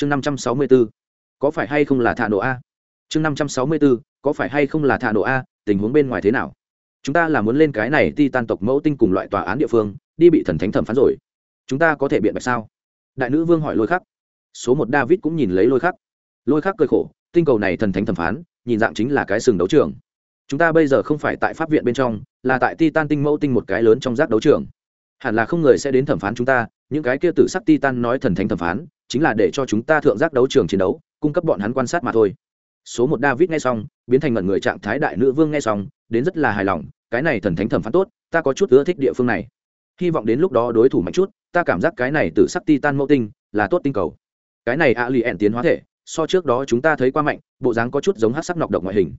chương năm trăm sáu mươi b ố có phải hay không là thả nổ a? Chương năm trăm sáu mươi b ố có phải hay không là thả nổ a, tình huống bên ngoài thế nào? Chúng ta là muốn lên cái này ti tan tộc mẫu tinh cùng loại tòa án địa phương, đi bị thần thánh thẩm phán rồi. Chúng ta có thể biện bạch sao? Đại nữ vương hỏi lôi khắc. Số một david cũng nhìn lấy lôi khắc. Lôi khắc cười khổ, tinh cầu này thần thánh thẩm phán, nhìn dạng chính là cái sừng đấu trường. Chúng ta bây giờ không phải tại pháp viện bên trong, là tại ti tan tinh mẫu tinh một cái lớn trong giác đấu trường. Hẳn là không người sẽ đến thẩm phán chúng ta, những cái kia tử sắc ti tan nói thần thánh thẩm phán chính là để cho chúng ta thượng giác đấu trường chiến đấu, cung cấp bọn hắn quan sát mà thôi. Số một david nghe xong, biến thành ngẩn người trạng thái đại nữ vương nghe xong, đến rất là hài lòng, cái này thần thánh thẩm phán tốt, ta có chút ưa thích địa phương này. Hy vọng đến lúc đó đối thủ mạnh chút, ta cảm giác cái này từ sắc ti tan mẫu tinh là tốt tinh cầu. Cái này a lì ẹn tiến hóa thể, so trước đó chúng ta thấy qua mạnh, bộ dáng có chút giống hát sắc nọc độc ngoại hình.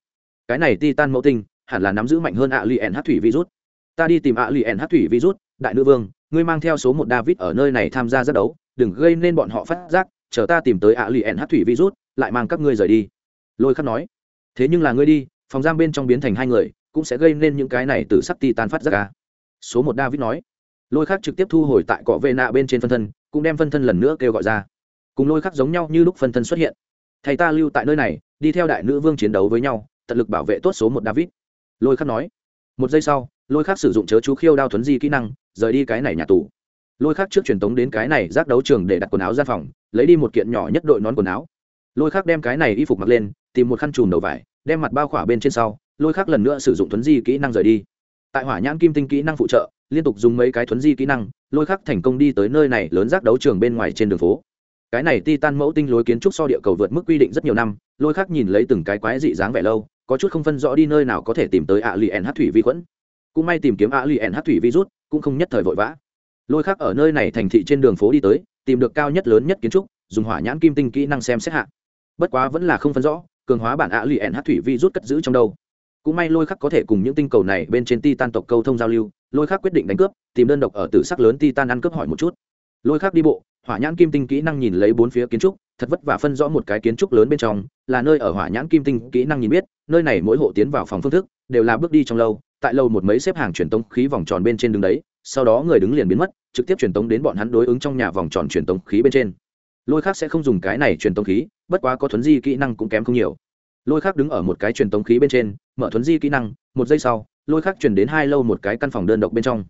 Cái này ti tan mẫu tinh, hẳn là nắm giữ mạnh hơn a lì ẹn hát thủy virus. Ta đi tìm a lì ẹn hát thủy virus, đại nữ vương, ngươi mang theo số một david ở nơi này tham gia giác đấu đừng gây nên bọn họ phát giác, chờ ta tìm tới ạ lì ẹn hát thủy virus, lại mang các ngươi rời đi. Lôi khắc nói. Thế nhưng là ngươi đi, phòng giam bên trong biến thành hai người, cũng sẽ gây nên những cái này từ sắc ti tan phát ra ca à? số một david nói. Lôi khắc trực tiếp thu hồi tại cọ vệ nạ bên trên phân thân, cũng đem phân thân lần nữa kêu gọi ra. Cùng lôi khắc giống nhau như lúc phân thân xuất hiện. Thầy ta lưu tại nơi này, đi theo đại nữ vương chiến đấu với nhau, tận lực bảo vệ tốt số một david. Lôi khắc nói. Một giây sau, lôi khắc sử dụng chớ chú khiêu đao thuấn di kỹ năng, rời đi cái này nhà tù lôi khác trước truyền tống đến cái này giác đấu trường để đặt quần áo ra phòng, lấy đi một kiện nhỏ nhất đội nón quần áo. Lôi khác đem cái này y phục mặc lên, tìm một khăn chùm đầu vải, đem mặt bao khỏa bên trên sau, lôi khác lần nữa sử dụng thuấn di kỹ năng rời đi. Tại hỏa nhãn kim tinh kỹ năng phụ trợ, liên tục dùng mấy cái thuấn di kỹ năng, lôi khác thành công đi tới nơi này lớn giác đấu trường bên ngoài trên đường phố. Cái này ti tan mẫu tinh lối kiến trúc so địa cầu vượt mức quy định rất nhiều năm, lôi khác nhìn lấy từng cái quái dị dáng vẻ lâu, có chút không phân rõ đi nơi nào có thể tìm tới ạ lì ẻn hát thủy vi khuẩn. Cũng may tìm kiếm ạ lì ẻn hát thủy virus cũng không nhất thời vội vã lôi khắc ở nơi này thành thị trên đường phố đi tới, tìm được cao nhất lớn nhất kiến trúc, dùng hỏa nhãn kim tinh kỹ năng xem xét hạ. Bất quá vẫn là không phân rõ, cường hóa bản ạ lì ẹn hát thủy vi rút cất giữ trong đâu. Cũng may lôi khắc có thể cùng những tinh cầu này bên trên ti tan tộc câu thông giao lưu, lôi khắc quyết định đánh cướp, tìm đơn độc ở tử sắc lớn ti tan ăn cướp hỏi một chút. Lôi khắc đi bộ, hỏa nhãn kim tinh kỹ năng nhìn lấy bốn phía kiến trúc, thật vất vả phân rõ một cái kiến trúc lớn bên trong, là nơi ở hỏa nhãn kim tinh kỹ năng nhìn biết, nơi này mỗi hộ tiến vào phòng phương thức, đều là bước đi trong lâu tại lâu một mấy xếp hàng truyền tống khí vòng tròn bên trên đứng đấy, sau đó người đứng liền biến mất, trực tiếp truyền tống đến bọn hắn đối ứng trong nhà vòng tròn truyền tống khí bên trên. Lôi khác sẽ không dùng cái này truyền tống khí, bất quá có thuấn di kỹ năng cũng kém không nhiều. Lôi khác đứng ở một cái truyền tống khí bên trên, mở thuấn di kỹ năng, một giây sau, lôi khác truyền đến hai lâu một cái căn phòng đơn độc bên trong.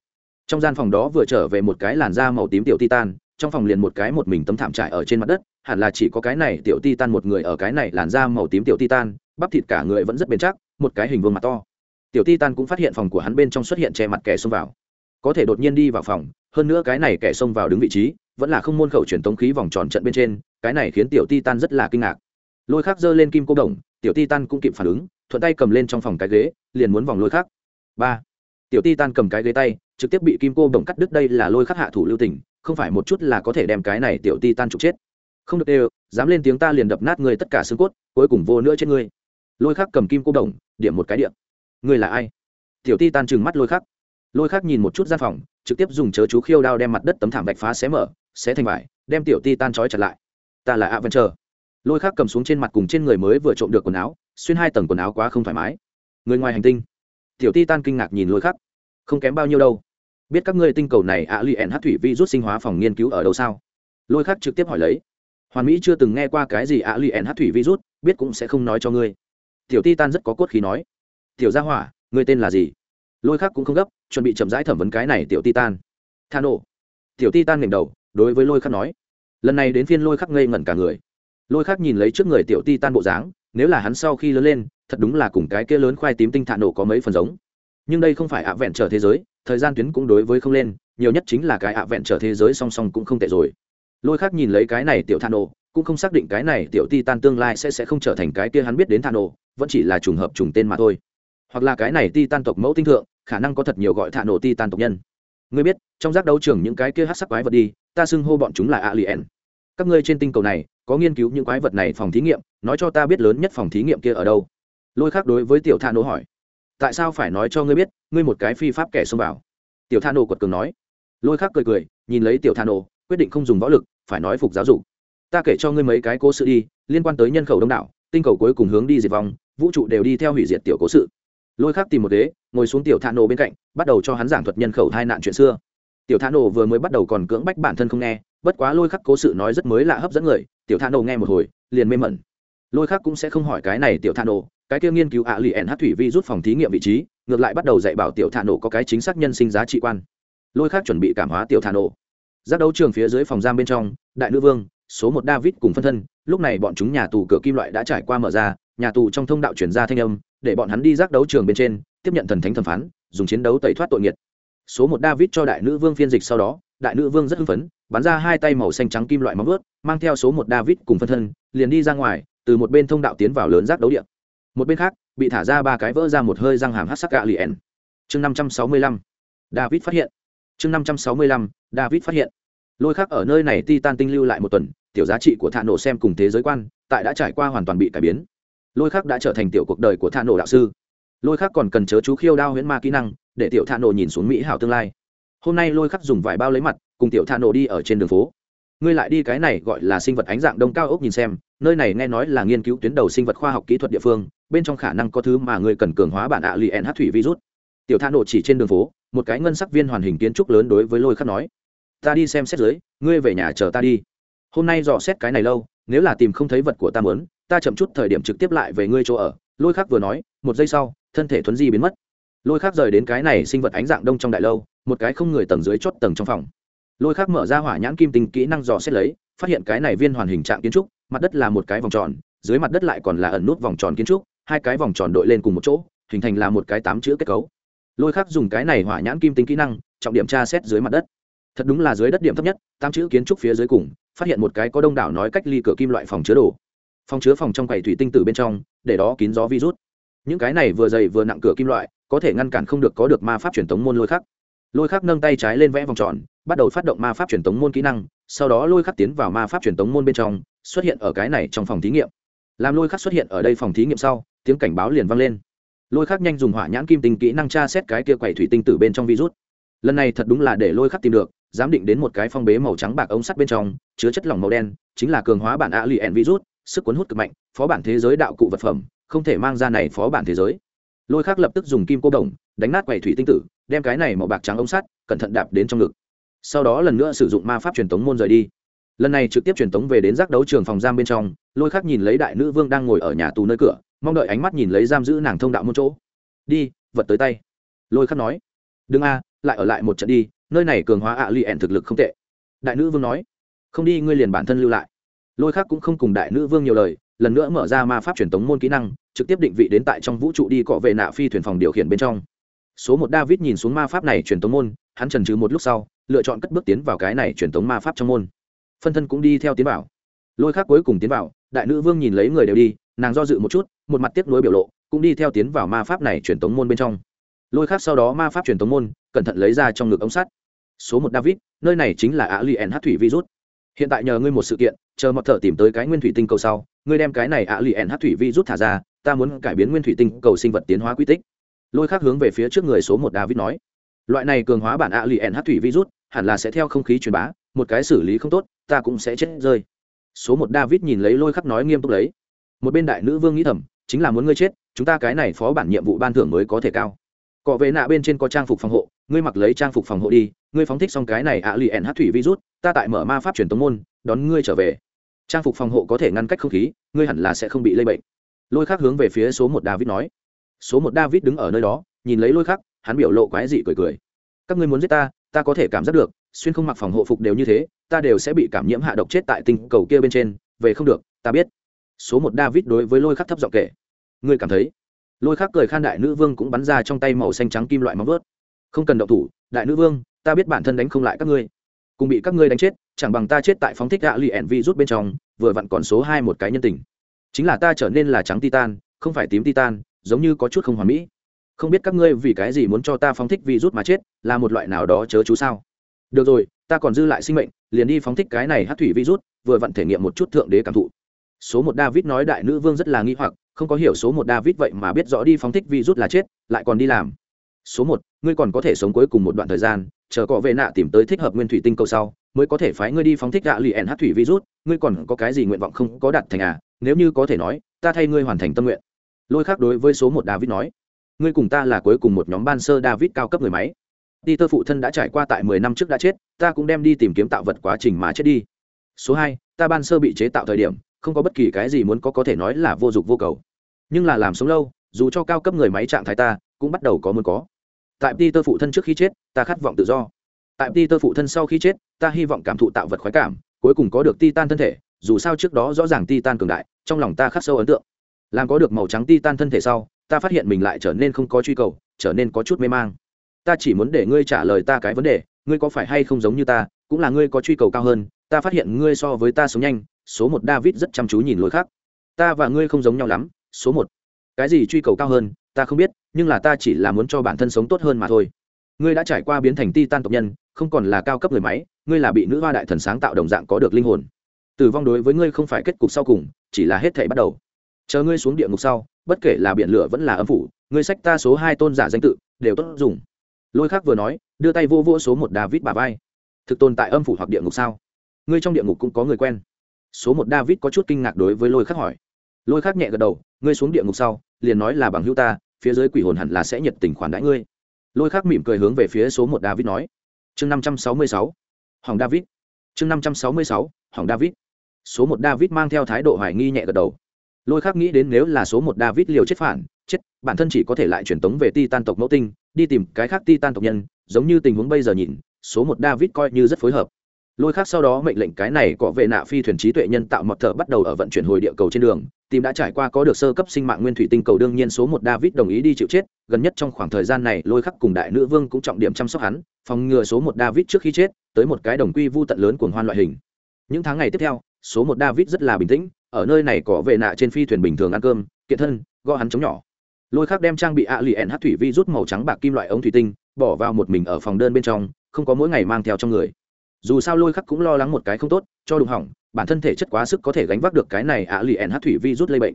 Trong gian phòng đó vừa trở về một cái làn da màu tím tiểu titan, trong phòng liền một cái một mình tấm thảm trải ở trên mặt đất, hẳn là chỉ có cái này tiểu titan một người ở cái này làn da màu tím tiểu titan, bắp thịt cả người vẫn rất bền chắc, một cái hình vương mặt to tiểu titan cũng phát hiện phòng của hắn bên trong xuất hiện che mặt kẻ xông vào. Có thể đột nhiên đi vào phòng, hơn nữa cái này kẻ xông vào đứng vị trí, vẫn là không môn khẩu truyền tống khí vòng tròn trận bên trên, cái này khiến tiểu titan rất là kinh ngạc. Lôi khắc giơ lên kim cô đồng, tiểu titan cũng kịp phản ứng, thuận tay cầm lên trong phòng cái ghế, liền muốn vòng lôi khắc. Ba. Tiểu titan cầm cái ghế tay, trực tiếp bị kim cô đồng cắt đứt đây là lôi khắc hạ thủ lưu tình, không phải một chút là có thể đem cái này tiểu titan trục chết. Không được đều, dám lên tiếng ta liền đập nát người tất cả xương cốt, cuối cùng vô nữa trên ngươi. Lôi khắc cầm kim cô đồng, điểm một cái điện ngươi là ai? Tiểu ti tan trừng mắt lôi khắc. Lôi khắc nhìn một chút gian phòng, trực tiếp dùng chớ chú khiêu đao đem mặt đất tấm thảm vạch phá xé mở, xé thành vải, đem tiểu ti tan trói chặt lại. Ta là a vẫn chờ lôi khắc cầm xuống trên mặt cùng trên người mới vừa trộm được quần áo, xuyên hai tầng quần áo quá không thoải mái. Người ngoài hành tinh. Tiểu ti tan kinh ngạc nhìn lôi khắc. Không kém bao nhiêu đâu. Biết các ngươi tinh cầu này ạ lì ẻn hát thủy vi rút sinh hóa phòng nghiên cứu ở đâu sao? Lôi khắc trực tiếp hỏi lấy. Hoàn mỹ chưa từng nghe qua cái gì ạ lì ẻn hát thủy virus biết cũng sẽ không nói cho ngươi. Tiểu ti tan rất có cốt khí nói tiểu gia hỏa người tên là gì? Lôi khắc cũng không gấp, chuẩn bị chậm rãi thẩm vấn cái này tiểu ti tan nổ. Tiểu ti tan ngẩng đầu, đối với lôi khắc nói. Lần này đến phiên lôi khắc ngây ngẩn cả người. Lôi khắc nhìn lấy trước người tiểu ti tan bộ dáng, nếu là hắn sau khi lớn lên, thật đúng là cùng cái kia lớn khoai tím tinh thạ nổ có mấy phần giống. Nhưng đây không phải ạ vẹn trở thế giới, thời gian tuyến cũng đối với không lên, nhiều nhất chính là cái ạ vẹn trở thế giới song song cũng không tệ rồi. Lôi khác nhìn lấy cái này tiểu thạ nổ, cũng không xác định cái này tiểu ti tan tương lai sẽ sẽ không trở thành cái kia hắn biết đến thạ nổ, vẫn chỉ là trùng hợp trùng tên mà thôi hoặc là cái này ti tan tộc mẫu tinh thượng, khả năng có thật nhiều gọi thạ nổ ti tan tộc nhân. Ngươi biết, trong giác đấu trường những cái kia hát sắc quái vật đi, ta xưng hô bọn chúng là alien. Các ngươi trên tinh cầu này, có nghiên cứu những quái vật này phòng thí nghiệm, nói cho ta biết lớn nhất phòng thí nghiệm kia ở đâu. Lôi khác đối với tiểu thạ nổ hỏi. Tại sao phải nói cho ngươi biết, ngươi một cái phi pháp kẻ xông vào? Tiểu thạ nổ quật cường nói. Lôi khác cười cười, nhìn lấy tiểu thạ nổ, quyết định không dùng võ lực, phải nói phục giáo dục. Ta kể cho ngươi mấy cái cố sự đi, liên quan tới nhân khẩu đông đảo, tinh cầu cuối cùng hướng đi diệt vong, vũ trụ đều đi theo hủy diệt tiểu cố sự lôi khác tìm một ghế, ngồi xuống tiểu thạ nổ bên cạnh, bắt đầu cho hắn giảng thuật nhân khẩu hai nạn chuyện xưa. Tiểu thạ nổ vừa mới bắt đầu còn cưỡng bách bản thân không nghe, bất quá lôi khắc cố sự nói rất mới lạ hấp dẫn người, tiểu thạ nổ nghe một hồi, liền mê mẩn. Lôi khắc cũng sẽ không hỏi cái này, tiểu thạ nổ, cái kia nghiên cứu ạ lì ẻn hát thủy vi rút phòng thí nghiệm vị trí, ngược lại bắt đầu dạy bảo tiểu thạ nổ có cái chính xác nhân sinh giá trị quan. Lôi khắc chuẩn bị cảm hóa tiểu thạ nổ. Giác đấu trường phía dưới phòng giam bên trong, đại nữ vương, số một david cùng phân thân, lúc này bọn chúng nhà tù cửa kim loại đã trải qua mở ra nhà tù trong thông đạo chuyển ra thanh âm, để bọn hắn đi giác đấu trường bên trên, tiếp nhận thần thánh thẩm phán, dùng chiến đấu tẩy thoát tội nghiệt. Số một david cho đại nữ vương phiên dịch sau đó, đại nữ vương rất hưng phấn, bắn ra hai tay màu xanh trắng kim loại móng ướt mang theo số một david cùng phân thân, liền đi ra ngoài, từ một bên thông đạo tiến vào lớn giác đấu điện một bên khác, bị thả ra ba cái vỡ ra một hơi răng hàm hát sắc gạ liền chương năm trăm sáu mươi lăm, david phát hiện. Chương năm trăm sáu mươi lăm, david phát hiện. Lôi khác ở nơi này titan tinh lưu lại một tuần, tiểu giá trị của thạ nổ xem cùng thế giới quan, tại đã trải qua hoàn toàn bị cải biến lôi khác đã trở thành tiểu cuộc đời của thạ nổ đạo sư. Lôi khác còn cần chớ chú khiêu đao huyễn ma kỹ năng, để tiểu thạ nổ nhìn xuống mỹ hảo tương lai. Hôm nay lôi khắc dùng vải bao lấy mặt, cùng tiểu thạ nổ đi ở trên đường phố. Ngươi lại đi cái này gọi là sinh vật ánh dạng đông cao ốc nhìn xem, nơi này nghe nói là nghiên cứu tuyến đầu sinh vật khoa học kỹ thuật địa phương, bên trong khả năng có thứ mà ngươi cần cường hóa bản ạ lì nh thủy virus. Tiểu thạ nổ chỉ trên đường phố, một cái ngân sắc viên hoàn hình kiến trúc lớn đối với lôi khắc nói, ta đi xem xét dưới, ngươi về nhà chờ ta đi. Hôm nay dò xét cái này lâu, nếu là tìm không thấy vật của ta mớn ta chậm chút thời điểm trực tiếp lại về ngươi chỗ ở. Lôi khắc vừa nói, một giây sau, thân thể thuấn di biến mất. Lôi khắc rời đến cái này sinh vật ánh dạng đông trong đại lâu, một cái không người tầng dưới chót tầng trong phòng. Lôi khắc mở ra hỏa nhãn kim tinh kỹ năng dò xét lấy, phát hiện cái này viên hoàn hình trạng kiến trúc, mặt đất là một cái vòng tròn, dưới mặt đất lại còn là ẩn nút vòng tròn kiến trúc, hai cái vòng tròn đội lên cùng một chỗ, hình thành là một cái tám chữ kết cấu. Lôi khắc dùng cái này hỏa nhãn kim tinh kỹ năng, trọng điểm tra xét dưới mặt đất. Thật đúng là dưới đất điểm thấp nhất, tám chữ kiến trúc phía dưới cùng, phát hiện một cái có đông đảo nói cách ly cửa kim loại phòng chứa đồ phòng chứa phòng trong quầy thủy tinh tử bên trong, để đó kín gió virus. Những cái này vừa dày vừa nặng cửa kim loại, có thể ngăn cản không được có được ma pháp truyền thống môn lôi khắc. Lôi khắc nâng tay trái lên vẽ vòng tròn, bắt đầu phát động ma pháp truyền thống môn kỹ năng, sau đó lôi khắc tiến vào ma pháp truyền thống môn bên trong, xuất hiện ở cái này trong phòng thí nghiệm. Làm lôi khắc xuất hiện ở đây phòng thí nghiệm sau, tiếng cảnh báo liền vang lên. Lôi khắc nhanh dùng hỏa nhãn kim tinh kỹ năng tra xét cái kia quầy thủy tinh tử bên trong virus. Lần này thật đúng là để lôi khắc tìm được, giám định đến một cái phong bế màu trắng bạc ống sắt bên trong, chứa chất lỏng màu đen, chính là cường hóa bản a lien virus sức cuốn hút cực mạnh, phó bản thế giới đạo cụ vật phẩm, không thể mang ra này phó bản thế giới. Lôi khác lập tức dùng kim cô đồng, đánh nát quầy thủy tinh tử, đem cái này màu bạc trắng ống sắt, cẩn thận đạp đến trong ngực. Sau đó lần nữa sử dụng ma pháp truyền tống môn rời đi. Lần này trực tiếp truyền tống về đến giác đấu trường phòng giam bên trong, lôi khác nhìn lấy đại nữ vương đang ngồi ở nhà tù nơi cửa, mong đợi ánh mắt nhìn lấy giam giữ nàng thông đạo môn chỗ. Đi, vật tới tay. Lôi khắc nói. Đừng a, lại ở lại một trận đi, nơi này cường hóa ạ à li ẻn thực lực không tệ. Đại nữ vương nói. Không đi, ngươi liền bản thân lưu lại lôi khác cũng không cùng đại nữ vương nhiều lời, lần nữa mở ra ma pháp truyền tống môn kỹ năng, trực tiếp định vị đến tại trong vũ trụ đi cọ vệ nạ phi thuyền phòng điều khiển bên trong. Số một david nhìn xuống ma pháp này truyền tống môn, hắn trần trừ một lúc sau, lựa chọn cất bước tiến vào cái này truyền tống ma pháp trong môn. Phân thân cũng đi theo tiến vào. Lôi khác cuối cùng tiến vào, đại nữ vương nhìn lấy người đều đi, nàng do dự một chút, một mặt tiếc nuối biểu lộ, cũng đi theo tiến vào ma pháp này truyền tống môn bên trong. Lôi khác sau đó ma pháp truyền tống môn, cẩn thận lấy ra trong ngực ống sắt. Số một david, nơi này chính là á lien hát thủy virus. Hiện tại nhờ ngươi một sự kiện chờ mọt thợ tìm tới cái nguyên thủy tinh cầu sau, ngươi đem cái này ạ lì ẻn hát thủy vi rút thả ra, ta muốn cải biến nguyên thủy tinh cầu sinh vật tiến hóa quy tích. Lôi khác hướng về phía trước người số một david nói. Loại này cường hóa bản ạ lì ẻn hát thủy vi rút, hẳn là sẽ theo không khí truyền bá, một cái xử lý không tốt, ta cũng sẽ chết rơi. Số một david nhìn lấy lôi khắc nói nghiêm túc lấy. Một bên đại nữ vương nghĩ thầm, chính là muốn ngươi chết, chúng ta cái này phó bản nhiệm vụ ban thưởng mới có thể cao. Cọ vệ nạ bên trên có trang phục phòng hộ, ngươi mặc lấy trang phục phòng hộ đi, ngươi phóng thích xong cái này ạ lì ẻn hát thủy virus ta tại mở ma pháp truyền tống môn, đón ngươi trở về trang phục phòng hộ có thể ngăn cách không khí, ngươi hẳn là sẽ không bị lây bệnh. Lôi khác hướng về phía số một david nói. Số một david đứng ở nơi đó, nhìn lấy lôi khác hắn biểu lộ quái dị cười cười. Các ngươi muốn giết ta ta có thể cảm giác được, xuyên không mặc phòng hộ phục đều như thế, ta đều sẽ bị cảm nhiễm hạ độc chết tại tinh cầu kia bên trên, về không được, ta biết. Số một david đối với lôi khắc thấp giọng kể. Ngươi cảm thấy? Lôi khắc cười khan đại nữ vương cũng bắn ra trong tay màu xanh trắng kim loại móng vớt không cần động thủ, đại nữ vương, ta biết bản thân đánh không lại các ngươi cùng bị các ngươi đánh chết, chẳng bằng ta chết tại phóng thích gạ lì ẻn vi rút bên trong, vừa vặn còn số hai một cái nhân tình. Chính là ta trở nên là trắng titan, không phải tím titan, giống như có chút không hoàn mỹ. Không biết các ngươi vì cái gì muốn cho ta phóng thích vi rút mà chết, là một loại nào đó chớ chú sao? Được rồi, ta còn dư lại sinh mệnh, liền đi phóng thích cái này hát thủy vi rút, vừa vặn thể nghiệm một chút thượng đế cảm thụ. Số một david nói đại nữ vương rất là nghi hoặc, không có hiểu số một david vậy mà biết rõ đi phóng thích vi rút là chết, lại còn đi làm số một ngươi còn có thể sống cuối cùng một đoạn thời gian chờ cọ vệ nạ tìm tới thích hợp nguyên thủy tinh cầu sau mới có thể phái ngươi đi phóng thích gạ lì ẻn hát thủy virus ngươi còn có cái gì nguyện vọng không có đạt thành à nếu như có thể nói ta thay ngươi hoàn thành tâm nguyện lôi khác đối với số một david nói ngươi cùng ta là cuối cùng một nhóm ban sơ david cao cấp người máy đi tơ phụ thân đã trải qua tại mười năm trước đã chết, ta cũng đem đi tìm kiếm tạo vật quá trình mà chết đi. Số hai, ta ban sơ bị chế tạo thời điểm, không có bất kỳ cái gì muốn có có thể nói là vô dụng vô cầu. Nhưng là làm sống lâu, dù cho cao cấp người máy trạng thái ta, cũng bắt đầu có muốn có. Tại Peter phụ thân trước khi chết, ta khát vọng tự do. Tại Peter phụ thân sau khi chết, ta hy vọng cảm thụ tạo vật khoái cảm, cuối cùng có được Titan thân thể, dù sao trước đó rõ ràng Titan cường đại, trong lòng ta khắc sâu ấn tượng. Làm có được màu trắng Titan thân thể sau, ta phát hiện mình lại trở nên không có truy cầu, trở nên có chút mê mang ta chỉ muốn để ngươi trả lời ta cái vấn đề ngươi có phải hay không giống như ta cũng là ngươi có truy cầu cao hơn ta phát hiện ngươi so với ta sống nhanh số một david rất chăm chú nhìn lối khác ta và ngươi không giống nhau lắm số một cái gì truy cầu cao hơn ta không biết, nhưng là ta chỉ là muốn cho bản thân sống tốt hơn mà thôi. Ngươi đã trải qua biến thành ti tan tộc nhân, không còn là cao cấp người máy, ngươi là bị nữ hoa đại thần sáng tạo đồng dạng có được linh hồn. Tử vong đối với ngươi không phải kết cục sau cùng, chỉ là hết thể bắt đầu. Chờ ngươi xuống địa ngục sau, bất kể là biển lửa vẫn là âm phủ, ngươi sách ta số hai tôn giả danh tự, đều tốt dùng. Lôi khác vừa nói, đưa tay vô vô số một david bà vai. Thực tồn tại âm phủ hoặc địa ngục sao? Ngươi trong địa ngục cũng có người quen. Số một david có chút kinh ngạc đối với lôi khác hỏi. Lôi khác nhẹ gật đầu, ngươi xuống địa ngục sau, liền nói là bằng hữu ta phía dưới quỷ hồn hẳn là sẽ nhiệt tình khoản đãi ngươi. Lôi khác mỉm cười hướng về phía số một david nói. Chương năm trăm sáu mươi sáu. Hỏng david. Chương năm trăm sáu mươi sáu. Hỏng david. Số một david mang theo thái độ hoài nghi nhẹ gật đầu. Lôi khác nghĩ đến nếu là số một david liều chết phản, chết, bản thân chỉ có thể lại truyền tống về ti tan tộc mẫu tinh, đi tìm cái khác ti tan tộc nhân, giống như tình huống bây giờ nhìn, số một david coi như rất phối hợp. Lôi khác sau đó mệnh lệnh cái này có vệ nạ phi thuyền trí tuệ nhân tạo mọt thợ bắt đầu ở vận chuyển hồi địa cầu trên đường tìm đã trải qua có được sơ cấp sinh mạng nguyên thủy tinh cầu đương nhiên số một david đồng ý đi chịu chết, gần nhất trong khoảng thời gian này lôi khắc cùng đại nữ vương cũng trọng điểm chăm sóc hắn, phòng ngừa số một david trước khi chết, tới một cái đồng quy vu tận lớn cuồng hoan loại hình. Những tháng ngày tiếp theo, số một david rất là bình tĩnh, ở nơi này có vệ nạ trên phi thuyền bình thường ăn cơm, kiện thân, gõ hắn chống nhỏ. Lôi khắc đem trang bị ạ lì ẹn hát thủy vi rút màu trắng bạc kim loại ống thủy tinh, bỏ vào một mình ở phòng đơn bên trong, không có mỗi ngày mang theo trong người. Dù sao lôi khắc cũng lo lắng một cái không tốt, cho đụng hỏng bản thân thể chất quá sức có thể gánh vác được cái này ạ lì ẻn hát thủy vi rút lây bệnh.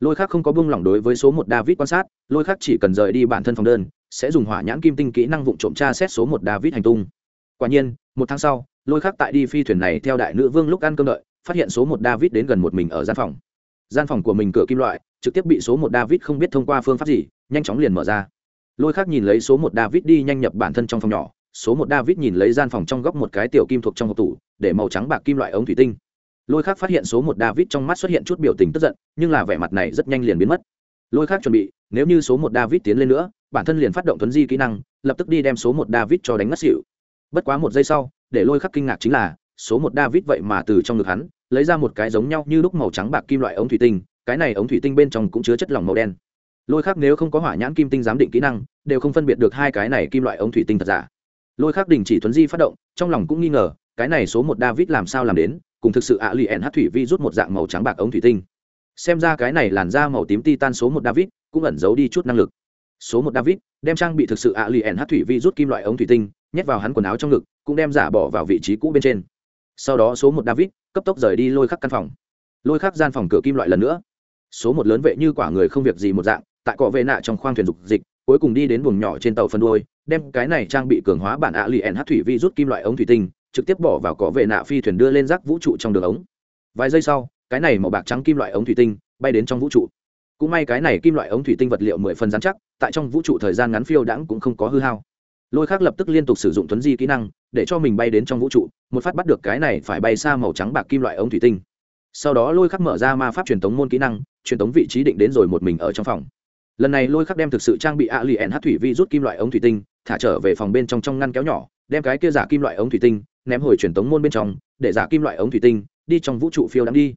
Lôi khác không có buông lỏng đối với số một david quan sát, lôi khác chỉ cần rời đi bản thân phòng đơn, sẽ dùng hỏa nhãn kim tinh kỹ năng vụ trộm tra xét số một david hành tung. Quả nhiên, một tháng sau, lôi khác tại đi phi thuyền này theo đại nữ vương lúc ăn cơm đợi, phát hiện số một david đến gần một mình ở gian phòng. Gian phòng của mình cửa kim loại, trực tiếp bị số một david không biết thông qua phương pháp gì, nhanh chóng liền mở ra. Lôi khác nhìn lấy số một david đi nhanh nhập bản thân trong phòng nhỏ, số một david nhìn lấy gian phòng trong góc một cái tiểu kim thuộc trong hộp tủ, để màu trắng bạc kim loại ống thủy tinh lôi khác phát hiện số một david trong mắt xuất hiện chút biểu tình tức giận, nhưng là vẻ mặt này rất nhanh liền biến mất. Lôi khác chuẩn bị, nếu như số một david tiến lên nữa, bản thân liền phát động thuấn di kỹ năng, lập tức đi đem số một david cho đánh ngất xỉu. Bất quá một giây sau, để lôi khắc kinh ngạc chính là, số một david vậy mà từ trong ngực hắn, lấy ra một cái giống nhau như lúc màu trắng bạc kim loại ống thủy tinh, cái này ống thủy tinh bên trong cũng chứa chất lỏng màu đen. Lôi khác nếu không có hỏa nhãn kim tinh giám định kỹ năng, đều không phân biệt được hai cái này kim loại ống thủy tinh thật giả. Lôi khác đình chỉ thuấn di phát động, trong lòng cũng nghi ngờ, cái này số một david làm sao làm đến cùng thực sự ạ lì ẹn hát thủy vi rút một dạng màu trắng bạc ống thủy tinh. Xem ra cái này làn da màu tím titan số một david cũng ẩn giấu đi chút năng lực. Số một david đem trang bị thực sự ạ lì ẹn hát thủy vi rút kim loại ống thủy tinh, nhét vào hắn quần áo trong ngực, cũng đem giả bỏ vào vị trí cũ bên trên. Sau đó số một david cấp tốc rời đi lôi khắc căn phòng. Lôi khắc gian phòng cửa kim loại lần nữa. Số một lớn vệ như quả người không việc gì một dạng, tại cọ vệ nạ trong khoang thuyền dục dịch, cuối cùng đi đến buồng nhỏ trên tàu phân đôi đem cái này trang bị cường hóa bản ạ lì ẹn hát thủy vi rút kim loại ống thủy tinh trực tiếp bỏ vào cỏ vệ nạ phi thuyền đưa lên rác vũ trụ trong đường ống. Vài giây sau, cái này màu bạc trắng kim loại ống thủy tinh bay đến trong vũ trụ. Cũng may cái này kim loại ống thủy tinh vật liệu mười phần dán chắc, tại trong vũ trụ thời gian ngắn phiêu đãng cũng không có hư hao. Lôi khác lập tức liên tục sử dụng tuấn di kỹ năng, để cho mình bay đến trong vũ trụ, một phát bắt được cái này phải bay xa màu trắng bạc kim loại ống thủy tinh. Sau đó lôi khắc mở ra ma pháp truyền thống môn kỹ năng, truyền thống vị trí định đến rồi một mình ở trong phòng. Lần này lôi khắc đem thực sự trang bị a lì ẻn hát thủy vi rút kim loại ống thủy tinh, thả trở về phòng bên trong trong ngăn kéo nhỏ, đem cái kia giả kim loại ống thủy tinh ném hồi truyền tống môn bên trong, để giả kim loại ống thủy tinh, đi trong vũ trụ phiêu đắm đi.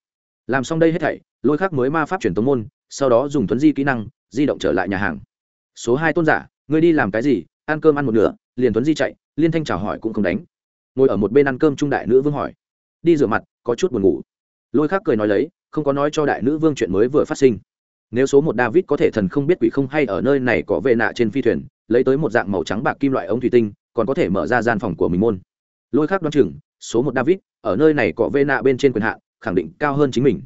Làm xong đây hết thảy, lôi khắc mới ma pháp truyền tống môn, sau đó dùng thuấn di kỹ năng, di động trở lại nhà hàng. Số hai tôn giả, ngươi đi làm cái gì? Ăn cơm ăn một nửa, liền thuấn di chạy, liên thanh chào hỏi cũng không đánh. Ngồi ở một bên ăn cơm trung đại nữ vương hỏi. Đi rửa mặt, có chút buồn ngủ. Lôi khắc cười nói lấy, không có nói cho đại nữ vương chuyện mới vừa phát sinh. Nếu số một david có thể thần không biết quỷ không hay ở nơi này có vệ nạ trên phi thuyền, lấy tới một dạng màu trắng bạc kim loại ống thủy tinh, còn có thể mở ra gian phòng của mình môn lôi khác đoán chừng, số một david, ở nơi này cọ vệ nạ bên trên quyền hạn, khẳng định cao hơn chính mình.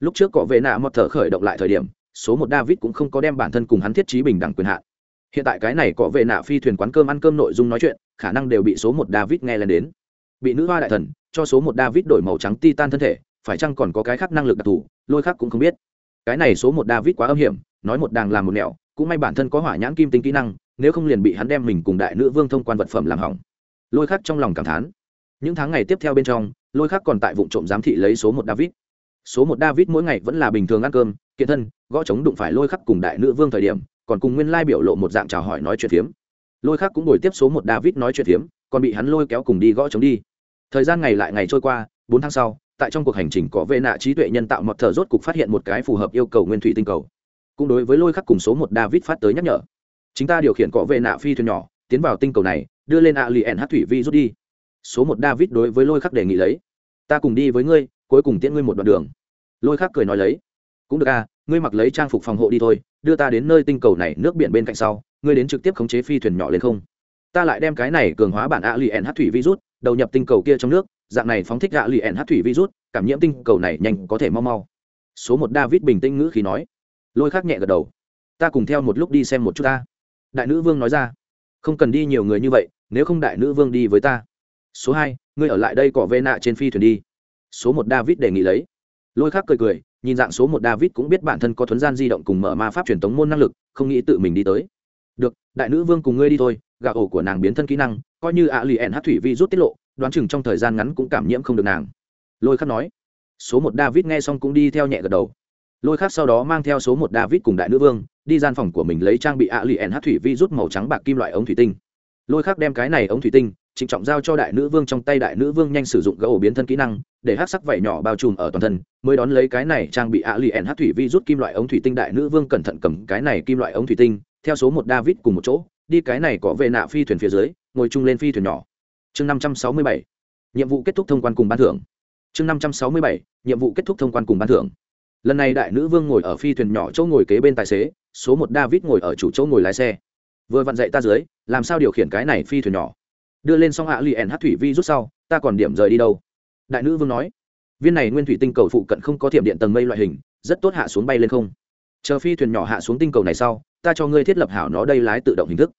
Lúc trước cọ vệ nạ một thở khởi động lại thời điểm, số một david cũng không có đem bản thân cùng hắn thiết trí bình đẳng quyền hạn. Hiện tại cái này cọ vệ nạ phi thuyền quán cơm ăn cơm nội dung nói chuyện, khả năng đều bị số một david nghe lên đến. Bị nữ hoa đại thần, cho số một david đổi màu trắng titan thân thể, phải chăng còn có cái khác năng lực đặc thù, lôi khác cũng không biết. Cái này số một david quá âm hiểm, nói một đàng làm một nẻo, cũng may bản thân có hỏa nhãn kim tinh kỹ năng, nếu không liền bị hắn đem mình cùng đại nữ vương thông quan vật phẩm làm hỏng lôi khắc trong lòng cảm thán. Những tháng ngày tiếp theo bên trong, lôi khắc còn tại vụ trộm giám thị lấy số một david. Số một david mỗi ngày vẫn là bình thường ăn cơm, kiện thân, gõ chống đụng phải lôi khắc cùng đại nữ vương thời điểm, còn cùng nguyên lai biểu lộ một dạng chào hỏi nói chuyện phiếm. Lôi khắc cũng đổi tiếp số một david nói chuyện phiếm, còn bị hắn lôi kéo cùng đi gõ chống đi. Thời gian ngày lại ngày trôi qua, bốn tháng sau, tại trong cuộc hành trình có vệ nạ trí tuệ nhân tạo mọt thờ rốt cục phát hiện một cái phù hợp yêu cầu nguyên thủy tinh cầu. Cũng đối với lôi khắc cùng số một david phát tới nhắc nhở. Chúng ta điều khiển cọ vệ nạ phi thuyền nhỏ tiến vào tinh cầu này đưa lên ạ lì ẻn hát thủy vi rút đi. Số một david đối với lôi khắc đề nghị lấy. Ta cùng đi với ngươi cuối cùng tiễn ngươi một đoạn đường. Lôi khắc cười nói lấy. Cũng được à, ngươi mặc lấy trang phục phòng hộ đi thôi đưa ta đến nơi tinh cầu này nước biển bên cạnh sau ngươi đến trực tiếp khống chế phi thuyền nhỏ lên không? Ta lại đem cái này cường hóa bản ạ lì ẻn hát thủy virus đầu nhập tinh cầu kia trong nước dạng này phóng thích ạ lì ẻn hát thủy virus cảm nhiễm tinh cầu này nhanh có thể mau mau. Số một david bình tĩnh ngữ khí nói. Lôi khắc nhẹ gật đầu. Ta cùng theo một lúc đi xem một chút ta. Đại nữ vương nói ra không cần đi nhiều người như vậy, nếu không đại nữ vương đi với ta. Số hai, ngươi ở lại đây cỏ vê nạ trên phi thuyền đi. Số một david đề nghị lấy. Lôi khác cười cười, nhìn dạng số một david cũng biết bản thân có thuấn gian di động cùng mở ma pháp truyền tống môn năng lực, không nghĩ tự mình đi tới. Được, đại nữ vương cùng ngươi đi thôi gà ổ của nàng biến thân kỹ năng, coi như ạ lì ẻn hát thủy vi rút tiết lộ, đoán chừng trong thời gian ngắn cũng cảm nhiễm không được nàng. Lôi khắc nói. Số một david nghe xong cũng đi theo nhẹ gật đầu lôi khắc sau đó mang theo số một david cùng đại nữ vương, đi gian phòng của mình lấy trang bị ạ lì ẻn hát thủy vi rút màu trắng bạc kim loại ống thủy tinh. Lôi khắc đem cái này ống thủy tinh, trịnh trọng giao cho đại nữ vương trong tay đại nữ vương nhanh sử dụng gấu biến thân kỹ năng, để hát sắc vảy nhỏ bao trùm ở toàn thân, mới đón lấy cái này trang bị ạ lì ẻn hát thủy vi rút kim loại ống thủy tinh đại nữ vương cẩn thận cầm cái này kim loại ống thủy tinh, theo số một david cùng một chỗ, đi cái này có về nạ phi thuyền phía dưới, ngồi chung lên phi thuyền nhỏ. Chương năm trăm sáu mươi bảy, nhiệm vụ kết thúc thông quan cùng ban thưởng. Chương năm trăm sáu mươi bảy, nhiệm vụ kết thúc thông quan cùng ban thưởng lần này đại nữ vương ngồi ở phi thuyền nhỏ chỗ ngồi kế bên tài xế, số một david ngồi ở chủ chỗ ngồi lái xe. Vừa vặn dậy ta dưới, làm sao điều khiển cái này phi thuyền nhỏ? Đưa lên xong hạ liền hát thủy vi rút sau, ta còn điểm rời đi đâu? Đại nữ vương nói, viên này nguyên thủy tinh cầu phụ cận không có thiểm điện tầng mây loại hình, rất tốt hạ xuống bay lên không? Chờ phi thuyền nhỏ hạ xuống tinh cầu này sau, ta cho ngươi thiết lập hảo nó đây lái tự động hình thức.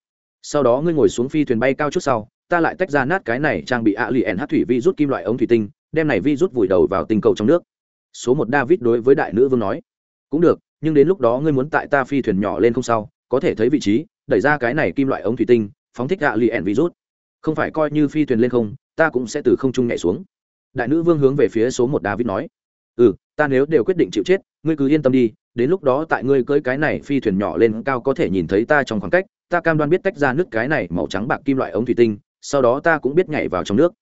Sau đó ngươi ngồi xuống phi thuyền bay cao chút sau, ta lại tách ra nát cái này trang bị ạ liền hát thủy vi rút kim loại ống thủy tinh, đem này vi rút vùi đầu vào tinh cầu trong nước số một david đối với đại nữ vương nói, cũng được, nhưng đến lúc đó ngươi muốn tại ta phi thuyền nhỏ lên không sao, có thể thấy vị trí, đẩy ra cái này kim loại ống thủy tinh, phóng thích ạ liền virus. Không phải coi như phi thuyền lên không, ta cũng sẽ từ không trung nhảy xuống. Đại nữ vương hướng về phía số một david nói ừ ta nếu đều quyết định chịu chết, ngươi cứ yên tâm đi, đến lúc đó tại ngươi cưới cái này phi thuyền nhỏ lên cao có thể nhìn thấy ta trong khoảng cách, ta cam đoan biết tách ra nước cái này màu trắng bạc kim loại ống thủy tinh, sau đó ta cũng biết nhảy vào trong nước.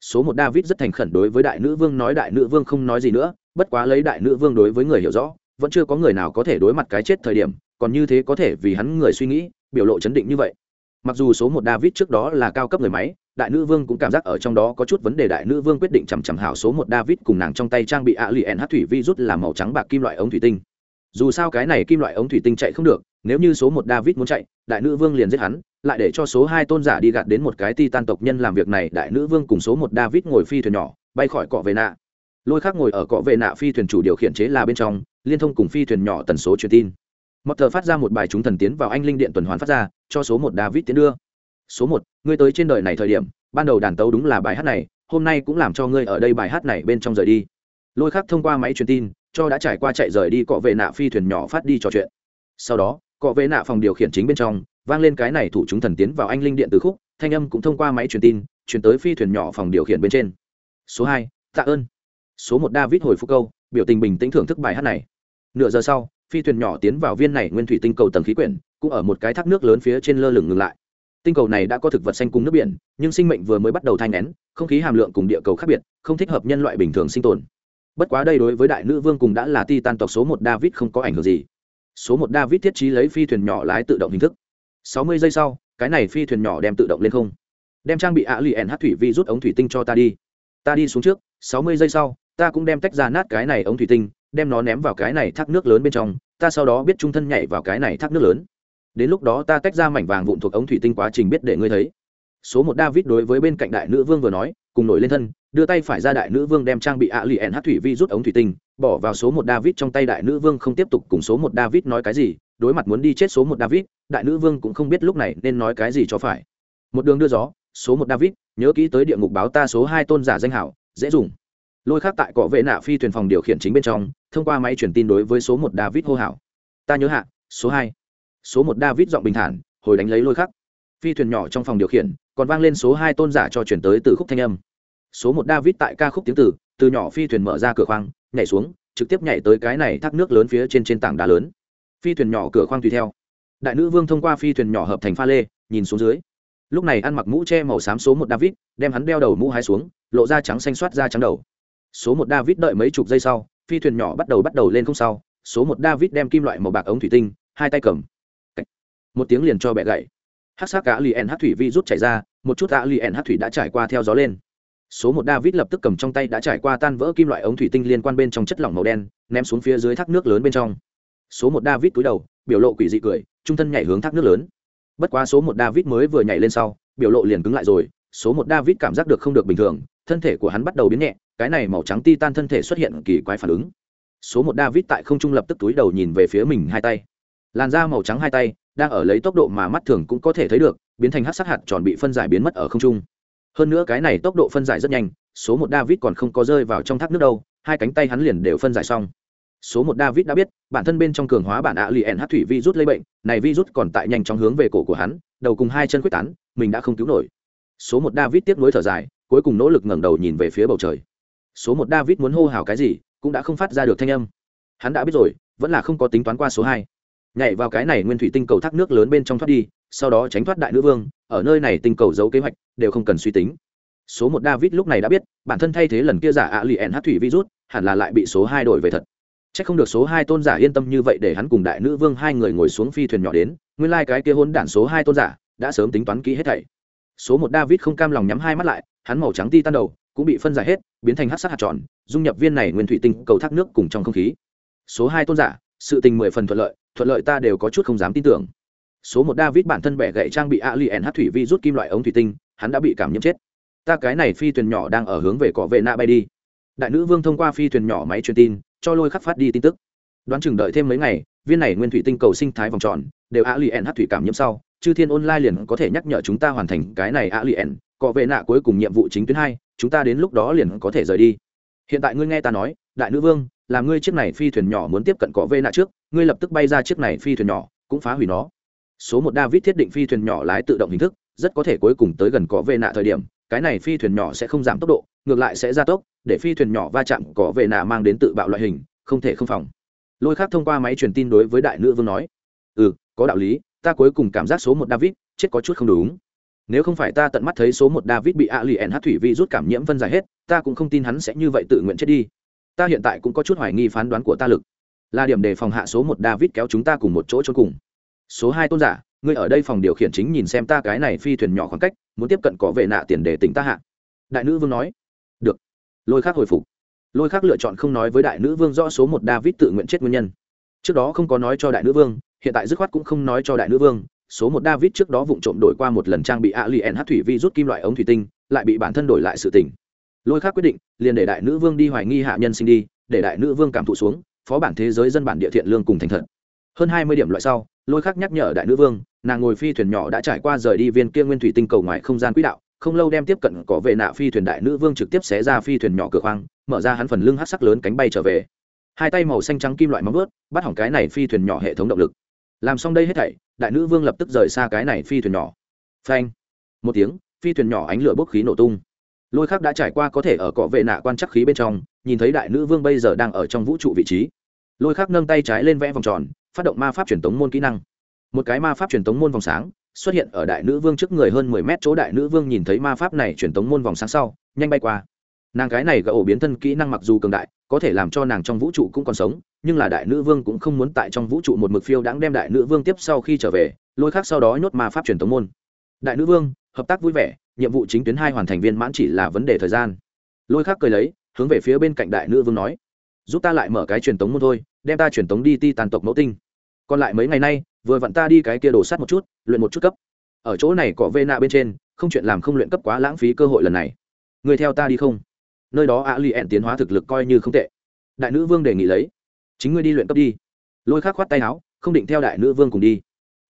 Số một david rất thành khẩn đối với đại nữ vương nói, đại nữ vương không nói gì nữa bất quá lấy đại nữ vương đối với người hiểu rõ, vẫn chưa có người nào có thể đối mặt cái chết thời điểm, còn như thế có thể vì hắn người suy nghĩ, biểu lộ chấn định như vậy. Mặc dù số một david trước đó là cao cấp người máy, đại nữ vương cũng cảm giác ở trong đó có chút vấn đề đại nữ vương quyết định chằm chằm hảo số một david cùng nàng trong tay trang bị ạ lì ẻn hát thủy vi rút làm màu trắng bạc kim loại ống thủy tinh. Dù sao cái này kim loại ống thủy tinh chạy không được, nếu như số một david muốn chạy, đại nữ vương liền giết hắn, lại để cho số hai tôn giả đi gạt đến một cái ti tan tộc nhân làm việc này, đại nữ vương cùng số một david ngồi phi thuyền nhỏ, bay khỏi cọ về nạ lôi khác ngồi ở cọ vệ nạ phi thuyền chủ điều khiển chế là bên trong, liên thông cùng phi thuyền nhỏ tần số truyền tin. Mọt thờ phát ra một bài chúng thần tiến vào anh linh điện tuần hoàn phát ra, cho số một david tiến đưa. Số một, ngươi tới trên đời này thời điểm, ban đầu đàn tấu đúng là bài hát này, hôm nay cũng làm cho ngươi ở đây bài hát này bên trong rời đi. Lôi khác thông qua máy truyền tin, cho đã trải qua chạy rời đi cọ vệ nạ phi thuyền nhỏ phát đi trò chuyện. Sau đó, cọ vệ nạ phòng điều khiển chính bên trong, vang lên cái này thủ chúng thần tiến vào anh linh điện từ khúc, thanh âm cũng thông qua máy truyền tin, chuyển tới phi thuyền nhỏ phòng điều khiển bên trên. Số hai, tạ ơn số một david hồi phục câu, biểu tình bình tĩnh thưởng thức bài hát này. Nửa giờ sau, phi thuyền nhỏ tiến vào viên này nguyên thủy tinh cầu tầng khí quyển, cũng ở một cái thác nước lớn phía trên lơ lửng ngừng lại. Tinh cầu này đã có thực vật xanh cùng nước biển, nhưng sinh mệnh vừa mới bắt đầu thay nén, không khí hàm lượng cùng địa cầu khác biệt, không thích hợp nhân loại bình thường sinh tồn. Bất quá đây đối với đại nữ vương cùng đã là ti tan tộc số một david không có ảnh hưởng gì. Số một david thiết trí lấy phi thuyền nhỏ lái tự động hình thức. Sáu mươi giây sau, cái này phi thuyền nhỏ đem tự động lên không. Đem trang bị ạ lì ẻn hát thủy vi rút ống thủy tinh cho ta đi. Ta đi xuống trước, sáu mươi giây sau ta cũng đem tách ra nát cái này ống thủy tinh, đem nó ném vào cái này thác nước lớn bên trong, ta sau đó biết trung thân nhảy vào cái này thác nước lớn. Đến lúc đó ta tách ra mảnh vàng vụn thuộc ống thủy tinh quá trình biết để ngươi thấy. Số một david đối với bên cạnh đại nữ vương vừa nói, cùng nổi lên thân, đưa tay phải ra đại nữ vương đem trang bị ạ lì ẻn hát thủy vi rút ống thủy tinh, bỏ vào số một david trong tay đại nữ vương không tiếp tục cùng số một david nói cái gì, đối mặt muốn đi chết số một david, đại nữ vương cũng không biết lúc này nên nói cái gì cho phải. Một đường đưa gió, số một david, nhớ kỹ tới địa ngục báo ta số hai tôn giả danh hảo, dễ dùng lôi khác tại cọ vệ nạ phi thuyền phòng điều khiển chính bên trong, thông qua máy truyền tin đối với số một david hô hảo ta nhớ hạ, số hai. Số một david giọng bình thản, hồi đánh lấy lôi khắc phi thuyền nhỏ trong phòng điều khiển, còn vang lên số hai tôn giả cho chuyển tới từ khúc thanh âm. Số một david tại ca khúc tiếng tử từ nhỏ phi thuyền mở ra cửa khoang, nhảy xuống, trực tiếp nhảy tới cái này thác nước lớn phía trên trên tảng đá lớn. Phi thuyền nhỏ cửa khoang tùy theo. Đại nữ vương thông qua phi thuyền nhỏ hợp thành pha lê, nhìn xuống dưới. Lúc này ăn mặc mũ che màu xám số một david, đem hắn đeo đầu mũ hai xuống, lộ ra trắng xanh soát ra trắng đầu số một david đợi mấy chục giây sau, phi thuyền nhỏ bắt đầu bắt đầu lên không sau. Số một david đem kim loại màu bạc ống thủy tinh, hai tay cầm. Một tiếng liền cho bẹ gậy hát sắc cá liền hát thủy vi rút chảy ra, một chút cá liền hát thủy đã trải qua theo gió lên. Số một david lập tức cầm trong tay đã trải qua tan vỡ kim loại ống thủy tinh liên quan bên trong chất lỏng màu đen, ném xuống phía dưới thác nước lớn bên trong. Số một david cúi đầu, biểu lộ quỷ dị cười, trung thân nhảy hướng thác nước lớn. Bất quá số một david mới vừa nhảy lên sau, biểu lộ liền cứng lại rồi. Số một david cảm giác được không được bình thường, thân thể của hắn bắt đầu biến nhẹ cái này màu trắng ti tan thân thể xuất hiện kỳ quái phản ứng. Số một david tại không trung lập tức túi đầu nhìn về phía mình hai tay. Làn da màu trắng hai tay, đang ở lấy tốc độ mà mắt thường cũng có thể thấy được, biến thành hát sát hạt tròn bị phân giải biến mất ở không trung. Hơn nữa cái này tốc độ phân giải rất nhanh, số một david còn không có rơi vào trong thác nước đâu, hai cánh tay hắn liền đều phân giải xong. Số một david đã biết, bản thân bên trong cường hóa bản ạ liền hát thủy virus lây bệnh, này virus còn tại nhanh chóng hướng về cổ của hắn, đầu cùng hai chân quyết tán, mình đã không cứu nổi. Số một david tiếp nối thở dài, cuối cùng nỗ lực ngẩng đầu nhìn về phía bầu trời số một david muốn hô hào cái gì, cũng đã không phát ra được thanh âm. Hắn đã biết rồi, vẫn là không có tính toán qua số hai. Nhảy vào cái này nguyên thủy tinh cầu thác nước lớn bên trong thoát đi, sau đó tránh thoát đại nữ vương, ở nơi này tinh cầu giấu kế hoạch, đều không cần suy tính. Số một david lúc này đã biết, bản thân thay thế lần kia giả ạ lì ẹn hát thủy virus, hẳn là lại bị số hai đổi về thật. C h ắ c không được số hai tôn giả yên tâm như vậy để hắn cùng đại nữ vương hai người ngồi xuống phi thuyền nhỏ đến, nguyên lai、like、cái kia hôn đản số hai tôn giả đã sớm tính toán kỹ hết thảy. Số một david không cam lòng nhắm hai mắt lại, hắn màu trắng ti tan đầu cũng bị phân giải hết, biến thành hát sắc hạt tròn, dung nhập viên này nguyên thủy tinh cầu thác nước cùng trong không khí. Số hai tôn giả, sự tình mười phần thuận lợi thuận lợi ta đều có chút không dám tin tưởng. Số một david bản thân bẻ gậy trang bị a li hát thủy vi rút kim loại ống thủy tinh, hắn đã bị cảm nhiễm chết. Ta cái này phi thuyền nhỏ đang ở hướng về cỏ vệ na bay đi. Đại nữ vương thông qua phi thuyền nhỏ máy truyền tin, cho lôi khắc phát đi tin tức. Đoán chừng đợi thêm mấy ngày, viên này nguyên thủy tinh cầu sinh thái vòng tròn, đều a li hát thủy cảm nhiễm sau, chư thiên online liền có thể nhắc nhở chúng ta hoàn thành cái này a li cọ vệ nạ cuối cùng nhiệm vụ chính tuyến hai, chúng ta đến lúc đó liền có thể rời đi. Hiện tại ngươi nghe ta nói, đại nữ vương, làm ngươi chiếc này phi thuyền nhỏ muốn tiếp cận cọ vệ nạ trước, ngươi lập tức bay ra chiếc này phi thuyền nhỏ, cũng phá hủy nó. Số một david thiết định phi thuyền nhỏ lái tự động hình thức, rất có thể cuối cùng tới gần cọ vệ nạ thời điểm, cái này phi thuyền nhỏ sẽ không giảm tốc độ, ngược lại sẽ gia tốc, để phi thuyền nhỏ va chạm cọ vệ nạ mang đến tự bạo loại hình, không thể không phòng. Lôi khác thông qua máy truyền tin đối với đại nữ vương nói ừ có đạo lý, ta cuối cùng cảm giác số một david chết có chút không đúng nếu không phải ta tận mắt thấy số một david bị a lien hát thủy vi rút cảm nhiễm phân giải hết, ta cũng không tin hắn sẽ như vậy tự nguyện chết đi. Ta hiện tại cũng có chút hoài nghi phán đoán của ta lực. Là điểm để phòng hạ số một david kéo chúng ta cùng một chỗ cho cùng. Số hai tôn giả, ngươi ở đây phòng điều khiển chính nhìn xem ta cái này phi thuyền nhỏ khoảng cách, muốn tiếp cận có vệ nạ tiền để tỉnh ta hạ. Đại nữ vương nói. Được. Lôi khác hồi phục. Lôi khác lựa chọn không nói với đại nữ vương rõ số một david tự nguyện chết nguyên nhân. Trước đó không có nói cho đại nữ vương, hiện tại dứt khoát cũng không nói cho đại nữ vương số một david trước đó vụng trộm đổi qua một lần trang bị alien hát thủy vi rút kim loại ống thủy tinh, lại bị bản thân đổi lại sự tình. Lôi khác quyết định, liền để đại nữ vương đi hoài nghi hạ nhân sinh đi, để đại nữ vương cảm thụ xuống, phó bản thế giới dân bản địa thiện lương cùng thành thật. Hơn hai mươi điểm loại sau, lôi khác nhắc nhở đại nữ vương, nàng ngồi phi thuyền nhỏ đã trải qua rời đi viên kia nguyên thủy tinh cầu ngoài không gian quỹ đạo, không lâu đem tiếp cận có vệ nạ phi thuyền đại nữ vương trực tiếp xé ra phi thuyền nhỏ cửa khoang, mở ra hắn phần lưng hát sắc lớn cánh bay trở về. Hai tay màu xanh trắng kim loại móng vớt bắt hỏng cái này phi thuyền nhỏ hệ thống động lực. Làm xong đây hết thảy đại nữ vương lập tức rời xa cái này phi thuyền nhỏ. Phanh, một tiếng, phi thuyền nhỏ ánh lửa bốc khí nổ tung. Lôi khác đã trải qua có thể ở cọ vệ nạ quan chắc khí bên trong, nhìn thấy đại nữ vương bây giờ đang ở trong vũ trụ vị trí. Lôi khác nâng tay trái lên vẽ vòng tròn, phát động ma pháp truyền tống môn kỹ năng. Một cái ma pháp truyền tống môn vòng sáng xuất hiện ở đại nữ vương trước người hơn mười mét chỗ đại nữ vương nhìn thấy ma pháp này truyền tống môn vòng sáng sau, nhanh bay qua. Nàng cái này gỡ ổ biến thân kỹ năng mặc dù cường đại, có thể làm cho nàng trong vũ trụ cũng còn sống nhưng là đại nữ vương cũng không muốn tại trong vũ trụ một mực phiêu đãng đem đại nữ vương tiếp sau khi trở về, lôi khác sau đó nhốt ma pháp truyền tống môn. Đại nữ vương, hợp tác vui vẻ, nhiệm vụ chính tuyến hai hoàn thành viên mãn chỉ là vấn đề thời gian. Lôi khác cười lấy, hướng về phía bên cạnh đại nữ vương nói, giúp ta lại mở cái truyền tống môn thôi, đem ta truyền tống đi ti tàn tộc mẫu tinh. Còn lại mấy ngày nay, vừa vặn ta đi cái kia đổ sắt một chút, luyện một chút cấp. Ở chỗ này có vê nạ bên trên, không chuyện làm không luyện cấp quá lãng phí cơ hội lần này. Người theo ta đi không? Nơi đó a lì ẹn tiến hóa thực lực coi như không tệ. Đại nữ vương đề nghị lấy chính ngươi đi luyện cấp đi. Lôi khác khoát tay áo, không định theo đại nữ vương cùng đi.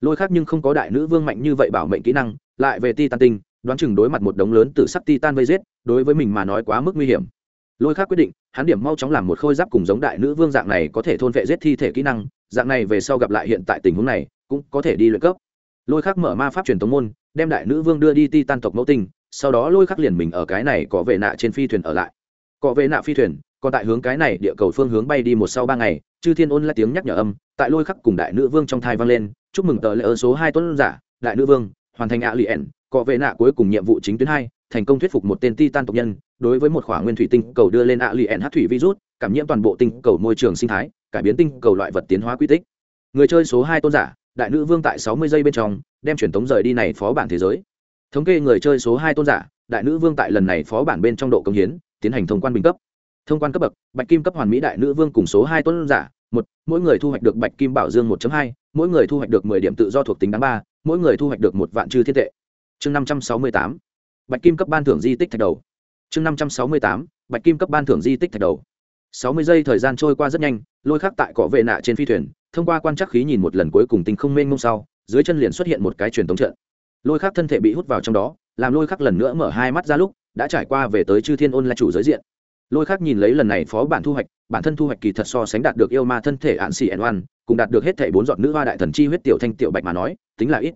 Lôi khác nhưng không có đại nữ vương mạnh như vậy bảo mệnh kỹ năng, lại về ti tan tinh, đoán chừng đối mặt một đống lớn từ sắc ti tan vây giết, đối với mình mà nói quá mức nguy hiểm. Lôi khác quyết định, hắn điểm mau chóng làm một khôi giáp cùng giống đại nữ vương dạng này có thể thôn vệ giết thi thể kỹ năng, dạng này về sau gặp lại hiện tại tình huống này, cũng có thể đi luyện cấp. Lôi khắc mở ma pháp truyền tống môn, đem đại nữ vương đưa đi ti tan tộc mẫu tinh, sau đó lôi khắc liền mình ở cái này có vệ nạ trên phi thuyền ở lại. Có vệ nạ phi thuyền còn tại hướng cái này địa cầu phương hướng bay đi một sau ba ngày, chư thiên ôn lại tiếng nhắc nhở âm, tại lôi khắc cùng đại nữ vương trong thai vang lên, chúc mừng tờ lễ ơn số hai tuấn giả, đại nữ vương, hoàn thành ạ lì ẻn, cọ vệ nạ cuối cùng nhiệm vụ chính tuyến hai, thành công thuyết phục một tên titan tộc nhân, đối với một khỏa nguyên thủy tinh cầu đưa lên ạ lì ẻn hát thủy virus, cảm nhiễm toàn bộ tinh cầu môi trường sinh thái, cải biến tinh cầu loại vật tiến hóa quy tích. Người chơi số hai tôn giả, đại nữ vương tại sáu mươi giây bên trong, đem truyền tống rời đi này phó bản thế giới. Thống kê người chơi số hai tôn giả, đại nữ vương tại lần này phó bản bên trong độ công hiến, tiến hành thông quan bình cấp thông quan cấp bậc, bạch kim cấp hoàn mỹ đại nữ vương cùng số hai tôn giả, một, mỗi người thu hoạch được bạch kim bảo dương một hai, mỗi người thu hoạch được mười điểm tự do thuộc tính đáng ba, mỗi người thu hoạch được một vạn chư thiên tệ. Chương năm trăm sáu mươi tám, bạch kim cấp ban thưởng di tích thạch đầu. Chương năm trăm sáu mươi tám, bạch kim cấp ban thưởng di tích thạch đầu. Sáu mươi giây thời gian trôi qua rất nhanh, lôi khắc tại cỏ vệ nạ trên phi thuyền, thông qua quan trắc khí nhìn một lần cuối cùng tình không mênh mông sau, dưới chân liền xuất hiện một cái truyền thống trận. Lôi khắc thân thể bị hút vào trong đó, làm lôi khắc lần nữa mở hai mắt ra lúc, đã trải qua về tới chư thiên ôn là chủ giới diện lôi khác nhìn lấy lần này phó bản thu hoạch, bản thân thu hoạch kỳ thật so sánh đạt được yêu ma thân thể ạn xì ẩn oan, cùng đạt được hết thể bốn giọt nữ hoa đại thần chi huyết tiểu thanh tiểu bạch mà nói, tính là ít.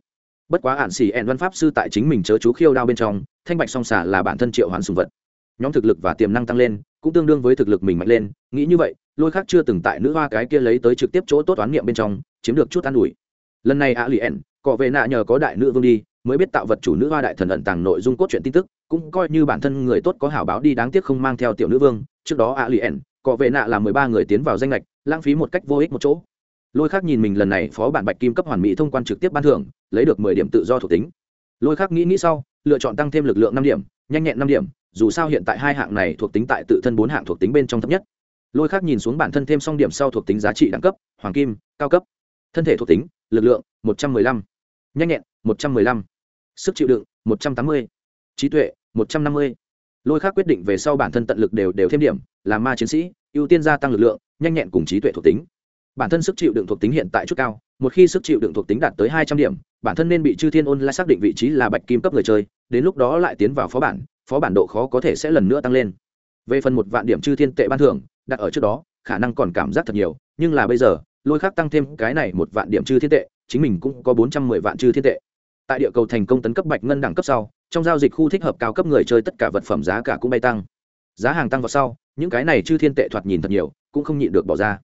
Bất quá ạn xì ẩn văn pháp sư tại chính mình chớ chú khiêu đao bên trong, thanh bạch song xả là bản thân triệu hoán sùng vật. Nhóm thực lực và tiềm năng tăng lên, cũng tương đương với thực lực mình mạnh lên, nghĩ như vậy, lôi khác chưa từng tại nữ hoa cái kia lấy tới trực tiếp chỗ tốt toán niệm bên trong, chiếm được chút an ủi. Lần này a ẩn cọ về nạ nhờ có đại nữ vương đi mới biết tạo vật chủ nữ hoa đại thần ẩn tàng nội dung cốt truyện tin tức, cũng coi như bản thân người tốt có hảo báo đi đáng tiếc không mang theo tiểu nữ vương, trước đó a lien cọ vệ nạ là mười ba người tiến vào danh lệch lãng phí một cách vô ích một chỗ. Lôi khác nhìn mình lần này phó bản bạch kim cấp hoàn mỹ thông quan trực tiếp ban thưởng, lấy được mười điểm tự do thuộc tính. Lôi khác nghĩ nghĩ sau, lựa chọn tăng thêm lực lượng năm điểm, nhanh nhẹn năm điểm, dù sao hiện tại hai hạng này thuộc tính tại tự thân bốn hạng thuộc tính bên trong thấp nhất. Lôi khác nhìn xuống bản thân thêm xong điểm sau thuộc tính giá trị đẳng cấp, hoàng kim, cao cấp. Thân thể thuộc tính, lực lượng, một trăm mười lăm. Nhanh nhẹn, một trăm mười lăm sức chịu đựng, một trăm tám mươi. Trí tuệ, một trăm năm mươi. Lôi khác quyết định về sau bản thân tận lực đều đều thêm điểm làm ma chiến sĩ, ưu tiên gia tăng lực lượng, nhanh nhẹn cùng trí tuệ thuộc tính. Bản thân sức chịu đựng thuộc tính hiện tại chút cao, một khi sức chịu đựng thuộc tính đạt tới hai trăm điểm, bản thân nên bị chư thiên ôn lại xác định vị trí là bạch kim cấp người chơi, đến lúc đó lại tiến vào phó bản phó bản độ khó có thể sẽ lần nữa tăng lên. Về phần một vạn điểm chư thiên tệ ban thưởng, đặt ở trước đó, khả năng còn cảm giác thật nhiều, nhưng là bây giờ, lôi khác tăng thêm cái này một vạn điểm chư thiên tệ, chính mình cũng có bốn trăm mười vạn chư thiên tệ tại địa cầu thành công tấn cấp bạch ngân đẳng cấp sau, trong giao dịch khu thích hợp cao cấp người chơi tất cả vật phẩm giá cả cũng bay tăng. Giá hàng tăng vào sau, những cái này chư thiên tệ thoạt nhìn thật nhiều, cũng không nhịn được bỏ ra.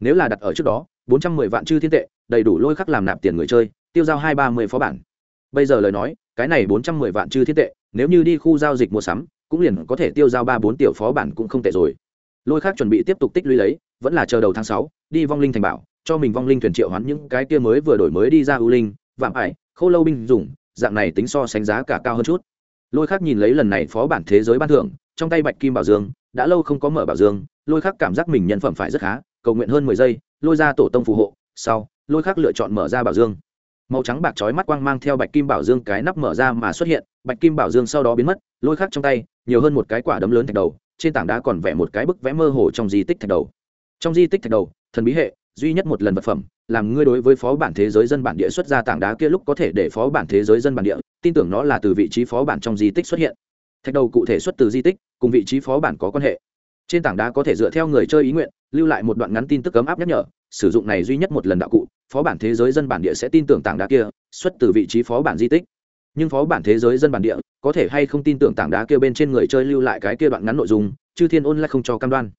Nếu là đặt ở trước đó, bốn trăm mười vạn chư thiên tệ, đầy đủ lôi khắc làm nạp tiền người chơi, tiêu giao hai ba mươi phó bản. Bây giờ lời nói, cái này bốn trăm mười vạn chư thiên tệ, nếu như đi khu giao dịch mua sắm, cũng liền có thể tiêu giao ba bốn tiểu phó bản cũng không tệ rồi. Lôi khác chuẩn bị tiếp tục tích lũy lấy, vẫn là chờ đầu tháng sáu, đi vong linh thành bảo, cho mình vong linh thuyền triệu hoán những cái kia mới vừa đổi mới đi ra ưu linh, vạm ải Khô lâu binh dùng, dạng này tính so sánh giá cả cao hơn chút. Lôi khác nhìn lấy lần này phó bản thế giới ban thưởng, trong tay bạch kim bảo dương, đã lâu không có mở bảo dương, lôi khác cảm giác mình nhân phẩm phải rất khá, cầu nguyện hơn mười giây, lôi ra tổ tông phù hộ, sau, lôi khác lựa chọn mở ra bảo dương. Màu trắng bạc chói mắt quang mang theo bạch kim bảo dương cái nắp mở ra mà xuất hiện, bạch kim bảo dương sau đó biến mất, lôi khắc trong tay, nhiều hơn một cái quả đấm lớn thạch đầu, trên tảng đá còn vẽ một cái bức vẽ mơ hồ trong di tích thạch đầu. Trong di tích thạch đầu, thần bí hệ duy nhất một lần vật phẩm, làm ngươi đối với phó bản thế giới dân bản địa xuất ra tảng đá kia lúc có thể để phó bản thế giới dân bản địa, tin tưởng nó là từ vị trí phó bản trong di tích xuất hiện. Thạch đầu cụ thể xuất từ di tích, cùng vị trí phó bản có quan hệ. Trên tảng đá có thể dựa theo người chơi ý nguyện, lưu lại một đoạn ngắn tin tức cấm áp nhắc nhở, sử dụng này duy nhất một lần đạo cụ, phó bản thế giới dân bản địa sẽ tin tưởng tảng đá kia, xuất từ vị trí phó bản di tích. Nhưng phó bản thế giới dân bản địa có thể hay không tin tưởng tảng đá kia bên trên người chơi lưu lại cái kia đoạn ngắn nội dung, chư thiên ôn lại không cho cam đoan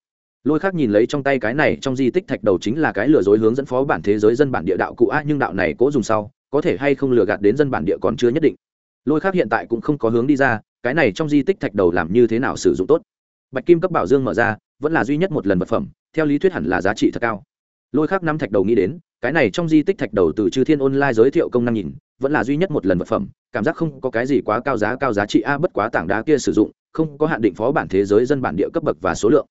lôi khác nhìn lấy trong tay cái này, trong di tích thạch đầu chính là cái lừa dối hướng dẫn phó bản thế giới dân bản địa đạo cụ a, nhưng đạo này cố dùng sau, có thể hay không lừa gạt đến dân bản địa còn chưa nhất định. Lôi khác hiện tại cũng không có hướng đi ra, cái này trong di tích thạch đầu làm như thế nào sử dụng tốt? Bạch kim cấp bảo dương mở ra, vẫn là duy nhất một lần vật phẩm, theo lý thuyết hẳn là giá trị thật cao. Lôi khác năm thạch đầu nghĩ đến, cái này trong di tích thạch đầu từ chư thiên online giới thiệu công năng nhìn, vẫn là duy nhất một lần vật phẩm, cảm giác không có cái gì quá cao giá cao giá trị a, bất quá tảng đá kia sử dụng, không có hạn định phó bản thế giới dân bản địa cấp bậc và số lượng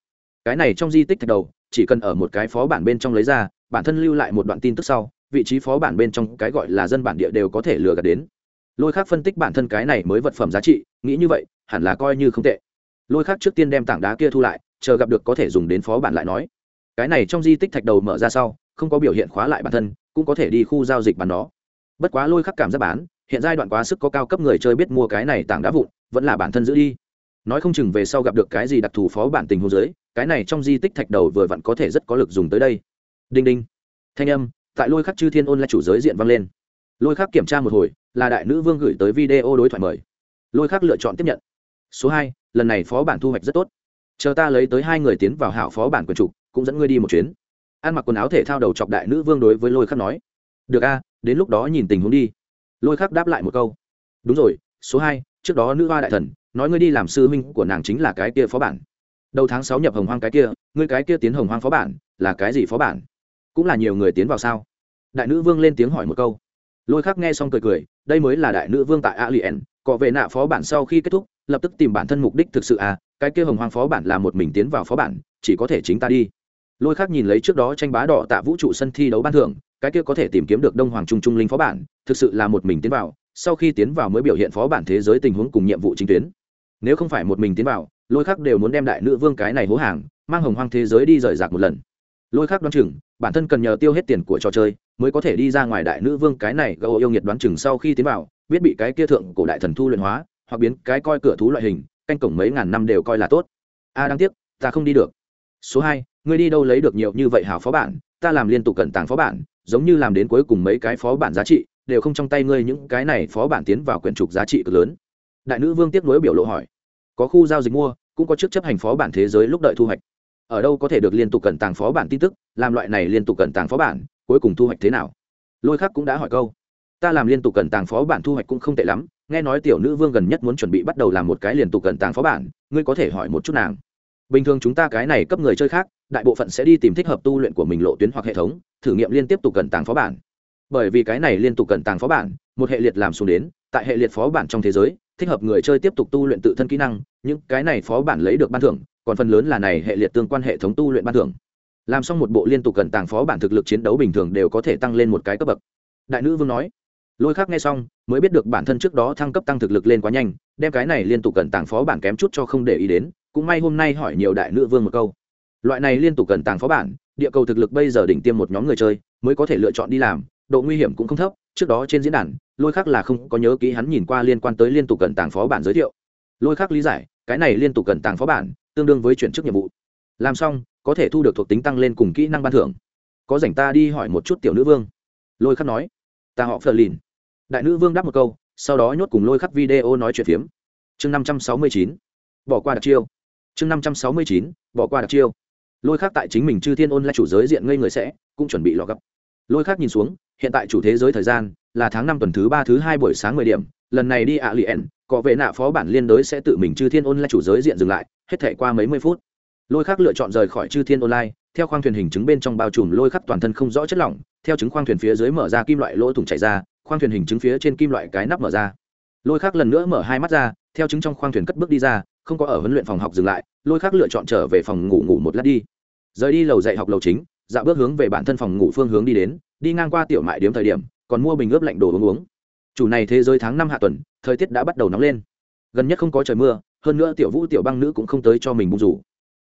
cái này trong di tích thạch đầu, chỉ cần ở một cái phó bản bên trong lấy ra, bản thân lưu lại một đoạn tin tức sau, vị trí phó bản bên trong cái gọi là dân bản địa đều có thể lừa gạt đến. Lôi khác phân tích bản thân cái này mới vật phẩm giá trị, nghĩ như vậy, hẳn là coi như không tệ. Lôi khác trước tiên đem tảng đá kia thu lại, chờ gặp được có thể dùng đến phó bản lại nói. Cái này trong di tích thạch đầu mở ra sau, không có biểu hiện khóa lại bản thân, cũng có thể đi khu giao dịch bán đó bất quá lôi khắc cảm giác bán, hiện giai đoạn quá sức có cao cấp người chơi biết mua cái này tảng đá vụn, vẫn là bản thân giữ đi nói không chừng về sau gặp được cái gì đặc thù phó bản tình hồ dưới, cái này trong di tích thạch đầu vừa vặn có thể rất có lực dùng tới đây. Đinh đinh. Thanh âm, tại lôi khắc chư thiên ôn là chủ giới diện vang lên. Lôi khắc kiểm tra một hồi, là đại nữ vương gửi tới video đối thoại mời. Lôi khắc lựa chọn tiếp nhận. Số hai, lần này phó bản thu hoạch rất tốt. Chờ ta lấy tới hai người tiến vào hảo phó bản quyền trục cũng dẫn ngươi đi một chuyến. Ăn mặc quần áo thể thao đầu chọc đại nữ vương đối với lôi khắc nói. Được a, đến lúc đó nhìn tình huống đi. Lôi khắc đáp lại một câu. Đúng rồi, số hai, trước đó nữ hoa đại thần nói ngươi đi làm sư huynh của nàng chính là cái kia phó bản. Đầu tháng sáu nhập hồng hoang cái kia, ngươi cái kia tiến hồng hoang phó bản, là cái gì phó bản? Cũng là nhiều người tiến vào sao? Đại nữ vương lên tiếng hỏi một câu. Lôi khắc nghe xong cười cười, đây mới là đại nữ vương tại a cọ vệ nạ phó bản sau khi kết thúc, lập tức tìm bản thân mục đích thực sự à cái kia hồng hoang phó bản là một mình tiến vào phó bản, chỉ có thể chính ta đi. Lôi khắc nhìn lấy trước đó tranh bá đỏ tạ vũ trụ sân thi đấu ban thưởng, cái kia có thể tìm kiếm được đông hoàng trung trung linh phó bản, thực sự là một mình tiến vào, sau khi tiến vào mới biểu hiện phó bản thế giới tình huống cùng nhiệm vụ chính tuyến nếu không phải một mình tiến vào, lôi khắc đều muốn đem đại nữ vương cái này hố hàng, mang hồng hoang thế giới đi rời rạc một lần. Lôi khắc đoán chừng, bản thân cần nhờ tiêu hết tiền của trò chơi, mới có thể đi ra ngoài đại nữ vương cái này gấu yêu nghiệt đoán chừng sau khi tiến vào, biết bị cái kia thượng cổ đại thần thu luyện hóa, hoặc biến cái coi cửa thú loại hình, canh cổng mấy ngàn năm đều coi là tốt. A à, đáng tiếc, ta không đi được. Số hai, ngươi đi đâu lấy được nhiều như vậy hào phó bản, ta làm liên tục cận tàng phó bản, giống như làm đến cuối cùng mấy cái phó bản giá trị, đều không trong tay ngươi những cái này phó bản tiến vào quyển trục giá trị cực lớn. Đại nữ vương tiếp nối biểu lộ hỏi có khu giao dịch mua, cũng có chức chấp hành phó bản thế giới lúc đợi thu hoạch. Ở đâu có thể được liên tục cẩn tàng phó bản tin tức, làm loại này liên tục cẩn tàng phó bản, cuối cùng thu hoạch thế nào? Lôi khắc cũng đã hỏi câu. Ta làm liên tục cẩn tàng phó bản thu hoạch cũng không tệ lắm, nghe nói tiểu nữ vương gần nhất muốn chuẩn bị bắt đầu làm một cái liên tục cẩn tàng phó bản, ngươi có thể hỏi một chút nàng. Bình thường chúng ta cái này cấp người chơi khác, đại bộ phận sẽ đi tìm thích hợp tu luyện của mình lộ tuyến hoặc hệ thống, thử nghiệm liên tiếp tục cẩn tàng phó bản. Bởi vì cái này liên tục cẩn tàng phó bản, một hệ liệt làm xuống đến, tại hệ liệt phó bản trong thế giới thích hợp người chơi tiếp tục tu luyện tự thân kỹ năng, những cái này phó bản lấy được ban thưởng, còn phần lớn là này hệ liệt tương quan hệ thống tu luyện ban thưởng. Làm xong một bộ liên tục cần tàng phó bản thực lực chiến đấu bình thường đều có thể tăng lên một cái cấp bậc. Đại nữ vương nói, lôi khác nghe xong, mới biết được bản thân trước đó thăng cấp tăng thực lực lên quá nhanh, đem cái này liên tục cần tàng phó bản kém chút cho không để ý đến, cũng may hôm nay hỏi nhiều đại nữ vương một câu. Loại này liên tục cần tàng phó bản, địa cầu thực lực bây giờ đỉnh tiêm một nhóm người chơi, mới có thể lựa chọn đi làm, độ nguy hiểm cũng không thấp, trước đó trên diễn đàn lôi khác là không có nhớ kỹ hắn nhìn qua liên quan tới liên tục cần tàng phó bản giới thiệu. Lôi khác lý giải, cái này liên tục cần tàng phó bản, tương đương với chuyển chức nhiệm vụ. Làm xong, có thể thu được thuộc tính tăng lên cùng kỹ năng ban thưởng. Có rảnh ta đi hỏi một chút tiểu nữ vương. Lôi khắc nói. Ta họ phờ lìn đại nữ vương đáp một câu, sau đó nhốt cùng lôi khắc video nói chuyện phiếm. Chương năm trăm sáu mươi chín. Bỏ qua đặc chiêu. Chương năm trăm sáu mươi chín. Bỏ qua đặc chiêu. Lôi khắc tại chính mình chư thiên ôn là chủ giới diện ngây người sẽ, cũng chuẩn bị lò gấp. Lôi khắc nhìn xuống, hiện tại chủ thế giới thời gian là tháng năm tuần thứ ba thứ hai buổi sáng mười điểm, lần này đi ạ lì ẻn, có vệ nạ phó bản liên đối sẽ tự mình chư thiên ôn chủ giới diện dừng lại, hết thể qua mấy mươi phút. Lôi khắc lựa chọn rời khỏi chư thiên online, theo khoang thuyền hình chứng bên trong bao trùm lôi khắc toàn thân không rõ chất lỏng, theo chứng khoang thuyền phía dưới mở ra kim loại lỗ thủng chảy ra, khoang thuyền hình chứng phía trên kim loại cái nắp mở ra. Lôi khắc lần nữa mở hai mắt ra, theo chứng trong khoang thuyền cất bước đi ra, không có ở huấn luyện phòng học dừng lại, lôi khắc lựa chọn trở về phòng ngủ ngủ một lát đi. Rời đi lầu dạy học lầu chính dạo bước hướng về bản thân phòng ngủ phương hướng đi đến, đi ngang qua tiểu mại điếm thời điểm còn mua bình ướp lạnh đồ uống uống. Chủ này thế giới tháng năm hạ tuần, thời tiết đã bắt đầu nóng lên. Gần nhất không có trời mưa, hơn nữa tiểu vũ, tiểu băng nữ cũng không tới cho mình bung rủ.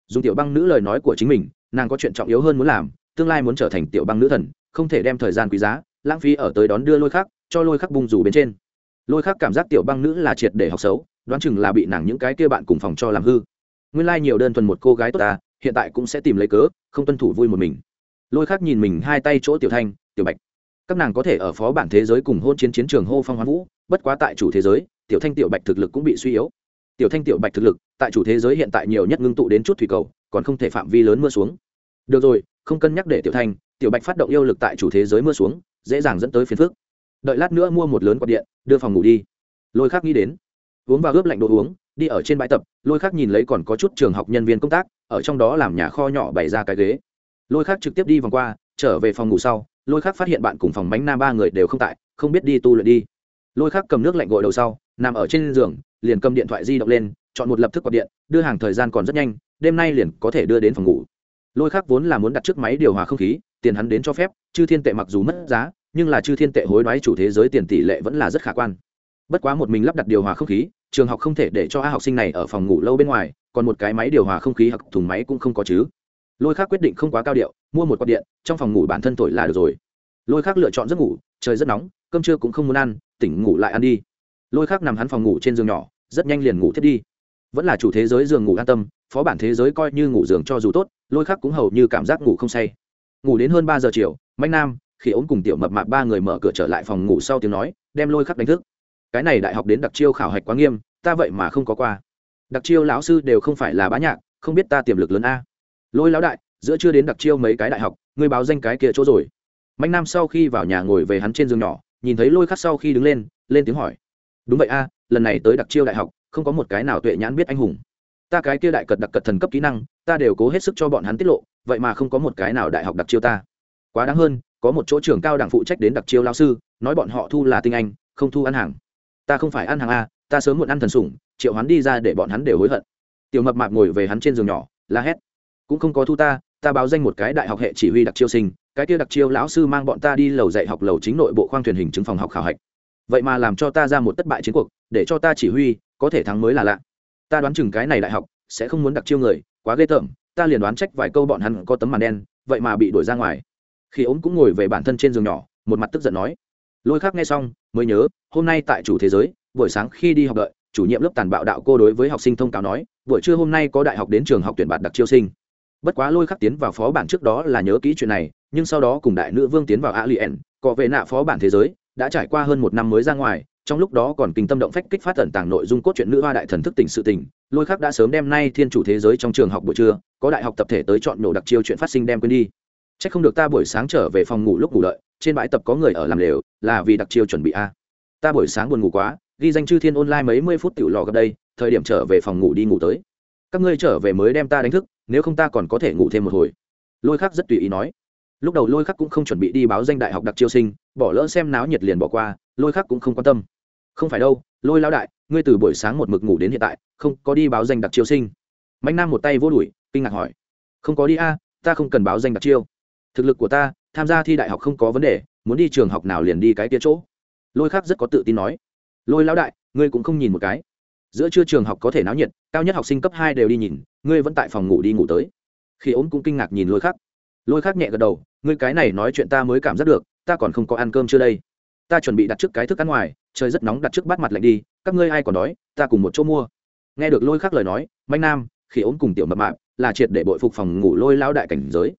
Dùng tiểu băng nữ lời nói của chính mình, nàng có chuyện trọng yếu hơn muốn làm, tương lai muốn trở thành tiểu băng nữ thần, không thể đem thời gian quý giá, lãng phí ở tới đón đưa lôi khắc, cho lôi khắc bung rủ bên trên. Lôi khắc cảm giác tiểu băng nữ là triệt để học xấu, đoán chừng là bị nàng những cái kia bạn cùng phòng cho làm hư. Nguyên lai、like、nhiều đơn thuần một cô gái tốt ta, hiện tại cũng sẽ tìm lấy cớ, không tuân thủ vui một mình. Lôi khắc nhìn mình hai tay chỗ tiểu thanh, tiểu bạch các nàng có thể ở phó bản thế giới cùng hôn chiến chiến trường hô phong hoán vũ, bất quá tại chủ thế giới, tiểu thanh tiểu bạch thực lực cũng bị suy yếu. Tiểu thanh tiểu bạch thực lực, tại chủ thế giới hiện tại nhiều nhất ngưng tụ đến chút thủy cầu, còn không thể phạm vi lớn mưa xuống. Được rồi, không cân nhắc để tiểu thanh, tiểu bạch phát động yêu lực tại chủ thế giới mưa xuống, dễ dàng dẫn tới phiền phức. đợi lát nữa mua một lớn quạt điện, đưa phòng ngủ đi. Lôi khác nghĩ đến, uống và ướp lạnh đồ uống, đi ở trên bãi tập, lôi khác nhìn lấy còn có chút trường học nhân viên công tác, ở trong đó làm nhà kho nhỏ bày ra cái ghế. Lôi khác trực tiếp đi vòng qua, trở về phòng ngủ sau lôi khác phát hiện bạn cùng phòng bánh na ba người đều không tại, không biết đi tu luyện đi. Lôi khác cầm nước lạnh gội đầu sau, nằm ở trên giường, liền cầm điện thoại di động lên, chọn một lập thức quạt điện, đưa hàng thời gian còn rất nhanh, đêm nay liền có thể đưa đến phòng ngủ. Lôi khác vốn là muốn đặt trước máy điều hòa không khí, tiền hắn đến cho phép, chư thiên tệ mặc dù mất giá, nhưng là chư thiên tệ hối đoái chủ thế giới tiền tỷ lệ vẫn là rất khả quan. Bất quá một mình lắp đặt điều hòa không khí, trường học không thể để cho a học sinh này ở phòng ngủ lâu bên ngoài, còn một cái máy điều hòa không khí hoặc thùng máy cũng không có chứ. Lôi khác quyết định không quá cao điệu, mua một quạt điện, trong phòng ngủ bản thân thổi là được rồi lôi khác lựa chọn giấc ngủ, trời rất nóng, cơm trưa cũng không muốn ăn, tỉnh ngủ lại ăn đi. Lôi khác nằm hắn phòng ngủ trên giường nhỏ, rất nhanh liền ngủ thiết đi. Vẫn là chủ thế giới giường ngủ an tâm, phó bản thế giới coi như ngủ giường cho dù tốt, lôi khác cũng hầu như cảm giác ngủ không say. Ngủ đến hơn ba giờ chiều, mạnh nam khi ốm cùng tiểu mập mạp ba người mở cửa trở lại phòng ngủ sau tiếng nói, đem lôi khắc đánh thức. Cái này đại học đến đặc chiêu khảo hạch quá nghiêm, ta vậy mà không có qua. Đặc chiêu lão sư đều không phải là bá nhạc, không biết ta tiềm lực lớn a. Lôi lão đại, giữa chưa đến đặc chiêu mấy cái đại học, ngươi báo danh cái kia chỗ rồi mạnh nam sau khi vào nhà ngồi về hắn trên giường nhỏ, nhìn thấy lôi khắc sau khi đứng lên lên tiếng hỏi. Đúng vậy a, lần này tới đặc chiêu đại học, không có một cái nào tuệ nhãn biết anh hùng. Ta cái kia đại cật đặc cật thần cấp kỹ năng, ta đều cố hết sức cho bọn hắn tiết lộ, vậy mà không có một cái nào đại học đặc chiêu ta. Quá đáng hơn, có một chỗ trưởng cao đẳng phụ trách đến đặc chiêu lao sư, nói bọn họ thu là tinh anh, không thu ăn hàng. Ta không phải ăn hàng a, ta sớm muộn ăn thần sủng, triệu hắn đi ra để bọn hắn đều hối hận. Tiểu mập mạp ngồi về hắn trên giường nhỏ, la hét. Cũng không có thu ta ta báo danh một cái đại học hệ chỉ huy đặc chiêu sinh cái kia đặc chiêu lão sư mang bọn ta đi lầu dạy học lầu chính nội bộ khoang thuyền hình chứng phòng học khảo hạch. Vậy mà làm cho ta ra một thất bại chiến cuộc, để cho ta chỉ huy, có thể thắng mới là lạ. Ta đoán chừng cái này đại học, sẽ không muốn đặc chiêu người, quá ghê tởm, ta liền đoán trách vài câu bọn hắn có tấm màn đen, vậy mà bị đuổi ra ngoài. Khi ốm cũng ngồi về bản thân trên giường nhỏ, một mặt tức giận nói. Lôi khác nghe xong, mới nhớ, hôm nay tại chủ thế giới, buổi sáng khi đi học đợi, chủ nhiệm lớp tàn bạo đạo cô đối với học sinh thông cáo nói, buổi trưa hôm nay có đại học đến trường học tuyển bạn đặc chiêu sinh bất quá lôi khắc tiến vào phó bản trước đó là nhớ kỹ chuyện này, nhưng sau đó cùng đại nữ vương tiến vào a lien cọ vệ nạ phó bản thế giới, đã trải qua hơn một năm mới ra ngoài, trong lúc đó còn kinh tâm động phách kích phát tẩn tàng nội dung cốt truyện nữ hoa đại thần thức tỉnh sự tỉnh, lôi khắc đã sớm đem nay thiên chủ thế giới trong trường học buổi trưa, có đại học tập thể tới chọn nổ đặc chiêu chuyện phát sinh đem quên đi. C h ắ c không được ta buổi sáng trở về phòng ngủ lúc ngủ đợi, trên bãi tập có người ở làm lều, là vì đặc chiêu chuẩn bị a. Ta buổi sáng buồn ngủ quá, ghi danh chư thiên online mấy mươi phút tiểu lò gặp đây, thời điểm trở về phòng ngủ đi ngủ tới. Các ngươi trở về mới đem ta đánh thức nếu không ta còn có thể ngủ thêm một hồi. Lôi khắc rất tùy ý nói. Lúc đầu lôi khắc cũng không chuẩn bị đi báo danh đại học đặc chiêu sinh, bỏ lỡ xem náo nhiệt liền bỏ qua, lôi khắc cũng không quan tâm. Không phải đâu, lôi lao đại, ngươi từ buổi sáng một mực ngủ đến hiện tại, không có đi báo danh đặc chiêu sinh. Mạnh nam một tay vô đuổi, kinh ngạc hỏi. Không có đi a, ta không cần báo danh đặc chiêu. Thực lực của ta, tham gia thi đại học không có vấn đề, muốn đi trường học nào liền đi cái kia chỗ. Lôi khắc rất có tự tin nói. Lôi lao đại, ngươi cũng không nhìn một cái giữa trưa trường học có thể náo nhiệt, cao nhất học sinh cấp hai đều đi nhìn, ngươi vẫn tại phòng ngủ đi ngủ tới. Khi ốm cũng kinh ngạc nhìn lôi khắc. Lôi khắc nhẹ gật đầu, ngươi cái này nói chuyện ta mới cảm giác được, ta còn không có ăn cơm chưa đây. Ta chuẩn bị đặt trước cái thức ăn ngoài, trời rất nóng đặt trước bát mặt lạnh đi, các ngươi ai còn đói, ta cùng một chỗ mua. Nghe được lôi khắc lời nói manh nam, khi ốm cùng tiểu mập mạp, là triệt để bội phục phòng ngủ lôi lao đại cảnh giới.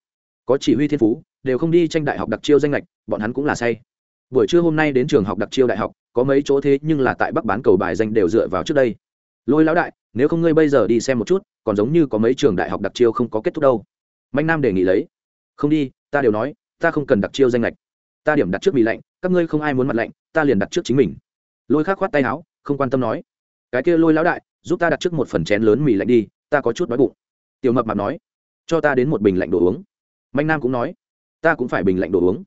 Có chỉ huy thiên phú, đều không đi tranh đại học đặc chiêu danh lệch, bọn hắn cũng là say buổi trưa hôm nay đến trường học đặc chiêu đại học, có mấy chỗ thế nhưng là tại bắc bán cầu bài danh đều dựa vào trước đây. Lôi lão đại, nếu không ngươi bây giờ đi xem một chút, còn giống như có mấy trường đại học đặc chiêu không có kết thúc đâu. Mạnh nam đề nghị lấy. Không đi, ta đều nói, ta không cần đặc chiêu danh lệch ta điểm đặt trước mì lạnh, các ngươi không ai muốn mặt lạnh, ta liền đặt trước chính mình. Lôi khắc khoát tay áo, không quan tâm nói. Cái kia lôi lão đại, giúp ta đặt trước một phần chén lớn mì lạnh đi, ta có chút đói bụng. Tiểu mập mạp nói. Cho ta đến một bình lạnh đồ uống. Mạnh nam cũng nói. Ta cũng phải bình lạnh đồ uống.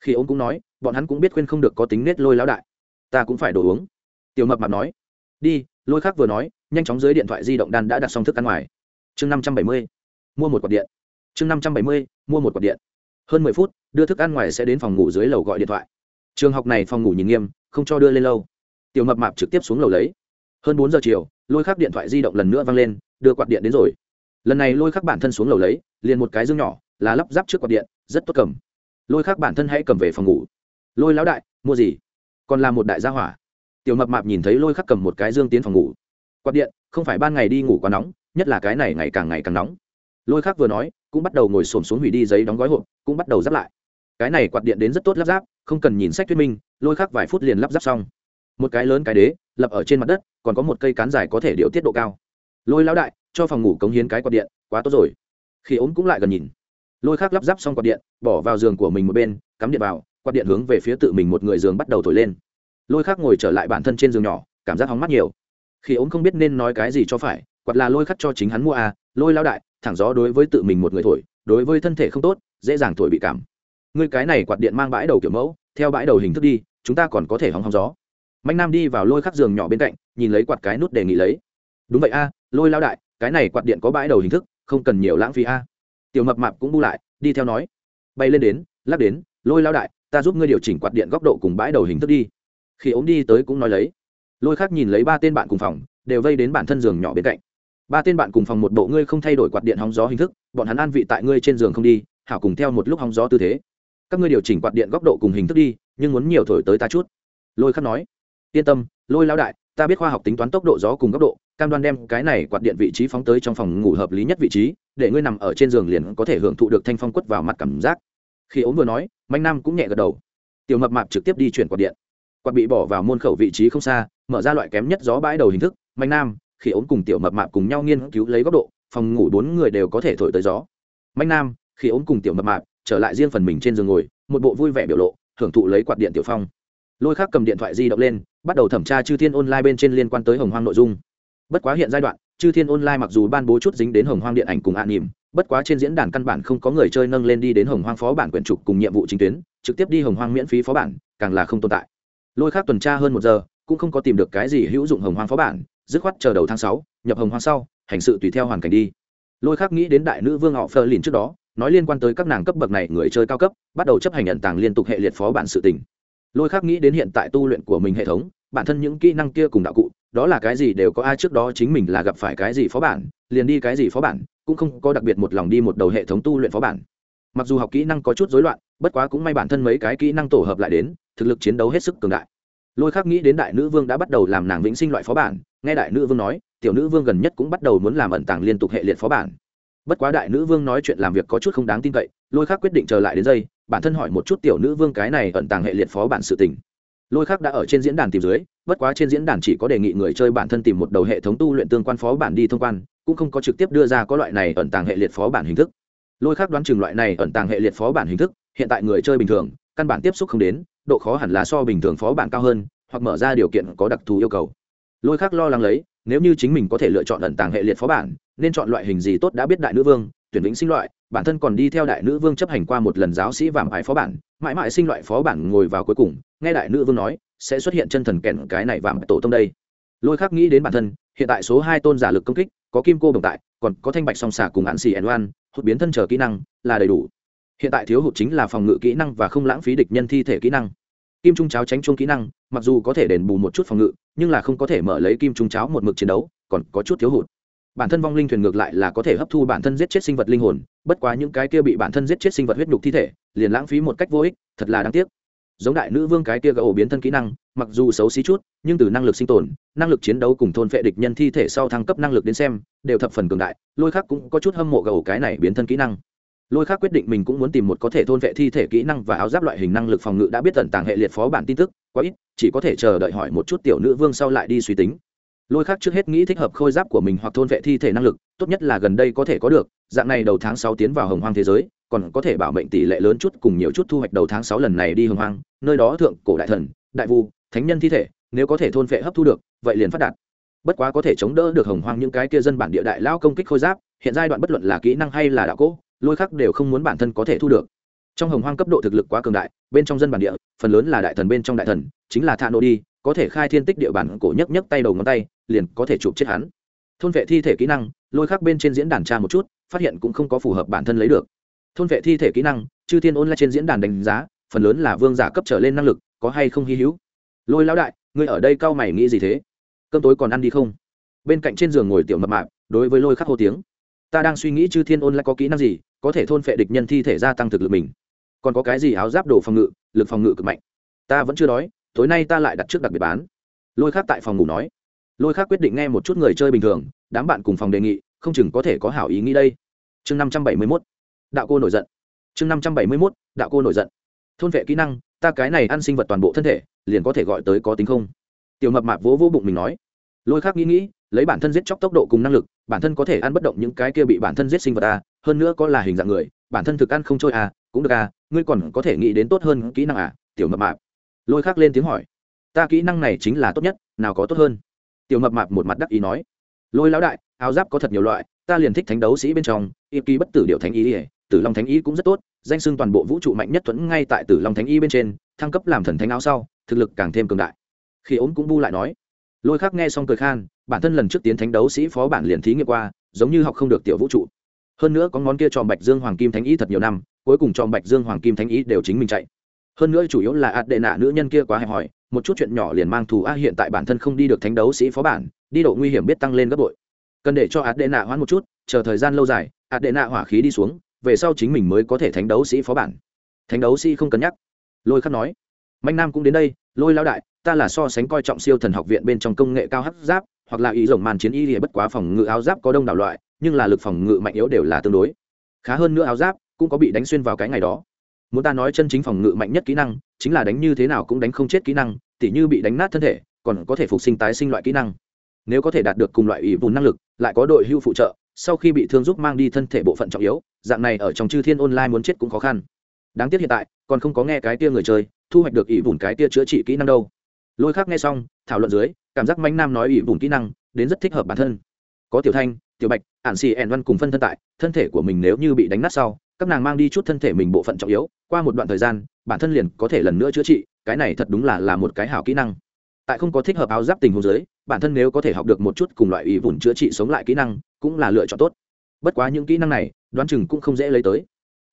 Khi ông cũng nói bọn hắn cũng biết khuyên không được có tính nết lôi lão đại. Ta cũng phải đồ uống. Tiểu mập mạp nói. Đi, lôi khác vừa nói, nhanh chóng dưới điện thoại di động đan đã đặt xong thức ăn ngoài. Chương năm trăm bảy mươi, mua một quạt điện. Chương năm trăm bảy mươi, mua một quạt điện. Hơn mười phút, đưa thức ăn ngoài sẽ đến phòng ngủ dưới lầu gọi điện thoại. Trường học này phòng ngủ nhìn nghiêm, không cho đưa lên lâu. Tiểu mập mạp trực tiếp xuống lầu lấy. Hơn bốn giờ chiều, lôi khắc điện thoại di động lần nữa vang lên, đưa quạt điện đến rồi. Lần này lôi khắc bản thân xuống lầu lấy, liền một cái dương nhỏ, là lắp ráp trước quạt điện, rất tốt cầm. Lôi khắc bản thân hãy cầm về phòng ngủ lôi lão đại, mua gì? Còn là một đại gia hỏa. Tiểu mập mạp nhìn thấy lôi khắc cầm một cái dương tiến phòng ngủ. Quạt điện, không phải ban ngày đi ngủ quá nóng, nhất là cái này ngày càng ngày càng nóng. Lôi khắc vừa nói, cũng bắt đầu ngồi xổm xuống hủy đi giấy đóng gói hộp, cũng bắt đầu giáp lại. Cái này quạt điện đến rất tốt lắp ráp, không cần nhìn sách thuyết minh, lôi khắc vài phút liền lắp ráp xong. Một cái lớn cái đế, lập ở trên mặt đất, còn có một cây cán dài có thể điệu tiết độ cao. Lôi lão đại, cho phòng ngủ cống hiến cái quạt điện, quá tốt rồi. Khi ốm cũng lại gần nhìn. Lôi khắc lắp ráp xong quạt điện, bỏ vào giường của mình một bên, cắm điện vào quạt điện hướng về phía tự mình một người giường bắt đầu thổi lên. Lôi khắc ngồi trở lại bản thân trên giường nhỏ, cảm giác hóng mắt nhiều. Khi ống không biết nên nói cái gì cho phải, quạt là lôi khắc cho chính hắn mua à lôi lao đại, thẳng gió đối với tự mình một người thổi, đối với thân thể không tốt, dễ dàng thổi bị cảm. Người cái này quạt điện mang bãi đầu kiểu mẫu, theo bãi đầu hình thức đi, chúng ta còn có thể hóng hóng gió. Mạnh nam đi vào lôi khắc giường nhỏ bên cạnh, nhìn lấy quạt cái nút đề nghị lấy. Đúng vậy a, lôi lao đại, cái này quạt điện có bãi đầu hình thức, không cần nhiều lãng phí a. Tiểu mập mạp cũng bu lại, đi theo nói. Bay lên đến, lắc đến, lôi lao đại ta giúp ngươi điều chỉnh quạt điện góc độ cùng bãi đầu hình thức đi. Khi ống đi tới cũng nói lấy. Lôi khác nhìn lấy ba tên bạn cùng phòng, đều vây đến bản thân giường nhỏ bên cạnh. Ba tên bạn cùng phòng một bộ ngươi không thay đổi quạt điện hóng gió hình thức, bọn hắn an vị tại ngươi trên giường không đi, hảo cùng theo một lúc hóng gió tư thế. Các ngươi điều chỉnh quạt điện góc độ cùng hình thức đi, nhưng muốn nhiều thổi tới ta chút. Lôi khắc nói, yên tâm, lôi lao đại, ta biết khoa học tính toán tốc độ gió cùng góc độ, cam đoan đem cái này quạt điện vị trí phóng tới trong phòng ngủ hợp lý nhất vị trí, để ngươi nằm ở trên giường liền có thể hưởng thụ được thanh phong quất vào mặt cảm giác khi ốm vừa nói manh nam cũng nhẹ gật đầu. Tiểu mập mạp trực tiếp đi chuyển quạt điện. Quạt bị bỏ vào môn khẩu vị trí không xa, mở ra loại kém nhất gió bãi đầu hình thức. Manh nam, khi ốm cùng tiểu mập mạp cùng nhau nghiên cứu lấy góc độ, phòng ngủ bốn người đều có thể thổi tới gió. Manh nam, khi ốm cùng tiểu mập mạp, trở lại riêng phần mình trên giường ngồi, một bộ vui vẻ biểu lộ, hưởng thụ lấy quạt điện tiểu phong. Lôi khác cầm điện thoại di động lên, bắt đầu thẩm tra chư thiên online bên trên liên quan tới hồng hoang nội dung. Bất quá hiện giai đoạn, chư thiên online mặc dù ban bố chút dính đến hồng hoang điện ảnh cùng an nỉm bất quá trên diễn đàn căn bản không có người chơi nâng lên đi đến hồng hoang phó bản quyển trục cùng nhiệm vụ chính tuyến, trực tiếp đi hồng hoang miễn phí phó bản, càng là không tồn tại. Lôi khác tuần tra hơn một giờ, cũng không có tìm được cái gì hữu dụng hồng hoang phó bản, dứt khoát chờ đầu tháng sáu, nhập hồng hoang sau, hành sự tùy theo hoàn cảnh đi. Lôi khác nghĩ đến đại nữ vương họ phơ lìn trước đó, nói liên quan tới các nàng cấp bậc này người chơi cao cấp, bắt đầu chấp hành nhận tàng liên tục hệ liệt phó bản sự tình. Lôi khác nghĩ đến hiện tại tu luyện của mình hệ thống, bản thân những kỹ năng kia cùng đạo cụ đó là cái gì đều có ai trước đó chính mình là gặp phải cái gì phó bản, liền đi cái gì phó bản, cũng không có đặc biệt một lòng đi một đầu hệ thống tu luyện phó bản. Mặc dù học kỹ năng có chút rối loạn, bất quá cũng may bản thân mấy cái kỹ năng tổ hợp lại đến, thực lực chiến đấu hết sức cường đại. Lôi khắc nghĩ đến đại nữ vương đã bắt đầu làm nàng vĩnh sinh loại phó bản, nghe đại nữ vương nói, tiểu nữ vương gần nhất cũng bắt đầu muốn làm ẩn tàng liên tục hệ liệt phó bản. Bất quá đại nữ vương nói chuyện làm việc có chút không đáng tin cậy, lôi khắc quyết định trở lại đến giây, bản thân hỏi một chút tiểu nữ vương cái này ẩn tàng hệ liệt phó bản sự tình lôi khác đã ở trên diễn đàn tìm dưới, bất quá trên diễn đàn chỉ có đề nghị người chơi bản thân tìm một đầu hệ thống tu luyện tương quan phó bản đi thông quan, cũng không có trực tiếp đưa ra có loại này ẩn tàng hệ liệt phó bản hình thức. Lôi khác đoán chừng loại này ẩn tàng hệ liệt phó bản hình thức, hiện tại người chơi bình thường, căn bản tiếp xúc không đến, độ khó hẳn là so bình thường phó bản cao hơn, hoặc mở ra điều kiện có đặc thù yêu cầu. Lôi khác lo lắng lấy, nếu như chính mình có thể lựa chọn ẩn tàng hệ liệt phó bản, nên chọn loại hình gì tốt đã biết đại nữ vương, tuyển vĩnh sinh loại, bản thân còn đi theo đại nữ vương chấp hành qua một lần giáo sĩ vàng ải phó bản, mãi mãi sinh loại phó bản ngồi vào cuối cùng nghe đại nữ vương nói, sẽ xuất hiện chân thần kèn cái này vàng tổ tông đây. Lôi khắc nghĩ đến bản thân, hiện tại số hai tôn giả lực công kích, có kim cô đồng tại, còn có thanh bạch song xả cùng hạn xì ẩn oan hụt biến thân chờ kỹ năng, là đầy đủ. Hiện tại thiếu hụt chính là phòng ngự kỹ năng và không lãng phí địch nhân thi thể kỹ năng. Kim trung cháo tránh chung kỹ năng, mặc dù có thể đền bù một chút phòng ngự, nhưng là không có thể mở lấy kim trung cháo một mực chiến đấu, còn có chút thiếu hụt. Bản thân vong linh thuyền ngược lại là có thể hấp thu bản thân giết chết sinh vật linh hồn, bất quá những cái kia bị bản thân giết chết sinh vật huyết nhục thi thể, liền lãng phí một cách vô ích, thật là đáng tiếc giống đại nữ vương cái kia gỡ ổ biến thân kỹ năng, mặc dù xấu xí chút, nhưng từ năng lực sinh tồn, năng lực chiến đấu cùng thôn phệ địch nhân thi thể sau thăng cấp năng lực đến xem, đều thập phần cường đại, lôi khác cũng có chút hâm mộ gỡ cái này biến thân kỹ năng. Lôi khác quyết định mình cũng muốn tìm một có thể thôn vệ thi thể kỹ năng và áo giáp loại hình năng lực phòng ngự đã biết tận tàng hệ liệt phó bản tin tức, quá ít, chỉ có thể chờ đợi hỏi một chút tiểu nữ vương sau lại đi suy tính. Lôi khác trước hết nghĩ thích hợp khôi giáp của mình hoặc thôn vệ thi thể năng lực, tốt nhất là gần đây có thể có được, dạng này đầu tháng sáu tiến vào hồng hoang thế giới còn có thể bảo mệnh tỷ lệ lớn chút cùng nhiều chút thu hoạch đầu tháng sáu lần này đi hồng hoang, nơi đó thượng cổ đại thần, đại vu, thánh nhân thi thể, nếu có thể thôn vệ hấp thu được, vậy liền phát đạt. Bất quá có thể chống đỡ được hồng hoang những cái kia dân bản địa đại lao công kích khôi giáp, hiện giai đoạn bất luận là kỹ năng hay là đạo cỗ lôi khắc đều không muốn bản thân có thể thu được. Trong hồng hoang cấp độ thực lực quá cường đại, bên trong dân bản địa, phần lớn là đại thần bên trong đại thần, chính là thạ đi, có thể khai thiên tích địa bản cổ nhấc nhấc tay đầu ngón tay, liền có thể chụp chết hắn. Thôn vệ thi thể kỹ năng, lôi khắc bên trên diễn đàn tra một chút, phát hiện cũng không có phù hợp bản thân lấy được thôn vệ thi thể kỹ năng, chư thiên ôn lại trên diễn đàn đánh giá, phần lớn là vương giả cấp trở lên năng lực, có hay không hy hữu? Lôi lão đại, ngươi ở đây cao mày nghĩ gì thế? Cơm tối còn ăn đi không? Bên cạnh trên giường ngồi tiểu mập mạp, đối với lôi khắc hô tiếng. Ta đang suy nghĩ chư thiên ôn lại có kỹ năng gì, có thể thôn phệ địch nhân thi thể gia tăng thực lực mình. Còn có cái gì áo giáp đồ phòng ngự, lực phòng ngự cực mạnh? Ta vẫn chưa đói, tối nay ta lại đặt trước đặc biệt bán. Lôi khác tại phòng ngủ nói. Lôi khác quyết định nghe một chút người chơi bình thường, đám bạn cùng phòng đề nghị, không chừng có thể có hảo ý nghĩ đây. Chương năm trăm bảy mươi mốt đạo cô nổi giận. Chương năm trăm bảy mươi mốt, đạo cô nổi giận. Thôn vệ kỹ năng, ta cái này ăn sinh vật toàn bộ thân thể, liền có thể gọi tới có tính không? Tiểu mập mạp vỗ vỗ bụng mình nói. Lôi khác nghĩ nghĩ, lấy bản thân giết chóc tốc độ cùng năng lực, bản thân có thể ăn bất động những cái kia bị bản thân giết sinh vật a hơn nữa có là hình dạng người, bản thân thực ăn không trôi à cũng được à ngươi còn có thể nghĩ đến tốt hơn kỹ năng à tiểu mập mạp. Lôi khác lên tiếng hỏi. Ta kỹ năng này chính là tốt nhất, nào có tốt hơn? Tiểu mập mạp một mặt đắc ý nói. Lôi lão đại, áo giáp có thật nhiều loại, ta liền thích thánh đấu sĩ bên trong y ký bất tử điệu thánh ý ỉa tử long thánh Y cũng rất tốt, danh xưng toàn bộ vũ trụ mạnh nhất thuẫn ngay tại tử long thánh y bên trên, thăng cấp làm thần thánh áo sau, thực lực càng thêm cường đại. Khi ốm cũng bu lại nói, lôi khắc nghe xong cười khan, bản thân lần trước tiến thánh đấu sĩ phó bản liền thí nghiệm qua, giống như học không được tiểu vũ trụ. Hơn nữa có ngón kia tròn bạch dương hoàng kim thánh ý thật nhiều năm, cuối cùng tròn bạch dương hoàng kim thánh ý đều chính mình chạy. Hơn nữa chủ yếu là ạt đệ nạ nữ nhân kia quá hẹp hòi, một chút chuyện nhỏ liền mang thù a, hiện tại bản thân không đi được thánh đấu sĩ phó bản, đi độ nguy hiểm biết tăng lên gấp bội. Cần để cho ạt đệ nạ hoãn một chút, chờ thời gian lâu dài, ạt đệ nạ hỏa khí đi xuống về sau chính mình mới có thể thánh đấu sĩ phó bản. Thánh đấu sĩ không cân nhắc. Lôi khắc nói manh nam cũng đến đây, lôi lao đại, ta là so sánh coi trọng siêu thần học viện bên trong công nghệ cao hấp giáp, hoặc là ý rồng màn chiến y thì bất quá phòng ngự áo giáp có đông đảo loại, nhưng là lực phòng ngự mạnh yếu đều là tương đối. Khá hơn nữa áo giáp cũng có bị đánh xuyên vào cái ngày đó. Muốn ta nói chân chính phòng ngự mạnh nhất kỹ năng, chính là đánh như thế nào cũng đánh không chết kỹ năng, tỉ như bị đánh nát thân thể, còn có thể phục sinh tái sinh loại kỹ năng. Nếu có thể đạt được cùng loại ủy vùn năng lực, lại có đội hưu phụ trợ, sau khi bị thương giúp mang đi thân thể bộ phận trọng yếu dạng này ở trong chư thiên online muốn chết cũng khó khăn. Đáng tiếc hiện tại, còn không có nghe cái tia người chơi, thu hoạch được ỷ vùn cái tia chữa trị kỹ năng đâu. Lôi khác nghe xong, thảo luận dưới, cảm giác mãnh nam nói ỷ vùn kỹ năng, đến rất thích hợp bản thân. Có tiểu thanh, tiểu bạch, ản xì, ẻn văn cùng phân thân tại, thân thể của mình nếu như bị đánh nát sau, các nàng mang đi chút thân thể mình bộ phận trọng yếu, qua một đoạn thời gian, bản thân liền có thể lần nữa chữa trị, cái này thật đúng là là một cái hảo kỹ năng. Tại không có thích hợp áo giáp tình huống giới bản thân nếu có thể học được một chút cùng loại ý vùn chữa trị sống lại kỹ năng, cũng là lựa chọn tốt bất quá những kỹ năng này, đoán chừng cũng không dễ lấy tới.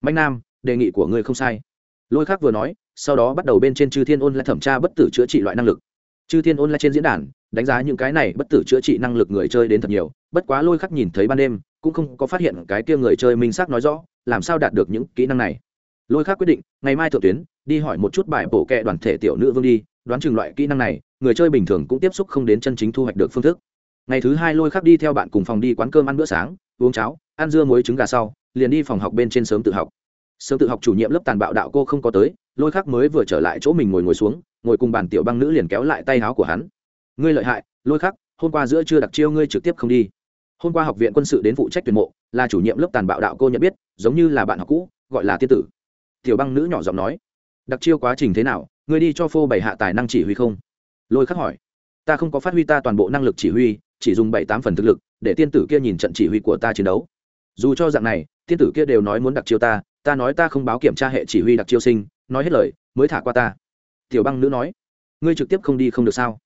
Mạnh nam, đề nghị của ngươi không sai. Lôi khác vừa nói, sau đó bắt đầu bên trên chư thiên ôn lại thẩm tra bất tử chữa trị loại năng lực. Chư thiên ôn lại trên diễn đàn, đánh giá những cái này bất tử chữa trị năng lực người chơi đến thật nhiều, bất quá lôi khắc nhìn thấy ban đêm, cũng không có phát hiện cái kia người chơi minh xác nói rõ, làm sao đạt được những kỹ năng này. Lôi khắc quyết định, ngày mai thượng tuyến, đi hỏi một chút bài bổ kẹ đoàn thể tiểu nữ vương đi, đoán chừng loại kỹ năng này, người chơi bình thường cũng tiếp xúc không đến chân chính thu hoạch được phương thức. Ngày thứ hai lôi khắc đi theo bạn cùng phòng đi quán cơm ăn bữa sáng uống cháo, ăn dưa muối trứng gà sau, liền đi phòng học bên trên sớm tự học. Sớm tự học chủ nhiệm lớp tàn bạo đạo cô không có tới, lôi khắc mới vừa trở lại chỗ mình ngồi ngồi xuống, ngồi cùng bàn tiểu băng nữ liền kéo lại tay áo của hắn. Ngươi lợi hại, lôi khắc, hôm qua giữa trưa đặc chiêu ngươi trực tiếp không đi. Hôm qua học viện quân sự đến phụ trách tuyển mộ, là chủ nhiệm lớp tàn bạo đạo cô nhận biết, giống như là bạn học cũ, gọi là tiên tử. Tiểu băng nữ nhỏ giọng nói. Đặc chiêu quá trình thế nào, ngươi đi cho phô bày hạ tài năng chỉ huy không? Lôi khắc hỏi. Ta không có phát huy ta toàn bộ năng lực chỉ huy chỉ dùng bảy tám phần thực lực để tiên tử kia nhìn trận chỉ huy của ta chiến đấu. Dù cho dạng này, tiên tử kia đều nói muốn đặc chiêu ta ta nói ta không báo kiểm tra hệ chỉ huy đặc chiêu sinh, nói hết lời, mới thả qua ta. Tiểu băng nữ nói, ngươi trực tiếp không đi không được sao?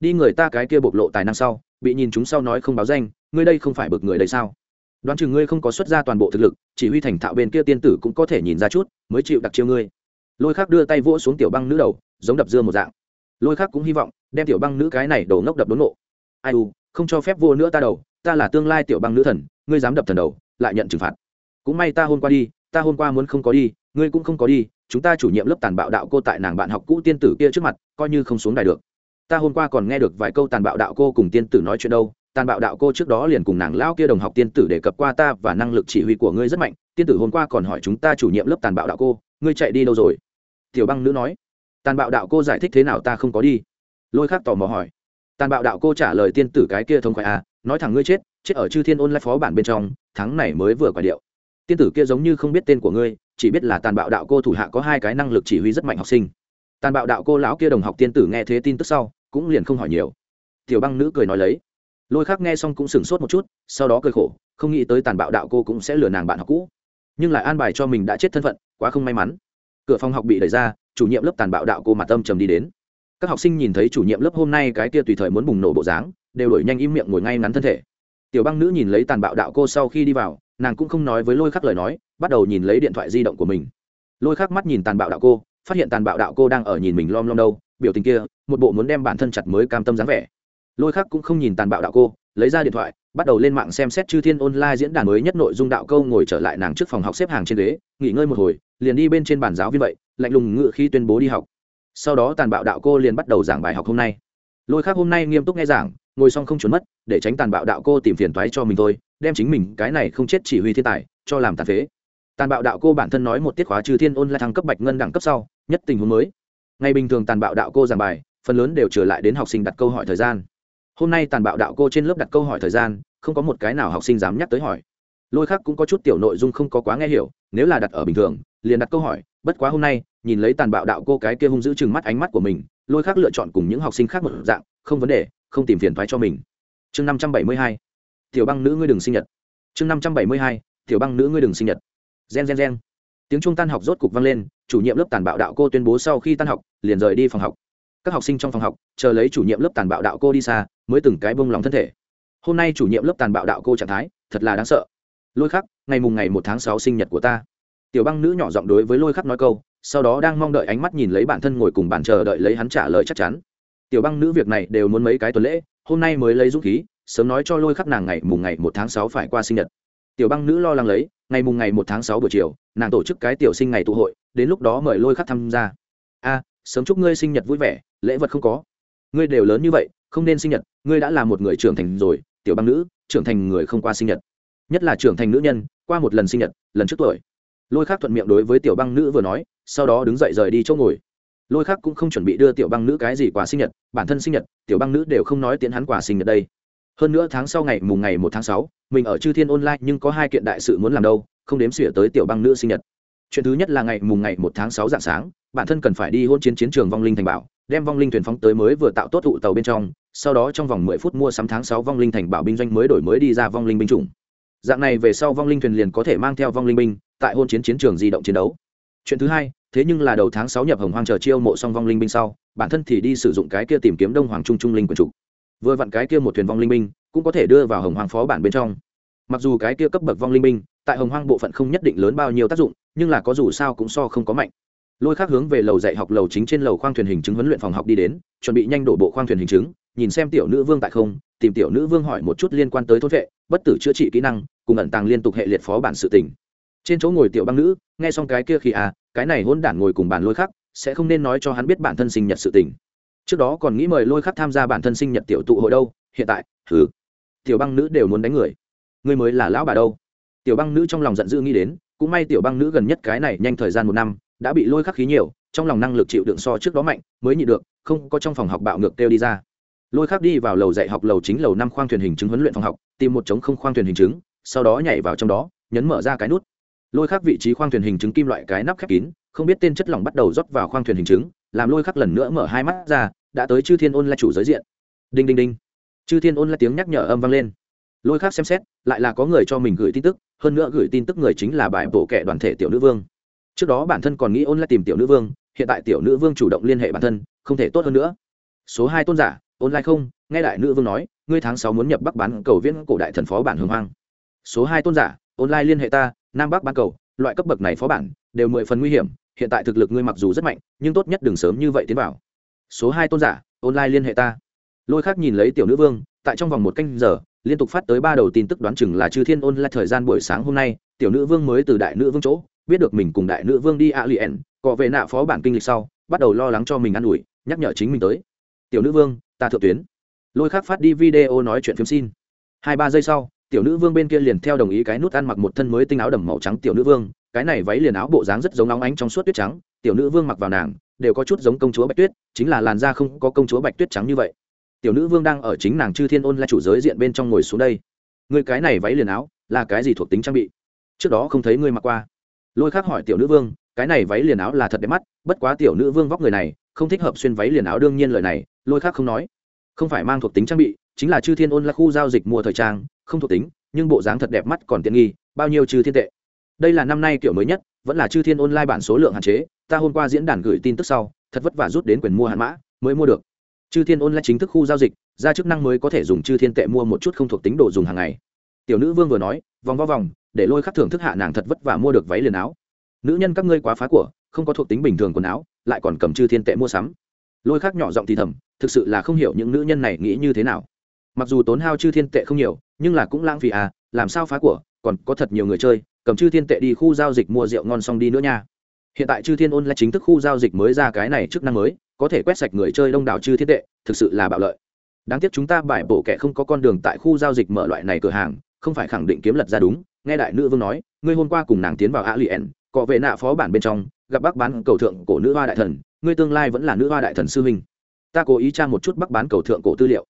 Đi người ta cái kia bộc lộ tài năng sau, bị nhìn chúng sau nói không báo danh, ngươi đây không phải bực người đây sao? Đoán chừng ngươi không có xuất ra toàn bộ thực lực, chỉ huy thành thạo bên kia tiên tử cũng có thể nhìn ra chút, mới chịu đặc chiêu ngươi. Lôi khác đưa tay vỗ xuống tiểu băng nữ đầu, giống đập dưa một dạng. Lôi khác cũng hy vọng, đem tiểu băng nữ cái này đổ ngốc đập đốn nộ ai u không cho phép vô nữa ta đầu, ta là tương lai tiểu băng nữ thần, ngươi dám đập thần đầu, lại nhận trừng phạt. Cũng may ta hôm qua đi, ta hôm qua muốn không có đi, ngươi cũng không có đi, chúng ta chủ nhiệm lớp tàn bạo đạo cô tại nàng bạn học cũ tiên tử kia trước mặt, coi như không xuống đài được. Ta hôm qua còn nghe được vài câu tàn bạo đạo cô cùng tiên tử nói chuyện đâu, tàn bạo đạo cô trước đó liền cùng nàng lão kia đồng học tiên tử đề cập qua ta và năng lực chỉ huy của ngươi rất mạnh, tiên tử hôm qua còn hỏi chúng ta chủ nhiệm lớp tàn bạo đạo cô, ngươi chạy đi đâu rồi? Tiểu băng nữ nói. Tàn bạo đạo cô giải thích thế nào ta không có đi. Lôi khác tò mò hỏi tàn bạo đạo cô trả lời tiên tử cái kia thông khoái à nói thẳng ngươi chết chết ở chư thiên ôn lại phó bản bên trong, tháng này mới vừa quả điệu. Tiên tử kia giống như không biết tên của ngươi, chỉ biết là tàn bạo đạo cô thủ hạ có hai cái năng lực chỉ huy rất mạnh học sinh. Tàn bạo đạo cô lão kia đồng học tiên tử nghe thế tin tức sau, cũng liền không hỏi nhiều. Tiểu băng nữ cười nói lấy. Lôi khác nghe xong cũng sửng sốt một chút, sau đó cười khổ, không nghĩ tới tàn bạo đạo cô cũng sẽ lừa nàng bạn học cũ. Nhưng lại an bài cho mình đã chết thân phận, quá không may mắn. Cửa phòng học bị đẩy ra, chủ nhiệm lớp tàn bạo đạo cô mặt tâm trầm đi đến các học sinh nhìn thấy chủ nhiệm lớp hôm nay cái kia tùy thời muốn bùng nổ bộ dáng, đều đổi nhanh im miệng ngồi ngay ngắn thân thể. Tiểu băng nữ nhìn lấy tàn bạo đạo cô sau khi đi vào, nàng cũng không nói với lôi khắc lời nói, bắt đầu nhìn lấy điện thoại di động của mình. Lôi khắc mắt nhìn tàn bạo đạo cô, phát hiện tàn bạo đạo cô đang ở nhìn mình lom lom đâu, biểu tình kia, một bộ muốn đem bản thân chặt mới cam tâm dáng vẻ. Lôi khắc cũng không nhìn tàn bạo đạo cô, lấy ra điện thoại, bắt đầu lên mạng xem xét chư thiên online diễn đàn mới nhất nội dung đạo câu ngồi trở lại nàng trước phòng học xếp hàng trên ghế, nghỉ ngơi một hồi, liền đi bên trên bàn giáo viên vậy, lạnh lùng ngự khi tuyên bố đi học sau đó tàn bạo đạo cô liền bắt đầu giảng bài học hôm nay. Lôi khác hôm nay nghiêm túc nghe giảng, ngồi xong không trốn mất, để tránh tàn bạo đạo cô tìm phiền toái cho mình thôi, đem chính mình, cái này không chết chỉ huy thiên tài, cho làm tàn phế. Tàn bạo đạo cô bản thân nói một tiết khóa trừ thiên ôn là thăng cấp bạch ngân đẳng cấp sau, nhất tình huống mới. Ngày bình thường tàn bạo đạo cô giảng bài, phần lớn đều trở lại đến học sinh đặt câu hỏi thời gian. Hôm nay tàn bạo đạo cô trên lớp đặt câu hỏi thời gian, không có một cái nào học sinh dám nhắc tới hỏi. Lôi khác cũng có chút tiểu nội dung không có quá nghe hiểu, nếu là đặt ở bình thường, liền đặt câu hỏi, bất quá hôm nay nhìn lấy tàn bạo đạo cô cái kia hung giữ chừng mắt ánh mắt của mình, lôi khác lựa chọn cùng những học sinh khác một dạng, không vấn đề, không tìm phiền thoái cho mình. Chương năm trăm bảy mươi hai, tiểu băng nữ ngươi đừng sinh nhật. Chương năm trăm bảy mươi hai, tiểu băng nữ ngươi đừng sinh nhật. Gen gen gen. Tiếng trung tan học rốt cục vang lên, chủ nhiệm lớp tàn bạo đạo cô tuyên bố sau khi tan học, liền rời đi phòng học. Các học sinh trong phòng học, chờ lấy chủ nhiệm lớp tàn bạo đạo cô đi xa, mới từng cái bông lòng thân thể. Hôm nay chủ nhiệm lớp tàn bạo đạo cô trạng thái, thật là đáng sợ. Lôi khắc, ngày mùng ngày một tháng sáu sinh nhật của ta. Tiểu băng nữ nhỏ giọng đối với lôi khắc nói câu sau đó đang mong đợi ánh mắt nhìn lấy bản thân ngồi cùng bàn chờ đợi lấy hắn trả lời chắc chắn. Tiểu băng nữ việc này đều muốn mấy cái tuần lễ, hôm nay mới lấy dũng khí, sớm nói cho lôi khắc nàng ngày mùng ngày một tháng sáu phải qua sinh nhật. Tiểu băng nữ lo lắng lấy, ngày mùng ngày một tháng sáu buổi chiều, nàng tổ chức cái tiểu sinh ngày tụ hội, đến lúc đó mời lôi khắc tham gia. A, sớm chúc ngươi sinh nhật vui vẻ, lễ vật không có. Ngươi đều lớn như vậy, không nên sinh nhật, ngươi đã là một người trưởng thành rồi, tiểu băng nữ, trưởng thành người không qua sinh nhật. Nhất là trưởng thành nữ nhân, qua một lần sinh nhật, lần trước tuổi lôi khác thuận miệng đối với tiểu băng nữ vừa nói, sau đó đứng dậy rời đi chỗ ngồi. Lôi khác cũng không chuẩn bị đưa tiểu băng nữ cái gì quà sinh nhật, bản thân sinh nhật, tiểu băng nữ đều không nói tiến hắn quà sinh nhật đây. Hơn nữa tháng sau ngày, mùng ngày một tháng sáu, mình ở chư thiên online nhưng có hai kiện đại sự muốn làm đâu, không đếm xỉa tới tiểu băng nữ sinh nhật. Chuyện thứ nhất là ngày, mùng ngày một tháng sáu dạng sáng, bản thân cần phải đi hôn chiến chiến trường vong linh thành bảo, đem vong linh thuyền phóng tới mới vừa tạo tốt tụ tàu bên trong, sau đó trong vòng mười phút mua sắm tháng sáu vong linh thành bảo binh doanh mới đổi mới đi ra vong linh binh chủng. Dạng này về sau vong linh thuyền liền có thể mang theo vong linh binh tại hôn chiến chiến trường di động chiến đấu. Chuyện thứ hai, thế nhưng là đầu tháng sáu nhập hồng hoang chờ chiêu mộ xong vong linh binh sau, bản thân thì đi sử dụng cái kia tìm kiếm đông hoàng trung trung linh quần trục vừa vặn cái kia một thuyền vong linh binh cũng có thể đưa vào hồng hoang phó bản bên trong. Mặc dù cái kia cấp bậc vong linh binh tại hồng hoang bộ phận không nhất định lớn bao nhiêu tác dụng, nhưng là có dù sao cũng so không có mạnh. Lôi khác hướng về lầu dạy học lầu chính trên lầu khoang thuyền hình chứng huấn luyện phòng học đi đến, chuẩn bị nhanh đổ bộ khoang thuyền hình chứng, nhìn xem tiểu nữ vương tại không, tìm tiểu nữ vương hỏi một chút liên quan tới thôn vệ, bất tử chữa trị kỹ năng, cùng ẩn tàng liên tục hệ liệt phó bản sự tình trên chỗ ngồi tiểu băng nữ, nghe xong cái kia khi à cái này hôn đản ngồi cùng bàn lôi khắc, sẽ không nên nói cho hắn biết bản thân sinh nhật sự tình. Trước đó còn nghĩ mời lôi khắc tham gia bản thân sinh nhật tiểu tụ hội đâu, hiện tại thứ tiểu băng nữ đều muốn đánh người. Người mới là lão bà đâu. Tiểu băng nữ trong lòng giận dữ nghĩ đến, cũng may tiểu băng nữ gần nhất cái này nhanh thời gian một năm, đã bị lôi khắc khí nhiều, trong lòng năng lực chịu đựng so trước đó mạnh, mới nhị được, không có trong phòng học bạo ngược kêu đi ra. Lôi khắc đi vào lầu dạy học lầu chính lầu năm khoang thuyền hình chứng huấn luyện phòng học, tìm một trống không khoang thuyền hình chứng, sau đó nhảy vào trong đó, nhấn mở ra cái nút lôi khắc vị trí khoang thuyền hình chứng kim loại cái nắp khép kín, không biết tên chất lỏng bắt đầu rót vào khoang thuyền hình chứng, làm lôi khắc lần nữa mở hai mắt ra, đã tới chư thiên ôn là chủ giới diện. Đinh đinh đinh. Chư thiên ôn là tiếng nhắc nhở âm vang lên. Lôi khắc xem xét, lại là có người cho mình gửi tin tức, hơn nữa gửi tin tức người chính là bài bộ kẻ đoàn thể tiểu nữ vương. Trước đó bản thân còn nghĩ ôn lại tìm tiểu nữ vương, hiện tại tiểu nữ vương chủ động liên hệ bản thân, không thể tốt hơn nữa. Số hai tôn giả, ôn lại không, nghe đại nữ vương nói, ngươi tháng sáu muốn nhập bắc bán cầu viễn cổ đại thần phó bản hưng hoang. Số hai tôn giả, Ôn Lai liên hệ ta nam bắc bán cầu, loại cấp bậc này phó bản, đều mười phần nguy hiểm, hiện tại thực lực ngươi mặc dù rất mạnh, nhưng tốt nhất đừng sớm như vậy tiến vào. Số hai tôn giả, online liên hệ ta. Lôi khác nhìn lấy tiểu nữ vương, tại trong vòng một canh giờ, liên tục phát tới ba đầu tin tức đoán chừng là chư thiên ôn lại thời gian buổi sáng hôm nay, tiểu nữ vương mới từ đại nữ vương chỗ, biết được mình cùng đại nữ vương đi a liền cọ về nạ phó bản kinh lịch sau, bắt đầu lo lắng cho mình ă n ủi, nhắc nhở chính mình tới. Tiểu nữ vương, ta thượng tuyến. Lôi khác phát đi video nói chuyện phim xin. Hai ba giây sau tiểu nữ vương bên kia liền theo đồng ý cái nút ăn mặc một thân mới tinh áo đầm màu trắng tiểu nữ vương, cái này váy liền áo bộ dáng rất giống óng ánh trong suốt tuyết trắng, tiểu nữ vương mặc vào nàng, đều có chút giống công chúa bạch tuyết, chính là làn da không có công chúa bạch tuyết trắng như vậy. Tiểu nữ vương đang ở chính nàng chư thiên ôn là chủ giới diện bên trong ngồi xuống đây. Người cái này váy liền áo, là cái gì thuộc tính trang bị? Trước đó không thấy ngươi mặc qua. Lôi khác hỏi tiểu nữ vương, cái này váy liền áo là thật đẹp mắt, bất quá tiểu nữ vương vóc người này, không thích hợp xuyên váy liền áo đương nhiên lời này, lôi khác không nói. Không phải mang thuộc tính trang bị chính là chư thiên ôn là khu giao dịch mua thời trang, không thuộc tính, nhưng bộ dáng thật đẹp mắt còn tiện nghi, bao nhiêu chư thiên tệ. Đây là năm nay kiểu mới nhất, vẫn là chư thiên online bản số lượng hạn chế, ta hôm qua diễn đàn gửi tin tức sau, thật vất vả rút đến quyền mua hạn mã, mới mua được. Chư thiên online chính thức khu giao dịch, ra chức năng mới có thể dùng chư thiên tệ mua một chút không thuộc tính đồ dùng hàng ngày. Tiểu nữ vương vừa nói, vòng vo vòng, để lôi khắc thưởng thức hạ nàng thật vất vả mua được váy liền áo. Nữ nhân các ngươi quá phá của, không có thuộc tính bình thường quần áo, lại còn cầm chư thiên tệ mua sắm. Lôi khắc nhỏ giọng thì thầm, thực sự là không hiểu những nữ nhân này nghĩ như thế nào mặc dù tốn hao chư thiên tệ không nhiều, nhưng là cũng lãng phí à làm sao phá của, còn có thật nhiều người chơi, cầm chư thiên tệ đi khu giao dịch mua rượu ngon xong đi nữa nha. Hiện tại chư thiên ôn là chính thức khu giao dịch mới ra cái này chức năng mới, có thể quét sạch người chơi đông đảo chư thiên tệ, thực sự là bạo lợi. Đáng tiếc chúng ta bài bổ kẻ không có con đường tại khu giao dịch mở loại này cửa hàng, không phải khẳng định kiếm lật ra đúng, nghe đại nữ vương nói, ngươi hôm qua cùng nàng tiến vào a liền cọ vệ nạ phó bản bên trong, gặp bác bán cầu thượng cổ nữ hoa đại thần, ngươi tương lai vẫn là nữ hoa đại thần sư huynh. Ta cố ý tra một chút bác bán cầu thượng cổ tư liệu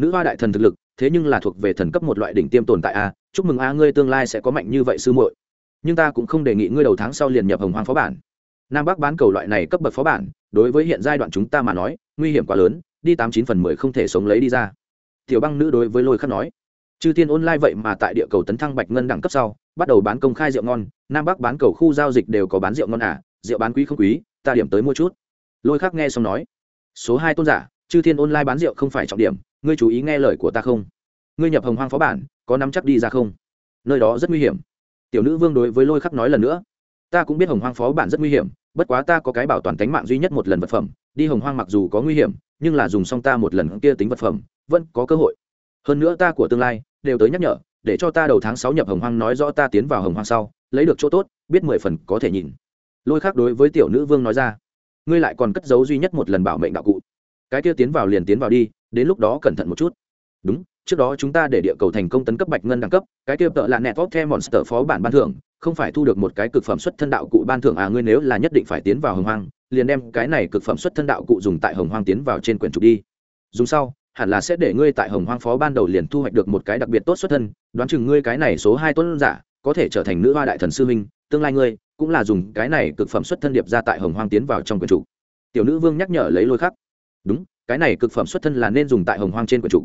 nữ hoa đại thần thực lực, thế nhưng là thuộc về thần cấp một loại đỉnh tiêm tồn tại a, chúc mừng a, ngươi tương lai sẽ có mạnh như vậy sư muội. Nhưng ta cũng không đề nghị ngươi đầu tháng sau liền nhập hồng hoàng phó bản. Nam bắc bán cầu loại này cấp bậc phó bản, đối với hiện giai đoạn chúng ta mà nói, nguy hiểm quá lớn, đi tám chín phần mười không thể sống lấy đi ra. Tiểu băng nữ đối với lôi khắc nói, chư thiên online vậy mà tại địa cầu tấn thăng bạch ngân đẳng cấp sau, bắt đầu bán công khai rượu ngon, nam bắc bán cầu khu giao dịch đều có bán rượu ngon à rượu bán quý không quý, ta điểm tới mua chút. Lôi khắc nghe xong nói, số hai tôn giả chư thiên online bán rượu không phải trọng điểm, ngươi chú ý nghe lời của ta không? Ngươi nhập hồng hoang phó bản, có nắm chắc đi ra không? Nơi đó rất nguy hiểm. Tiểu nữ vương đối với lôi khắc nói lần nữa. Ta cũng biết hồng hoang phó bản rất nguy hiểm, bất quá ta có cái bảo toàn tánh mạng duy nhất một lần vật phẩm. Đi hồng hoang mặc dù có nguy hiểm, nhưng là dùng xong ta một lần kia tính vật phẩm, vẫn có cơ hội. Hơn nữa ta của tương lai, đều tới nhắc nhở, để cho ta đầu tháng sáu nhập hồng hoang nói rõ ta tiến vào hồng hoang sau, lấy được chỗ tốt, biết mười phần có thể nhìn. Lôi khác đối với tiểu nữ vương nói ra. Ngươi lại còn cất giấu duy nhất một lần bảo mệnh đạo cụ cái kia tiến vào liền tiến vào đi, đến lúc đó cẩn thận một chút. Đúng, trước đó chúng ta để địa cầu thành công tấn cấp bạch ngân đẳng cấp, cái kia tợ là nẹt vóc the monster phó bản ban thưởng, không phải thu được một cái cực phẩm xuất thân đạo cụ ban thưởng à ngươi nếu là nhất định phải tiến vào hồng hoang, liền đem cái này cực phẩm xuất thân đạo cụ dùng tại hồng hoang tiến vào trên quyển trục đi. Dùng sau, hẳn là sẽ để ngươi tại hồng hoang phó ban đầu liền thu hoạch được một cái đặc biệt tốt xuất thân, đoán chừng ngươi cái này số hai tuấn giả, có thể trở thành nữ hoa đại thần sư huynh, tương lai ngươi cũng là dùng cái này cực phẩm xuất thân điệp ra tại hồng hoang tiến vào trong quyển trục. Tiểu nữ vương nhắc nhở lấy lôi khắc đúng, cái này cực phẩm xuất thân là nên dùng tại hồng hoang trên quần trục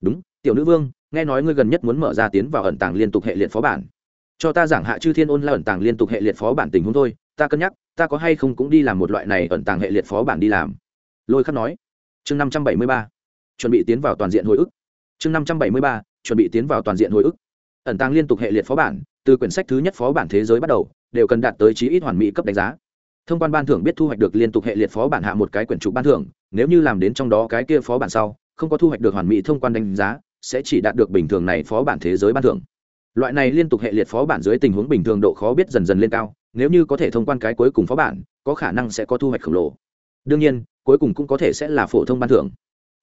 đúng, tiểu nữ vương, nghe nói ngươi gần nhất muốn mở ra tiến vào ẩn tàng liên tục hệ liệt phó bản. Cho ta giảng hạ chư thiên ôn la ẩn tàng liên tục hệ liệt phó bản tình huống thôi, ta cân nhắc, ta có hay không cũng đi làm một loại này ẩn tàng hệ liệt phó bản đi làm. Lôi khắc nói. Chương năm trăm bảy mươi ba. Chuẩn bị tiến vào toàn diện hồi ức. Chương năm trăm bảy mươi ba, chuẩn bị tiến vào toàn diện hồi ức. Ẩn tàng liên tục hệ liệt phó bản, từ quyển sách thứ nhất phó bản thế giới bắt đầu, đều cần đạt tới chí ít hoàn mỹ cấp đánh giá thông quan ban thưởng biết thu hoạch được liên tục hệ liệt phó bản hạ một cái quyển trục ban thưởng, nếu như làm đến trong đó cái kia phó bản sau, không có thu hoạch được hoàn mỹ thông quan đánh giá, sẽ chỉ đạt được bình thường này phó bản thế giới ban thưởng. Loại này liên tục hệ liệt phó bản dưới tình huống bình thường độ khó biết dần dần lên cao, nếu như có thể thông quan cái cuối cùng phó bản, có khả năng sẽ có thu hoạch khổng lồ. Đương nhiên, cuối cùng cũng có thể sẽ là phổ thông ban thưởng.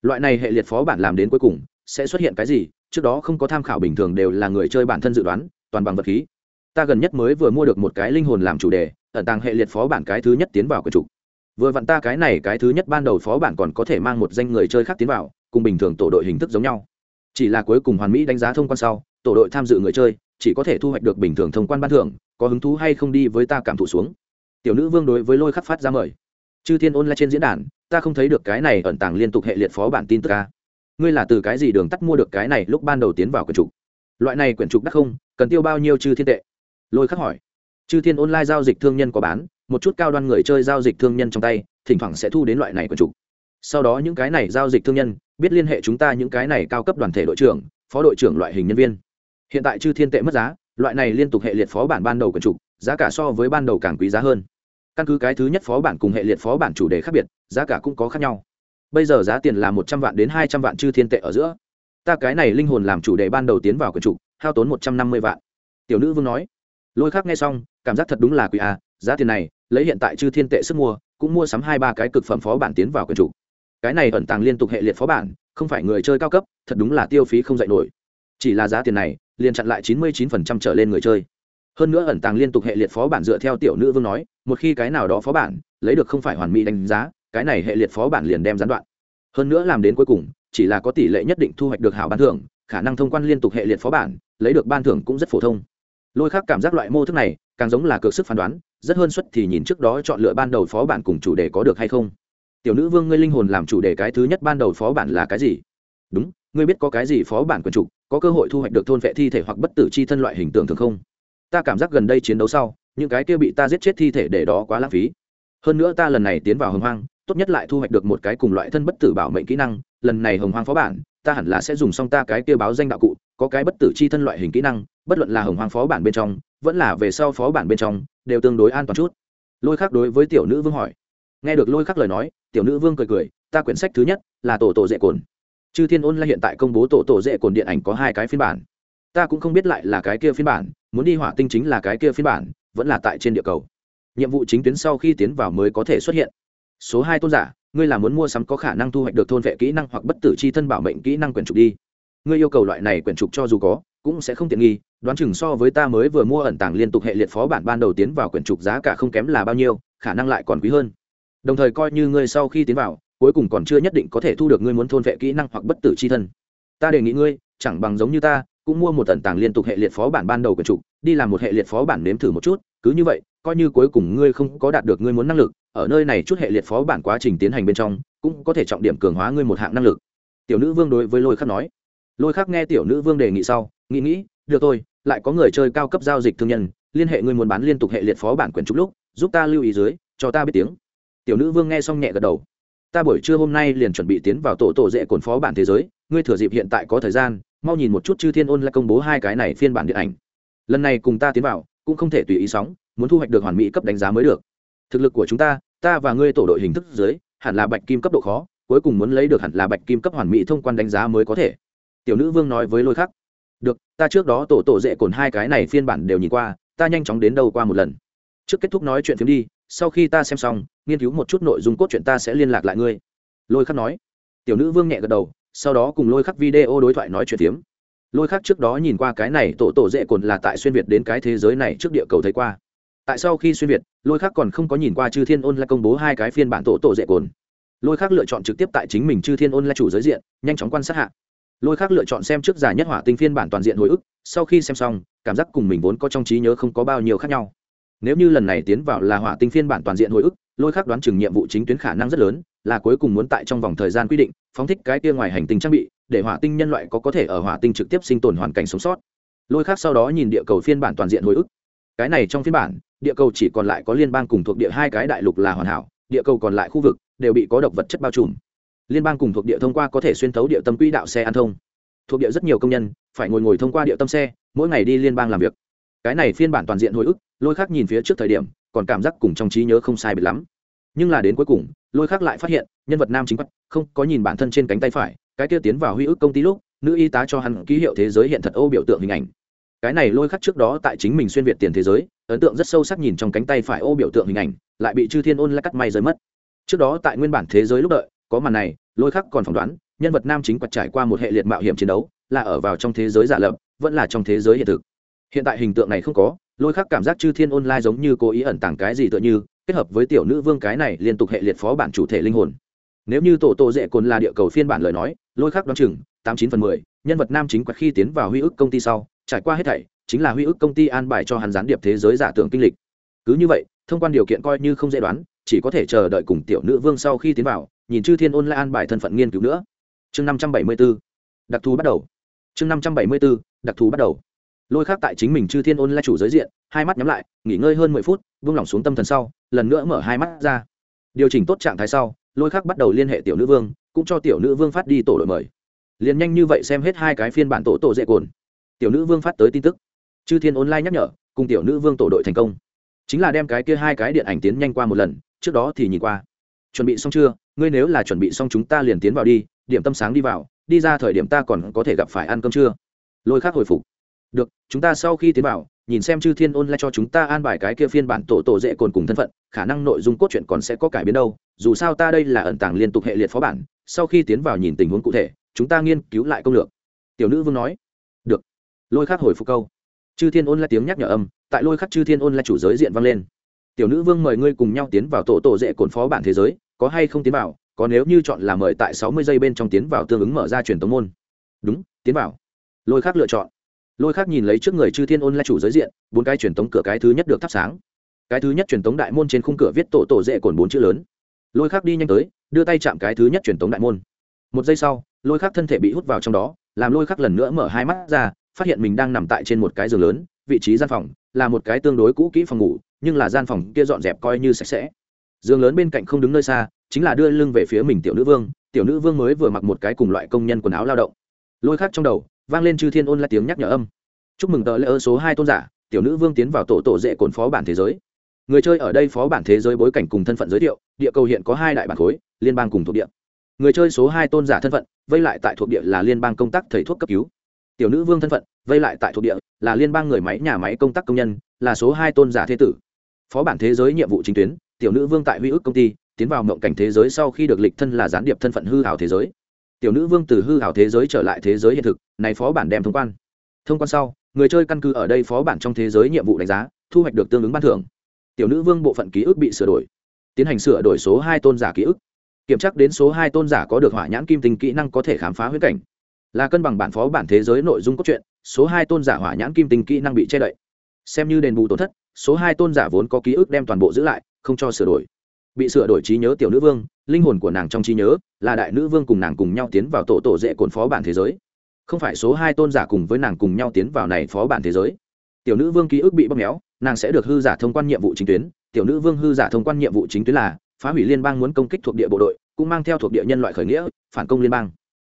Loại này hệ liệt phó bản làm đến cuối cùng, sẽ xuất hiện cái gì, trước đó không có tham khảo bình thường đều là người chơi bản thân dự đoán, toàn bằng vật khí. Ta gần nhất mới vừa mua được một cái linh hồn làm chủ đề ẩn tàng hệ liệt phó bản cái thứ nhất tiến vào quyển trục. Vừa vặn ta cái này cái thứ nhất ban đầu phó bản còn có thể mang một danh người chơi khác tiến vào, cùng bình thường tổ đội hình thức giống nhau. Chỉ là cuối cùng hoàn mỹ đánh giá thông quan sau, tổ đội tham dự người chơi, chỉ có thể thu hoạch được bình thường thông quan ban thưởng, có hứng thú hay không đi với ta cảm thụ xuống. Tiểu nữ vương đối với lôi khắc phát ra mời. Chư thiên ôn lại trên diễn đàn, ta không thấy được cái này ẩn tàng liên tục hệ liệt phó bản tin tức ca ngươi là từ cái gì đường tắt mua được cái này lúc ban đầu tiến vào quyển trục? Loại này quyển trục đắt không, cần tiêu bao nhiêu chư thiên tệ? Lôi khắc hỏi chư thiên online giao dịch thương nhân có bán, một chút cao đoan người chơi giao dịch thương nhân trong tay, thỉnh thoảng sẽ thu đến loại này quần trục sau đó những cái này giao dịch thương nhân, biết liên hệ chúng ta những cái này cao cấp đoàn thể đội trưởng, phó đội trưởng loại hình nhân viên. Hiện tại chư thiên tệ mất giá, loại này liên tục hệ liệt phó bản ban đầu quần trục giá cả so với ban đầu càng quý giá hơn. Căn cứ cái thứ nhất phó bản cùng hệ liệt phó bản chủ đề khác biệt, giá cả cũng có khác nhau. Bây giờ giá tiền là một trăm vạn đến hai trăm vạn chư thiên tệ ở giữa. Ta cái này linh hồn làm chủ đề ban đầu tiến vào quần trục hao tốn một trăm năm mươi vạn. Tiểu nữ vương nói lôi khác nghe xong cảm giác thật đúng là quỷ à, giá tiền này lấy hiện tại chư thiên tệ sức mua cũng mua sắm hai ba cái cực phẩm phó bản tiến vào quyển chủ. cái này ẩn tàng liên tục hệ liệt phó bản không phải người chơi cao cấp thật đúng là tiêu phí không dạy nổi. Chỉ là giá tiền này liền chặn lại chín mươi chín phần trăm trở lên người chơi. Hơn nữa ẩn tàng liên tục hệ liệt phó bản dựa theo tiểu nữ vương nói một khi cái nào đó phó bản lấy được không phải hoàn mỹ đánh giá cái này hệ liệt phó bản liền đem gián đoạn. Hơn nữa làm đến cuối cùng chỉ là có tỷ lệ nhất định thu hoạch được hảo ban thưởng khả năng thông quan liên tục hệ liệt phó bản lấy được ban thưởng cũng rất phổ thông lôi khác cảm giác loại mô thức này, càng giống là cược sức phán đoán, rất hơn suất thì nhìn trước đó chọn lựa ban đầu phó bản cùng chủ đề có được hay không. Tiểu nữ vương ngươi linh hồn làm chủ đề cái thứ nhất ban đầu phó bản là cái gì? Đúng, ngươi biết có cái gì phó bản quyền trục có cơ hội thu hoạch được thôn vệ thi thể hoặc bất tử c h i thân loại hình tượng thường không? Ta cảm giác gần đây chiến đấu sau, những cái kia bị ta giết chết thi thể để đó quá lãng phí. Hơn nữa ta lần này tiến vào hồng hoang, tốt nhất lại thu hoạch được một cái cùng loại thân bất tử bảo mệnh kỹ năng, lần này hồng hoang phó bản ta hẳn là sẽ dùng xong ta cái kia báo danh đạo cụ, có cái bất tử c h i thân loại hình kỹ năng, bất luận là hồng hoàng phó bản bên trong, vẫn là về sau phó bản bên trong, đều tương đối an toàn chút. Lôi khắc đối với tiểu nữ vương hỏi. Nghe được lôi khắc lời nói, tiểu nữ vương cười cười, ta quyển sách thứ nhất là tổ tổ dễ cồn. Chư thiên ôn là hiện tại công bố tổ tổ dễ cồn điện ảnh có hai cái phiên bản. Ta cũng không biết lại là cái kia phiên bản, muốn đi hỏa tinh chính là cái kia phiên bản, vẫn là tại trên địa cầu. Nhiệm vụ chính tuyến sau khi tiến vào mới có thể xuất hiện. Số hai tôn giả ngươi là muốn mua sắm có khả năng thu hoạch được thôn vệ kỹ năng hoặc bất tử c h i thân bảo mệnh kỹ năng quyển trục đi. Ngươi yêu cầu loại này quyển trục cho dù có, cũng sẽ không tiện nghi, đoán chừng so với ta mới vừa mua ẩn tàng liên tục hệ liệt phó bản ban đầu tiến vào quyển trục giá cả không kém là bao nhiêu, khả năng lại còn quý hơn. Đồng thời coi như ngươi sau khi tiến vào, cuối cùng còn chưa nhất định có thể thu được ngươi muốn thôn vệ kỹ năng hoặc bất tử c h i thân. Ta đề nghị ngươi, chẳng bằng giống như ta, cũng mua một ẩn tàng liên tục hệ liệt phó bản ban đầu quyển trục, đi làm một hệ liệt phó bản nếm thử một chút, cứ như vậy, coi như cuối cùng ngươi không có đạt được ngươi muốn năng lực ở nơi này chút hệ liệt phó bản quá trình tiến hành bên trong, cũng có thể trọng điểm cường hóa ngươi một hạng năng lực. Tiểu nữ vương đối với lôi khắc nói. Lôi khắc nghe tiểu nữ vương đề nghị sau, nghĩ nghĩ, được thôi, lại có người chơi cao cấp giao dịch thương nhân, liên hệ ngươi muốn bán liên tục hệ liệt phó bản quyển trục lúc, giúp ta lưu ý dưới, cho ta biết tiếng. Tiểu nữ vương nghe xong nhẹ gật đầu. Ta buổi trưa hôm nay liền chuẩn bị tiến vào tổ tổ dễ cồn phó bản thế giới, ngươi thừa dịp hiện tại có thời gian, mau nhìn một chút chư thiên ôn lại công bố hai cái này phiên bản điện ảnh. Lần này cùng ta tiến vào, cũng không thể tùy ý sóng, muốn thu hoạch được hoàn mỹ cấp đánh giá mới được thực lực của chúng ta ta và ngươi tổ đội hình thức dưới, hẳn là bạch kim cấp độ khó, cuối cùng muốn lấy được hẳn là bạch kim cấp hoàn mỹ thông quan đánh giá mới có thể. Tiểu nữ vương nói với lôi khắc. Được, ta trước đó tổ tổ dễ cồn hai cái này phiên bản đều nhìn qua, ta nhanh chóng đến đâu qua một lần. Trước kết thúc nói chuyện phim đi, sau khi ta xem xong, nghiên cứu một chút nội dung cốt truyện ta sẽ liên lạc lại ngươi. Lôi khắc nói. Tiểu nữ vương nhẹ gật đầu, sau đó cùng lôi khắc video đối thoại nói chuyện phiếm. Lôi khắc trước đó nhìn qua cái này tổ tổ dễ cồn là tại xuyên việt đến cái thế giới này trước địa cầu thấy qua tại sau khi xuyên việt, lôi khác còn không có nhìn qua chư thiên ôn lại công bố hai cái phiên bản tổ tổ dễ cồn. Lôi khác lựa chọn trực tiếp tại chính mình chư thiên ôn lại chủ giới diện, nhanh chóng quan sát hạ. Lôi khác lựa chọn xem trước giả nhất hỏa tinh phiên bản toàn diện hồi ức, sau khi xem xong, cảm giác cùng mình vốn có trong trí nhớ không có bao nhiêu khác nhau. Nếu như lần này tiến vào là hỏa tinh phiên bản toàn diện hồi ức, lôi khác đoán chừng nhiệm vụ chính tuyến khả năng rất lớn, là cuối cùng muốn tại trong vòng thời gian quy định, phóng thích cái kia ngoài hành tinh trang bị, để hỏa tinh nhân loại có có thể ở hỏa tinh trực tiếp sinh tồn hoàn cảnh sống sót. Lôi khác sau đó nhìn địa cầu phiên bản toàn diện hồi ức. Cái này trong phiên bản địa cầu chỉ còn lại có liên bang cùng thuộc địa hai cái đại lục là hoàn hảo, địa cầu còn lại khu vực đều bị có độc vật chất bao trùm. Liên bang cùng thuộc địa thông qua có thể xuyên thấu địa tâm quỹ đạo xe an thông. Thuộc địa rất nhiều công nhân phải ngồi ngồi thông qua địa tâm xe, mỗi ngày đi liên bang làm việc. Cái này phiên bản toàn diện hồi ức, lôi khác nhìn phía trước thời điểm, còn cảm giác cùng trong trí nhớ không sai biệt lắm. Nhưng là đến cuối cùng, lôi khác lại phát hiện, nhân vật nam chính quách không có nhìn bản thân trên cánh tay phải, cái kia tiến vào huy ức công ty lúc, nữ y tá cho hắn ký hiệu thế giới hiện thật ô biểu tượng hình ảnh. Cái này lôi khắc trước đó tại chính mình xuyên việt tiền thế giới ấn tượng rất sâu sắc nhìn trong cánh tay phải ô biểu tượng hình ảnh, lại bị chư thiên ôn lại cắt may rơi mất. Trước đó tại nguyên bản thế giới lúc đợi, có màn này, lôi khắc còn phỏng đoán, nhân vật nam chính quạt trải qua một hệ liệt mạo hiểm chiến đấu, là ở vào trong thế giới giả lập, vẫn là trong thế giới hiện thực. Hiện tại hình tượng này không có, lôi khắc cảm giác chư thiên Ôn lai giống như cố ý ẩn tàng cái gì tựa như, kết hợp với tiểu nữ vương cái này liên tục hệ liệt phó bản chủ thể linh hồn. Nếu như tổ tổ dễ cồn là địa cầu phiên bản lời nói, lôi khắc đoán chừng, tám chín phần mười, nhân vật nam chính quạt khi tiến vào huy ức công ty sau, trải qua hết thảy chính là huy ức công ty an bài cho hắn gián điệp thế giới giả tưởng kinh lịch. Cứ như vậy, thông quan điều kiện coi như không dễ đoán, chỉ có thể chờ đợi cùng tiểu nữ vương sau khi tiến vào, nhìn chư thiên ôn lại an bài thân phận nghiên cứu nữa. Chương năm trăm bảy mươi b ố đặc thù bắt đầu. Chương năm trăm bảy mươi b ố đặc thù bắt đầu. Lôi khác tại chính mình chư thiên ôn lại chủ giới diện, hai mắt nhắm lại, nghỉ ngơi hơn mười phút, vung lỏng xuống tâm thần sau, lần nữa mở hai mắt ra. Điều chỉnh tốt trạng thái sau, lôi khác bắt đầu liên hệ tiểu nữ vương, cũng cho tiểu nữ vương phát đi tổ đội mời. Liền nhanh như vậy xem hết hai cái phiên bản tổ tổ dễ cồn. Tiểu nữ vương phát tới tin tức chư thiên online nhắc nhở, cùng tiểu nữ vương tổ đội thành công. Chính là đem cái kia hai cái điện ảnh tiến nhanh qua một lần, trước đó thì nhìn qua. Chuẩn bị xong chưa? Ngươi nếu là chuẩn bị xong chúng ta liền tiến vào đi, điểm tâm sáng đi vào, đi ra thời điểm ta còn có thể gặp phải ăn cơm trưa lôi khác hồi phục. Được, chúng ta sau khi tiến vào, nhìn xem chư thiên ôn lại cho chúng ta an bài cái kia phiên bản tổ tổ dễ cồn cùng thân phận, khả năng nội dung cốt truyện còn sẽ có cải biến đâu. Dù sao ta đây là ẩn tàng liên tục hệ liệt phó bản, sau khi tiến vào nhìn tình huống cụ thể, chúng ta nghiên cứu lại công lược. Tiểu nữ vương nói. Được. Lôi khắc hồi phục câu chư thiên ôn là tiếng nhắc nhở âm, tại lôi khắc chư thiên ôn là chủ giới diện vang lên. Tiểu nữ vương mời ngươi cùng nhau tiến vào tổ tổ dễ cồn phó bản thế giới, có hay không tiến vào, có nếu như chọn là mời tại sáu mươi giây bên trong tiến vào tương ứng mở ra truyền tống môn. Đúng, tiến vào. Lôi khắc lựa chọn. Lôi khắc nhìn lấy trước người chư thiên ôn là chủ giới diện, bốn cái truyền tống cửa cái thứ nhất được thắp sáng. Cái thứ nhất truyền tống đại môn trên khung cửa viết tổ tổ dễ cồn bốn chữ lớn. Lôi khắc đi nhanh tới, đưa tay chạm cái thứ nhất truyền tống đại môn. Một giây sau, lôi khắc thân thể bị hút vào trong đó, làm lôi khắc lần nữa mở hai mắt ra phát hiện mình đang nằm tại trên một cái giường lớn, vị trí gian phòng là một cái tương đối cũ kỹ phòng ngủ, nhưng là gian phòng kia dọn dẹp coi như sạch sẽ. Giường lớn bên cạnh không đứng nơi xa, chính là đưa lưng về phía mình tiểu nữ vương, tiểu nữ vương mới vừa mặc một cái cùng loại công nhân quần áo lao động. Lôi khắc trong đầu, vang lên chư thiên ôn lại tiếng nhắc nhở âm. Chúc mừng tờ lễ ơ số hai tôn giả, tiểu nữ vương tiến vào tổ tổ dễ cồn phó bản thế giới. Người chơi ở đây phó bản thế giới bối cảnh cùng thân phận giới thiệu, địa cầu hiện có hai đại bản khối, liên bang cùng thuộc địa. Người chơi số hai tôn giả thân phận, vây lại tại thuộc địa là liên bang công tác thầy thuốc cấp cứu tiểu nữ vương thân phận, vây lại tại thuộc địa, là liên bang người máy nhà máy công tác công nhân, là số hai tôn giả thế tử. Phó bản thế giới nhiệm vụ chính tuyến, tiểu nữ vương tại huy ước công ty, tiến vào mộng cảnh thế giới sau khi được lịch thân là gián điệp thân phận hư hảo thế giới. Tiểu nữ vương từ hư hảo thế giới trở lại thế giới hiện thực, này phó bản đem thông quan. Thông quan sau, người chơi căn cứ ở đây phó bản trong thế giới nhiệm vụ đánh giá, thu hoạch được tương ứng ban thưởng. Tiểu nữ vương bộ phận ký ức bị sửa đổi, tiến hành sửa đổi số hai tôn giả ký ức. Kiểm tra đến số hai tôn giả có được hỏa nhãn kim tinh kỹ năng có thể khám phá huyết cảnh là cân bằng bản phó bản thế giới nội dung cốt truyện, số hai tôn giả hỏa nhãn kim tinh kỹ năng bị che đậy. Xem như đền bù tổn thất, số hai tôn giả vốn có ký ức đem toàn bộ giữ lại, không cho sửa đổi. Bị sửa đổi trí nhớ tiểu nữ vương, linh hồn của nàng trong trí nhớ, là đại nữ vương cùng nàng cùng nhau tiến vào tổ tổ dễ cồn phó bản thế giới. Không phải số hai tôn giả cùng với nàng cùng nhau tiến vào này phó bản thế giới. Tiểu nữ vương ký ức bị bóp méo, nàng sẽ được hư giả thông quan nhiệm vụ chính tuyến. Tiểu nữ vương hư giả thông quan nhiệm vụ chính tuyến là, phá hủy liên bang muốn công kích thuộc địa bộ đội, cũng mang theo thuộc địa nhân loại khởi nghĩa, phản công liên bang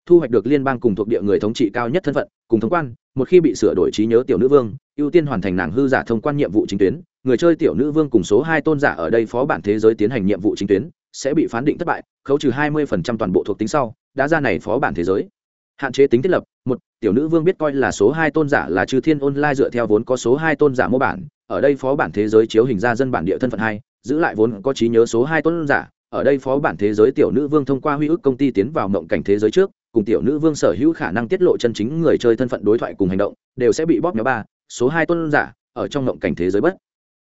thu hoạch được liên bang cùng thuộc địa người thống trị cao nhất thân phận, cùng thống quan, một khi bị sửa đổi trí nhớ tiểu nữ vương, ưu tiên hoàn thành nàng hư giả thông quan nhiệm vụ chính tuyến, người chơi tiểu nữ vương cùng số hai tôn giả ở đây phó bản thế giới tiến hành nhiệm vụ chính tuyến, sẽ bị phán định thất bại, khấu trừ hai mươi toàn bộ thuộc tính sau, đã ra này phó bản thế giới. Hạn chế tính thiết lập, một, tiểu nữ vương biết coi là số hai tôn giả là chư thiên online dựa theo vốn có số hai tôn giả mô bản, ở đây phó bản thế giới chiếu hình ra dân bản địa thân phận hai, giữ lại vốn có trí nhớ số hai tôn giả, ở đây phó bản thế giới tiểu nữ vương thông qua huy ức công ty tiến vào mộng cảnh thế giới trước cùng tiểu nữ vương sở hữu khả năng tiết lộ chân chính người chơi thân phận đối thoại cùng hành động, đều sẽ bị bóp méo ba, số hai tôn giả, ở trong ngộng cảnh thế giới bất.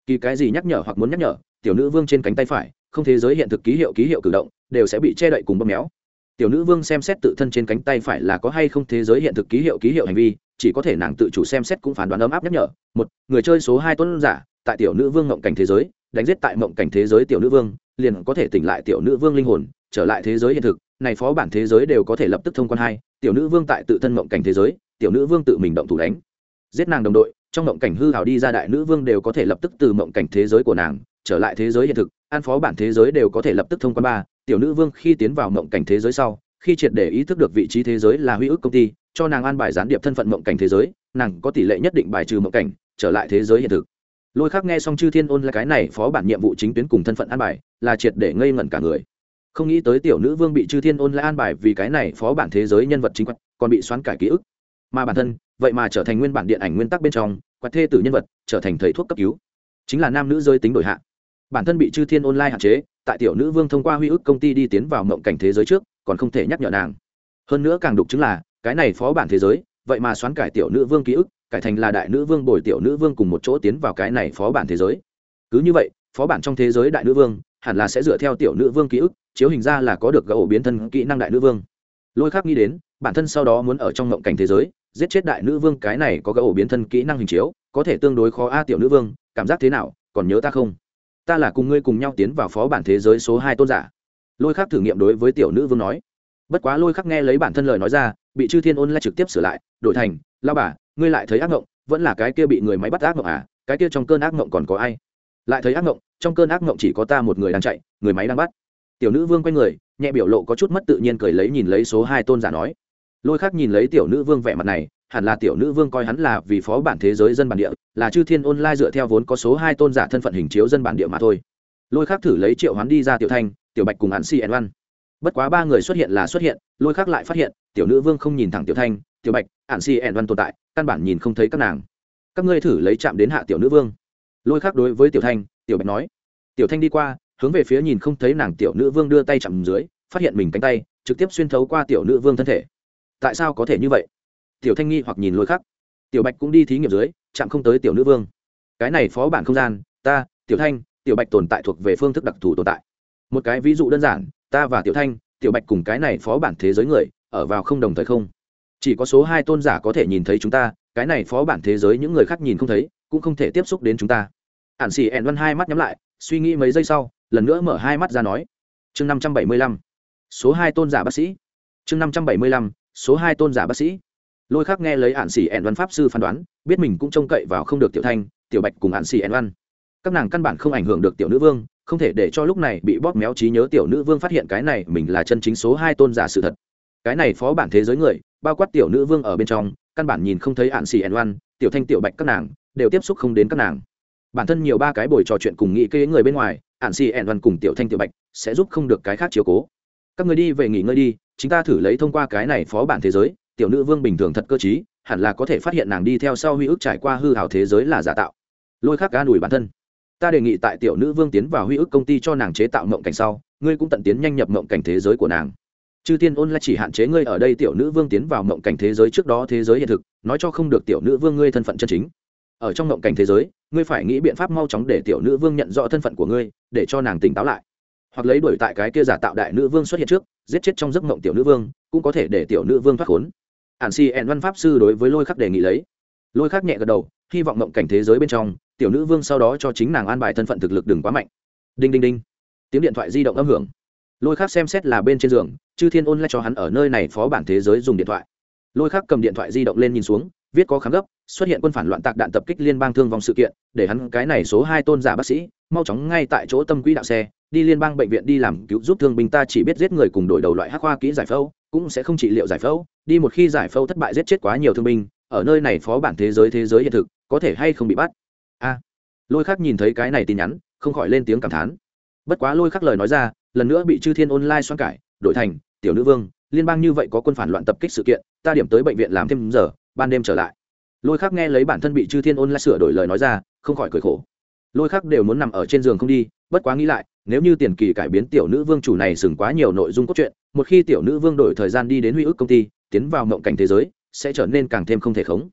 Kỳ cái gì nhắc nhở hoặc muốn nhắc nhở, tiểu nữ vương trên cánh tay phải, không thế giới hiện thực ký hiệu ký hiệu cử động, đều sẽ bị che đậy cùng bóp méo. Tiểu nữ vương xem xét tự thân trên cánh tay phải là có hay không thế giới hiện thực ký hiệu ký hiệu hành vi, chỉ có thể nàng tự chủ xem xét cũng phán đoán ấm áp nhắc nhở. Một, người chơi số hai tôn giả, tại tiểu nữ vương ngộng cảnh thế giới, đánh giết tại mộng cảnh thế giới tiểu nữ vương, liền có thể tỉnh lại tiểu nữ vương linh hồn trở lại thế giới hiện thực, này phó bản thế giới đều có thể lập tức thông quan hai, tiểu nữ vương tại tự thân mộng cảnh thế giới, tiểu nữ vương tự mình động thủ đánh. Giết nàng đồng đội, trong mộng cảnh hư hào đi ra đại nữ vương đều có thể lập tức từ mộng cảnh thế giới của nàng trở lại thế giới hiện thực, an phó bản thế giới đều có thể lập tức thông quan ba, tiểu nữ vương khi tiến vào mộng cảnh thế giới sau, khi triệt để ý thức được vị trí thế giới là huy ức công ty, cho nàng an bài gián điệp thân phận mộng cảnh thế giới, nàng có tỷ lệ nhất định bài trừ mộng cảnh, trở lại thế giới hiện thực. Lôi khác nghe xong chư thiên ôn là cái này phó bản nhiệm vụ chính tuyến cùng thân phận an bài, là triệt để ngây ngẩn cả người không nghĩ tới tiểu nữ vương bị chư thiên ôn lại an bài vì cái này phó bản thế giới nhân vật chính quật, còn bị xoắn cải ký ức. Mà bản thân, vậy mà trở thành nguyên bản điện ảnh nguyên tắc bên trong quạt thê tử nhân vật, trở thành thầy thuốc cấp cứu. Chính là nam nữ giới tính đổi hạ. Bản thân bị chư thiên online hạn chế, tại tiểu nữ vương thông qua huy ức công ty đi tiến vào mộng cảnh thế giới trước, còn không thể nhắc nhở nàng. Hơn nữa càng đục chứng là, cái này phó bản thế giới, vậy mà xoắn cải tiểu nữ vương ký ức, cải thành là đại nữ vương bồi tiểu nữ vương cùng một chỗ tiến vào cái này phó bản thế giới. Cứ như vậy, phó bản trong thế giới đại nữ vương, hẳn là sẽ dựa theo tiểu nữ vương ký ức chiếu hình ra là có được gậu biến thân kỹ năng đại nữ vương. Lôi khác nghĩ đến, bản thân sau đó muốn ở trong ngộng cảnh thế giới, giết chết đại nữ vương cái này có gậu biến thân kỹ năng hình chiếu, có thể tương đối khó a tiểu nữ vương, cảm giác thế nào, còn nhớ ta không? Ta là cùng ngươi cùng nhau tiến vào phó bản thế giới số hai tôn giả. Lôi khác thử nghiệm đối với tiểu nữ vương nói. Bất quá lôi khắc nghe lấy bản thân lời nói ra, bị chư thiên ôn lại trực tiếp sửa lại, đổi thành lao bà, ngươi lại thấy ác mộng vẫn là cái kia bị người máy bắt ác mộng à? Cái kia trong cơn ác mộng còn có ai? Lại thấy ác mộng trong cơn ác mộng chỉ có ta một người đang chạy, người máy đang bắt tiểu nữ vương quay người, nhẹ biểu lộ có chút mất tự nhiên cười lấy nhìn lấy số hai tôn giả nói. Lôi khác nhìn lấy tiểu nữ vương vẻ mặt này, hẳn là tiểu nữ vương coi hắn là vì phó bản thế giới dân bản địa, là chư thiên online dựa theo vốn có số hai tôn giả thân phận hình chiếu dân bản địa mà thôi. Lôi khác thử lấy triệu hắn đi ra tiểu thanh, tiểu bạch cùng hắn si ẩn văn bất quá ba người xuất hiện là xuất hiện, lôi khác lại phát hiện, tiểu nữ vương không nhìn thẳng tiểu thanh, tiểu bạch ạn si ẻn văn tồn tại, căn bản nhìn không thấy các nàng. Các ngươi thử lấy chạm đến hạ tiểu nữ vương. Lôi khác đối với tiểu thanh, tiểu bạch nói, tiểu thanh đi qua hướng về phía nhìn không thấy nàng tiểu nữ vương đưa tay chạm dưới, phát hiện mình cánh tay, trực tiếp xuyên thấu qua tiểu nữ vương thân thể. Tại sao có thể như vậy? Tiểu thanh nghi hoặc nhìn lôi khắc. Tiểu bạch cũng đi thí nghiệm dưới, chạm không tới tiểu nữ vương. Cái này phó bản không gian, ta, tiểu thanh, tiểu bạch tồn tại thuộc về phương thức đặc thù tồn tại. Một cái ví dụ đơn giản, ta và tiểu thanh, tiểu bạch cùng cái này phó bản thế giới người, ở vào không đồng thời không. Chỉ có số hai tôn giả có thể nhìn thấy chúng ta, cái này phó bản thế giới những người khác nhìn không thấy, cũng không thể tiếp xúc đến chúng ta. Ản xì ẹn văn hai mắt nhắm lại, suy nghĩ mấy giây sau lần nữa mở hai mắt ra nói, chương năm trăm bảy mươi lăm, số hai tôn giả bác sĩ. Chương năm trăm bảy mươi lăm, số hai tôn giả bác sĩ. Lôi khác nghe lấy ản xỉ ẹn văn pháp sư phán đoán, biết mình cũng trông cậy vào không được tiểu thanh, tiểu bạch cùng ản xỉ ẹn văn. Các nàng căn bản không ảnh hưởng được tiểu nữ vương, không thể để cho lúc này bị bóp méo trí nhớ tiểu nữ vương phát hiện cái này mình là chân chính số hai tôn giả sự thật. Cái này phó bản thế giới người, bao quát tiểu nữ vương ở bên trong, căn bản nhìn không thấy ạn xỉ ẩn văn, tiểu thanh, tiểu bạch các nàng đều tiếp xúc không đến các nàng. Bản thân nhiều ba cái buổi trò chuyện cùng nghĩ kế người bên ngoài ạn xì ẹn văn cùng tiểu thanh tiểu bạch sẽ giúp không được cái khác chiếu cố. Các người đi về nghỉ ngơi đi, chúng ta thử lấy thông qua cái này phó bản thế giới, tiểu nữ vương bình thường thật cơ t hẳn là có thể phát hiện nàng đi theo sau huy ức trải qua hư hào thế giới là giả tạo. Lôi khắc ga đùi bản thân. Ta đề nghị tại tiểu nữ vương tiến vào huy ức công ty cho nàng chế tạo mộng cảnh sau, ngươi cũng tận tiến nhanh nhập mộng cảnh thế giới của nàng. Chư tiên ôn là chỉ hạn chế ngươi ở đây tiểu nữ vương tiến vào mộng cảnh thế giới trước đó thế giới hiện thực, nói cho không được tiểu nữ vương ngươi thân phận chân chính ở trong ngộng cảnh thế giới, ngươi phải nghĩ biện pháp mau chóng để tiểu nữ vương nhận rõ thân phận của ngươi, để cho nàng tỉnh táo lại. Hoặc lấy đuổi tại cái kia giả tạo đại nữ vương xuất hiện trước, giết chết trong giấc ngộng tiểu nữ vương, cũng có thể để tiểu nữ vương thoát khốn. Ản si ẹn văn pháp sư đối với lôi khắc đề nghị lấy. Lôi khắc nhẹ gật đầu, hy vọng ngộng cảnh thế giới bên trong, tiểu nữ vương sau đó cho chính nàng an bài thân phận thực lực đừng quá mạnh. Đinh đinh đinh. Tiếng điện thoại di động âm hưởng. Lôi khắc xem xét là bên trên giường, chư thiên ôn lại cho hắn ở nơi này phó bản thế giới dùng điện thoại. Lôi khắc cầm điện thoại di động lên nhìn xuống viết có kháng gấp, xuất hiện quân phản loạn tạc đạn tập kích liên bang thương vong sự kiện, để hắn cái này số hai tôn giả bác sĩ, mau chóng ngay tại chỗ tâm quỹ đạo xe, đi liên bang bệnh viện đi làm cứu giúp thương binh ta chỉ biết giết người cùng đổi đầu loại hắc hoa kỹ giải phẫu, cũng sẽ không trị liệu giải phẫu, đi một khi giải phẫu thất bại giết chết quá nhiều thương binh, ở nơi này phó bản thế giới thế giới hiện thực, có thể hay không bị bắt? A. Lôi khắc nhìn thấy cái này tin nhắn, không khỏi lên tiếng cảm thán. Bất quá lôi khắc lời nói ra, lần nữa bị chư thiên online xoan cải, đổi thành, tiểu nữ vương, liên bang như vậy có quân phản loạn tập kích sự kiện, ta điểm tới bệnh viện làm thêm giờ ban đêm trở lại. Lôi khắc nghe lấy bản thân bị chư thiên ôn lại sửa đổi lời nói ra, không khỏi cười khổ. Lôi khắc đều muốn nằm ở trên giường không đi, bất quá nghĩ lại, nếu như tiền kỳ cải biến tiểu nữ vương chủ này sừng quá nhiều nội dung cốt truyện, một khi tiểu nữ vương đổi thời gian đi đến huy ức công ty, tiến vào mộng cảnh thế giới, sẽ trở nên càng thêm không thể khống.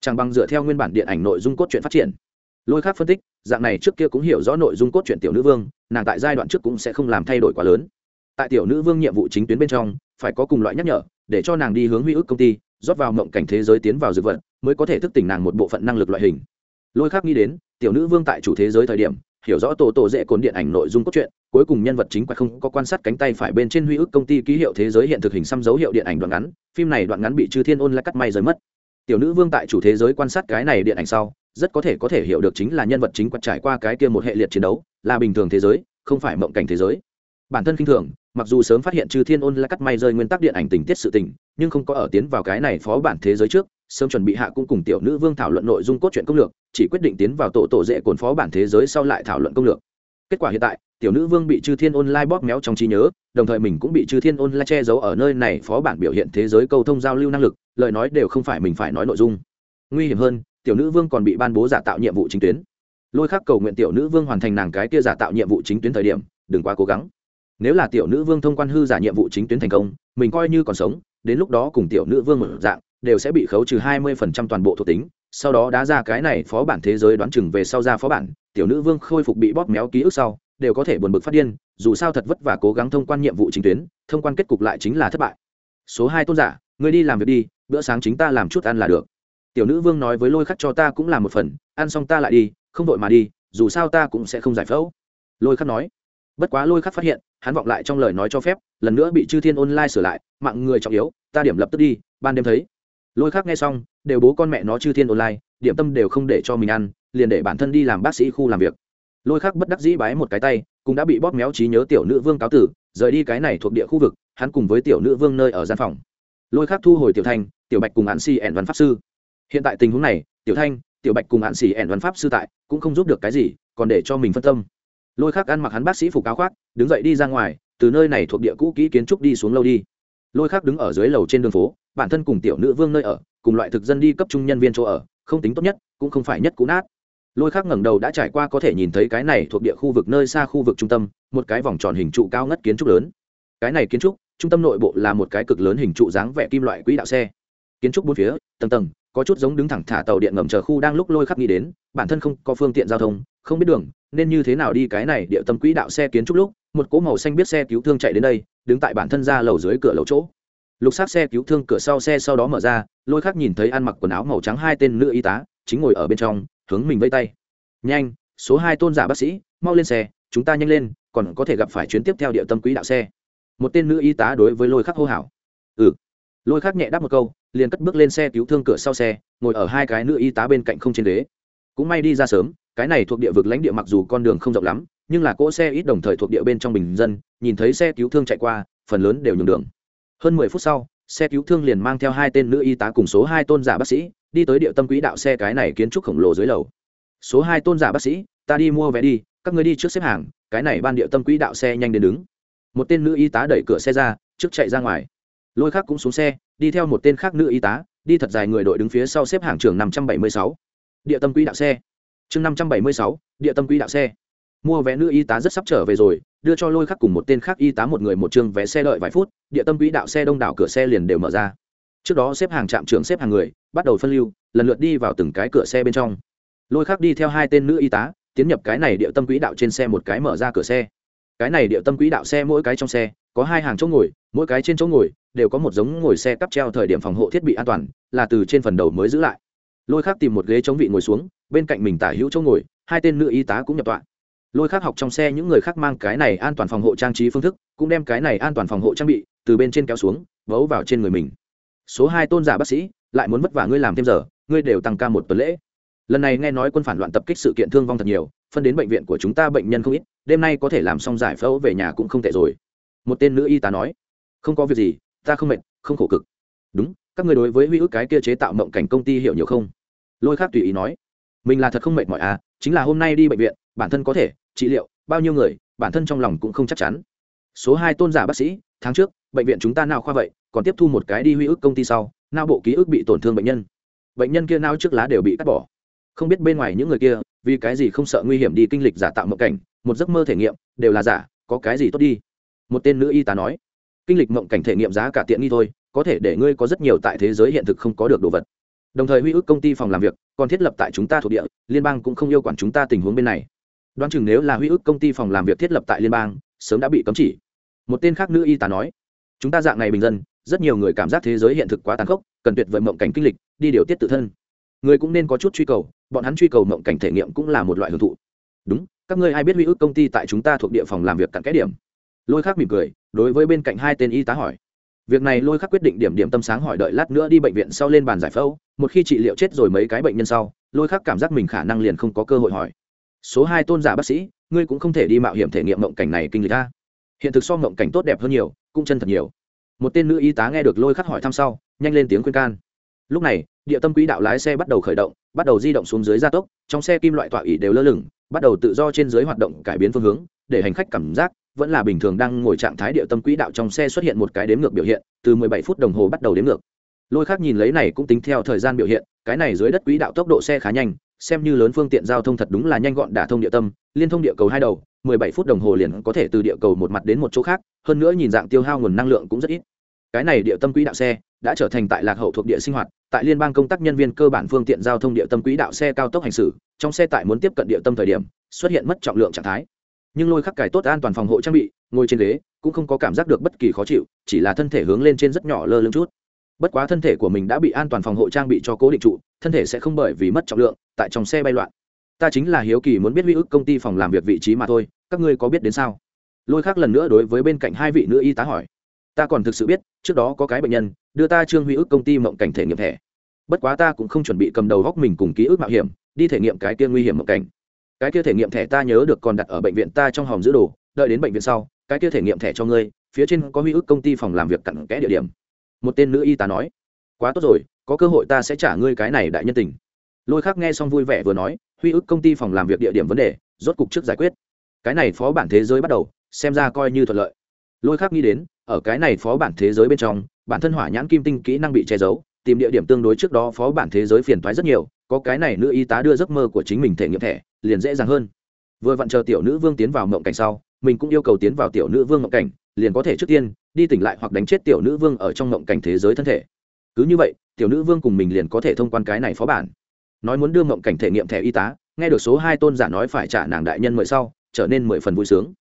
Chẳng bằng dựa theo nguyên bản điện ảnh nội dung cốt truyện phát triển. Lôi khác phân tích, dạng này trước kia cũng hiểu rõ nội dung cốt truyện tiểu nữ vương, nàng tại giai đoạn trước cũng sẽ không làm thay đổi quá lớn. Tại tiểu nữ vương nhiệm vụ chính tuyến bên trong, phải có cùng loại nhắc nhở, để cho nàng đi hướng huy ước công ty rót vào mộng cảnh thế giới tiến vào dược vật, mới có thể thức tỉnh nàng một bộ phận năng lực loại hình. Lôi khác nghĩ đến, tiểu nữ vương tại chủ thế giới thời điểm, hiểu rõ tổ tổ dễ cồn điện ảnh nội dung cốt truyện, cuối cùng nhân vật chính quay không có quan sát cánh tay phải bên trên huy ước công ty ký hiệu thế giới hiện thực hình xăm dấu hiệu điện ảnh đoạn ngắn, phim này đoạn ngắn bị chư thiên ôn lại cắt may rời mất. Tiểu nữ vương tại chủ thế giới quan sát cái này điện ảnh sau, rất có thể có thể hiểu được chính là nhân vật chính quạt trải qua cái kia một hệ liệt chiến đấu, là bình thường thế giới, không phải mộng cảnh thế giới bản thân kinh thường, mặc dù sớm phát hiện trừ thiên ôn là cắt may rơi nguyên tắc điện ảnh tình tiết sự tình, nhưng không có ở tiến vào cái này phó bản thế giới trước, sớm chuẩn bị hạ cũng cùng tiểu nữ vương thảo luận nội dung cốt truyện công lược, chỉ quyết định tiến vào tổ tổ dễ cồn phó bản thế giới sau lại thảo luận công lược. Kết quả hiện tại, tiểu nữ vương bị chư thiên ôn lai bóp méo trong trí nhớ, đồng thời mình cũng bị chư thiên ôn lai che giấu ở nơi này phó bản biểu hiện thế giới câu thông giao lưu năng lực, lời nói đều không phải mình phải nói nội dung. Nguy hiểm hơn, tiểu nữ vương còn bị ban bố giả tạo nhiệm vụ chính tuyến. Lôi khắc cầu nguyện tiểu nữ vương hoàn thành nàng cái kia giả tạo nhiệm vụ chính tuyến thời điểm, đừng quá cố gắng nếu là tiểu nữ vương thông quan hư giả nhiệm vụ chính tuyến thành công, mình coi như còn sống, đến lúc đó cùng tiểu nữ vương một dạng, đều sẽ bị khấu trừ hai mươi phần trăm toàn bộ thuộc tính. Sau đó đá ra cái này phó bản thế giới đoán chừng về sau ra phó bản, tiểu nữ vương khôi phục bị bóp méo ký ức sau, đều có thể buồn bực phát điên, dù sao thật vất vả cố gắng thông quan nhiệm vụ chính tuyến, thông quan kết cục lại chính là thất bại. Số hai tôn giả người đi làm việc đi, bữa sáng chính ta làm chút ăn là được. Tiểu nữ vương nói với lôi khắc cho ta cũng làm một phần, ăn xong ta lại đi, không vội mà đi, dù sao ta cũng sẽ không giải phẫu. Lôi khắc nói bất quá lôi khắc phát hiện, hắn vọng lại trong lời nói cho phép, lần nữa bị chư thiên online sửa lại, mạng người trọng yếu, ta điểm lập tức đi, ban đêm thấy. Lôi khắc nghe xong, đều bố con mẹ nó chư thiên online, điểm tâm đều không để cho mình ăn, liền để bản thân đi làm bác sĩ khu làm việc. Lôi khắc bất đắc dĩ bái một cái tay, cũng đã bị bóp méo trí nhớ tiểu nữ vương cáo tử, rời đi cái này thuộc địa khu vực, hắn cùng với tiểu nữ vương nơi ở gian phòng. Lôi khắc thu hồi tiểu thanh, tiểu bạch cùng hạn xì ẻn văn pháp sư. Hiện tại tình huống này, tiểu thanh, tiểu bạch cùng hạn xì ẻn văn pháp sư tại, cũng không giúp được cái gì, còn để cho mình phân tâm lôi khắc ăn mặc hắn bác sĩ phục áo khoác, đứng dậy đi ra ngoài, từ nơi này thuộc địa cũ kỹ kiến trúc đi xuống lâu đi. Lôi khắc đứng ở dưới lầu trên đường phố, bản thân cùng tiểu nữ vương nơi ở, cùng loại thực dân đi cấp trung nhân viên chỗ ở, không tính tốt nhất, cũng không phải nhất cũ nát. Lôi khắc ngẩng đầu đã trải qua có thể nhìn thấy cái này thuộc địa khu vực nơi xa khu vực trung tâm, một cái vòng tròn hình trụ cao ngất kiến trúc lớn. Cái này kiến trúc, trung tâm nội bộ là một cái cực lớn hình trụ dáng vẻ kim loại quỹ đạo xe. Kiến trúc bốn phía, tầng tầng có chút giống đứng thẳng thả tàu điện ngầm chờ khu đang lúc lôi khắc nghĩ đến, bản thân không có phương tiện giao thông, không biết đường, nên như thế nào đi cái này địa tâm quỹ đạo xe kiến trúc lúc, một cỗ màu xanh biết xe cứu thương chạy đến đây, đứng tại bản thân ra lầu dưới cửa lầu chỗ. Lục sát xe cứu thương cửa sau xe sau đó mở ra, lôi khắc nhìn thấy ăn mặc quần áo màu trắng hai tên nữ y tá, chính ngồi ở bên trong, hướng mình vây tay. Nhanh, số hai tôn giả bác sĩ, mau lên xe, chúng ta nhanh lên, còn có thể gặp phải chuyến tiếp theo địa tâm quỹ đạo xe. Một tên nữ y tá đối với lôi khắc hô hào. Ừ. Lôi khắc nhẹ đáp một câu liền cất bước lên xe cứu thương cửa sau xe, ngồi ở hai cái nữ y tá bên cạnh không trên ghế. Cũng may đi ra sớm, cái này thuộc địa vực lãnh địa mặc dù con đường không rộng lắm, nhưng là cỗ xe ít đồng thời thuộc địa bên trong bình dân, nhìn thấy xe cứu thương chạy qua, phần lớn đều nhường đường. Hơn mười phút sau, xe cứu thương liền mang theo hai tên nữ y tá cùng số hai tôn giả bác sĩ, đi tới địa tâm quỹ đạo xe cái này kiến trúc khổng lồ dưới lầu. Số hai tôn giả bác sĩ, ta đi mua vé đi, các người đi trước xếp hàng, cái này ban địa tâm quỹ đạo xe nhanh đến đứng. Một tên nữ y tá đẩy cửa xe ra, trước chạy ra ngoài. Lôi khác cũng xuống xe đi theo một tên khác nữ y tá, đi thật dài người đội đứng phía sau xếp hàng trường năm trăm bảy mươi sáu. Địa tâm quỹ đạo xe. Chương năm trăm bảy mươi sáu, địa tâm quỹ đạo xe. Mua vé nữ y tá rất sắp trở về rồi, đưa cho lôi khắc cùng một tên khác y tá một người một chương vé xe đợi vài phút, địa tâm quỹ đạo xe đông đảo cửa xe liền đều mở ra. Trước đó xếp hàng trạm trưởng xếp hàng người, bắt đầu phân lưu, lần lượt đi vào từng cái cửa xe bên trong. Lôi khắc đi theo hai tên nữ y tá, tiến nhập cái này địa tâm quỹ đạo trên xe một cái mở ra cửa xe cái này địa tâm quỹ đạo xe mỗi cái trong xe, có hai hàng chỗ ngồi, mỗi cái trên chỗ ngồi đều có một giống ngồi xe cắp treo thời điểm phòng hộ thiết bị an toàn, là từ trên phần đầu mới giữ lại. Lôi khác tìm một ghế chống vị ngồi xuống, bên cạnh mình tả hữu chỗ ngồi, hai tên nữ y tá cũng nhập tọa. Lôi khác học trong xe những người khác mang cái này an toàn phòng hộ trang trí phương thức, cũng đem cái này an toàn phòng hộ trang bị từ bên trên kéo xuống, vấu vào trên người mình. Số hai tôn giả bác sĩ, lại muốn vất vả ngươi làm thêm giờ, ngươi đều tăng ca một tuần lễ. Lần này nghe nói quân phản loạn tập kích sự kiện thương vong thật nhiều, phân đến bệnh viện của chúng ta bệnh nhân không ít đêm nay có thể làm xong giải phẫu về nhà cũng không tệ rồi. Một tên nữ y tá nói, không có việc gì, ta không mệt, không khổ cực. Đúng, các người đối với huy ước cái kia chế tạo mộng cảnh công ty hiểu nhiều không? Lôi khác tùy ý nói, mình là thật không mệt mỏi à chính là hôm nay đi bệnh viện, bản thân có thể, trị liệu, bao nhiêu người, bản thân trong lòng cũng không chắc chắn. Số hai tôn giả bác sĩ, tháng trước, bệnh viện chúng ta nào khoa vậy, còn tiếp thu một cái đi huy ước công ty sau nao bộ ký ức bị tổn thương bệnh nhân. Bệnh nhân kia nao trước lá đều bị cắt bỏ không biết bên ngoài những người kia, vì cái gì không sợ nguy hiểm đi kinh lịch giả tạo mộng cảnh, một giấc mơ thể nghiệm, đều là giả, có cái gì tốt đi? Một tên nữ y tá nói, kinh lịch mộng cảnh thể nghiệm giá cả tiện nghi thôi, có thể để ngươi có rất nhiều tại thế giới hiện thực không có được đồ vật. Đồng thời huy ước công ty phòng làm việc, còn thiết lập tại chúng ta thuộc địa, liên bang cũng không yêu quản chúng ta tình huống bên này. Đoán chừng nếu là huy ước công ty phòng làm việc thiết lập tại liên bang, sớm đã bị cấm chỉ. Một tên khác nữ y tá nói, chúng ta dạng này bình dân, rất nhiều người cảm giác thế giới hiện thực quá tàn khốc, cần tuyệt vời mộng cảnh kinh lịch, đi điều tiết tự thân người cũng nên có chút truy cầu, bọn hắn truy cầu mộng cảnh thể nghiệm cũng là một loại hưởng thụ. Đúng, các ngươi ai biết huy ước công ty tại chúng ta thuộc địa phòng làm việc cặn cái điểm? Lôi khác mỉm cười, đối với bên cạnh hai tên y tá hỏi. Việc này lôi khắc quyết định điểm điểm tâm sáng hỏi đợi lát nữa đi bệnh viện sau lên bàn giải phẫu, một khi trị liệu chết rồi mấy cái bệnh nhân sau, lôi khắc cảm giác mình khả năng liền không có cơ hội hỏi. Số hai tôn giả bác sĩ, ngươi cũng không thể đi mạo hiểm thể nghiệm mộng cảnh này kinh lịch ta hiện thực so mộng cảnh tốt đẹp hơn nhiều, cũng chân thật nhiều. Một tên nữ y tá nghe được lôi khắc hỏi thăm sau, nhanh lên tiếng khuyên can lúc này, địa tâm quỹ đạo lái xe bắt đầu khởi động, bắt đầu di động xuống dưới gia tốc, trong xe kim loại tọa ỉ đều lơ lửng, bắt đầu tự do trên dưới hoạt động cải biến phương hướng, để hành khách cảm giác vẫn là bình thường đang ngồi trạng thái địa tâm quỹ đạo trong xe xuất hiện một cái đếm ngược biểu hiện, từ 17 phút đồng hồ bắt đầu đếm ngược. Lôi khác nhìn lấy này cũng tính theo thời gian biểu hiện, cái này dưới đất quỹ đạo tốc độ xe khá nhanh, xem như lớn phương tiện giao thông thật đúng là nhanh gọn đả thông địa tâm, liên thông địa cầu hai đầu 17 phút đồng hồ liền có thể từ địa cầu một mặt đến một chỗ khác, hơn nữa nhìn dạng tiêu hao nguồn năng lượng cũng rất ít. Cái này địa tâm quỹ đạo xe đã trở thành tại lạc hậu thuộc địa sinh hoạt, tại liên bang công tác nhân viên cơ bản phương tiện giao thông địa tâm quỹ đạo xe cao tốc hành xử, trong xe tại muốn tiếp cận địa tâm thời điểm, xuất hiện mất trọng lượng trạng thái. Nhưng lôi khắc cải tốt an toàn phòng hộ trang bị, ngồi trên ghế, cũng không có cảm giác được bất kỳ khó chịu, chỉ là thân thể hướng lên trên rất nhỏ lơ lưng chút. Bất quá thân thể của mình đã bị an toàn phòng hộ trang bị cho cố định trụ, thân thể sẽ không bởi vì mất trọng lượng, tại trong xe bay loạn. Ta chính là hiếu kỳ muốn biết huy ức công ty phòng làm việc vị trí mà thôi, các ngươi có biết đến sao? Lôi khác lần nữa đối với bên cạnh hai vị nữ y tá hỏi. Ta còn thực sự biết, trước đó có cái bệnh nhân đưa ta trương huy ước công ty mộng cảnh thể nghiệm thẻ. Bất quá ta cũng không chuẩn bị cầm đầu góc mình cùng ký ức mạo hiểm, đi thể nghiệm cái kia nguy hiểm mộng cảnh. Cái kia thể nghiệm thẻ ta nhớ được còn đặt ở bệnh viện ta trong hòm giữ đồ, đợi đến bệnh viện sau, cái kia thể nghiệm thẻ cho ngươi, phía trên có huy ước công ty phòng làm việc cặn kẽ địa điểm. Một tên nữ y tá nói, quá tốt rồi, có cơ hội ta sẽ trả ngươi cái này đại nhân tình. Lôi khác nghe xong vui vẻ vừa nói, huy ước công ty phòng làm việc địa điểm vấn đề, rốt cục trước giải quyết. Cái này phó bản thế giới bắt đầu, xem ra coi như thuận lợi. Lôi khác nghĩ đến, ở cái này phó bản thế giới bên trong bản thân hỏa nhãn kim tinh kỹ năng bị che giấu, tìm địa điểm tương đối trước đó phó bản thế giới phiền thoái rất nhiều, có cái này nữ y tá đưa giấc mơ của chính mình thể nghiệm thẻ, liền dễ dàng hơn. Vừa vặn chờ tiểu nữ vương tiến vào mộng cảnh sau, mình cũng yêu cầu tiến vào tiểu nữ vương mộng cảnh, liền có thể trước tiên đi tỉnh lại hoặc đánh chết tiểu nữ vương ở trong mộng cảnh thế giới thân thể. Cứ như vậy, tiểu nữ vương cùng mình liền có thể thông quan cái này phó bản. Nói muốn đưa mộng cảnh thể nghiệm thẻ y tá, nghe được số hai tôn giả nói phải trả nàng đại nhân mời sau, trở nên mười phần vui sướng.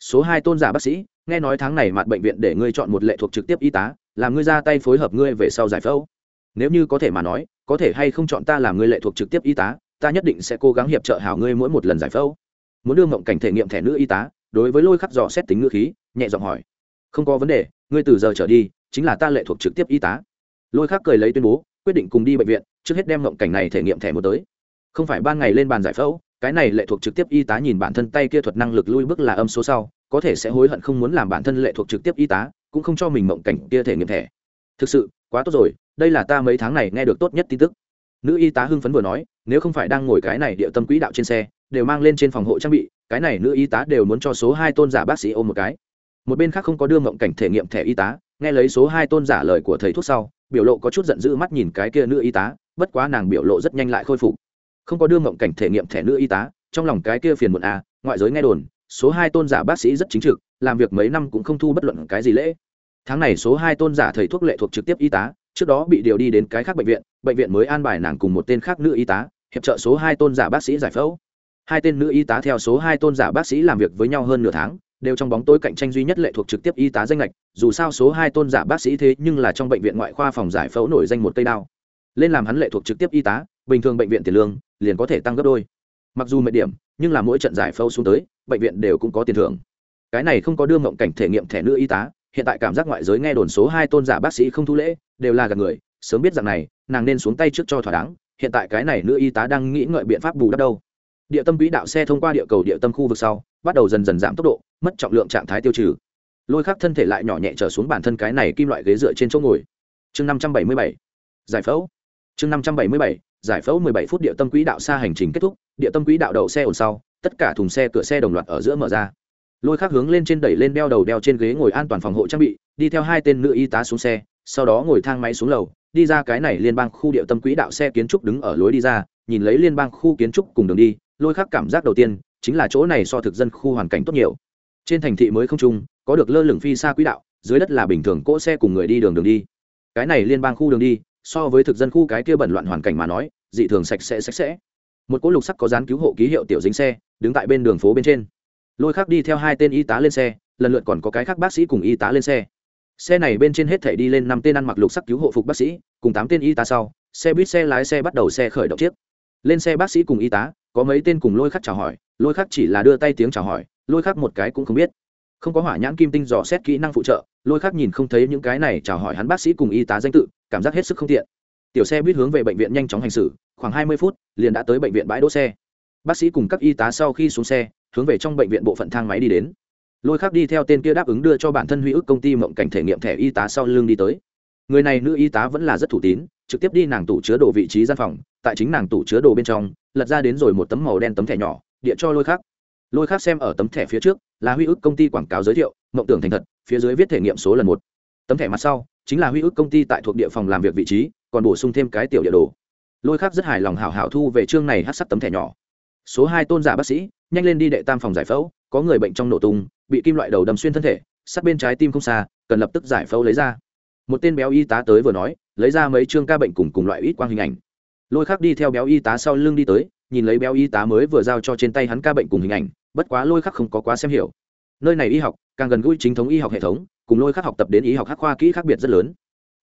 Số hai tôn giả bác sĩ, nghe nói tháng này mặt bệnh viện để ngươi chọn một lệ thuộc trực tiếp y tá làm ngươi ra tay phối hợp ngươi về sau giải phẫu. Nếu như có thể mà nói, có thể hay không chọn ta làm ngươi lệ thuộc trực tiếp y tá, ta nhất định sẽ cố gắng hiệp trợ hảo ngươi mỗi một lần giải phẫu. Muốn đưa mộng cảnh thể nghiệm thẻ nữ y tá, đối với lôi khắc dò xét tính ngữ khí, nhẹ giọng hỏi. Không có vấn đề, ngươi từ giờ trở đi, chính là ta lệ thuộc trực tiếp y tá. Lôi khắc cười lấy tuyên bố, quyết định cùng đi bệnh viện, trước hết đem mộng cảnh này thể nghiệm thẻ một tới. Không phải ban ngày lên bàn giải phẫu, cái này lệ thuộc trực tiếp y tá nhìn bản thân tay kia thuật năng lực lui bước là âm số sau, có thể sẽ hối hận không muốn làm bản thân lệ thuộc trực tiếp y tá cũng không cho mình mộng cảnh kia thể nghiệm thẻ. Thực sự, quá tốt rồi, đây là ta mấy tháng này nghe được tốt nhất tin tức. Nữ y tá hưng phấn vừa nói, nếu không phải đang ngồi cái này địa tâm quỹ đạo trên xe, đều mang lên trên phòng hộ trang bị, cái này nữ y tá đều muốn cho số hai tôn giả bác sĩ ôm một cái. Một bên khác không có đưa mộng cảnh thể nghiệm thẻ y tá, nghe lấy số hai tôn giả lời của thầy thuốc sau, biểu lộ có chút giận dữ mắt nhìn cái kia nữ y tá, bất quá nàng biểu lộ rất nhanh lại khôi phục. Không có đưa mộng cảnh thể nghiệm thẻ nữ y tá, trong lòng cái kia phiền muộn à ngoại giới nghe đồn, số hai tôn giả bác sĩ rất chính trực làm việc mấy năm cũng không thu bất luận cái gì lễ. Tháng này số hai tôn giả thầy thuốc lệ thuộc trực tiếp y tá, trước đó bị điều đi đến cái khác bệnh viện bệnh viện mới an bài nàng cùng một tên khác nữ y tá, hiệp trợ số hai tôn giả bác sĩ giải phẫu. Hai tên nữ y tá theo số hai tôn giả bác sĩ làm việc với nhau hơn nửa tháng, đều trong bóng tối cạnh tranh duy nhất lệ thuộc trực tiếp y tá danh lệch dù sao số hai tôn giả bác sĩ thế nhưng là trong bệnh viện ngoại khoa phòng giải phẫu nổi danh một cây đao. Lên làm hắn lệ thuộc trực tiếp y tá, bình thường bệnh viện tiền lương liền có thể tăng gấp đôi. Mặc dù mệt điểm, nhưng là mỗi trận giải phẫu xuống tới, bệnh viện đều cũng có tiền thưởng cái này không có đưa mộng cảnh thể nghiệm thẻ nữ y tá, hiện tại cảm giác ngoại giới nghe đồn số hai tôn giả bác sĩ không thu lễ, đều là gạt người, sớm biết rằng này, nàng nên xuống tay trước cho thỏa đáng, hiện tại cái này nữ y tá đang nghĩ ngợi biện pháp bù đắp đâu. Địa tâm quỹ đạo xe thông qua địa cầu địa tâm khu vực sau, bắt đầu dần dần giảm tốc độ, mất trọng lượng trạng thái tiêu trừ. Lôi khắc thân thể lại nhỏ nhẹ trở xuống bản thân cái này kim loại ghế dựa trên chỗ ngồi. Chương năm trăm bảy mươi bảy. Giải phẫu. Chương năm trăm bảy mươi bảy. Giải phẫu mười bảy phút địa tâm quỹ đạo xa hành trình kết thúc, địa tâm quỹ đạo đậu xe ổn sau, tất cả thùng xe, cửa xe đồng loạt ở giữa mở ra lôi khác hướng lên trên đẩy lên đeo đầu đeo trên ghế ngồi an toàn phòng hộ trang bị, đi theo hai tên nữ y tá xuống xe, sau đó ngồi thang máy xuống lầu, đi ra cái này liên bang khu địa tâm quỹ đạo xe kiến trúc đứng ở lối đi ra, nhìn lấy liên bang khu kiến trúc cùng đường đi, lôi khác cảm giác đầu tiên chính là chỗ này so thực dân khu hoàn cảnh tốt nhiều. Trên thành thị mới không trung, có được lơ lửng phi xa quỹ đạo, dưới đất là bình thường cỗ xe cùng người đi đường đường đi. Cái này liên bang khu đường đi, so với thực dân khu cái kia bẩn loạn hoàn cảnh mà nói, dị thường sạch sẽ sạch sẽ. Một cỗ lục sắc có dán cứu hộ ký hiệu tiểu dính xe, đứng tại bên đường phố bên trên lôi khác đi theo hai tên y tá lên xe, lần lượt còn có cái khác bác sĩ cùng y tá lên xe. Xe này bên trên hết thể đi lên năm tên ăn mặc lục sắc cứu hộ phục bác sĩ, cùng tám tên y tá sau, xe buýt xe lái xe bắt đầu xe khởi động chiếc lên xe bác sĩ cùng y tá, có mấy tên cùng lôi khắc chào hỏi, lôi khắc chỉ là đưa tay tiếng chào hỏi, lôi khắc một cái cũng không biết. Không có hỏa nhãn kim tinh dò xét kỹ năng phụ trợ, lôi khắc nhìn không thấy những cái này chào hỏi hắn bác sĩ cùng y tá danh tự, cảm giác hết sức không tiện. Tiểu xe buýt hướng về bệnh viện nhanh chóng hành xử, khoảng hai mươi phút, liền đã tới bệnh viện bãi đỗ xe. Bác sĩ cùng các y tá sau khi xuống xe hướng về trong bệnh viện bộ phận thang máy đi đến. Lôi khác đi theo tên kia đáp ứng đưa cho bản thân huy ức công ty mộng cảnh thể nghiệm thẻ y tá sau lưng đi tới. Người này nữ y tá vẫn là rất thủ tín, trực tiếp đi nàng tủ chứa đồ vị trí gian phòng, tại chính nàng tủ chứa đồ bên trong, lật ra đến rồi một tấm màu đen tấm thẻ nhỏ, địa cho lôi khác lôi khác xem ở tấm thẻ phía trước, là huy ức công ty quảng cáo giới thiệu, mộng tưởng thành thật, phía dưới viết thể nghiệm số lần một. Tấm thẻ mặt sau, chính là huy ức công ty tại thuộc địa phòng làm việc vị trí, còn bổ sung thêm cái tiểu địa đồ. Lôi khác rất hài lòng hảo hảo thu về chương này hát sắc tấm thẻ nhỏ số hai tôn giả bác sĩ, nhanh lên đi đệ tam phòng giải phẫu, có người bệnh trong nổ tung, bị kim loại đầu đâm xuyên thân thể, sát bên trái tim không xa, cần lập tức giải phẫu lấy ra. Một tên béo y tá tới vừa nói, lấy ra mấy chương ca bệnh cùng cùng loại ít quang hình ảnh. Lôi khắc đi theo béo y tá sau lưng đi tới, nhìn lấy béo y tá mới vừa giao cho trên tay hắn ca bệnh cùng hình ảnh, bất quá lôi khắc không có quá xem hiểu. Nơi này y học, càng gần gũi chính thống y học hệ thống, cùng lôi khắc học tập đến y học khắc khoa kỹ khác biệt rất lớn.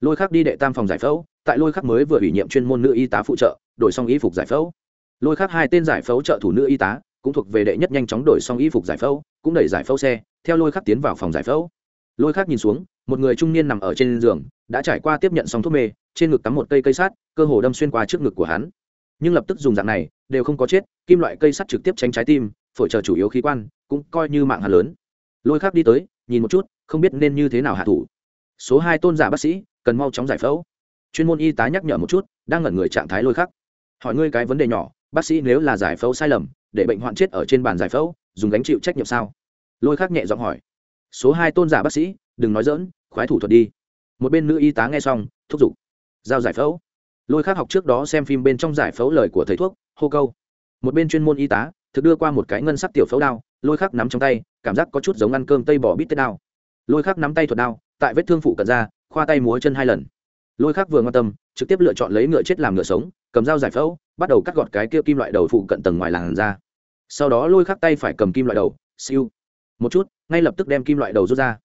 Lôi khắc đi đệ tam phòng giải phẫu, tại lôi khắc mới vừa ủy nhiệm chuyên môn nữ y tá phụ trợ, đổi xong y phục giải phẫu lôi khác hai tên giải phẫu trợ thủ nữ y tá, cũng thuộc về đệ nhất nhanh chóng đổi xong y phục giải phẫu, cũng đẩy giải phẫu xe, theo lôi khác tiến vào phòng giải phẫu. Lôi khác nhìn xuống, một người trung niên nằm ở trên giường, đã trải qua tiếp nhận xong thuốc mê, trên ngực cắm một cây cây sát cơ hồ đâm xuyên qua trước ngực của hắn. Nhưng lập tức dùng dạng này, đều không có chết, kim loại cây sắt trực tiếp tránh trái tim, phổi chờ chủ yếu khí quan, cũng coi như mạng hà lớn. Lôi khác đi tới, nhìn một chút, không biết nên như thế nào hạ thủ. Số hai tôn giả bác sĩ, cần mau chóng giải phẫu. Chuyên môn y tá nhắc nhở một chút, đang ngẩn người trạng thái lôi khắc. Hỏi ngươi cái vấn đề nhỏ bác sĩ nếu là giải phẫu sai lầm, để bệnh hoạn chết ở trên bàn giải phẫu, dùng gánh chịu trách nhiệm sao? Lôi khắc nhẹ giọng hỏi. Số hai tôn giả bác sĩ, đừng nói dỡn khoái thủ thuật đi. Một bên nữ y tá nghe xong, thúc giục. Giao giải phẫu. Lôi khắc học trước đó xem phim bên trong giải phẫu lời của thầy thuốc, hô câu. Một bên chuyên môn y tá, thực đưa qua một cái ngân sắc tiểu phẫu đao, lôi khắc nắm trong tay, cảm giác có chút giống ăn cơm tây bỏ bít tết đao. Lôi khắc nắm tay thuật đao, tại vết thương phụ cận ra, khoa tay múa chân hai lần. Lôi khắc vừa quan tâm, trực tiếp lựa chọn lấy ngựa chết làm ngựa sống, cầm dao giải phẫu bắt đầu cắt gọt cái kia kim loại đầu phụ cận tầng ngoài làn ra. Sau đó lôi khắc tay phải cầm kim loại đầu, siêu. Một chút, ngay lập tức đem kim loại đầu rút ra.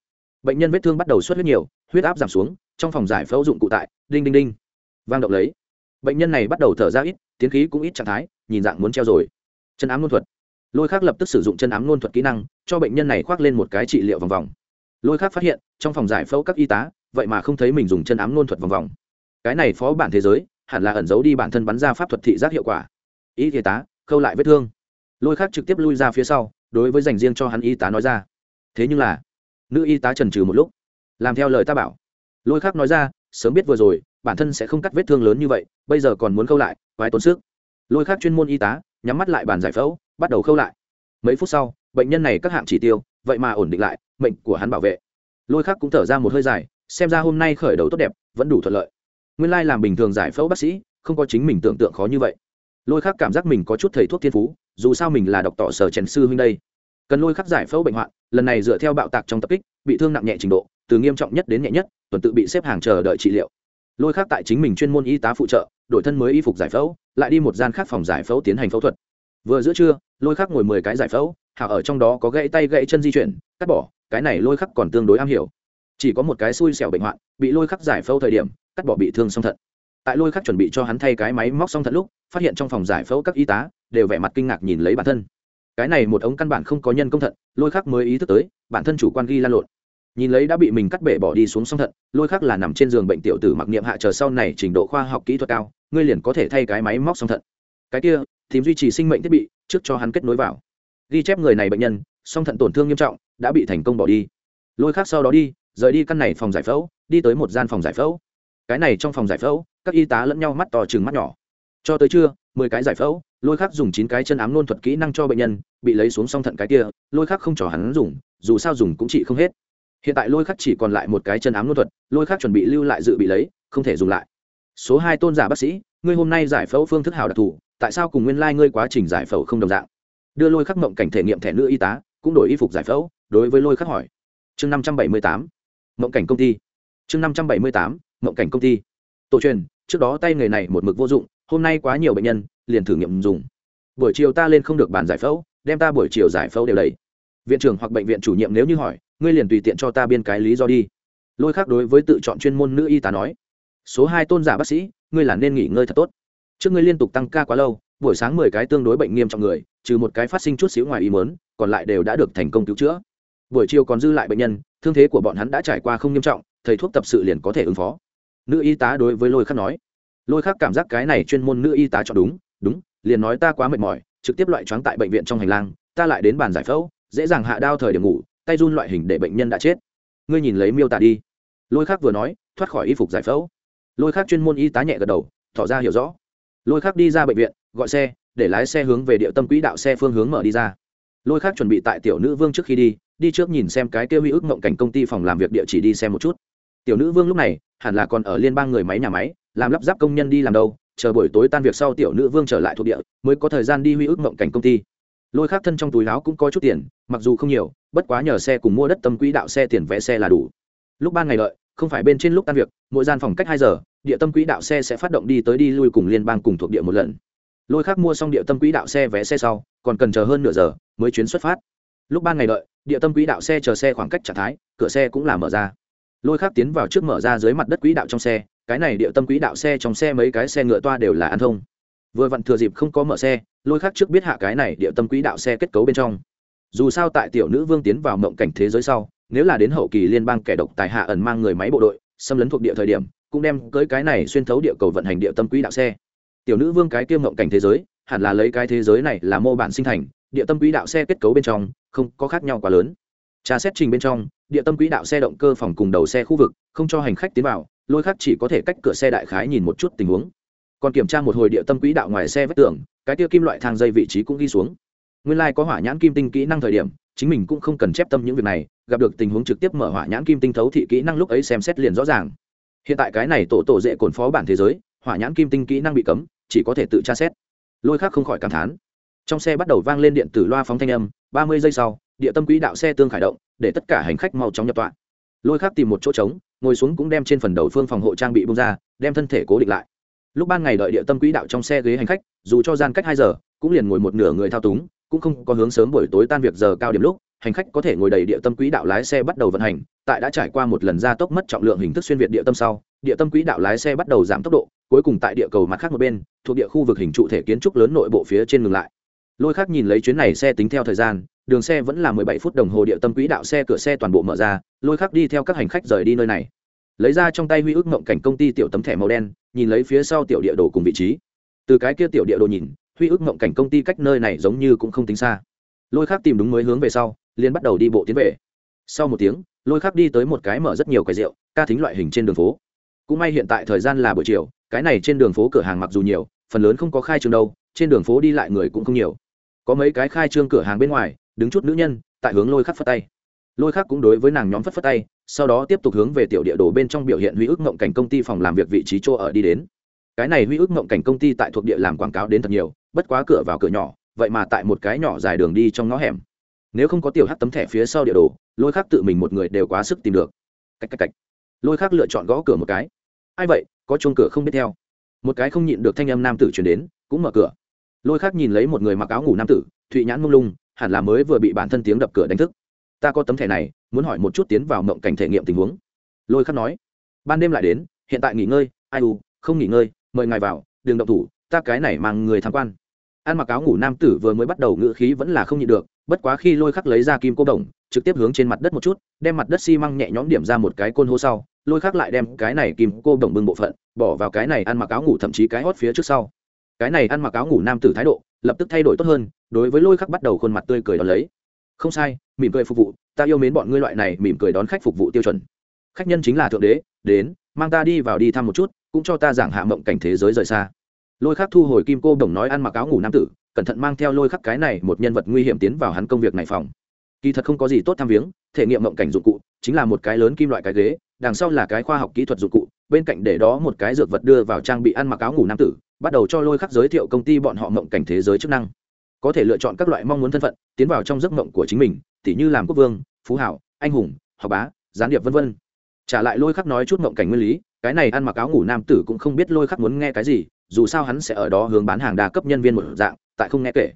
Bệnh nhân vết thương bắt đầu xuất huyết nhiều, huyết áp giảm xuống, trong phòng giải phẫu dụng cụ tại, đinh đinh đinh. Vang động lấy. Bệnh nhân này bắt đầu thở ra ít, tiến khí cũng ít trạng thái, nhìn dạng muốn treo rồi. Chân ám nôn thuật. Lôi khác lập tức sử dụng chân ám nôn thuật kỹ năng, cho bệnh nhân này khoác lên một cái trị liệu vòng vòng. Lôi khác phát hiện, trong phòng giải phẫu các y tá, vậy mà không thấy mình dùng chân ám nôn thuật vòng vòng. Cái này phó bản thế giới hẳn là ẩn giấu đi bản thân bắn ra pháp thuật thị giác hiệu quả. Y y tá, khâu lại vết thương. Lôi khác trực tiếp lui ra phía sau, đối với dành riêng cho hắn y tá nói ra. Thế nhưng là, nữ y tá trần trừ một lúc, làm theo lời ta bảo. Lôi khác nói ra, sớm biết vừa rồi, bản thân sẽ không cắt vết thương lớn như vậy, bây giờ còn muốn khâu lại vài tốn sức. Lôi khác chuyên môn y tá, nhắm mắt lại bàn giải phẫu, bắt đầu khâu lại. Mấy phút sau, bệnh nhân này các hạng chỉ tiêu, vậy mà ổn định lại, mệnh của hắn bảo vệ. Lôi khác cũng thở ra một hơi dài, xem ra hôm nay khởi đầu tốt đẹp, vẫn đủ thuận lợi nguyên lai làm bình thường giải phẫu bác sĩ, không có chính mình tưởng tượng khó như vậy. Lôi khắc cảm giác mình có chút thầy thuốc thiên phú, dù sao mình là độc tỏ sở trần sư huynh đây. Cần lôi khắc giải phẫu bệnh hoạn, lần này dựa theo bạo tạc trong tập kích, bị thương nặng nhẹ trình độ, từ nghiêm trọng nhất đến nhẹ nhất, tuần tự bị xếp hàng chờ đợi trị liệu. Lôi khắc tại chính mình chuyên môn y tá phụ trợ, đổi thân mới y phục giải phẫu, lại đi một gian khác phòng giải phẫu tiến hành phẫu thuật. Vừa giữa trưa, lôi khắc ngồi mười cái giải phẫu, hảo ở trong đó có gãy tay gãy chân di chuyển, cắt bỏ, cái này lôi khắc còn tương đối am hiểu chỉ có một cái xui xẻo bệnh hoạn, bị lôi khắc giải phẫu thời điểm, cắt bỏ bị thương song thận. Tại lôi khắc chuẩn bị cho hắn thay cái máy móc song thận lúc, phát hiện trong phòng giải phẫu các y tá đều vẻ mặt kinh ngạc nhìn lấy bản thân. Cái này một ống căn bản không có nhân công thận, lôi khắc mới ý thức tới, bản thân chủ quan ghi lan lộn. Nhìn lấy đã bị mình cắt bể bỏ đi xuống song thận, lôi khắc là nằm trên giường bệnh tiểu tử mặc niệm hạ chờ sau này trình độ khoa học kỹ thuật cao, ngươi liền có thể thay cái máy móc song thận. Cái kia tìm duy trì sinh mệnh thiết bị, trước cho hắn kết nối vào. Ghi chép người này bệnh nhân song thận tổn thương nghiêm trọng, đã bị thành công bỏ đi. Lôi khắc sau đó đi rời đi căn này phòng giải phẫu, đi tới một gian phòng giải phẫu. Cái này trong phòng giải phẫu, các y tá lẫn nhau mắt to chừng mắt nhỏ. Cho tới trưa, mười cái giải phẫu, lôi khắc dùng chín cái chân ám nôn thuật kỹ năng cho bệnh nhân, bị lấy xuống song thận cái kia, lôi khắc không cho hắn dùng, dù sao dùng cũng trị không hết. Hiện tại lôi khắc chỉ còn lại một cái chân ám nôn thuật, lôi khắc chuẩn bị lưu lại dự bị lấy, không thể dùng lại. Số hai tôn giả bác sĩ, ngươi hôm nay giải phẫu phương thức hào đặc thù, tại sao cùng nguyên lai、like、ngươi quá trình giải phẫu không đồng dạng? Đưa lôi khắc mộng cảnh thể nghiệm thẻ nữ y tá, cũng đổi y phục giải phẫu, đối với lôi khắc hỏi. Chương năm trăm bảy mươi tám mộng cảnh công ty. Chương năm trăm bảy mươi tám, mộng cảnh công ty. Tổ truyền, trước đó tay nghề này một mực vô dụng, hôm nay quá nhiều bệnh nhân, liền thử nghiệm dùng. Buổi chiều ta lên không được bàn giải phẫu, đem ta buổi chiều giải phẫu đều đầy viện trưởng hoặc bệnh viện chủ nhiệm nếu như hỏi, ngươi liền tùy tiện cho ta biên cái lý do đi. Lôi khác đối với tự chọn chuyên môn nữ y tá nói, số hai tôn giả bác sĩ, ngươi là nên nghỉ ngơi thật tốt. Trước ngươi liên tục tăng ca quá lâu, buổi sáng mười cái tương đối bệnh nghiêm trọng người, trừ một cái phát sinh chút xíu ngoài ý mớn còn lại đều đã được thành công cứu chữa. Buổi chiều còn dư lại bệnh nhân thương thế của bọn hắn đã trải qua không nghiêm trọng, thầy thuốc tập sự liền có thể ứng phó. Nữ y tá đối với lôi khắc nói. Lôi khắc cảm giác cái này chuyên môn nữ y tá chọn đúng đúng, liền nói ta quá mệt mỏi, trực tiếp loại choáng tại bệnh viện trong hành lang, ta lại đến bàn giải phẫu, dễ dàng hạ đao thời điểm ngủ, tay run loại hình để bệnh nhân đã chết. Ngươi nhìn lấy miêu tả đi. Lôi khắc vừa nói, thoát khỏi y phục giải phẫu. Lôi khắc chuyên môn y tá nhẹ gật đầu, tỏ ra hiểu rõ. Lôi khắc đi ra bệnh viện, gọi xe, để lái xe hướng về địa tâm quỹ đạo xe phương hướng mở đi ra lôi khác chuẩn bị tại tiểu nữ vương trước khi đi đi trước nhìn xem cái kia huy ước mộng cảnh công ty phòng làm việc địa chỉ đi xem một chút. Tiểu nữ vương lúc này, hẳn là còn ở liên bang người máy nhà máy, làm lắp ráp công nhân đi làm đâu, chờ buổi tối tan việc sau tiểu nữ vương trở lại thuộc địa, mới có thời gian đi huy ước mộng cảnh công ty. Lôi khác thân trong túi láo cũng có chút tiền, mặc dù không nhiều, bất quá nhờ xe cùng mua đất tâm quỹ đạo xe tiền vẽ xe là đủ. Lúc ban ngày đợi không phải bên trên lúc tan việc, mỗi gian phòng cách hai giờ, địa tâm quỹ đạo xe sẽ phát động đi tới đi lui cùng liên bang cùng thuộc địa một lần lôi khác mua xong địa tâm quỹ đạo xe vé xe sau, còn cần chờ hơn nửa giờ mới chuyến xuất phát. Lúc ban ngày đợi, địa tâm quỹ đạo xe chờ xe khoảng cách trạng thái, cửa xe cũng là mở ra. Lôi khác tiến vào trước mở ra dưới mặt đất quỹ đạo trong xe, cái này địa tâm quỹ đạo xe trong xe mấy cái xe ngựa toa đều là ăn thông. Vừa vặn thừa dịp không có mở xe, lôi khác trước biết hạ cái này địa tâm quỹ đạo xe kết cấu bên trong. Dù sao tại tiểu nữ vương tiến vào mộng cảnh thế giới sau, nếu là đến hậu kỳ liên bang kẻ độc tài hạ ẩn mang người máy bộ đội, xâm lấn thuộc địa thời điểm, cũng đem cưới cái này xuyên thấu địa cầu vận hành địa tâm quỹ đạo xe tiểu nữ vương cái kiêm ngộng cảnh thế giới, hẳn là lấy cái thế giới này là mô bản sinh thành, địa tâm quỹ đạo xe kết cấu bên trong, không có khác nhau quá lớn. Tra xét trình bên trong, địa tâm quỹ đạo xe động cơ phòng cùng đầu xe khu vực, không cho hành khách tiến vào, lôi khác chỉ có thể cách cửa xe đại khái nhìn một chút tình huống. Còn kiểm tra một hồi địa tâm quỹ đạo ngoài xe vách tường, cái tiêu kim loại thang dây vị trí cũng ghi xuống. Nguyên lai、like、có hỏa nhãn kim tinh kỹ năng thời điểm, chính mình cũng không cần chép tâm những việc này, gặp được tình huống trực tiếp mở hỏa nhãn kim tinh thấu thị kỹ năng lúc ấy xem xét liền rõ ràng. Hiện tại cái này tổ tổ dễ cồn phó bản thế giới, hỏa nhãn kim tinh kỹ năng bị cấm chỉ có thể tự tra xét. Lôi khác không khỏi cảm thán. Trong xe bắt đầu vang lên điện tử loa phóng thanh âm, ba mươi giây sau, địa tâm quỹ đạo xe tương khởi động, để tất cả hành khách mau chóng nhập tọa. Lôi khác tìm một chỗ trống, ngồi xuống cũng đem trên phần đầu phương phòng hộ trang bị bung ra, đem thân thể cố định lại. Lúc ban ngày đợi địa tâm quỹ đạo trong xe ghế hành khách, dù cho gian cách hai giờ, cũng liền ngồi một nửa người thao túng, cũng không có hướng sớm buổi tối tan việc giờ cao điểm lúc, hành khách có thể ngồi đầy địa tâm quỹ đạo lái xe bắt đầu vận hành, tại đã trải qua một lần gia tốc mất trọng lượng hình thức xuyên việt địa tâm sau địa tâm quỹ đạo lái xe bắt đầu giảm tốc độ, cuối cùng tại địa cầu mặt khác một bên, thuộc địa khu vực hình trụ thể kiến trúc lớn nội bộ phía trên ngừng lại. Lôi khác nhìn lấy chuyến này xe tính theo thời gian, đường xe vẫn là mười bảy phút đồng hồ địa tâm quỹ đạo xe cửa xe toàn bộ mở ra, lôi khác đi theo các hành khách rời đi nơi này. Lấy ra trong tay huy ước mộng cảnh công ty tiểu tấm thẻ màu đen, nhìn lấy phía sau tiểu địa đồ cùng vị trí. Từ cái kia tiểu địa đồ nhìn, huy ước mộng cảnh công ty cách nơi này giống như cũng không tính xa. Lôi khác tìm đúng mới hướng về sau, liền bắt đầu đi bộ tiến về. Sau một tiếng, lôi khác đi tới một cái mở rất nhiều quầy rượu, ca thính loại hình trên đường phố cũng may hiện tại thời gian là buổi chiều, cái này trên đường phố cửa hàng mặc dù nhiều, phần lớn không có khai trương đâu, trên đường phố đi lại người cũng không nhiều. Có mấy cái khai trương cửa hàng bên ngoài, đứng chút nữ nhân, tại hướng lôi khắc phất tay. Lôi khắc cũng đối với nàng nhóm phất phất tay, sau đó tiếp tục hướng về tiểu địa đồ bên trong biểu hiện huy ước ngộng cảnh công ty phòng làm việc vị trí chỗ ở đi đến. Cái này huy ước ngộng cảnh công ty tại thuộc địa làm quảng cáo đến thật nhiều, bất quá cửa vào cửa nhỏ, vậy mà tại một cái nhỏ dài đường đi trong ngõ hẻm. Nếu không có tiểu hắt tấm thẻ phía sau địa đồ, lôi khắc tự mình một người đều quá sức tìm được. Cách cách cách. Lôi khắc lựa chọn gõ cửa một cái ai vậy? Có chuông cửa không biết theo? Một cái không nhịn được thanh âm nam tử chuyển đến, cũng mở cửa. Lôi khắc nhìn lấy một người mặc áo ngủ nam tử, thụy nhãn mông lung, hẳn là mới vừa bị bản thân tiếng đập cửa đánh thức. Ta có tấm thẻ này, muốn hỏi một chút tiến vào mộng cảnh thể nghiệm tình huống. Lôi khắc nói. Ban đêm lại đến, hiện tại nghỉ ngơi, ai u, không nghỉ ngơi, mời ngài vào đường động thủ, ta cái này mang người tham quan. Ăn mặc áo ngủ nam tử vừa mới bắt đầu ngữ khí vẫn là không nhịn được bất quá khi lôi khắc lấy ra kim cô đồng, trực tiếp hướng trên mặt đất một chút, đem mặt đất xi măng nhẹ nhõm điểm ra một cái côn hô sau, lôi khắc lại đem cái này kim cô đồng bưng bộ phận, bỏ vào cái này ăn mặc áo ngủ thậm chí cái hót phía trước sau. Cái này ăn mặc áo ngủ nam tử thái độ, lập tức thay đổi tốt hơn, đối với lôi khắc bắt đầu khuôn mặt tươi cười đón lấy. Không sai, mỉm cười phục vụ, ta yêu mến bọn ngươi loại này mỉm cười đón khách phục vụ tiêu chuẩn. Khách nhân chính là thượng đế, đến, mang ta đi vào đi thăm một chút, cũng cho ta giảng hạ mộng cảnh thế giới rời xa. Lôi khắc thu hồi kim cô đồng nói ăn mặc áo ngủ nam tử cẩn thận mang theo lôi khắc cái này một nhân vật nguy hiểm tiến vào hắn công việc này phòng. Kỳ thật không có gì tốt tham viếng, thể nghiệm mộng cảnh dụng cụ chính là một cái lớn kim loại cái ghế, đằng sau là cái khoa học kỹ thuật dụng cụ, bên cạnh để đó một cái dược vật đưa vào trang bị ăn mặc áo ngủ nam tử, bắt đầu cho lôi khắc giới thiệu công ty bọn họ mộng cảnh thế giới chức năng. Có thể lựa chọn các loại mong muốn thân phận, tiến vào trong giấc mộng của chính mình, tỉ như làm quốc vương, phú hảo, anh hùng, học bá, gián điệp v v trả lại lôi khắc nói chút mộng cảnh nguyên lý, cái này ăn mặc áo ngủ nam tử cũng không biết lôi khắc muốn nghe cái gì, dù sao hắn sẽ ở đó hướng bán hàng đa cấp nhân viên một dạng tại không nghe kể.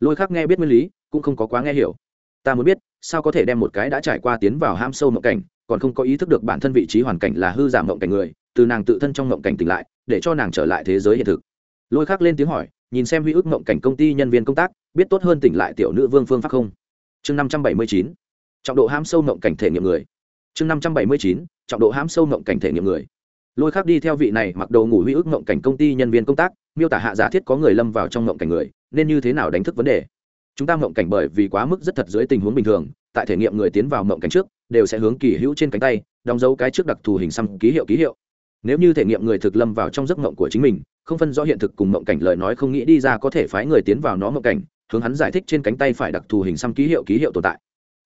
Lôi khác nghe biết nguyên lý, cũng không có quá nghe hiểu. Ta muốn biết, sao có thể đem một cái đã trải qua tiến vào ham sâu mộng cảnh, còn không có ý thức được bản thân vị trí hoàn cảnh là hư giảm mộng cảnh người, từ nàng tự thân trong mộng cảnh tỉnh lại, để cho nàng trở lại thế giới hiện thực. Lôi khác lên tiếng hỏi, nhìn xem huy ức mộng cảnh công ty nhân viên công tác, biết tốt hơn tỉnh lại tiểu nữ vương phương pháp không? Chương năm trăm bảy mươi chín, trọng độ ham sâu mộng cảnh thể nghiệm người. Chương năm trăm bảy mươi chín, trọng độ ham sâu mộng cảnh thể nghiệm người. Lôi khác đi theo vị này mặc đồ ngủ huy ức mộng cảnh công ty nhân viên công tác, miêu tả hạ giả thiết có người lâm vào trong mộng cảnh người nên như thế nào đánh thức vấn đề? Chúng ta mộng cảnh bởi vì quá mức rất thật dưới tình huống bình thường, tại thể nghiệm người tiến vào mộng cảnh trước, đều sẽ hướng kỳ hữu trên cánh tay, đóng dấu cái trước đặc thù hình xăm ký hiệu ký hiệu. Nếu như thể nghiệm người thực lâm vào trong giấc mộng của chính mình, không phân rõ hiện thực cùng mộng cảnh lời nói không nghĩ đi ra có thể phái người tiến vào nó mộng cảnh, hướng hắn giải thích trên cánh tay phải đặc thù hình xăm ký hiệu ký hiệu tồn tại.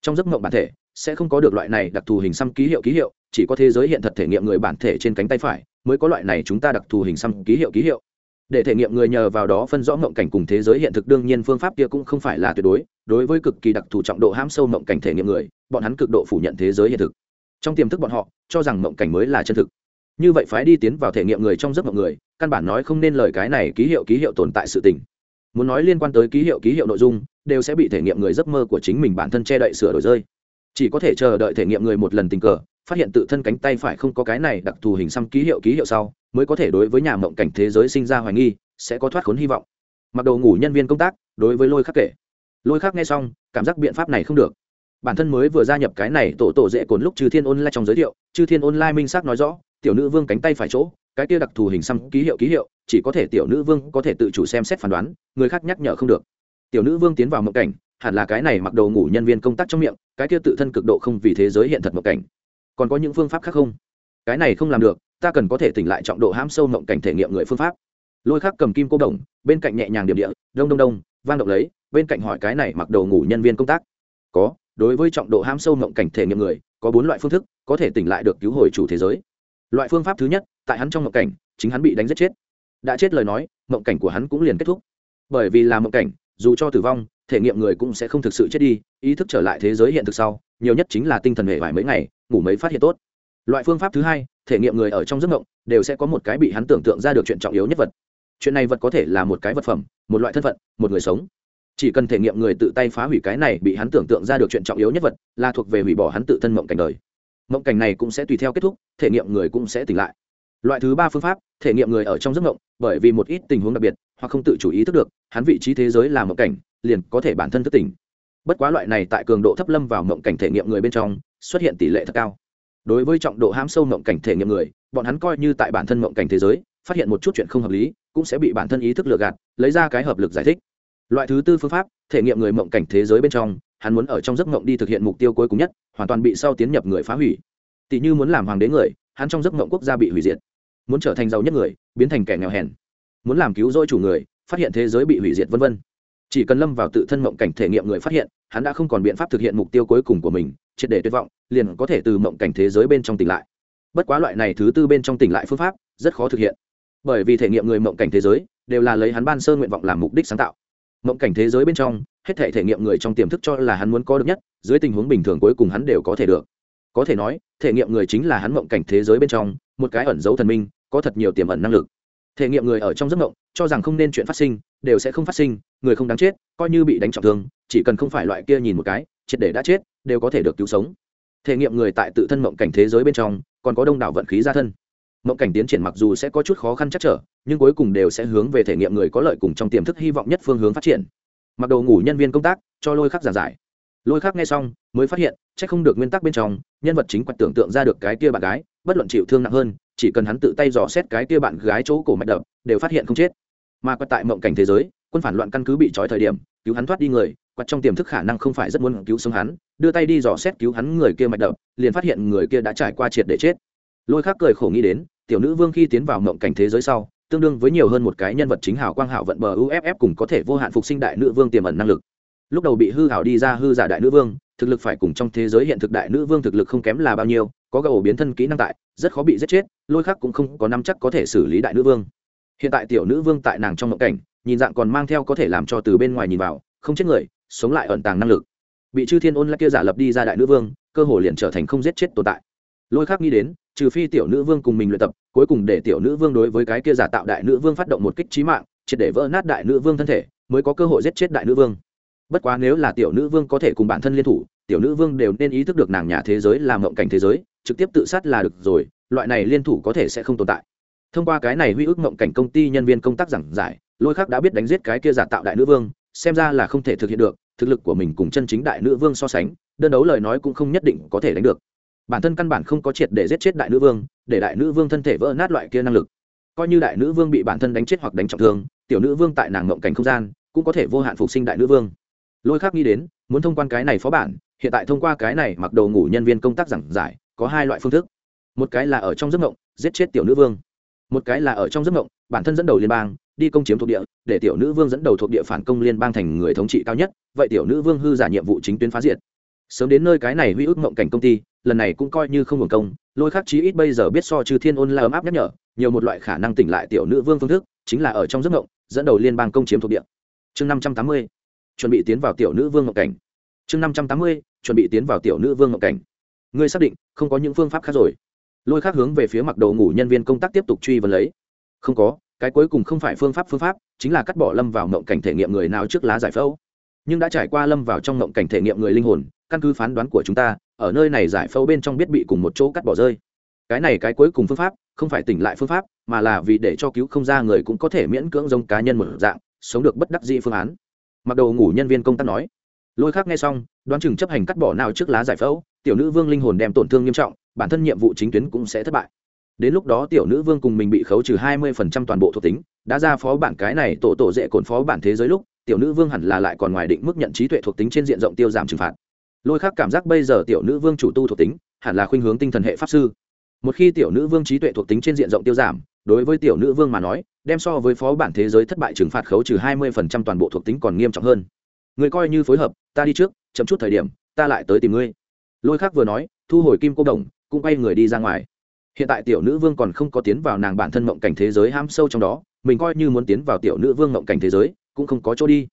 Trong giấc mộng bản thể, sẽ không có được loại này đặc thù hình xăm ký hiệu ký hiệu, chỉ có thế giới hiện thật thể nghiệm người bản thể trên cánh tay phải mới có loại này chúng ta đặc thù hình xăm ký hiệu ký hiệu để thể nghiệm người nhờ vào đó phân rõ mộng cảnh cùng thế giới hiện thực đương nhiên phương pháp kia cũng không phải là tuyệt đối đối với cực kỳ đặc thù trọng độ ham sâu mộng cảnh thể nghiệm người, bọn hắn cực độ phủ nhận thế giới hiện thực. Trong tiềm thức bọn họ, cho rằng mộng cảnh mới là chân thực. Như vậy phái đi tiến vào thể nghiệm người trong giấc mộng người, căn bản nói không nên lời cái này ký hiệu ký hiệu tồn tại sự tình. Muốn nói liên quan tới ký hiệu ký hiệu nội dung, đều sẽ bị thể nghiệm người giấc mơ của chính mình bản thân che đậy sửa đổi rơi. Chỉ có thể chờ đợi thể nghiệm người một lần tình cờ phát hiện tự thân cánh tay phải không có cái này đặc thù hình xăm ký hiệu ký hiệu sau, mới có thể đối với nhà mộng cảnh thế giới sinh ra hoài nghi, sẽ có thoát khốn hy vọng. Mặc đồ ngủ nhân viên công tác, đối với lôi khắc kể. Lôi khắc nghe xong, cảm giác biện pháp này không được. Bản thân mới vừa gia nhập cái này tổ tổ dễ cồn lúc chư thiên online trong giới thiệu chư thiên online minh xác nói rõ, tiểu nữ vương cánh tay phải chỗ, cái kia đặc thù hình xăm ký hiệu ký hiệu, chỉ có thể tiểu nữ vương có thể tự chủ xem xét phán đoán, người khác nhắc nhở không được. Tiểu nữ vương tiến vào mộng cảnh, hẳn là cái này mặc đồ ngủ nhân viên công tác trong miệng, cái kia tự thân cực độ không vì thế giới hiện thật mộng cảnh còn có những phương pháp khác không? Cái này không làm được, ta cần có thể tỉnh lại trọng độ hãm sâu mộng cảnh thể nghiệm người phương pháp. Lôi khắc cầm kim cô đồng, bên cạnh nhẹ nhàng điểm địa, đông đông đông, vang động lấy, bên cạnh hỏi cái này mặc đồ ngủ nhân viên công tác. Có, đối với trọng độ ham sâu mộng cảnh thể nghiệm người, có bốn loại phương thức, có thể tỉnh lại được cứu hồi chủ thế giới. Loại phương pháp thứ nhất, tại hắn trong mộng cảnh, chính hắn bị đánh giết chết. Đã chết lời nói, mộng cảnh của hắn cũng liền kết thúc. Bởi vì là mộng cảnh, dù cho tử vong, thể nghiệm người cũng sẽ không thực sự chết đi, ý thức trở lại thế giới hiện thực sau nhiều nhất chính là tinh thần hệ vài mấy ngày, ngủ mấy phát hiện tốt. Loại phương pháp thứ hai, thể nghiệm người ở trong giấc mộng đều sẽ có một cái bị hắn tưởng tượng ra được chuyện trọng yếu nhất vật. Chuyện này vật có thể là một cái vật phẩm, một loại thân phận, một người sống. Chỉ cần thể nghiệm người tự tay phá hủy cái này bị hắn tưởng tượng ra được chuyện trọng yếu nhất vật, là thuộc về hủy bỏ hắn tự thân mộng cảnh đời. Mộng cảnh này cũng sẽ tùy theo kết thúc, thể nghiệm người cũng sẽ tỉnh lại. Loại thứ ba phương pháp, thể nghiệm người ở trong giấc mộng bởi vì một ít tình huống đặc biệt, hoặc không tự chủ ý thức được, hắn vị trí thế giới là mộng cảnh, liền có thể bản thân thức tỉnh bất quá loại này tại cường độ thấp lâm vào mộng cảnh thể nghiệm người bên trong, xuất hiện tỷ lệ thật cao. Đối với trọng độ ham sâu mộng cảnh thể nghiệm người, bọn hắn coi như tại bản thân mộng cảnh thế giới, phát hiện một chút chuyện không hợp lý, cũng sẽ bị bản thân ý thức lừa gạt, lấy ra cái hợp lực giải thích. Loại thứ tư phương pháp, thể nghiệm người mộng cảnh thế giới bên trong, hắn muốn ở trong giấc mộng đi thực hiện mục tiêu cuối cùng nhất, hoàn toàn bị sau tiến nhập người phá hủy. Tỷ như muốn làm hoàng đế người, hắn trong giấc mộng quốc gia bị hủy diệt. Muốn trở thành giàu nhất người, biến thành kẻ nghèo hèn. Muốn làm cứu rỗi chủ người, phát hiện thế giới bị hủy diệt vân vân chỉ cần lâm vào tự thân mộng cảnh thể nghiệm người phát hiện, hắn đã không còn biện pháp thực hiện mục tiêu cuối cùng của mình, triệt để tuyệt vọng, liền có thể từ mộng cảnh thế giới bên trong tỉnh lại. Bất quá loại này thứ tư bên trong tỉnh lại phương pháp, rất khó thực hiện. Bởi vì thể nghiệm người mộng cảnh thế giới, đều là lấy hắn ban sơ nguyện vọng làm mục đích sáng tạo. Mộng cảnh thế giới bên trong, hết thể thể nghiệm người trong tiềm thức cho là hắn muốn có được nhất, dưới tình huống bình thường cuối cùng hắn đều có thể được. Có thể nói, thể nghiệm người chính là hắn mộng cảnh thế giới bên trong, một cái ẩn dấu thần minh, có thật nhiều tiềm ẩn năng lực. Thể nghiệm người ở trong giấc mộng, cho rằng không nên chuyện phát sinh đều sẽ không phát sinh, người không đáng chết, coi như bị đánh trọng thương, chỉ cần không phải loại kia nhìn một cái, triệt để đã chết, đều có thể được cứu sống. Thể nghiệm người tại tự thân mộng cảnh thế giới bên trong, còn có đông đảo vận khí gia thân. Mộng cảnh tiến triển mặc dù sẽ có chút khó khăn chắc trở, nhưng cuối cùng đều sẽ hướng về thể nghiệm người có lợi cùng trong tiềm thức hy vọng nhất phương hướng phát triển. Mặc đồ ngủ nhân viên công tác, cho lôi khắc giảng giải. Lôi khắc nghe xong, mới phát hiện c h ắ c không được nguyên tắc bên trong, nhân vật chính quạch tưởng tượng ra được cái kia bạn gái, bất luận chịu thương nặng hơn, chỉ cần hắn tự tay dò xét cái kia bạn gái chỗ cổ mạch đập, đều phát hiện không chết mà quật tại mộng cảnh thế giới, quân phản loạn căn cứ bị trói thời điểm, cứu hắn thoát đi người quật trong tiềm thức khả năng không phải rất muốn cứu sống hắn, đưa tay đi dò xét cứu hắn người kia mạch đập, liền phát hiện người kia đã trải qua triệt để chết. Lôi khác cười khổ nghĩ đến, tiểu nữ vương khi tiến vào mộng cảnh thế giới sau, tương đương với nhiều hơn một cái nhân vật chính hào quang hảo vận bờ uff cùng có thể vô hạn phục sinh đại nữ vương tiềm ẩn năng lực. Lúc đầu bị hư hảo đi ra hư giả đại nữ vương, thực lực phải cùng trong thế giới hiện thực đại nữ vương thực lực không kém là bao nhiêu, có gầu biến thân kỹ năng tại, rất khó bị giết chết, lôi khác cũng không có năm chắc có thể xử lý đại nữ vương hiện tại tiểu nữ vương tại nàng trong mộng cảnh, nhìn dạng còn mang theo có thể làm cho từ bên ngoài nhìn vào, không chết người, sống lại ẩn tàng năng lực. Bị chư thiên ôn lại kia giả lập đi ra đại nữ vương, cơ hồ liền trở thành không giết chết tồn tại. Lôi khác nghĩ đến, trừ phi tiểu nữ vương cùng mình luyện tập, cuối cùng để tiểu nữ vương đối với cái kia giả tạo đại nữ vương phát động một kích trí mạng, triệt để vỡ nát đại nữ vương thân thể, mới có cơ hội giết chết đại nữ vương. Bất quá nếu là tiểu nữ vương có thể cùng bản thân liên thủ, tiểu nữ vương đều nên ý thức được nàng nhà thế giới làm mộng cảnh thế giới, trực tiếp tự sát là được rồi, loại này liên thủ có thể sẽ không tồn tại thông qua cái này huy ước mộng cảnh công ty nhân viên công tác giảng giải, lôi khác đã biết đánh giết cái kia giả tạo đại nữ vương, xem ra là không thể thực hiện được, thực lực của mình cùng chân chính đại nữ vương so sánh, đơn đấu lời nói cũng không nhất định có thể đánh được. Bản thân căn bản không có triệt để giết chết đại nữ vương, để đại nữ vương thân thể vỡ nát loại kia năng lực. Coi như đại nữ vương bị bản thân đánh chết hoặc đánh trọng thương, tiểu nữ vương tại nàng ngộng cảnh không gian, cũng có thể vô hạn phục sinh đại nữ vương. Lôi khác nghĩ đến, muốn thông quan cái này phó bản, hiện tại thông qua cái này mặc đồ ngủ nhân viên công tác giảng giải, có hai loại phương thức. Một cái là ở trong giấc ngộng giết chết tiểu nữ vương một cái là ở trong giấc mộng, bản thân dẫn đầu liên bang đi công chiếm thuộc địa để tiểu nữ vương dẫn đầu thuộc địa phản công liên bang thành người thống trị cao nhất vậy tiểu nữ vương hư giả nhiệm vụ chính tuyến phá diệt. Sớm đến nơi cái này huy ước mộng cảnh công ty lần này cũng coi như không hưởng công lôi khắc chí ít bây giờ biết so trừ thiên ôn la ấm áp nhắc nhở nhiều một loại khả năng tỉnh lại tiểu nữ vương phương thức chính là ở trong giấc mộng dẫn đầu liên bang công chiếm thuộc địa. Chương năm trăm tám mươi chuẩn bị tiến vào tiểu nữ vương mộng cảnh. Chương năm trăm tám mươi chuẩn bị tiến vào tiểu nữ vương mộng cảnh. Ngươi xác định không có những phương pháp khác rồi lôi khác hướng về phía mặc đầu ngủ nhân viên công tác tiếp tục truy vấn lấy. Không có, cái cuối cùng không phải phương pháp phương pháp, chính là cắt bỏ lâm vào mộng cảnh thể nghiệm người nào trước lá giải phẫu. Nhưng đã trải qua lâm vào trong mộng cảnh thể nghiệm người linh hồn, căn cứ phán đoán của chúng ta, ở nơi này giải phẫu bên trong biết bị cùng một chỗ cắt bỏ rơi. Cái này cái cuối cùng phương pháp, không phải tỉnh lại phương pháp, mà là vì để cho cứu không ra người cũng có thể miễn cưỡng giống cá nhân một dạng, sống được bất đắc dĩ phương án. Mặc đầu ngủ nhân viên công tác nói. Lôi khác nghe xong, đoán chừng chấp hành cắt bỏ nào trước lá giải phẫu, tiểu nữ vương linh hồn đem tổn thương nghiêm trọng bản thân nhiệm vụ chính tuyến cũng sẽ thất bại. Đến lúc đó tiểu nữ vương cùng mình bị khấu trừ hai mươi phần trăm toàn bộ thuộc tính, đã ra phó bản cái này tổ tổ dễ cồn phó bản thế giới lúc, tiểu nữ vương hẳn là lại còn ngoài định mức nhận trí tuệ thuộc tính trên diện rộng tiêu giảm trừng phạt. Lôi khác cảm giác bây giờ tiểu nữ vương chủ tu thuộc tính, hẳn là khuynh hướng tinh thần hệ pháp sư. Một khi tiểu nữ vương trí tuệ thuộc tính trên diện rộng tiêu giảm, đối với tiểu nữ vương mà nói, đem so với phó bản thế giới thất bại trừng phạt khấu trừ hai mươi phần trăm toàn bộ thuộc tính còn nghiêm trọng hơn. Người coi như phối hợp, ta đi trước, chậm chút thời điểm, ta lại tới tìm ngươi. Lôi khác vừa nói, thu hồi kim cô đồng cũng quay người đi ra ngoài. Hiện tại tiểu nữ vương còn không có tiến vào nàng bản thân mộng cảnh thế giới ham sâu trong đó, mình coi như muốn tiến vào tiểu nữ vương mộng cảnh thế giới, cũng không có chỗ đi.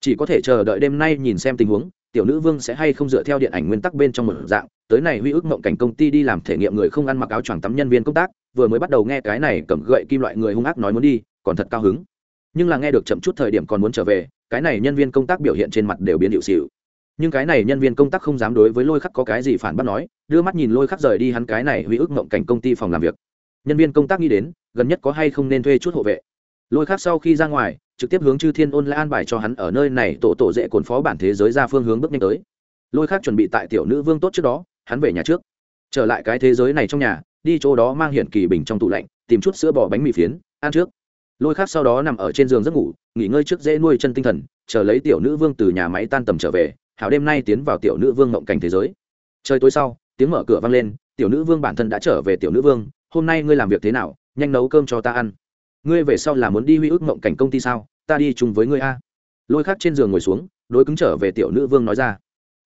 Chỉ có thể chờ đợi đêm nay nhìn xem tình huống, tiểu nữ vương sẽ hay không dựa theo điện ảnh nguyên tắc bên trong một dạng, tới này huy ước mộng cảnh công ty đi làm thể nghiệm người không ăn mặc áo choàng tắm nhân viên công tác, vừa mới bắt đầu nghe cái này cầm gậy kim loại người hung ác nói muốn đi, còn thật cao hứng. Nhưng là nghe được chậm chút thời điểm còn muốn trở về, cái này nhân viên công tác biểu hiện trên mặt đều biến hiệu xịu nhưng cái này nhân viên công tác không dám đối với lôi khắc có cái gì phản bác nói, đưa mắt nhìn lôi khắc rời đi hắn cái này huy ước mộng cảnh công ty phòng làm việc. Nhân viên công tác nghĩ đến, gần nhất có hay không nên thuê chút hộ vệ. Lôi khắc sau khi ra ngoài, trực tiếp hướng chư thiên ôn lại an bài cho hắn ở nơi này tổ tổ dễ cồn phó bản thế giới ra phương hướng bước nhanh tới. Lôi khắc chuẩn bị tại tiểu nữ vương tốt trước đó, hắn về nhà trước. Trở lại cái thế giới này trong nhà, đi chỗ đó mang hiện kỳ bình trong tủ lạnh, tìm chút sữa bò bánh mì phiến, ăn trước. Lôi khác sau đó nằm ở trên giường giấc ngủ, nghỉ ngơi trước dễ nuôi chân tinh thần, chờ lấy tiểu nữ vương từ nhà máy tan tầm trở về hảo đêm nay tiến vào tiểu nữ vương mộng cảnh thế giới. Trời tối sau, tiếng mở cửa vang lên, tiểu nữ vương bản thân đã trở về tiểu nữ vương, hôm nay ngươi làm việc thế nào, nhanh nấu cơm cho ta ăn. Ngươi về sau là muốn đi huy ước mộng cảnh công ty sao? Ta đi chung với ngươi a. Lôi khắc trên giường ngồi xuống, đối cứng trở về tiểu nữ vương nói ra.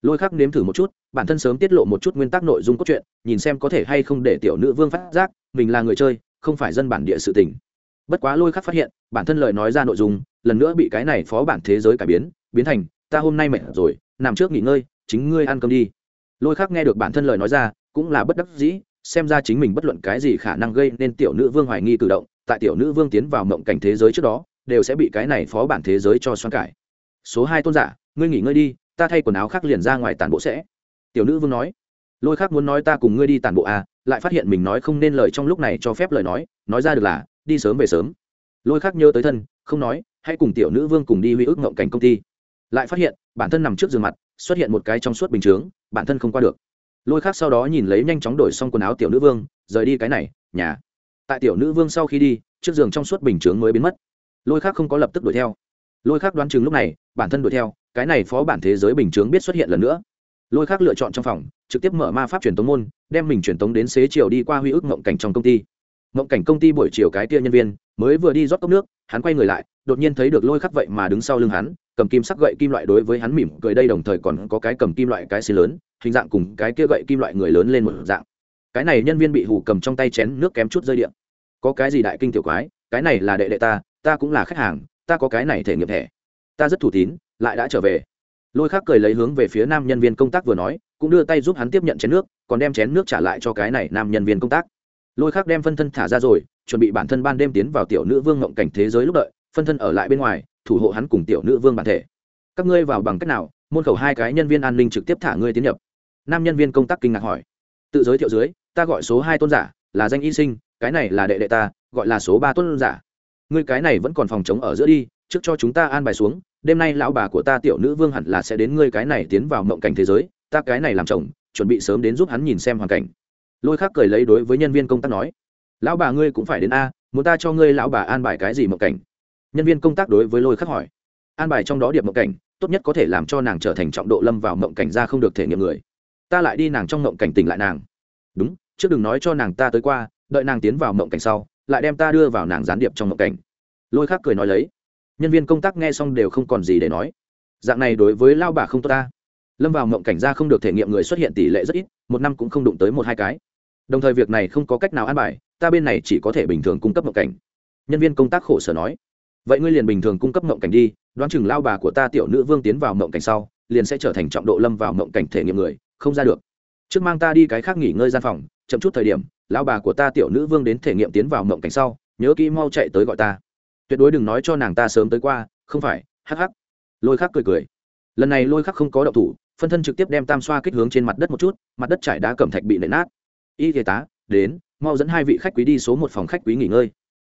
Lôi khắc nếm thử một chút, bản thân sớm tiết lộ một chút nguyên tắc nội dung cốt truyện, nhìn xem có thể hay không để tiểu nữ vương phát giác, mình là người chơi, không phải dân bản địa sự tình. Bất quá lôi khắc phát hiện, bản thân lời nói ra nội dung, lần nữa bị cái này phó bản thế giới cải biến biến thành, ta hôm nay mệt rồi nằm trước nghỉ ngơi, chính ngươi ăn cơm đi. Lôi khắc nghe được bản thân lời nói ra, cũng là bất đắc dĩ, xem ra chính mình bất luận cái gì khả năng gây nên tiểu nữ vương hoài nghi cử động, tại tiểu nữ vương tiến vào mộng cảnh thế giới trước đó, đều sẽ bị cái này phó bản thế giới cho xoắn cải. Số hai tôn giả, ngươi nghỉ ngơi đi, ta thay quần áo khác liền ra ngoài tàn bộ sẽ. Tiểu nữ vương nói. Lôi khác muốn nói ta cùng ngươi đi tàn bộ à lại phát hiện mình nói không nên lời trong lúc này cho phép lời nói nói ra được là, đi sớm về sớm. Lôi khác nhớ tới thân, không nói, hãy cùng tiểu nữ vương cùng đi huy ước ngộng cảnh công ty lại phát hiện, bản thân nằm trước giường mặt, xuất hiện một cái trong suốt bình chướng, bản thân không qua được. Lôi khác sau đó nhìn lấy nhanh chóng đổi xong quần áo tiểu nữ vương, rời đi cái này, nhà. Tại tiểu nữ vương sau khi đi, trước giường trong suốt bình chướng mới biến mất. Lôi khác không có lập tức đuổi theo. Lôi khác đoán chừng lúc này, bản thân đuổi theo, cái này phó bản thế giới bình chướng biết xuất hiện lần nữa. Lôi khác lựa chọn trong phòng, trực tiếp mở ma pháp truyền tống môn, đem mình truyền tống đến xế chiều đi qua huy ước ngộng cảnh trong công ty. Ngộng cảnh công ty buổi chiều cái tia nhân viên, mới vừa đi rót cốc nước, hắn quay người lại, đột nhiên thấy được lôi khắc vậy mà đứng sau lưng hắn cầm kim sắc gậy kim loại đối với hắn mỉm cười đây đồng thời còn có cái cầm kim loại cái xì lớn, hình dạng cùng cái kia gậy kim loại người lớn lên một dạng. Cái này nhân viên bị hù cầm trong tay chén nước kém chút rơi điện. Có cái gì đại kinh tiểu quái, cái này là đệ đệ ta ta cũng là khách hàng, ta có cái này thể nghiệm thẻ. Ta rất thủ tín, lại đã trở về. Lôi khác cười lấy hướng về phía nam nhân viên công tác vừa nói, cũng đưa tay giúp hắn tiếp nhận chén nước, còn đem chén nước trả lại cho cái này nam nhân viên công tác. Lôi khác đem phân thân thả ra rồi, chuẩn bị bản thân ban đêm tiến vào tiểu nữ vương ngộng cảnh thế giới lúc đợi, phân thân ở lại bên ngoài thủ hộ hắn cùng tiểu nữ vương bản thể. Các ngươi vào bằng cách nào, môn khẩu hai cái nhân viên an ninh trực tiếp thả ngươi tiến nhập? Nam nhân viên công tác kinh ngạc hỏi. Tự giới thiệu dưới, ta gọi số hai tôn giả, là danh y sinh, cái này là đệ đệ ta, gọi là số ba tôn giả. Ngươi cái này vẫn còn phòng chống ở giữa đi, trước cho chúng ta an bài xuống, đêm nay lão bà của ta tiểu nữ vương hẳn là sẽ đến ngươi cái này tiến vào mộng cảnh thế giới, ta cái này làm chồng, chuẩn bị sớm đến giúp hắn nhìn xem hoàn cảnh. Lôi khác cười lấy đối với nhân viên công tác nói, lão bà ngươi cũng phải đến a, muốn ta cho ngươi lão bà an bài cái gì mộng cảnh? Nhân viên công tác đối với lôi khắc hỏi. An bài trong đó điệp mộng cảnh, tốt nhất có thể làm cho nàng trở thành trọng độ lâm vào mộng cảnh ra không được thể nghiệm người. Ta lại đi nàng trong mộng cảnh tỉnh lại nàng. Đúng, trước đừng nói cho nàng ta tới qua, đợi nàng tiến vào mộng cảnh sau, lại đem ta đưa vào nàng gián điệp trong mộng cảnh. Lôi khắc cười nói lấy. Nhân viên công tác nghe xong đều không còn gì để nói. Dạng này đối với lao bà không tốt ta. Lâm vào mộng cảnh ra không được thể nghiệm người xuất hiện tỷ lệ rất ít, một năm cũng không đụng tới một hai cái. Đồng thời việc này không có cách nào an bài, ta bên này chỉ có thể bình thường cung cấp mộng cảnh. Nhân viên công tác khổ sở nói vậy ngươi liền bình thường cung cấp mộng cảnh đi, đoán chừng lao bà của ta tiểu nữ vương tiến vào mộng cảnh sau, liền sẽ trở thành trọng độ lâm vào mộng cảnh thể nghiệm người, không ra được. Trước mang ta đi cái khác nghỉ ngơi gian phòng, chậm chút thời điểm, lao bà của ta tiểu nữ vương đến thể nghiệm tiến vào mộng cảnh sau, nhớ kỹ mau chạy tới gọi ta. Tuyệt đối đừng nói cho nàng ta sớm tới qua, không phải, hắc hắc. Lôi khắc cười cười. Lần này lôi khắc không có động thủ, phân thân trực tiếp đem tam xoa kích hướng trên mặt đất một chút, mặt đất trải đá cẩm thạch bị nện nát. Y y tá, đến, mau dẫn hai vị khách quý đi số một phòng khách quý nghỉ ngơi.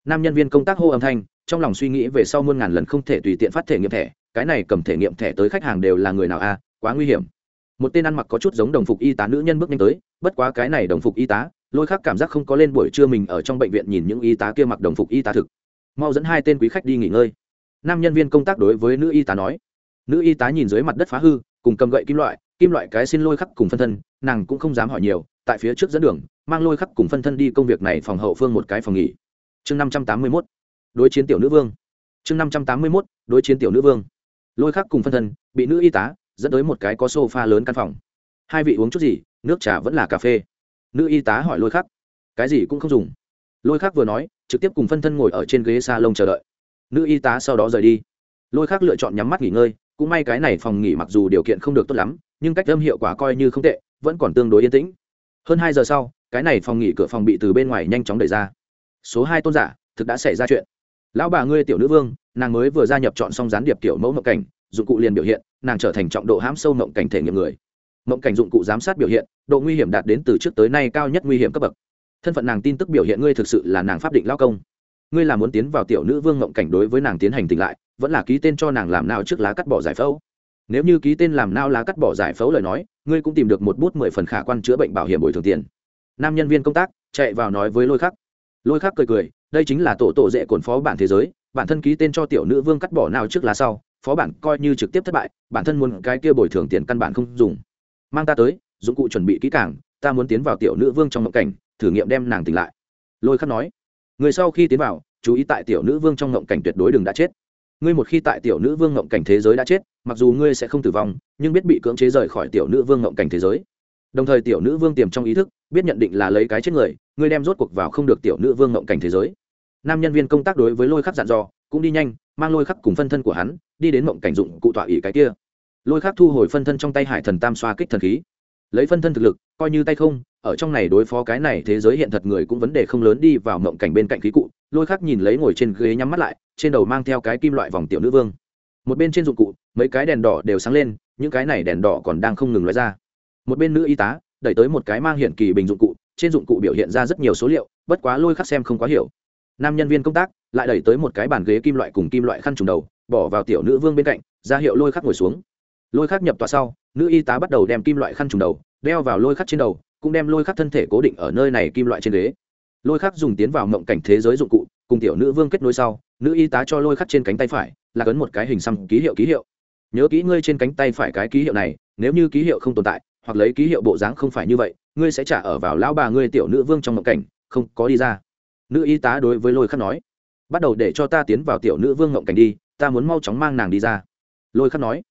Nam nhân viên công tác hô âm thanh trong lòng suy nghĩ về sau muôn ngàn lần không thể tùy tiện phát thể nghiệm thẻ, cái này cầm thể nghiệm thẻ tới khách hàng đều là người nào a, quá nguy hiểm. Một tên ăn mặc có chút giống đồng phục y tá nữ nhân bước nhanh tới, bất quá cái này đồng phục y tá, lôi khác cảm giác không có lên buổi trưa mình ở trong bệnh viện nhìn những y tá kia mặc đồng phục y tá thực. Mau dẫn hai tên quý khách đi nghỉ ngơi. Nam nhân viên công tác đối với nữ y tá nói. Nữ y tá nhìn dưới mặt đất phá hư, cùng cầm gậy kim loại kim loại cái xin lôi khắc cùng phân thân, nàng cũng không dám hỏi nhiều, tại phía trước dẫn đường, mang lôi khắc cùng phân thân đi công việc này phòng hậu phương một cái phòng nghỉ. Chương năm trăm tám mươi mốt đối chiến tiểu nữ vương. Chương năm trăm tám mươi mốt, đối chiến tiểu nữ vương. Lôi khắc cùng phân thân, bị nữ y tá, dẫn tới một cái có sofa lớn căn phòng. Hai vị uống chút gì, nước trà vẫn là cà phê. Nữ y tá hỏi lôi khắc, cái gì cũng không dùng? Lôi khắc vừa nói, trực tiếp cùng phân thân ngồi ở trên ghế s a lông chờ đợi. Nữ y tá sau đó rời đi. Lôi khắc lựa chọn nhắm mắt nghỉ ngơi, cũng may cái này phòng nghỉ mặc dù điều kiện không được tốt lắm, nhưng cách âm hiệu quả coi như không tệ, vẫn còn tương đối yên tĩnh. Hơn hai giờ sau, cái này phòng nghỉ cửa phòng bị từ bên ngoài nhanh chóng đẩy ra. Số hai tôn giả, thực đã xảy ra chuyện lão bà ngươi tiểu nữ vương, nàng mới vừa gia nhập chọn xong gián điệp tiểu mẫu mộng cảnh, dụng cụ liền biểu hiện, nàng trở thành trọng độ hãm sâu mộng cảnh thể nghiệm người. Mộng cảnh dụng cụ giám sát biểu hiện, độ nguy hiểm đạt đến từ trước tới nay cao nhất nguy hiểm cấp bậc. Thân phận nàng tin tức biểu hiện ngươi thực sự là nàng pháp định lao công. Ngươi là muốn tiến vào tiểu nữ vương mộng cảnh đối với nàng tiến hành tỉnh lại, vẫn là ký tên cho nàng làm nào trước lá cắt bỏ giải phẫu? Nếu như ký tên làm nào lá cắt bỏ giải phẫu lời nói, ngươi cũng tìm được một bút mười phần khả quan chữa bệnh bảo hiểm bồi thường tiền. Nam nhân viên công tác, chạy vào nói với lôi khắc lôi khác cười cười, đây chính là tổ tổ dễ cồn phó bản thế giới, bản thân ký tên cho tiểu nữ vương cắt bỏ nào trước là sau, phó bản coi như trực tiếp thất bại, bản thân muốn cái kia bồi thường tiền căn bản không dùng. Mang ta tới, dụng cụ chuẩn bị kỹ càng, ta muốn tiến vào tiểu nữ vương trong mộng cảnh, thử nghiệm đem nàng tỉnh lại. Lôi khắc nói, người sau khi tiến vào, chú ý tại tiểu nữ vương trong mộng cảnh tuyệt đối đừng đã chết. Ngươi một khi tại tiểu nữ vương mộng cảnh thế giới đã chết, mặc dù ngươi sẽ không tử vong, nhưng biết bị cưỡng chế rời khỏi tiểu nữ vương mộng cảnh thế giới đồng thời tiểu nữ vương tiềm trong ý thức, biết nhận định là lấy cái chết người ngươi đem rốt cuộc vào không được tiểu nữ vương ngộng cảnh thế giới. Nam nhân viên công tác đối với lôi khắc dặn dò, cũng đi nhanh, mang lôi khắc cùng phân thân của hắn, đi đến mộng cảnh dụng cụ tọa ỉ cái kia. Lôi khắc thu hồi phân thân trong tay hải thần tam xoa kích thần khí. Lấy phân thân thực lực, coi như tay không, ở trong này đối phó cái này thế giới hiện thật người cũng vấn đề không lớn đi vào mộng cảnh bên cạnh khí cụ. Lôi khắc nhìn lấy ngồi trên ghế nhắm mắt lại, trên đầu mang theo cái kim loại vòng tiểu nữ vương. Một bên trên dụng cụ, mấy cái đèn đỏ đều sáng lên, những cái này đèn đỏ còn đang không ngừng loại ra một bên nữ y tá đẩy tới một cái mang hiện kỳ bình dụng cụ, trên dụng cụ biểu hiện ra rất nhiều số liệu, bất quá lôi khắc xem không quá hiểu. Nam nhân viên công tác lại đẩy tới một cái bàn ghế kim loại cùng kim loại khăn trùng đầu, bỏ vào tiểu nữ vương bên cạnh, ra hiệu lôi khắc ngồi xuống. Lôi khắc nhập tọa sau, nữ y tá bắt đầu đem kim loại khăn trùng đầu, đeo vào lôi khắc trên đầu, cũng đem lôi khắc thân thể cố định ở nơi này kim loại trên ghế. Lôi khắc dùng tiến vào mộng cảnh thế giới dụng cụ, cùng tiểu nữ vương kết nối sau, nữ y tá cho lôi khắc trên cánh tay phải, là cấn một cái hình xăm ký hiệu ký hiệu. Nhớ kỹ ngươi trên cánh tay phải cái ký hiệu này, nếu như ký hiệu không tồn tại hoặc lấy ký hiệu bộ dáng không phải như vậy, ngươi sẽ trả ở vào lão bà ngươi tiểu nữ vương trong mộng cảnh, không có đi ra. Nữ y tá đối với lôi khắc nói. Bắt đầu để cho ta tiến vào tiểu nữ vương mộng cảnh đi, ta muốn mau chóng mang nàng đi ra. Lôi khắc nói.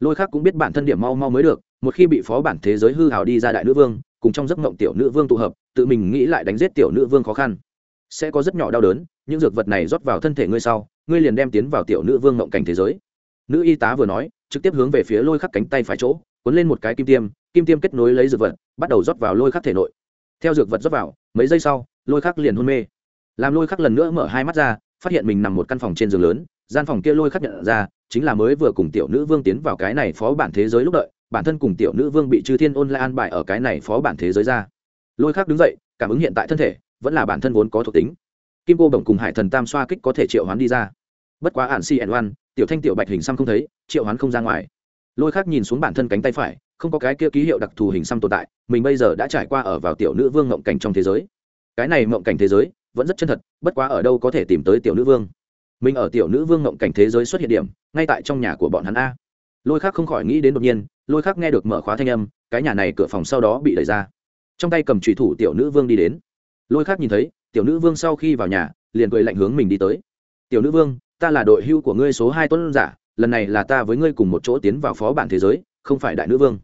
Lôi khắc cũng biết bản thân điểm mau mau mới được, một khi bị phó bản thế giới hư hào đi ra đại nữ vương, cùng trong giấc mộng tiểu nữ vương tụ hợp, tự mình nghĩ lại đánh giết tiểu nữ vương khó khăn. Sẽ có rất nhỏ đau đớn, những dược vật này rót vào thân thể ngươi sau, ngươi liền đem tiến vào tiểu nữ vương mộng cảnh thế giới. Nữ y tá vừa nói, trực tiếp hướng về phía lôi khắc cánh tay phải chỗ, cuốn lên một cái kim tiêm kim tiêm kết nối lấy dược vật, bắt đầu rót vào lôi khắc thể nội. Theo dược vật rót vào, mấy giây sau, lôi khắc liền hôn mê. Làm lôi khắc lần nữa mở hai mắt ra, phát hiện mình nằm một căn phòng trên giường lớn, gian phòng kia lôi khắc nhận ra, chính là mới vừa cùng tiểu nữ vương tiến vào cái này phó bản thế giới lúc đợi, bản thân cùng tiểu nữ vương bị chư thiên ôn lại an bài ở cái này phó bản thế giới ra. Lôi khắc đứng dậy, cảm ứng hiện tại thân thể, vẫn là bản thân vốn có thuộc tính. Kim cô đồng cùng hải thần tam xoa kích có thể triệu hoán đi ra. Bất quá ạn ẩn oan, tiểu thanh tiểu bạch hình xăm không thấy, triệu hoán không ra ngoài. Lôi khắc nhìn xuống bản thân cánh tay phải không có cái kia ký hiệu đặc thù hình xăm tồn tại, mình bây giờ đã trải qua ở vào tiểu nữ vương ngộng cảnh trong thế giới. Cái này ngộng cảnh thế giới, vẫn rất chân thật, bất quá ở đâu có thể tìm tới tiểu nữ vương. Mình ở tiểu nữ vương ngộng cảnh thế giới xuất hiện điểm, ngay tại trong nhà của bọn hắn a. Lôi khác không khỏi nghĩ đến đột nhiên, lôi khác nghe được mở khóa thanh âm, cái nhà này cửa phòng sau đó bị đẩy ra. Trong tay cầm trùy thủ tiểu nữ vương đi đến. Lôi khác nhìn thấy, tiểu nữ vương sau khi vào nhà, liền cười lạnh hướng mình đi tới. Tiểu nữ vương, ta là đội hưu của ngươi số hai tuấn giả, lần này là ta với ngươi cùng một chỗ tiến vào phó bản thế giới, không phải đại nữ vương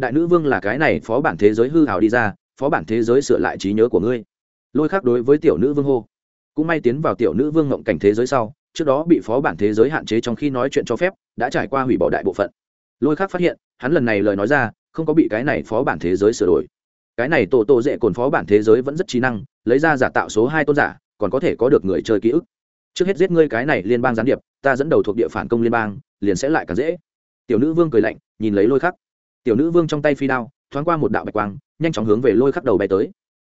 đại nữ vương là cái này phó bản thế giới hư hào đi ra, phó bản thế giới sửa lại trí nhớ của ngươi. Lôi khác đối với tiểu nữ vương hô. Cũng may tiến vào tiểu nữ vương ngộng cảnh thế giới sau, trước đó bị phó bản thế giới hạn chế trong khi nói chuyện cho phép, đã trải qua hủy bỏ đại bộ phận. Lôi khác phát hiện, hắn lần này lời nói ra, không có bị cái này phó bản thế giới sửa đổi. Cái này tổ tổ dễ cồn phó bản thế giới vẫn rất trí năng, lấy ra giả tạo số hai tôn giả, còn có thể có được người chơi ký ức. Trước hết giết ngươi cái này liên bang gián điệp, ta dẫn đầu thuộc địa phản công liên bang, liền sẽ lại càng dễ. Tiểu nữ vương cười lạnh, nhìn lấy lôi khắc tiểu nữ vương trong tay phi đao, thoáng qua một đạo bạch quang, nhanh chóng hướng về lôi khắc đầu bay tới.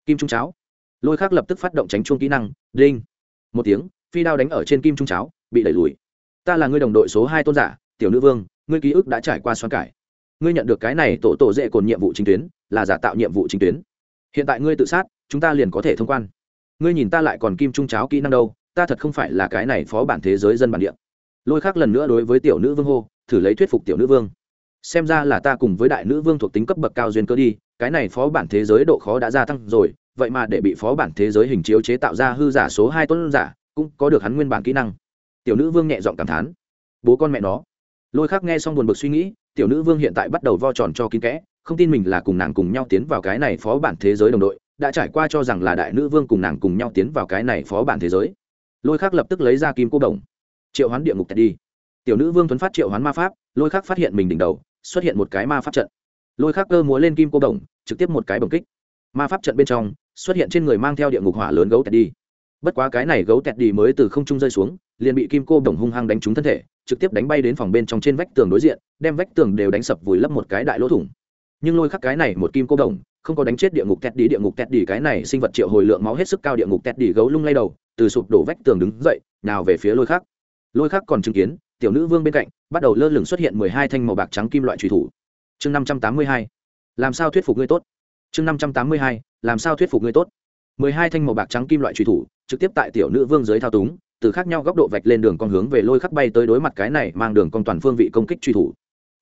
Kim trung cháo. Lôi khắc lập tức phát động tránh chuông kỹ năng, đinh. Một tiếng, phi đao đánh ở trên kim trung cháo, bị đẩy lùi. Ta là người đồng đội số hai tôn giả, tiểu nữ vương, ngươi ký ức đã trải qua xoan cải. Ngươi nhận được cái này tổ tổ dễ cồn nhiệm vụ chính tuyến, là giả tạo nhiệm vụ chính tuyến. Hiện tại ngươi tự sát, chúng ta liền có thể thông quan. Ngươi nhìn ta lại còn kim trung cháo kỹ năng đâu, ta thật không phải là cái này phó bản thế giới dân bản địa. Lôi khác lần nữa đối với tiểu nữ vương hô, thử lấy thuyết phục tiểu nữ vương xem ra là ta cùng với đại nữ vương thuộc tính cấp bậc cao duyên cơ đi, cái này phó bản thế giới độ khó đã gia tăng rồi, vậy mà để bị phó bản thế giới hình chiếu chế tạo ra hư giả số hai tuấn giả, cũng có được hắn nguyên bản kỹ năng. Tiểu nữ vương nhẹ giọng cảm thán. Bố con mẹ nó. Lôi khác nghe xong buồn bực suy nghĩ, tiểu nữ vương hiện tại bắt đầu vo tròn cho kín kẽ, không tin mình là cùng nàng cùng nhau tiến vào cái này phó bản thế giới đồng đội, đã trải qua cho rằng là đại nữ vương cùng nàng cùng nhau tiến vào cái này phó bản thế giới. Lôi khác lập tức lấy ra kim cô đồng. Triệu hoán địa ngục tẹt đi. Tiểu nữ vương tuấn phát triệu hoán ma pháp, lôi khác phát hiện mình đỉnh đầu xuất hiện một cái ma pháp trận. Lôi khắc cơ múa lên kim cô đồng, trực tiếp một cái bồng kích. Ma pháp trận bên trong, xuất hiện trên người mang theo địa ngục hỏa lớn gấu tẹt đi. Bất quá cái này gấu tẹt đi mới từ không trung rơi xuống, liền bị kim cô đồng hung hăng đánh trúng thân thể, trực tiếp đánh bay đến phòng bên trong trên vách tường đối diện, đem vách tường đều đánh sập vùi lấp một cái đại lỗ thủng. Nhưng lôi khắc cái này một kim cô đồng, không có đánh chết địa ngục tẹt đi, địa ngục tẹt đi cái này sinh vật triệu hồi lượng máu hết sức cao, địa ngục tẹt đi gấu lung lay đầu, từ sụp đổ vách tường đứng dậy, nào về phía lôi khắc. Lôi khắc còn chứng kiến, tiểu nữ vương bên cạnh bắt đầu lơ lửng xuất hiện mười hai thanh màu bạc trắng kim loại truy thủ. Chương năm trăm tám mươi hai, làm sao thuyết phục ngươi tốt? Chương năm trăm tám mươi hai, làm sao thuyết phục ngươi tốt? Mười hai thanh màu bạc trắng kim loại truy thủ, trực tiếp tại tiểu nữ vương dưới thao túng, từ khác nhau góc độ vạch lên đường con hướng về lôi khắc bay tới đối mặt cái này mang đường con toàn phương vị công kích truy thủ.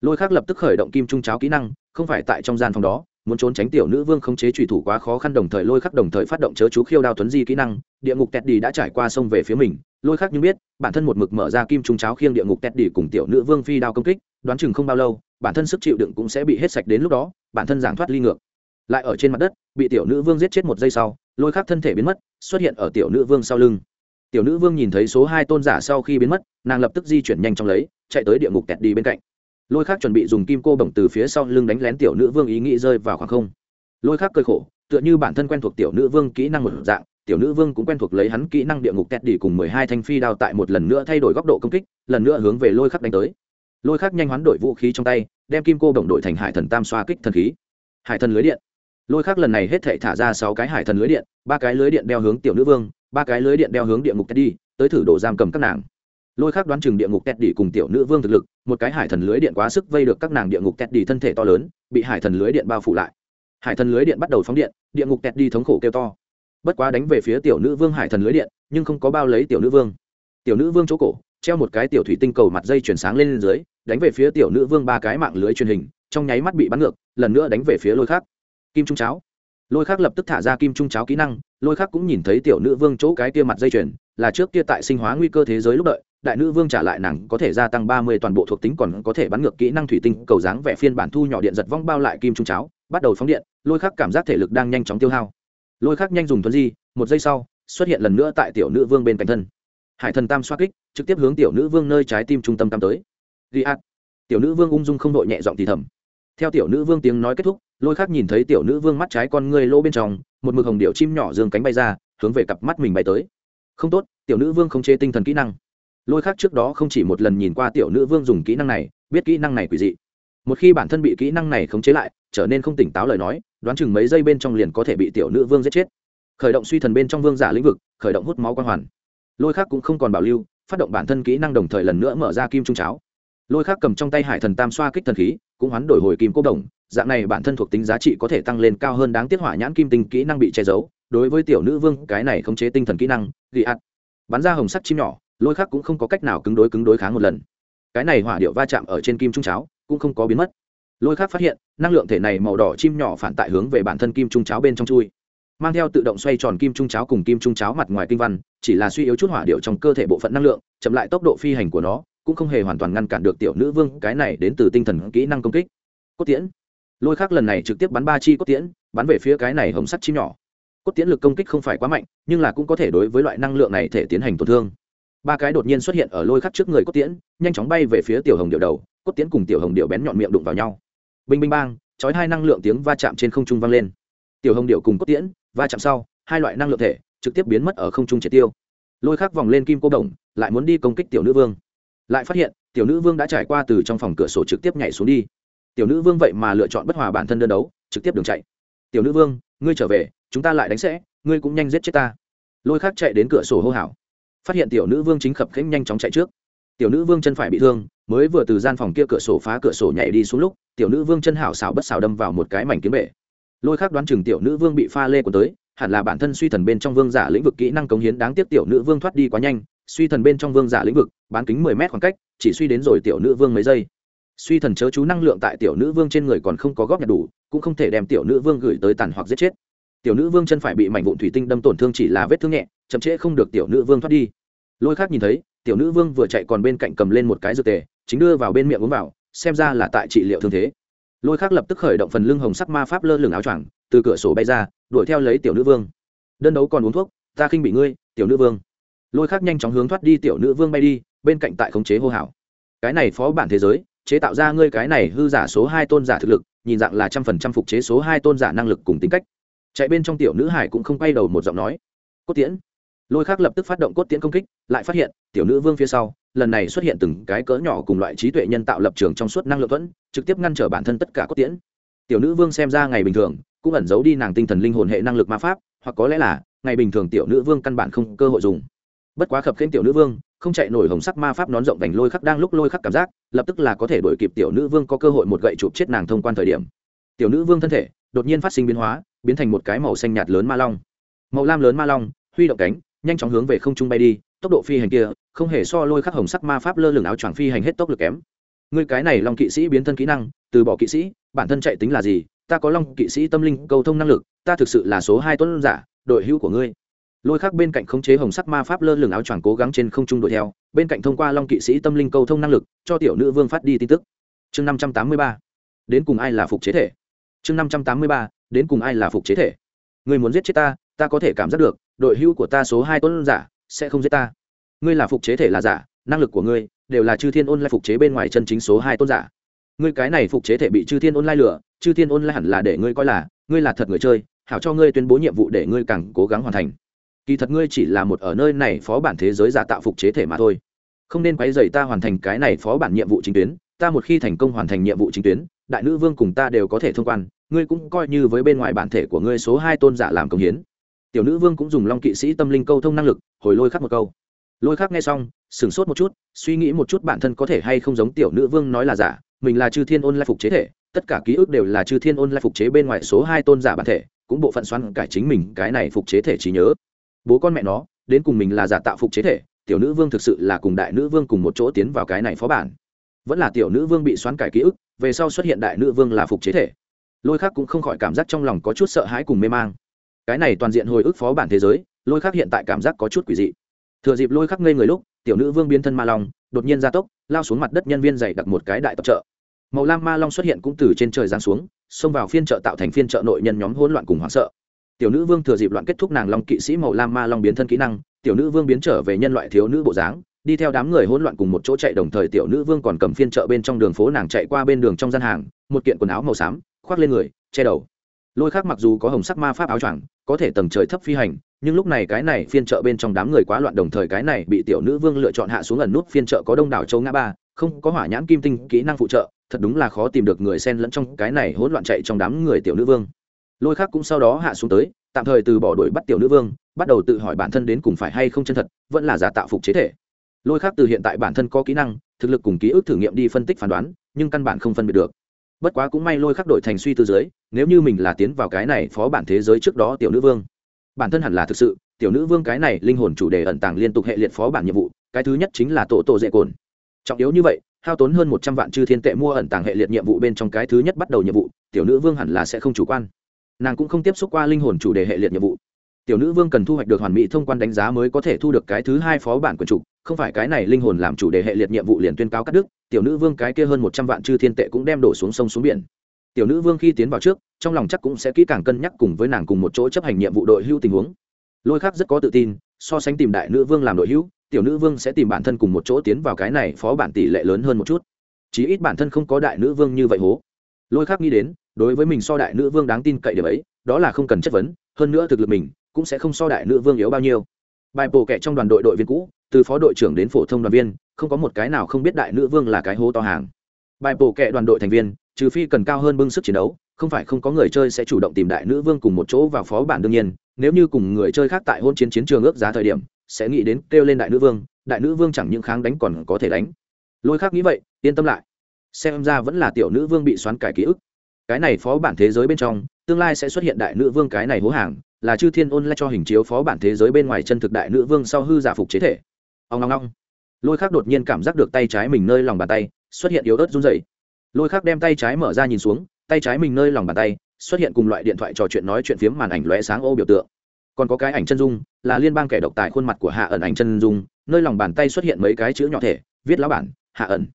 Lôi khắc lập tức khởi động kim trung cháo kỹ năng, không phải tại trong gian phòng đó, muốn trốn tránh tiểu nữ vương không chế truy thủ quá khó khăn đồng thời lôi khắc đồng thời phát động chớ chú khiêu đao tuấn di kỹ năng, địa ngục tẹt đi đã trải qua sông về phía mình lôi khác nhưng biết, bản thân một mực mở ra kim trung cháo khiêng địa ngục tẹt đỉ cùng tiểu nữ vương phi đao công kích, đoán chừng không bao lâu, bản thân sức chịu đựng cũng sẽ bị hết sạch đến lúc đó, bản thân giảng thoát ly ngược. Lại ở trên mặt đất, bị tiểu nữ vương giết chết một giây sau, lôi khắc thân thể biến mất, xuất hiện ở tiểu nữ vương sau lưng. Tiểu nữ vương nhìn thấy số hai tôn giả sau khi biến mất, nàng lập tức di chuyển nhanh trong lấy, chạy tới địa ngục tẹt đi bên cạnh. Lôi khác chuẩn bị dùng kim cô bổng từ phía sau lưng đánh lén tiểu nữ vương ý nghĩ rơi vào khoảng không. Lôi khác cơi khổ, tựa như bản thân quen thuộc tiểu nữ vương kỹ năng một dạng tiểu nữ vương cũng quen thuộc lấy hắn kỹ năng địa ngục kẹt đi cùng mười hai thanh phi đao tại một lần nữa thay đổi góc độ công kích, lần nữa hướng về lôi khắc đánh tới. Lôi khắc nhanh hoán đổi vũ khí trong tay, đem kim cô động đội thành hải thần tam xoa kích thần khí. Hải thần lưới điện. Lôi khắc lần này hết thể thả ra sáu cái hải thần lưới điện, ba cái lưới điện đeo hướng tiểu nữ vương, ba cái lưới điện đeo hướng địa ngục teddy, tới thử đổ giam cầm các nàng. Lôi khắc đoán chừng địa ngục teddy cùng tiểu nữ vương thực lực, một cái hải thần lưới điện quá sức vây được các nàng địa ngục teddy thân thể to lớn, bị hải thần lưới điện bao phủ lại. Hải thần lưới điện bắt đầu phóng điện, địa ngục teddy thống khổ kêu to bất quá đánh về phía tiểu nữ vương hải thần lưới điện, nhưng không có bao lấy tiểu nữ vương. Tiểu nữ vương chỗ cổ, treo một cái tiểu thủy tinh cầu mặt dây chuyển sáng lên dưới, đánh về phía tiểu nữ vương ba cái mạng lưới truyền hình, trong nháy mắt bị bắn ngược, lần nữa đánh về phía lôi khác kim trung cháo. Lôi khác lập tức thả ra kim trung cháo kỹ năng, lôi khác cũng nhìn thấy tiểu nữ vương chỗ cái kia mặt dây chuyền, là trước kia tại sinh hóa nguy cơ thế giới lúc đợi, đại nữ vương trả lại nàng có thể gia tăng ba mươi toàn bộ thuộc tính còn có thể bắn ngược kỹ năng thủy tinh cầu dáng vẻ phiên bản thu nhỏ điện giật vong bao lại kim trung cháo, bắt đầu phóng điện, lôi khác cảm giác thể lực đang nhanh chóng tiêu hao lôi khác nhanh dùng thuấn di, một giây sau, xuất hiện lần nữa tại tiểu nữ vương bên cạnh thân. Hải thần tam xoa kích, trực tiếp hướng tiểu nữ vương nơi trái tim trung tâm tam tới. Ghi ạt tiểu nữ vương ung dung không đội nhẹ giọng thì thầm. Theo tiểu nữ vương tiếng nói kết thúc, lôi khác nhìn thấy tiểu nữ vương mắt trái con ngươi lỗ bên trong, một mực hồng điệu chim nhỏ dương cánh bay ra, hướng về cặp mắt mình bay tới. Không tốt, tiểu nữ vương không chế tinh thần kỹ năng. Lôi khác trước đó không chỉ một lần nhìn qua tiểu nữ vương dùng kỹ năng này, biết kỹ năng này quỷ dị. Một khi bản thân bị kỹ năng này khống chế lại, trở nên không tỉnh táo lời nói đoán chừng mấy giây bên trong liền có thể bị tiểu nữ vương giết chết. Khởi động suy thần bên trong vương giả lĩnh vực, khởi động hút máu quang hoàn. Lôi khác cũng không còn bảo lưu, phát động bản thân kỹ năng đồng thời lần nữa mở ra kim trung cháo. Lôi khác cầm trong tay hải thần tam xoa kích thần khí, cũng hoán đổi hồi kim cố đồng, dạng này bản thân thuộc tính giá trị có thể tăng lên cao hơn đáng tiết hỏa nhãn kim tinh kỹ năng bị che giấu, đối với tiểu nữ vương, cái này khống chế tinh thần kỹ năng, ghi ạt bắn ra hồng sắt chim nhỏ, lôi khác cũng không có cách nào cứng đối cứng đối kháng một lần. Cái này hỏa điệu va chạm ở trên kim trung cháo, cũng không có biến mất lôi khác phát hiện, năng lượng thể này màu đỏ chim nhỏ phản tại hướng về bản thân kim trung cháo bên trong chui. Mang theo tự động xoay tròn kim trung cháo cùng kim trung cháo mặt ngoài kinh văn, chỉ là suy yếu chút hỏa điệu trong cơ thể bộ phận năng lượng, chậm lại tốc độ phi hành của nó, cũng không hề hoàn toàn ngăn cản được tiểu nữ vương cái này đến từ tinh thần kỹ năng công kích. Cốt tiễn. Lôi khác lần này trực tiếp bắn ba chi cốt tiễn, bắn về phía cái này hồng sắt chim nhỏ. Cốt tiễn lực công kích không phải quá mạnh, nhưng là cũng có thể đối với loại năng lượng này thể tiến hành tổn thương. Ba cái đột nhiên xuất hiện ở lôi khắc trước người cốt tiễn, nhanh chóng bay về phía tiểu hồng điệu đầu, cốt tiễn cùng tiểu hồng điệu bén nhọn miệng đụng vào nhau binh binh bang, chói hai năng lượng tiếng va chạm trên không trung vang lên. Tiểu hồng điệu cùng cốt tiễn, va chạm sau, hai loại năng lượng thể trực tiếp biến mất ở không trung triệt tiêu. Lôi khắc vòng lên kim cô đồng, lại muốn đi công kích tiểu nữ vương. Lại phát hiện, tiểu nữ vương đã trải qua từ trong phòng cửa sổ trực tiếp nhảy xuống đi. Tiểu nữ vương vậy mà lựa chọn bất hòa bản thân đơn đấu, trực tiếp đường chạy. Tiểu nữ vương, ngươi trở về, chúng ta lại đánh sẽ, ngươi cũng nhanh giết chết ta. Lôi khắc chạy đến cửa sổ hô hào. Phát hiện tiểu nữ vương chính khập khênh nhanh chóng chạy trước. Tiểu nữ vương chân phải bị thương mới vừa từ gian phòng kia cửa sổ phá cửa sổ nhảy đi xuống lúc, tiểu nữ vương chân hảo xảo bất xảo đâm vào một cái mảnh kiếm bể lôi khác đoán chừng tiểu nữ vương bị pha lê của tới, hẳn là bản thân suy thần bên trong vương giả lĩnh vực kỹ năng cống hiến đáng tiếc tiểu nữ vương thoát đi quá nhanh, suy thần bên trong vương giả lĩnh vực, bán kính mười mét khoảng cách, chỉ suy đến rồi tiểu nữ vương mấy giây. Suy thần chớ chú năng lượng tại tiểu nữ vương trên người còn không có góp nhặt đủ, cũng không thể đem tiểu nữ vương gửi tới tàn hoặc giết chết. Tiểu nữ vương chân phải bị mảnh vụn thủy tinh đâm tổn thương chỉ là vết thương nhẹ, chậm trễ không được tiểu nữ vương thoát đi. Lôi khác nhìn thấy tiểu nữ vương vừa chạy còn bên cạnh cầm lên một cái dược tề, chính đưa vào bên miệng uống vào, xem ra là tại trị liệu thương thế. Lôi khác lập tức khởi động phần lưng hồng sắc ma pháp lơ lửng áo choàng, từ cửa sổ bay ra, đuổi theo lấy tiểu nữ vương. Đơn đấu còn uống thuốc, ta khinh bị ngươi, tiểu nữ vương. Lôi khác nhanh chóng hướng thoát đi tiểu nữ vương bay đi, bên cạnh tại khống chế hô hào. Cái này phó bản thế giới, chế tạo ra ngươi cái này hư giả số hai tôn giả thực lực, nhìn dạng là trăm phần trăm phục chế số hai tôn giả năng lực cùng tính cách. Chạy bên trong tiểu nữ hải cũng không quay đầu một giọng nói. Cốt tiễn lôi khác lập tức phát động cốt tiễn công kích, lại phát hiện, tiểu nữ vương phía sau, lần này xuất hiện từng cái cỡ nhỏ cùng loại trí tuệ nhân tạo lập trường trong suốt năng lượng thuẫn, trực tiếp ngăn trở bản thân tất cả cốt tiễn. Tiểu nữ vương xem ra ngày bình thường, cũng ẩn giấu đi nàng tinh thần linh hồn hệ năng lực ma pháp, hoặc có lẽ là, ngày bình thường tiểu nữ vương căn bản không cơ hội dùng. Bất quá khập khênh tiểu nữ vương, không chạy nổi hồng sắc ma pháp nón rộng vành lôi khắc đang lúc lôi khắc cảm giác, lập tức là có thể đổi kịp tiểu nữ vương có cơ hội một gậy chụp chết nàng thông quan thời điểm. Tiểu nữ vương thân thể, đột nhiên phát sinh biến hóa, biến thành một cái màu xanh nhạt lớn ma long. Màu lam lớn ma long, huy động cánh nhanh chóng hướng về không trung bay đi, tốc độ phi hành kia, không hề so lôi khắc hồng sắc ma pháp lơ lửng áo choàng phi hành hết tốc lực kém. Người cái này long kỵ sĩ biến thân kỹ năng, từ bỏ kỵ sĩ, bản thân chạy tính là gì? Ta có long kỵ sĩ tâm linh cầu thông năng lực, ta thực sự là số hai tuấn giả, đội hữu của ngươi. Lôi khắc bên cạnh khống chế hồng sắc ma pháp lơ lửng áo choàng cố gắng trên không trung đuổi theo, bên cạnh thông qua long kỵ sĩ tâm linh cầu thông năng lực, cho tiểu nữ vương phát đi tin tức. Chương năm trăm tám mươi ba. Đến cùng ai là phục chế thể? Chương năm trăm tám mươi ba. Đến cùng ai là phục chế thể? Người muốn giết chết ta ta có thể cảm giác được đội hữu của ta số hai tuấn giả, sẽ không giết ta. Ngươi là phục chế thể là giả, năng lực của ngươi đều là chư thiên ôn lai phục chế bên ngoài chân chính số hai tôn giả. Ngươi cái này phục chế thể bị chư thiên ôn lai lửa chư thiên ôn lai hẳn là để ngươi coi là, ngươi là thật người chơi, hảo cho ngươi tuyên bố nhiệm vụ để ngươi càng cố gắng hoàn thành. Kỳ thật ngươi chỉ là một ở nơi này phó bản thế giới giả tạo phục chế thể mà thôi. Không nên quấy dày ta hoàn thành cái này phó bản nhiệm vụ chính tuyến, ta một khi thành công hoàn thành nhiệm vụ chính tuyến, đại nữ vương cùng ta đều có thể thông quan, ngươi cũng coi như với bên ngoài bản thể của ngươi số hai tôn giả làm công hiến tiểu nữ vương cũng dùng long kỵ sĩ tâm linh câu thông năng lực, hồi lôi khắc một câu. Lôi khắc nghe xong, sửng sốt một chút, suy nghĩ một chút bản thân có thể hay không giống tiểu nữ vương nói là giả, mình là chư thiên ôn lai phục chế thể, tất cả ký ức đều là chư thiên ôn lai phục chế bên ngoài số hai tôn giả bản thể, cũng bộ phận xoắn cải chính mình cái này phục chế thể trí nhớ. Bố con mẹ nó, đến cùng mình là giả tạo phục chế thể, tiểu nữ vương thực sự là cùng đại nữ vương cùng một chỗ tiến vào cái này phó bản. Vẫn là tiểu nữ vương bị xoắn cải ký ức, về sau xuất hiện đại nữ vương là phục chế thể. Lôi khác cũng không khỏi cảm giác trong lòng có chút sợ hãi cùng mê mang cái này toàn diện hồi ức phó bản thế giới, lôi khắc hiện tại cảm giác có chút quỷ dị. Thừa dịp lôi khắc ngây người lúc, tiểu nữ vương biến thân ma long, đột nhiên ra tốc, lao xuống mặt đất nhân viên dày đặt một cái đại tập trợ. Màu lam ma long xuất hiện cũng từ trên trời giáng xuống, xông vào phiên chợ tạo thành phiên chợ nội nhân nhóm hỗn loạn cùng hoảng sợ. Tiểu nữ vương thừa dịp loạn kết thúc nàng long kỵ sĩ màu lam ma long biến thân kỹ năng, tiểu nữ vương biến trở về nhân loại thiếu nữ bộ dáng, đi theo đám người hỗn loạn cùng một chỗ chạy đồng thời tiểu nữ vương còn cầm phiên chợ bên trong đường phố nàng chạy qua bên đường trong gian hàng, một kiện quần áo màu xám, khoác lên người, che đầu. Lôi khác mặc dù có hồng sắc ma pháp áo choàng có thể tầng trời thấp phi hành, nhưng lúc này cái này phiên chợ bên trong đám người quá loạn, đồng thời cái này bị tiểu nữ vương lựa chọn hạ xuống ẩn nút phiên chợ có đông đảo châu ngã ba, không có hỏa nhãn kim tinh kỹ năng phụ trợ, thật đúng là khó tìm được người xen lẫn trong cái này hỗn loạn chạy trong đám người tiểu nữ vương. Lôi khác cũng sau đó hạ xuống tới, tạm thời từ bỏ đuổi bắt tiểu nữ vương, bắt đầu tự hỏi bản thân đến cùng phải hay không chân thật, vẫn là giả tạo phục chế thể. Lôi khác từ hiện tại bản thân có kỹ năng, thực lực cùng ký ức thử nghiệm đi phân tích phán đoán, nhưng căn bản không phân biệt được bất quá cũng may lôi khắc đổi thành suy tư dưới nếu như mình là tiến vào cái này phó bản thế giới trước đó tiểu nữ vương. Bản thân hẳn là thực sự, tiểu nữ vương cái này linh hồn chủ đề ẩn tàng liên tục hệ liệt phó bản nhiệm vụ, cái thứ nhất chính là tổ tổ dễ cồn. Trọng yếu như vậy, hao tốn hơn một trăm vạn chư thiên tệ mua ẩn tàng hệ liệt nhiệm vụ bên trong cái thứ nhất bắt đầu nhiệm vụ, tiểu nữ vương hẳn là sẽ không chủ quan. Nàng cũng không tiếp xúc qua linh hồn chủ đề hệ liệt nhiệm vụ tiểu nữ vương cần thu hoạch được hoàn mỹ thông quan đánh giá mới có thể thu được cái thứ hai phó bản quần trục không phải cái này linh hồn làm chủ đề hệ liệt nhiệm vụ liền tuyên cáo cắt đứt, tiểu nữ vương cái kia hơn một trăm vạn chư thiên tệ cũng đem đổ xuống sông xuống biển. Tiểu nữ vương khi tiến vào trước, trong lòng chắc cũng sẽ kỹ càng cân nhắc cùng với nàng cùng một chỗ chấp hành nhiệm vụ đội hưu tình huống. Lôi khác rất có tự tin, so sánh tìm đại nữ vương làm đội hữu tiểu nữ vương sẽ tìm bản thân cùng một chỗ tiến vào cái này phó bản tỷ lệ lớn hơn một chút. Chí ít bản thân không có đại nữ vương như vậy hố. Lôi khác nghĩ đến, đối với mình so đại nữ vương đáng tin cậy điểm ấy, đó là không cần chất vấn, hơn nữa thực lực mình cũng sẽ không so đại nữ vương yếu bao nhiêu. Bài bổ kệ trong đoàn đội đội viên cũ, từ phó đội trưởng đến phổ thông đoàn viên, không có một cái nào không biết đại nữ vương là cái hố to hàng. Bài bổ kệ đoàn đội thành viên, trừ phi cần cao hơn bưng sức chiến đấu, không phải không có người chơi sẽ chủ động tìm đại nữ vương cùng một chỗ vào phó bản đương nhiên, nếu như cùng người chơi khác tại hôn chiến chiến trường ước giá thời điểm, sẽ nghĩ đến kêu lên đại nữ vương, đại nữ vương chẳng những kháng đánh còn có thể đánh. Lôi khác nghĩ vậy, yên tâm lại. Xem ra vẫn là tiểu nữ vương bị xoắn cải ký ức. Cái này phó bản thế giới bên trong, tương lai sẽ xuất hiện đại nữ vương cái này hố hàng là chư thiên ôn lại cho hình chiếu phó bản thế giới bên ngoài chân thực đại nữ vương sau hư giả phục chế thể. Ông ngong ngong lôi khác đột nhiên cảm giác được tay trái mình nơi lòng bàn tay xuất hiện yếu ớt run dày lôi khác đem tay trái mở ra nhìn xuống, tay trái mình nơi lòng bàn tay xuất hiện cùng loại điện thoại trò chuyện nói chuyện phiếm màn ảnh lóe sáng ô biểu tượng. Còn có cái ảnh chân dung, là liên bang kẻ độc tài khuôn mặt của hạ ẩn ảnh chân dung, nơi lòng bàn tay xuất hiện mấy cái chữ nhỏ thể, viết lá bản, hạ ẩn.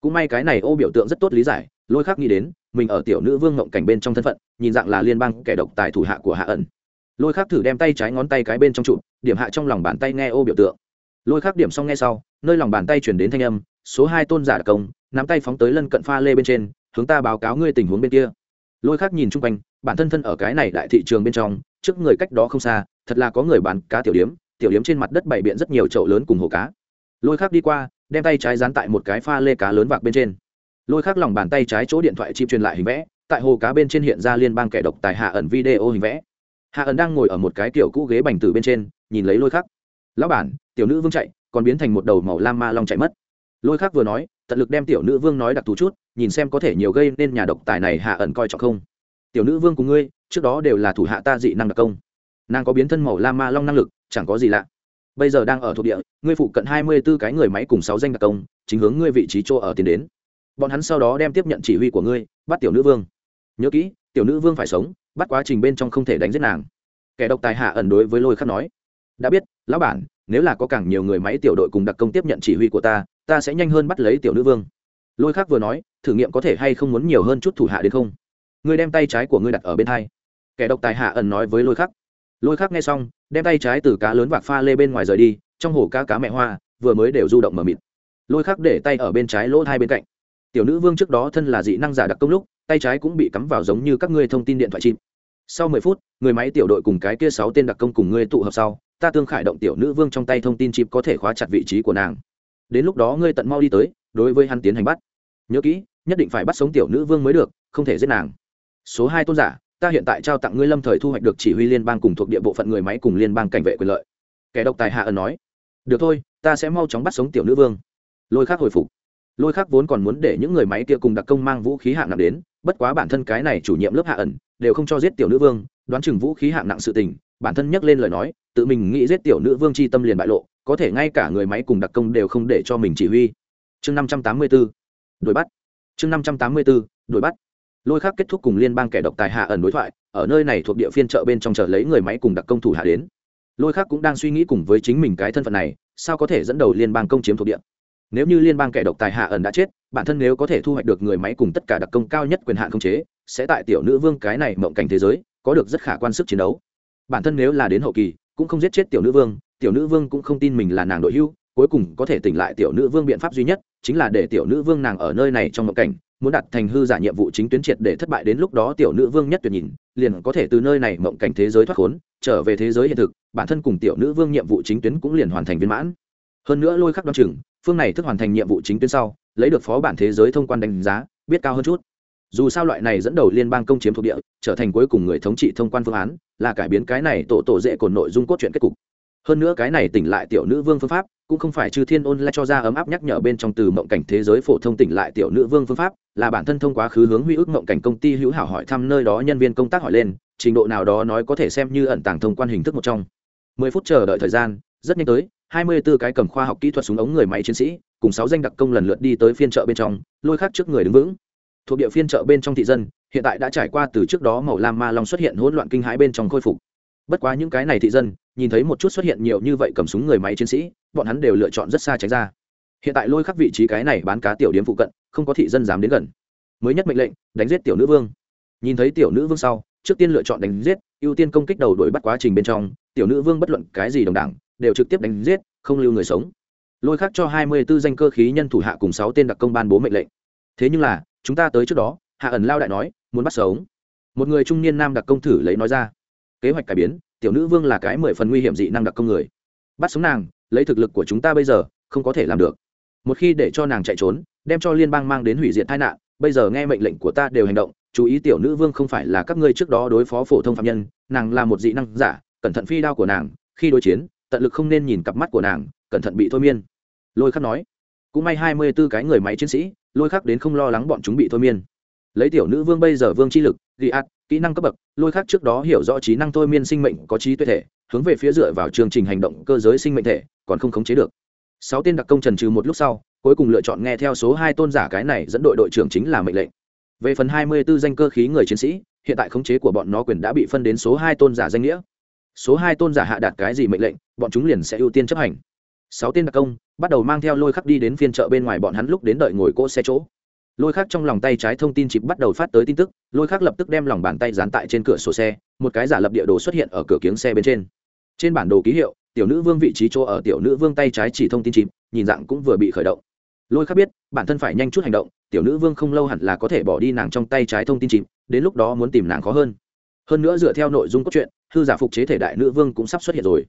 Cũng may cái này ô biểu tượng rất tốt lý giải, lôi khác nghĩ đến, mình ở tiểu nữ vương ngộng cảnh bên trong thân phận, nhìn dạng là liên bang kẻ độc tài thủ hạ của hạ ẩn lôi khác thử đem tay trái ngón tay cái bên trong trụ điểm hạ trong lòng bàn tay nghe ô biểu tượng. Lôi khác điểm xong nghe sau, nơi lòng bàn tay chuyển đến thanh âm, số hai tôn giả đặc công, nắm tay phóng tới lân cận pha lê bên trên, hướng ta báo cáo ngươi tình huống bên kia. Lôi khác nhìn chung quanh, bản thân thân ở cái này đại thị trường bên trong, trước người cách đó không xa, thật là có người bán cá tiểu điếm tiểu điếm trên mặt đất bày biện rất nhiều chậu lớn cùng hồ cá. Lôi khác đi qua, đem tay trái dán tại một cái pha lê cá lớn vạc bên trên. Lôi khác lòng bàn tay trái chỗ điện thoại chip truyền lại hình vẽ, tại hồ cá bên trên hiện ra liên bang kẻ độc tài hạ ẩn video hình vẽ hạ ẩn đang ngồi ở một cái kiểu cũ ghế bành từ bên trên, nhìn lấy lôi khắc. Lão bản, tiểu nữ vương chạy, còn biến thành một đầu màu lam ma long chạy mất. Lôi khắc vừa nói, tận lực đem tiểu nữ vương nói đặc thù chút, nhìn xem có thể nhiều gây nên nhà độc tài này hạ ẩn coi trọng không. Tiểu nữ vương của ngươi, trước đó đều là thủ hạ ta dị năng đặc công. Nàng có biến thân màu lam ma long năng lực, chẳng có gì lạ. Bây giờ đang ở thuộc địa, ngươi phụ cận hai mươi b ố cái người máy cùng sáu danh đặc công, chính hướng ngươi vị trí chỗ ở tiến đến. Bọn hắn sau đó đem tiếp nhận chỉ huy của ngươi, bắt tiểu nữ vương. Nhớ kỹ, tiểu nữ vương phải sống bắt quá trình bên trong không thể đánh giết nàng. Kẻ độc tài hạ ẩn đối với lôi khắc nói, đã biết, lão bản, nếu là có càng nhiều người máy tiểu đội cùng đặc công tiếp nhận chỉ huy của ta ta sẽ nhanh hơn bắt lấy tiểu nữ vương. Lôi khắc vừa nói, thử nghiệm có thể hay không muốn nhiều hơn chút thủ hạ đến không? Ngươi đem tay trái của ngươi đặt ở bên hai. Kẻ độc tài hạ ẩn nói với lôi khắc. Lôi khắc nghe xong, đem tay trái từ cá lớn vạc pha lê bên ngoài rời đi, trong hồ cá cá mẹ hoa, vừa mới đều du động mờ mịt. Lôi khắc để tay ở bên trái lỗ hai bên cạnh. Tiểu nữ vương trước đó thân là dị năng giả đặc công lúc tay trái cũng bị cắm vào giống như các ngươi thông tin điện thoại chim. Sau mười phút, người máy tiểu đội cùng cái kia sáu tên đặc công cùng ngươi tụ hợp sau, ta tương khải động tiểu nữ vương trong tay thông tin chip có thể khóa chặt vị trí của nàng. Đến lúc đó ngươi tận mau đi tới, đối với hắn tiến hành bắt. Nhớ kỹ, nhất định phải bắt sống tiểu nữ vương mới được, không thể giết nàng. Số hai tôn giả, ta hiện tại trao tặng ngươi lâm thời thu hoạch được chỉ huy liên bang cùng thuộc địa bộ phận người máy cùng liên bang cảnh vệ quyền lợi. Kẻ độc tài hạ ẩn nói, được thôi, ta sẽ mau chóng bắt sống tiểu nữ vương. Lôi khác hồi phục lôi khác vốn còn muốn để những người máy kia cùng đặc công mang vũ khí hạng nặng đến, bất quá bản thân cái này chủ nhiệm lớp hạ ẩn, đều không cho giết tiểu nữ vương, đoán chừng vũ khí hạng nặng sự tình, bản thân nhắc lên lời nói, tự mình nghĩ giết tiểu nữ vương c h i tâm liền bại lộ, có thể ngay cả người máy cùng đặc công đều không để cho mình chỉ huy. Chương năm trăm tám mươi b ố đuổi bắt. Chương năm trăm tám mươi b ố đuổi bắt. Lôi khác kết thúc cùng liên bang kẻ độc tài hạ ẩn đối thoại, ở nơi này thuộc địa phiên chợ bên trong chợ lấy người máy cùng đặc công thủ hạ đến. Lôi khác cũng đang suy nghĩ cùng với chính mình cái thân phận này, sao có thể dẫn đầu liên bang công chiếm thuộc địa nếu như liên bang kẻ độc tài hạ ẩn đã chết, bản thân nếu có thể thu hoạch được người máy cùng tất cả đặc công cao nhất quyền hạn không chế, sẽ tại tiểu nữ vương cái này mộng cảnh thế giới, có được rất khả quan sức chiến đấu. Bản thân nếu là đến hậu kỳ, cũng không giết chết tiểu nữ vương, tiểu nữ vương cũng không tin mình là nàng đội hưu, cuối cùng có thể tỉnh lại tiểu nữ vương biện pháp duy nhất, chính là để tiểu nữ vương nàng ở nơi này trong mộng cảnh, muốn đặt thành hư giả nhiệm vụ chính tuyến triệt để thất bại đến lúc đó tiểu nữ vương nhất tuyệt nhìn, liền có thể từ nơi này mộng cảnh thế giới thoát khốn, trở về thế giới hiện thực, bản thân cùng tiểu nữ vương nhiệm vụ chính tuyến cũng liền hoàn thành viên mãn. Hơn nữa lôi khắc đoan chừng phương này thức hoàn thành nhiệm vụ chính tuyến sau, lấy được phó bản thế giới thông quan đánh giá, biết cao hơn chút. Dù sao loại này dẫn đầu liên bang công chiếm thuộc địa, trở thành cuối cùng người thống trị thông quan phương án, là cải biến cái này tổ tổ dễ cồn nội dung cốt truyện kết cục. Hơn nữa cái này tỉnh lại tiểu nữ vương phương pháp, cũng không phải chư thiên ôn lại cho ra ấm áp nhắc nhở bên trong từ mộng cảnh thế giới phổ thông tỉnh lại tiểu nữ vương phương pháp, là bản thân thông quá khứ hướng huy ước mộng cảnh công ty hữu hảo hỏi thăm nơi đó nhân viên công tác hỏi lên, trình độ nào đó nói có thể xem như ẩn tàng thông quan hình thức một trong. Mười phút chờ đợi thời gian, rất nhanh tới hai mươi 24 cái cầm khoa học kỹ thuật súng ống người máy chiến sĩ, cùng sáu danh đặc công lần lượt đi tới phiên chợ bên trong, lôi khác trước người đứng vững. Thuộc địa phiên chợ bên trong thị dân, hiện tại đã trải qua từ trước đó màu lam ma long xuất hiện hỗn loạn kinh hãi bên trong khôi phục. Bất quá những cái này thị dân, nhìn thấy một chút xuất hiện nhiều như vậy cầm súng người máy chiến sĩ, bọn hắn đều lựa chọn rất xa tránh ra. Hiện tại lôi khắc vị trí cái này bán cá tiểu điếm phụ cận, không có thị dân dám đến gần. Mới nhất mệnh lệnh, đánh giết tiểu nữ vương. Nhìn thấy tiểu nữ vương sau, trước tiên lựa chọn đánh giết, ưu tiên công kích đầu đuổi bắt quá trình bên trong, tiểu nữ vương bất luận cái gì đồng đẳng đều trực tiếp đánh giết, không lưu người sống. Lôi khắc cho hai mươi 24 danh cơ khí nhân thủ hạ cùng sáu tên đặc công ban bố mệnh lệnh. Thế nhưng là, chúng ta tới trước đó, hạ ẩn lao đại nói, muốn bắt sống. Một người trung niên nam đặc công thử lấy nói ra. Kế hoạch cải biến, tiểu nữ vương là cái mười phần nguy hiểm dị năng đặc công người. Bắt sống nàng, lấy thực lực của chúng ta bây giờ, không có thể làm được. Một khi để cho nàng chạy trốn, đem cho liên bang mang đến hủy diệt tai nạn, bây giờ nghe mệnh lệnh của ta đều hành động, chú ý tiểu nữ vương không phải là các ngươi trước đó đối phó phổ thông phạm nhân, nàng là một dị năng giả, cẩn thận phi đao của nàng, khi đối chiến tận lực không nên nhìn cặp mắt của nàng, cẩn thận bị thôi miên. Lôi khắc nói, cũng may hai mươi b ố cái người máy chiến sĩ, lôi khắc đến không lo lắng bọn chúng bị thôi miên. Lấy tiểu nữ vương bây giờ vương chi lực, ghi ạt kỹ năng cấp bậc, lôi khắc trước đó hiểu rõ trí năng thôi miên sinh mệnh có trí tuệ thể, hướng về phía dựa vào chương trình hành động cơ giới sinh mệnh thể, còn không khống chế được. Sáu tên đặc công trần trừ một lúc sau, cuối cùng lựa chọn nghe theo số hai tôn giả cái này dẫn đội đội trưởng chính là mệnh lệnh. Về phần hai mươi 24 danh cơ khí người chiến sĩ, hiện tại khống chế của bọn nó quyền đã bị phân đến số hai tôn giả danh nghĩa số hai tôn giả hạ đạt cái gì mệnh lệnh, bọn chúng liền sẽ ưu tiên chấp hành. Sáu tên đặc công bắt đầu mang theo lôi khắc đi đến phiên chợ bên ngoài bọn hắn lúc đến đợi ngồi cỗ xe chỗ. Lôi khắc trong lòng tay trái thông tin chịp bắt đầu phát tới tin tức, lôi khắc lập tức đem lòng bàn tay dán tại trên cửa sổ xe, một cái giả lập địa đồ xuất hiện ở cửa kiếng xe bên trên. Trên bản đồ ký hiệu, tiểu nữ vương vị trí chỗ ở tiểu nữ vương tay trái chỉ thông tin chịp, nhìn dạng cũng vừa bị khởi động. Lôi khắc biết, bản thân phải nhanh chút hành động, tiểu nữ vương không lâu hẳn là có thể bỏ đi nàng trong tay trái thông tin chịp, đến lúc đó muốn tìm nàng khó hơn. Hơn nữa dựa theo nội dung cốt truyện hư giả phục chế thể đại nữ vương cũng sắp xuất hiện rồi.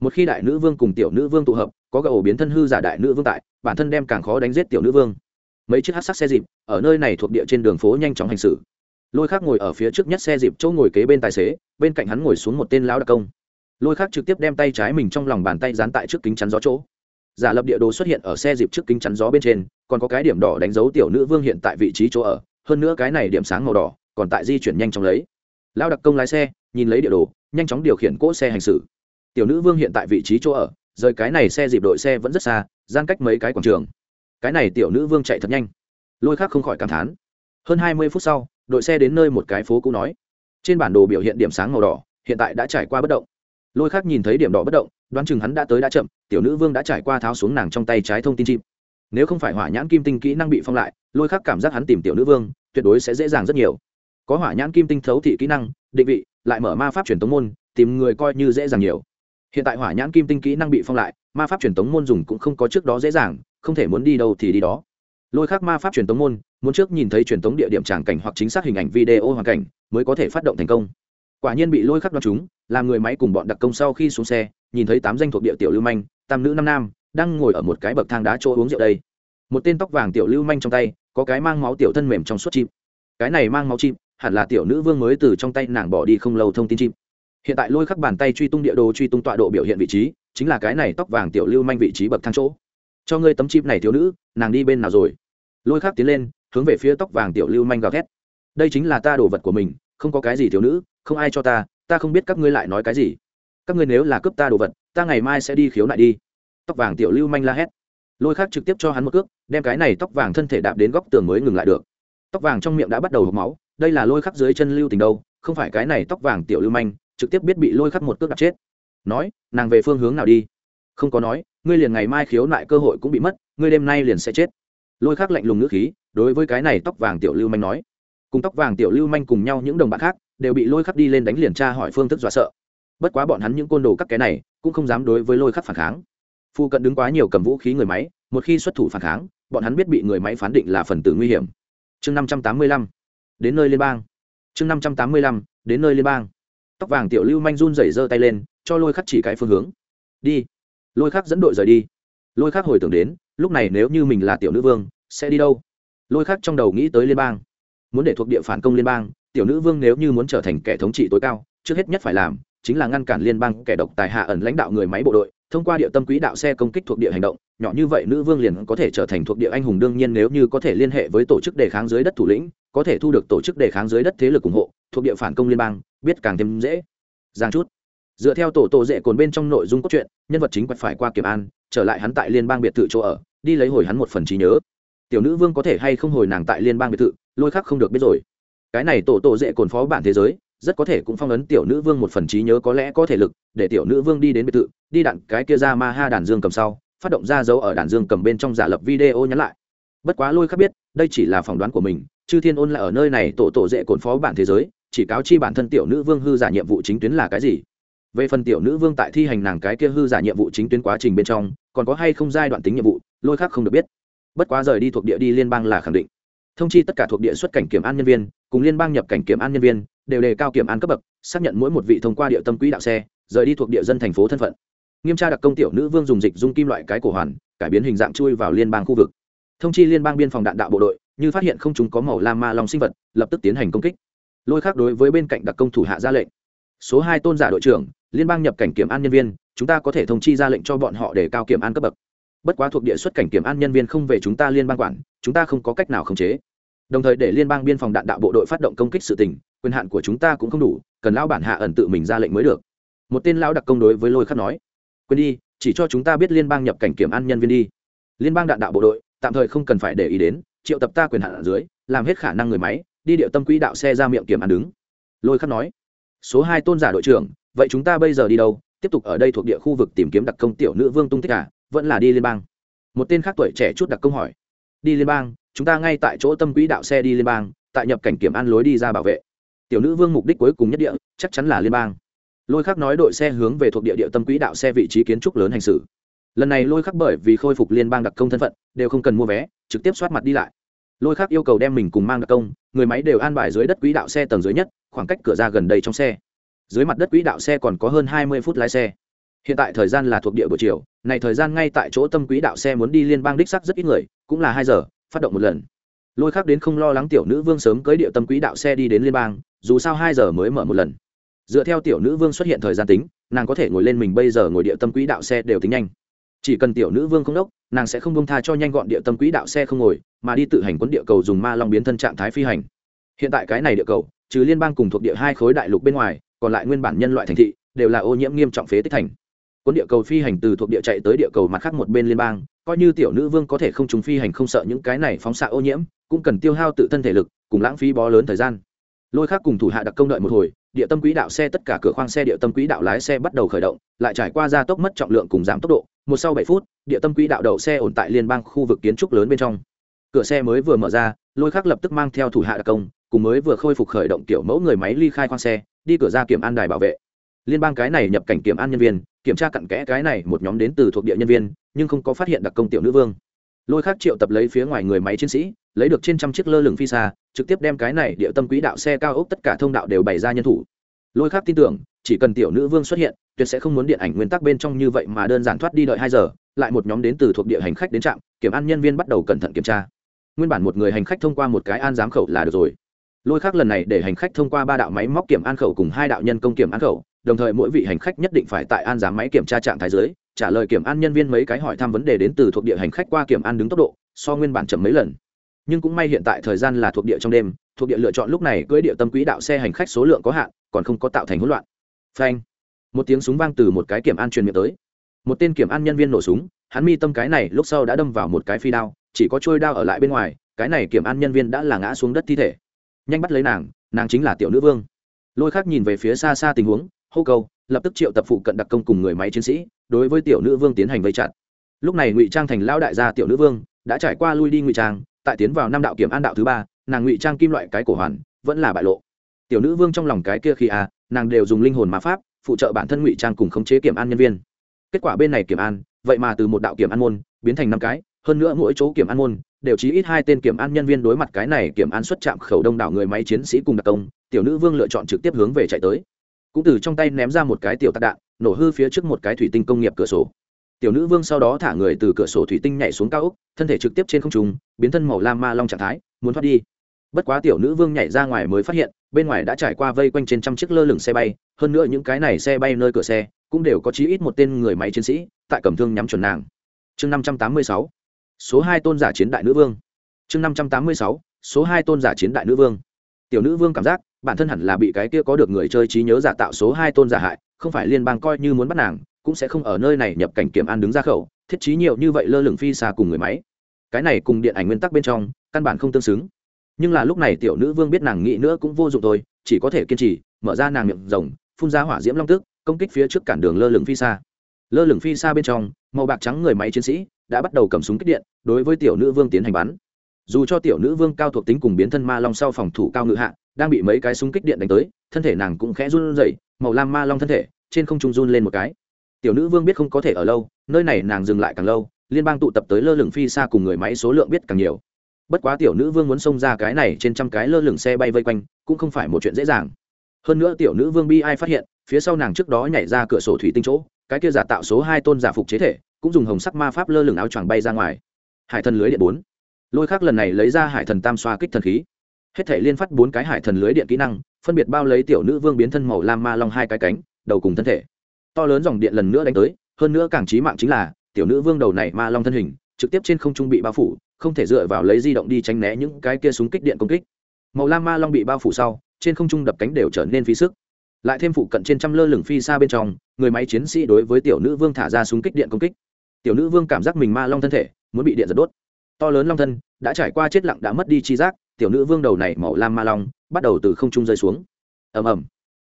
Một khi đại nữ vương cùng tiểu nữ vương tụ hợp, có gậu biến thân hư giả đại nữ vương tại, bản thân đem càng khó đánh giết tiểu nữ vương. Mấy chiếc hát sắc xe dịp, ở nơi này thuộc địa trên đường phố nhanh chóng hành xử. Lôi khác ngồi ở phía trước nhất xe dịp chỗ ngồi kế bên tài xế, bên cạnh hắn ngồi xuống một tên lão đặc công. Lôi khác trực tiếp đem tay trái mình trong lòng bàn tay dán tại trước kính chắn gió chỗ. Giả lập địa đồ xuất hiện ở xe dịp trước kính chắn gió bên trên, còn có cái điểm đỏ đánh dấu tiểu nữ vương hiện tại vị trí chỗ ở, hơn nữa cái này điểm sáng màu đỏ, còn tại di chuyển nhanh chóng lấy. Lão đặc công lái xe, nhìn lấy địa đồ nhanh chóng điều khiển cỗ xe hành xử. Tiểu nữ vương hiện tại vị trí chỗ ở, rời cái này xe dịp đội xe vẫn rất xa, gian cách mấy cái quảng trường. Cái này tiểu nữ vương chạy thật nhanh. Lôi khác không khỏi cảm thán. Hơn hai mươi phút sau, đội xe đến nơi một cái phố cũ nói. Trên bản đồ biểu hiện điểm sáng màu đỏ, hiện tại đã trải qua bất động. Lôi khác nhìn thấy điểm đỏ bất động, đoán chừng hắn đã tới đã chậm, tiểu nữ vương đã trải qua tháo xuống nàng trong tay trái thông tin chim nếu không phải hỏa nhãn kim tinh kỹ năng bị phong lại, lôi khác cảm giác hắn tìm tiểu nữ vương, tuyệt đối sẽ dễ dàng rất nhiều. Có hỏa nhãn kim tinh thấu thị kỹ năng, định vị lại mở ma pháp truyền tống môn, tìm người coi như dễ dàng nhiều. Hiện tại hỏa nhãn kim tinh kỹ năng bị phong lại, ma pháp truyền tống môn dùng cũng không có trước đó dễ dàng, không thể muốn đi đâu thì đi đó. Lôi khác ma pháp truyền tống môn, muốn trước nhìn thấy truyền tống địa điểm tràng cảnh hoặc chính xác hình ảnh video hoàn cảnh, mới có thể phát động thành công. Quả nhiên bị lôi khắc đoán chúng, làm người máy cùng bọn đặc công sau khi xuống xe, nhìn thấy tám danh thuộc địa tiểu lưu manh, tam nữ năm nam, đang ngồi ở một cái bậc thang đá chỗ uống rượu đây. Một tên tóc vàng tiểu lưu manh trong tay, có cái mang máu tiểu thân mềm trong suốt chim. Cái này mang máu chim hẳn là tiểu nữ vương mới từ trong tay nàng bỏ đi không lâu thông tin chim. Hiện tại lôi khắc bàn tay truy tung địa đồ truy tung tọa độ biểu hiện vị trí, chính là cái này tóc vàng tiểu lưu manh vị trí bậc thang chỗ. Cho ngươi tấm chip này thiếu nữ, nàng đi bên nào rồi? Lôi khắc tiến lên, hướng về phía tóc vàng tiểu lưu manh gào thét. Đây chính là ta đồ vật của mình, không có cái gì thiếu nữ, không ai cho ta ta không biết các ngươi lại nói cái gì. Các ngươi nếu là cướp ta đồ vật, ta ngày mai sẽ đi khiếu nại đi. Tóc vàng tiểu lưu manh la hét. Lôi khắc trực tiếp cho hắn một cước, đem cái này tóc vàng thân thể đạp đến góc tường mới ngừng lại được. Tóc vàng trong miệng đã bắt đầu hộp máu đây là lôi khắc dưới chân lưu tình đâu, không phải cái này tóc vàng tiểu lưu manh, trực tiếp biết bị lôi khắc một cước đặt chết. Nói, nàng về phương hướng nào đi? Không có nói, ngươi liền ngày mai khiếu nại cơ hội cũng bị mất, ngươi đêm nay liền sẽ chết. Lôi khắc lạnh lùng ngữ khí, đối với cái này tóc vàng tiểu lưu manh nói. Cùng tóc vàng tiểu lưu manh cùng nhau những đồng bạn khác, đều bị lôi khắc đi lên đánh liền tra hỏi phương thức dọa sợ. Bất quá bọn hắn những côn đồ các cái này, cũng không dám đối với lôi khắc phản kháng. Phu cận đứng quá nhiều cầm vũ khí người máy, một khi xuất thủ phản kháng, bọn hắn biết bị người máy phán định là phần tử nguy hiểm. Chương năm trăm tám mươi lăm đến nơi liên bang. Chương năm trăm tám mươi lăm, đến nơi liên bang. Tóc vàng tiểu lưu manh run rẩy giơ tay lên, cho lôi khắc chỉ cái phương hướng. Đi. Lôi khắc dẫn đội rời đi. Lôi khắc hồi tưởng đến, lúc này nếu như mình là tiểu nữ vương, sẽ đi đâu? Lôi khắc trong đầu nghĩ tới liên bang. Muốn để thuộc địa phản công liên bang, tiểu nữ vương nếu như muốn trở thành kẻ thống trị tối cao, trước hết nhất phải làm, chính là ngăn cản liên bang kẻ độc tài hạ ẩn lãnh đạo người máy bộ đội thông qua địa tâm quỹ đạo xe công kích thuộc địa hành động, nhỏ như vậy nữ vương liền có thể trở thành thuộc địa anh hùng đương nhiên nếu như có thể liên hệ với tổ chức đề kháng dưới đất thủ lĩnh, có thể thu được tổ chức đề kháng dưới đất thế lực ủng hộ, thuộc địa phản công liên bang, biết càng thêm dễ giang chút. Dựa theo tổ tổ dễ cồn bên trong nội dung cốt truyện, nhân vật chính quạch phải qua kiểm an, trở lại hắn tại liên bang biệt thự chỗ ở, đi lấy hồi hắn một phần trí nhớ. Tiểu nữ vương có thể hay không hồi nàng tại liên bang biệt thự, lôi khắc không được biết rồi. Cái này tổ tổ dễ cồn phó bản thế giới, rất có thể cũng phong ấn tiểu nữ vương một phần trí nhớ có lẽ có thể lực, để tiểu nữ vương đi đến biệt thự đi đạn cái kia ra ma ha đàn dương cầm sau, phát động ra dấu ở đàn dương cầm bên trong giả lập video nhắn lại. Bất quá lôi khắc biết, đây chỉ là phỏng đoán của mình, chư thiên ôn lại ở nơi này tổ tổ dễ cồn phó bản thế giới, chỉ cáo chi bản thân tiểu nữ vương hư giả nhiệm vụ chính tuyến là cái gì. Về phần tiểu nữ vương tại thi hành nàng cái kia hư giả nhiệm vụ chính tuyến quá trình bên trong, còn có hay không giai đoạn tính nhiệm vụ, lôi khác không được biết. Bất quá rời đi thuộc địa đi liên bang là khẳng định. Thông chi tất cả thuộc địa xuất cảnh kiểm an nhân viên, cùng liên bang nhập cảnh kiểm an nhân viên, đều đề cao kiểm an cấp bậc, xác nhận mỗi một vị thông qua địa tâm quỹ đạo xe, rời đi thuộc địa dân thành phố thân phận nghiêm tra đặc công tiểu nữ vương dùng dịch dung kim loại cái cổ hoàn, cải biến hình dạng chui vào liên bang khu vực. Thông chi liên bang biên phòng đạn đạo bộ đội, như phát hiện không chúng có màu lam ma long sinh vật, lập tức tiến hành công kích. Lôi khác đối với bên cạnh đặc công thủ hạ ra lệnh. Số hai tôn giả đội trưởng, liên bang nhập cảnh kiểm an nhân viên, chúng ta có thể thông chi ra lệnh cho bọn họ để cao kiểm an cấp bậc. Bất quá thuộc địa xuất cảnh kiểm an nhân viên không về chúng ta liên bang quản, chúng ta không có cách nào khống chế. Đồng thời để liên bang biên phòng đạn đạo bộ đội phát động công kích sự tình, quyền hạn của chúng ta cũng không đủ, cần lão bản hạ ẩn tự mình ra lệnh mới được. Một tên lão đặc công đối với lôi khắc nói quên đi, chỉ cho chúng ta biết liên bang nhập cảnh kiểm an nhân viên đi. Liên bang đạn đạo bộ đội, tạm thời không cần phải để ý đến, triệu tập ta quyền hạn ở dưới, làm hết khả năng người máy, đi điệu tâm quỹ đạo xe ra miệng kiểm an đứng. Lôi khắc nói. Số hai tôn giả đội trưởng, vậy chúng ta bây giờ đi đâu? Tiếp tục ở đây thuộc địa khu vực tìm kiếm đặc công tiểu nữ vương tung tích à vẫn là đi liên bang. Một tên khác tuổi trẻ chút đặc công hỏi. Đi liên bang, chúng ta ngay tại chỗ tâm quỹ đạo xe đi liên bang, tại nhập cảnh kiểm an lối đi ra bảo vệ. Tiểu nữ vương mục đích cuối cùng nhất địa, chắc chắn là liên bang lôi khắc nói đội xe hướng về thuộc địa địa tâm quỹ đạo xe vị trí kiến trúc lớn hành xử. Lần này lôi khắc bởi vì khôi phục liên bang đặc công thân phận, đều không cần mua vé, trực tiếp soát mặt đi lại. Lôi khắc yêu cầu đem mình cùng mang đặc công, người máy đều an bài dưới đất quỹ đạo xe tầng dưới nhất, khoảng cách cửa ra gần đây trong xe. Dưới mặt đất quỹ đạo xe còn có hơn hai mươi phút lái xe. Hiện tại thời gian là thuộc địa buổi chiều, này thời gian ngay tại chỗ tâm quỹ đạo xe muốn đi liên bang đích sắc rất ít người, cũng là hai giờ, phát động một lần. Lôi khắc đến không lo lắng tiểu nữ vương sớm cưới địa tâm quỹ đạo xe đi đến liên bang, dù sao hai giờ mới mở một lần dựa theo tiểu nữ vương xuất hiện thời gian tính, nàng có thể ngồi lên mình bây giờ ngồi địa tâm quỹ đạo xe đều tính nhanh. Chỉ cần tiểu nữ vương không đốc, nàng sẽ không bông tha cho nhanh gọn địa tâm quỹ đạo xe không ngồi, mà đi tự hành quấn địa cầu dùng ma long biến thân trạng thái phi hành. Hiện tại cái này địa cầu, trừ liên bang cùng thuộc địa hai khối đại lục bên ngoài, còn lại nguyên bản nhân loại thành thị, đều là ô nhiễm nghiêm trọng phế tích thành. Quấn địa cầu phi hành từ thuộc địa chạy tới địa cầu mặt khác một bên liên bang, coi như tiểu nữ vương có thể không trùng phi hành không sợ những cái này phóng xạ ô nhiễm, cũng cần tiêu hao tự thân thể lực, cùng lãng phí bó lớn thời gian. Lôi khác cùng thủ hạ đặc công đợi một hồi địa tâm quỹ đạo xe tất cả cửa khoang xe địa tâm quỹ đạo lái xe bắt đầu khởi động, lại trải qua gia tốc mất trọng lượng cùng giảm tốc độ. Một sau bảy phút, địa tâm quỹ đạo đậu xe ổn tại liên bang khu vực kiến trúc lớn bên trong. Cửa xe mới vừa mở ra, lôi khắc lập tức mang theo thủ hạ đặc công, cùng mới vừa khôi phục khởi động kiểu mẫu người máy ly khai khoang xe, đi cửa ra kiểm an đài bảo vệ. Liên bang cái này nhập cảnh kiểm an nhân viên, kiểm tra cặn kẽ cái này một nhóm đến từ thuộc địa nhân viên, nhưng không có phát hiện đặc công tiểu nữ vương lôi khác triệu tập lấy phía ngoài người máy chiến sĩ, lấy được trên trăm chiếc lơ lửng phi xa, trực tiếp đem cái này địa tâm quỹ đạo xe cao ốc tất cả thông đạo đều bày ra nhân thủ. Lôi khác tin tưởng, chỉ cần tiểu nữ vương xuất hiện, tuyệt sẽ không muốn điện ảnh nguyên tắc bên trong như vậy mà đơn giản thoát đi đợi hai giờ, lại một nhóm đến từ thuộc địa hành khách đến trạm, kiểm an nhân viên bắt đầu cẩn thận kiểm tra. Nguyên bản một người hành khách thông qua một cái an giám khẩu là được rồi. Lôi khác lần này để hành khách thông qua ba đạo máy móc kiểm an khẩu cùng hai đạo nhân công kiểm an khẩu, đồng thời mỗi vị hành khách nhất định phải tại an giám máy kiểm tra trạng thái dưới trả lời kiểm an nhân viên mấy cái hỏi thăm vấn đề đến từ thuộc địa hành khách qua kiểm an đứng tốc độ, so nguyên bản chậm mấy lần. Nhưng cũng may hiện tại thời gian là thuộc địa trong đêm, thuộc địa lựa chọn lúc này cưỡi địa tâm quỹ đạo xe hành khách số lượng có hạn, còn không có tạo thành hỗn loạn. Phanh. Một tiếng súng vang từ một cái kiểm an truyền miệng tới. Một tên kiểm an nhân viên nổ súng, hắn mi tâm cái này lúc sau đã đâm vào một cái phi đao, chỉ có trôi đao ở lại bên ngoài, cái này kiểm an nhân viên đã là ngã xuống đất thi thể. Nhanh bắt lấy nàng nàng chính là tiểu nữ vương. Lôi khác nhìn về phía xa xa tình huống, hô câu lập tức triệu tập phụ cận đặc công cùng người máy chiến sĩ, đối với tiểu nữ vương tiến hành vây chặn lúc này ngụy trang thành lao đại gia tiểu nữ vương, đã trải qua lui đi ngụy trang, tại tiến vào năm đạo kiểm an đạo thứ ba, nàng ngụy trang kim loại cái cổ hoàn, vẫn là bại lộ. Tiểu nữ vương trong lòng cái kia khi à nàng đều dùng linh hồn ma pháp, phụ trợ bản thân ngụy trang cùng khống chế kiểm an nhân viên. Kết quả bên này kiểm an, vậy mà từ một đạo kiểm an môn, biến thành năm cái, hơn nữa mỗi chỗ kiểm an môn, đều chí ít hai tên kiểm an nhân viên đối mặt cái này kiểm an xuất chạm khẩu đông đảo người máy chiến sĩ cùng đặc công, tiểu nữ vương lựa chọn trực tiếp hướng về chạy tới cũng từ trong tay ném ra một cái tiểu tạc đạn, nổ hư phía trước một cái thủy tinh công nghiệp cửa sổ. Tiểu nữ vương sau đó thả người từ cửa sổ thủy tinh nhảy xuống cao ốc, thân thể trực tiếp trên không trung, biến thân màu lam ma long trạng thái, muốn thoát đi. Bất quá tiểu nữ vương nhảy ra ngoài mới phát hiện, bên ngoài đã trải qua vây quanh trên trăm chiếc lơ lửng xe bay, hơn nữa những cái này xe bay nơi cửa xe, cũng đều có chí ít một tên người máy chiến sĩ, tại cầm thương nhắm chuẩn nàng. Chương năm trăm tám mươi sáu, số hai tôn giả chiến đại nữ vương. Chương năm trăm tám mươi sáu, số hai tôn giả chiến đại nữ vương. Tiểu nữ vương cảm giác bản thân hẳn là bị cái kia có được người chơi trí nhớ giả tạo số hai tôn giả hại, không phải liên bang coi như muốn bắt nàng, cũng sẽ không ở nơi này nhập cảnh kiểm an đứng ra khẩu, thiết trí nhiều như vậy lơ lửng phi xa cùng người máy. Cái này cùng điện ảnh nguyên tắc bên trong, căn bản không tương xứng. Nhưng là lúc này tiểu nữ vương biết nàng nghĩ nữa cũng vô dụng thôi, chỉ có thể kiên trì, mở ra nàng miệng rồng phun ra hỏa diễm long tức công kích phía trước cản đường lơ lửng phi xa. Lơ lửng phi xa bên trong, màu bạc trắng người máy chiến sĩ đã bắt đầu cầm súng kích điện, đối với tiểu nữ vương tiến hành bắn. Dù cho tiểu nữ vương cao thuộc tính cùng biến thân ma long sau phòng thủ cao ngự hạ đang bị mấy cái súng kích điện đánh tới, thân thể nàng cũng khẽ run rẩy, màu lam ma long thân thể, trên không trung run lên một cái. Tiểu nữ vương biết không có thể ở lâu, nơi này nàng dừng lại càng lâu, liên bang tụ tập tới lơ lửng phi xa cùng người máy số lượng biết càng nhiều. Bất quá tiểu nữ vương muốn xông ra cái này trên trăm cái lơ lửng xe bay vây quanh, cũng không phải một chuyện dễ dàng. Hơn nữa tiểu nữ vương bi ai phát hiện, phía sau nàng trước đó nhảy ra cửa sổ thủy tinh chỗ, cái kia giả tạo số hai tôn giả phục chế thể, cũng dùng hồng sắc ma pháp lơ lửng áo choàng bay ra ngoài. Hải thần lưới điện bốn. Lôi khác lần này lấy ra hải thần tam xoa kích thần khí hết thể liên phát bốn cái hải thần lưới điện kỹ năng, phân biệt bao lấy tiểu nữ vương biến thân màu lam ma long hai cái cánh, đầu cùng thân thể. To lớn dòng điện lần nữa đánh tới, hơn nữa càng trí mạng chính là, tiểu nữ vương đầu này ma long thân hình, trực tiếp trên không trung bị bao phủ, không thể dựa vào lấy di động đi tránh né những cái kia súng kích điện công kích. Màu lam ma long bị bao phủ sau, trên không trung đập cánh đều trở nên phí sức. Lại thêm phụ cận trên trăm lơ lửng phi xa bên trong, người máy chiến sĩ đối với tiểu nữ vương thả ra súng kích điện công kích. Tiểu nữ vương cảm giác mình ma long thân thể, muốn bị điện giật đốt. To lớn long thân, đã trải qua chết lặng đã mất đi chi giác tiểu nữ vương đầu này màu lam ma long bắt đầu từ không trung rơi xuống. Ầm ầm.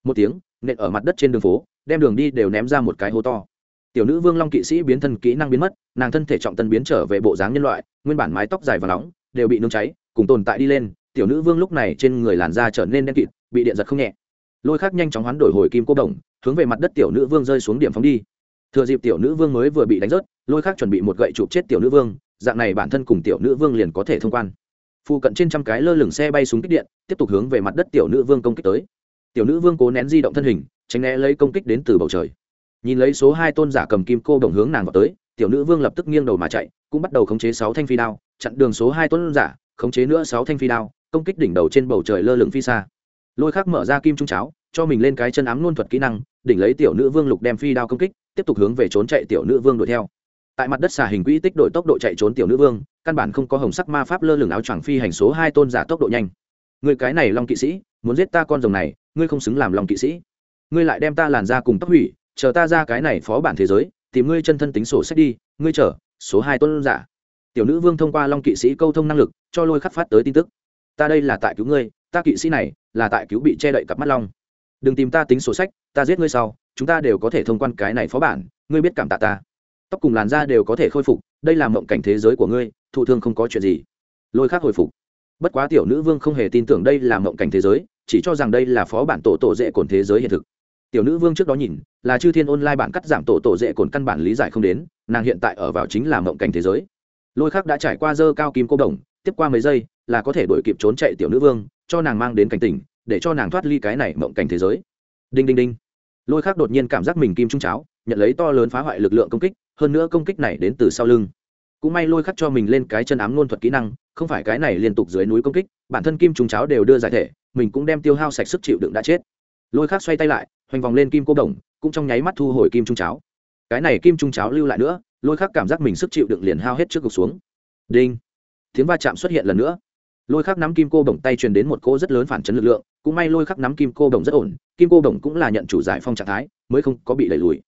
Một tiếng, nện ở mặt đất trên đường phố, đem đường đi đều ném ra một cái hố to. Tiểu nữ vương long kỵ sĩ biến thân, kỹ năng biến mất, nàng thân thể trọng tân biến trở về bộ dáng nhân loại, nguyên bản mái tóc dài và nóng, đều bị nung cháy, cùng tồn tại đi lên, tiểu nữ vương lúc này trên người làn da trở nên đen kịt, bị điện giật không nhẹ. Lôi khác nhanh chóng hoán đổi hồi kim cô đồng, hướng về mặt đất tiểu nữ vương rơi xuống điểm phóng đi. Thừa dịp tiểu nữ vương mới vừa bị đánh rớt, lôi khác chuẩn bị một gậy chụp chết tiểu nữ vương, dạng này bản thân cùng tiểu nữ vương liền có thể thông quan phụ cận trên trăm cái lơ lửng xe bay súng kích điện, tiếp tục hướng về mặt đất tiểu nữ vương công kích tới. Tiểu nữ vương cố nén di động thân hình, tránh né lấy công kích đến từ bầu trời. Nhìn lấy số hai tôn giả cầm kim cô đồng hướng nàng vào tới, tiểu nữ vương lập tức nghiêng đầu mà chạy, cũng bắt đầu khống chế sáu thanh phi đao, chặn đường số hai tôn giả, khống chế nữa sáu thanh phi đao, công kích đỉnh đầu trên bầu trời lơ lửng phi xa. Lôi khắc mở ra kim trung cháo, cho mình lên cái chân ám luôn thuật kỹ năng, đỉnh lấy tiểu nữ vương lục đem phi đao công kích, tiếp tục hướng về trốn chạy tiểu nữ vương đuổi theo. Tại mặt đất xà hình quỹ tích đội tốc độ chạy trốn tiểu nữ vương căn bản không có hồng sắc ma pháp lơ lửng áo choàng phi hành số hai tôn giả tốc độ nhanh. Người cái này long kỵ sĩ, muốn giết ta con rồng này, ngươi không xứng làm long kỵ sĩ. Ngươi lại đem ta làn ra cùng tóc hủy, chờ ta ra cái này phó bản thế giới, tìm ngươi chân thân tính sổ sách đi, ngươi chờ, số hai tôn giả. Tiểu nữ vương thông qua long kỵ sĩ câu thông năng lực, cho lôi khắc phát tới tin tức. Ta đây là tại cứu ngươi, ta kỵ sĩ này, là tại cứu bị che đậy cặp mắt long. Đừng tìm ta tính sổ sách, ta giết ngươi sau, chúng ta đều có thể thông quan cái này phó bản, ngươi biết cảm tạ ta tóc cùng làn da đều có thể khôi phục, đây là mộng cảnh thế giới của ngươi, thụ thương không có chuyện gì. Lôi khác hồi phục. Bất quá tiểu nữ vương không hề tin tưởng đây là mộng cảnh thế giới, chỉ cho rằng đây là phó bản tổ tổ dễ cồn thế giới hiện thực. Tiểu nữ vương trước đó nhìn, là chư thiên online bản cắt giảm tổ tổ dễ cồn căn bản lý giải không đến, nàng hiện tại ở vào chính là mộng cảnh thế giới. Lôi khác đã trải qua dơ cao kim cô đồng, tiếp qua mấy giây, là có thể đổi kịp trốn chạy tiểu nữ vương, cho nàng mang đến cảnh tỉnh, để cho nàng thoát ly cái này mộng cảnh thế giới. Đinh đinh đinh. Lôi khác đột nhiên cảm giác mình kim trung cháo, nhận lấy to lớn phá hoại lực lượng công kích hơn nữa công kích này đến từ sau lưng. Cũng may lôi khắc cho mình lên cái chân ám ngôn thuật kỹ năng, không phải cái này liên tục dưới núi công kích, bản thân kim trùng cháo đều đưa giải thể, mình cũng đem tiêu hao sạch sức chịu đựng đã chết. Lôi khắc xoay tay lại, hoành vòng lên kim cô đồng, cũng trong nháy mắt thu hồi kim trung cháo. Cái này kim trung cháo lưu lại nữa, lôi khắc cảm giác mình sức chịu đựng liền hao hết trước cục xuống. Đinh! Tiếng va chạm xuất hiện lần nữa. Lôi khắc nắm kim cô đồng tay truyền đến một cô rất lớn phản chấn lực lượng, cũng may lôi khắc nắm kim cô đồng rất ổn, kim cô đồng cũng là nhận chủ giải phong trạng thái, mới không có bị đẩy lùi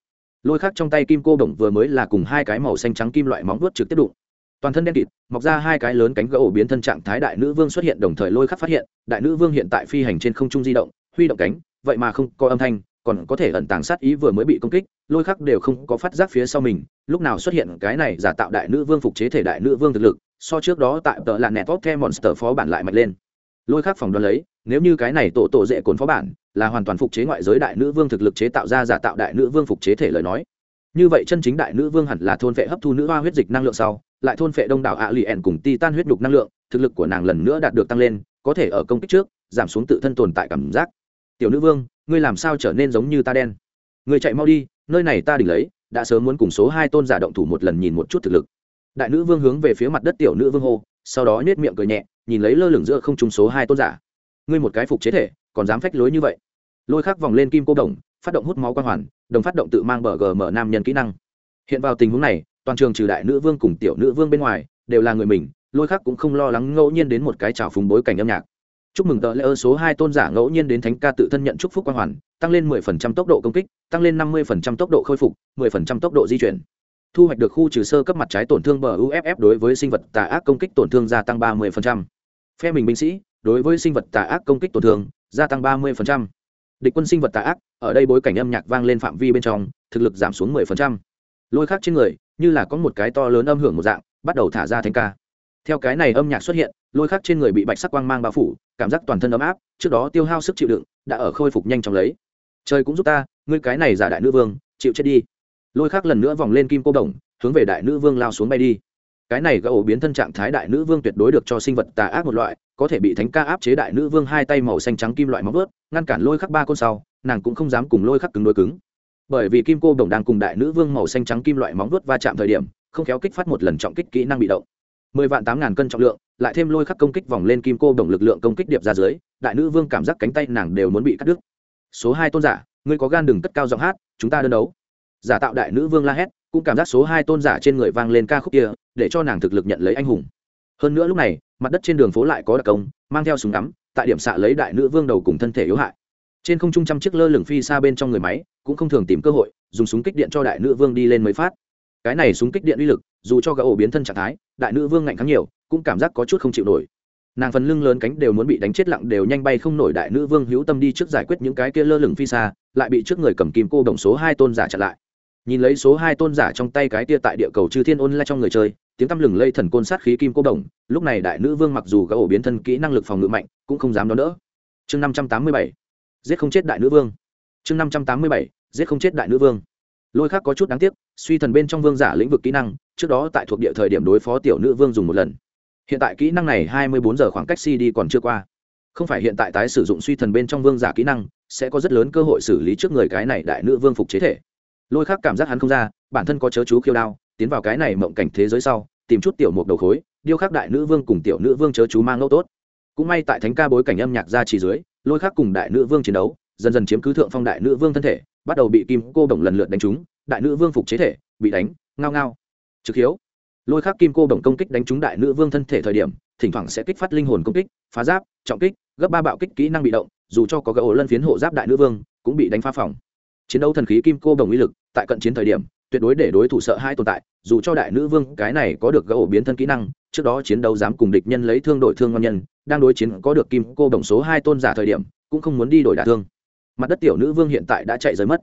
lôi khắc trong tay kim cô đồng vừa mới là cùng hai cái màu xanh trắng kim loại móng vuốt trực tiếp đụng. Toàn thân đen kịt, mọc ra hai cái lớn cánh gỗ biến thân trạng thái đại nữ vương xuất hiện, đồng thời lôi khắc phát hiện, đại nữ vương hiện tại phi hành trên không trung di động, huy động cánh, vậy mà không có âm thanh, còn có thể ẩn tàng sát ý vừa mới bị công kích, lôi khắc đều không có phát giác phía sau mình, lúc nào xuất hiện cái này giả tạo đại nữ vương phục chế thể đại nữ vương thực lực, so trước đó tại tờ là nẹt the monster phó bản lại mạnh lên. Lôi khắc phòng đoán lấy nếu như cái này tổ tổ dễ cồn phó bản, là hoàn toàn phục chế ngoại giới đại nữ vương thực lực chế tạo ra giả tạo đại nữ vương phục chế thể lời nói. Như vậy chân chính đại nữ vương hẳn là thôn vệ hấp thu nữ hoa huyết dịch năng lượng sau, lại thôn vệ đông đảo ạ lì ẻn cùng ti tan huyết đục năng lượng, thực lực của nàng lần nữa đạt được tăng lên, có thể ở công kích trước, giảm xuống tự thân tồn tại cảm giác. Tiểu nữ vương, ngươi làm sao trở nên giống như ta đen? Ngươi chạy mau đi, nơi này ta đỉnh lấy, đã sớm muốn cùng số hai tôn giả động thủ một lần nhìn một chút thực lực. Đại nữ vương hướng về phía mặt đất tiểu nữ vương hô, sau đó nhét miệng cười nhẹ, nhìn lấy lơ lửng giữa không trung số hai tôn giả ngươi một cái phục chế thể, còn dám phách lối như vậy. Lôi khắc vòng lên kim cô đồng, phát động hút máu quan hoàn, đồng phát động tự mang bờ gm nam nhân kỹ năng. Hiện vào tình huống này, toàn trường trừ đại nữ vương cùng tiểu nữ vương bên ngoài, đều là người mình, lôi khắc cũng không lo lắng ngẫu nhiên đến một cái trào phúng bối cảnh âm nhạc. Chúc mừng tờ lễ ơ số hai tôn giả ngẫu nhiên đến thánh ca tự thân nhận chúc phúc quan hoàn, tăng lên 10% tốc độ công kích, tăng lên 50% tốc độ khôi phục 10% tốc độ di chuyển. Thu hoạch được khu trừ sơ cấp mặt trái tổn thương bờ uff đối với sinh vật tà ác công kích tổn thương gia tăng 30%. phe mình binh sĩ đối với sinh vật tà ác công kích tổn thương, gia tăng 30%. địch quân sinh vật tà ác, ở đây bối cảnh âm nhạc vang lên phạm vi bên trong, thực lực giảm xuống 10%. lôi khác trên người, như là có một cái to lớn âm hưởng một dạng, bắt đầu thả ra thanh ca theo cái này âm nhạc xuất hiện, lôi khác trên người bị bạch sắc quang mang bao phủ, cảm giác toàn thân ấm áp, trước đó tiêu hao sức chịu đựng, đã ở khôi phục nhanh chóng lấy trời cũng giúp ta, ngươi cái này giả đại nữ vương, chịu chết đi lôi khác lần nữa vòng lên kim cô đồng, hướng về đại nữ vương lao xuống bay đi cái này gã ổ biến thân trạng thái đại nữ vương tuyệt đối được cho sinh vật tà ác một loại có thể bị thánh ca áp chế đại nữ vương hai tay màu xanh trắng kim loại móng vớt ngăn cản lôi khắc ba con sau, nàng cũng không dám cùng lôi khắc cứng đối cứng. Bởi vì kim cô đồng đang cùng đại nữ vương màu xanh trắng kim loại móng vớt va chạm thời điểm, không khéo kích phát một lần trọng kích kỹ năng bị động. Mười vạn tám ngàn cân trọng lượng, lại thêm lôi khắc công kích vòng lên kim cô đồng lực lượng công kích điệp ra dưới, đại nữ vương cảm giác cánh tay nàng đều muốn bị cắt đứt. Số hai tôn giả, ngươi có gan đừng cất cao giọng hát, chúng ta đơn đấu. Giả tạo đại nữ vương la hét, cũng cảm giác số hai tôn giả trên người vang lên ca khúc kia, để cho nàng thực lực nhận lấy anh hùng hơn nữa lúc này, mặt đất trên đường phố lại có đặc công, mang theo súng đắm tại điểm xạ lấy đại nữ vương đầu cùng thân thể yếu hại. Trên không trung trăm chiếc lơ lửng phi xa bên trong người máy, cũng không thường tìm cơ hội, dùng súng kích điện cho đại nữ vương đi lên mấy phát. Cái này súng kích điện uy lực, dù cho gã ổ biến thân trạng thái, đại nữ vương ngạnh kháng nhiều, cũng cảm giác có chút không chịu nổi. Nàng phần lưng lớn cánh đều muốn bị đánh chết lặng đều nhanh bay không nổi đại nữ vương hữu tâm đi trước giải quyết những cái kia lơ lửng phi xa, lại bị trước người cầm kim cô đồng số hai tôn giả chặn lại. Nhìn lấy số hai tôn giả trong tay cái kia tại địa cầu chư thiên ôn lại trong người chơi tiếng tăm lừng lây thần côn sát khí kim cô đồng, lúc này đại nữ vương mặc dù gã ổ biến thân kỹ năng lực phòng ngự mạnh, cũng không dám đón đỡ. Chương năm trăm tám mươi bảy, giết không chết đại nữ vương. Chương năm trăm tám mươi bảy, giết không chết đại nữ vương. Lôi khác có chút đáng tiếc, suy thần bên trong vương giả lĩnh vực kỹ năng, trước đó tại thuộc địa thời điểm đối phó tiểu nữ vương dùng một lần. Hiện tại kỹ năng này hai mươi bốn giờ khoảng cách cd còn chưa qua. Không phải hiện tại tái sử dụng suy thần bên trong vương giả kỹ năng, sẽ có rất lớn cơ hội xử lý trước người cái này đại nữ vương phục chế thể. Lôi khác cảm giác hắn không ra, bản thân có chớ chú khiêu đao tiến vào cái này mộng cảnh thế giới sau, tìm chút tiểu mục đầu khối, điêu khắc đại nữ vương cùng tiểu nữ vương chớ chú mang ngẫu tốt. Cũng may tại thánh ca bối cảnh âm nhạc ra chỉ dưới, lôi khắc cùng đại nữ vương chiến đấu, dần dần chiếm cứ thượng phong đại nữ vương thân thể, bắt đầu bị kim cô bổng lần lượt đánh trúng, đại nữ vương phục chế thể, bị đánh, ngao ngao. Trực hiếu. Lôi khắc kim cô bổng công kích đánh trúng đại nữ vương thân thể thời điểm, thỉnh thoảng sẽ kích phát linh hồn công kích, phá giáp, trọng kích, gấp ba bạo kích kỹ năng bị động, dù cho có gỡ lân phiến hộ giáp đại nữ vương, cũng bị đánh phá phòng. Chiến đấu thần khí kim cô bổng uy lực, tại cận chiến thời điểm tuyệt đối để đối thủ sợ hai tồn tại, dù cho đại nữ vương cái này có được gỡ ổ biến thân kỹ năng, trước đó chiến đấu dám cùng địch nhân lấy thương đổi thương ngon nhân, đang đối chiến có được kim cô đồng số hai tôn giả thời điểm, cũng không muốn đi đổi đả thương. Mặt đất tiểu nữ vương hiện tại đã chạy rời mất.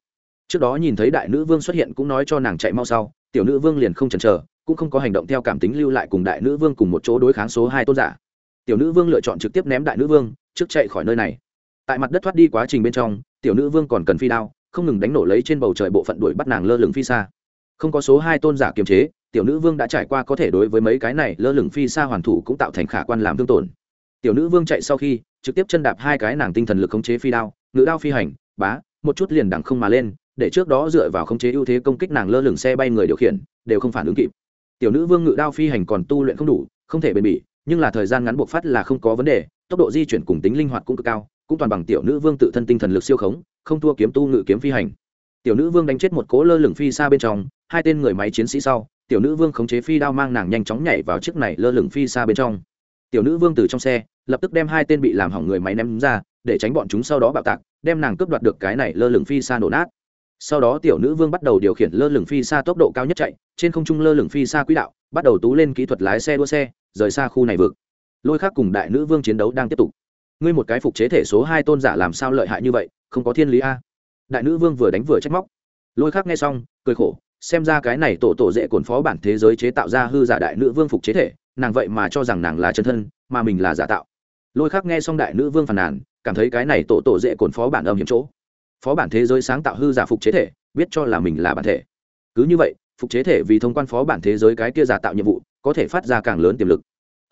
Trước đó nhìn thấy đại nữ vương xuất hiện cũng nói cho nàng chạy mau sau, tiểu nữ vương liền không chần chờ, cũng không có hành động theo cảm tính lưu lại cùng đại nữ vương cùng một chỗ đối kháng số hai tôn giả. Tiểu nữ vương lựa chọn trực tiếp ném đại nữ vương, trước chạy khỏi nơi này. Tại mặt đất thoát đi quá trình bên trong, tiểu nữ vương còn cần phi đao không ngừng đánh nổ lấy trên bầu trời bộ phận đuổi bắt nàng lơ lửng phi xa. Không có số hai tôn giả kiềm chế, tiểu nữ vương đã trải qua có thể đối với mấy cái này lơ lửng phi xa hoàn thủ cũng tạo thành khả quan làm thương tổn. Tiểu nữ vương chạy sau khi, trực tiếp chân đạp hai cái nàng tinh thần lực khống chế phi đao, ngự đao phi hành, bá, một chút liền đẳng không mà lên, để trước đó dựa vào khống chế ưu thế công kích nàng lơ lửng xe bay người điều khiển, đều không phản ứng kịp. Tiểu nữ vương ngự đao phi hành còn tu luyện không đủ, không thể bền bỉ, nhưng là thời gian ngắn buộc phát là không có vấn đề, tốc độ di chuyển cùng tính linh hoạt cũng cực cao, cũng toàn bằng tiểu nữ vương tự thân tinh thần lực siêu khống không thua kiếm tu ngự kiếm phi hành. Tiểu nữ vương đánh chết một cố lơ lửng phi xa bên trong, hai tên người máy chiến sĩ sau, tiểu nữ vương khống chế phi đao mang nàng nhanh chóng nhảy vào chiếc này lơ lửng phi xa bên trong. Tiểu nữ vương từ trong xe, lập tức đem hai tên bị làm hỏng người máy ném ra, để tránh bọn chúng sau đó bạo tạc, đem nàng cướp đoạt được cái này lơ lửng phi xa nổ nát. Sau đó tiểu nữ vương bắt đầu điều khiển lơ lửng phi xa tốc độ cao nhất chạy, trên không trung lơ lửng phi xa quỹ đạo, bắt đầu tú lên kỹ thuật lái xe đua xe, rời xa khu này vực. Lôi khác cùng đại nữ vương chiến đấu đang tiếp tục. Ngươi một cái phục chế thể số hai tôn giả làm sao lợi hại như vậy không có thiên lý a. Đại nữ vương vừa đánh vừa trách móc. Lôi khác nghe xong, cười khổ, xem ra cái này tổ tổ dễ cồn phó bản thế giới chế tạo ra hư giả đại nữ vương phục chế thể, nàng vậy mà cho rằng nàng là chân thân, mà mình là giả tạo. Lôi khác nghe xong đại nữ vương phàn nàn, cảm thấy cái này tổ tổ dễ cồn phó bản âm hiểm chỗ. Phó bản thế giới sáng tạo hư giả phục chế thể, biết cho là mình là bản thể. Cứ như vậy, phục chế thể vì thông quan phó bản thế giới cái kia giả tạo nhiệm vụ, có thể phát ra càng lớn tiềm lực.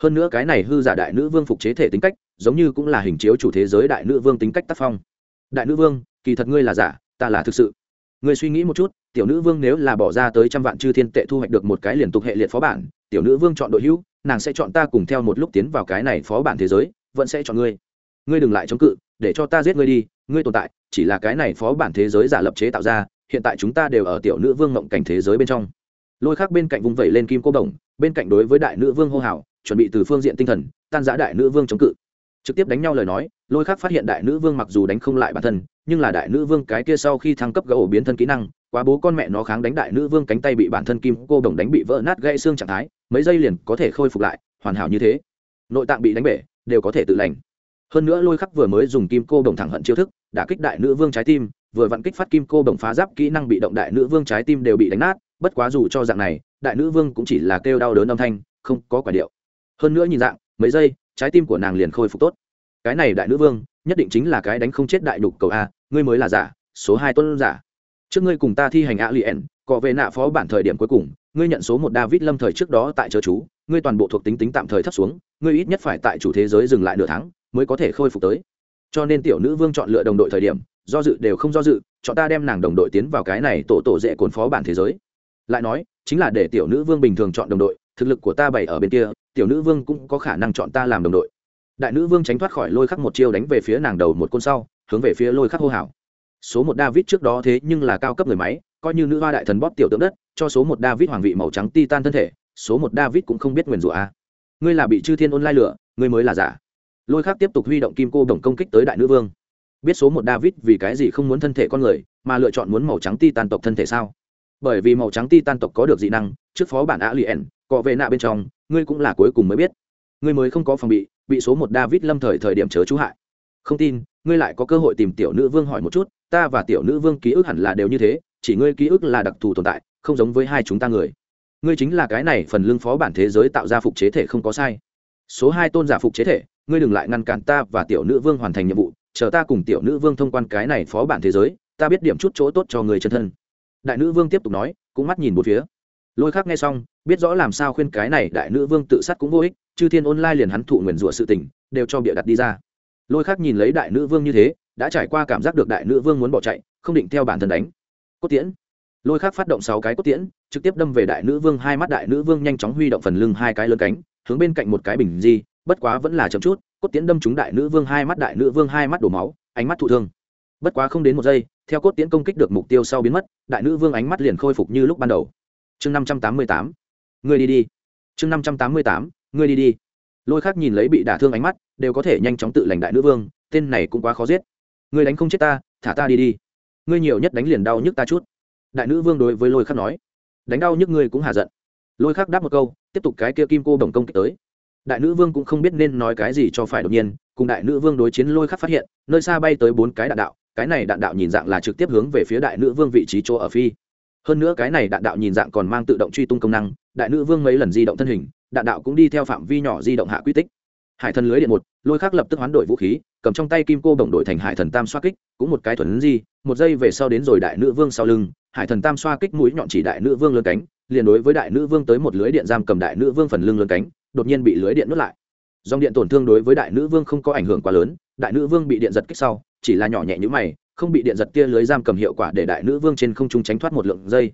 Hơn nữa cái này hư giả đại nữ vương phục chế thể tính cách, giống như cũng là hình chiếu chủ thế giới đại nữ vương tính cách tác phong đại nữ vương, kỳ thật ngươi là giả, ta là thực sự. Ngươi suy nghĩ một chút, tiểu nữ vương nếu là bỏ ra tới trăm vạn chư thiên tệ thu hoạch được một cái liên tục hệ liệt phó bản, tiểu nữ vương chọn đội hữu, nàng sẽ chọn ta cùng theo một lúc tiến vào cái này phó bản thế giới, vẫn sẽ chọn ngươi. Ngươi đừng lại chống cự, để cho ta giết ngươi đi, ngươi tồn tại, chỉ là cái này phó bản thế giới giả lập chế tạo ra, hiện tại chúng ta đều ở tiểu nữ vương mộng cảnh thế giới bên trong. Lôi khác bên cạnh vung vẩy lên kim cô đồng, bên cạnh đối với đại nữ vương hô hào, chuẩn bị từ phương diện tinh thần, tan giã đại nữ vương chống cự trực tiếp đánh nhau lời nói, lôi khác phát hiện đại nữ vương mặc dù đánh không lại bản thân, nhưng là đại nữ vương cái kia sau khi thăng cấp gỗ biến thân kỹ năng, quá bố con mẹ nó kháng đánh đại nữ vương cánh tay bị bản thân kim cô đồng đánh bị vỡ nát gãy xương trạng thái, mấy giây liền có thể khôi phục lại, hoàn hảo như thế. Nội tạng bị đánh bể, đều có thể tự lành. Hơn nữa lôi khắc vừa mới dùng kim cô đồng thẳng hận chiêu thức, đã kích đại nữ vương trái tim, vừa vặn kích phát kim cô đồng phá giáp kỹ năng bị động đại nữ vương trái tim đều bị đánh nát, bất quá dù cho dạng này, đại nữ vương cũng chỉ là kêu đau đớn âm thanh, không có quả điệu. Hơn nữa nhìn dạng, mấy giây trái tim của nàng liền khôi phục tốt. Cái này đại nữ vương, nhất định chính là cái đánh không chết đại đục cầu a, ngươi mới là giả, số hai tuân giả. Trước ngươi cùng ta thi hành a liền cọ về nạ phó bản thời điểm cuối cùng, ngươi nhận số một david lâm thời trước đó tại chớ chú, ngươi toàn bộ thuộc tính tính tạm thời thấp xuống, ngươi ít nhất phải tại chủ thế giới dừng lại nửa tháng, mới có thể khôi phục tới. Cho nên tiểu nữ vương chọn lựa đồng đội thời điểm, do dự đều không do dự, chọn ta đem nàng đồng đội tiến vào cái này tổ tổ dễ cồn phó bản thế giới. Lại nói, chính là để tiểu nữ vương bình thường chọn đồng đội, thực lực của ta bày ở bên kia tiểu nữ vương cũng có khả năng chọn ta làm đồng đội. Đại nữ vương tránh thoát khỏi lôi khắc một chiêu đánh về phía nàng đầu một côn sau, hướng về phía lôi khắc hô hào. Số một david trước đó thế nhưng là cao cấp người máy, coi như nữ hoa đại thần bóp tiểu tượng đất, cho số một david hoàng vị màu trắng titan thân thể, số một david cũng không biết nguyền rủa a. Ngươi là bị chư thiên ôn lai lửa, ngươi mới là giả. Lôi khắc tiếp tục huy động kim cô đồng công kích tới đại nữ vương. Biết số một david vì cái gì không muốn thân thể con người, mà lựa chọn muốn màu trắng titan tộc thân thể sao? Bởi vì màu trắng titan tộc có được dị năng, trước phó bản a liền cọ về nạ bên trong ngươi cũng là cuối cùng mới biết. Ngươi mới không có phòng bị bị số một david lâm thời thời điểm chớ chú hại. Không tin, ngươi lại có cơ hội tìm tiểu nữ vương hỏi một chút, ta và tiểu nữ vương ký ức hẳn là đều như thế, chỉ ngươi ký ức là đặc thù tồn tại, không giống với hai chúng ta người. Ngươi chính là cái này phần lương phó bản thế giới tạo ra phục chế thể không có sai. Số hai tôn giả phục chế thể, ngươi đừng lại ngăn cản ta và tiểu nữ vương hoàn thành nhiệm vụ, chờ ta cùng tiểu nữ vương thông quan cái này phó bản thế giới, ta biết điểm chút chỗ tốt cho người chân thân. Đại nữ vương tiếp tục nói, cũng mắt nhìn một phía. Lôi khác nghe xong biết rõ làm sao khuyên cái này đại nữ vương tự sát cũng vô ích, chư thiên online liền hắn thụ nguyền rủa sự tình, đều cho bịa đặt đi ra. Lôi khác nhìn lấy đại nữ vương như thế, đã trải qua cảm giác được đại nữ vương muốn bỏ chạy, không định theo bản thân đánh. Cốt tiễn. Lôi khác phát động sáu cái cốt tiễn, trực tiếp đâm về đại nữ vương hai mắt, đại nữ vương nhanh chóng huy động phần lưng hai cái lớn cánh, hướng bên cạnh một cái bình di, bất quá vẫn là chậm chút, cốt tiễn đâm trúng đại nữ vương hai mắt, đại nữ vương hai mắt đổ máu, ánh mắt thụ thương. Bất quá không đến một giây, theo cốt tiễn công kích được mục tiêu sau biến mất, đại nữ vương ánh mắt liền khôi phục như lúc ban đầu. Chương năm trăm tám mươi tám Ngươi đi đi. Chương năm trăm tám mươi tám, ngươi đi đi. Lôi khác nhìn lấy bị đả thương ánh mắt, đều có thể nhanh chóng tự lành đại nữ vương, tên này cũng quá khó giết. Ngươi đánh không chết ta, thả ta đi đi. Ngươi nhiều nhất đánh liền đau nhức ta chút. Đại nữ vương đối với lôi khắc nói. Đánh đau nhức ngươi cũng hà giận. Lôi khắc đáp một câu, tiếp tục cái kia kim cô đồng công kích tới. Đại nữ vương cũng không biết nên nói cái gì cho phải đột nhiên, cùng đại nữ vương đối chiến lôi khắc phát hiện, nơi xa bay tới bốn cái đạn đạo, cái này đạn đạo nhìn dạng là trực tiếp hướng về phía đại nữ vương vị trí chỗ ở phi. Hơn nữa cái này đạn đạo nhìn dạng còn mang tự động truy tung công năng đại nữ vương mấy lần di động thân hình, đạn đạo cũng đi theo phạm vi nhỏ di động hạ quy tích. Hải thần lưới điện một, lôi khác lập tức hoán đổi vũ khí, cầm trong tay kim cô bổng đổi thành hải thần tam xoa kích, cũng một cái thuần di, một giây về sau đến rồi đại nữ vương sau lưng, hải thần tam xoa kích mũi nhọn chỉ đại nữ vương lớn cánh, liền đối với đại nữ vương tới một lưới điện giam cầm đại nữ vương phần lưng lớn cánh, đột nhiên bị lưới điện nuốt lại. Dòng điện tổn thương đối với đại nữ vương không có ảnh hưởng quá lớn, đại nữ vương bị điện giật kích sau, chỉ là nhỏ nhẹ như mày, không bị điện giật tia lưới giam cầm hiệu quả để đại nữ vương trên không trung tránh thoát một lượng giây.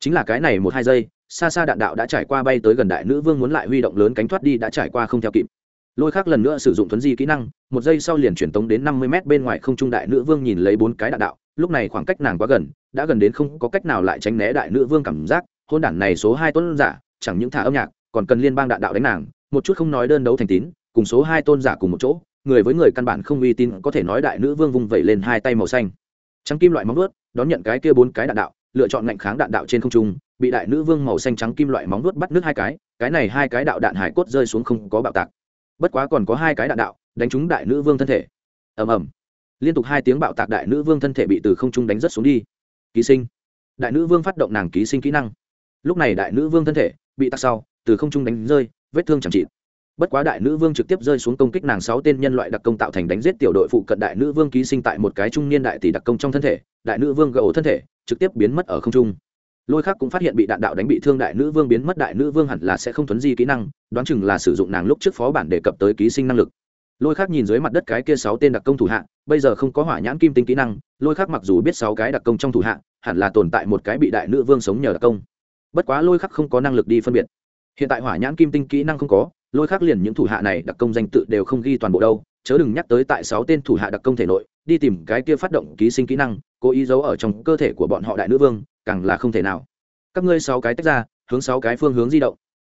Chính là cái này một hai giây xa xa đạn đạo đã trải qua bay tới gần đại nữ vương muốn lại huy động lớn cánh thoát đi đã trải qua không theo kịp. Lôi khác lần nữa sử dụng thuấn di kỹ năng, một giây sau liền chuyển tống đến năm mươi m bên ngoài không trung đại nữ vương nhìn lấy bốn cái đạn đạo. Lúc này khoảng cách nàng quá gần, đã gần đến không có cách nào lại tránh né đại nữ vương cảm giác, hôn đản này số hai tôn giả, chẳng những thả âm nhạc, còn cần liên bang đạn đạo đánh nàng, một chút không nói đơn đấu thành tín, cùng số hai tôn giả cùng một chỗ, người với người căn bản không uy tín, có thể nói đại nữ vương vung vẩy lên hai tay màu xanh. Trắng kim loại móng vuốt, đón nhận cái kia bốn cái đạn đạo, lựa chọn ngạnh kháng đạn đạo trên không trung bị đại nữ vương màu xanh trắng kim loại móng nuốt bắt nước hai cái cái này hai cái đạo đạn hải cốt rơi xuống không có bạo tạc. Bất quá còn có hai cái đạn đạo, đánh trúng đại nữ vương thân thể. Ầm ầm. Liên tục hai tiếng bạo tạc đại nữ vương thân thể bị từ không trung đánh rất xuống đi. Ký sinh. Đại nữ vương phát động nàng ký sinh kỹ năng. Lúc này đại nữ vương thân thể bị tạc sau, từ không trung đánh rơi, vết thương chẳng trị bất quá đại nữ vương trực tiếp rơi xuống công kích nàng sáu tên nhân loại đặc công tạo thành đánh giết tiểu đội phụ cận đại nữ vương ký sinh tại một cái trung niên đại tỷ đặc công trong thân thể, đại nữ vương gậu thân thể, trực tiếp biến mất ở không trung lôi khác cũng phát hiện bị đạn đạo đánh bị thương đại nữ vương biến mất, đại nữ vương hẳn là sẽ không thuấn di kỹ năng, đoán chừng là sử dụng nàng lúc trước phó bản đề cập tới ký sinh năng lực. Lôi khác nhìn dưới mặt đất cái kia sáu tên đặc công thủ hạ, bây giờ không có hỏa nhãn kim tinh kỹ năng, lôi khác mặc dù biết sáu cái đặc công trong thủ hạ, hẳn là tồn tại một cái bị đại nữ vương sống nhờ đặc công. Bất quá lôi khác không có năng lực đi phân biệt. Hiện tại hỏa nhãn kim tinh kỹ năng không có, lôi khác liền những thủ hạ này đặc công danh tự đều không ghi toàn bộ đâu, chớ đừng nhắc tới tại sáu tên thủ hạ đặc công thể nội, đi tìm cái kia phát động ký sinh kỹ năng, cố ý giấu ở trong cơ thể của bọn họ đại nữ vương càng là không thể nào. Các ngươi sáu cái tách ra, hướng sáu cái phương hướng di động.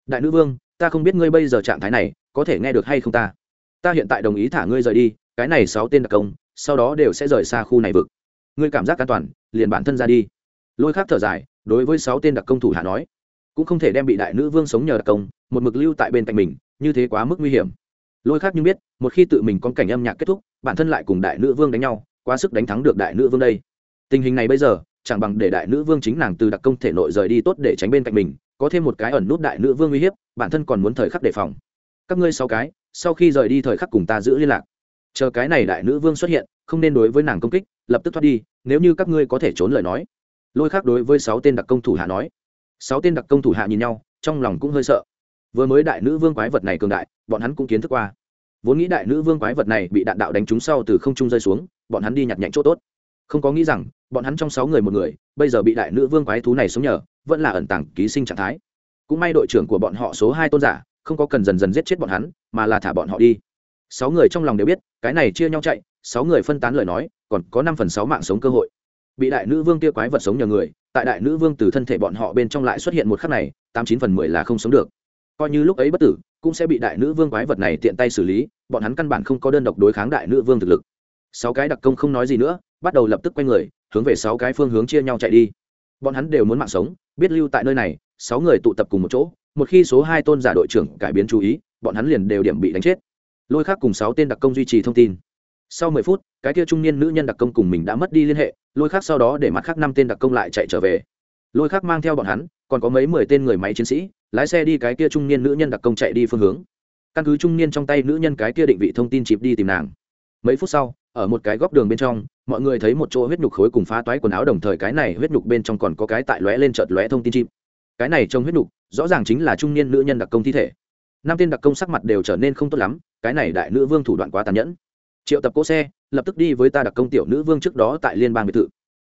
Đại nữ vương, ta không biết ngươi bây giờ trạng thái này, có thể nghe được hay không ta? Ta hiện tại đồng ý thả ngươi rời đi, cái này sáu tên đặc công, sau đó đều sẽ rời xa khu này vực. Ngươi cảm giác an toàn, liền bản thân ra đi. Lôi khác thở dài, đối với sáu tên đặc công thủ hạ nói. Cũng không thể đem bị đại nữ vương sống nhờ đặc công, một mực lưu tại bên cạnh mình, như thế quá mức nguy hiểm. Lôi khác nhưng biết, một khi tự mình có cảnh âm nhạc kết thúc, bản thân lại cùng đại nữ vương đánh nhau, quá sức đánh thắng được đại nữ vương đây. Tình hình này bây giờ chẳng bằng để đại nữ vương chính nàng từ đặc công thể nội rời đi tốt để tránh bên cạnh mình, có thêm một cái ẩn nút đại nữ vương uy hiếp, bản thân còn muốn thời khắc đề phòng. Các ngươi sáu cái, sau khi rời đi thời khắc cùng ta giữ liên lạc. Chờ cái này đại nữ vương xuất hiện, không nên đối với nàng công kích, lập tức thoát đi, nếu như các ngươi có thể trốn lời nói. Lôi khác đối với sáu tên đặc công thủ hạ nói. Sáu tên đặc công thủ hạ nhìn nhau, trong lòng cũng hơi sợ. Vừa mới đại nữ vương quái vật này cường đại, bọn hắn cũng kiến thức qua. Vốn nghĩ đại nữ vương quái vật này bị đạn đạo đánh trúng sau từ không trung rơi xuống, bọn hắn đi nhặt nhạnh chỗ tốt không có nghĩ rằng, bọn hắn trong sáu người một người, bây giờ bị đại nữ vương quái thú này sống nhờ, vẫn là ẩn tàng ký sinh trạng thái. Cũng may đội trưởng của bọn họ số hai tôn giả, không có cần dần dần giết chết bọn hắn, mà là thả bọn họ đi. Sáu người trong lòng đều biết, cái này chia nhau chạy, sáu người phân tán lời nói, còn có năm phần sáu mạng sống cơ hội. Bị đại nữ vương kia quái vật sống nhờ người, tại đại nữ vương từ thân thể bọn họ bên trong lại xuất hiện một khắc này, tám chín phần mười là không sống được. Coi như lúc ấy bất tử, cũng sẽ bị đại nữ vương quái vật này tiện tay xử lý, bọn hắn căn bản không có đơn độc đối kháng đại nữ vương thực lực sáu cái đặc công không nói gì nữa, bắt đầu lập tức quay người, hướng về sáu cái phương hướng chia nhau chạy đi. Bọn hắn đều muốn mạng sống, biết lưu tại nơi này, sáu người tụ tập cùng một chỗ, một khi số hai tôn giả đội trưởng cải biến chú ý, bọn hắn liền đều điểm bị đánh chết. Lôi khác cùng sáu tên đặc công duy trì thông tin. Sau mười phút, cái kia trung niên nữ nhân đặc công cùng mình đã mất đi liên hệ, lôi khác sau đó để mặt khác năm tên đặc công lại chạy trở về. Lôi khác mang theo bọn hắn, còn có mấy mười tên người máy chiến sĩ, lái xe đi cái kia trung niên nữ nhân đặc công chạy đi phương hướng. Căn cứ trung niên trong tay nữ nhân cái kia định vị thông tin chịp đi tìm nàng mấy phút sau, ở một cái góc đường bên trong, mọi người thấy một chỗ huyết nhục khối cùng phá toái quần áo đồng thời cái này huyết nhục bên trong còn có cái tại lóe lên chợt lóe thông tin chim. cái này trong huyết nhục, rõ ràng chính là trung niên nữ nhân đặc công thi thể. Năm tên đặc công sắc mặt đều trở nên không tốt lắm, cái này đại nữ vương thủ đoạn quá tàn nhẫn. Triệu tập cỗ xe, lập tức đi với ta đặc công tiểu nữ vương trước đó tại liên bang biệt thự.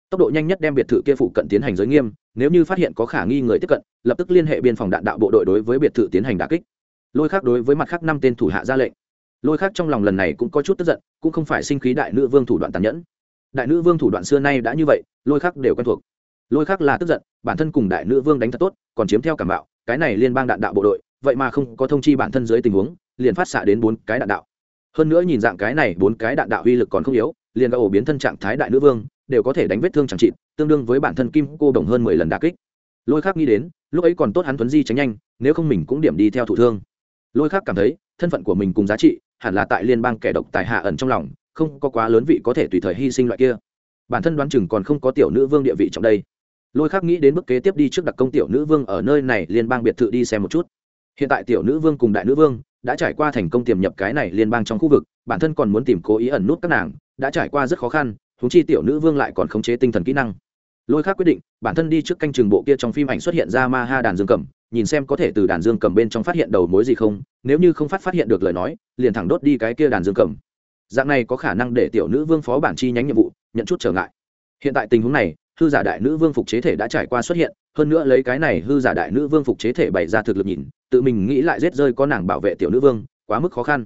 Tốc độ nhanh nhất đem biệt thự kia phụ cận tiến hành giới nghiêm, nếu như phát hiện có khả nghi người tiếp cận, lập tức liên hệ biên phòng đạn đạo bộ đội đối với biệt thự tiến hành đà kích. Lôi khác đối với mặt khác năm tên thủ hạ ra lệnh lôi khác trong lòng lần này cũng có chút tức giận, cũng không phải sinh khí đại nữ vương thủ đoạn tàn nhẫn. Đại nữ vương thủ đoạn xưa nay đã như vậy, lôi khác đều quen thuộc. Lôi khác là tức giận, bản thân cùng đại nữ vương đánh thật tốt, còn chiếm theo cảm bạo, cái này liên bang đạn đạo bộ đội, vậy mà không có thông chi bản thân dưới tình huống, liền phát xạ đến bốn cái đạn đạo. Hơn nữa nhìn dạng cái này, bốn cái đạn đạo uy lực còn không yếu, liền đã ổ biến thân trạng thái đại nữ vương, đều có thể đánh vết thương chẳng trị, tương đương với bản thân kim cô đồng hơn mười lần đà kích. Lôi khác nghĩ đến, lúc ấy còn tốt hắn tuấn di tránh nhanh, nếu không mình cũng điểm đi theo thủ thương. Lôi khác cảm thấy, thân phận của mình cùng giá trị hẳn là tại liên bang kẻ độc tài hạ ẩn trong lòng, không có quá lớn vị có thể tùy thời hy sinh loại kia. Bản thân đoán chừng còn không có tiểu nữ vương địa vị trong đây. Lôi khác nghĩ đến bước kế tiếp đi trước đặc công tiểu nữ vương ở nơi này liên bang biệt thự đi xem một chút. Hiện tại tiểu nữ vương cùng đại nữ vương đã trải qua thành công tiềm nhập cái này liên bang trong khu vực, bản thân còn muốn tìm cố ý ẩn nút các nàng, đã trải qua rất khó khăn thúng chi tiểu nữ vương lại còn khống chế tinh thần kỹ năng. Lôi khác quyết định, bản thân đi trước canh trường bộ kia trong phim ảnh xuất hiện ra ma ha đàn dương cầm nhìn xem có thể từ đàn dương cầm bên trong phát hiện đầu mối gì không, nếu như không phát phát hiện được lời nói, liền thẳng đốt đi cái kia đàn dương cầm. Dạng này có khả năng để tiểu nữ vương phó bản chi nhánh nhiệm vụ, nhận chút trở ngại. Hiện tại tình huống này, hư giả đại nữ vương phục chế thể đã trải qua xuất hiện, hơn nữa lấy cái này hư giả đại nữ vương phục chế thể bày ra thực lực nhìn, tự mình nghĩ lại rết rơi có nàng bảo vệ tiểu nữ vương, quá mức khó khăn.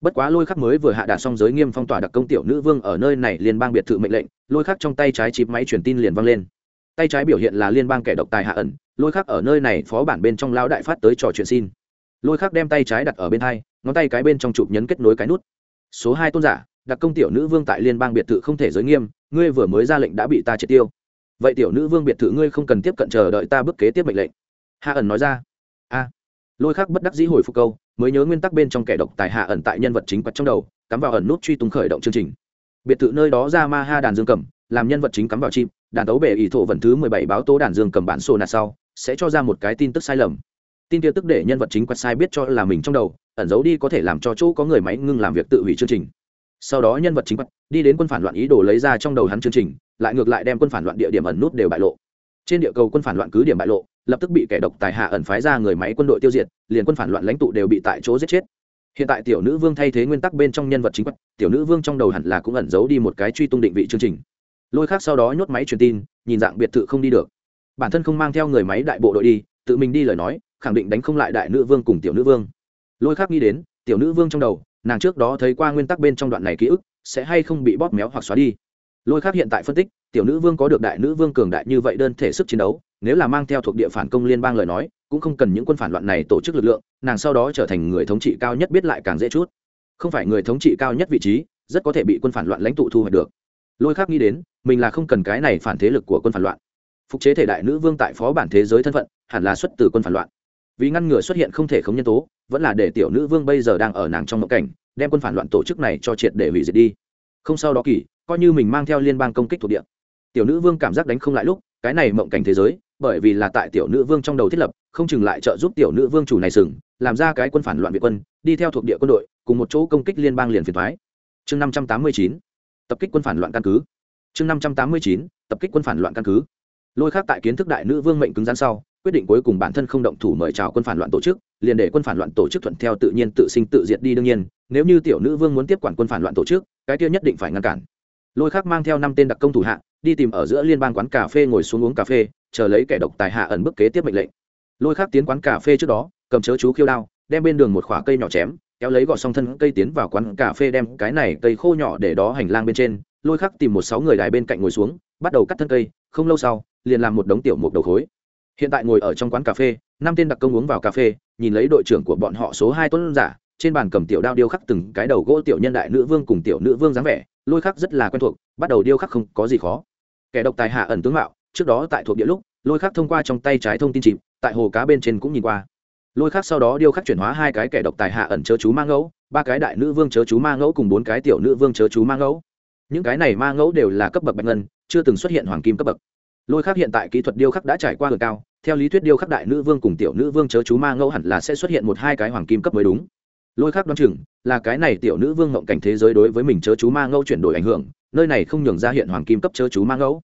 Bất quá lôi khắc mới vừa hạ đạt xong giới nghiêm phong tỏa đặc công tiểu nữ vương ở nơi này liên bang biệt thự mệnh lệnh, lôi khắc trong tay trái chịp máy truyền tin liền vang lên. Tay trái biểu hiện là liên bang kẻ độc tài hạ ẩn lôi khắc ở nơi này phó bản bên trong Lão đại phát tới trò chuyện xin. Lôi khắc đem tay trái đặt ở bên hai, ngón tay cái bên trong chụp nhấn kết nối cái nút. Số hai tôn giả, đặc công tiểu nữ vương tại liên bang biệt thự không thể giới nghiêm, ngươi vừa mới ra lệnh đã bị ta triệt tiêu. Vậy tiểu nữ vương biệt thự ngươi không cần tiếp cận chờ đợi ta bước kế tiếp mệnh lệnh. Hạ ẩn nói ra. A. Lôi khắc bất đắc dĩ hồi phục câu, mới nhớ nguyên tắc bên trong kẻ độc tài hạ ẩn tại nhân vật chính quật trong đầu, cắm vào ẩn nút truy tung khởi động chương trình. Biệt thự nơi đó ra ma ha đàn dương cầm, làm nhân vật chính cắm vào chim, đàn tấu bể ỷ thổ vận thứ mười bảy báo tố đàn dương cầm bản sổ nạt sau sẽ cho ra một cái tin tức sai lầm. Tin kia tức để nhân vật chính quật sai biết cho là mình trong đầu, ẩn giấu đi có thể làm cho chỗ có người máy ngưng làm việc tự hủy chương trình. Sau đó nhân vật chính quật đi đến quân phản loạn ý đồ lấy ra trong đầu hắn chương trình, lại ngược lại đem quân phản loạn địa điểm ẩn nút đều bại lộ. Trên địa cầu quân phản loạn cứ điểm bại lộ, lập tức bị kẻ độc tài hạ ẩn phái ra người máy quân đội tiêu diệt, liền quân phản loạn lãnh tụ đều bị tại chỗ giết chết. Hiện tại tiểu nữ vương thay thế nguyên tắc bên trong nhân vật chính quật tiểu nữ vương trong đầu hẳn là cũng ẩn giấu đi một cái truy tung định vị chương trình. Lôi khác sau đó nhốt máy truyền tin, nhìn dạng biệt thự không đi được bản thân không mang theo người máy đại bộ đội đi, tự mình đi lời nói, khẳng định đánh không lại đại nữ vương cùng tiểu nữ vương. Lôi khác nghĩ đến, tiểu nữ vương trong đầu, nàng trước đó thấy qua nguyên tắc bên trong đoạn này ký ức, sẽ hay không bị bóp méo hoặc xóa đi. Lôi khác hiện tại phân tích, tiểu nữ vương có được đại nữ vương cường đại như vậy đơn thể sức chiến đấu, nếu là mang theo thuộc địa phản công liên bang lời nói, cũng không cần những quân phản loạn này tổ chức lực lượng, nàng sau đó trở thành người thống trị cao nhất biết lại càng dễ chút. Không phải người thống trị cao nhất vị trí, rất có thể bị quân phản loạn lãnh tụ thu hoạch được. Lôi khác nghĩ đến, mình là không cần cái này phản thế lực của quân phản loạn phục chế thể đại nữ vương tại phó bản thế giới thân phận, hẳn là xuất từ quân phản loạn. Vì ngăn ngừa xuất hiện không thể không nhân tố, vẫn là để tiểu nữ vương bây giờ đang ở nàng trong mộng cảnh, đem quân phản loạn tổ chức này cho triệt để hủy diệt đi. Không sau đó kỳ, coi như mình mang theo liên bang công kích thuộc địa. Tiểu nữ vương cảm giác đánh không lại lúc, cái này mộng cảnh thế giới, bởi vì là tại tiểu nữ vương trong đầu thiết lập, không chừng lại trợ giúp tiểu nữ vương chủ này sừng, làm ra cái quân phản loạn việt quân, đi theo thuộc địa quân đội, cùng một chỗ công kích liên bang liền phiền thoái chương năm trăm tám mươi chín, tập kích quân phản loạn căn cứ. Chương năm trăm tám mươi chín, tập kích quân phản loạn căn cứ lôi khác tại kiến thức đại nữ vương mệnh cứng rắn sau, quyết định cuối cùng bản thân không động thủ mời chào quân phản loạn tổ chức, liền để quân phản loạn tổ chức thuận theo tự nhiên tự sinh tự diệt đi đương nhiên, nếu như tiểu nữ vương muốn tiếp quản quân phản loạn tổ chức, cái kia nhất định phải ngăn cản. Lôi khác mang theo năm tên đặc công thủ hạ, đi tìm ở giữa liên bang quán cà phê ngồi xuống uống cà phê, chờ lấy kẻ độc tài hạ ẩn bức kế tiếp mệnh lệnh. Lôi khác tiến quán cà phê trước đó, cầm chớ chú khiêu đao, đem bên đường một khỏa cây nhỏ chém, kéo lấy gọt xong thân cây tiến vào quán cà phê đem cái này cây khô nhỏ để đó hành lang bên trên. Lôi khắc tìm một sáu người đài bên cạnh ngồi xuống, bắt đầu cắt thân cây, không lâu sau liền làm một đống tiểu một đầu khối. Hiện tại ngồi ở trong quán cà phê, năm tên đặc công uống vào cà phê, nhìn lấy đội trưởng của bọn họ số hai tuấn giả, trên bàn cầm tiểu đao điêu khắc từng cái đầu gỗ tiểu nhân đại nữ vương cùng tiểu nữ vương dáng vẻ, lôi khắc rất là quen thuộc, bắt đầu điêu khắc không có gì khó. Kẻ độc tài hạ ẩn tướng mạo, trước đó tại thuộc địa lúc, lôi khắc thông qua trong tay trái thông tin chìm, tại hồ cá bên trên cũng nhìn qua. Lôi khắc sau đó điêu khắc chuyển hóa hai cái kẻ độc tài hạ ẩn chớ chú ma ngẫu, ba cái đại nữ vương chớ chú ma ngẫu cùng bốn cái tiểu nữ vương chớ chú ma ngẫu. Những cái này ma ngẫu đều là cấp bậc bạch ngân, chưa từng xuất hiện hoàng kim cấp bậc lôi khắc hiện tại kỹ thuật điêu khắc đã trải qua gần cao, theo lý thuyết điêu khắc đại nữ vương cùng tiểu nữ vương chớ chú ma ngẫu hẳn là sẽ xuất hiện một hai cái hoàng kim cấp mới đúng. Lôi khắc đoán chừng, là cái này tiểu nữ vương ngộng cảnh thế giới đối với mình chớ chú ma ngẫu chuyển đổi ảnh hưởng, nơi này không nhường ra hiện hoàng kim cấp chớ chú ma ngẫu.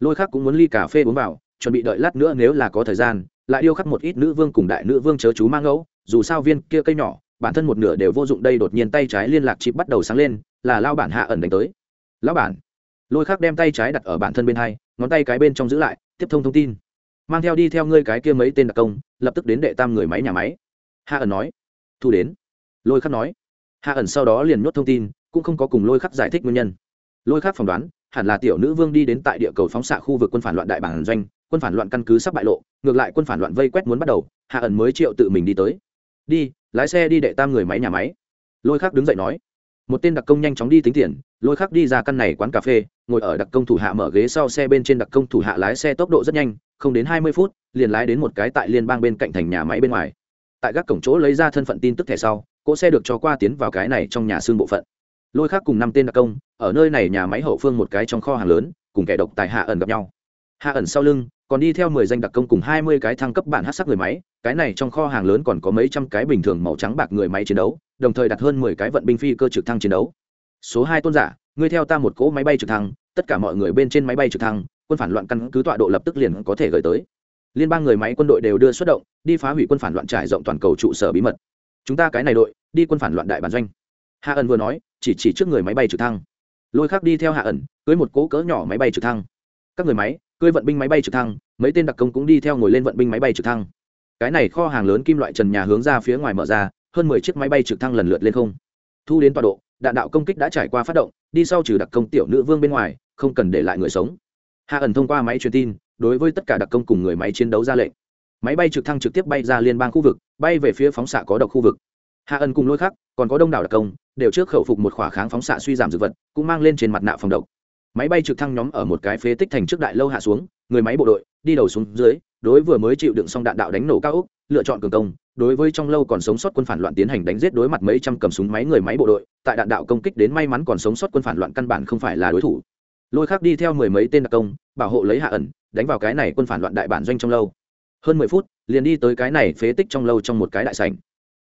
Lôi khắc cũng muốn ly cà phê uống vào, chuẩn bị đợi lát nữa nếu là có thời gian, lại điêu khắc một ít nữ vương cùng đại nữ vương chớ chú ma ngẫu, dù sao viên kia cây nhỏ, bản thân một nửa đều vô dụng, đây đột nhiên tay trái liên lạc chip bắt đầu sáng lên, là lao bản hạ ẩn đánh tới. Lão bản lôi khắc đem tay trái đặt ở bản thân bên hai, ngón tay cái bên trong giữ lại, tiếp thông thông tin. Mang theo đi theo ngươi cái kia mấy tên đặc công, lập tức đến đệ tam người máy nhà máy. Hạ ẩn nói. Thu đến. Lôi khắc nói. Hạ ẩn sau đó liền nhốt thông tin, cũng không có cùng lôi khắc giải thích nguyên nhân. Lôi khắc phỏng đoán, hẳn là tiểu nữ vương đi đến tại địa cầu phóng xạ khu vực quân phản loạn đại bản doanh, quân phản loạn căn cứ sắp bại lộ, ngược lại quân phản loạn vây quét muốn bắt đầu, hạ ẩn mới triệu tự mình đi tới. Đi, lái xe đi đệ tam người máy nhà máy. Lôi khắc đứng dậy nói một tên đặc công nhanh chóng đi tính tiền, lôi khắc đi ra căn này quán cà phê, ngồi ở đặc công thủ hạ mở ghế sau xe bên trên đặc công thủ hạ lái xe tốc độ rất nhanh, không đến hai mươi phút, liền lái đến một cái tại liên bang bên cạnh thành nhà máy bên ngoài. Tại các cổng chỗ lấy ra thân phận tin tức thẻ sau, cỗ xe được cho qua tiến vào cái này trong nhà xương bộ phận. Lôi khắc cùng năm tên đặc công, ở nơi này nhà máy hậu phương một cái trong kho hàng lớn, cùng kẻ độc tài hạ ẩn gặp nhau. Hạ ẩn sau lưng, còn đi theo mười danh đặc công cùng hai mươi cái thăng cấp bản hát sắc người máy, cái này trong kho hàng lớn còn có mấy trăm cái bình thường màu trắng bạc người máy chiến đấu đồng thời đặt hơn mười cái vận binh phi cơ trực thăng chiến đấu. Số hai tôn giả, ngươi theo ta một cỗ máy bay trực thăng, tất cả mọi người bên trên máy bay trực thăng, quân phản loạn căn cứ tọa độ lập tức liền có thể gửi tới. Liên bang người máy quân đội đều đưa xuất động, đi phá hủy quân phản loạn trải rộng toàn cầu trụ sở bí mật. Chúng ta cái này đội, đi quân phản loạn đại bản doanh. Hạ ẩn vừa nói, chỉ chỉ trước người máy bay trực thăng. Lôi khắc đi theo hạ ẩn, cưới một cỗ cỡ nhỏ máy bay trực thăng. Các người máy, cưới vận binh máy bay trực thăng, mấy tên đặc công cũng đi theo ngồi lên vận binh máy bay trực thăng. Cái này kho hàng lớn kim loại trần nhà hướng ra phía ngoài mở ra hơn mười chiếc máy bay trực thăng lần lượt lên không. Thu đến tọa độ, đạn đạo công kích đã trải qua phát động, đi sau trừ đặc công tiểu nữ vương bên ngoài, không cần để lại người sống. Hạ ẩn thông qua máy truyền tin, đối với tất cả đặc công cùng người máy chiến đấu ra lệnh. Máy bay trực thăng trực tiếp bay ra liên bang khu vực, bay về phía phóng xạ có độc khu vực. Hạ ẩn cùng lôi khắc, còn có đông đảo đặc công, đều trước khẩu phục một khỏa kháng phóng xạ suy giảm dược vật, cũng mang lên trên mặt nạ phòng độc. Máy bay trực thăng nhóm ở một cái phế tích thành trước đại lâu hạ xuống, người máy bộ đội, đi đầu xuống dưới, đối vừa mới chịu đựng xong đạn đạo đánh nổ cao ốc, lựa chọn cường công đối với trong lâu còn sống sót quân phản loạn tiến hành đánh giết đối mặt mấy trăm cầm súng máy người máy bộ đội, tại đạn đạo công kích đến may mắn còn sống sót quân phản loạn căn bản không phải là đối thủ. Lôi khác đi theo mười mấy tên đặc công, bảo hộ lấy hạ ẩn, đánh vào cái này quân phản loạn đại bản doanh trong lâu. Hơn mười phút, liền đi tới cái này phế tích trong lâu trong một cái đại sảnh.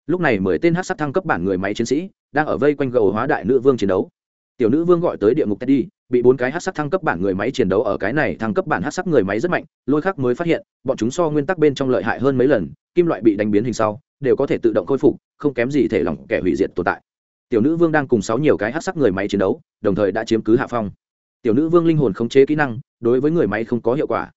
Lúc này mười tên hát sát thăng cấp bản người máy chiến sĩ đang ở vây quanh gầu hóa đại nữ vương chiến đấu. Tiểu nữ vương gọi tới địa ngục teddy, bị bốn cái hát sắc thăng cấp bản người máy chiến đấu ở cái này thăng cấp bản hát sắc người máy rất mạnh, lôi khắc mới phát hiện, bọn chúng so nguyên tắc bên trong lợi hại hơn mấy lần kim loại bị đánh biến hình sau, đều có thể tự động khôi phục, không kém gì thể lỏng kẻ hủy diệt tồn tại. Tiểu nữ vương đang cùng sáu nhiều cái hát sắc người máy chiến đấu, đồng thời đã chiếm cứ hạ phong. Tiểu nữ vương linh hồn khống chế kỹ năng, đối với người máy không có hiệu quả.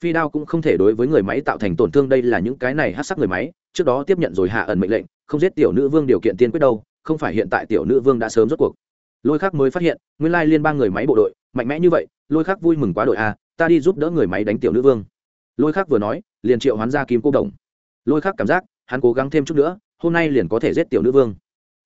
Phi đao cũng không thể đối với người máy tạo thành tổn thương, đây là những cái này hát sắc người máy, trước đó tiếp nhận rồi hạ ẩn mệnh lệnh, không giết tiểu nữ vương điều kiện tiên quyết đâu, không phải hiện tại tiểu nữ vương đã sớm rốt cuộc. Lôi khác mới phát hiện, nguyên lai liên bang người máy bộ đội, mạnh mẽ như vậy, lôi khác vui mừng quá đội a, ta đi giúp đỡ người máy đánh tiểu nữ vương. Lôi khác vừa nói, liền triệu hoán ra kim cô đồng lôi khác cảm giác, hắn cố gắng thêm chút nữa, hôm nay liền có thể giết tiểu nữ vương.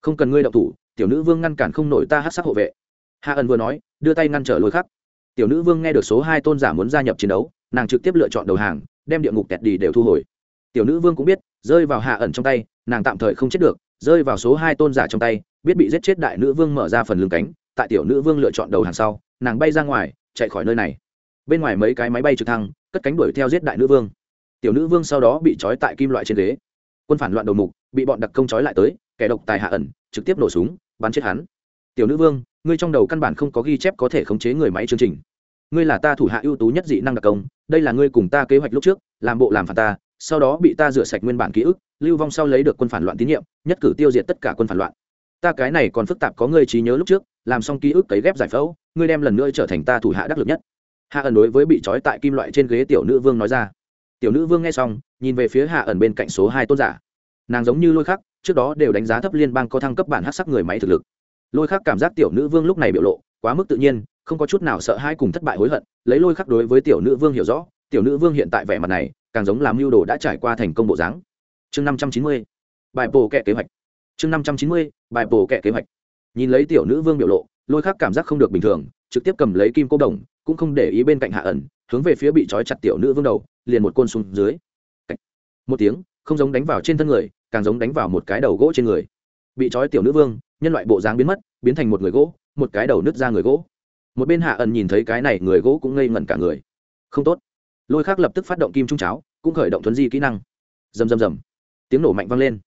Không cần ngươi động thủ, tiểu nữ vương ngăn cản không nổi ta hát sắc hộ vệ. Hạ ẩn vừa nói, đưa tay ngăn trở lôi khắc. Tiểu nữ vương nghe được số hai tôn giả muốn gia nhập chiến đấu, nàng trực tiếp lựa chọn đầu hàng, đem địa ngục tẹt đi đều thu hồi. Tiểu nữ vương cũng biết, rơi vào hạ ẩn trong tay, nàng tạm thời không chết được, rơi vào số hai tôn giả trong tay, biết bị giết chết đại nữ vương mở ra phần lưng cánh, tại tiểu nữ vương lựa chọn đầu hàng sau, nàng bay ra ngoài, chạy khỏi nơi này. Bên ngoài mấy cái máy bay trực thăng, cất cánh đuổi theo giết đại nữ vương tiểu nữ vương sau đó bị trói tại kim loại trên ghế. Quân phản loạn đầu mục, bị bọn đặc công trói lại tới, kẻ độc tài hạ ẩn, trực tiếp nổ súng, bắn chết hắn. Tiểu nữ vương, ngươi trong đầu căn bản không có ghi chép có thể khống chế người máy chương trình. Ngươi là ta thủ hạ ưu tú nhất dị năng đặc công, đây là ngươi cùng ta kế hoạch lúc trước, làm bộ làm phản ta, sau đó bị ta rửa sạch nguyên bản ký ức, lưu vong sau lấy được quân phản loạn tín nhiệm, nhất cử tiêu diệt tất cả quân phản loạn. Ta cái này còn phức tạp có ngươi trí nhớ lúc trước, làm xong ký ức cấy ghép giải phẫu, ngươi đem lần nữa trở thành ta thủ hạ đắc lực nhất. Hạ ẩn đối với bị trói tại kim loại trên ghế tiểu nữ vương nói ra tiểu nữ vương nghe xong, nhìn về phía hạ ẩn bên cạnh số hai tôn giả. Nàng giống như lôi khắc, trước đó đều đánh giá thấp liên bang có thăng cấp bản hát sắc người máy thực lực. Lôi khắc cảm giác tiểu nữ vương lúc này biểu lộ quá mức tự nhiên, không có chút nào sợ hãi cùng thất bại hối hận, lấy lôi khắc đối với tiểu nữ vương hiểu rõ, tiểu nữ vương hiện tại vẻ mặt này, càng giống làm mưu đồ đã trải qua thành công bộ dáng. Chương năm trăm chín mươi, bài bồ kệ kế hoạch. Chương năm trăm chín mươi, bài bồ kệ kế hoạch. Nhìn lấy tiểu nữ vương biểu lộ, lôi khắc cảm giác không được bình thường, trực tiếp cầm lấy kim cô đồng, cũng không để ý bên cạnh hạ ẩn, hướng về phía bị trói chặt tiểu nữ vương đầu liền một côn xuống dưới. Một tiếng, không giống đánh vào trên thân người, càng giống đánh vào một cái đầu gỗ trên người. Bị trói tiểu nữ vương, nhân loại bộ dáng biến mất, biến thành một người gỗ, một cái đầu nứt ra người gỗ. Một bên hạ ẩn nhìn thấy cái này người gỗ cũng ngây ngẩn cả người. Không tốt. Lôi khác lập tức phát động kim trung cháo, cũng khởi động thuấn di kỹ năng. Rầm rầm rầm. Tiếng nổ mạnh vang lên.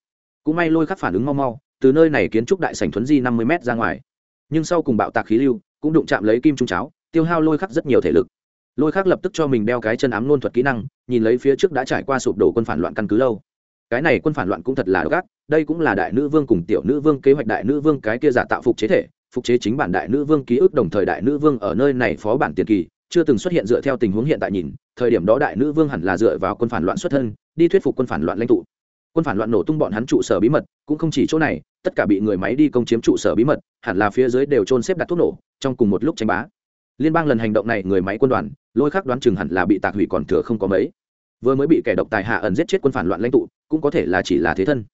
Cũng may lôi khắc phản ứng mau mau, từ nơi này kiến trúc đại sảnh thuấn di năm mươi m ra ngoài. Nhưng sau cùng bạo tạc khí lưu, cũng đụng chạm lấy kim trung cháo, tiêu hao lôi khắc rất nhiều thể lực lôi khác lập tức cho mình đeo cái chân ám nôn thuật kỹ năng, nhìn lấy phía trước đã trải qua sụp đổ quân phản loạn căn cứ lâu. Cái này quân phản loạn cũng thật là gác đây cũng là đại nữ vương cùng tiểu nữ vương kế hoạch đại nữ vương cái kia giả tạo phục chế thể, phục chế chính bản đại nữ vương ký ức đồng thời đại nữ vương ở nơi này phó bản tiền kỳ, chưa từng xuất hiện dựa theo tình huống hiện tại nhìn, thời điểm đó đại nữ vương hẳn là dựa vào quân phản loạn xuất thân, đi thuyết phục quân phản loạn lãnh tụ. Quân phản loạn nổ tung bọn hắn trụ sở bí mật, cũng không chỉ chỗ này, tất cả bị người máy đi công chiếm trụ sở bí mật, hẳn là phía dưới đều trôn xếp đặt thuốc nổ, trong cùng một lúc tranh bá. Liên bang lần hành động này người máy quân đoàn lôi khắc đoán chừng hẳn là bị tạc hủy còn thừa không có mấy. Vừa mới bị kẻ độc tài hạ ẩn giết chết quân phản loạn lãnh tụ, cũng có thể là chỉ là thế thân.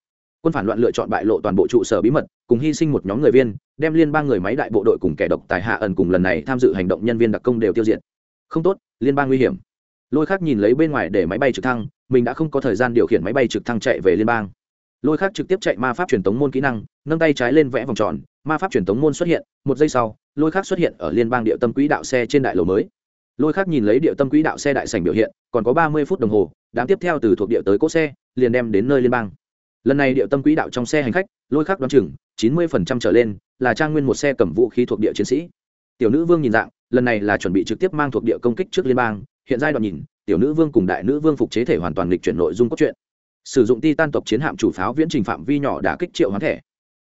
Quân phản loạn lựa chọn bại lộ toàn bộ trụ sở bí mật, cùng hy sinh một nhóm người viên, đem liên bang người máy đại bộ đội cùng kẻ độc tài hạ ẩn cùng lần này tham dự hành động nhân viên đặc công đều tiêu diệt. Không tốt, liên bang nguy hiểm. Lôi khác nhìn lấy bên ngoài để máy bay trực thăng, mình đã không có thời gian điều khiển máy bay trực thăng chạy về liên bang. Lôi khác trực tiếp chạy ma pháp truyền tống môn kỹ năng, nâng tay trái lên vẽ vòng tròn, ma pháp truyền tống môn xuất hiện, một giây sau, lôi khác xuất hiện ở liên bang địa tâm quỹ đạo xe trên đại lầu mới lôi khác nhìn lấy địa tâm quỹ đạo xe đại sảnh biểu hiện, còn có ba mươi phút đồng hồ, đám tiếp theo từ thuộc địa tới cỗ xe, liền đem đến nơi liên bang. Lần này địa tâm quỹ đạo trong xe hành khách, lôi khác đoán chừng chín mươi phần trăm trở lên là trang nguyên một xe cầm vũ khí thuộc địa chiến sĩ. Tiểu nữ vương nhìn dạng, lần này là chuẩn bị trực tiếp mang thuộc địa công kích trước liên bang, hiện giai đoạn nhìn, tiểu nữ vương cùng đại nữ vương phục chế thể hoàn toàn lịch chuyển nội dung cốt truyện. Sử dụng ti tan tộc chiến hạm chủ pháo viễn trình phạm vi nhỏ đã kích triệu hoán thẻ.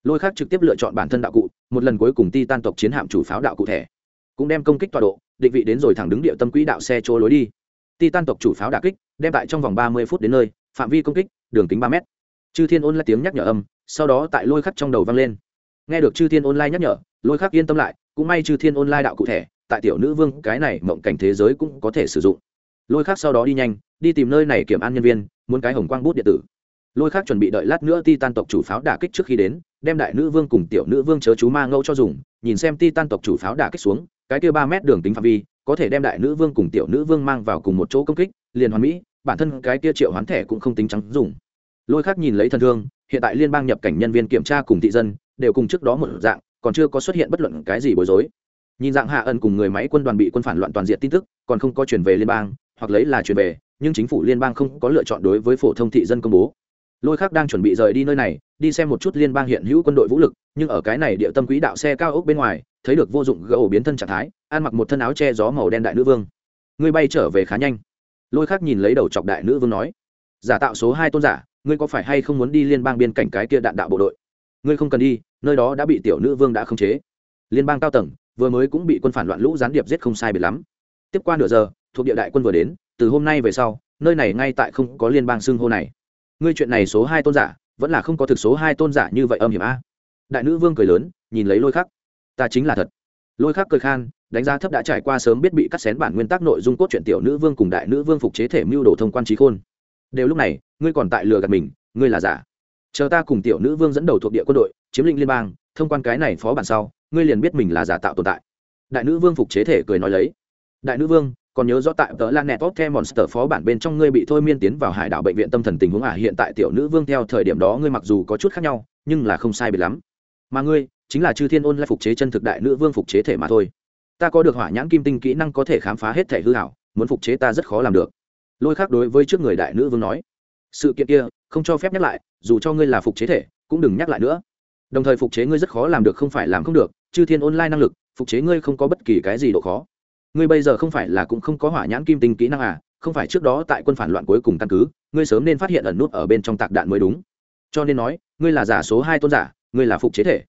Lôi khác trực tiếp lựa chọn bản thân đạo cụ, một lần cuối cùng ti tan tộc chiến hạm chủ pháo đạo cụ thẻ. Cũng đem công kích tọa độ định vị đến rồi thẳng đứng địa tâm quỹ đạo xe chỗ lối đi. Titan tộc chủ pháo đả kích, đem tại trong vòng ba mươi phút đến nơi, phạm vi công kích, đường kính ba m chư thiên ôn lại tiếng nhắc nhở âm, sau đó tại lôi khắc trong đầu vang lên. Nghe được chư thiên online nhắc nhở, lôi khắc yên tâm lại, cũng may chư thiên online đạo cụ thể, tại tiểu nữ vương, cái này mộng cảnh thế giới cũng có thể sử dụng. Lôi khắc sau đó đi nhanh, đi tìm nơi này kiểm an nhân viên, muốn cái hồng quang bút điện tử. Lôi khắc chuẩn bị đợi lát nữa ti tan tộc chủ pháo đả kích trước khi đến, đem đại nữ vương cùng tiểu nữ vương chớ chú ma ngâu cho dùng, nhìn xem ti tan tộc chủ pháo đả kích xuống cái kia ba mét đường tính phạm vi, có thể đem đại nữ vương cùng tiểu nữ vương mang vào cùng một chỗ công kích, liền hoàn mỹ, bản thân cái kia triệu hoán thẻ cũng không tính trắng dùng. Lôi khác nhìn lấy thần thương, hiện tại liên bang nhập cảnh nhân viên kiểm tra cùng thị dân, đều cùng trước đó một dạng, còn chưa có xuất hiện bất luận cái gì bối rối. Nhìn dạng hạ ân cùng người máy quân đoàn bị quân phản loạn toàn diện tin tức, còn không có chuyển về liên bang, hoặc lấy là chuyển về, nhưng chính phủ liên bang không có lựa chọn đối với phổ thông thị dân công bố. Lôi khác đang chuẩn bị rời đi nơi này, đi xem một chút liên bang hiện hữu quân đội vũ lực, nhưng ở cái này địa tâm quỹ đạo xe cao ốc bên ngoài thấy được vô dụng gỗ biến thân trạng thái ăn mặc một thân áo che gió màu đen đại nữ vương. Ngươi bay trở về khá nhanh. Lôi khác nhìn lấy đầu chọc đại nữ vương nói, giả tạo số hai tôn giả, ngươi có phải hay không muốn đi liên bang biên cảnh cái kia đạn đạo bộ đội? Ngươi không cần đi, nơi đó đã bị tiểu nữ vương đã khống chế. Liên bang cao tầng, vừa mới cũng bị quân phản loạn lũ gián điệp giết không sai biệt lắm. Tiếp qua nửa giờ, thuộc địa đại quân vừa đến, từ hôm nay về sau, nơi này ngay tại không có liên bang xưng hô này. Ngươi chuyện này số hai tôn giả, vẫn là không có thực số hai tôn giả như vậy âm hiểm a. Đại nữ vương cười lớn, nhìn lấy lôi khắc ta chính là thật. Lôi khắc cười khan, đánh giá thấp đã trải qua sớm biết bị cắt xén bản nguyên tắc nội dung cốt truyện tiểu nữ vương cùng đại nữ vương phục chế thể mưu đồ thông quan trí khôn. Đều lúc này, ngươi còn tại lừa gạt mình, ngươi là giả. Chờ ta cùng tiểu nữ vương dẫn đầu thuộc địa quân đội, chiếm lĩnh liên bang, thông quan cái này phó bản sau, ngươi liền biết mình là giả tạo tồn tại. Đại nữ vương phục chế thể cười nói lấy. Đại nữ vương, còn nhớ rõ tại tờ lan nẹt tốt theo monster phó bản bên trong ngươi bị thôi miên tiến vào hải đảo bệnh viện tâm thần tình huống à hiện tại tiểu nữ vương theo thời điểm đó ngươi mặc dù có chút khác nhau, nhưng là không sai biệt lắm. Mà ngươi chính là chư thiên ôn lại phục chế chân thực đại nữ vương phục chế thể mà thôi. Ta có được hỏa nhãn kim tinh kỹ năng có thể khám phá hết thể hư hảo, muốn phục chế ta rất khó làm được. Lôi khác đối với trước người đại nữ vương nói. Sự kiện kia, không cho phép nhắc lại, dù cho ngươi là phục chế thể, cũng đừng nhắc lại nữa. Đồng thời phục chế ngươi rất khó làm được không phải làm không được, chư thiên online năng lực, phục chế ngươi không có bất kỳ cái gì độ khó. Ngươi bây giờ không phải là cũng không có hỏa nhãn kim tinh kỹ năng à không phải trước đó tại quân phản loạn cuối cùng căn cứ, ngươi sớm nên phát hiện ẩn nút ở bên trong tạc đạn mới đúng. Cho nên nói, ngươi là giả số hai tôn giả, ngươi là phục chế thể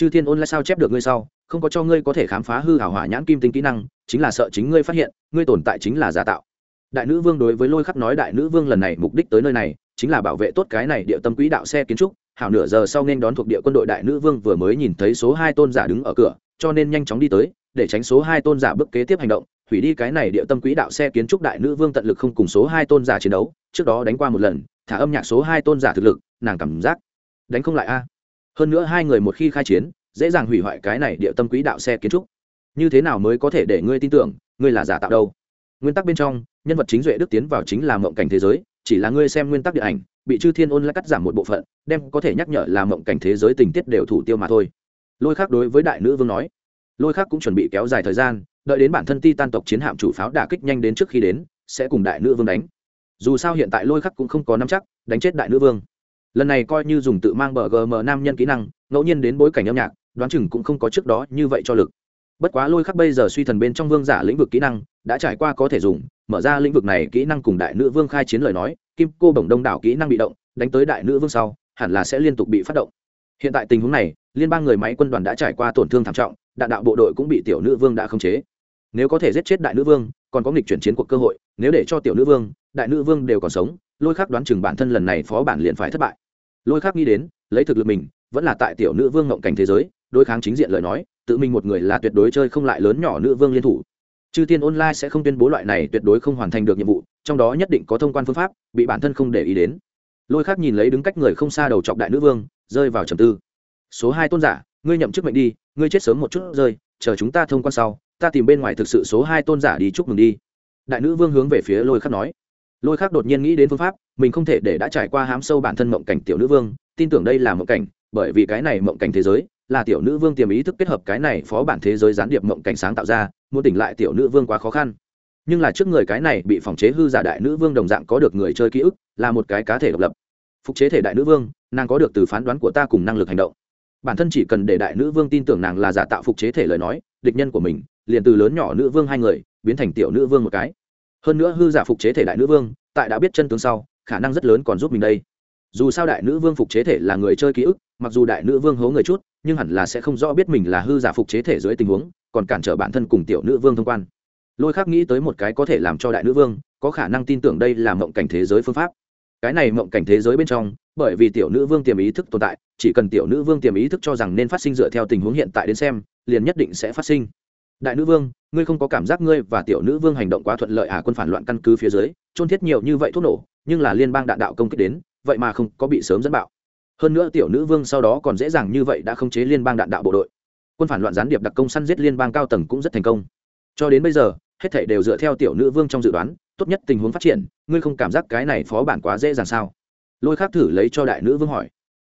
chư thiên ôn lại sao chép được ngươi sau, không có cho ngươi có thể khám phá hư hảo hỏa nhãn kim tinh kỹ năng, chính là sợ chính ngươi phát hiện, ngươi tồn tại chính là giả tạo. Đại nữ vương đối với lôi khắc nói đại nữ vương lần này mục đích tới nơi này, chính là bảo vệ tốt cái này địa tâm quỹ đạo xe kiến trúc, hảo nửa giờ sau nên đón thuộc địa quân đội đại nữ vương vừa mới nhìn thấy số hai tôn giả đứng ở cửa, cho nên nhanh chóng đi tới, để tránh số hai tôn giả bước kế tiếp hành động, hủy đi cái này địa tâm quỹ đạo xe kiến trúc đại nữ vương tận lực không cùng số hai tôn giả chiến đấu, trước đó đánh qua một lần, thả âm nhạc số hai tôn giả thực lực, nàng cảm giác đánh không lại a hơn nữa hai người một khi khai chiến, dễ dàng hủy hoại cái này địa tâm quỹ đạo xe kiến trúc. Như thế nào mới có thể để ngươi tin tưởng, ngươi là giả tạo đâu? Nguyên tắc bên trong, nhân vật chính duệ đức tiến vào chính là mộng cảnh thế giới, chỉ là ngươi xem nguyên tắc điện ảnh, bị chư thiên ôn lại cắt giảm một bộ phận, đem có thể nhắc nhở là mộng cảnh thế giới tình tiết đều thủ tiêu mà thôi. Lôi khác đối với đại nữ vương nói, lôi khác cũng chuẩn bị kéo dài thời gian, đợi đến bản thân ti tan tộc chiến hạm chủ pháo đả kích nhanh đến trước khi đến, sẽ cùng đại nữ vương đánh. Dù sao hiện tại lôi khắc cũng không có nắm chắc, đánh chết đại nữ vương lần này coi như dùng tự mang bờ gm nam nhân kỹ năng, ngẫu nhiên đến bối cảnh âm nhạc, đoán chừng cũng không có trước đó như vậy cho lực. Bất quá lôi khắc bây giờ suy thần bên trong vương giả lĩnh vực kỹ năng, đã trải qua có thể dùng, mở ra lĩnh vực này kỹ năng cùng đại nữ vương khai chiến lời nói, kim cô bổng đông đảo kỹ năng bị động, đánh tới đại nữ vương sau, hẳn là sẽ liên tục bị phát động. Hiện tại tình huống này, liên bang người máy quân đoàn đã trải qua tổn thương thảm trọng, đạn đạo bộ đội cũng bị tiểu nữ vương đã khống chế. Nếu có thể giết chết đại nữ vương, còn có nghịch chuyển chiến cuộc cơ hội, nếu để cho tiểu nữ vương, đại nữ vương đều còn sống lôi khắc đoán chừng bản thân lần này phó bản liền phải thất bại. Lôi khắc nghĩ đến, lấy thực lực mình, vẫn là tại tiểu nữ vương ngộng cảnh thế giới, đối kháng chính diện lời nói, tự mình một người là tuyệt đối chơi không lại lớn nhỏ nữ vương liên thủ. Chư tiên online sẽ không tuyên bố loại này tuyệt đối không hoàn thành được nhiệm vụ, trong đó nhất định có thông quan phương pháp, bị bản thân không để ý đến. Lôi khác nhìn lấy đứng cách người không xa đầu chọc đại nữ vương, rơi vào trầm tư. Số hai tôn giả, ngươi nhậm chức mệnh đi, ngươi chết sớm một chút rơi, chờ chúng ta thông quan sau, ta tìm bên ngoài thực sự số hai tôn giả đi chúc mừng đi. Đại nữ vương hướng về phía lôi khắc nói lôi khác đột nhiên nghĩ đến phương pháp, mình không thể để đã trải qua hám sâu bản thân mộng cảnh tiểu nữ vương, tin tưởng đây là mộng cảnh, bởi vì cái này mộng cảnh thế giới, là tiểu nữ vương tiềm ý thức kết hợp cái này phó bản thế giới gián điệp mộng cảnh sáng tạo ra, muốn tỉnh lại tiểu nữ vương quá khó khăn. Nhưng là trước người cái này bị phòng chế hư giả đại nữ vương đồng dạng có được người chơi ký ức, là một cái cá thể độc lập. Phục chế thể đại nữ vương, nàng có được từ phán đoán của ta cùng năng lực hành động. Bản thân chỉ cần để đại nữ vương tin tưởng nàng là giả tạo phục chế thể lời nói, địch nhân của mình, liền từ lớn nhỏ nữ vương hai người, biến thành tiểu nữ vương một cái hơn nữa hư giả phục chế thể đại nữ vương, tại đã biết chân tướng sau, khả năng rất lớn còn giúp mình đây. Dù sao đại nữ vương phục chế thể là người chơi ký ức, mặc dù đại nữ vương hố người chút, nhưng hẳn là sẽ không rõ biết mình là hư giả phục chế thể dưới tình huống, còn cản trở bản thân cùng tiểu nữ vương thông quan. Lôi khác nghĩ tới một cái có thể làm cho đại nữ vương, có khả năng tin tưởng đây là mộng cảnh thế giới phương pháp. Cái này mộng cảnh thế giới bên trong, bởi vì tiểu nữ vương tiềm ý thức tồn tại, chỉ cần tiểu nữ vương tiềm ý thức cho rằng nên phát sinh dựa theo tình huống hiện tại đến xem, liền nhất định sẽ phát sinh. Đại nữ vương ngươi không có cảm giác ngươi và tiểu nữ vương hành động quá thuận lợi à quân phản loạn căn cứ phía dưới trôn thiết nhiều như vậy thuốc nổ, nhưng là liên bang đạn đạo công kích đến, vậy mà không có bị sớm dẫn bạo. Hơn nữa tiểu nữ vương sau đó còn dễ dàng như vậy đã khống chế liên bang đạn đạo bộ đội. Quân phản loạn gián điệp đặc công săn giết liên bang cao tầng cũng rất thành công. Cho đến bây giờ, hết thảy đều dựa theo tiểu nữ vương trong dự đoán, tốt nhất tình huống phát triển, ngươi không cảm giác cái này phó bản quá dễ dàng sao? Lôi khác thử lấy cho đại nữ vương hỏi.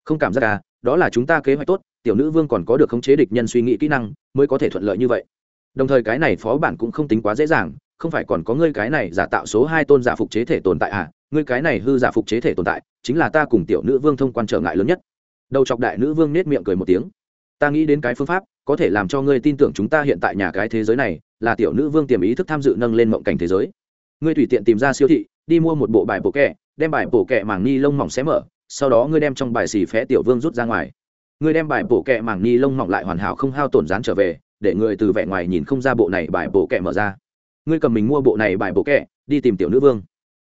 Không cảm giác à đó là chúng ta kế hoạch tốt, tiểu nữ vương còn có được khống chế địch nhân suy nghĩ kỹ năng, mới có thể thuận lợi như vậy đồng thời cái này phó bản cũng không tính quá dễ dàng, không phải còn có ngươi cái này giả tạo số hai tôn giả phục chế thể tồn tại à? Ngươi cái này hư giả phục chế thể tồn tại, chính là ta cùng tiểu nữ vương thông quan trở ngại lớn nhất. Đầu chọc đại nữ vương nết miệng cười một tiếng. Ta nghĩ đến cái phương pháp, có thể làm cho ngươi tin tưởng chúng ta hiện tại nhà cái thế giới này, là tiểu nữ vương tiềm ý thức tham dự nâng lên mộng cảnh thế giới. Ngươi tùy tiện tìm ra siêu thị, đi mua một bộ bài bổ kẹ, đem bài bổ kẹ màng ni lông mỏng xé mở, sau đó ngươi đem trong bài xì phé tiểu vương rút ra ngoài. Ngươi đem bài bổ kẹ màng ni lông mỏng lại hoàn hảo không hao tổn dán trở về để người từ vẻ ngoài nhìn không ra bộ này bài bộ kẹ mở ra. Ngươi cầm mình mua bộ này bài bộ kẹ, đi tìm tiểu nữ vương.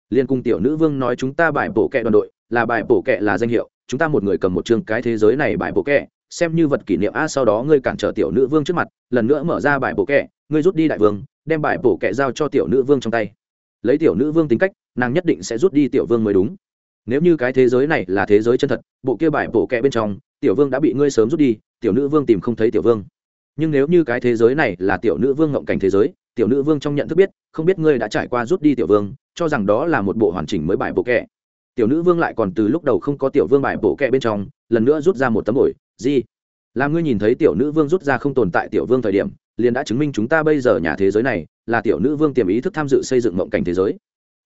Liên cung tiểu nữ vương nói chúng ta bài bộ kẹ đoàn đội, là bài bộ kẹ là danh hiệu, chúng ta một người cầm một chương cái thế giới này bài bộ kẹ, xem như vật kỷ niệm. A, sau đó ngươi cản trở tiểu nữ vương trước mặt, lần nữa mở ra bài bộ kẹ, ngươi rút đi đại vương, đem bài bộ kẹ giao cho tiểu nữ vương trong tay. Lấy tiểu nữ vương tính cách, nàng nhất định sẽ rút đi tiểu vương mới đúng. Nếu như cái thế giới này là thế giới chân thật, bộ kia bài bộ kẹ bên trong, tiểu vương đã bị ngươi sớm rút đi, tiểu nữ vương tìm không thấy tiểu vương nhưng nếu như cái thế giới này là tiểu nữ vương ngộng cảnh thế giới, tiểu nữ vương trong nhận thức biết, không biết ngươi đã trải qua rút đi tiểu vương, cho rằng đó là một bộ hoàn chỉnh mới bài bộ kẹ. Tiểu nữ vương lại còn từ lúc đầu không có tiểu vương bài bộ kẹ bên trong, lần nữa rút ra một tấm ổi gì? Làm ngươi nhìn thấy tiểu nữ vương rút ra không tồn tại tiểu vương thời điểm, liền đã chứng minh chúng ta bây giờ nhà thế giới này là tiểu nữ vương tiềm ý thức tham dự xây dựng mộng cảnh thế giới.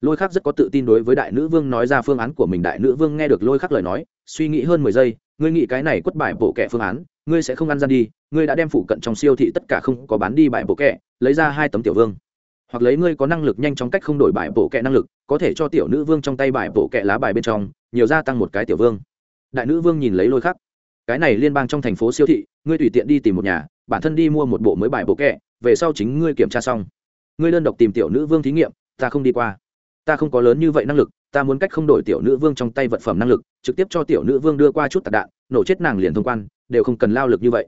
Lôi khắc rất có tự tin đối với đại nữ vương nói ra phương án của mình. Đại nữ vương nghe được lôi khắc lời nói suy nghĩ hơn mười giây, ngươi nghĩ cái này quất bài bộ kẹ phương án, ngươi sẽ không ăn gian đi, ngươi đã đem phụ cận trong siêu thị tất cả không có bán đi bài bộ kẹ, lấy ra hai tấm tiểu vương. Hoặc lấy ngươi có năng lực nhanh chóng cách không đổi bài bộ kẹ năng lực, có thể cho tiểu nữ vương trong tay bài bộ kẹ lá bài bên trong, nhiều gia tăng một cái tiểu vương. Đại nữ vương nhìn lấy lôi khắc. Cái này liên bang trong thành phố siêu thị, ngươi tùy tiện đi tìm một nhà, bản thân đi mua một bộ mới bài bộ kẹ, về sau chính ngươi kiểm tra xong. Ngươi đơn độc tìm tiểu nữ vương thí nghiệm, ta không đi qua. Ta không có lớn như vậy năng lực ta muốn cách không đổi tiểu nữ vương trong tay vật phẩm năng lực, trực tiếp cho tiểu nữ vương đưa qua chút tạc đạn, nổ chết nàng liền thông quan, đều không cần lao lực như vậy.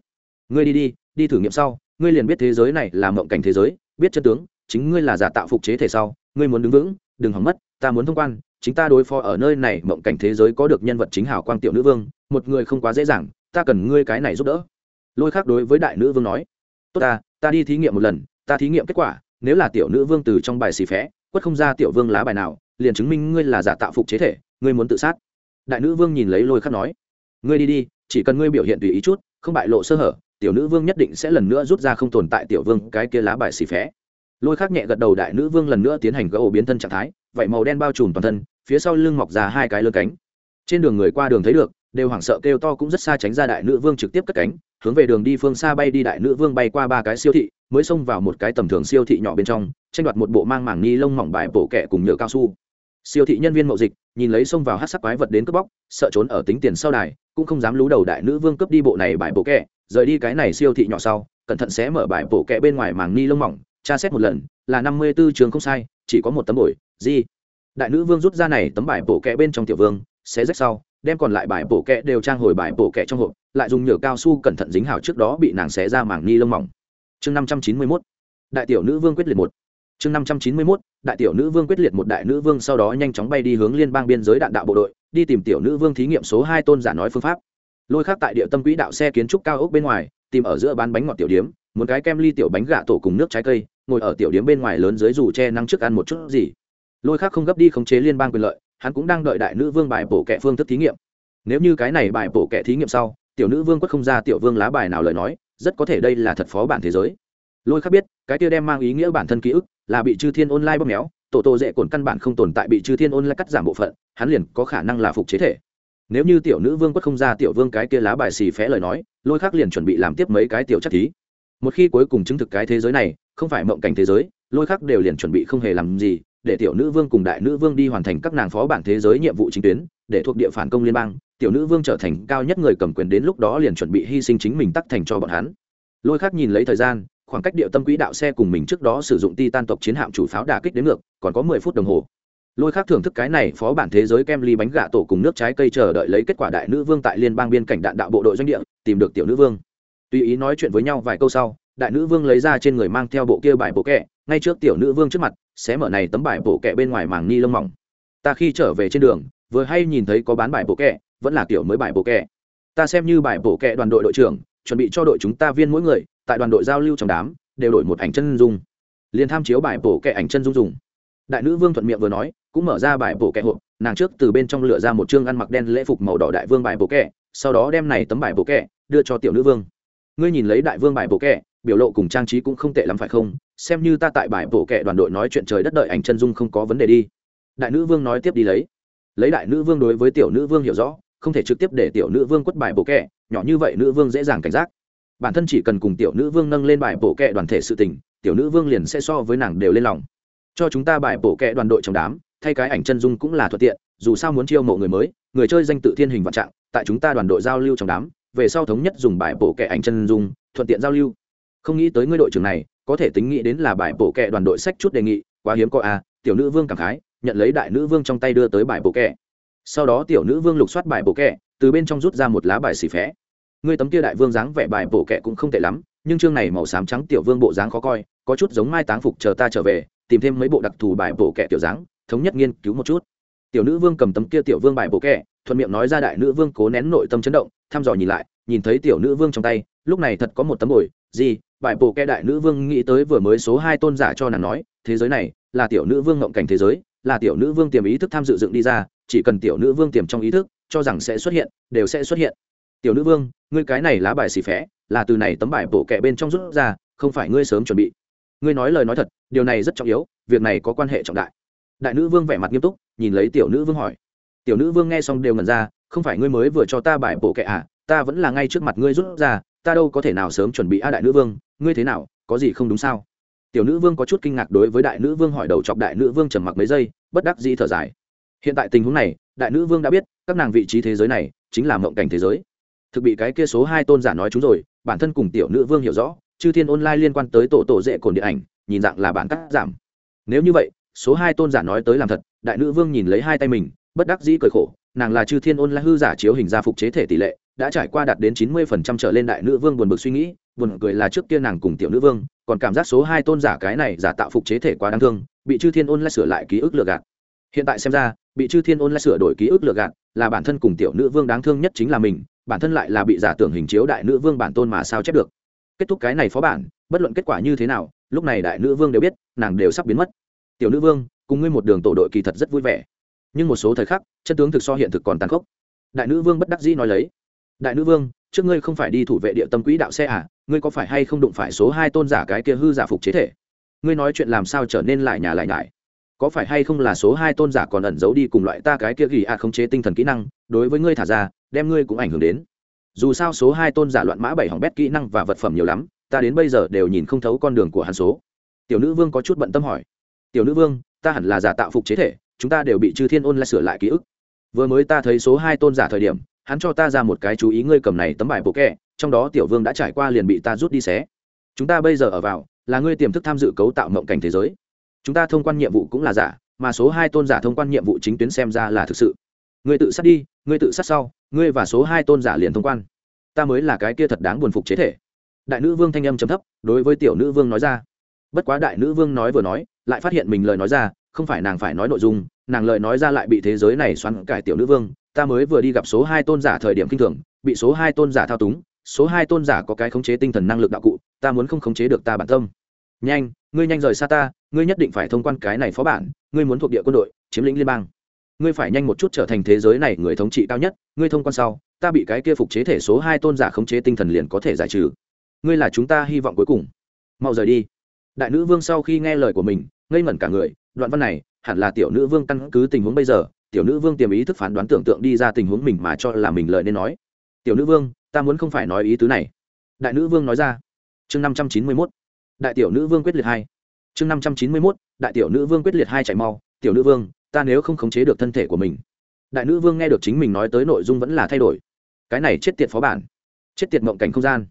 Ngươi đi đi đi thử nghiệm sau, ngươi liền biết thế giới này là mộng cảnh thế giới, biết chân tướng, chính ngươi là giả tạo phục chế thể sau, ngươi muốn đứng vững, đừng hỏng mất, ta muốn thông quan, chính ta đối phó ở nơi này mộng cảnh thế giới có được nhân vật chính hào quang tiểu nữ vương, một người không quá dễ dàng, ta cần ngươi cái này giúp đỡ. Lôi khác đối với đại nữ vương nói, tốt ta ta đi thí nghiệm một lần, ta thí nghiệm kết quả, nếu là tiểu nữ vương từ trong bài xì phé, quất không ra tiểu vương lá bài nào liền chứng minh ngươi là giả tạo phục chế thể, ngươi muốn tự sát. Đại nữ vương nhìn lấy lôi khắc nói, ngươi đi đi, chỉ cần ngươi biểu hiện tùy ý chút, không bại lộ sơ hở, tiểu nữ vương nhất định sẽ lần nữa rút ra không tồn tại tiểu vương cái kia lá bài xì phé. Lôi khắc nhẹ gật đầu, đại nữ vương lần nữa tiến hành gỡ ổ biến thân trạng thái vậy màu đen bao trùm toàn thân, phía sau lưng mọc ra hai cái lơ cánh. Trên đường người qua đường thấy được, đều hoảng sợ kêu to cũng rất xa tránh ra đại nữ vương trực tiếp cất cánh, hướng về đường đi phương xa bay đi đại nữ vương bay qua ba cái siêu thị, mới xông vào một cái tầm thường siêu thị nhỏ bên trong, tranh đoạt một bộ mang mảng ni lông mỏng bài bộ kẹ cùng nhựa cao su siêu thị nhân viên mậu dịch, nhìn lấy xông vào hát sắc quái vật đến cướp bóc, sợ trốn ở tính tiền sau đài, cũng không dám lú đầu đại nữ vương cướp đi bộ này bài bộ kẹ. Rời đi cái này siêu thị nhỏ sau, cẩn thận sẽ mở bài bộ kẹ bên ngoài màng ni lông mỏng, tra xét một lần, là năm mươi 54 trường không sai, chỉ có một tấm bổi gì? Đại nữ vương rút ra này tấm bài bộ kẹ bên trong tiểu vương, sẽ rách sau, đem còn lại bài bộ kẹ đều trang hồi bài bộ kẹ trong hộp, lại dùng nhựa cao su cẩn thận dính hào trước đó bị nàng xé ra màng ni lông mỏng. Chương năm trăm chín mươi mốt. Đại tiểu nữ vương quyết liệt một chương năm trăm chín mươi mốt, đại tiểu nữ vương quyết liệt một đại nữ vương sau đó nhanh chóng bay đi hướng liên bang biên giới đạn đạo bộ đội, đi tìm tiểu nữ vương thí nghiệm số hai tôn giả nói phương pháp. Lôi khác tại địa tâm quỹ đạo xe kiến trúc cao ốc bên ngoài, tìm ở giữa bán bánh ngọt tiểu điếm một cái kem ly tiểu bánh gà tổ cùng nước trái cây, ngồi ở tiểu điếm bên ngoài lớn dưới dù che nắng trước ăn một chút gì. Lôi khác không gấp đi khống chế liên bang quyền lợi, hắn cũng đang đợi đại nữ vương bài bổ kẹ phương thức thí nghiệm. Nếu như cái này bài bổ kẹ thí nghiệm sau, tiểu nữ vương quất không ra tiểu vương lá bài nào lời nói, rất có thể đây là thật phó bản thế giới lôi khắc biết, cái kia đem mang ý nghĩa bản thân ký ức là bị chư thiên online bóp méo, tổ tổ dễ cồn căn bản không tồn tại bị chư thiên online cắt giảm bộ phận, hắn liền có khả năng là phục chế thể. Nếu như tiểu nữ vương quất không ra tiểu vương cái kia lá bài xì phé lời nói, lôi khắc liền chuẩn bị làm tiếp mấy cái tiểu chất thí. Một khi cuối cùng chứng thực cái thế giới này, không phải mộng cảnh thế giới, lôi khắc đều liền chuẩn bị không hề làm gì, để tiểu nữ vương cùng đại nữ vương đi hoàn thành các nàng phó bản thế giới nhiệm vụ chính tuyến, để thuộc địa phản công liên bang, tiểu nữ vương trở thành cao nhất người cầm quyền đến lúc đó liền chuẩn bị hy sinh chính mình tắc thành cho bọn hắn. Lôi khắc nhìn lấy thời gian khoảng cách địa tâm quỹ đạo xe cùng mình trước đó sử dụng ti tan tộc chiến hạm chủ pháo đà kích đến ngược, còn có mười phút đồng hồ. Lôi khác thưởng thức cái này phó bản thế giới kem ly bánh gà tổ cùng nước trái cây chờ đợi lấy kết quả đại nữ vương tại liên bang biên cảnh đạn đạo bộ đội doanh địa, tìm được tiểu nữ vương. Tùy ý nói chuyện với nhau vài câu sau, đại nữ vương lấy ra trên người mang theo bộ kia bài bộ kẹ, ngay trước tiểu nữ vương trước mặt, xé mở này tấm bài bộ kẹ bên ngoài màng ni lông mỏng. Ta khi trở về trên đường, vừa hay nhìn thấy có bán bài bộ kẹ, vẫn là kiểu mới bài bộ kẹ. Ta xem như bài bộ kẹ đoàn đội đội trưởng, chuẩn bị cho đội chúng ta viên mỗi người tại đoàn đội giao lưu trong đám, đều đổi một ảnh chân dung. Liền tham chiếu bài bộ kẹ ảnh chân dung dùng. Đại nữ vương thuận miệng vừa nói, cũng mở ra bài bộ kẹ hộp, nàng trước từ bên trong lựa ra một chương ăn mặc đen lễ phục màu đỏ đại vương bài bộ kẹ, sau đó đem này tấm bài bộ kẹ đưa cho tiểu nữ vương. Ngươi nhìn lấy đại vương bài bộ kẹ, biểu lộ cùng trang trí cũng không tệ lắm phải không? Xem như ta tại bài bộ kẹ đoàn đội nói chuyện trời đất đợi ảnh chân dung không có vấn đề đi. Đại nữ vương nói tiếp đi lấy. Lấy đại nữ vương đối với tiểu nữ vương hiểu rõ, không thể trực tiếp để tiểu nữ vương quất bài bộ kẹ, nhỏ như vậy nữ vương dễ dàng cảnh giác bản thân chỉ cần cùng tiểu nữ vương nâng lên bài bổ kẹ đoàn thể sự tình, tiểu nữ vương liền sẽ so với nàng đều lên lòng. Cho chúng ta bài bổ kẹ đoàn đội trong đám, thay cái ảnh chân dung cũng là thuận tiện, dù sao muốn chiêu mộ người mới, người chơi danh tự thiên hình vạn trạng, tại chúng ta đoàn đội giao lưu trong đám, về sau thống nhất dùng bài bổ kẹ ảnh chân dung, thuận tiện giao lưu. Không nghĩ tới ngươi đội trưởng này, có thể tính nghĩ đến là bài bổ kẹ đoàn đội sách chút đề nghị, quá hiếm có a tiểu nữ vương cảm khái, nhận lấy đại nữ vương trong tay đưa tới bài bổ kẹ. Sau đó tiểu nữ vương lục soát bài bổ kẹ, từ bên trong rút ra một lá bài xì phé ngươi tấm kia đại vương dáng vẻ bài bổ kẹ cũng không tệ lắm, nhưng chương này màu xám trắng tiểu vương bộ dáng khó coi, có chút giống mai táng phục chờ ta trở về, tìm thêm mấy bộ đặc thù bài bổ kẹ tiểu dáng, thống nhất nghiên cứu một chút. Tiểu nữ vương cầm tấm kia tiểu vương bài bổ kẹ thuận miệng nói ra đại nữ vương cố nén nội tâm chấn động, thăm dò nhìn lại, nhìn thấy tiểu nữ vương trong tay, lúc này thật có một tấm bồi, gì, bài bổ kẹ đại nữ vương nghĩ tới vừa mới số hai tôn giả cho nàng nói, thế giới này là tiểu nữ vương ngộng cảnh thế giới, là tiểu nữ vương tiềm ý thức tham dự dựng đi ra, chỉ cần tiểu nữ vương tiềm trong ý thức, cho rằng sẽ xuất hiện, đều sẽ xuất hiện tiểu nữ vương, ngươi cái này lá bài xì phé, là từ này tấm bài bổ kẹ bên trong rút ra, không phải ngươi sớm chuẩn bị. Ngươi nói lời nói thật, điều này rất trọng yếu, việc này có quan hệ trọng đại. Đại nữ vương vẻ mặt nghiêm túc, nhìn lấy tiểu nữ vương hỏi. Tiểu nữ vương nghe xong đều ngẩn ra, không phải ngươi mới vừa cho ta bài bổ kẹ à ta vẫn là ngay trước mặt ngươi rút ra, ta đâu có thể nào sớm chuẩn bị a đại nữ vương, ngươi thế nào, có gì không đúng sao? Tiểu nữ vương có chút kinh ngạc đối với đại nữ vương hỏi đầu chọc đại nữ vương trầm mặc mấy giây, bất đắc dĩ thở dài. Hiện tại tình huống này, đại nữ vương đã biết, các nàng vị trí thế giới này chính là mộng cảnh thế giới thực bị cái kia số hai tôn giả nói chúng rồi, bản thân cùng tiểu nữ vương hiểu rõ, chư thiên online liên quan tới tổ tổ dễ cồn điện ảnh, nhìn dạng là bản cắt giảm. Nếu như vậy, số hai tôn giả nói tới làm thật, đại nữ vương nhìn lấy hai tay mình, bất đắc dĩ cười khổ, nàng là chư thiên online hư giả chiếu hình gia phục chế thể tỷ lệ, đã trải qua đạt đến chín mươi phần trăm trở lên đại nữ vương buồn bực suy nghĩ, buồn cười là trước kia nàng cùng tiểu nữ vương, còn cảm giác số hai tôn giả cái này giả tạo phục chế thể quá đáng thương, bị chư thiên online sửa lại ký ức lừa gạt. Hiện tại xem ra, bị chư thiên online sửa đổi ký ức lừa gạt, là bản thân cùng tiểu nữ vương đáng thương nhất chính là mình bản thân lại là bị giả tưởng hình chiếu đại nữ vương bản tôn mà sao chép được. Kết thúc cái này phó bản, bất luận kết quả như thế nào, lúc này đại nữ vương đều biết, nàng đều sắp biến mất. Tiểu nữ vương, cùng ngươi một đường tổ đội kỳ thật rất vui vẻ. Nhưng một số thời khắc, chân tướng thực so hiện thực còn tàn khốc. Đại nữ vương bất đắc dĩ nói lấy. Đại nữ vương, trước ngươi không phải đi thủ vệ địa tâm quỹ đạo xe à ngươi có phải hay không đụng phải số hai tôn giả cái kia hư giả phục chế thể? Ngươi nói chuyện làm sao trở nên lại nhà lại nhải? Có phải hay không là số hai tôn giả còn ẩn giấu đi cùng loại ta cái kia ghi à không chế tinh thần kỹ năng, đối với ngươi thả ra đem ngươi cũng ảnh hưởng đến. Dù sao số hai tôn giả loạn mã bảy hỏng bét kỹ năng và vật phẩm nhiều lắm, ta đến bây giờ đều nhìn không thấu con đường của hắn số. Tiểu nữ vương có chút bận tâm hỏi. Tiểu nữ vương, ta hẳn là giả tạo phục chế thể, chúng ta đều bị chư thiên ôn lại sửa lại ký ức. Vừa mới ta thấy số hai tôn giả thời điểm, hắn cho ta ra một cái chú ý ngươi cầm này tấm bài bộ kẹ trong đó tiểu vương đã trải qua liền bị ta rút đi xé. Chúng ta bây giờ ở vào, là ngươi tiềm thức tham dự cấu tạo mộng cảnh thế giới. Chúng ta thông quan nhiệm vụ cũng là giả, mà số hai tôn giả thông quan nhiệm vụ chính tuyến xem ra là thực sự ngươi tự sát đi, ngươi tự sát sau, ngươi và số hai tôn giả liền thông quan. Ta mới là cái kia thật đáng buồn phục chế thể. Đại nữ vương thanh âm chấm thấp, đối với tiểu nữ vương nói ra. Bất quá đại nữ vương nói vừa nói, lại phát hiện mình lời nói ra, không phải nàng phải nói nội dung, nàng lời nói ra lại bị thế giới này xoắn cải tiểu nữ vương. Ta mới vừa đi gặp số hai tôn giả thời điểm kinh thường, bị số hai tôn giả thao túng, số hai tôn giả có cái khống chế tinh thần năng lực đạo cụ, ta muốn không khống chế được ta bản tâm. Nhanh, ngươi nhanh rời xa ta, ngươi nhất định phải thông quan cái này phó bản, ngươi muốn thuộc địa quân đội, chiếm lĩnh liên bang ngươi phải nhanh một chút trở thành thế giới này người thống trị cao nhất, ngươi thông quan sau, ta bị cái kia phục chế thể số hai tôn giả khống chế tinh thần liền có thể giải trừ. Ngươi là chúng ta hy vọng cuối cùng. Mau rời đi. Đại nữ vương sau khi nghe lời của mình, ngây ngẩn cả người, đoạn văn này, hẳn là tiểu nữ vương căn cứ tình huống bây giờ, tiểu nữ vương tiềm ý thức phán đoán tưởng tượng đi ra tình huống mình mà cho là mình lời nên nói. Tiểu nữ vương, ta muốn không phải nói ý tứ này. Đại nữ vương nói ra. Chương năm trăm chín mươi mốt. Đại tiểu nữ vương quyết liệt hai. Chương năm trăm chín mươi mốt, đại tiểu nữ vương quyết liệt hai chạy mau. Tiểu nữ vương ta nếu không khống chế được thân thể của mình. Đại nữ vương nghe được chính mình nói tới nội dung vẫn là thay đổi. Cái này chết tiệt phó bản. Chết tiệt mộng cảnh không gian.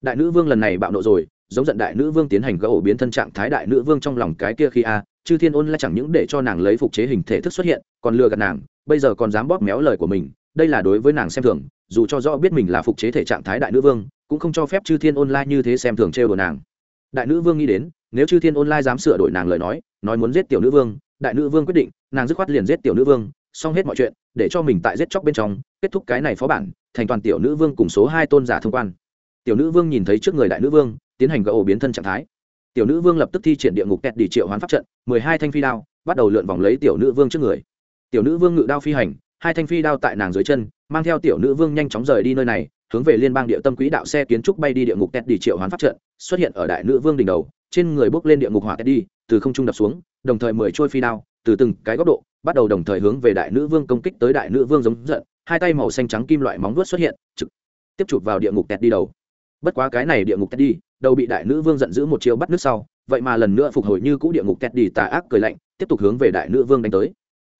Đại nữ vương lần này bạo nộ rồi, giống giận đại nữ vương tiến hành gỡ ổ biến thân trạng thái đại nữ vương trong lòng cái kia khi a, chư thiên ôn lại chẳng những để cho nàng lấy phục chế hình thể thức xuất hiện, còn lừa gạt nàng, bây giờ còn dám bóp méo lời của mình, đây là đối với nàng xem thường, dù cho rõ biết mình là phục chế thể trạng thái đại nữ vương, cũng không cho phép chư thiên online như thế xem thường trêu đồ nàng. Đại nữ vương nghĩ đến, nếu chư thiên online dám sửa đổi nàng lời nói nói muốn giết tiểu nữ vương, đại nữ vương quyết định nàng dứt khoát liền giết tiểu nữ vương, xong hết mọi chuyện, để cho mình tại giết chóc bên trong, kết thúc cái này phó bản, thành toàn tiểu nữ vương cùng số hai tôn giả thông quan. Tiểu nữ vương nhìn thấy trước người đại nữ vương, tiến hành gỡ ổ biến thân trạng thái. Tiểu nữ vương lập tức thi triển địa ngục kẹt đi triệu hoán pháp trận, mười hai thanh phi đao, bắt đầu lượn vòng lấy tiểu nữ vương trước người. Tiểu nữ vương ngự đao phi hành, hai thanh phi đao tại nàng dưới chân, mang theo tiểu nữ vương nhanh chóng rời đi nơi này, hướng về liên bang địa tâm quỹ đạo xe kiến trúc bay đi địa ngục kẹt đi triệu hoán pháp trận, xuất hiện ở đại nữ vương đỉnh đầu, trên người bốc lên địa ngục hỏa kẹt đi, từ không trung đập xuống, đồng thời mười trôi phi đao từ từng cái góc độ, bắt đầu đồng thời hướng về đại nữ vương công kích tới đại nữ vương giống giận, hai tay màu xanh trắng kim loại móng vuốt xuất hiện, trực tiếp chụp vào địa ngục kẹt đi đầu. Bất quá cái này địa ngục teddy đầu bị đại nữ vương giận dữ một chiều bắt nước sau, vậy mà lần nữa phục hồi như cũ địa ngục teddy tà ác cười lạnh, tiếp tục hướng về đại nữ vương đánh tới.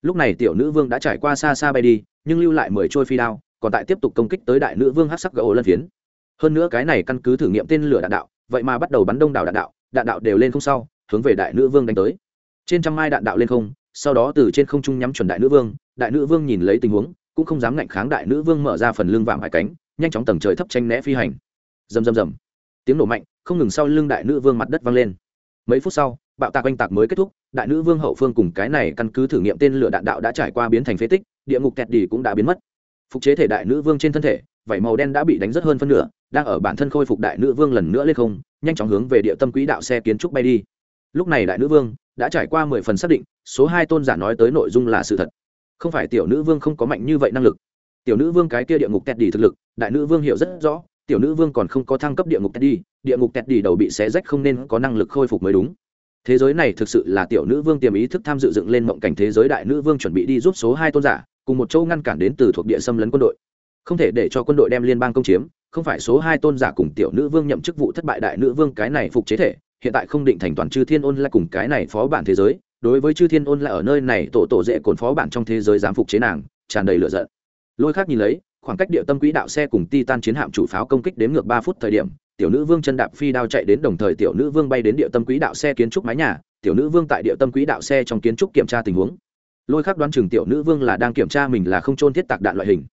Lúc này tiểu nữ vương đã trải qua xa xa bay đi, nhưng lưu lại mười trôi phi đao, còn tại tiếp tục công kích tới đại nữ vương hát sắc gỗ lân phiến. Hơn nữa cái này căn cứ thử nghiệm tên lửa đạn đạo, vậy mà bắt đầu bắn đông đảo đạn đạo đạn đạo đều lên không sau, hướng về đại nữ vương đánh tới trên trăm mai đạn đạo lên không, sau đó từ trên không trung nhắm chuẩn đại nữ vương, đại nữ vương nhìn lấy tình huống, cũng không dám ngạnh kháng đại nữ vương mở ra phần lưng vàng hải cánh, nhanh chóng tầng trời thấp tranh né phi hành. Rầm rầm rầm. Tiếng nổ mạnh, không ngừng sau lưng đại nữ vương mặt đất văng lên. Mấy phút sau, bạo tạc oanh tạc mới kết thúc, đại nữ vương hậu phương cùng cái này căn cứ thử nghiệm tên lửa đạn đạo đã trải qua biến thành phế tích, địa ngục kẹt đỉ cũng đã biến mất. Phục chế thể đại nữ vương trên thân thể, vảy màu đen đã bị đánh rất hơn phân nửa, đang ở bản thân khôi phục đại nữ vương lần nữa lên không, nhanh chóng hướng về địa tâm quỹ đạo xe kiến trúc bay đi. Lúc này đại nữ vương đã trải qua mười phần xác định, số hai tôn giả nói tới nội dung là sự thật. Không phải tiểu nữ vương không có mạnh như vậy năng lực. Tiểu nữ vương cái kia địa ngục tẹt đi thực lực, đại nữ vương hiểu rất rõ, tiểu nữ vương còn không có thăng cấp địa ngục tẹt đi địa ngục tẹt đi đầu bị xé rách không nên có năng lực khôi phục mới đúng. Thế giới này thực sự là tiểu nữ vương tiềm ý thức tham dự dựng lên mộng cảnh thế giới đại nữ vương chuẩn bị đi giúp số hai tôn giả, cùng một châu ngăn cản đến từ thuộc địa xâm lấn quân đội. Không thể để cho quân đội đem liên bang công chiếm, không phải số hai tôn giả cùng tiểu nữ vương nhậm chức vụ thất bại đại nữ vương cái này phục chế thể hiện tại không định thành toàn chư thiên ôn lại cùng cái này phó bản thế giới, đối với chư thiên ôn lại ở nơi này tổ tổ dễ cồn phó bản trong thế giới giám phục chế nàng, tràn đầy lửa giận. Lôi khác nhìn lấy, khoảng cách địa tâm quỹ đạo xe cùng titan chiến hạm chủ pháo công kích đến ngược ba phút thời điểm, tiểu nữ vương chân đạp phi đao chạy đến đồng thời tiểu nữ vương bay đến địa tâm quỹ đạo xe kiến trúc mái nhà, tiểu nữ vương tại địa tâm quỹ đạo xe trong kiến trúc kiểm tra tình huống. Lôi khắc đoán chừng tiểu nữ vương là đang kiểm tra mình là không trôn thiết tạc đạn loại hình.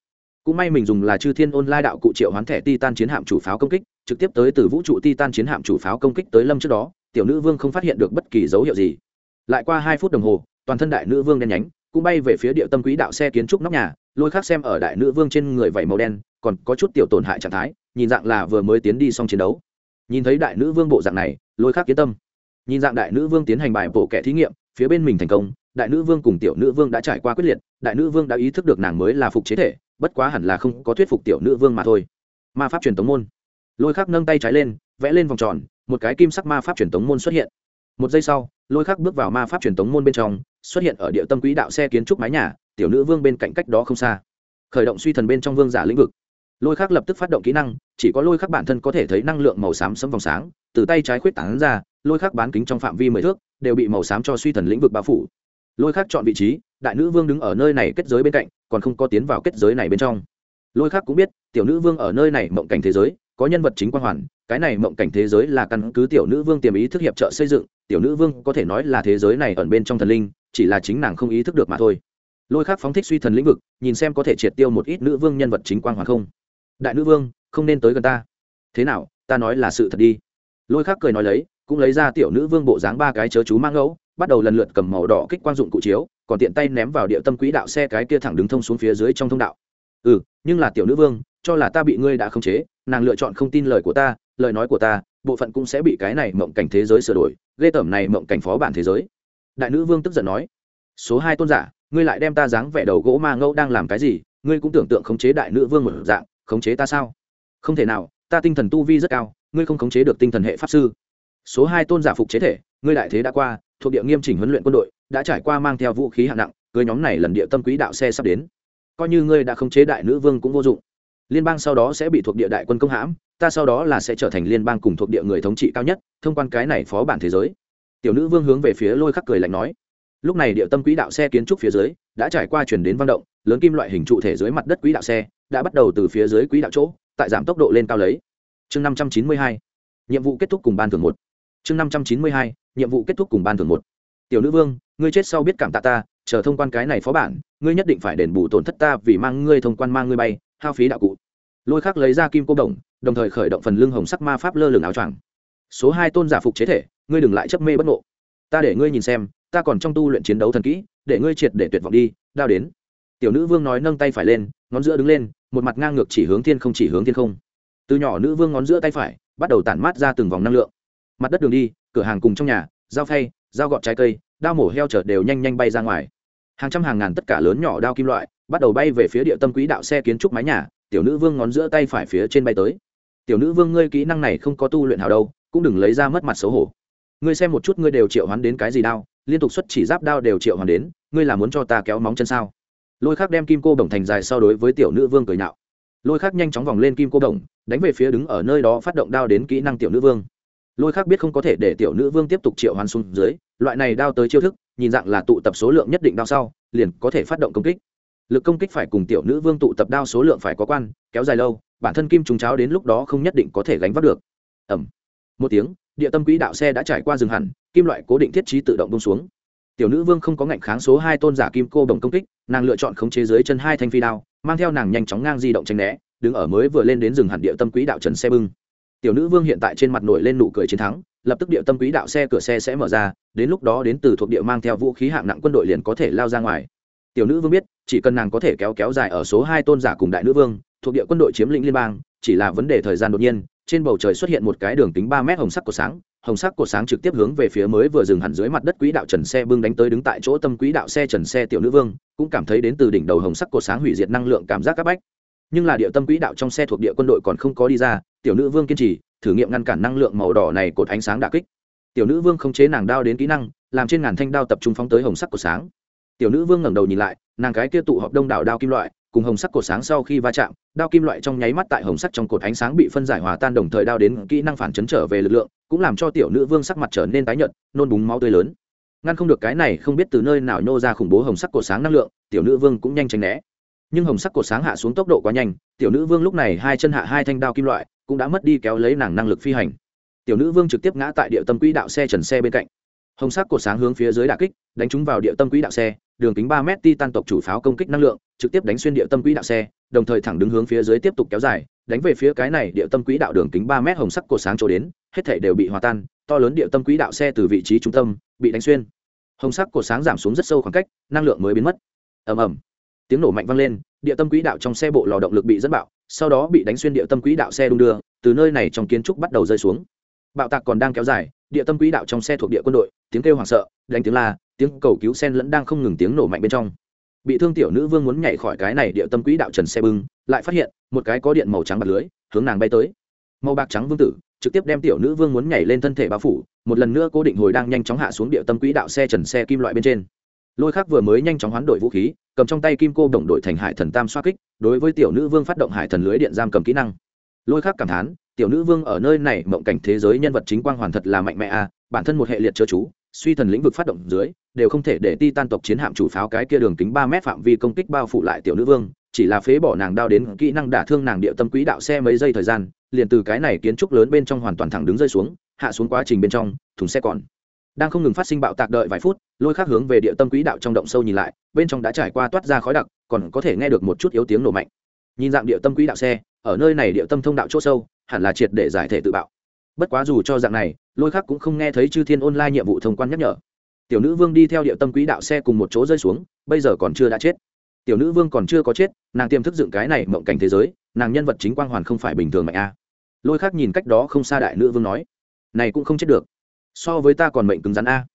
Cũng may mình dùng là chư thiên ôn lai đạo cụ triệu hoán thẻ titan chiến hạm chủ pháo công kích trực tiếp tới từ vũ trụ titan chiến hạm chủ pháo công kích tới lâm trước đó, tiểu nữ vương không phát hiện được bất kỳ dấu hiệu gì. Lại qua hai phút đồng hồ, toàn thân đại nữ vương đen nhánh cũng bay về phía địa tâm quỹ đạo xe kiến trúc nóc nhà, lôi khác xem ở đại nữ vương trên người vảy màu đen, còn có chút tiểu tổn hại trạng thái, nhìn dạng là vừa mới tiến đi xong chiến đấu. Nhìn thấy đại nữ vương bộ dạng này, lôi khác kiến tâm. Nhìn dạng đại nữ vương tiến hành bài bộ kẻ thí nghiệm, phía bên mình thành công, đại nữ vương cùng tiểu nữ vương đã trải qua quyết liệt, đại nữ vương đã ý thức được nàng mới là phục chế thể, bất quá hẳn là không có thuyết phục tiểu nữ vương mà thôi. Ma pháp truyền tống môn lôi khắc nâng tay trái lên, vẽ lên vòng tròn, một cái kim sắc ma pháp truyền tống môn xuất hiện. Một giây sau, lôi khắc bước vào ma pháp truyền tống môn bên trong, xuất hiện ở địa tâm quỹ đạo xe kiến trúc mái nhà, tiểu nữ vương bên cạnh cách đó không xa. Khởi động suy thần bên trong vương giả lĩnh vực. Lôi khắc lập tức phát động kỹ năng, chỉ có lôi khắc bản thân có thể thấy năng lượng màu xám sấm vòng sáng, từ tay trái khuyết tảng ra, lôi khắc bán kính trong phạm vi mười thước, đều bị màu xám cho suy thần lĩnh vực bao phủ. Lôi khắc chọn vị trí, đại nữ vương đứng ở nơi này kết giới bên cạnh, còn không có tiến vào kết giới này bên trong. Lôi khắc cũng biết, tiểu nữ vương ở nơi này mộng cảnh thế giới có nhân vật chính quan hoàn, cái này mộng cảnh thế giới là căn cứ tiểu nữ vương tiềm ý thức hiệp trợ xây dựng, tiểu nữ vương có thể nói là thế giới này ẩn bên trong thần linh, chỉ là chính nàng không ý thức được mà thôi. Lôi khắc phóng thích suy thần lĩnh vực, nhìn xem có thể triệt tiêu một ít nữ vương nhân vật chính quan hoàn không. Đại nữ vương, không nên tới gần ta. Thế nào, ta nói là sự thật đi. Lôi khắc cười nói lấy, cũng lấy ra tiểu nữ vương bộ dáng ba cái chớ chú mang ngẫu, bắt đầu lần lượt cầm màu đỏ kích quang dụng cụ chiếu, còn tiện tay ném vào địa tâm quỹ đạo xe cái kia thẳng đứng thông xuống phía dưới trong thông đạo. Ừ nhưng là tiểu nữ vương, cho là ta bị ngươi đã khống chế nàng lựa chọn không tin lời của ta, lời nói của ta, bộ phận cũng sẽ bị cái này mộng cảnh thế giới sửa đổi, ghê tởm này mộng cảnh phó bản thế giới. Đại nữ vương tức giận nói, số hai tôn giả, ngươi lại đem ta dáng vẻ đầu gỗ ma ngẫu đang làm cái gì? Ngươi cũng tưởng tượng khống chế đại nữ vương một dạng, khống chế ta sao? Không thể nào, ta tinh thần tu vi rất cao, ngươi không khống chế được tinh thần hệ pháp sư. Số hai tôn giả phục chế thể, ngươi đại thế đã qua, thuộc địa nghiêm chỉnh huấn luyện quân đội, đã trải qua mang theo vũ khí hạng nặng, cưới nhóm này lần địa tâm quý đạo xe sắp đến. Coi như ngươi đã khống chế đại nữ vương cũng vô dụng liên bang sau đó sẽ bị thuộc địa đại quân công hãm, ta sau đó là sẽ trở thành liên bang cùng thuộc địa người thống trị cao nhất, thông quan cái này phó bản thế giới. Tiểu nữ vương hướng về phía lôi khắc cười lạnh nói. Lúc này địa tâm quỹ đạo xe kiến trúc phía dưới đã trải qua chuyển đến văn động, lớn kim loại hình trụ thể dưới mặt đất quỹ đạo xe đã bắt đầu từ phía dưới quỹ đạo chỗ, tại giảm tốc độ lên cao lấy. Chương năm trăm chín mươi hai, nhiệm vụ kết thúc cùng ban thường một. Chương năm trăm chín mươi hai, nhiệm vụ kết thúc cùng ban thường một. Tiểu nữ vương, ngươi chết sau biết cảm tạ ta chờ thông quan cái này phó bản, ngươi nhất định phải đền bù tổn thất ta vì mang ngươi thông quan mang ngươi bay, hao phí đạo cụ. Lôi khắc lấy ra kim cô đồng đồng thời khởi động phần lưng hồng sắc ma pháp lơ lửng áo choàng. Số hai tôn giả phục chế thể, ngươi đừng lại chấp mê bất ngộ. Ta để ngươi nhìn xem, ta còn trong tu luyện chiến đấu thần kỹ, để ngươi triệt để tuyệt vọng đi, đao đến. Tiểu nữ vương nói nâng tay phải lên, ngón giữa đứng lên, một mặt ngang ngược chỉ hướng thiên không chỉ hướng thiên không. Từ nhỏ nữ vương ngón giữa tay phải, bắt đầu tản mát ra từng vòng năng lượng. Mặt đất đường đi, cửa hàng cùng trong nhà, dao phay, dao gọt trái cây, đao mổ heo chở đều nhanh nhanh bay ra ngoài hàng trăm hàng ngàn tất cả lớn nhỏ đao kim loại bắt đầu bay về phía địa tâm quỹ đạo xe kiến trúc mái nhà, tiểu nữ vương ngón giữa tay phải phía trên bay tới. Tiểu nữ vương ngươi kỹ năng này không có tu luyện hào đâu, cũng đừng lấy ra mất mặt xấu hổ. Ngươi xem một chút ngươi đều triệu hoán đến cái gì đao, liên tục xuất chỉ giáp đao đều triệu hoán đến, ngươi là muốn cho ta kéo móng chân sao? Lôi khác đem kim cô bổng thành dài so đối với tiểu nữ vương cười nhạo. Lôi khác nhanh chóng vòng lên kim cô đồng, đánh về phía đứng ở nơi đó phát động đao đến kỹ năng tiểu nữ vương. Lôi khác biết không có thể để tiểu nữ vương tiếp tục triệu hoán xuống dưới, loại này đao tới chiêu thức nhìn dạng là tụ tập số lượng nhất định đao sau, liền có thể phát động công kích. Lực công kích phải cùng tiểu nữ vương tụ tập đao số lượng phải có quan, kéo dài lâu, bản thân kim trùng cháo đến lúc đó không nhất định có thể gánh vác được. Ẩm một tiếng, địa tâm quỹ đạo xe đã trải qua rừng hẳn, kim loại cố định thiết trí tự động bông xuống. Tiểu nữ vương không có ngạnh kháng số hai tôn giả kim cô đồng công kích, nàng lựa chọn khống chế dưới chân hai thanh phi đao, mang theo nàng nhanh chóng ngang di động tranh né, đứng ở mới vừa lên đến rừng hẳn địa tâm quỹ đạo trần xe bưng tiểu nữ vương hiện tại trên mặt nổi lên nụ cười chiến thắng, lập tức địa tâm quỹ đạo xe cửa xe sẽ mở ra, đến lúc đó đến từ thuộc địa mang theo vũ khí hạng nặng quân đội liền có thể lao ra ngoài. Tiểu nữ vương biết, chỉ cần nàng có thể kéo kéo dài ở số hai tôn giả cùng đại nữ vương, thuộc địa quân đội chiếm lĩnh liên bang, chỉ là vấn đề thời gian đột nhiên, trên bầu trời xuất hiện một cái đường kính ba mét hồng sắc của sáng, hồng sắc của sáng trực tiếp hướng về phía mới vừa dừng hẳn dưới mặt đất quỹ đạo trần xe bưng đánh tới đứng tại chỗ tâm quỹ đạo xe trần xe tiểu nữ vương, cũng cảm thấy đến từ đỉnh đầu hồng sắc của sáng hủy diệt năng lượng cảm giác các bách. Nhưng là địa tâm quỹ đạo trong xe thuộc địa quân đội còn không có đi ra tiểu nữ vương kiên trì, thử nghiệm ngăn cản năng lượng màu đỏ này cột ánh sáng đà kích. Tiểu nữ vương không chế nàng đao đến kỹ năng, làm trên ngàn thanh đao tập trung phóng tới hồng sắc của sáng. Tiểu nữ vương ngẩng đầu nhìn lại, nàng cái kia tụ họp đông đảo đao kim loại, cùng hồng sắc cột sáng sau khi va chạm, đao kim loại trong nháy mắt tại hồng sắc trong cột ánh sáng bị phân giải hòa tan đồng thời đao đến kỹ năng phản chấn trở về lực lượng, cũng làm cho tiểu nữ vương sắc mặt trở nên tái nhợt, nôn búng máu tươi lớn. Ngăn không được cái này không biết từ nơi nào nhô ra khủng bố hồng sắc cột sáng năng lượng, tiểu nữ vương cũng nhanh tránh né. Nhưng hồng sắc cột sáng hạ xuống tốc độ quá nhanh, tiểu nữ vương lúc này hai chân hạ hai thanh đao kim loại cũng đã mất đi kéo lấy nàng năng lực phi hành. Tiểu nữ vương trực tiếp ngã tại địa tâm quỹ đạo xe trần xe bên cạnh. Hồng sắc cột sáng hướng phía dưới đà kích, đánh trúng vào địa tâm quỹ đạo xe, đường kính ba m ti tan tộc chủ pháo công kích năng lượng, trực tiếp đánh xuyên địa tâm quỹ đạo xe, đồng thời thẳng đứng hướng phía dưới tiếp tục kéo dài, đánh về phía cái này địa tâm quỹ đạo đường kính ba m hồng sắc cột sáng chỗ đến, hết thể đều bị hòa tan, to lớn địa tâm quỹ đạo xe từ vị trí trung tâm bị đánh xuyên. Hồng sắc cột sáng giảm xuống rất sâu khoảng cách, năng lượng mới biến mất. Ầm ầm. Tiếng nổ mạnh vang lên, địa tâm quỹ đạo trong xe bộ lò động lực bị dẫn bạo sau đó bị đánh xuyên địa tâm quỹ đạo xe đung đưa, từ nơi này trong kiến trúc bắt đầu rơi xuống. Bạo tạc còn đang kéo dài, địa tâm quỹ đạo trong xe thuộc địa quân đội, tiếng kêu hoảng sợ, đánh tiếng la, tiếng cầu cứu sen lẫn đang không ngừng tiếng nổ mạnh bên trong. Bị thương tiểu nữ vương muốn nhảy khỏi cái này địa tâm quỹ đạo trần xe bưng, lại phát hiện, một cái có điện màu trắng bạc lưới, hướng nàng bay tới. Màu bạc trắng vương tử, trực tiếp đem tiểu nữ vương muốn nhảy lên thân thể bao phủ, một lần nữa cố định hồi đang nhanh chóng hạ xuống địa tâm quỹ đạo xe trần xe kim loại bên trên lôi khác vừa mới nhanh chóng hoán đổi vũ khí cầm trong tay kim cô đồng đội thành hải thần tam xoa kích đối với tiểu nữ vương phát động hải thần lưới điện giam cầm kỹ năng. Lôi khác cảm thán tiểu nữ vương ở nơi này mộng cảnh thế giới nhân vật chính quang hoàn thật là mạnh mẽ à, bản thân một hệ liệt chớ chú suy thần lĩnh vực phát động dưới đều không thể để ti tan tộc chiến hạm chủ pháo cái kia đường kính ba mét phạm vi công kích bao phủ lại tiểu nữ vương chỉ là phế bỏ nàng đao đến kỹ năng đả thương nàng địa tâm quỹ đạo xe mấy giây thời gian liền từ cái này kiến trúc lớn bên trong hoàn toàn thẳng đứng rơi xuống hạ xuống quá trình bên trong thùng xe còn đang không ngừng phát sinh bạo tạc đợi vài phút, lôi khác hướng về địa tâm quỹ đạo trong động sâu nhìn lại, bên trong đã trải qua toát ra khói đặc, còn có thể nghe được một chút yếu tiếng nổ mạnh. Nhìn dạng địa tâm quỹ đạo xe, ở nơi này địa tâm thông đạo chỗ sâu, hẳn là triệt để giải thể tự bạo. Bất quá dù cho dạng này, lôi khắc cũng không nghe thấy chư thiên online nhiệm vụ thông quan nhắc nhở. Tiểu nữ vương đi theo địa tâm quỹ đạo xe cùng một chỗ rơi xuống, bây giờ còn chưa đã chết. Tiểu nữ vương còn chưa có chết, nàng tiềm thức dựng cái này mộng cảnh thế giới, nàng nhân vật chính quang hoàn không phải bình thường mạnh a. Lôi khắc nhìn cách đó không xa đại nữ vương nói, này cũng không chết được so với ta còn mệnh cứng rắn a.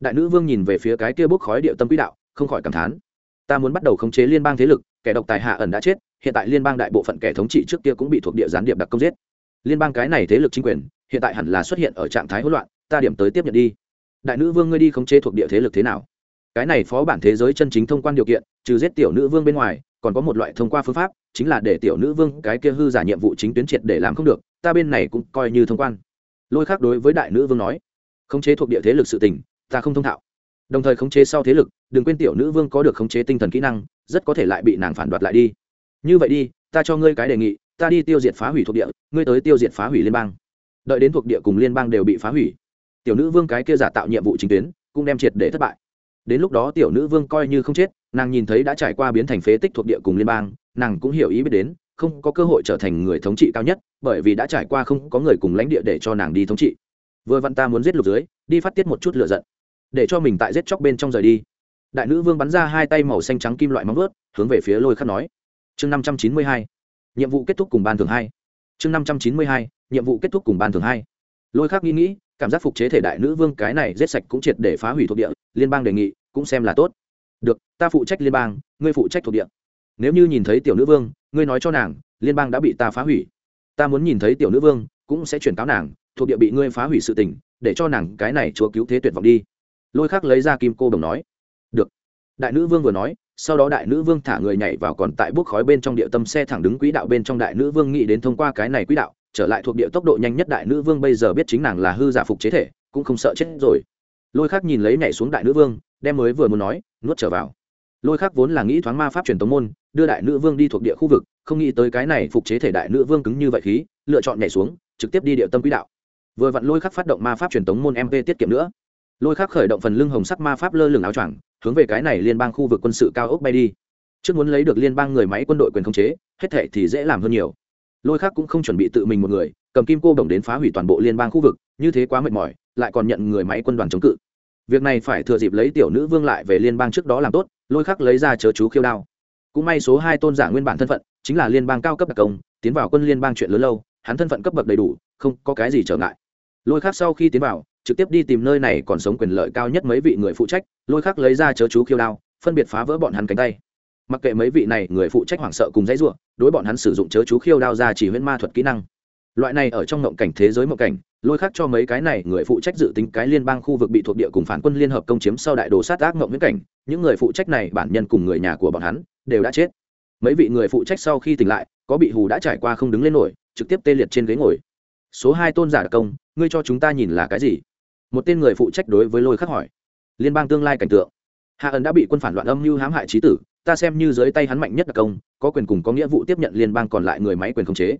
Đại nữ vương nhìn về phía cái kia bốc khói địa tâm quỹ đạo, không khỏi cảm thán. Ta muốn bắt đầu khống chế liên bang thế lực, kẻ độc tài hạ ẩn đã chết, hiện tại liên bang đại bộ phận kẻ thống trị trước kia cũng bị thuộc địa gián điệp đặc công giết. Liên bang cái này thế lực chính quyền, hiện tại hẳn là xuất hiện ở trạng thái hỗn loạn, ta điểm tới tiếp nhận đi. Đại nữ vương ngươi đi khống chế thuộc địa thế lực thế nào? Cái này phó bản thế giới chân chính thông quan điều kiện, trừ giết tiểu nữ vương bên ngoài, còn có một loại thông qua phương pháp, chính là để tiểu nữ vương cái kia hư giả nhiệm vụ chính tuyến triệt để làm không được, ta bên này cũng coi như thông quan. Lôi khác đối với đại nữ vương nói khống chế thuộc địa thế lực sự tình, ta không thông thạo. Đồng thời khống chế sau thế lực, đừng quên tiểu nữ vương có được khống chế tinh thần kỹ năng, rất có thể lại bị nàng phản đoạt lại đi. Như vậy đi, ta cho ngươi cái đề nghị, ta đi tiêu diệt phá hủy thuộc địa, ngươi tới tiêu diệt phá hủy liên bang. Đợi đến thuộc địa cùng liên bang đều bị phá hủy, tiểu nữ vương cái kia giả tạo nhiệm vụ chính tuyến, cũng đem triệt để thất bại. Đến lúc đó tiểu nữ vương coi như không chết, nàng nhìn thấy đã trải qua biến thành phế tích thuộc địa cùng liên bang, nàng cũng hiểu ý biết đến, không có cơ hội trở thành người thống trị cao nhất, bởi vì đã trải qua không có người cùng lãnh địa để cho nàng đi thống trị vừa vặn ta muốn giết lục dưới, đi phát tiết một chút lựa giận. Để cho mình tại giết chóc bên trong rời đi. Đại nữ vương bắn ra hai tay màu xanh trắng kim loại móng vớt hướng về phía lôi khắc nói. Chương năm trăm chín mươi hai, nhiệm vụ kết thúc cùng ban thường hai. Chương năm trăm chín mươi hai, nhiệm vụ kết thúc cùng ban thường hai. Lôi khắc nghĩ nghĩ, cảm giác phục chế thể đại nữ vương cái này giết sạch cũng triệt để phá hủy thuộc địa, liên bang đề nghị, cũng xem là tốt. Được, ta phụ trách liên bang, ngươi phụ trách thuộc địa. Nếu như nhìn thấy tiểu nữ vương, ngươi nói cho nàng, liên bang đã bị ta phá hủy. Ta muốn nhìn thấy tiểu nữ vương, cũng sẽ chuyển cáo nàng thuộc địa bị ngươi phá hủy sự tình, để cho nàng cái này chúa cứu thế tuyệt vọng đi. Lôi khắc lấy ra kim cô đồng nói. Được. Đại nữ vương vừa nói, sau đó đại nữ vương thả người nhảy vào còn tại bốc khói bên trong địa tâm xe thẳng đứng quỹ đạo bên trong đại nữ vương nghĩ đến thông qua cái này quỹ đạo, trở lại thuộc địa tốc độ nhanh nhất đại nữ vương bây giờ biết chính nàng là hư giả phục chế thể, cũng không sợ chết rồi. Lôi khắc nhìn lấy nhảy xuống đại nữ vương, đem mới vừa muốn nói, nuốt trở vào. Lôi khắc vốn là nghĩ thoáng ma pháp truyền tống môn, đưa đại nữ vương đi thuộc địa khu vực, không nghĩ tới cái này phục chế thể đại nữ vương cứng như vậy khí, lựa chọn nhảy xuống, trực tiếp đi địa tâm quỹ đạo vừa vặn lôi khắc phát động ma pháp truyền tống môn mp tiết kiệm nữa. Lôi khắc khởi động phần lưng hồng sắc ma pháp lơ lửng áo choàng, hướng về cái này liên bang khu vực quân sự cao ốc bay đi. Trước muốn lấy được liên bang người máy quân đội quyền khống chế, hết thệ thì dễ làm hơn nhiều. Lôi khắc cũng không chuẩn bị tự mình một người, cầm kim cô bổng đến phá hủy toàn bộ liên bang khu vực, như thế quá mệt mỏi, lại còn nhận người máy quân đoàn chống cự. Việc này phải thừa dịp lấy tiểu nữ vương lại về liên bang trước đó làm tốt, lôi khắc lấy ra chớ chú khiêu đao. Cũng may số hai tôn giả nguyên bản thân phận, chính là liên bang cao cấp đặc công, tiến vào quân liên bang chuyện lớn lâu, hắn thân phận cấp bậc đầy đủ, không có cái gì trở ngại lôi khắc sau khi tiến vào, trực tiếp đi tìm nơi này còn sống quyền lợi cao nhất mấy vị người phụ trách, lôi khắc lấy ra chớ chú khiêu đao, phân biệt phá vỡ bọn hắn cánh tay. Mặc kệ mấy vị này, người phụ trách hoảng sợ cùng dãy ruộng đối bọn hắn sử dụng chớ chú khiêu đao ra chỉ huyễn ma thuật kỹ năng. Loại này ở trong ngộng cảnh thế giới mộng cảnh, lôi khắc cho mấy cái này người phụ trách dự tính cái liên bang khu vực bị thuộc địa cùng phản quân liên hợp công chiếm sau đại đồ sát ác ngộng viễn cảnh, những người phụ trách này bản nhân cùng người nhà của bọn hắn, đều đã chết. Mấy vị người phụ trách sau khi tỉnh lại, có bị hù đã trải qua không đứng lên nổi, trực tiếp tê liệt trên ghế ngồi số hai tôn giả đặc công, ngươi cho chúng ta nhìn là cái gì? Một tên người phụ trách đối với lôi khắc hỏi. Liên bang tương lai cảnh tượng. Hạ ẩn đã bị quân phản loạn âm mưu hãm hại trí tử, ta xem như dưới tay hắn mạnh nhất đặc công, có quyền cùng có nghĩa vụ tiếp nhận liên bang còn lại người máy quyền khống chế.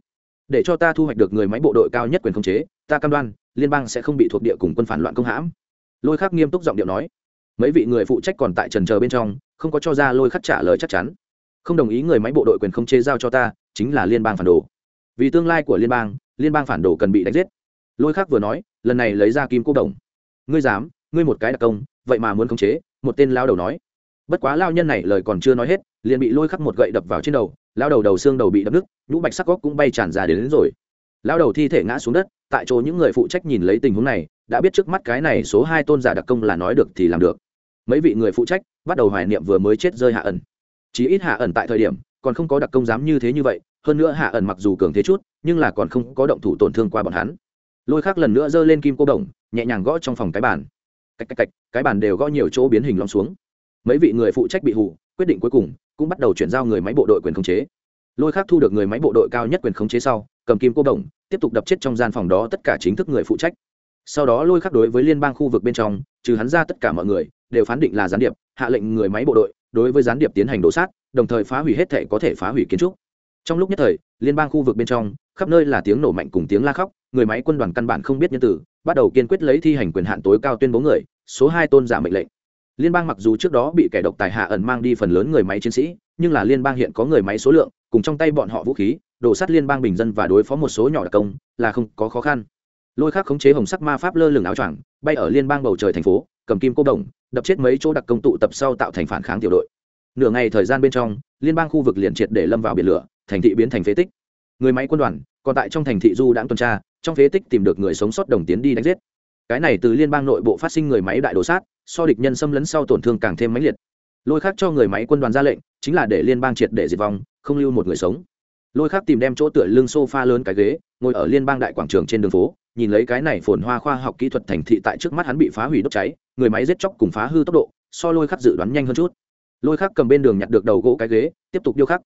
Để cho ta thu hoạch được người máy bộ đội cao nhất quyền khống chế, ta cam đoan, liên bang sẽ không bị thuộc địa cùng quân phản loạn công hãm. Lôi khắc nghiêm túc giọng điệu nói. Mấy vị người phụ trách còn tại trần chờ bên trong, không có cho ra lôi khắc trả lời chắc chắn. Không đồng ý người máy bộ đội quyền khống chế giao cho ta, chính là liên bang phản đồ. Vì tương lai của liên bang liên bang phản đồ cần bị đánh giết. Lôi khắc vừa nói lần này lấy ra kim cô đồng. Ngươi dám ngươi một cái đặc công vậy mà muốn khống chế một tên lao đầu nói. Bất quá lao nhân này lời còn chưa nói hết liền bị lôi khắc một gậy đập vào trên đầu lao đầu đầu xương đầu bị đập nứt nhũ bạch sắc góc cũng bay tràn ra đến, đến rồi. Lao đầu thi thể ngã xuống đất tại chỗ những người phụ trách nhìn lấy tình huống này đã biết trước mắt cái này số hai tôn giả đặc công là nói được thì làm được. Mấy vị người phụ trách bắt đầu hoài niệm vừa mới chết rơi hạ ẩn. Chí ít hạ ẩn tại thời điểm còn không có đặc công dám như thế như vậy hơn nữa hạ ẩn mặc dù cường thế chút, nhưng là còn không có động thủ tổn thương qua bọn hắn. Lôi khác lần nữa giơ lên kim cô đồng, nhẹ nhàng gõ trong phòng cái bàn. Cạch cạch cạch, cái bàn đều gõ nhiều chỗ biến hình lom xuống. Mấy vị người phụ trách bị hụ quyết định cuối cùng, cũng bắt đầu chuyển giao người máy bộ đội quyền khống chế. Lôi khác thu được người máy bộ đội cao nhất quyền khống chế sau, cầm kim cô đồng, tiếp tục đập chết trong gian phòng đó tất cả chính thức người phụ trách. Sau đó lôi khắc đối với liên bang khu vực bên trong, trừ hắn ra tất cả mọi người, đều phán định là gián điệp, hạ lệnh người máy bộ đội đối với gián điệp tiến hành đổ sát, đồng thời phá hủy hết thể có thể phá hủy kiến trúc trong lúc nhất thời, liên bang khu vực bên trong, khắp nơi là tiếng nổ mạnh cùng tiếng la khóc, người máy quân đoàn căn bản không biết nhân tử, bắt đầu kiên quyết lấy thi hành quyền hạn tối cao tuyên bố người, số hai tôn giả mệnh lệnh. Liên bang mặc dù trước đó bị kẻ độc tài hạ ẩn mang đi phần lớn người máy chiến sĩ, nhưng là liên bang hiện có người máy số lượng, cùng trong tay bọn họ vũ khí đổ sát liên bang bình dân và đối phó một số nhỏ đặc công, là không có khó khăn. Lôi khác khống chế hồng sắc ma pháp lơ lửng áo choàng, bay ở liên bang bầu trời thành phố, cầm kim cô đồng, đập chết mấy chỗ đặc công tụ tập sau tạo thành phản kháng tiểu đội. Nửa ngày thời gian bên trong, liên bang khu vực liền triệt để lâm vào biển lửa thành thị biến thành phế tích. Người máy quân đoàn, còn tại trong thành thị du đãng tuần tra, trong phế tích tìm được người sống sót đồng tiến đi đánh giết. Cái này từ liên bang nội bộ phát sinh người máy đại đồ sát, so địch nhân xâm lấn sau tổn thương càng thêm mãnh liệt. Lôi khác cho người máy quân đoàn ra lệnh, chính là để liên bang triệt để diệt vong, không lưu một người sống. Lôi khác tìm đem chỗ tựa lưng sofa lớn cái ghế, ngồi ở liên bang đại quảng trường trên đường phố, nhìn lấy cái này phồn hoa khoa học kỹ thuật thành thị tại trước mắt hắn bị phá hủy đốt cháy, người máy giết chóc cùng phá hư tốc độ, so lôi khắc dự đoán nhanh hơn chút. Lôi khắc cầm bên đường nhặt được đầu gỗ cái ghế, tiếp tục điêu khắc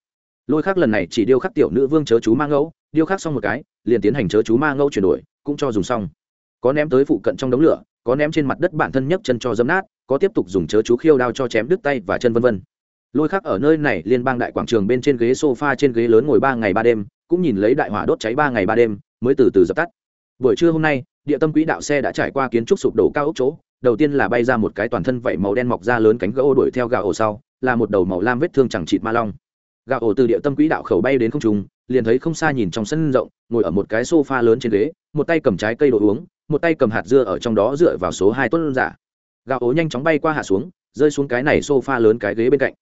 lôi khắc lần này chỉ điêu khắc tiểu nữ vương chớ chú ma ngẫu, điêu khắc xong một cái, liền tiến hành chớ chú ma ngẫu chuyển đổi, cũng cho dùng xong. Có ném tới phụ cận trong đống lửa, có ném trên mặt đất bản thân nhấc chân cho dấm nát, có tiếp tục dùng chớ chú khiêu đao cho chém đứt tay và chân vân vân. Lôi khắc ở nơi này liên bang đại quảng trường bên trên ghế sofa trên ghế lớn ngồi ba ngày ba đêm, cũng nhìn lấy đại hỏa đốt cháy ba ngày ba đêm, mới từ từ dập tắt. Buổi trưa hôm nay, địa tâm quỹ đạo xe đã trải qua kiến trúc sụp đổ cao ốc chỗ, đầu tiên là bay ra một cái toàn thân vảy màu đen mọc ra lớn cánh gỗ đuổi theo gà ổ sau, là một đầu màu lam vết thương chẳng chịt ma long gạo ổ từ địa tâm quỹ đạo khẩu bay đến không trung, liền thấy không xa nhìn trong sân rộng, ngồi ở một cái sofa lớn trên ghế, một tay cầm trái cây đồ uống, một tay cầm hạt dưa ở trong đó dựa vào số hai tôn giả. Gạo ổ nhanh chóng bay qua hạ xuống, rơi xuống cái này sofa lớn cái ghế bên cạnh.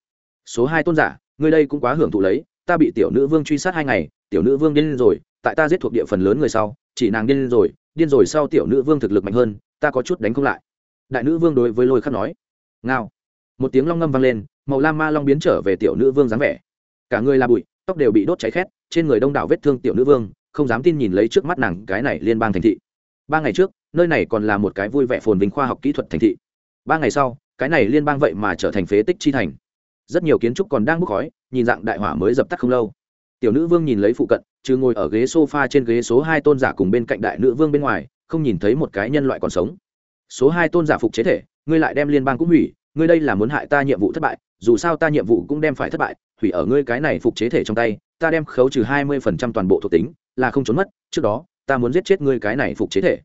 Số hai tôn giả người đây cũng quá hưởng thụ lấy, ta bị tiểu nữ vương truy sát hai ngày, tiểu nữ vương điên rồi, tại ta giết thuộc địa phần lớn người sau, chỉ nàng điên rồi điên rồi sau tiểu nữ vương thực lực mạnh hơn, ta có chút đánh không lại. Đại nữ vương đối với lôi khắc nói, ngao. Một tiếng long ngâm vang lên, màu lam ma long biến trở về tiểu nữ vương dáng vẻ cả người là bụi, tóc đều bị đốt cháy khét, trên người đông đảo vết thương tiểu nữ vương, không dám tin nhìn lấy trước mắt nàng cái này liên bang thành thị. Ba ngày trước, nơi này còn là một cái vui vẻ phồn vinh khoa học kỹ thuật thành thị. Ba ngày sau, cái này liên bang vậy mà trở thành phế tích chi thành. Rất nhiều kiến trúc còn đang bốc khói, nhìn dạng đại hỏa mới dập tắt không lâu. Tiểu nữ vương nhìn lấy phụ cận chứ ngồi ở ghế sofa trên ghế số hai tôn giả cùng bên cạnh đại nữ vương bên ngoài, không nhìn thấy một cái nhân loại còn sống. Số hai tôn giả phục chế thể, ngươi lại đem liên bang cũng hủy, ngươi đây là muốn hại ta nhiệm vụ thất bại, dù sao ta nhiệm vụ cũng đem phải thất bại hủy ở ngươi cái này phục chế thể trong tay, ta đem khấu trừ hai mươi phần trăm toàn bộ thuộc tính, là không trốn mất, trước đó, ta muốn giết chết ngươi cái này phục chế thể.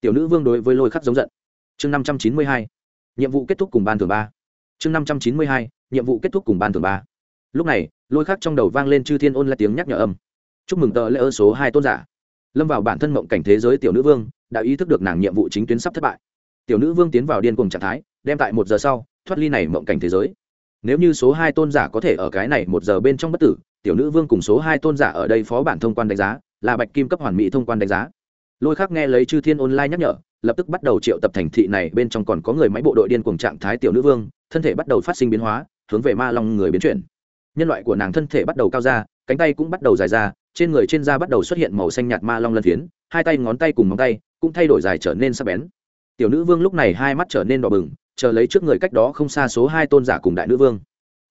Tiểu nữ vương đối với lôi khắc giống giận. Chương năm trăm chín mươi hai, nhiệm vụ kết thúc cùng ban thường ba. Chương năm trăm chín mươi hai, nhiệm vụ kết thúc cùng ban thường ba. Lúc này, lôi khắc trong đầu vang lên chư thiên ôn là tiếng nhắc nhở âm. Chúc mừng tờ lễ ơ số hai tôn giả. Lâm vào bản thân mộng cảnh thế giới tiểu nữ vương, đã ý thức được nàng nhiệm vụ chính tuyến sắp thất bại. Tiểu nữ vương tiến vào điên cùng trạng thái, đem tại một giờ sau, thoát ly này mộng cảnh thế giới nếu như số hai tôn giả có thể ở cái này một giờ bên trong bất tử, tiểu nữ vương cùng số hai tôn giả ở đây phó bản thông quan đánh giá, là bạch kim cấp hoàn mỹ thông quan đánh giá. Lôi khác nghe lấy chư thiên online nhắc nhở, lập tức bắt đầu triệu tập thành thị này, bên trong còn có người máy bộ đội điên cùng trạng thái tiểu nữ vương, thân thể bắt đầu phát sinh biến hóa, hướng về ma long người biến chuyển. Nhân loại của nàng thân thể bắt đầu cao ra, cánh tay cũng bắt đầu dài ra, trên người trên da bắt đầu xuất hiện màu xanh nhạt ma long lân phiến, hai tay ngón tay cùng móng tay cũng thay đổi dài trở nên sắc bén. Tiểu nữ vương lúc này hai mắt trở nên đỏ bừng chờ lấy trước người cách đó không xa số hai tôn giả cùng đại nữ vương.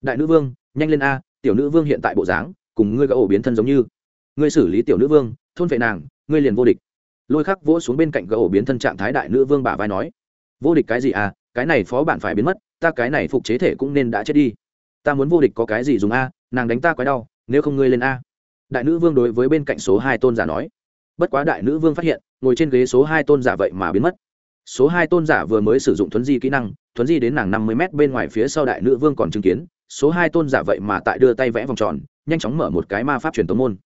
Đại nữ vương, nhanh lên a, tiểu nữ vương hiện tại bộ dáng, cùng ngươi gã ổ biến thân giống như. Ngươi xử lý tiểu nữ vương, thôn vệ nàng, ngươi liền vô địch. Lôi khắc vỗ xuống bên cạnh gã ổ biến thân trạng thái đại nữ vương bả vai nói, vô địch cái gì à cái này phó bạn phải biến mất, ta cái này phục chế thể cũng nên đã chết đi. Ta muốn vô địch có cái gì dùng a, nàng đánh ta quái đau, nếu không ngươi lên a. Đại nữ vương đối với bên cạnh số hai tôn giả nói, bất quá đại nữ vương phát hiện, ngồi trên ghế số hai tôn giả vậy mà biến mất số hai tôn giả vừa mới sử dụng thuấn di kỹ năng, thuấn di đến nàng năm mươi m bên ngoài phía sau đại nữ vương còn chứng kiến. Số hai tôn giả vậy mà tại đưa tay vẽ vòng tròn, nhanh chóng mở một cái ma pháp truyền tống môn.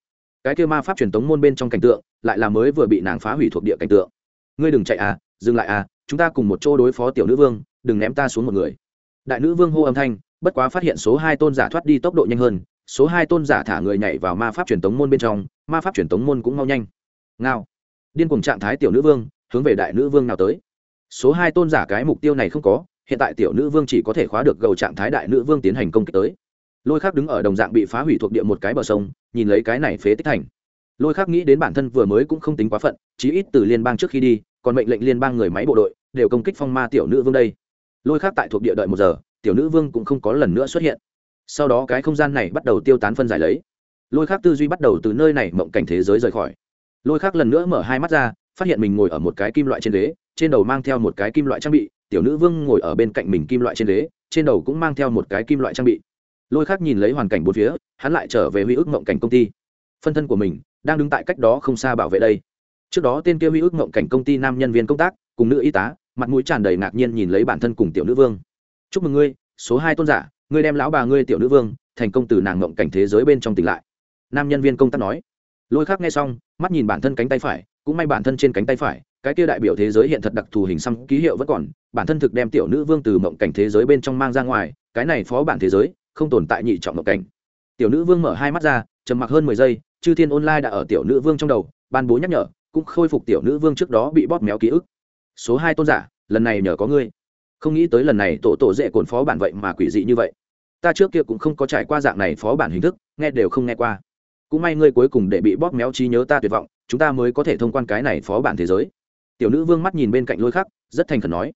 Cái kêu ma pháp truyền tống môn bên trong cảnh tượng, lại là mới vừa bị nàng phá hủy thuộc địa cảnh tượng. Ngươi đừng chạy à dừng lại à chúng ta cùng một chỗ đối phó tiểu nữ vương, đừng ném ta xuống một người. Đại nữ vương hô âm thanh, bất quá phát hiện số hai tôn giả thoát đi tốc độ nhanh hơn, số hai tôn giả thả người nhảy vào ma pháp truyền tống môn bên trong, ma pháp truyền tống môn cũng mau nhanh. Ngao. Điên cùng trạng thái tiểu nữ vương, hướng về đại nữ vương nào tới số hai tôn giả cái mục tiêu này không có, hiện tại tiểu nữ vương chỉ có thể khóa được gầu trạng thái đại nữ vương tiến hành công kích tới. Lôi khác đứng ở đồng dạng bị phá hủy thuộc địa một cái bờ sông, nhìn lấy cái này phế tích thành. Lôi khác nghĩ đến bản thân vừa mới cũng không tính quá phận, chí ít từ liên bang trước khi đi, còn mệnh lệnh liên bang người máy bộ đội, đều công kích phong ma tiểu nữ vương đây. Lôi khác tại thuộc địa đợi một giờ, tiểu nữ vương cũng không có lần nữa xuất hiện. Sau đó cái không gian này bắt đầu tiêu tán phân giải lấy. Lôi khác tư duy bắt đầu từ nơi này mộng cảnh thế giới rời khỏi. Lôi khác lần nữa mở hai mắt ra, phát hiện mình ngồi ở một cái kim loại trên ghế trên đầu mang theo một cái kim loại trang bị, tiểu nữ vương ngồi ở bên cạnh mình kim loại trên đế trên đầu cũng mang theo một cái kim loại trang bị. Lôi khác nhìn lấy hoàn cảnh bốn phía, hắn lại trở về huy ước mộng cảnh công ty. Phân thân của mình đang đứng tại cách đó không xa bảo vệ đây. Trước đó tên kia huy ước mộng cảnh công ty nam nhân viên công tác, cùng nữ y tá, mặt mũi tràn đầy ngạc nhiên nhìn lấy bản thân cùng tiểu nữ vương. Chúc mừng ngươi, số hai tôn giả, ngươi đem lão bà ngươi tiểu nữ vương thành công từ nàng mộng cảnh thế giới bên trong tỉnh lại. Nam nhân viên công tác nói. Lôi khác nghe xong, mắt nhìn bản thân cánh tay phải, cũng may bản thân trên cánh tay phải cái kia đại biểu thế giới hiện thật đặc thù hình xăm ký hiệu vẫn còn, bản thân thực đem tiểu nữ vương từ mộng cảnh thế giới bên trong mang ra ngoài, cái này phó bản thế giới, không tồn tại nhị trọng mộng cảnh. Tiểu nữ vương mở hai mắt ra, trầm mặc hơn mười giây, chư thiên online đã ở tiểu nữ vương trong đầu, ban bố nhắc nhở, cũng khôi phục tiểu nữ vương trước đó bị bóp méo ký ức. Số hai tôn giả, lần này nhờ có ngươi. Không nghĩ tới lần này tổ tổ dễ cồn phó bản vậy mà quỷ dị như vậy. Ta trước kia cũng không có trải qua dạng này phó bản hình thức, nghe đều không nghe qua. Cũng may ngươi cuối cùng để bị bóp méo trí nhớ ta tuyệt vọng, chúng ta mới có thể thông quan cái này phó bản thế giới tiểu nữ vương mắt nhìn bên cạnh lôi khắc, rất thành khẩn nói,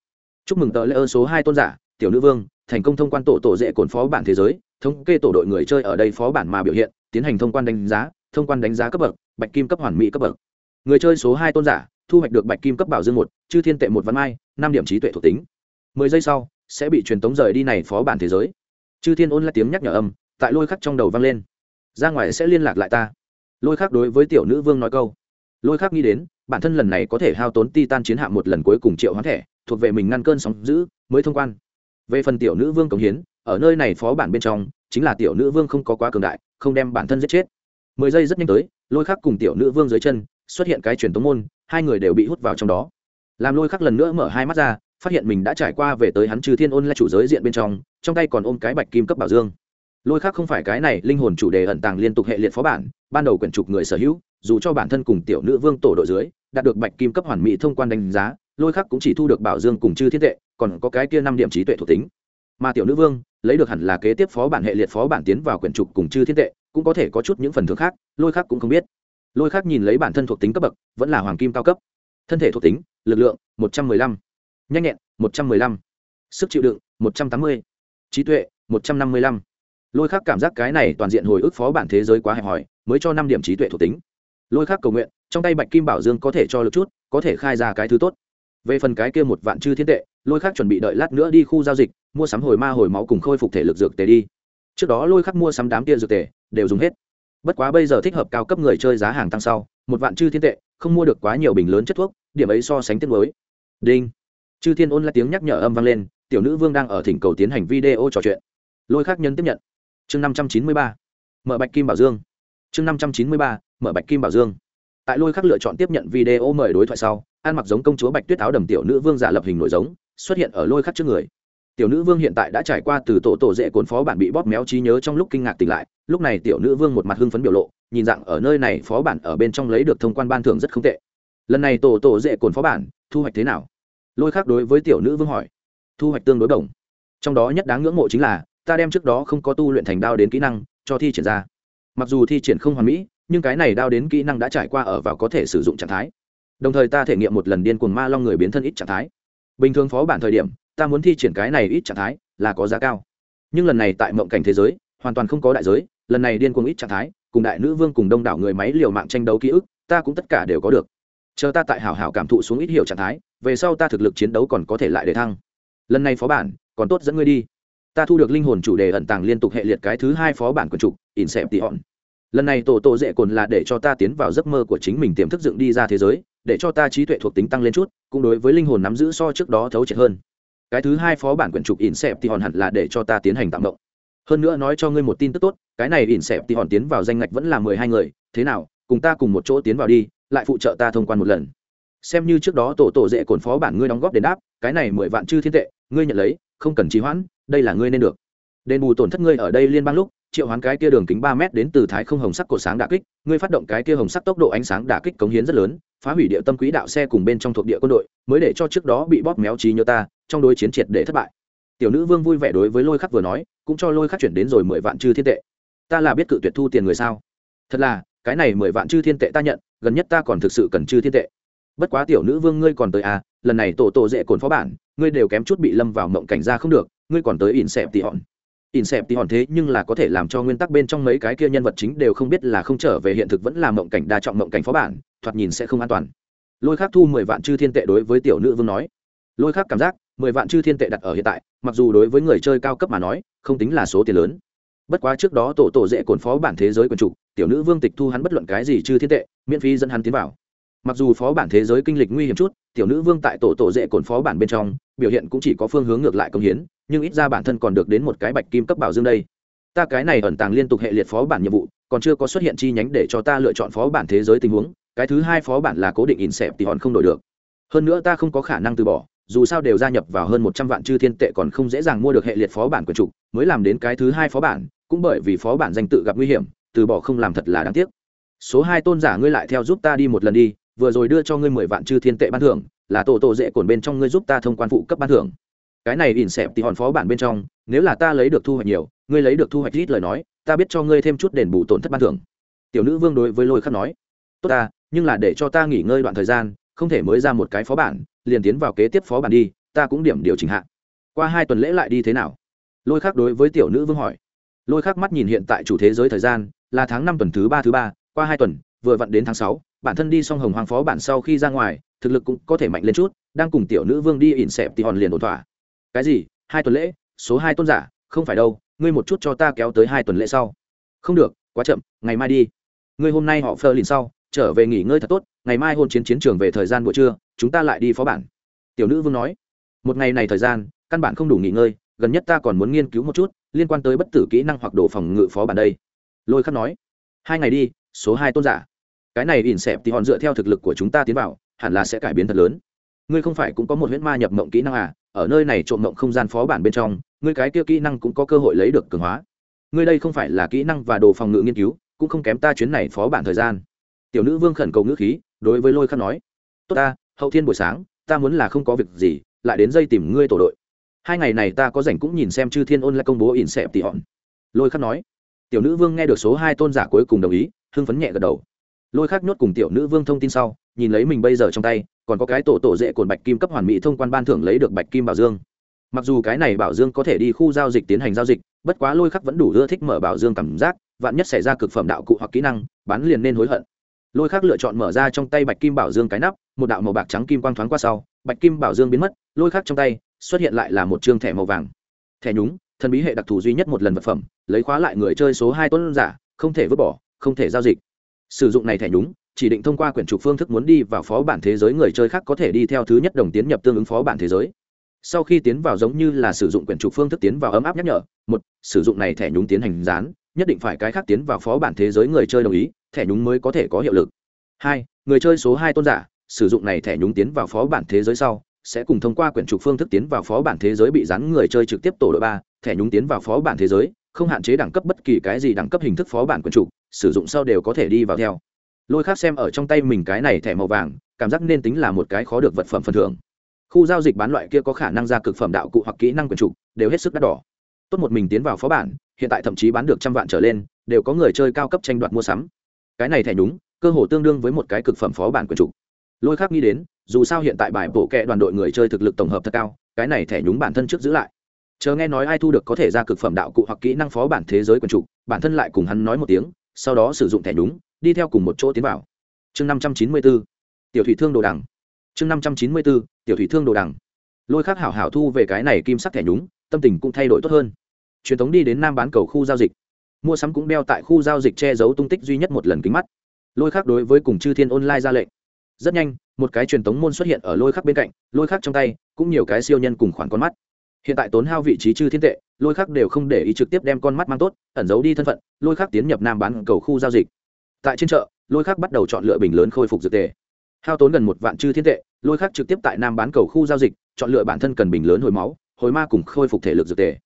chúc mừng tờ lễ ơn số hai tôn giả, tiểu nữ vương, thành công thông quan tổ tổ dễ cồn phó bản thế giới, thống kê tổ đội người chơi ở đây phó bản mà biểu hiện, tiến hành thông quan đánh giá, thông quan đánh giá cấp bậc, bạch kim cấp hoàn mỹ cấp bậc. Người chơi số hai tôn giả, thu hoạch được bạch kim cấp bảo dương một, chư thiên tệ một văn mai, năm điểm trí tuệ thuộc tính. Mười giây sau, sẽ bị truyền tống rời đi này phó bản thế giới. Chư thiên ôn là tiếng nhắc nhở âm, tại lôi khắc trong đầu vang lên. Ra ngoài sẽ liên lạc lại ta. Lôi khắc đối với tiểu nữ vương nói câu lôi khắc nghĩ đến, bản thân lần này có thể hao tốn ti tan chiến hạm một lần cuối cùng triệu hoán thẻ, thuộc về mình ngăn cơn sóng giữ, mới thông quan. Về phần tiểu nữ vương cống hiến, ở nơi này phó bản bên trong, chính là tiểu nữ vương không có quá cường đại, không đem bản thân giết chết. Mười giây rất nhanh tới, lôi khắc cùng tiểu nữ vương dưới chân, xuất hiện cái truyền tống môn, hai người đều bị hút vào trong đó. Làm lôi khắc lần nữa mở hai mắt ra, phát hiện mình đã trải qua về tới hắn trừ thiên ôn là chủ giới diện bên trong trong tay còn ôm cái bạch kim cấp bảo dương lôi khác không phải cái này, linh hồn chủ đề ẩn tàng liên tục hệ liệt phó bản, ban đầu quyển trục người sở hữu, dù cho bản thân cùng tiểu nữ vương tổ đội dưới, đạt được bạch kim cấp hoàn mỹ thông quan đánh giá, lôi khác cũng chỉ thu được bảo dương cùng chư thiên tệ, còn có cái kia năm điểm trí tuệ thuộc tính. Mà tiểu nữ vương, lấy được hẳn là kế tiếp phó bản hệ liệt phó bản tiến vào quyển trục cùng chư thiên tệ, cũng có thể có chút những phần thưởng khác, lôi khác cũng không biết. Lôi khác nhìn lấy bản thân thuộc tính cấp bậc, vẫn là hoàng kim cao cấp. Thân thể thuộc tính, lực lượng, một trăm mười lăm. Nhanh nhẹn, một trăm mười lăm. Sức chịu đựng, một trăm tám mươi. Trí tuệ, một trăm năm mươi lăm lôi khác cảm giác cái này toàn diện hồi ức phó bản thế giới quá hẹp hòi, mới cho năm điểm trí tuệ thuộc tính. Lôi khác cầu nguyện, trong tay bạch kim bảo dương có thể cho lực chút, có thể khai ra cái thứ tốt. Về phần cái kia một vạn chư thiên tệ, lôi khác chuẩn bị đợi lát nữa đi khu giao dịch, mua sắm hồi ma hồi máu cùng khôi phục thể lực dược tề đi. Trước đó lôi khắc mua sắm đám kia dược tề, đều dùng hết. Bất quá bây giờ thích hợp cao cấp người chơi giá hàng tăng sau, một vạn chư thiên tệ, không mua được quá nhiều bình lớn chất thuốc, điểm ấy so sánh tiết mới đinh. Chư thiên ôn là tiếng nhắc nhở âm vang lên, tiểu nữ vương đang ở thỉnh cầu tiến hành video trò chuyện. Lôi khắc nhân tiếp nhận chương năm trăm chín mươi ba, mở bạch kim bảo dương. Chương năm trăm chín mươi ba, mở bạch kim bảo dương. Tại lôi khắc lựa chọn tiếp nhận video mời đối thoại sau, ăn mặc giống công chúa bạch tuyết áo đầm tiểu nữ vương giả lập hình nổi giống, xuất hiện ở lôi khắc trước người. Tiểu nữ vương hiện tại đã trải qua từ tổ tổ dễ cồn phó bản bị bóp méo trí nhớ trong lúc kinh ngạc tỉnh lại, lúc này tiểu nữ vương một mặt hưng phấn biểu lộ, nhìn dạng ở nơi này phó bản ở bên trong lấy được thông quan ban thưởng rất không tệ. Lần này tổ tổ dễ cồn phó bản, thu hoạch thế nào? Lôi khác đối với tiểu nữ vương hỏi. Thu hoạch tương đối đồng. trong đó nhất đáng ngưỡng mộ chính là ta đem trước đó không có tu luyện thành đao đến kỹ năng, cho thi triển ra. Mặc dù thi triển không hoàn mỹ, nhưng cái này đao đến kỹ năng đã trải qua ở vào có thể sử dụng trạng thái. Đồng thời ta thể nghiệm một lần điên cuồng ma long người biến thân ít trạng thái. Bình thường phó bản thời điểm, ta muốn thi triển cái này ít trạng thái là có giá cao. Nhưng lần này tại mộng cảnh thế giới, hoàn toàn không có đại giới, lần này điên cuồng ít trạng thái, cùng đại nữ vương cùng đông đảo người máy liều mạng tranh đấu ký ức, ta cũng tất cả đều có được. Chờ ta tại hảo hảo cảm thụ xuống ít hiểu trạng thái, về sau ta thực lực chiến đấu còn có thể lại để thăng. Lần này phó bản, còn tốt dẫn ngươi đi ta thu được linh hồn chủ đề ẩn tàng liên tục hệ liệt cái thứ hai phó bản quần trục, in xẹp tị hòn lần này tổ tổ dễ cồn là để cho ta tiến vào giấc mơ của chính mình tiềm thức dựng đi ra thế giới, để cho ta trí tuệ thuộc tính tăng lên chút, cũng đối với linh hồn nắm giữ so trước đó thấu triệt hơn. Cái thứ hai phó bản quyển trục in xẹp thì hòn hẳn là để cho ta tiến hành tạm động hơn nữa nói cho ngươi một tin tức tốt, cái này in xẹp thì hòn tiến vào danh ngạch vẫn là mười hai người, thế nào, cùng ta cùng một chỗ tiến vào đi, lại phụ trợ ta thông quan một lần. Xem như trước đó tổ tổ dễ cồn phó bản ngươi đóng góp đền đáp, cái này mười vạn chư thiên tệ, ngươi nhận lấy, không cần trì hoãn đây là ngươi nên được. Đền bù tổn thất ngươi ở đây liên bang lúc, triệu hoán cái kia đường kính ba m đến từ thái không hồng sắc cổ sáng đả kích, ngươi phát động cái kia hồng sắc tốc độ ánh sáng đả kích cống hiến rất lớn, phá hủy địa tâm quỹ đạo xe cùng bên trong thuộc địa quân đội, mới để cho trước đó bị bóp méo trí nhớ ta, trong đối chiến triệt để thất bại. Tiểu nữ vương vui vẻ đối với lôi khắc vừa nói, cũng cho lôi khắc chuyển đến rồi mười vạn chư thiên tệ. Ta là biết cự tuyệt thu tiền người sao? Thật là, cái này mười vạn chư thiên tệ ta nhận, gần nhất ta còn thực sự cần chư thiên tệ. Bất quá tiểu nữ vương ngươi còn tới à lần này tổ tổ dễ cồn phó bản, ngươi đều kém chút bị lâm vào mộng cảnh ra không được, ngươi còn tới ỉn xẹp tỉ hòn. Ỉn xẹp tỉ hòn thế nhưng là có thể làm cho nguyên tắc bên trong mấy cái kia nhân vật chính đều không biết là không trở về hiện thực vẫn là mộng cảnh đa trọng mộng cảnh phó bản, thoạt nhìn sẽ không an toàn. Lôi khác thu mười vạn chư thiên tệ đối với tiểu nữ vương nói. Lôi khác cảm giác, mười vạn chư thiên tệ đặt ở hiện tại, mặc dù đối với người chơi cao cấp mà nói, không tính là số tiền lớn. Bất quá trước đó tổ tổ dễ cồn phó bản thế giới quần chủ, tiểu nữ vương tịch thu hắn bất luận cái gì chư thiên tệ, miễn phí dẫn hắn tiến vào mặc dù phó bản thế giới kinh lịch nguy hiểm chút, tiểu nữ vương tại tổ tổ dễ cồn phó bản bên trong, biểu hiện cũng chỉ có phương hướng ngược lại công hiến, nhưng ít ra bản thân còn được đến một cái bạch kim cấp bảo dương đây. Ta cái này ẩn tàng liên tục hệ liệt phó bản nhiệm vụ, còn chưa có xuất hiện chi nhánh để cho ta lựa chọn phó bản thế giới tình huống, cái thứ hai phó bản là cố định in xẹp thì hòn không đổi được. Hơn nữa ta không có khả năng từ bỏ, dù sao đều gia nhập vào hơn một trăm vạn chư thiên tệ còn không dễ dàng mua được hệ liệt phó bản quyền trục mới làm đến cái thứ hai phó bản, cũng bởi vì phó bản danh tự gặp nguy hiểm, từ bỏ không làm thật là đáng tiếc. Số hai tôn giả ngươi lại theo giúp ta đi một lần đi vừa rồi đưa cho ngươi mười vạn chư thiên tệ ban thưởng, là tổ tổ dễ cồn bên trong ngươi giúp ta thông quan phụ cấp ban thưởng. Cái này ỉn xẹp thì hòn phó bản bên trong, nếu là ta lấy được thu hoạch nhiều, ngươi lấy được thu hoạch ít lời nói, ta biết cho ngươi thêm chút đền bù tổn thất ban thưởng. Tiểu nữ vương đối với lôi khắc nói, tốt ta, nhưng là để cho ta nghỉ ngơi đoạn thời gian, không thể mới ra một cái phó bản, liền tiến vào kế tiếp phó bản đi, ta cũng điểm điều chỉnh hạ. Qua hai tuần lễ lại đi thế nào? Lôi khắc đối với tiểu nữ vương hỏi. Lôi khắc mắt nhìn hiện tại chủ thế giới thời gian, là tháng năm tuần thứ ba thứ ba, qua hai tuần, vừa vặn đến tháng sáu bản thân đi xong hồng hoàng phó bản sau khi ra ngoài, thực lực cũng có thể mạnh lên chút, đang cùng tiểu nữ vương đi ỉn xẹp thì hòn liền ổn thỏa. Cái gì? Hai tuần lễ? Số hai tôn giả? Không phải đâu, ngươi một chút cho ta kéo tới hai tuần lễ sau. Không được, quá chậm, ngày mai đi. Ngươi hôm nay họ phơ liền sau, trở về nghỉ ngơi thật tốt, ngày mai hôn chiến chiến trường về thời gian buổi trưa, chúng ta lại đi phó bản. Tiểu nữ vương nói. Một ngày này thời gian, căn bản không đủ nghỉ ngơi, gần nhất ta còn muốn nghiên cứu một chút, liên quan tới bất tử kỹ năng hoặc đồ phòng ngự phó bản đây. Lôi khắc nói. Hai ngày đi, số hai tôn giả cái này ỉn xẹp thì hòn dựa theo thực lực của chúng ta tiến vào, hẳn là sẽ cải biến thật lớn. Ngươi không phải cũng có một huyễn ma nhập mộng kỹ năng à? Ở nơi này trộm mộng không gian phó bản bên trong, ngươi cái kia kỹ năng cũng có cơ hội lấy được cường hóa. Ngươi đây không phải là kỹ năng và đồ phòng ngự nghiên cứu, cũng không kém ta chuyến này phó bản thời gian. Tiểu nữ vương khẩn cầu ngữ khí, đối với lôi khắc nói, tốt ta, hậu thiên buổi sáng, ta muốn là không có việc gì, lại đến dây tìm ngươi tổ đội. Hai ngày này ta có rảnh cũng nhìn xem chư thiên ôn lại công bố ỉn xẹp tỉ hòn. Lôi khắc nói. Tiểu nữ vương nghe được số hai tôn giả cuối cùng đồng ý, hưng phấn nhẹ gật đầu lôi khắc nhốt cùng tiểu nữ vương thông tin sau, nhìn lấy mình bây giờ trong tay, còn có cái tổ tổ dễ cồn bạch kim cấp hoàn mỹ thông quan ban thưởng lấy được bạch kim bảo dương. Mặc dù cái này bảo dương có thể đi khu giao dịch tiến hành giao dịch, bất quá lôi khắc vẫn đủ ưa thích mở bảo dương cảm giác, vạn nhất xảy ra cực phẩm đạo cụ hoặc kỹ năng, bán liền nên hối hận. Lôi khắc lựa chọn mở ra trong tay bạch kim bảo dương cái nắp, một đạo màu bạc trắng kim quang thoáng qua sau, bạch kim bảo dương biến mất, lôi khắc trong tay xuất hiện lại là một chương thẻ màu vàng. Thẻ nhúng, thần bí hệ đặc thù duy nhất một lần vật phẩm, lấy khóa lại người chơi số hai tuấn giả, không thể vứt bỏ, không thể giao dịch sử dụng này thẻ nhúng, chỉ định thông qua quyển trục phương thức muốn đi vào phó bản thế giới người chơi khác có thể đi theo thứ nhất đồng tiến nhập tương ứng phó bản thế giới. Sau khi tiến vào giống như là sử dụng quyển trục phương thức tiến vào ấm áp nhắc nhở, một, sử dụng này thẻ nhúng tiến hành dán, nhất định phải cái khác tiến vào phó bản thế giới người chơi đồng ý, thẻ nhúng mới có thể có hiệu lực. Hai, người chơi số hai tôn giả, sử dụng này thẻ nhúng tiến vào phó bản thế giới sau, sẽ cùng thông qua quyển trục phương thức tiến vào phó bản thế giới bị dán người chơi trực tiếp tổ đội ba, thẻ nhúng tiến vào phó bản thế giới, không hạn chế đẳng cấp bất kỳ cái gì đẳng cấp hình thức phó bản quyển trục sử dụng sau đều có thể đi vào theo. Lôi khác xem ở trong tay mình cái này thẻ màu vàng, cảm giác nên tính là một cái khó được vật phẩm phần thưởng. Khu giao dịch bán loại kia có khả năng ra cực phẩm đạo cụ hoặc kỹ năng quyền trục, đều hết sức đắt đỏ. Tốt một mình tiến vào phó bản, hiện tại thậm chí bán được trăm vạn trở lên, đều có người chơi cao cấp tranh đoạt mua sắm. Cái này thẻ nhúng, cơ hồ tương đương với một cái cực phẩm phó bản quyền trục. Lôi khác nghĩ đến, dù sao hiện tại bài bộ kệ đoàn đội người chơi thực lực tổng hợp thật cao, cái này thẻ nhúng bản thân trước giữ lại. Chờ nghe nói ai thu được có thể ra cực phẩm đạo cụ hoặc kỹ năng phó bản thế giới quyền trục, bản thân lại cùng hắn nói một tiếng sau đó sử dụng thẻ đúng đi theo cùng một chỗ tiến vào. Chương năm trăm chín mươi bốn, tiểu thủy thương đồ đằng. Chương năm trăm chín mươi bốn, tiểu thủy thương đồ đằng. Lôi khác hảo hảo thu về cái này kim sắc thẻ nhúng, tâm tình cũng thay đổi tốt hơn. Truyền thống đi đến nam bán cầu khu giao dịch. Mua sắm cũng đeo tại khu giao dịch che giấu tung tích duy nhất một lần kính mắt. Lôi khác đối với cùng chư thiên online ra lệnh. Rất nhanh, một cái truyền thống môn xuất hiện ở lôi khắc bên cạnh, lôi khắc trong tay, cũng nhiều cái siêu nhân cùng khoản con mắt hiện tại tốn hao vị trí chư thiên tệ, lôi khắc đều không để ý trực tiếp đem con mắt mang tốt, ẩn giấu đi thân phận, lôi khắc tiến nhập nam bán cầu khu giao dịch. Tại trên chợ, lôi khắc bắt đầu chọn lựa bình lớn khôi phục dược tệ hao tốn gần một vạn chư thiên tệ, lôi khắc trực tiếp tại nam bán cầu khu giao dịch, chọn lựa bản thân cần bình lớn hồi máu, hồi ma cùng khôi phục thể lực dược tệ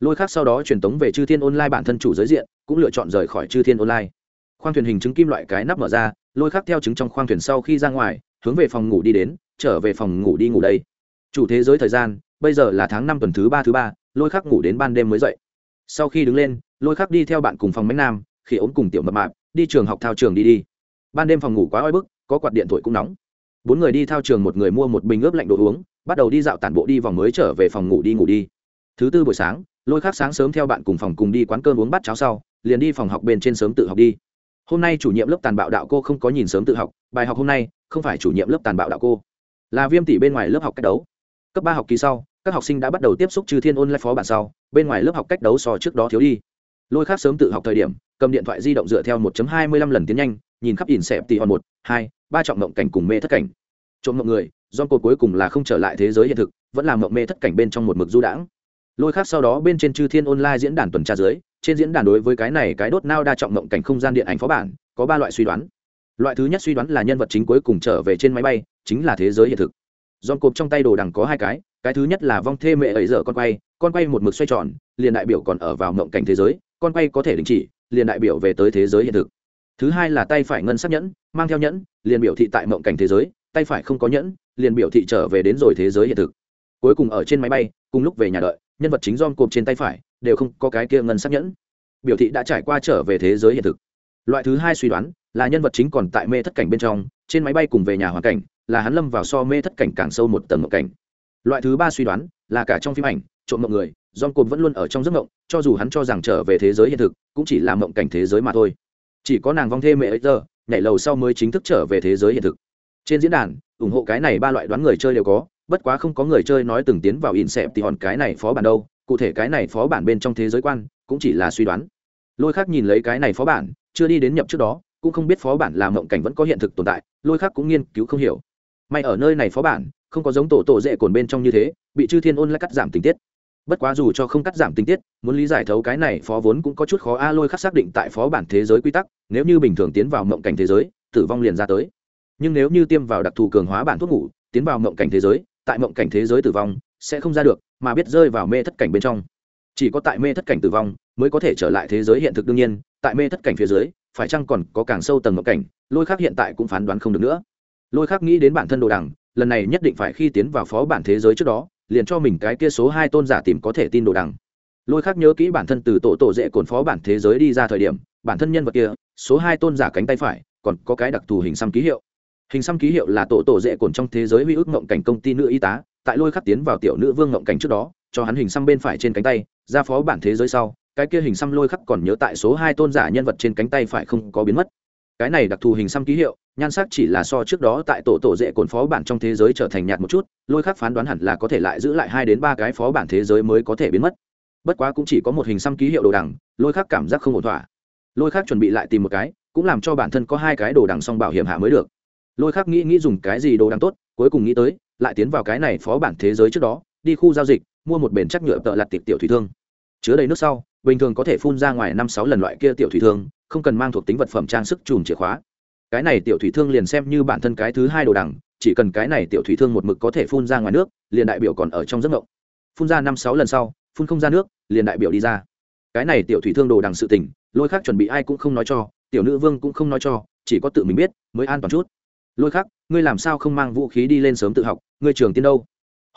lôi khắc sau đó truyền tống về chư thiên online bản thân chủ giới diện, cũng lựa chọn rời khỏi chư thiên online. Khoang thuyền hình chứng kim loại cái nắp mở ra, lôi khắc theo chứng trong khoang thuyền sau khi ra ngoài, hướng về phòng ngủ đi đến, trở về phòng ngủ đi ngủ đây. Chủ thế giới thời gian bây giờ là tháng năm tuần thứ ba thứ ba, lôi khắc ngủ đến ban đêm mới dậy. Sau khi đứng lên, lôi khắc đi theo bạn cùng phòng mánh nam, khi ốm cùng tiểu mập mạp, đi trường học thao trường đi đi. Ban đêm phòng ngủ quá oi bức, có quạt điện thổi cũng nóng. Bốn người đi thao trường, một người mua một bình ướp lạnh đồ uống, bắt đầu đi dạo tản bộ đi vòng mới trở về phòng ngủ đi ngủ đi. Thứ tư buổi sáng, lôi khắc sáng sớm theo bạn cùng phòng cùng đi quán cơm uống bát cháo sau, liền đi phòng học bên trên sớm tự học đi. Hôm nay chủ nhiệm lớp tàn bạo đạo cô không có nhìn sớm tự học, bài học hôm nay không phải chủ nhiệm lớp tàn bạo đạo cô, là viêm tỷ bên ngoài lớp học cách đấu cấp ba học kỳ sau, các học sinh đã bắt đầu tiếp xúc trừ thiên ôn lại phó bản sau, bên ngoài lớp học cách đấu so trước đó thiếu đi. Lôi khác sớm tự học thời điểm, cầm điện thoại di động dựa theo 1.25 lần tiến nhanh, nhìn khắp ỉn xẹp tỷ hòn một, hai, ba trọng mộng cảnh cùng mê thất cảnh. Trộm mộng người do cột cuối cùng là không trở lại thế giới hiện thực, vẫn làm mộng mê thất cảnh bên trong một mực du đãng. Lôi khác sau đó bên trên chư thiên online diễn đàn tuần tra dưới, trên diễn đàn đối với cái này cái đốt nao đa trọng mộng cảnh không gian điện ảnh phó bản, có ba loại suy đoán. Loại thứ nhất suy đoán là nhân vật chính cuối cùng trở về trên máy bay, chính là thế giới hiện thực giòn cộp trong tay đồ đằng có hai cái cái thứ nhất là vong thê mẹ ấy giờ con quay con quay một mực xoay tròn, liền đại biểu còn ở vào mộng cảnh thế giới, con quay có thể đình chỉ, liền đại biểu về tới thế giới hiện thực. Thứ hai là tay phải ngân sắc nhẫn, mang theo nhẫn, liền biểu thị tại mộng cảnh thế giới, tay phải không có nhẫn, liền biểu thị trở về đến rồi thế giới hiện thực. Cuối cùng ở trên máy bay, cùng lúc về nhà đợi, nhân vật chính giòn cộp trên tay phải, đều không có cái kia ngân sắc nhẫn. Biểu thị đã trải qua trở về thế giới hiện thực. Loại thứ hai suy đoán là nhân vật chính còn tại mê thất cảnh bên trong, trên máy bay cùng về nhà hoàn cảnh là hắn lâm vào so mê thất cảnh càng sâu một tầng mộng cảnh. Loại thứ ba suy đoán là cả trong phim ảnh, trộm mộng người, john cồn vẫn luôn ở trong giấc mộng, cho dù hắn cho rằng trở về thế giới hiện thực, cũng chỉ là mộng cảnh thế giới mà thôi. Chỉ có nàng vong thê mẹ ấy giờ, nhảy lầu sau mới chính thức trở về thế giới hiện thực. Trên diễn đàn, ủng hộ cái này ba loại đoán người chơi đều có, bất quá không có người chơi nói từng tiến vào in xẹp thì hòn cái này phó bản đâu, cụ thể cái này phó bản bên trong thế giới quan, cũng chỉ là suy đoán. Lôi khác nhìn lấy cái này phó bản, chưa đi đến nhập trước đó, cũng không biết phó bản làm mộng cảnh vẫn có hiện thực tồn tại, lôi khác cũng nghiên cứu không hiểu may ở nơi này phó bản, không có giống tổ tổ dễ cồn bên trong như thế, bị chư thiên ôn lại cắt giảm tình tiết. Bất quá dù cho không cắt giảm tình tiết, muốn lý giải thấu cái này phó vốn cũng có chút khó a lôi khắc xác định tại phó bản thế giới quy tắc, nếu như bình thường tiến vào mộng cảnh thế giới, tử vong liền ra tới. Nhưng nếu như tiêm vào đặc thù cường hóa bản thuốc ngủ, tiến vào mộng cảnh thế giới, tại mộng cảnh thế giới tử vong, sẽ không ra được, mà biết rơi vào mê thất cảnh bên trong. Chỉ có tại mê thất cảnh tử vong, mới có thể trở lại thế giới hiện thực đương nhiên, tại mê thất cảnh phía dưới, phải chăng còn có càng sâu tầng mộng cảnh, lôi khác hiện tại cũng phán đoán không được nữa lôi khắc nghĩ đến bản thân đồ đằng, lần này nhất định phải khi tiến vào phó bản thế giới trước đó, liền cho mình cái kia số hai tôn giả tìm có thể tin đồ đằng. Lôi khắc nhớ kỹ bản thân từ tổ tổ dễ cồn phó bản thế giới đi ra thời điểm, bản thân nhân vật kia, số hai tôn giả cánh tay phải, còn có cái đặc thù hình xăm ký hiệu. Hình xăm ký hiệu là tổ tổ dễ cồn trong thế giới huy ước ngộng cảnh công ty nữ y tá, tại lôi khắc tiến vào tiểu nữ vương ngộng cảnh trước đó, cho hắn hình xăm bên phải trên cánh tay, ra phó bản thế giới sau, cái kia hình xăm lôi khắc còn nhớ tại số hai tôn giả nhân vật trên cánh tay phải không có biến mất cái này đặc thù hình xăm ký hiệu, nhan sắc chỉ là so trước đó tại tổ tổ dễ cồn phó bản trong thế giới trở thành nhạt một chút, lôi khắc phán đoán hẳn là có thể lại giữ lại hai đến ba cái phó bản thế giới mới có thể biến mất. Bất quá cũng chỉ có một hình xăm ký hiệu đồ đằng, lôi khắc cảm giác không ổn thỏa. Lôi khắc chuẩn bị lại tìm một cái, cũng làm cho bản thân có hai cái đồ đằng song bảo hiểm hạ mới được. Lôi khắc nghĩ nghĩ dùng cái gì đồ đằng tốt, cuối cùng nghĩ tới, lại tiến vào cái này phó bản thế giới trước đó, đi khu giao dịch, mua một bền chắc nhựa tợ lặt tiệp tiểu thủy thương. Chứa đầy nước sau, bình thường có thể phun ra ngoài năm sáu lần loại kia tiểu thủy thương không cần mang thuộc tính vật phẩm trang sức chùm chìa khóa. Cái này tiểu thủy thương liền xem như bản thân cái thứ hai đồ đằng, chỉ cần cái này tiểu thủy thương một mực có thể phun ra ngoài nước, liền đại biểu còn ở trong giấc ngộng phun ra năm sáu lần sau, phun không ra nước, liền đại biểu đi ra. Cái này tiểu thủy thương đồ đằng sự tình, lôi khác chuẩn bị ai cũng không nói cho, tiểu nữ vương cũng không nói cho, chỉ có tự mình biết, mới an toàn chút. Lôi khác ngươi làm sao không mang vũ khí đi lên sớm tự học, ngươi trường tiên đâu?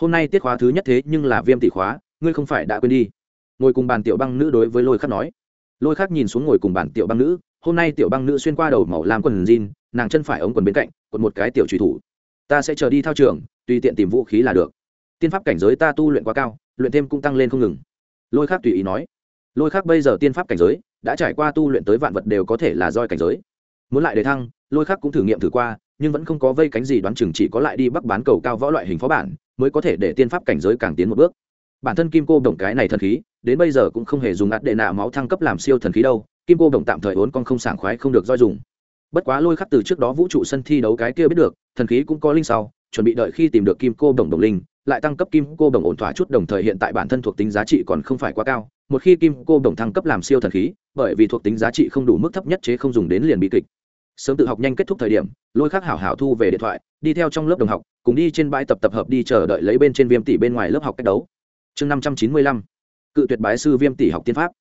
Hôm nay tiết khóa thứ nhất thế nhưng là viêm tỷ khóa, ngươi không phải đã quên đi. Ngồi cùng bàn tiểu băng nữ đối với lôi khắc nói lôi khắc nhìn xuống ngồi cùng bàn tiểu băng nữ, hôm nay tiểu băng nữ xuyên qua đầu màu làm quần jean, nàng chân phải ống quần bên cạnh quần một cái tiểu trùy thủ. Ta sẽ chờ đi thao trường, tùy tiện tìm vũ khí là được. Tiên pháp cảnh giới ta tu luyện quá cao, luyện thêm cũng tăng lên không ngừng. Lôi khắc tùy ý nói. Lôi khắc bây giờ tiên pháp cảnh giới, đã trải qua tu luyện tới vạn vật đều có thể là roi cảnh giới. Muốn lại đề thăng, lôi khắc cũng thử nghiệm thử qua, nhưng vẫn không có vây cánh gì đoán chừng chỉ có lại đi bắc bán cầu cao võ loại hình phó bản, mới có thể để tiên pháp cảnh giới càng tiến một bước bản thân kim cô đồng cái này thần khí, đến bây giờ cũng không hề dùng ạt đệ nạ máu thăng cấp làm siêu thần khí đâu, kim cô đồng tạm thời ốn con không sảng khoái không được do dùng. Bất quá lôi khắc từ trước đó vũ trụ sân thi đấu cái kia biết được, thần khí cũng có linh sau, chuẩn bị đợi khi tìm được kim cô đồng đồng linh, lại tăng cấp kim cô đồng ổn thỏa chút, đồng thời hiện tại bản thân thuộc tính giá trị còn không phải quá cao, một khi kim cô đồng thăng cấp làm siêu thần khí, bởi vì thuộc tính giá trị không đủ mức thấp nhất chế không dùng đến liền bị kịch. Sớm tự học nhanh kết thúc thời điểm, lôi khắc hảo hảo thu về điện thoại, đi theo trong lớp đồng học, cùng đi trên bãi tập tập hợp đi chờ đợi lấy bên trên viêm tỷ bên ngoài lớp học cách đấu chương năm trăm chín mươi lăm, cự tuyệt bái sư viêm tỷ học tiên pháp.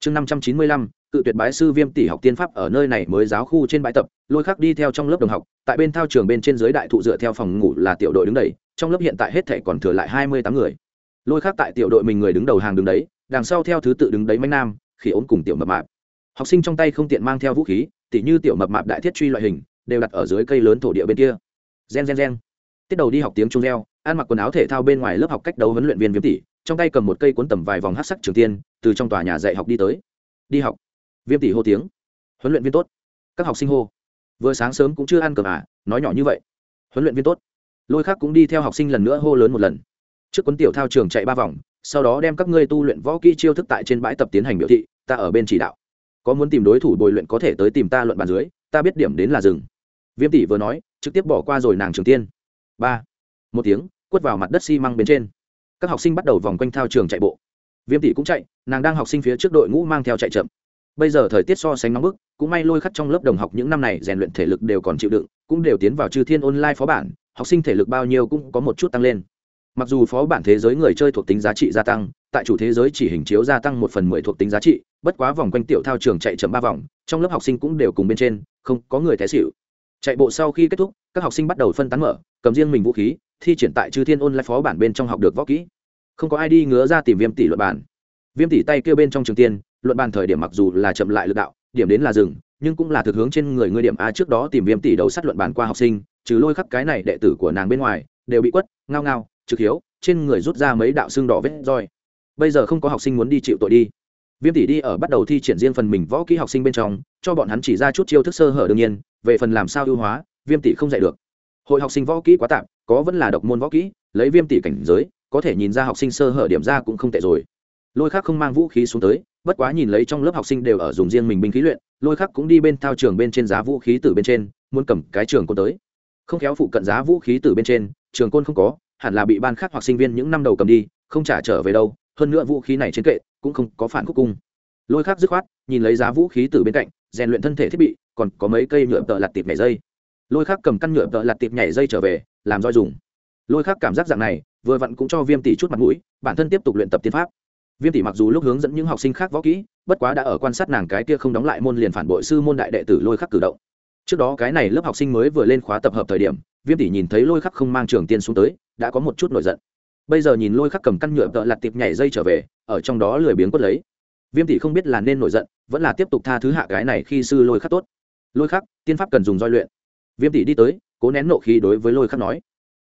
Chương năm trăm chín mươi lăm, cự tuyệt bái sư viêm tỷ học tiên pháp ở nơi này mới giáo khu trên bãi tập, lôi khắc đi theo trong lớp đồng học, tại bên thao trường bên trên dưới đại thụ dựa theo phòng ngủ là tiểu đội đứng đầy, trong lớp hiện tại hết thể còn thừa lại hai mươi tám người. Lôi khắc tại tiểu đội mình người đứng đầu hàng đứng đấy, đằng sau theo thứ tự đứng đấy mánh nam khi ốm cùng tiểu mập mạp. Học sinh trong tay không tiện mang theo vũ khí, tỉ như tiểu mập mạp đại thiết truy loại hình, đều đặt ở dưới cây lớn thổ địa bên kia. Gen gen gen. Tiết đầu đi học tiếng trung reo, ăn mặc quần áo thể thao bên ngoài lớp học cách đấu huấn luyện viên viêm tỷ trong tay cầm một cây cuốn tầm vài vòng hát sắc trường tiên, từ trong tòa nhà dạy học đi tới. Đi học. Viêm tỷ hô tiếng. Huấn luyện viên tốt. Các học sinh hô. Vừa sáng sớm cũng chưa ăn cơm à nói nhỏ như vậy. Huấn luyện viên tốt. Lôi khác cũng đi theo học sinh lần nữa hô lớn một lần. Trước cuốn tiểu thao trường chạy ba vòng, sau đó đem các ngươi tu luyện võ kỹ chiêu thức tại trên bãi tập tiến hành biểu thị, ta ở bên chỉ đạo. Có muốn tìm đối thủ bồi luyện có thể tới tìm ta luận bàn dưới, ta biết điểm đến là rừng viêm tỷ vừa nói, trực tiếp bỏ qua rồi nàng trường tiên. Ba. Một tiếng, quất vào mặt đất xi măng bên trên các học sinh bắt đầu vòng quanh thao trường chạy bộ. Viêm tỷ cũng chạy, nàng đang học sinh phía trước đội ngũ mang theo chạy chậm. Bây giờ thời tiết so sánh nóng bức, cũng may lôi khắc trong lớp đồng học những năm này rèn luyện thể lực đều còn chịu đựng, cũng đều tiến vào chư thiên online phó bản, học sinh thể lực bao nhiêu cũng có một chút tăng lên. Mặc dù phó bản thế giới người chơi thuộc tính giá trị gia tăng, tại chủ thế giới chỉ hình chiếu gia tăng một phần mười thuộc tính giá trị, bất quá vòng quanh tiểu thao trường chạy chậm ba vòng, trong lớp học sinh cũng đều cùng bên trên, không có người té xịu chạy bộ sau khi kết thúc, các học sinh bắt đầu phân tán mở, cầm riêng mình vũ khí thi triển tại chư thiên ôn lại phó bản bên trong học được võ kỹ. Không có ai đi ngứa ra tìm viêm tỷ luận bản. Viêm tỷ tay kêu bên trong trường tiên, luận bàn thời điểm mặc dù là chậm lại lực đạo, điểm đến là dừng, nhưng cũng là thực hướng trên người ngươi điểm a trước đó tìm viêm tỷ đầu sắt luận bàn qua học sinh, trừ lôi khắc cái này đệ tử của nàng bên ngoài, đều bị quất, ngao ngao, trực hiếu, trên người rút ra mấy đạo xương đỏ vết roi. Bây giờ không có học sinh muốn đi chịu tội đi. Viêm tỷ đi ở bắt đầu thi triển riêng phần mình võ kỹ học sinh bên trong, cho bọn hắn chỉ ra chút chiêu thức sơ hở đương nhiên, về phần làm sao ưu hóa, viêm tỷ không dạy được. Hội học sinh võ kỹ quá tạm có vẫn là độc môn võ kỹ, lấy viêm tỷ cảnh giới, có thể nhìn ra học sinh sơ hở điểm ra cũng không tệ rồi. Lôi khác không mang vũ khí xuống tới, bất quá nhìn lấy trong lớp học sinh đều ở dùng riêng mình binh khí luyện, lôi khác cũng đi bên thao trường bên trên giá vũ khí từ bên trên, muốn cầm cái trường côn tới. Không khéo phụ cận giá vũ khí từ bên trên, trường côn không có, hẳn là bị ban khác hoặc sinh viên những năm đầu cầm đi, không trả trở về đâu, hơn nữa vũ khí này trên kệ, cũng không có phản khúc cung. Lôi khác dứt khoát, nhìn lấy giá vũ khí từ bên cạnh, rèn luyện thân thể thiết bị, còn có mấy cây nhựa tợ lặt tịp nhảy dây. Lôi khác cầm căn nhựa tợ lặt tịp nhảy dây trở về làm roi dùng. Lôi khác cảm giác dạng này, vừa vặn cũng cho viêm tỷ chút mặt mũi, bản thân tiếp tục luyện tập tiên pháp. Viêm tỷ mặc dù lúc hướng dẫn những học sinh khác võ kỹ, bất quá đã ở quan sát nàng cái kia không đóng lại môn liền phản bội sư môn đại đệ tử lôi khắc cử động. Trước đó cái này lớp học sinh mới vừa lên khóa tập hợp thời điểm, viêm tỷ nhìn thấy lôi khắc không mang trường tiên xuống tới, đã có một chút nổi giận. Bây giờ nhìn lôi khắc cầm căn nhựa vợ lặt tiệp nhảy dây trở về, ở trong đó lười biếng quất lấy. Viêm tỷ không biết là nên nổi giận, vẫn là tiếp tục tha thứ hạ cái này khi sư lôi khắc tốt. Lôi khắc, tiên pháp cần dùng roi luyện. Viêm tỷ đi tới cố nén nộ khí đối với lôi khắc nói.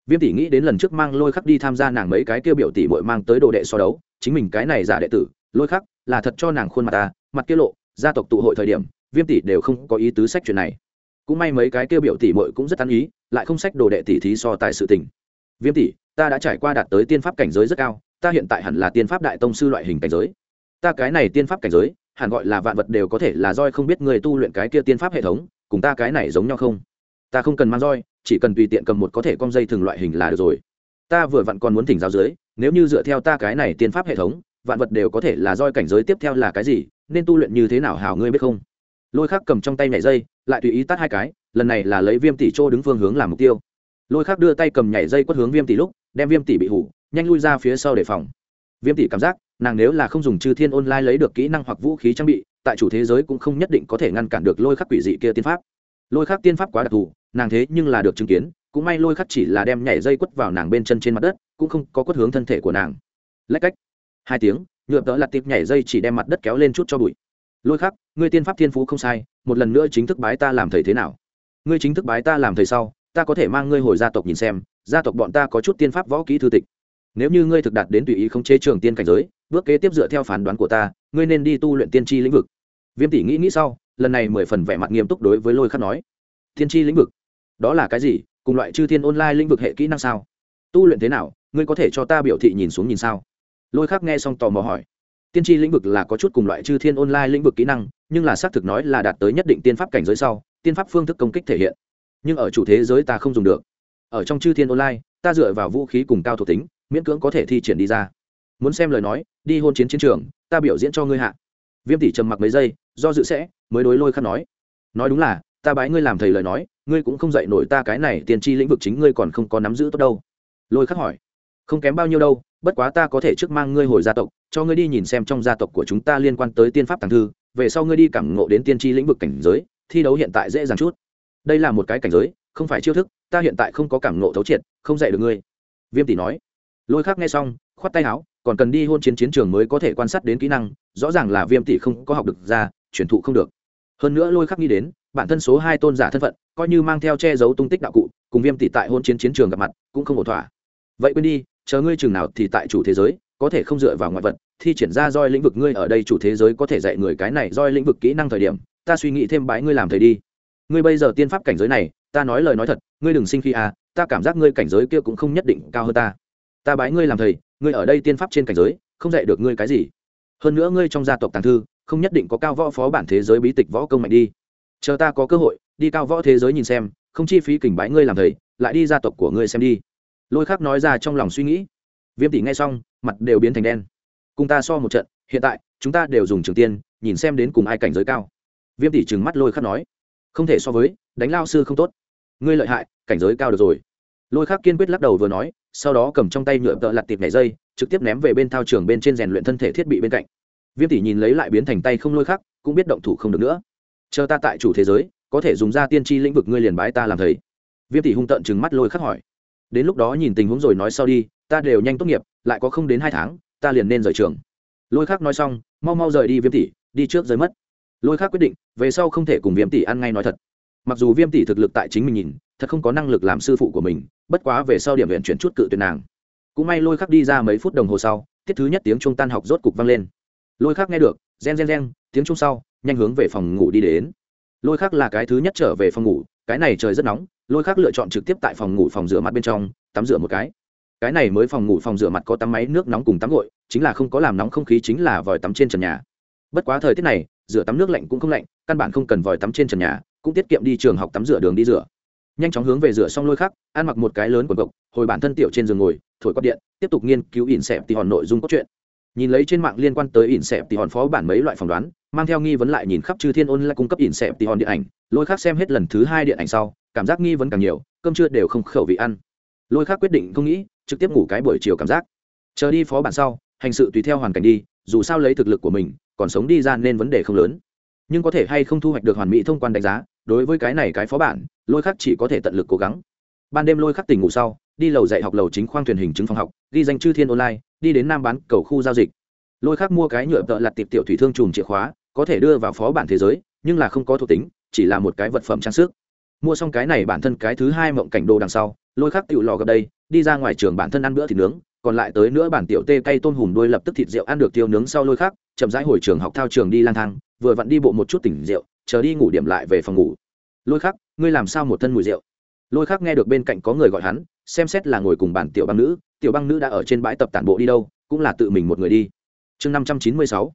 Viêm tỷ nghĩ đến lần trước mang lôi khắc đi tham gia nàng mấy cái kia biểu tỷ bội mang tới đồ đệ so đấu, chính mình cái này giả đệ tử, lôi khắc, là thật cho nàng khuôn mặt ta, mặt kia lộ, gia tộc tụ hội thời điểm, viêm tỷ đều không có ý tứ sách chuyện này. Cũng may mấy cái kia biểu tỷ bội cũng rất ăn ý, lại không sách đồ đệ tỷ thí so tài sự tình. Viêm tỷ, ta đã trải qua đạt tới tiên pháp cảnh giới rất cao, ta hiện tại hẳn là tiên pháp đại tông sư loại hình cảnh giới. Ta cái này tiên pháp cảnh giới, hẳn gọi là vạn vật đều có thể là doi không biết người tu luyện cái kia tiên pháp hệ thống, cùng ta cái này giống nhau không? Ta không cần mang roi, chỉ cần tùy tiện cầm một có thể con dây thường loại hình là được rồi. Ta vừa vặn còn muốn thỉnh giáo dưới, nếu như dựa theo ta cái này tiên pháp hệ thống, vạn vật đều có thể là roi cảnh giới tiếp theo là cái gì, nên tu luyện như thế nào hảo ngươi biết không? Lôi khắc cầm trong tay nhảy dây, lại tùy ý tắt hai cái, lần này là lấy viêm tỷ trô đứng phương hướng làm mục tiêu. Lôi khắc đưa tay cầm nhảy dây quất hướng viêm tỷ lúc, đem viêm tỷ bị hủ, nhanh lui ra phía sau đề phòng. Viêm tỷ cảm giác, nàng nếu là không dùng chư thiên online lấy được kỹ năng hoặc vũ khí trang bị, tại chủ thế giới cũng không nhất định có thể ngăn cản được lôi khắc quỷ dị kia tiên pháp. Lôi khắc tiên pháp quá đặc thù nàng thế nhưng là được chứng kiến, cũng may lôi khắc chỉ là đem nhảy dây quất vào nàng bên chân trên mặt đất, cũng không có quất hướng thân thể của nàng. Lách cách. Hai tiếng, nhựa tớ lặt tiệp nhảy dây chỉ đem mặt đất kéo lên chút cho bụi. Lôi khắc, ngươi tiên pháp thiên phú không sai, một lần nữa chính thức bái ta làm thầy thế nào? Ngươi chính thức bái ta làm thầy sau, ta có thể mang ngươi hồi gia tộc nhìn xem, gia tộc bọn ta có chút tiên pháp võ kỹ thư tịch. Nếu như ngươi thực đạt đến tùy ý không chế trường tiên cảnh giới, bước kế tiếp dựa theo phán đoán của ta, ngươi nên đi tu luyện tiên tri lĩnh vực. Viêm tỷ nghĩ nghĩ sau, lần này mười phần vẻ mặt nghiêm túc đối với lôi khắc nói. Tiên tri lĩnh vực? Đó là cái gì? Cùng loại chư thiên online lĩnh vực hệ kỹ năng sao? Tu luyện thế nào? Ngươi có thể cho ta biểu thị nhìn xuống nhìn sao? Lôi khắc nghe xong tò mò hỏi. Tiên tri lĩnh vực là có chút cùng loại chư thiên online lĩnh vực kỹ năng, nhưng là xác thực nói là đạt tới nhất định tiên pháp cảnh giới sau, tiên pháp phương thức công kích thể hiện. Nhưng ở chủ thế giới ta không dùng được. Ở trong chư thiên online, ta dựa vào vũ khí cùng cao thuộc tính, miễn cưỡng có thể thi triển đi ra. Muốn xem lời nói, đi hôn chiến chiến trường, ta biểu diễn cho ngươi hạ. Viêm tỷ trầm mặc mấy giây, do dự sẽ, mới đối lôi khắc nói. Nói đúng là, ta bái ngươi làm thầy lời nói ngươi cũng không dạy nổi ta cái này tiền tri lĩnh vực chính ngươi còn không có nắm giữ tốt đâu. Lôi khắc hỏi, không kém bao nhiêu đâu, bất quá ta có thể trước mang ngươi hồi gia tộc, cho ngươi đi nhìn xem trong gia tộc của chúng ta liên quan tới tiên pháp tàng thư, về sau ngươi đi cảm ngộ đến tiên tri lĩnh vực cảnh giới, thi đấu hiện tại dễ dàng chút. Đây là một cái cảnh giới, không phải chiêu thức, ta hiện tại không có cảm ngộ thấu triệt, không dạy được ngươi. Viêm tỷ nói. Lôi khác nghe xong, khoát tay áo, còn cần đi hôn chiến chiến trường mới có thể quan sát đến kỹ năng, rõ ràng là viêm tỷ không có học được ra, truyền thụ không được. Hơn nữa lôi khắc nghĩ đến bản thân số hai tôn giả thân phận, coi như mang theo che giấu tung tích đạo cụ, cùng viêm tỷ tại hôn chiến chiến trường gặp mặt, cũng không ổn thỏa. Vậy quên đi, chờ ngươi chừng nào thì tại chủ thế giới, có thể không dựa vào ngoại vật, thi triển ra roi lĩnh vực ngươi ở đây chủ thế giới có thể dạy người cái này roi lĩnh vực kỹ năng thời điểm, ta suy nghĩ thêm bái ngươi làm thầy đi. Ngươi bây giờ tiên pháp cảnh giới này, ta nói lời nói thật, ngươi đừng sinh khi à ta cảm giác ngươi cảnh giới kia cũng không nhất định cao hơn ta. Ta bái ngươi làm thầy, ngươi ở đây tiên pháp trên cảnh giới, không dạy được ngươi cái gì. Hơn nữa ngươi trong gia tộc tàng thư, không nhất định có cao võ phó bản thế giới bí tịch võ công mạnh đi chờ ta có cơ hội, đi cao võ thế giới nhìn xem, không chi phí kình bái ngươi làm thầy, lại đi gia tộc của ngươi xem đi. Lôi khắc nói ra trong lòng suy nghĩ. Viêm tỷ nghe xong, mặt đều biến thành đen. Cùng ta so một trận, hiện tại, chúng ta đều dùng trường tiên, nhìn xem đến cùng ai cảnh giới cao. Viêm tỷ trừng mắt lôi khắc nói. Không thể so với, đánh lao sư không tốt. Ngươi lợi hại, cảnh giới cao được rồi. Lôi khắc kiên quyết lắc đầu vừa nói, sau đó cầm trong tay nhựa tợ lặt tiệp nhảy dây, trực tiếp ném về bên thao trường bên trên rèn luyện thân thể thiết bị bên cạnh. Viêm tỷ nhìn lấy lại biến thành tay không lôi khắc, cũng biết động thủ không được nữa chờ ta tại chủ thế giới, có thể dùng ra tiên tri lĩnh vực ngươi liền bái ta làm thầy. Viêm tỷ hung tợn chừng mắt lôi khắc hỏi. Đến lúc đó nhìn tình huống rồi nói sau đi, ta đều nhanh tốt nghiệp, lại có không đến hai tháng, ta liền nên rời trường. Lôi khắc nói xong, mau mau rời đi viêm tỷ, đi trước rời mất. Lôi khắc quyết định, về sau không thể cùng viêm tỷ ăn ngay nói thật. Mặc dù viêm tỷ thực lực tại chính mình nhìn, thật không có năng lực làm sư phụ của mình, bất quá về sau điểm viện chuyển chút cự tuyệt nàng. Cũng may lôi khắc đi ra mấy phút đồng hồ sau, tiết thứ nhất tiếng trung tan học rốt cục vang lên. Lôi khắc nghe được reng reng reng, tiếng chung sau, nhanh hướng về phòng ngủ đi đến. Lôi khắc là cái thứ nhất trở về phòng ngủ, cái này trời rất nóng, lôi khắc lựa chọn trực tiếp tại phòng ngủ phòng rửa mặt bên trong, tắm rửa một cái. Cái này mới phòng ngủ phòng rửa mặt có tắm máy nước nóng cùng tắm gội, chính là không có làm nóng không khí chính là vòi tắm trên trần nhà. Bất quá thời tiết này, rửa tắm nước lạnh cũng không lạnh, căn bản không cần vòi tắm trên trần nhà, cũng tiết kiệm đi trường học tắm rửa đường đi rửa. Nhanh chóng hướng về rửa xong lôi khắc, ăn mặc một cái lớn quần cộc, hồi bản thân tiểu trên giường ngồi, thổi quạt điện, tiếp tục nghiên cứu ỉn xẹp thì hòn nội dung cốt truyện nhìn lấy trên mạng liên quan tới ỉn xẹp thì hòn phó bản mấy loại phỏng đoán, mang theo nghi vấn lại nhìn khắp chư thiên ôn lại cung cấp ỉn xẹp thì hòn điện ảnh, lôi khác xem hết lần thứ hai điện ảnh sau, cảm giác nghi vấn càng nhiều, cơm trưa đều không khẩu vị ăn. Lôi khác quyết định không nghĩ, trực tiếp ngủ cái buổi chiều cảm giác. Chờ đi phó bản sau, hành sự tùy theo hoàn cảnh đi, dù sao lấy thực lực của mình, còn sống đi ra nên vấn đề không lớn. Nhưng có thể hay không thu hoạch được hoàn mỹ thông quan đánh giá, đối với cái này cái phó bản, lôi khắc chỉ có thể tận lực cố gắng. Ban đêm lôi khắc tỉnh ngủ sau đi lầu dạy học lầu chính khoang thuyền hình chứng phòng học, ghi danh chư thiên online, đi đến nam bán cầu khu giao dịch. Lôi khắc mua cái nhựa tợ lặt tiệp tiểu thủy thương chùm chìa khóa, có thể đưa vào phó bản thế giới, nhưng là không có thuộc tính, chỉ là một cái vật phẩm trang sức. Mua xong cái này bản thân cái thứ hai mộng cảnh đồ đằng sau, lôi khắc tiểu lò gặp đây, đi ra ngoài trường bản thân ăn bữa thịt nướng, còn lại tới nữa bản tiểu tê cay tôm hùm đuôi lập tức thịt rượu ăn được tiêu nướng sau lôi khắc, chậm rãi hồi trường học thao trường đi lang thang, vừa vặn đi bộ một chút tỉnh rượu, chờ đi ngủ điểm lại về phòng ngủ. Lôi khắc, ngươi làm sao một thân mùi rượu? Lôi khắc nghe được bên cạnh có người gọi hắn xem xét là ngồi cùng bản tiểu băng nữ, tiểu băng nữ đã ở trên bãi tập tản bộ đi đâu, cũng là tự mình một người đi. Chương năm trăm chín mươi sáu,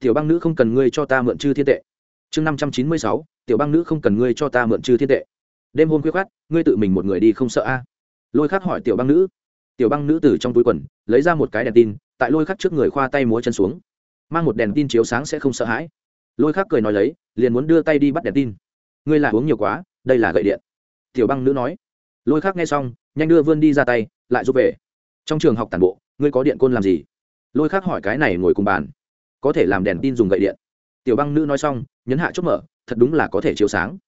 tiểu băng nữ không cần ngươi cho ta mượn chư thiên tệ. Chương năm trăm chín mươi sáu, tiểu băng nữ không cần ngươi cho ta mượn chư thiên tệ. Đêm hôm khuya khát ngươi tự mình một người đi không sợ a? Lôi khắc hỏi tiểu băng nữ. Tiểu băng nữ từ trong túi quần, lấy ra một cái đèn tin, tại lôi khắc trước người khoa tay múa chân xuống. Mang một đèn tin chiếu sáng sẽ không sợ hãi. Lôi khắc cười nói lấy, liền muốn đưa tay đi bắt đèn tin. Ngươi là uống nhiều quá, đây là gậy điện. Tiểu băng nữ nói. Lôi khắc nghe xong nhanh đưa vươn đi ra tay, lại giúp về. Trong trường học tản bộ, ngươi có điện côn làm gì? Lôi khác hỏi cái này ngồi cùng bàn. Có thể làm đèn tin dùng gậy điện. Tiểu băng nữ nói xong, nhấn hạ chốt mở, thật đúng là có thể chiếu sáng.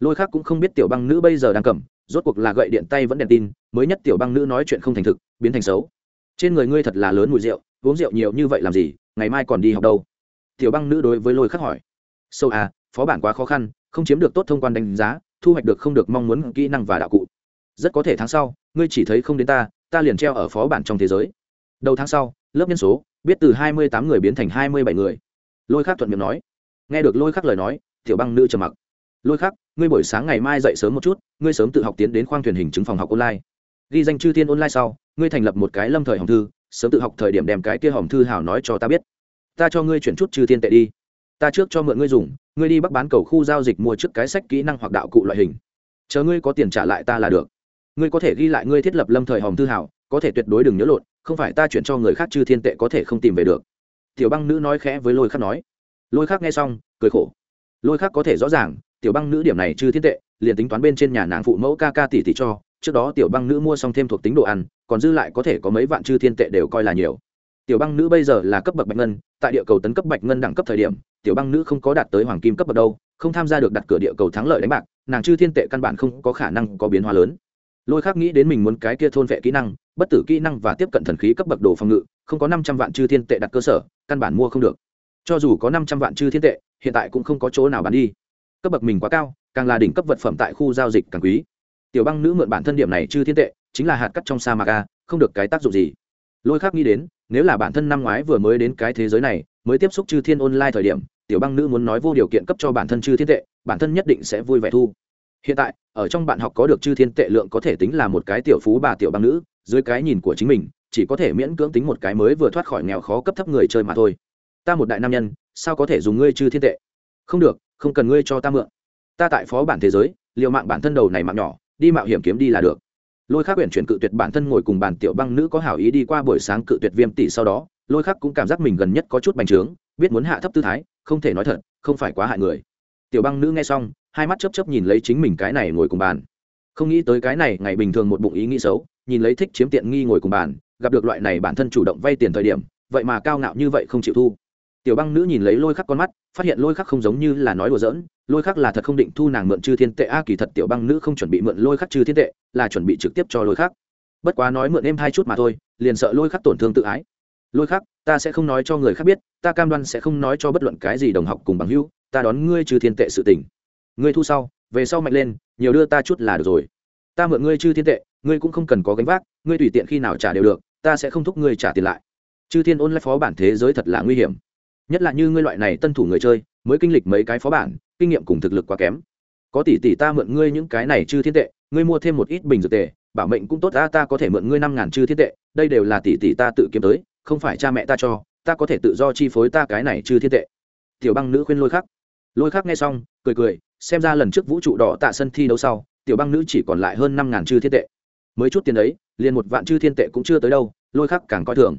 Lôi khác cũng không biết tiểu băng nữ bây giờ đang cầm, rốt cuộc là gậy điện tay vẫn đèn tin, mới nhất tiểu băng nữ nói chuyện không thành thực, biến thành xấu. Trên người ngươi thật là lớn mùi rượu, uống rượu nhiều như vậy làm gì, ngày mai còn đi học đâu? Tiểu băng nữ đối với lôi khắc hỏi. Sâu à phó bản quá khó khăn, không chiếm được tốt thông quan đánh giá, thu hoạch được không được mong muốn kỹ năng và đạo cụ. Rất có thể tháng sau ngươi chỉ thấy không đến ta ta liền treo ở phó bản trong thế giới. Đầu tháng sau, lớp nhân số, biết từ hai mươi tám người biến thành hai mươi bảy người. Lôi khắc thuận miệng nói. Nghe được lôi khắc lời nói, tiểu băng nữ trầm mặc. Lôi khắc, ngươi buổi sáng ngày mai dậy sớm một chút, ngươi sớm tự học tiến đến khoang thuyền hình chứng phòng học online. Ghi danh chư thiên online sau, ngươi thành lập một cái lâm thời hồng thư, sớm tự học thời điểm đem cái kia hồng thư hảo nói cho ta biết. Ta cho ngươi chuyển chút chư thiên tệ đi. Ta trước cho mượn ngươi dùng, ngươi đi bắc bán cầu khu giao dịch mua trước cái sách kỹ năng hoặc đạo cụ loại hình. Chờ ngươi có tiền trả lại ta là được ngươi có thể ghi lại ngươi thiết lập lâm thời hồng thư hảo, có thể tuyệt đối đừng nhớ lộn, không phải ta chuyển cho người khác chư thiên tệ có thể không tìm về được. Tiểu băng nữ nói khẽ với lôi khắc nói. Lôi khắc nghe xong, cười khổ. Lôi khắc có thể rõ ràng, tiểu băng nữ điểm này chư thiên tệ, liền tính toán bên trên nhà nàng phụ mẫu ca ca tỷ tỷ cho, trước đó tiểu băng nữ mua xong thêm thuộc tính đồ ăn, còn dư lại có thể có mấy vạn chư thiên tệ đều coi là nhiều. Tiểu băng nữ bây giờ là cấp bậc bạch ngân, tại địa cầu tấn cấp bạch ngân đẳng cấp thời điểm, tiểu băng nữ không có đạt tới hoàng kim cấp bậc đâu, không tham gia được đặt cửa địa cầu thắng lợi đánh bạc, nàng chư thiên tệ căn bản không có khả năng có biến hóa lớn lôi khác nghĩ đến mình muốn cái kia thôn vệ kỹ năng, bất tử kỹ năng và tiếp cận thần khí cấp bậc đồ phòng ngự, không có năm trăm vạn chư thiên tệ đặt cơ sở, căn bản mua không được. Cho dù có năm trăm vạn chư thiên tệ, hiện tại cũng không có chỗ nào bán đi. Cấp bậc mình quá cao, càng là đỉnh cấp vật phẩm tại khu giao dịch càng quý. Tiểu băng nữ mượn bản thân điểm này chư thiên tệ, chính là hạt cắt trong sa mạc a, không được cái tác dụng gì. Lôi khác nghĩ đến, nếu là bản thân năm ngoái vừa mới đến cái thế giới này, mới tiếp xúc chư thiên online thời điểm, tiểu băng nữ muốn nói vô điều kiện cấp cho bản thân chư thiên tệ, bản thân nhất định sẽ vui vẻ thu hiện tại, ở trong bạn học có được chư thiên tệ lượng có thể tính là một cái tiểu phú bà tiểu băng nữ, dưới cái nhìn của chính mình, chỉ có thể miễn cưỡng tính một cái mới vừa thoát khỏi nghèo khó cấp thấp người chơi mà thôi. Ta một đại nam nhân, sao có thể dùng ngươi chư thiên tệ? Không được, không cần ngươi cho ta mượn. Ta tại phó bản thế giới liệu mạng bản thân đầu này mạng nhỏ, đi mạo hiểm kiếm đi là được. Lôi khắc quyển chuyển cự tuyệt bản thân ngồi cùng bàn tiểu băng nữ có hảo ý đi qua buổi sáng cự tuyệt viêm tỷ sau đó, lôi khắc cũng cảm giác mình gần nhất có chút bành trướng, biết muốn hạ thấp tư thái, không thể nói thật, không phải quá hại người. Tiểu băng nữ nghe xong hai mắt chấp chấp nhìn lấy chính mình cái này ngồi cùng bàn. Không nghĩ tới cái này, ngày bình thường một bụng ý nghĩ xấu, nhìn lấy thích chiếm tiện nghi ngồi cùng bàn, gặp được loại này bản thân chủ động vay tiền thời điểm, vậy mà cao ngạo như vậy không chịu thu. Tiểu băng nữ nhìn lấy lôi khắc con mắt, phát hiện lôi khắc không giống như là nói đùa giỡn, lôi khắc là thật không định thu nàng mượn chư thiên tệ. A, kỳ thật tiểu băng nữ không chuẩn bị mượn lôi khắc chư thiên tệ, là chuẩn bị trực tiếp cho lôi khắc. Bất quá nói mượn em hai chút mà thôi, liền sợ lôi khắc tổn thương tự ái. Lôi khắc, ta sẽ không nói cho người khác biết, ta cam đoan sẽ không nói cho bất luận cái gì đồng học cùng bằng hữu, ta đón ngươi chư thiên tệ sự tình ngươi thu sau, về sau mạnh lên, nhiều đưa ta chút là được rồi. Ta mượn ngươi chư thiên tệ, ngươi cũng không cần có gánh vác, ngươi tùy tiện khi nào trả đều được, ta sẽ không thúc ngươi trả tiền lại. Chư thiên ôn lại phó bản thế giới thật là nguy hiểm. Nhất là như ngươi loại này tân thủ người chơi, mới kinh lịch mấy cái phó bản, kinh nghiệm cùng thực lực quá kém. Có tỷ tỷ ta mượn ngươi những cái này chư thiên tệ, ngươi mua thêm một ít bình dược tệ bảo mệnh cũng tốt, ta ta có thể mượn ngươi năm ngàn chư thiên tệ, đây đều là tỷ tỷ ta tự kiếm tới, không phải cha mẹ ta cho, ta có thể tự do chi phối ta cái này chư thiên tệ. Tiểu băng nữ khuyên lôi khắc. Lôi khắc nghe xong, cười cười xem ra lần trước vũ trụ đỏ tạ sân thi đấu sau, tiểu băng nữ chỉ còn lại hơn năm ngàn chư thiên tệ. Mới chút tiền đấy liền một vạn chư thiên tệ cũng chưa tới đâu, lôi khắc càng coi thường.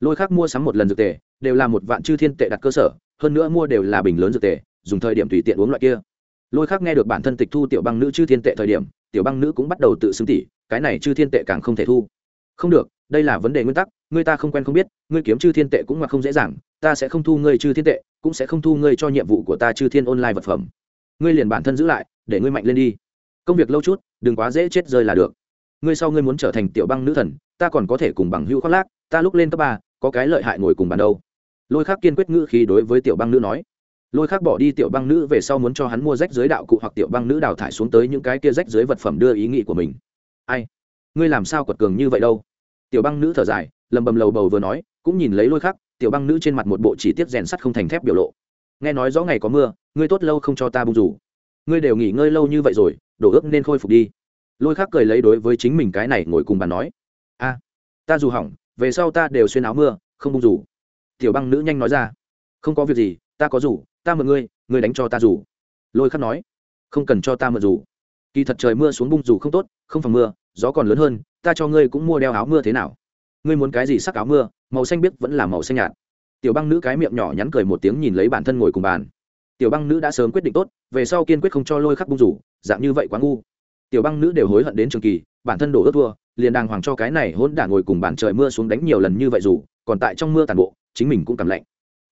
Lôi khắc mua sắm một lần dược tề, đều là một vạn chư thiên tệ đặt cơ sở, hơn nữa mua đều là bình lớn dược tề, dùng thời điểm tùy tiện uống loại kia. Lôi khắc nghe được bản thân tịch thu tiểu băng nữ chư thiên tệ thời điểm, tiểu băng nữ cũng bắt đầu tự xưng tỉ, cái này chư thiên tệ càng không thể thu. Không được, đây là vấn đề nguyên tắc, người ta không quen không biết, ngươi kiếm chư thiên tệ cũng mặc không dễ dàng, ta sẽ không thu ngươi chư thiên tệ, cũng sẽ không thu ngươi cho nhiệm vụ của ta chư thiên online vật phẩm ngươi liền bản thân giữ lại, để ngươi mạnh lên đi. Công việc lâu chút, đừng quá dễ chết rơi là được. Ngươi sau ngươi muốn trở thành tiểu băng nữ thần, ta còn có thể cùng bằng hữu khoác lác, ta lúc lên cấp ba, có cái lợi hại ngồi cùng bàn đâu. Lôi khác kiên quyết ngữ khí đối với tiểu băng nữ nói. Lôi khác bỏ đi tiểu băng nữ về sau muốn cho hắn mua rách dưới đạo cụ hoặc tiểu băng nữ đào thải xuống tới những cái kia rách dưới vật phẩm đưa ý nghĩ của mình. Ai? Ngươi làm sao quật cường như vậy đâu? Tiểu băng nữ thở dài, lầm bầm lầu bầu vừa nói, cũng nhìn lấy lôi khắc, tiểu băng nữ trên mặt một bộ chỉ tiết rèn sắt không thành thép biểu lộ nghe nói rõ ngày có mưa, ngươi tốt lâu không cho ta bung rủ. Ngươi đều nghỉ ngơi lâu như vậy rồi, đổ ước nên khôi phục đi. Lôi khắc cười lấy đối với chính mình cái này ngồi cùng bàn nói. A, ta dù hỏng, về sau ta đều xuyên áo mưa, không bung rủ. Tiểu băng nữ nhanh nói ra. Không có việc gì, ta có rủ, ta mượn ngươi ngươi đánh cho ta rủ. Lôi khắc nói. Không cần cho ta mượn rủ. Kỳ thật trời mưa xuống bung rủ không tốt, không phòng mưa, gió còn lớn hơn, ta cho ngươi cũng mua đeo áo mưa thế nào. Ngươi muốn cái gì sắc áo mưa, màu xanh biếc vẫn là màu xanh nhạt tiểu băng nữ cái miệng nhỏ nhắn cười một tiếng nhìn lấy bản thân ngồi cùng bàn. Tiểu băng nữ đã sớm quyết định tốt, về sau kiên quyết không cho lôi khắc bung rủ, dạng như vậy quá ngu. Tiểu băng nữ đều hối hận đến trường kỳ, bản thân đổ ớt thua, liền đàng hoàng cho cái này hôn đả ngồi cùng bàn trời mưa xuống đánh nhiều lần như vậy dù, còn tại trong mưa tàn bộ, chính mình cũng cảm lạnh.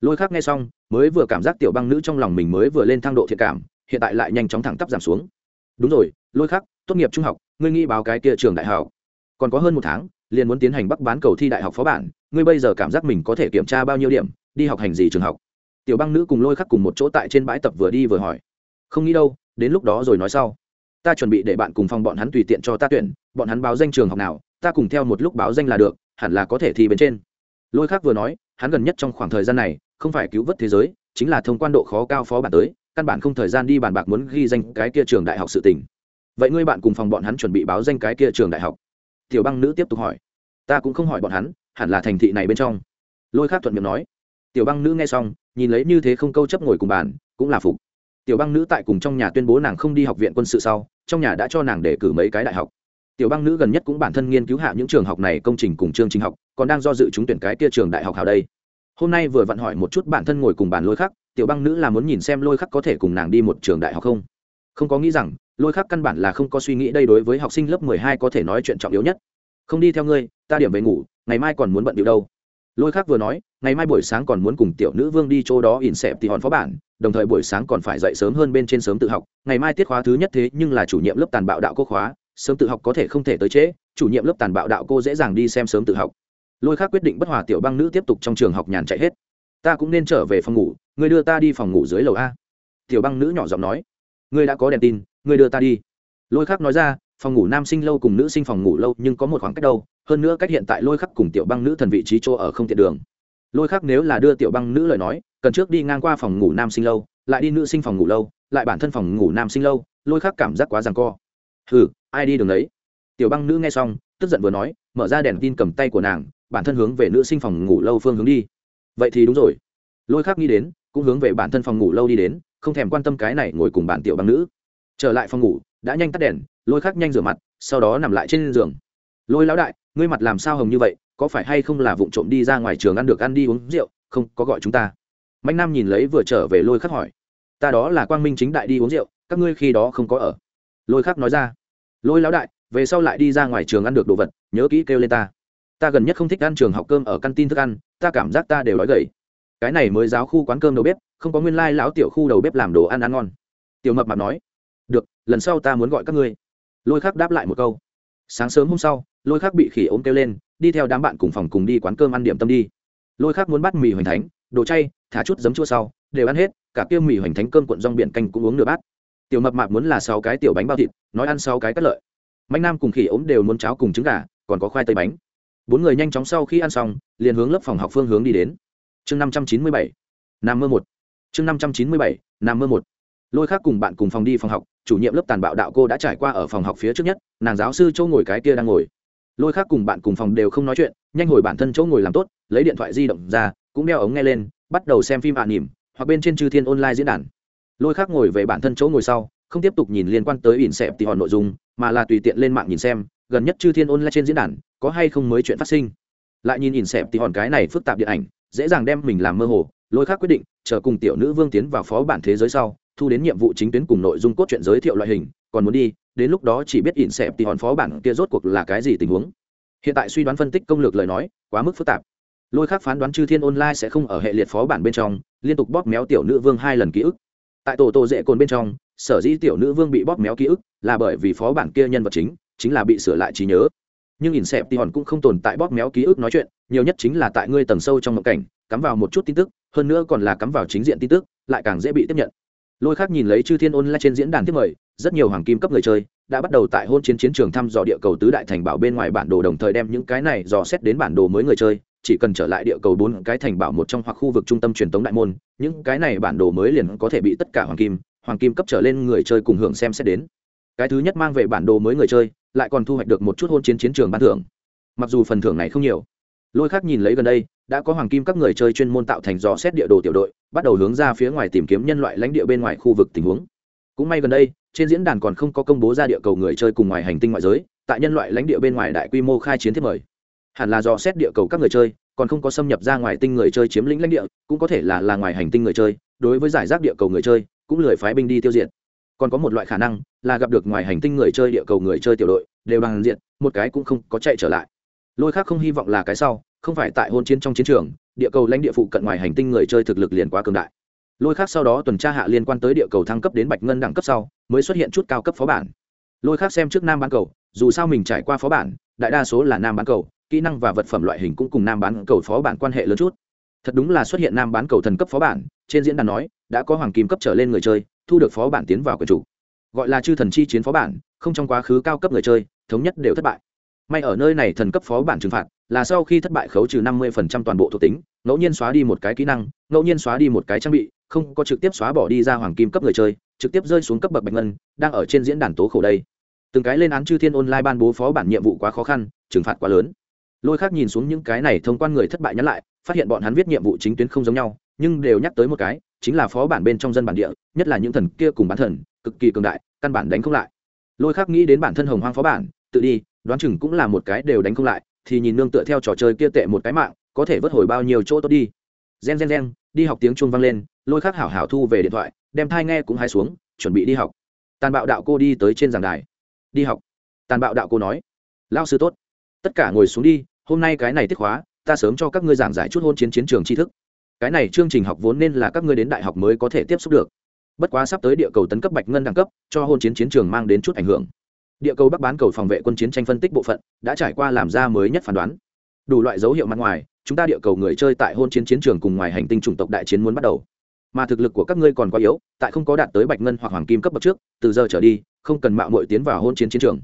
Lôi khắc nghe xong, mới vừa cảm giác tiểu băng nữ trong lòng mình mới vừa lên thang độ thiện cảm, hiện tại lại nhanh chóng thẳng tắp giảm xuống. Đúng rồi, lôi khắc, tốt nghiệp trung học, ngươi nghĩ báo cái kia trường đại học. Còn có hơn một tháng liền muốn tiến hành bắc bán cầu thi đại học phó bản, ngươi bây giờ cảm giác mình có thể kiểm tra bao nhiêu điểm, đi học hành gì trường học? Tiểu băng nữ cùng lôi khắc cùng một chỗ tại trên bãi tập vừa đi vừa hỏi. Không nghĩ đâu, đến lúc đó rồi nói sau. Ta chuẩn bị để bạn cùng phòng bọn hắn tùy tiện cho ta tuyển, bọn hắn báo danh trường học nào, ta cùng theo một lúc báo danh là được, hẳn là có thể thi bên trên. Lôi khắc vừa nói, hắn gần nhất trong khoảng thời gian này, không phải cứu vớt thế giới, chính là thông quan độ khó cao phó bản tới, căn bản không thời gian đi bàn bạc muốn ghi danh cái kia trường đại học sự tình. Vậy ngươi bạn cùng phòng bọn hắn chuẩn bị báo danh cái kia trường đại học? Tiểu băng nữ tiếp tục hỏi. Ta cũng không hỏi bọn hắn, hẳn là thành thị này bên trong. Lôi khác thuận miệng nói. Tiểu băng nữ nghe xong, nhìn lấy như thế không câu chấp ngồi cùng bàn, cũng là phục. Tiểu băng nữ tại cùng trong nhà tuyên bố nàng không đi học viện quân sự sau, trong nhà đã cho nàng để cử mấy cái đại học. Tiểu băng nữ gần nhất cũng bản thân nghiên cứu hạ những trường học này công trình cùng chương trình học, còn đang do dự trúng tuyển cái kia trường đại học hào đây. Hôm nay vừa vặn hỏi một chút bản thân ngồi cùng bàn lôi khắc, tiểu băng nữ là muốn nhìn xem lôi khắc có thể cùng nàng đi một trường đại học không? Không có nghĩ rằng lôi khác căn bản là không có suy nghĩ đây đối với học sinh lớp mười hai có thể nói chuyện trọng yếu nhất. Không đi theo ngươi, ta điểm về ngủ, ngày mai còn muốn bận điệu đâu. Lôi khác vừa nói, ngày mai buổi sáng còn muốn cùng tiểu nữ vương đi chỗ đó ỉn xẹp thì hòn phó bản, đồng thời buổi sáng còn phải dậy sớm hơn bên trên sớm tự học. Ngày mai tiết khóa thứ nhất thế nhưng là chủ nhiệm lớp tàn bạo đạo cô khóa, sớm tự học có thể không thể tới trễ, chủ nhiệm lớp tàn bạo đạo cô dễ dàng đi xem sớm tự học. Lôi khác quyết định bất hòa tiểu băng nữ tiếp tục trong trường học nhàn chạy hết. Ta cũng nên trở về phòng ngủ người đưa ta đi phòng ngủ dưới lầu a. Tiểu băng nữ nhỏ giọng nói, ngươi đã có đèn tin ngươi đưa ta đi. Lôi khắc nói ra, phòng ngủ nam sinh lâu cùng nữ sinh phòng ngủ lâu nhưng có một khoảng cách đâu, hơn nữa cách hiện tại lôi khắc cùng tiểu băng nữ thần vị trí chỗ ở không tiện đường. Lôi khắc nếu là đưa tiểu băng nữ lời nói, cần trước đi ngang qua phòng ngủ nam sinh lâu, lại đi nữ sinh phòng ngủ lâu, lại bản thân phòng ngủ nam sinh lâu, lôi khắc cảm giác quá rằng co. Hừ, ai đi đường đấy? Tiểu băng nữ nghe xong, tức giận vừa nói, mở ra đèn tin cầm tay của nàng, bản thân hướng về nữ sinh phòng ngủ lâu phương hướng đi. Vậy thì đúng rồi. Lôi khắc nghĩ đến, cũng hướng về bản thân phòng ngủ lâu đi đến, không thèm quan tâm cái này ngồi cùng bạn tiểu băng nữ trở lại phòng ngủ, đã nhanh tắt đèn, lôi khắc nhanh rửa mặt, sau đó nằm lại trên giường. Lôi lão đại, ngươi mặt làm sao hồng như vậy, có phải hay không là vụ trộm đi ra ngoài trường ăn được ăn đi uống rượu, không có gọi chúng ta? Mạnh nam nhìn lấy vừa trở về lôi khắc hỏi. Ta đó là quang minh chính đại đi uống rượu, các ngươi khi đó không có ở. Lôi khắc nói ra. Lôi lão đại, về sau lại đi ra ngoài trường ăn được đồ vật, nhớ kỹ kêu lên ta. Ta gần nhất không thích ăn trường học cơm ở căn tin thức ăn, ta cảm giác ta đều đói gầy. Cái này mới giáo khu quán cơm đầu bếp, không có nguyên lai lão tiểu khu đầu bếp làm đồ ăn ăn ngon. Tiểu mập mạp nói được, lần sau ta muốn gọi các ngươi. Lôi khắc đáp lại một câu. Sáng sớm hôm sau, lôi khắc bị khỉ ốm kêu lên, đi theo đám bạn cùng phòng cùng đi quán cơm ăn điểm tâm đi. Lôi khắc muốn bắt mì hoành thánh, đồ chay, thả chút giấm chua sau, đều ăn hết, cả kia mì hoành thánh cơm cuộn rong biển canh cũng uống nửa bát. Tiểu mập mạp muốn là sáu cái tiểu bánh bao thịt, nói ăn sáu cái cắt lợi. Mạnh nam cùng khỉ ốm đều muốn cháo cùng trứng gà, còn có khoai tây bánh. Bốn người nhanh chóng sau khi ăn xong, liền hướng lớp phòng học phương hướng đi đến. Chương năm trăm chín mươi bảy, nam mơ một. Chương năm trăm chín mươi bảy, nam mơ một. Lôi khác cùng bạn cùng phòng đi phòng học chủ nhiệm lớp tàn bạo đạo cô đã trải qua ở phòng học phía trước nhất, nàng giáo sư chỗ ngồi cái kia đang ngồi. Lôi khác cùng bạn cùng phòng đều không nói chuyện, nhanh hồi bản thân chỗ ngồi làm tốt, lấy điện thoại di động ra, cũng đeo ống nghe lên, bắt đầu xem phim ạ à nỉm, hoặc bên trên chư thiên online diễn đàn. Lôi khác ngồi về bản thân chỗ ngồi sau, không tiếp tục nhìn liên quan tới ỉn xẹp thì hòn nội dung, mà là tùy tiện lên mạng nhìn xem, gần nhất chư thiên online trên diễn đàn, có hay không mới chuyện phát sinh. Lại nhìn ỉn xẹp thì hòn cái này phức tạp điện ảnh, dễ dàng đem mình làm mơ hồ, lôi khác quyết định, chờ cùng tiểu nữ vương tiến vào phó bản thế giới sau thu đến nhiệm vụ chính tuyến cùng nội dung cốt truyện giới thiệu loại hình, còn muốn đi, đến lúc đó chỉ biết ỉn xẹp thì hòn phó bản kia rốt cuộc là cái gì tình huống. Hiện tại suy đoán phân tích công lược lời nói, quá mức phức tạp. Lôi khác phán đoán chư thiên online sẽ không ở hệ liệt phó bản bên trong, liên tục bóp méo tiểu nữ vương hai lần ký ức. Tại tổ tổ dễ cồn bên trong, sở dĩ tiểu nữ vương bị bóp méo ký ức là bởi vì phó bản kia nhân vật chính chính là bị sửa lại trí nhớ. Nhưng ỉn xẹp thì hòn cũng không tồn tại bóp méo ký ức nói chuyện, nhiều nhất chính là tại ngươi tầng sâu trong mộng cảnh, cắm vào một chút tin tức, hơn nữa còn là cắm vào chính diện tin tức, lại càng dễ bị tiếp nhận lôi khác nhìn lấy chư thiên ôn lại trên diễn đàn tiếp mời, rất nhiều hoàng kim cấp người chơi đã bắt đầu tại hôn chiến chiến trường thăm dò địa cầu tứ đại thành bảo bên ngoài bản đồ đồng thời đem những cái này dò xét đến bản đồ mới người chơi, chỉ cần trở lại địa cầu bốn cái thành bảo một trong hoặc khu vực trung tâm truyền tống đại môn, những cái này bản đồ mới liền có thể bị tất cả hoàng kim hoàng kim cấp trở lên người chơi cùng hưởng xem xét đến. Cái thứ nhất mang về bản đồ mới người chơi, lại còn thu hoạch được một chút hôn chiến chiến trường ban thưởng. Mặc dù phần thưởng này không nhiều lôi khác nhìn lấy gần đây, đã có hoàng kim các người chơi chuyên môn tạo thành dò xét địa đồ tiểu đội, bắt đầu hướng ra phía ngoài tìm kiếm nhân loại lãnh địa bên ngoài khu vực tình huống. Cũng may gần đây, trên diễn đàn còn không có công bố ra địa cầu người chơi cùng ngoài hành tinh ngoại giới, tại nhân loại lãnh địa bên ngoài đại quy mô khai chiến thiết mời. Hẳn là dò xét địa cầu các người chơi, còn không có xâm nhập ra ngoài tinh người chơi chiếm lĩnh lãnh địa, cũng có thể là là ngoài hành tinh người chơi, đối với giải rác địa cầu người chơi, cũng lười phái binh đi tiêu diệt. Còn có một loại khả năng, là gặp được ngoài hành tinh người chơi địa cầu người chơi tiểu đội, đều bằng diện một cái cũng không có chạy trở lại lôi khác không hy vọng là cái sau, không phải tại hôn chiến trong chiến trường, địa cầu lãnh địa phụ cận ngoài hành tinh người chơi thực lực liền quá cường đại. Lôi khác sau đó tuần tra hạ liên quan tới địa cầu thăng cấp đến bạch ngân đẳng cấp sau, mới xuất hiện chút cao cấp phó bản. Lôi khác xem trước nam bán cầu, dù sao mình trải qua phó bản, đại đa số là nam bán cầu, kỹ năng và vật phẩm loại hình cũng cùng nam bán cầu phó bản quan hệ lớn chút. Thật đúng là xuất hiện nam bán cầu thần cấp phó bản, trên diễn đàn nói, đã có hoàng kim cấp trở lên người chơi, thu được phó bản tiến vào quyền chủ. Gọi là chư thần chi chiến phó bản, không trong quá khứ cao cấp người chơi, thống nhất đều thất bại may ở nơi này thần cấp phó bản trừng phạt, là sau khi thất bại khấu trừ năm mươi phần trăm toàn bộ thuộc tính, ngẫu nhiên xóa đi một cái kỹ năng, ngẫu nhiên xóa đi một cái trang bị, không có trực tiếp xóa bỏ đi ra hoàng kim cấp người chơi, trực tiếp rơi xuống cấp bậc bạch ngân, đang ở trên diễn đàn tố khổ đây. Từng cái lên án chư thiên online ban bố phó bản nhiệm vụ quá khó khăn, trừng phạt quá lớn. Lôi khác nhìn xuống những cái này thông quan người thất bại nhắn lại, phát hiện bọn hắn viết nhiệm vụ chính tuyến không giống nhau, nhưng đều nhắc tới một cái, chính là phó bản bên trong dân bản địa, nhất là những thần kia cùng bán thần, cực kỳ cường đại, căn bản đánh không lại. Lôi khác nghĩ đến bản thân hồng hoang phó bản, tự đi đoán chừng cũng là một cái đều đánh không lại, thì nhìn nương tựa theo trò chơi kia tệ một cái mạng, có thể vớt hồi bao nhiêu chỗ tốt đi. Gen gen gen, đi học tiếng chuông vang lên, lôi khắc hảo hảo thu về điện thoại, đem thai nghe cũng hai xuống, chuẩn bị đi học. Tàn bạo đạo cô đi tới trên giảng đài. Đi học. Tàn bạo đạo cô nói lao sư tốt. Tất cả ngồi xuống đi, hôm nay cái này tiết khóa, ta sớm cho các ngươi giảng giải chút hôn chiến chiến trường tri thức. Cái này chương trình học vốn nên là các ngươi đến đại học mới có thể tiếp xúc được. Bất quá sắp tới địa cầu tấn cấp bạch ngân đẳng cấp, cho hôn chiến chiến trường mang đến chút ảnh hưởng địa cầu bắc bán cầu phòng vệ quân chiến tranh phân tích bộ phận, đã trải qua làm ra mới nhất phán đoán. Đủ loại dấu hiệu mặt ngoài, chúng ta địa cầu người chơi tại hôn chiến chiến trường cùng ngoài hành tinh chủng tộc đại chiến muốn bắt đầu. Mà thực lực của các ngươi còn quá yếu, tại không có đạt tới bạch ngân hoặc hoàng kim cấp bậc trước, từ giờ trở đi, không cần mạo mội tiến vào hôn chiến chiến trường.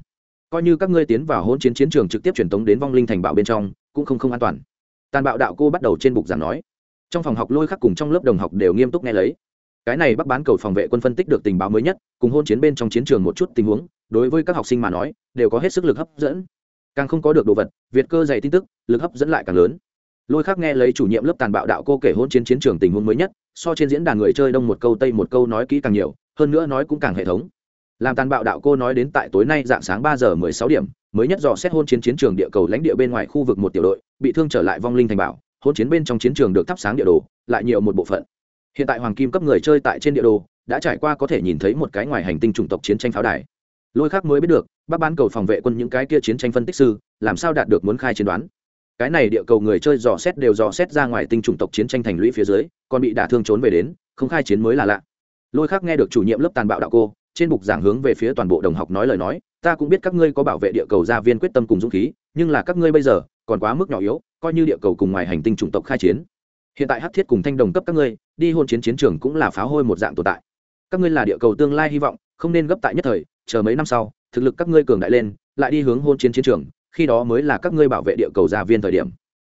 Coi như các ngươi tiến vào hôn chiến chiến trường trực tiếp truyền tống đến vong linh thành bạo bên trong, cũng không không an toàn. Tàn bạo đạo cô bắt đầu trên bục giảng nói. Trong phòng học lôi khắc cùng trong lớp đồng học đều nghiêm túc nghe lấy cái này bắc bán cầu phòng vệ quân phân tích được tình báo mới nhất, cùng hôn chiến bên trong chiến trường một chút tình huống, đối với các học sinh mà nói, đều có hết sức lực hấp dẫn. Càng không có được đồ vật, việt cơ dày tin tức, lực hấp dẫn lại càng lớn. Lôi khắc nghe lấy chủ nhiệm lớp tàn bạo đạo cô kể hôn chiến chiến trường tình huống mới nhất, so trên diễn đàn người chơi đông một câu tây một câu nói kỹ càng nhiều, hơn nữa nói cũng càng hệ thống. Làm tàn bạo đạo cô nói đến tại tối nay dạng sáng ba giờ mười sáu điểm, mới nhất dò xét hôn chiến chiến trường địa cầu lãnh địa bên ngoài khu vực một tiểu đội, bị thương trở lại vong linh thành bảo, hôn chiến bên trong chiến trường được thắp sáng địa đồ, lại nhiều một bộ phận hiện tại hoàng kim cấp người chơi tại trên địa đồ, đã trải qua có thể nhìn thấy một cái ngoài hành tinh chủng tộc chiến tranh pháo đài. Lôi khác mới biết được, bác bán cầu phòng vệ quân những cái kia chiến tranh phân tích sư, làm sao đạt được muốn khai chiến đoán. Cái này địa cầu người chơi dò xét đều dò xét ra ngoài tinh chủng tộc chiến tranh thành lũy phía dưới, còn bị đả thương trốn về đến, không khai chiến mới là lạ. Lôi khác nghe được chủ nhiệm lớp tàn bạo đạo cô, trên bục giảng hướng về phía toàn bộ đồng học nói lời nói, ta cũng biết các ngươi có bảo vệ địa cầu gia viên quyết tâm cùng dũng khí, nhưng là các ngươi bây giờ, còn quá mức nhỏ yếu, coi như địa cầu cùng ngoài hành tinh chủng tộc khai chiến hiện tại hắc thiết cùng thanh đồng cấp các ngươi, đi hôn chiến chiến trường cũng là phá hôi một dạng tồn tại. Các ngươi là địa cầu tương lai hy vọng, không nên gấp tại nhất thời, chờ mấy năm sau, thực lực các ngươi cường đại lên, lại đi hướng hôn chiến chiến trường, khi đó mới là các ngươi bảo vệ địa cầu gia viên thời điểm.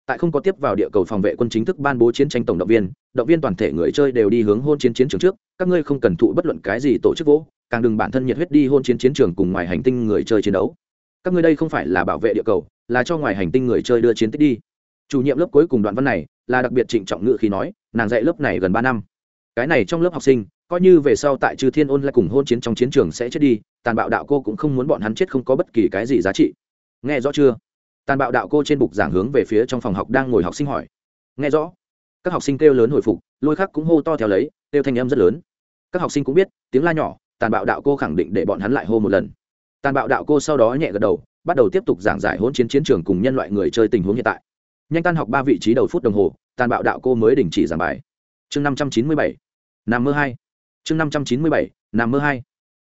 Tại không có tiếp vào địa cầu phòng vệ quân chính thức ban bố chiến tranh tổng động viên động viên toàn thể người chơi đều đi hướng hôn chiến chiến trường trước, các ngươi không cần thụ bất luận cái gì tổ chức vỗ, càng đừng bản thân nhiệt huyết đi hôn chiến chiến trường cùng ngoài hành tinh người chơi chiến đấu. Các ngươi đây không phải là bảo vệ địa cầu, là cho ngoài hành tinh người chơi đưa chiến tích đi. Chủ nhiệm lớp cuối cùng đoạn văn này là đặc biệt trịnh trọng ngự khi nói, nàng dạy lớp này gần ba năm. Cái này trong lớp học sinh, coi như về sau tại chư thiên ôn lại cùng hôn chiến trong chiến trường sẽ chết đi, tàn bạo đạo cô cũng không muốn bọn hắn chết không có bất kỳ cái gì giá trị. Nghe rõ chưa? Tàn bạo đạo cô trên bục giảng hướng về phía trong phòng học đang ngồi học sinh hỏi. Nghe rõ. Các học sinh kêu lớn hồi phục, lôi khắc cũng hô to theo lấy, kêu thanh âm rất lớn. Các học sinh cũng biết, tiếng la nhỏ, tàn bạo đạo cô khẳng định để bọn hắn lại hô một lần. Tàn bạo đạo cô sau đó nhẹ gật đầu, bắt đầu tiếp tục giảng giải hôn chiến chiến trường cùng nhân loại người chơi tình huống hiện tại nhanh tan học ba vị trí đầu phút đồng hồ, tàn bạo đạo cô mới đình chỉ giảng bài. Chương năm trăm chín mươi bảy nằm mơ hai. Chương năm trăm chín mươi bảy nằm mơ hai.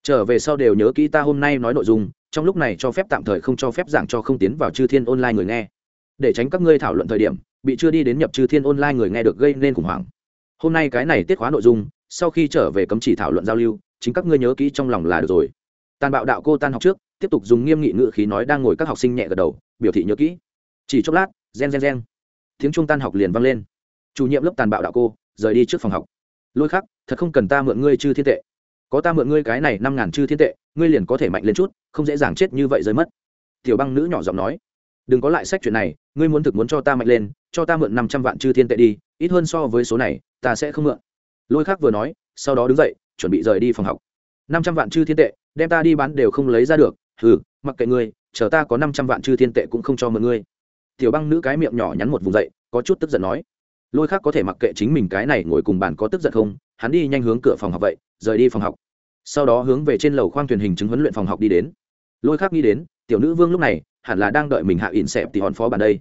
Trở về sau đều nhớ kỹ ta hôm nay nói nội dung, trong lúc này cho phép tạm thời không cho phép giảng cho không tiến vào chư thiên online người nghe. Để tránh các ngươi thảo luận thời điểm, bị chưa đi đến nhập chư thiên online người nghe được gây nên khủng hoảng. Hôm nay cái này tiết khóa nội dung, sau khi trở về cấm chỉ thảo luận giao lưu, chính các ngươi nhớ kỹ trong lòng là được rồi. Tàn bạo đạo cô tan học trước, tiếp tục dùng nghiêm nghị ngự khí nói đang ngồi các học sinh nhẹ gật đầu, biểu thị nhớ kỹ. Chỉ chốc lát gen gen gen. Tiếng trung tan học liền vang lên. Chủ nhiệm lớp tàn bạo đạo cô, rời đi trước phòng học. Lôi khắc, thật không cần ta mượn ngươi chư thiên tệ. Có ta mượn ngươi cái này năm ngàn chư thiên tệ, ngươi liền có thể mạnh lên chút, không dễ dàng chết như vậy rơi mất. Tiểu băng nữ nhỏ giọng nói. Đừng có lại sách chuyện này, ngươi muốn thực muốn cho ta mạnh lên, cho ta mượn năm trăm vạn chư thiên tệ đi, ít hơn so với số này, ta sẽ không mượn. Lôi khắc vừa nói, sau đó đứng dậy, chuẩn bị rời đi phòng học. Năm trăm vạn chư thiên tệ, đem ta đi bán đều không lấy ra được. Hừ, mặc kệ ngươi, chờ ta có năm trăm vạn chư thiên tệ cũng không cho mượn ngươi tiểu băng nữ cái miệng nhỏ nhắn một vùng dậy, có chút tức giận nói. Lôi khác có thể mặc kệ chính mình cái này ngồi cùng bàn có tức giận không, hắn đi nhanh hướng cửa phòng học vậy, rời đi phòng học. Sau đó hướng về trên lầu khoang thuyền hình chứng huấn luyện phòng học đi đến. Lôi khác nghĩ đến, tiểu nữ vương lúc này, hẳn là đang đợi mình hạ ỉn xẹp thì hòn phó bàn đây.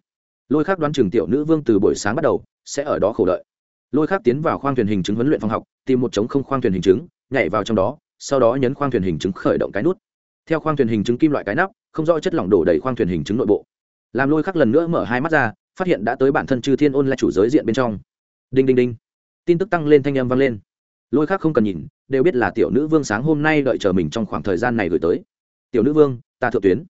Lôi khác đoán chừng tiểu nữ vương từ buổi sáng bắt đầu, sẽ ở đó khổ đợi. Lôi khác tiến vào khoang thuyền hình chứng huấn luyện phòng học, tìm một trống không khoang thuyền hình chứng, nhảy vào trong đó, sau đó nhấn khoang thuyền hình chứng khởi động cái nút. Theo khoang thuyền hình chứng kim loại cái nắp, không rõ chất lỏng đổ đầy khoang thuyền hình chứng nội bộ làm lôi khắc lần nữa mở hai mắt ra, phát hiện đã tới bản thân chư thiên ôn là chủ giới diện bên trong. Đinh đinh đinh. Tin tức tăng lên thanh âm vang lên. Lôi khắc không cần nhìn, đều biết là tiểu nữ vương sáng hôm nay đợi chờ mình trong khoảng thời gian này gửi tới. Tiểu nữ vương, ta thượng tuyến.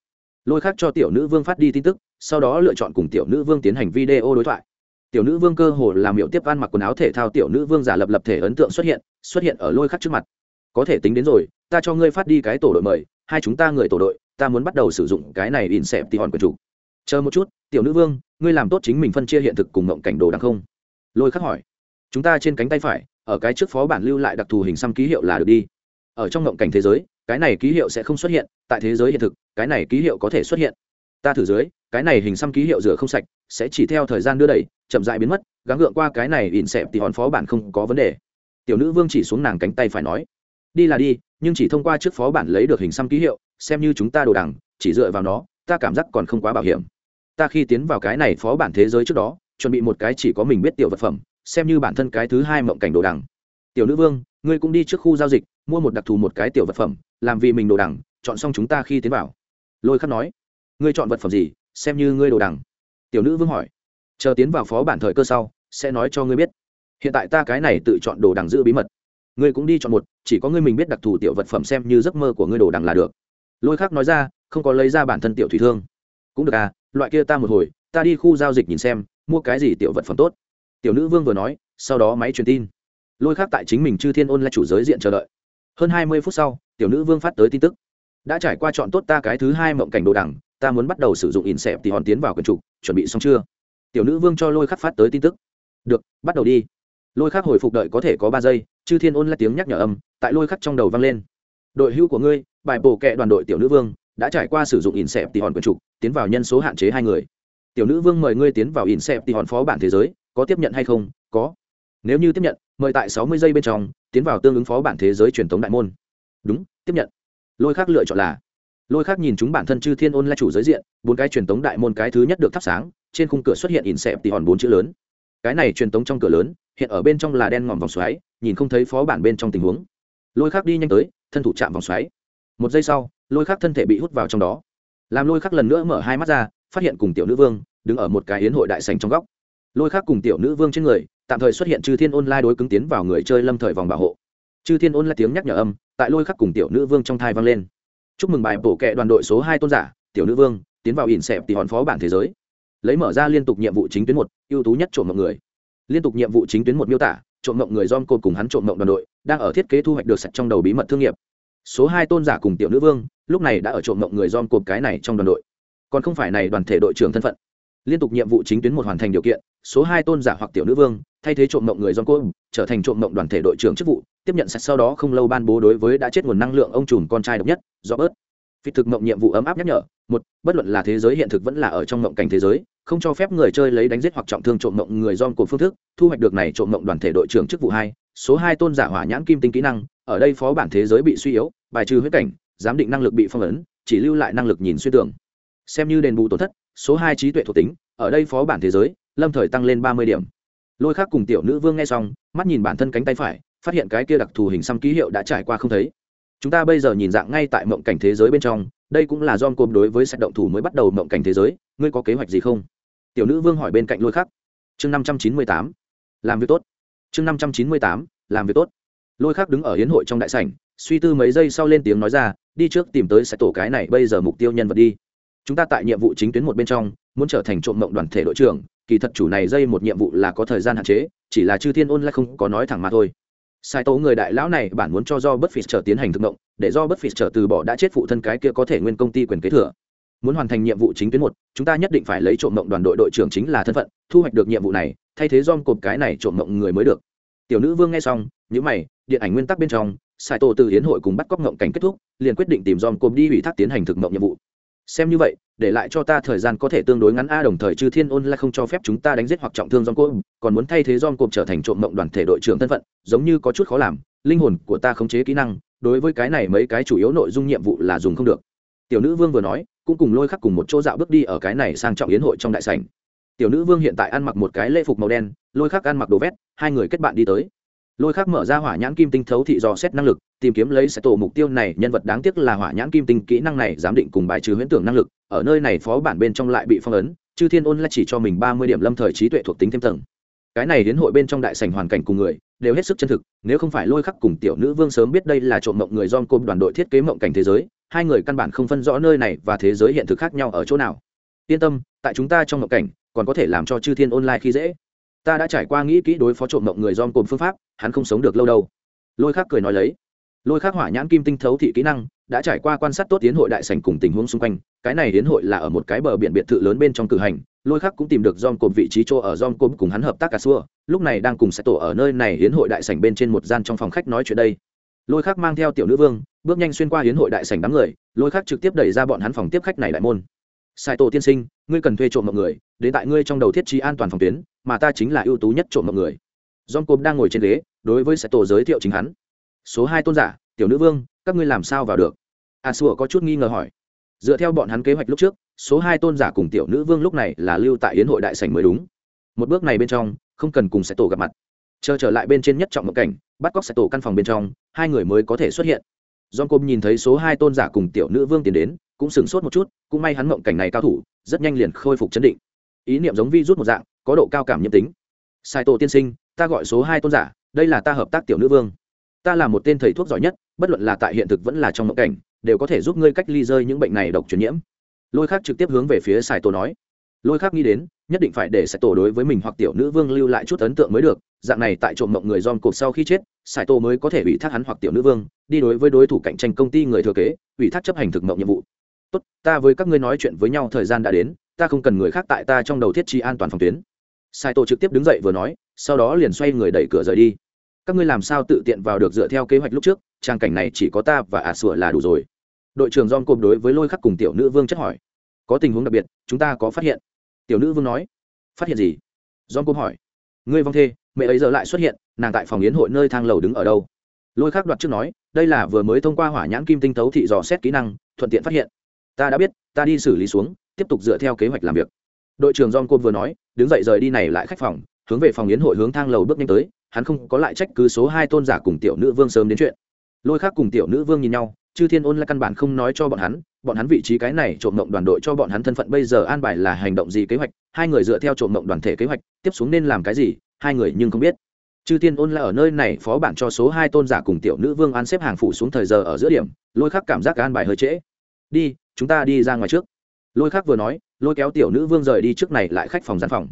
Lôi khắc cho tiểu nữ vương phát đi tin tức, sau đó lựa chọn cùng tiểu nữ vương tiến hành video đối thoại. Tiểu nữ vương cơ hồ làm hiệu tiếp ăn mặc quần áo thể thao tiểu nữ vương giả lập lập thể ấn tượng xuất hiện xuất hiện ở lôi khắc trước mặt. Có thể tính đến rồi, ta cho ngươi phát đi cái tổ đội mời, hai chúng ta người tổ đội, ta muốn bắt đầu sử dụng cái này in xẹp thì hòn quần chủ chờ một chút, tiểu nữ vương, ngươi làm tốt chính mình phân chia hiện thực cùng mộng cảnh đồ đằng không? Lôi khắc hỏi. Chúng ta trên cánh tay phải, ở cái trước phó bản lưu lại đặc thù hình xăm ký hiệu là được đi. Ở trong mộng cảnh thế giới, cái này ký hiệu sẽ không xuất hiện, tại thế giới hiện thực, cái này ký hiệu có thể xuất hiện. Ta thử dưới, cái này hình xăm ký hiệu rửa không sạch, sẽ chỉ theo thời gian đưa đẩy, chậm dại biến mất, gắng gượng qua cái này ỉn xẹp thì hòn phó bản không có vấn đề. Tiểu nữ vương chỉ xuống nàng cánh tay phải nói. Đi là đi, nhưng chỉ thông qua trước phó bản lấy được hình xăm ký hiệu, xem như chúng ta đồ đằng, chỉ dựa vào nó, ta cảm giác còn không quá bảo hiểm ta khi tiến vào cái này phó bản thế giới trước đó, chuẩn bị một cái chỉ có mình biết tiểu vật phẩm, xem như bản thân cái thứ hai mộng cảnh đồ đằng. Tiểu nữ vương, ngươi cũng đi trước khu giao dịch, mua một đặc thù một cái tiểu vật phẩm, làm vì mình đồ đằng, chọn xong chúng ta khi tiến vào. Lôi khắc nói. Ngươi chọn vật phẩm gì, xem như ngươi đồ đằng. Tiểu nữ vương hỏi. Chờ tiến vào phó bản thời cơ sau, sẽ nói cho ngươi biết. Hiện tại ta cái này tự chọn đồ đằng giữ bí mật. Ngươi cũng đi chọn một, chỉ có ngươi mình biết đặc thù tiểu vật phẩm xem như giấc mơ của ngươi đồ đằng là được. Lôi khắc nói ra, không có lấy ra bản thân tiểu thủy thương. Cũng được à loại kia ta một hồi, ta đi khu giao dịch nhìn xem, mua cái gì tiểu vật phẩm tốt. Tiểu nữ vương vừa nói, sau đó máy truyền tin. Lôi khác tại chính mình chư thiên ôn là chủ giới diện chờ đợi. Hơn hai mươi phút sau, tiểu nữ vương phát tới tin tức. Đã trải qua chọn tốt ta cái thứ hai mộng cảnh đồ đẳng. ta muốn bắt đầu sử dụng in xẹp thì hòn tiến vào quần trục, chuẩn bị xong chưa? Tiểu nữ vương cho lôi khắc phát tới tin tức. Được, bắt đầu đi. Lôi khắc hồi phục đợi có thể có ba giây, chư thiên ôn là tiếng nhắc nhở âm, tại lôi khắc trong đầu vang lên. Đội hưu của ngươi, bài bổ kệ đoàn đội tiểu nữ vương đã trải qua sử dụng in xẹp tỉ hòn quần trục, tiến vào nhân số hạn chế hai người. Tiểu nữ vương mời ngươi tiến vào in xẹp tỉ hòn phó bản thế giới, có tiếp nhận hay không? Có. Nếu như tiếp nhận, mời tại sáu mươi giây bên trong, tiến vào tương ứng phó bản thế giới truyền thống đại môn. Đúng, tiếp nhận. Lôi khác lựa chọn là. Lôi khác nhìn chúng bản thân chư thiên ôn là chủ giới diện, bốn cái truyền thống đại môn cái thứ nhất được thắp sáng, trên khung cửa xuất hiện in xẹp tỉ hòn bốn chữ lớn. Cái này truyền thống trong cửa lớn, hiện ở bên trong là đen ngòm vòng xoáy, nhìn không thấy phó bản bên trong tình huống. Lôi khác đi nhanh tới, thân thủ chạm vòng xoáy. Một giây sau lôi khắc thân thể bị hút vào trong đó. Làm lôi khắc lần nữa mở hai mắt ra, phát hiện cùng tiểu nữ vương đứng ở một cái hiến hội đại sành trong góc. Lôi khắc cùng tiểu nữ vương trên người, tạm thời xuất hiện chư thiên ôn lai đối cứng tiến vào người chơi lâm thời vòng bảo hộ. Chư thiên ôn lai tiếng nhắc nhở âm, tại lôi khắc cùng tiểu nữ vương trong thai vang lên. Chúc mừng bài bổ kệ đoàn đội số hai tôn giả, tiểu nữ vương, tiến vào ỉn xẹp thì hòn phó bản thế giới. Lấy mở ra liên tục nhiệm vụ chính tuyến một, ưu tú nhất trộm mộng người. Liên tục nhiệm vụ chính tuyến một miêu tả, trộm mộng người dom côn cùng hắn trộm mộng đoàn đội, đang ở thiết kế thu hoạch được sạch trong đầu bí mật thương nghiệp. Số hai tôn giả cùng tiểu nữ vương lúc này đã ở trộm mộng người dom cộp cái này trong đoàn đội. Còn không phải này đoàn thể đội trưởng thân phận. Liên tục nhiệm vụ chính tuyến một hoàn thành điều kiện, số hai tôn giả hoặc tiểu nữ vương, thay thế trộm mộng người dom cộp, trở thành trộm mộng đoàn thể đội trưởng chức vụ, tiếp nhận sạch sau đó không lâu ban bố đối với đã chết nguồn năng lượng ông trùm con trai độc nhất do bớt phi thực mộng nhiệm vụ ấm áp nhắc nhở, một, bất luận là thế giới hiện thực vẫn là ở trong mộng cảnh thế giới, không cho phép người chơi lấy đánh giết hoặc trọng thương trộm mộng người dom cột phương thức, thu hoạch được này trộm mộng đoàn thể đội trưởng chức vụ hai, số hai tôn giả hỏa nhãn kim tinh kỹ năng, ở đây phó bản thế giới bị suy yếu, bài trừ huyết cảnh giám định năng lực bị phong ấn, chỉ lưu lại năng lực nhìn xuyên tường xem như đền bù tổn thất, số hai trí tuệ thuộc tính, ở đây phó bản thế giới, lâm thời tăng lên ba mươi điểm. Lôi khác cùng tiểu nữ vương nghe xong, mắt nhìn bản thân cánh tay phải, phát hiện cái kia đặc thù hình xăm ký hiệu đã trải qua không thấy. Chúng ta bây giờ nhìn dạng ngay tại mộng cảnh thế giới bên trong, đây cũng là dom côm đối với sách động thủ mới bắt đầu mộng cảnh thế giới, ngươi có kế hoạch gì không? Tiểu nữ vương hỏi bên cạnh lôi khắc chương năm trăm chín mươi tám, làm việc tốt. Chương năm trăm chín mươi tám, làm việc tốt lôi khác đứng ở hiến hội trong đại sảnh, suy tư mấy giây sau lên tiếng nói ra, đi trước tìm tới sẽ tổ cái này, bây giờ mục tiêu nhân vật đi. Chúng ta tại nhiệm vụ chính tuyến một bên trong, muốn trở thành trộm mộng đoàn thể đội trưởng, kỳ thật chủ này dây một nhiệm vụ là có thời gian hạn chế, chỉ là chư thiên ôn lại không có nói thẳng mà thôi. Sai tố người đại lão này bản muốn cho do bất phì trở tiến hành thực động để do bất phì trở từ bỏ đã chết phụ thân cái kia có thể nguyên công ty quyền kế thừa. Muốn hoàn thành nhiệm vụ chính tuyến một, chúng ta nhất định phải lấy trộm mộng đoàn đội đội trưởng chính là thân phận, thu hoạch được nhiệm vụ này, thay thế dom cột cái này trộm mộng người mới được. Tiểu nữ vương nghe xong những mày điện ảnh nguyên tắc bên trong sai tổ từ hiến hội cùng bắt cóc ngộng cảnh kết thúc, liền quyết định tìm dòm cộp đi ủy thác tiến hành thực mộng nhiệm vụ. Xem như vậy, để lại cho ta thời gian có thể tương đối ngắn a, đồng thời chư thiên ôn lại không cho phép chúng ta đánh giết hoặc trọng thương dòm cộp, còn muốn thay thế dòm cộp trở thành trộm mộng đoàn thể đội trưởng thân phận, giống như có chút khó làm, linh hồn của ta khống chế kỹ năng, đối với cái này mấy cái chủ yếu nội dung nhiệm vụ là dùng không được. Tiểu nữ vương vừa nói, cũng cùng lôi khắc cùng một chỗ dạo bước đi ở cái này sang trọng yến hội trong đại sảnh. Tiểu nữ vương hiện tại ăn mặc một cái lễ phục màu đen, lôi khắc ăn mặc đồ vét, hai người kết bạn đi tới lôi khắc mở ra hỏa nhãn kim tinh thấu thị dò xét năng lực, tìm kiếm lấy sẽ tổ mục tiêu này, nhân vật đáng tiếc là hỏa nhãn kim tinh kỹ năng này giám định cùng bài trừ huyễn tưởng năng lực, ở nơi này phó bản bên trong lại bị phong ấn, chư thiên ôn lại chỉ cho mình ba mươi điểm lâm thời trí tuệ thuộc tính thêm tầng. Cái này đến hội bên trong đại sảnh hoàn cảnh cùng người, đều hết sức chân thực, nếu không phải lôi khắc cùng tiểu nữ vương sớm biết đây là trộm mộng người dom côm đoàn đội thiết kế mộng cảnh thế giới, hai người căn bản không phân rõ nơi này và thế giới hiện thực khác nhau ở chỗ nào. Yên tâm, tại chúng ta trong mộng cảnh, còn có thể làm cho chư thiên online khi dễ ta đã trải qua nghĩ kỹ đối phó trộm mộng người dom cồn phương pháp, hắn không sống được lâu đâu. Lôi khắc cười nói lấy. Lôi khắc hỏa nhãn kim tinh thấu thị kỹ năng, đã trải qua quan sát tốt tiến hội đại sảnh cùng tình huống xung quanh, cái này tiến hội là ở một cái bờ biển biệt thự lớn bên trong cử hành, lôi khắc cũng tìm được dom cồn vị trí chỗ ở dom cồn cùng hắn hợp tác cả xua, lúc này đang cùng sẽ tổ ở nơi này hiến hội đại sảnh bên trên một gian trong phòng khách nói chuyện đây. Lôi khắc mang theo tiểu nữ vương, bước nhanh xuyên qua hiến hội đại sảnh đám người, lôi khắc trực tiếp đẩy ra bọn hắn phòng tiếp khách này đại môn. Sai tổ tiên sinh, ngươi cần thuê trộm mọi người, đến tại ngươi trong đầu thiết trí an toàn phòng tuyến mà ta chính là ưu tú nhất trộm mọi người. Dom cộp đang ngồi trên ghế, đối với sẽ tổ giới thiệu chính hắn. Số hai tôn giả, tiểu nữ vương, các ngươi làm sao vào được? A xua có chút nghi ngờ hỏi. Dựa theo bọn hắn kế hoạch lúc trước, số hai tôn giả cùng tiểu nữ vương lúc này là lưu tại yến hội đại sảnh mới đúng. Một bước này bên trong, không cần cùng sẽ tổ gặp mặt. Chờ trở lại bên trên nhất trọng mộng cảnh, bắt cóc sẽ tổ căn phòng bên trong, hai người mới có thể xuất hiện. John côm nhìn thấy số hai tôn giả cùng tiểu nữ vương tiến đến, cũng sửng sốt một chút, cũng may hắn mộng cảnh này cao thủ, rất nhanh liền khôi phục chấn định. Ý niệm giống vi rút một dạng có độ cao cảm nhiễm tính. Sai tổ tiên sinh, ta gọi số hai tôn giả, đây là ta hợp tác tiểu nữ vương. Ta là một tên thầy thuốc giỏi nhất, bất luận là tại hiện thực vẫn là trong mộng cảnh, đều có thể giúp ngươi cách ly rơi những bệnh này độc truyền nhiễm. Lôi khác trực tiếp hướng về phía sài tổ nói. Lôi khác nghĩ đến, nhất định phải để sài tổ đối với mình hoặc tiểu nữ vương lưu lại chút ấn tượng mới được, dạng này tại trộm mộng người dòm cột sau khi chết sài tổ mới có thể ủy thác hắn hoặc tiểu nữ vương, đi đối với đối thủ cạnh tranh công ty người thừa kế, ủy thác chấp hành thực mộng nhiệm vụ. Tốt, ta với các ngươi nói chuyện với nhau thời gian đã đến, ta không cần người khác tại ta trong đầu thiết trí an toàn phòng tuyến sai tổ trực tiếp đứng dậy vừa nói, sau đó liền xoay người đẩy cửa rời đi. Các ngươi làm sao tự tiện vào được dựa theo kế hoạch lúc trước, trang cảnh này chỉ có ta và ả à sủa là đủ rồi. Đội trưởng dom cộp đối với lôi khắc cùng tiểu nữ vương chất hỏi. Có tình huống đặc biệt, chúng ta có phát hiện. Tiểu nữ vương nói. Phát hiện gì? Dom cộp hỏi. Ngươi vong thê, mẹ ấy giờ lại xuất hiện, nàng tại phòng yến hội nơi thang lầu đứng ở đâu? Lôi khắc đoạt trước nói, đây là vừa mới thông qua hỏa nhãn kim tinh thấu thị dò xét kỹ năng, thuận tiện phát hiện. Ta đã biết, ta đi xử lý xuống, tiếp tục dựa theo kế hoạch làm việc đội trưởng john côn vừa nói, đứng dậy rời đi này lại khách phòng, hướng về phòng yến hội hướng thang lầu bước nhanh tới, hắn không có lại trách cứ số hai tôn giả cùng tiểu nữ vương sớm đến chuyện. Lôi khác cùng tiểu nữ vương nhìn nhau, chư thiên ôn là căn bản không nói cho bọn hắn bọn hắn vị trí cái này trộm mộng đoàn đội cho bọn hắn thân phận bây giờ an bài là hành động gì kế hoạch, hai người dựa theo trộm mộng đoàn thể kế hoạch, tiếp xuống nên làm cái gì, hai người nhưng không biết. Chư thiên ôn là ở nơi này phó bản cho số hai tôn giả cùng tiểu nữ vương an xếp hàng phủ xuống thời giờ ở giữa điểm, lôi khắc cảm giác an bài hơi trễ. Đi, chúng ta đi ra ngoài trước lôi khắc vừa nói, lôi kéo tiểu nữ vương rời đi trước này lại khách phòng gian phòng.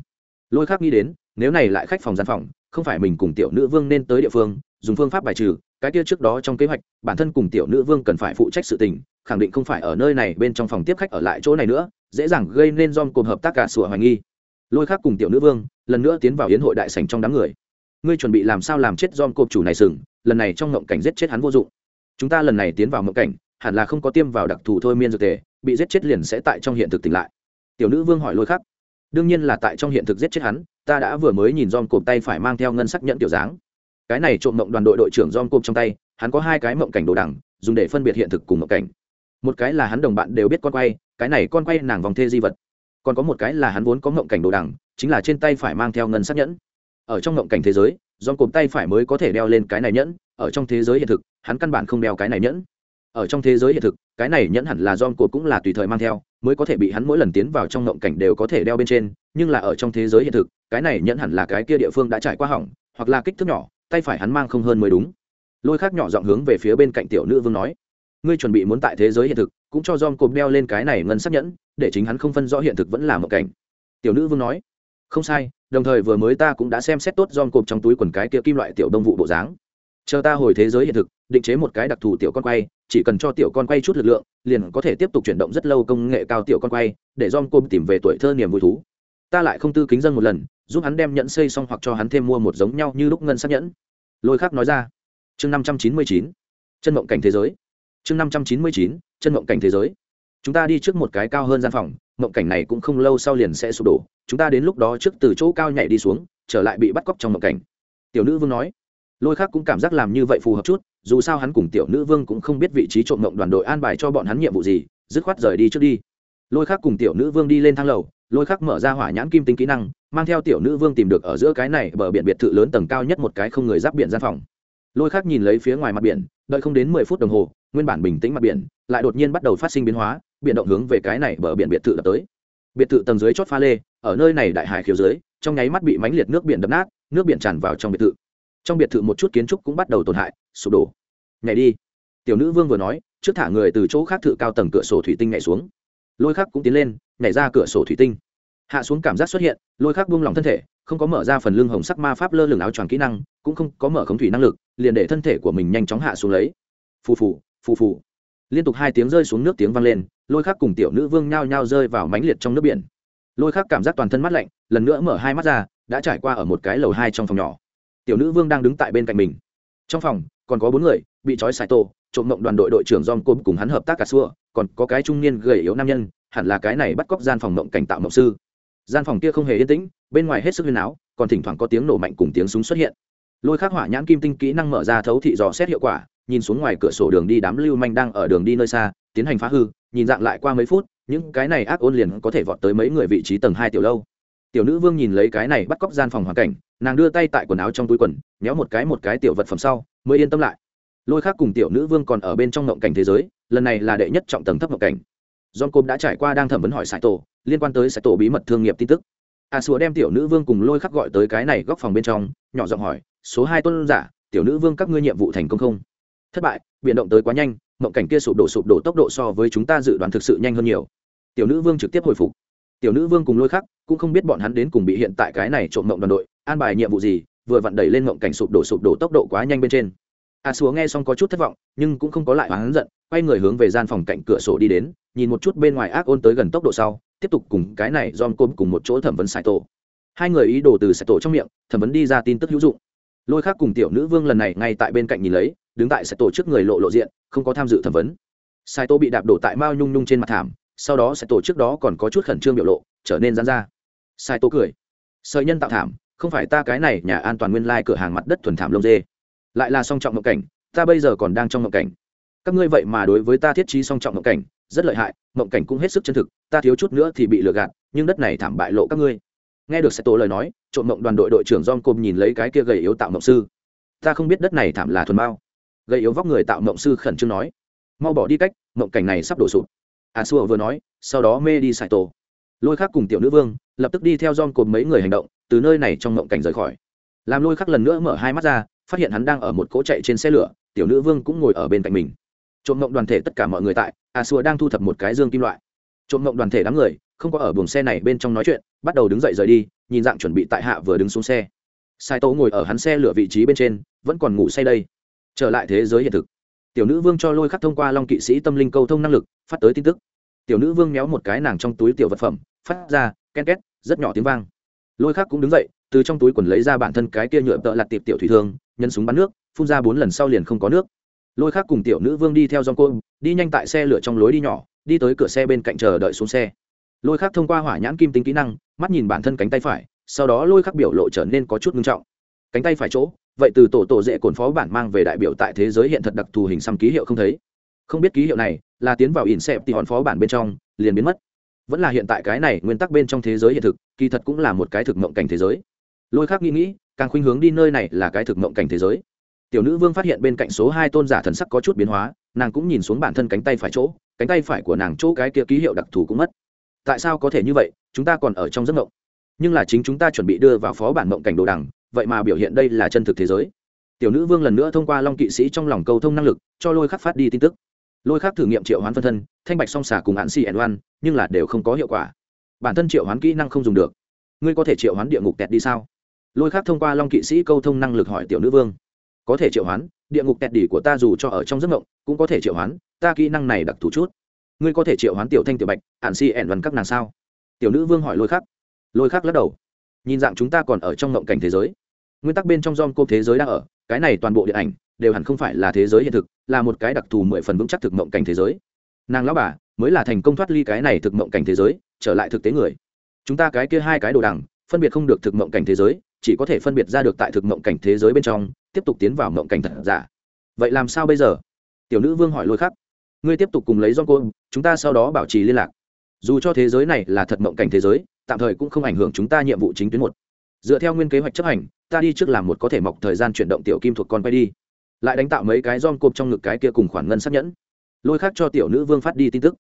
Lôi khắc nghĩ đến, nếu này lại khách phòng gian phòng, không phải mình cùng tiểu nữ vương nên tới địa phương, dùng phương pháp bài trừ, cái kia trước đó trong kế hoạch, bản thân cùng tiểu nữ vương cần phải phụ trách sự tình, khẳng định không phải ở nơi này bên trong phòng tiếp khách ở lại chỗ này nữa, dễ dàng gây nên dom cùng hợp tác cả sủa hoài nghi. Lôi khác cùng tiểu nữ vương, lần nữa tiến vào yến hội đại sành trong đám người. Ngươi chuẩn bị làm sao làm chết dom cộp chủ này sừng, lần này trong ngộng cảnh giết chết hắn vô dụng. Chúng ta lần này tiến vào ngộng cảnh hẳn là không có tiêm vào đặc thù thôi miên dược tề bị giết chết liền sẽ tại trong hiện thực tỉnh lại. Tiểu nữ vương hỏi lôi khắc. Đương nhiên là tại trong hiện thực giết chết hắn ta đã vừa mới nhìn dom cộp tay phải mang theo ngân sắc nhận tiểu dáng. Cái này trộm mộng đoàn đội đội trưởng dom cộp trong tay hắn có hai cái mộng cảnh đồ đẳng, dùng để phân biệt hiện thực cùng mộng cảnh. Một cái là hắn đồng bạn đều biết con quay cái này con quay nàng vòng thê di vật. Còn có một cái là hắn vốn có mộng cảnh đồ đẳng, chính là trên tay phải mang theo ngân sắc nhẫn. Ở trong mộng cảnh thế giới dom cộp tay phải mới có thể đeo lên cái này nhẫn ở trong thế giới hiện thực hắn căn bản không đeo cái này nhẫn ở trong thế giới hiện thực, cái này nhẫn hẳn là dom cột cũng là tùy thời mang theo, mới có thể bị hắn mỗi lần tiến vào trong ngộng cảnh đều có thể đeo bên trên, nhưng là ở trong thế giới hiện thực, cái này nhẫn hẳn là cái kia địa phương đã trải qua hỏng, hoặc là kích thước nhỏ, tay phải hắn mang không hơn mới đúng. Lôi khác nhỏ giọng hướng về phía bên cạnh tiểu nữ vương nói, ngươi chuẩn bị muốn tại thế giới hiện thực, cũng cho dom cột đeo lên cái này ngân xác nhẫn, để chính hắn không phân rõ hiện thực vẫn là một cảnh. Tiểu nữ vương nói, không sai, đồng thời vừa mới ta cũng đã xem xét tốt dom cột trong túi quần cái kia kim loại tiểu đông vụ bộ dáng. Chờ ta hồi thế giới hiện thực, định chế một cái đặc thù tiểu con quay chỉ cần cho tiểu con quay chút lực lượng, liền có thể tiếp tục chuyển động rất lâu công nghệ cao tiểu con quay, để dom côm tìm về tuổi thơ niềm vui thú. Ta lại không tư kính dân một lần, giúp hắn đem nhẫn xây xong hoặc cho hắn thêm mua một giống nhau như lúc ngân xác nhẫn. Lôi khác nói ra. Chương năm trăm chín mươi chín, chân mộng cảnh thế giới. Chương năm trăm chín mươi chín, chân mộng cảnh thế giới. Chúng ta đi trước một cái cao hơn gian phòng, mộng cảnh này cũng không lâu sau liền sẽ sụp đổ. Chúng ta đến lúc đó trước từ chỗ cao nhảy đi xuống, trở lại bị bắt cóc trong mộng cảnh. Tiểu nữ vương nói lôi khác cũng cảm giác làm như vậy phù hợp chút, dù sao hắn cùng tiểu nữ vương cũng không biết vị trí trộm mộng đoàn đội an bài cho bọn hắn nhiệm vụ gì, dứt khoát rời đi trước đi. Lôi khác cùng tiểu nữ vương đi lên thang lầu, lôi khác mở ra hỏa nhãn kim tinh kỹ năng, mang theo tiểu nữ vương tìm được ở giữa cái này bờ biển biệt thự lớn tầng cao nhất một cái không người giáp biển gian phòng. Lôi khác nhìn lấy phía ngoài mặt biển, đợi không đến mười phút đồng hồ, nguyên bản bình tĩnh mặt biển lại đột nhiên bắt đầu phát sinh biến hóa, biển động hướng về cái này bờ biển biệt thự đập tới. Biệt thự tầng dưới chót pha lê, ở nơi này đại hải khiếu dưới, trong nháy mắt bị mánh liệt nước biển đập nát, nước biển tràn vào trong biệt thự trong biệt thự một chút kiến trúc cũng bắt đầu tổn hại, sụp đổ. Nhảy đi. Tiểu nữ vương vừa nói, trước thả người từ chỗ khác thự cao tầng cửa sổ thủy tinh nhảy xuống. Lôi khắc cũng tiến lên, nhảy ra cửa sổ thủy tinh. Hạ xuống cảm giác xuất hiện, lôi khắc buông lỏng thân thể, không có mở ra phần lưng hồng sắc ma pháp lơ lửng áo choàng kỹ năng, cũng không có mở khống thủy năng lực, liền để thân thể của mình nhanh chóng hạ xuống lấy. Phù phù phù phù. Liên tục hai tiếng rơi xuống nước tiếng vang lên, lôi khắc cùng tiểu nữ vương nhao nhao rơi vào mánh liệt trong nước biển. Lôi khắc cảm giác toàn thân mát lạnh, lần nữa mở hai mắt ra, đã trải qua ở một cái lầu hai trong phòng nhỏ tiểu nữ vương đang đứng tại bên cạnh mình. Trong phòng, còn có bốn người, bị trói sải tổ, trộm mộng đoàn đội đội trưởng dom côm cùng hắn hợp tác cả xua còn có cái trung niên gầy yếu nam nhân, hẳn là cái này bắt cóc gian phòng mộng cảnh tạo mộng sư. Gian phòng kia không hề yên tĩnh, bên ngoài hết sức huyền áo, còn thỉnh thoảng có tiếng nổ mạnh cùng tiếng súng xuất hiện. Lôi khắc hỏa nhãn kim tinh kỹ năng mở ra thấu thị dò xét hiệu quả, nhìn xuống ngoài cửa sổ đường đi đám lưu manh đang ở đường đi nơi xa, tiến hành phá hư, nhìn dạng lại qua mấy phút, những cái này ác ôn liền có thể vọt tới mấy người vị trí tầng hai tiểu lâu tiểu nữ vương nhìn lấy cái này bắt cóc gian phòng hoàn cảnh nàng đưa tay tại quần áo trong túi quần nhéo một cái một cái tiểu vật phẩm sau mới yên tâm lại. Lôi khác cùng tiểu nữ vương còn ở bên trong ngộng cảnh thế giới lần này là đệ nhất trọng tầng thấp ngộng cảnh. John cốp đã trải qua đang thẩm vấn hỏi sài tổ liên quan tới sài tổ bí mật thương nghiệp tin tức. A à, đem tiểu nữ vương cùng lôi khắc gọi tới cái này góc phòng bên trong nhỏ giọng hỏi số hai tôn giả tiểu nữ vương các ngươi nhiệm vụ thành công không? Thất bại biến động tới quá nhanh ngộng cảnh kia sụp đổ sụp đổ tốc độ so với chúng ta dự đoán thực sự nhanh hơn nhiều. Tiểu nữ vương trực tiếp hồi phục tiểu nữ vương cùng lôi khắc cũng không biết bọn hắn đến cùng bị hiện tại cái này trộm mộng đoàn đội an bài nhiệm vụ gì, vừa vặn đẩy lên mộng cảnh sụp đổ sụp đổ tốc độ quá nhanh bên trên. A xúa nghe xong có chút thất vọng, nhưng cũng không có lại hắn giận, quay người hướng về gian phòng cạnh cửa sổ đi đến, nhìn một chút bên ngoài ác ôn tới gần tốc độ sau, tiếp tục cùng cái này dòm côm cùng một chỗ thẩm vấn sai tổ hai người ý đồ từ sai tổ trong miệng, thẩm vấn đi ra tin tức hữu dụng. Lôi khác cùng tiểu nữ vương lần này ngay tại bên cạnh nhìn lấy, đứng tại sai tổ trước người lộ lộ diện, không có tham dự thẩm vấn. Sai tổ bị đạp đổ tại mao nhung nhung trên mặt thảm sau đó sẽ tổ trước đó còn có chút khẩn trương biểu lộ, trở nên dán ra. Sai tổ cười. Sợi nhân tạo thảm, không phải ta cái này nhà an toàn nguyên lai cửa hàng mặt đất thuần thảm lông dê. Lại là song trọng mộng cảnh, ta bây giờ còn đang trong mộng cảnh. Các ngươi vậy mà đối với ta thiết trí song trọng mộng cảnh, rất lợi hại ngộng cảnh cũng hết sức chân thực, ta thiếu chút nữa thì bị lừa gạt, nhưng đất này thảm bại lộ các ngươi. Nghe được sẽ tổ lời nói, trộm mộng đoàn đội đội trưởng john côm nhìn lấy cái kia gầy yếu tạo mộng sư. Ta không biết đất này thảm là thuần bao. Gầy yếu vóc người tạo mộng sư khẩn trương nói. Mau bỏ đi cách, mộng cảnh này sắp đổ sụp a xua vừa nói, sau đó mê đi xài tổ. Lôi khắc cùng tiểu nữ vương lập tức đi theo john cột mấy người hành động, từ nơi này trong mộng cảnh rời khỏi. Làm lôi khắc lần nữa mở hai mắt ra, phát hiện hắn đang ở một cỗ chạy trên xe lửa, tiểu nữ vương cũng ngồi ở bên cạnh mình. Trộm mộng đoàn thể tất cả mọi người tại a xua đang thu thập một cái dương kim loại. Trộm mộng đoàn thể đám người, không có ở buồng xe này bên trong nói chuyện, bắt đầu đứng dậy rời đi, nhìn dạng chuẩn bị tại hạ vừa đứng xuống xe. Sai tố ngồi ở hắn xe lửa vị trí bên trên, vẫn còn ngủ say đây. Trở lại thế giới hiện thực. Tiểu nữ vương cho lôi khắc thông qua long kỵ sĩ tâm linh câu thông năng lực phát tới tin tức. Tiểu nữ vương méo một cái nàng trong túi tiểu vật phẩm, phát ra, ken két, rất nhỏ tiếng vang. Lôi khác cũng đứng dậy, từ trong túi quần lấy ra bản thân cái kia nhựa tợ lặt tiệp tiểu thủy thương nhân súng bắn nước, phun ra bốn lần sau liền không có nước. Lôi khác cùng tiểu nữ vương đi theo dòng côn đi nhanh tại xe lửa trong lối đi nhỏ, đi tới cửa xe bên cạnh chờ đợi xuống xe. Lôi khác thông qua hỏa nhãn kim tính kỹ năng, mắt nhìn bản thân cánh tay phải, sau đó lôi khác biểu lộ trở nên có chút ngưng trọng. Cánh tay phải chỗ, vậy từ tổ tổ dễ cồn phó bản mang về đại biểu tại thế giới hiện thật đặc thù hình xăm ký hiệu không thấy không biết ký hiệu này, là tiến vào ỉn xẹp thì hòn phó bản bên trong, liền biến mất. Vẫn là hiện tại cái này nguyên tắc bên trong thế giới hiện thực, kỳ thật cũng là một cái thực mộng cảnh thế giới. Lôi khác nghĩ nghĩ, càng khuynh hướng đi nơi này là cái thực mộng cảnh thế giới. Tiểu nữ vương phát hiện bên cạnh số hai tôn giả thần sắc có chút biến hóa, nàng cũng nhìn xuống bản thân cánh tay phải chỗ, cánh tay phải của nàng chỗ cái kia ký hiệu đặc thù cũng mất. Tại sao có thể như vậy, chúng ta còn ở trong giấc mộng. Nhưng là chính chúng ta chuẩn bị đưa vào phó bản mộng cảnh đồ đằng, vậy mà biểu hiện đây là chân thực thế giới. Tiểu nữ vương lần nữa thông qua long kỵ sĩ trong lòng cầu thông năng lực, cho lôi khắc phát đi tin tức lôi khác thử nghiệm triệu hoán phân thân, thanh bạch song xả cùng hạn xì ẩn oan, nhưng là đều không có hiệu quả. Bản thân triệu hoán kỹ năng không dùng được. Ngươi có thể triệu hoán địa ngục tẹt đi sao? Lôi khác thông qua long kỵ sĩ câu thông năng lực hỏi tiểu nữ vương. Có thể triệu hoán, địa ngục tẹt đỉ của ta dù cho ở trong giấc mộng, cũng có thể triệu hoán, ta kỹ năng này đặc thù chút. Ngươi có thể triệu hoán tiểu thanh tiểu bạch, hạn xì ẩn văn các nàng sao? Tiểu nữ vương hỏi lôi khắc lôi khắc lắc đầu. Nhìn dạng chúng ta còn ở trong mộng cảnh thế giới. Nguyên tắc bên trong dom cô thế giới đang ở, cái này toàn bộ điện ảnh đều hẳn không phải là thế giới hiện thực, là một cái đặc thù mười phần vững chắc thực mộng cảnh thế giới. Nàng lão bà mới là thành công thoát ly cái này thực mộng cảnh thế giới, trở lại thực tế người. Chúng ta cái kia hai cái đồ đằng, phân biệt không được thực mộng cảnh thế giới, chỉ có thể phân biệt ra được tại thực mộng cảnh thế giới bên trong, tiếp tục tiến vào mộng cảnh thật giả. Vậy làm sao bây giờ? Tiểu nữ vương hỏi lôi khắc. Ngươi tiếp tục cùng lấy do cô chúng ta sau đó bảo trì liên lạc. Dù cho thế giới này là thật mộng cảnh thế giới, tạm thời cũng không ảnh hưởng chúng ta nhiệm vụ chính tuyến một. Dựa theo nguyên kế hoạch chấp hành, ta đi trước làm một có thể mọc thời gian chuyển động tiểu kim thuộc con quay đi lại đánh tạo mấy cái giom cộp trong ngực cái kia cùng khoản ngân xác nhẫn. Lôi khác cho tiểu nữ vương phát đi tin tức.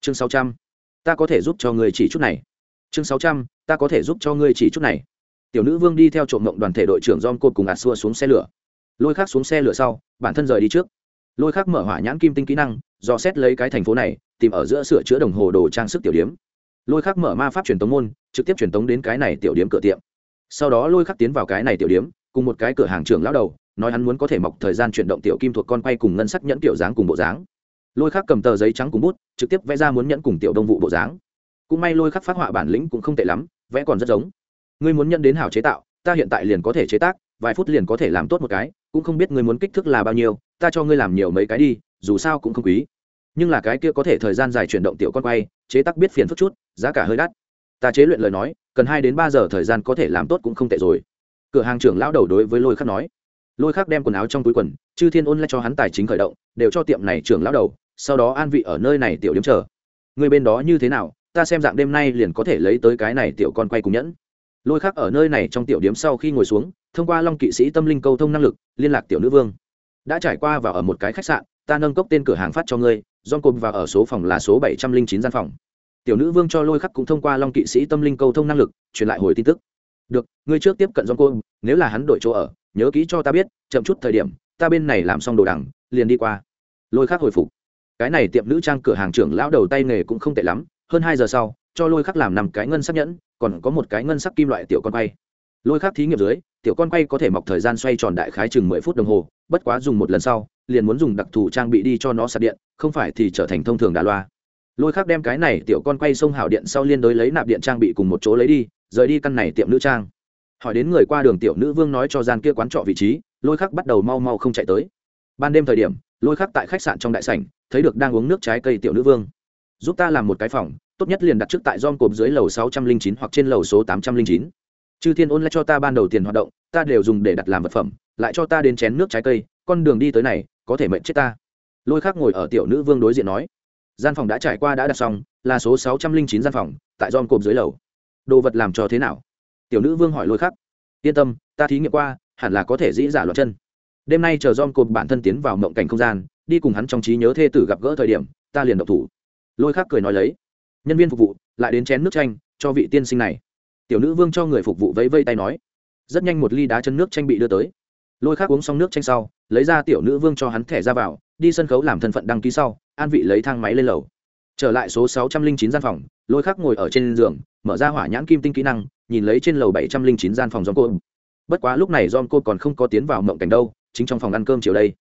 Chương sáu trăm, ta có thể giúp cho người chỉ chút này. Chương sáu trăm, ta có thể giúp cho ngươi chỉ chút này. Tiểu nữ vương đi theo trộm mộng đoàn thể đội trưởng giom cộp cùng ạt xua xuống xe lửa. Lôi khác xuống xe lửa sau, bản thân rời đi trước. Lôi khác mở hỏa nhãn kim tinh kỹ năng do xét lấy cái thành phố này, tìm ở giữa sửa chữa đồng hồ đồ trang sức tiểu điếm lôi khắc mở ma pháp truyền tống môn, trực tiếp truyền tống đến cái này tiểu điếm cửa tiệm. Sau đó lôi khắc tiến vào cái này tiểu điếm cùng một cái cửa hàng trưởng lão đầu nói hắn muốn có thể mọc thời gian chuyển động tiểu kim thuộc con quay cùng ngân sắc nhẫn tiểu dáng cùng bộ dáng. Lôi khắc cầm tờ giấy trắng cùng bút, trực tiếp vẽ ra muốn nhẫn cùng tiểu đông vụ bộ dáng. Cũng may lôi khắc phát họa bản lĩnh cũng không tệ lắm, vẽ còn rất giống. Ngươi muốn nhẫn đến hảo chế tạo, ta hiện tại liền có thể chế tác, vài phút liền có thể làm tốt một cái, cũng không biết ngươi muốn kích thước là bao nhiêu, ta cho ngươi làm nhiều mấy cái đi, dù sao cũng không quý. Nhưng là cái kia có thể thời gian dài chuyển động tiểu con quay, chế tác biết phiền phức chút, giá cả hơi đắt. Ta chế luyện lời nói, cần hai đến ba giờ thời gian có thể làm tốt cũng không tệ rồi. Cửa hàng trưởng lão đầu đối với lôi khắc nói lôi khắc đem quần áo trong túi quần chư thiên ôn lại cho hắn tài chính khởi động đều cho tiệm này trưởng lão đầu sau đó an vị ở nơi này tiểu điếm chờ người bên đó như thế nào ta xem dạng đêm nay liền có thể lấy tới cái này tiểu con quay cùng nhẫn lôi khắc ở nơi này trong tiểu điếm sau khi ngồi xuống thông qua long kỵ sĩ tâm linh câu thông năng lực liên lạc tiểu nữ vương đã trải qua và ở một cái khách sạn ta nâng cốc tên cửa hàng phát cho ngươi don Cộp và ở số phòng là số 709 gian phòng. Tiểu nữ vương cho Lôi Khắc cũng thông qua Long kỵ sĩ tâm linh câu thông năng lực, truyền lại hồi tin tức. Được, ngươi trước tiếp cận don Cộp, nếu là hắn đổi chỗ ở, nhớ kỹ cho ta biết, chậm chút thời điểm, ta bên này làm xong đồ đằng, liền đi qua. Lôi Khắc hồi phục. Cái này tiệm nữ trang cửa hàng trưởng lão đầu tay nghề cũng không tệ lắm, hơn hai giờ sau, cho Lôi Khắc làm nằm cái ngân sắc nhẫn, còn có một cái ngân sắc kim loại tiểu con quay. Lôi Khắc thí nghiệm dưới, tiểu con quay có thể mọc thời gian xoay tròn đại khái chừng 10 phút đồng hồ, bất quá dùng một lần sau, liền muốn dùng đặc thù trang bị đi cho nó sạc điện không phải thì trở thành thông thường đà loa lôi khắc đem cái này tiểu con quay sông hảo điện sau liên đối lấy nạp điện trang bị cùng một chỗ lấy đi rời đi căn này tiệm nữ trang hỏi đến người qua đường tiểu nữ vương nói cho gian kia quán trọ vị trí, lôi khắc bắt đầu mau mau không chạy tới. Ban đêm thời điểm, lôi khắc tại khách sạn trong đại sảnh, thấy được đang uống nước trái cây tiểu nữ vương. Giúp ta làm một cái phòng, tốt nhất liền đặt trước tại giom cộp dưới lầu sáu trăm linh chín hoặc trên lầu số tám trăm linh chín. Chư thiên ôn lại cho ta ban đầu tiền hoạt động, ta đều dùng để đặt làm vật phẩm, lại cho ta đến chén nước trái cây, con đường đi tới này, có thể mệnh chết ta. Lôi khắc ngồi ở tiểu nữ vương đối diện nói. Gian phòng đã trải qua đã đặt xong, là số sáu trăm linh chín gian phòng, tại giom cộp dưới lầu. Đồ vật làm cho thế nào? Tiểu nữ vương hỏi lôi khắc, yên tâm, ta thí nghiệm qua, hẳn là có thể dĩ giả loạt chân. Đêm nay chờ dom cột bản thân tiến vào mộng cảnh không gian, đi cùng hắn trong trí nhớ thê tử gặp gỡ thời điểm, ta liền độc thủ. Lôi khắc cười nói lấy, nhân viên phục vụ, lại đến chén nước chanh, cho vị tiên sinh này. Tiểu nữ vương cho người phục vụ vẫy vây tay nói, rất nhanh một ly đá chân nước chanh bị đưa tới. Lôi khắc uống xong nước chanh sau, lấy ra tiểu nữ vương cho hắn thẻ ra vào, đi sân khấu làm thân phận đăng ký sau, an vị lấy thang máy lên lầu trở lại số sáu trăm linh chín gian phòng, lôi khắc ngồi ở trên giường, mở ra hỏa nhãn kim tinh kỹ năng, nhìn lấy trên lầu bảy trăm linh chín gian phòng dòm cô. Bất quá lúc này dòm cô còn không có tiến vào mộng cảnh đâu, chính trong phòng ăn cơm chiều đây.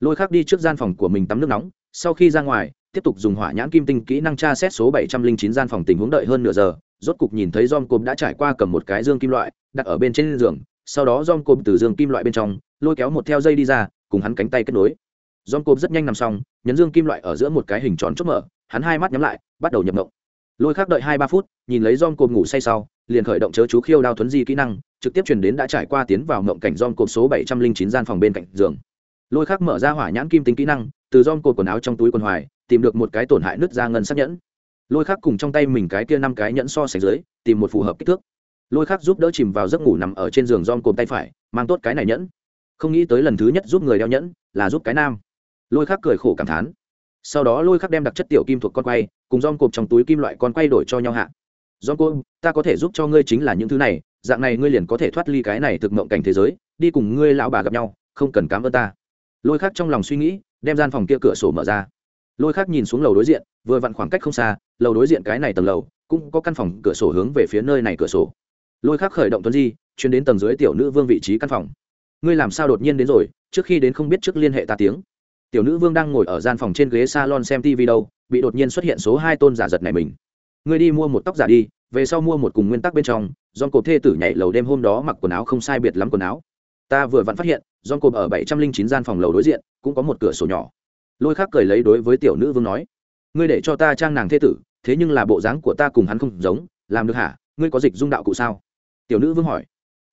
Lôi khắc đi trước gian phòng của mình tắm nước nóng, sau khi ra ngoài, tiếp tục dùng hỏa nhãn kim tinh kỹ năng tra xét số bảy trăm linh chín gian phòng tình huống đợi hơn nửa giờ, rốt cục nhìn thấy dòm cô đã trải qua cầm một cái dương kim loại, đặt ở bên trên giường, sau đó dòm cô từ dương kim loại bên trong, lôi kéo một theo dây đi ra, cùng hắn cánh tay kết nối. Dòm cô rất nhanh nằm xong, nhấn dương kim loại ở giữa một cái hình tròn chốt mở hắn hai mắt nhắm lại, bắt đầu nhập ngộng. Lôi khác đợi hai ba phút, nhìn lấy Dom cộp ngủ say sau, liền khởi động chớ chú khiêu đao thuấn di kỹ năng, trực tiếp chuyển đến đã trải qua tiến vào ngộng cảnh Dom cộp số bảy trăm linh chín gian phòng bên cạnh giường. Lôi khác mở ra hỏa nhãn kim tính kỹ năng, từ Dom cột quần áo trong túi quần hoài, tìm được một cái tổn hại nứt ra ngân sắc nhẫn. Lôi khác cùng trong tay mình cái kia năm cái nhẫn so sánh dưới, tìm một phù hợp kích thước. Lôi khác giúp đỡ chìm vào giấc ngủ nằm ở trên giường Dom cột tay phải, mang tốt cái này nhẫn. Không nghĩ tới lần thứ nhất giúp người đeo nhẫn là giúp cái nam. Lôi khắc cười khổ cảm thán sau đó lôi khắc đem đặc chất tiểu kim thuộc con quay, cùng dom cộp trong túi kim loại con quay đổi cho nhau hạ. Dom cộp, ta có thể giúp cho ngươi chính là những thứ này, dạng này ngươi liền có thể thoát ly cái này thực mộng cảnh thế giới, đi cùng ngươi lão bà gặp nhau, không cần cám ơn ta. Lôi khắc trong lòng suy nghĩ, đem gian phòng kia cửa sổ mở ra. Lôi khắc nhìn xuống lầu đối diện, vừa vặn khoảng cách không xa, lầu đối diện cái này tầng lầu, cũng có căn phòng cửa sổ hướng về phía nơi này cửa sổ. Lôi khắc khởi động tuấn di chuyến đến tầng dưới tiểu nữ vương vị trí căn phòng. Ngươi làm sao đột nhiên đến rồi, trước khi đến không biết trước liên hệ ta tiếng tiểu nữ vương đang ngồi ở gian phòng trên ghế salon xem tv đâu, bị đột nhiên xuất hiện số hai tôn giả giật này mình. Ngươi đi mua một tóc giả đi, về sau mua một cùng nguyên tắc bên trong don cộp thê tử nhảy lầu đêm hôm đó mặc quần áo không sai biệt lắm quần áo. Ta vừa vặn phát hiện don cộp ở bảy trăm linh chín gian phòng lầu đối diện, cũng có một cửa sổ nhỏ. Lôi khác cười lấy đối với tiểu nữ vương nói, ngươi để cho ta trang nàng thê tử, thế nhưng là bộ dáng của ta cùng hắn không giống, làm được hả? Ngươi có dịch dung đạo cụ sao? Tiểu nữ vương hỏi.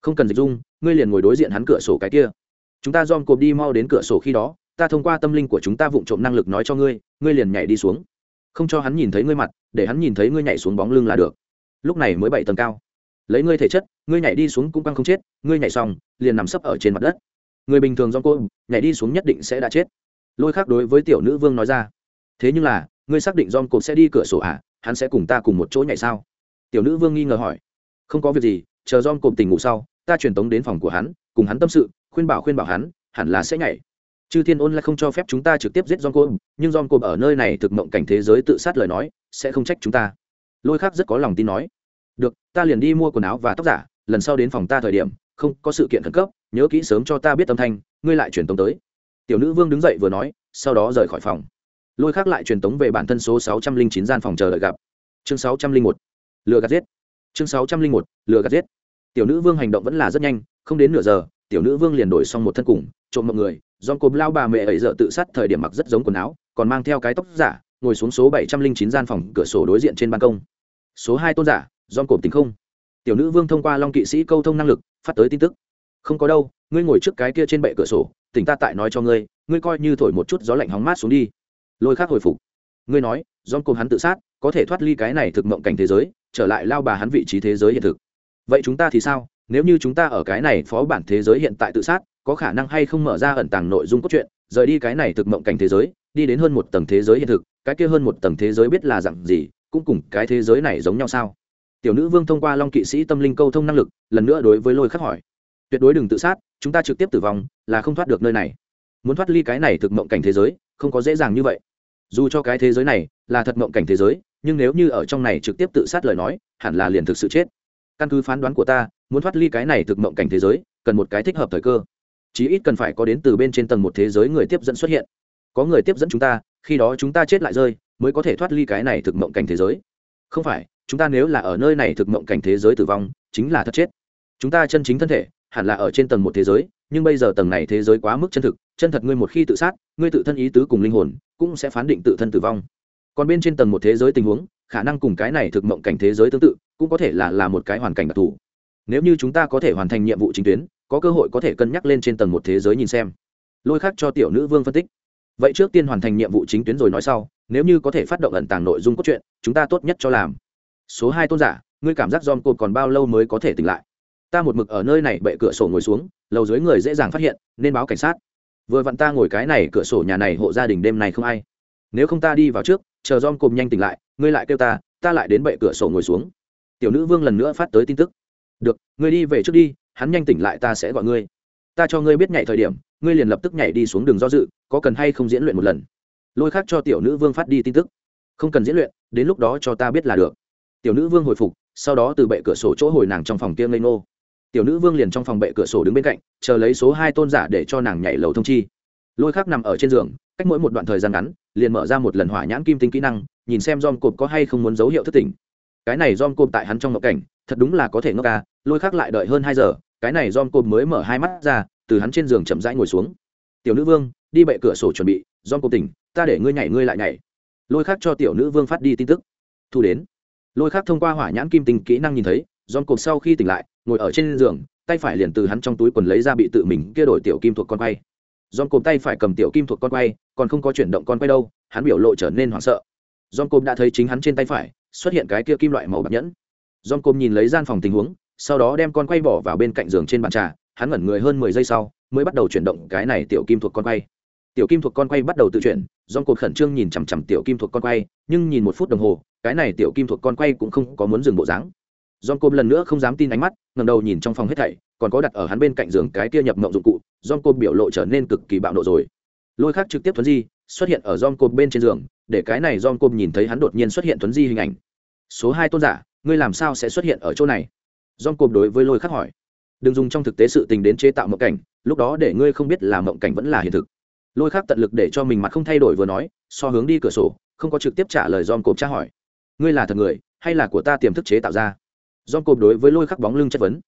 Không cần dịch dung, ngươi liền ngồi đối diện hắn cửa sổ cái kia. Chúng ta dòm cộp đi mau đến cửa sổ khi đó ta thông qua tâm linh của chúng ta vụng trộm năng lực nói cho ngươi ngươi liền nhảy đi xuống. Không cho hắn nhìn thấy ngươi mặt, để hắn nhìn thấy ngươi nhảy xuống bóng lưng là được. Lúc này mới bảy tầng cao. Lấy ngươi thể chất, ngươi nhảy đi xuống cũng căng không chết, ngươi nhảy xong, liền nằm sấp ở trên mặt đất. Người bình thường do cô, nhảy đi xuống nhất định sẽ đã chết. Lôi khác đối với tiểu nữ vương nói ra. Thế nhưng là, ngươi xác định dom cột sẽ đi cửa sổ à hắn sẽ cùng ta cùng một chỗ nhảy sao? Tiểu nữ vương nghi ngờ hỏi. Không có việc gì, chờ dom cột tỉnh ngủ sau, ta truyền tống đến phòng của hắn, cùng hắn tâm sự, khuyên bảo khuyên bảo hắn, hẳn là sẽ nhảy chư thiên ôn lại không cho phép chúng ta trực tiếp giết dom cột nhưng dom cột ở nơi này thực mộng cảnh thế giới tự sát lời nói, sẽ không trách chúng ta. Lôi khác rất có lòng tin nói. Được, ta liền đi mua quần áo và tóc giả, lần sau đến phòng ta thời điểm, không có sự kiện khẩn cấp, nhớ kỹ sớm cho ta biết âm thanh, ngươi lại truyền tống tới. Tiểu nữ vương đứng dậy vừa nói, sau đó rời khỏi phòng. Lôi khác lại truyền tống về bản thân số sáu trăm linh chín gian phòng chờ đợi gặp. Chương sáu trăm linh một, lừa gạt giết. Chương sáu trăm linh một, lừa gạt giết. Tiểu nữ vương hành động vẫn là rất nhanh, không đến nửa giờ, tiểu nữ vương liền đổi xong một thân cùng, trộm mọi người do cồm lao bà mẹ ấy giờ tự sát thời điểm mặc rất giống quần áo, còn mang theo cái tóc giả, ngồi xuống số bảy trăm linh chín gian phòng cửa sổ đối diện trên ban công. Số hai tôn giả do cồm tính không. Tiểu nữ vương thông qua long kỵ sĩ câu thông năng lực, phát tới tin tức. Không có đâu, ngươi ngồi trước cái kia trên bệ cửa sổ, tỉnh ta tại nói cho ngươi ngươi coi như thổi một chút gió lạnh hóng mát xuống đi. Lôi khác hồi phục. Ngươi nói do cồm hắn tự sát, có thể thoát ly cái này thực mộng cảnh thế giới, trở lại lao bà hắn vị trí thế giới hiện thực. Vậy chúng ta thì sao? Nếu như chúng ta ở cái này phó bản thế giới hiện tại tự sát có khả năng hay không mở ra ẩn tàng nội dung cốt truyện, rời đi cái này thực mộng cảnh thế giới, đi đến hơn một tầng thế giới hiện thực, cái kia hơn một tầng thế giới biết là dặn gì, cũng cùng cái thế giới này giống nhau sao? Tiểu nữ vương thông qua long kỵ sĩ tâm linh câu thông năng lực, lần nữa đối với lôi khắc hỏi. Tuyệt đối đừng tự sát, chúng ta trực tiếp tử vong, là không thoát được nơi này. Muốn thoát ly cái này thực mộng cảnh thế giới, không có dễ dàng như vậy. Dù cho cái thế giới này là thật mộng cảnh thế giới, nhưng nếu như ở trong này trực tiếp tự sát lời nói, hẳn là liền thực sự chết. Căn cứ phán đoán của ta, muốn thoát ly cái này thực mộng cảnh thế giới, cần một cái thích hợp thời cơ chí ít cần phải có đến từ bên trên tầng một thế giới người tiếp dẫn xuất hiện. Có người tiếp dẫn chúng ta, khi đó chúng ta chết lại rơi, mới có thể thoát ly cái này thực mộng cảnh thế giới. Không phải, chúng ta nếu là ở nơi này thực mộng cảnh thế giới tử vong, chính là thật chết. Chúng ta chân chính thân thể, hẳn là ở trên tầng một thế giới, nhưng bây giờ tầng này thế giới quá mức chân thực, chân thật ngươi một khi tự sát, ngươi tự thân ý tứ cùng linh hồn, cũng sẽ phán định tự thân tử vong. Còn bên trên tầng một thế giới tình huống, khả năng cùng cái này thực mộng cảnh thế giới tương tự, cũng có thể là là một cái hoàn cảnh đặc thù. Nếu như chúng ta có thể hoàn thành nhiệm vụ chính tuyến có cơ hội có thể cân nhắc lên trên tầng một thế giới nhìn xem. Lôi khác cho tiểu nữ vương phân tích. Vậy trước tiên hoàn thành nhiệm vụ chính tuyến rồi nói sau, nếu như có thể phát động ẩn tàng nội dung cốt truyện, chúng ta tốt nhất cho làm. Số hai tôn giả, ngươi cảm giác dòm cột còn bao lâu mới có thể tỉnh lại? Ta một mực ở nơi này bệ cửa sổ ngồi xuống, lầu dưới người dễ dàng phát hiện, nên báo cảnh sát. Vừa vặn ta ngồi cái này cửa sổ nhà này hộ gia đình đêm này không ai. Nếu không ta đi vào trước, chờ dòm cồm nhanh tỉnh lại, ngươi lại kêu ta ta lại đến bệ cửa sổ ngồi xuống. Tiểu nữ vương lần nữa phát tới tin tức. Được, ngươi đi về trước đi hắn nhanh tỉnh lại ta sẽ gọi ngươi. Ta cho ngươi biết nhảy thời điểm, ngươi liền lập tức nhảy đi xuống đường do dự, có cần hay không diễn luyện một lần? Lôi khác cho tiểu nữ vương phát đi tin tức. Không cần diễn luyện, đến lúc đó cho ta biết là được. Tiểu nữ vương hồi phục, sau đó từ bệ cửa sổ chỗ hồi nàng trong phòng tiêm lây nô tiểu nữ vương liền trong phòng bệ cửa sổ đứng bên cạnh, chờ lấy số hai tôn giả để cho nàng nhảy lầu thông chi. Lôi khác nằm ở trên giường, cách mỗi một đoạn thời gian ngắn, liền mở ra một lần hỏa nhãn kim tinh kỹ năng, nhìn xem dom cột có hay không muốn dấu hiệu thất tỉnh cái này dom cộp tại hắn trong ngộ cảnh, thật đúng là có thể ngốc ca lôi khác lại đợi hơn hai giờ, cái này dom cộp mới mở hai mắt ra, từ hắn trên giường chậm rãi ngồi xuống. Tiểu nữ vương, đi bệ cửa sổ chuẩn bị, dom cộp tỉnh, ta để ngươi nhảy, ngươi lại nhảy. Lôi khác cho tiểu nữ vương phát đi tin tức. Thu đến. Lôi khác thông qua hỏa nhãn kim tinh kỹ năng nhìn thấy, dom cộp sau khi tỉnh lại, ngồi ở trên giường, tay phải liền từ hắn trong túi quần lấy ra bị tự mình kia đổi tiểu kim thuộc con quay. Dom cộp tay phải cầm tiểu kim thuộc con quay, còn không có chuyển động con quay đâu, hắn biểu lộ trở nên hoảng sợ. Dom cộp đã thấy chính hắn trên tay phải xuất hiện cái kia kim loại màu bạc nhẫn. Dom cộp nhìn lấy gian phòng tình huống, sau đó đem con quay bỏ vào bên cạnh giường trên bàn trà, hắn ngẩn người hơn mười giây sau, mới bắt đầu chuyển động cái này tiểu kim thuộc con quay. Tiểu kim thuộc con quay bắt đầu tự chuyển, dom cột khẩn trương nhìn chằm chằm tiểu kim thuộc con quay, nhưng nhìn một phút đồng hồ, cái này tiểu kim thuộc con quay cũng không có muốn dừng bộ dáng. Dom cột lần nữa không dám tin ánh mắt ngầm đầu nhìn trong phòng hết thảy, còn có đặt ở hắn bên cạnh giường cái kia nhập mộng dụng cụ john cô biểu lộ trở nên cực kỳ bạo nộ rồi. Lôi khác trực tiếp thuấn di, xuất hiện ở john cô bên trên giường, để cái này john cô nhìn thấy hắn đột nhiên xuất hiện thuấn di hình ảnh số hai tôn giả, ngươi làm sao sẽ xuất hiện ở chỗ này? John cộp đối với lôi khắc hỏi. Đừng dùng trong thực tế sự tình đến chế tạo mộng cảnh, lúc đó để ngươi không biết là mộng cảnh vẫn là hiện thực. Lôi khắc tận lực để cho mình mặt không thay đổi vừa nói, so hướng đi cửa sổ, không có trực tiếp trả lời john cộp tra hỏi. Ngươi là thật người, hay là của ta tiềm thức chế tạo ra? John cộp đối với lôi khắc bóng lưng chất vấn.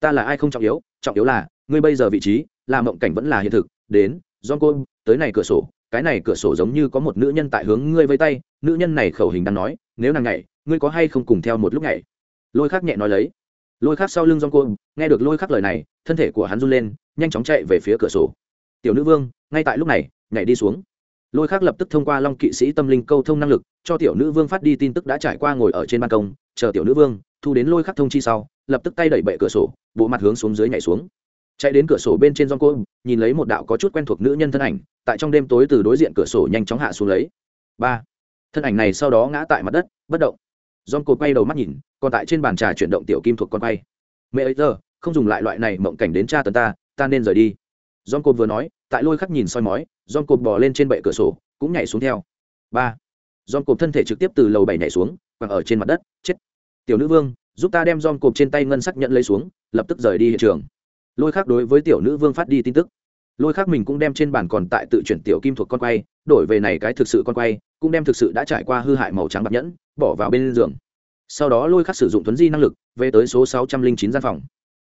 Ta là ai không trọng yếu trọng yếu là, ngươi bây giờ vị trí, là mộng cảnh vẫn là hiện thực. Đến john cộp, tới này cửa sổ. Cái này cửa sổ giống như có một nữ nhân tại hướng ngươi vây tay. Nữ nhân này khẩu hình đang nói, nếu nàng nhảy ngươi có hay không cùng theo một lúc này lôi khắc nhẹ nói lấy. Lôi khắc sau lưng dong côn nghe được lôi khắc lời này, thân thể của hắn run lên, nhanh chóng chạy về phía cửa sổ. Tiểu nữ vương, ngay tại lúc này, nhảy đi xuống. Lôi khắc lập tức thông qua long kỵ sĩ tâm linh câu thông năng lực, cho tiểu nữ vương phát đi tin tức đã trải qua ngồi ở trên ban công, chờ tiểu nữ vương, thu đến lôi khắc thông chi sau, lập tức tay đẩy bệ cửa sổ, bộ mặt hướng xuống dưới nhảy xuống. Chạy đến cửa sổ bên trên John cô, nhìn lấy một đạo có chút quen thuộc nữ nhân thân ảnh, tại trong đêm tối từ đối diện cửa sổ nhanh chóng hạ xuống lấy. Ba. Thân ảnh này sau đó ngã tại mặt đất, bất động. John cột quay đầu mắt nhìn, còn tại trên bàn trà chuyển động tiểu kim thuộc con quay. Mẹ ấy giờ, không dùng lại loại này mộng cảnh đến cha tấn ta ta nên rời đi. John cột vừa nói, tại lôi khắc nhìn soi mói John cột bò lên trên bệ cửa sổ, cũng nhảy xuống theo. Ba. John cột thân thể trực tiếp từ lầu bảy nhảy xuống và ở trên mặt đất, chết. Tiểu nữ vương, giúp ta đem John cột trên tay ngân sắc nhận lấy xuống, lập tức rời đi hiện trường. Lôi khắc đối với tiểu nữ vương phát đi tin tức. Lôi khác mình cũng đem trên bàn còn tại tự chuyển tiểu kim thuộc con quay, đổi về này cái thực sự con quay cũng đem thực sự đã trải qua hư hại màu trắng bạc nhẫn, bỏ vào bên giường. Sau đó lôi khắc sử dụng thuấn di năng lực, về tới số sáu trăm linh chín gian phòng.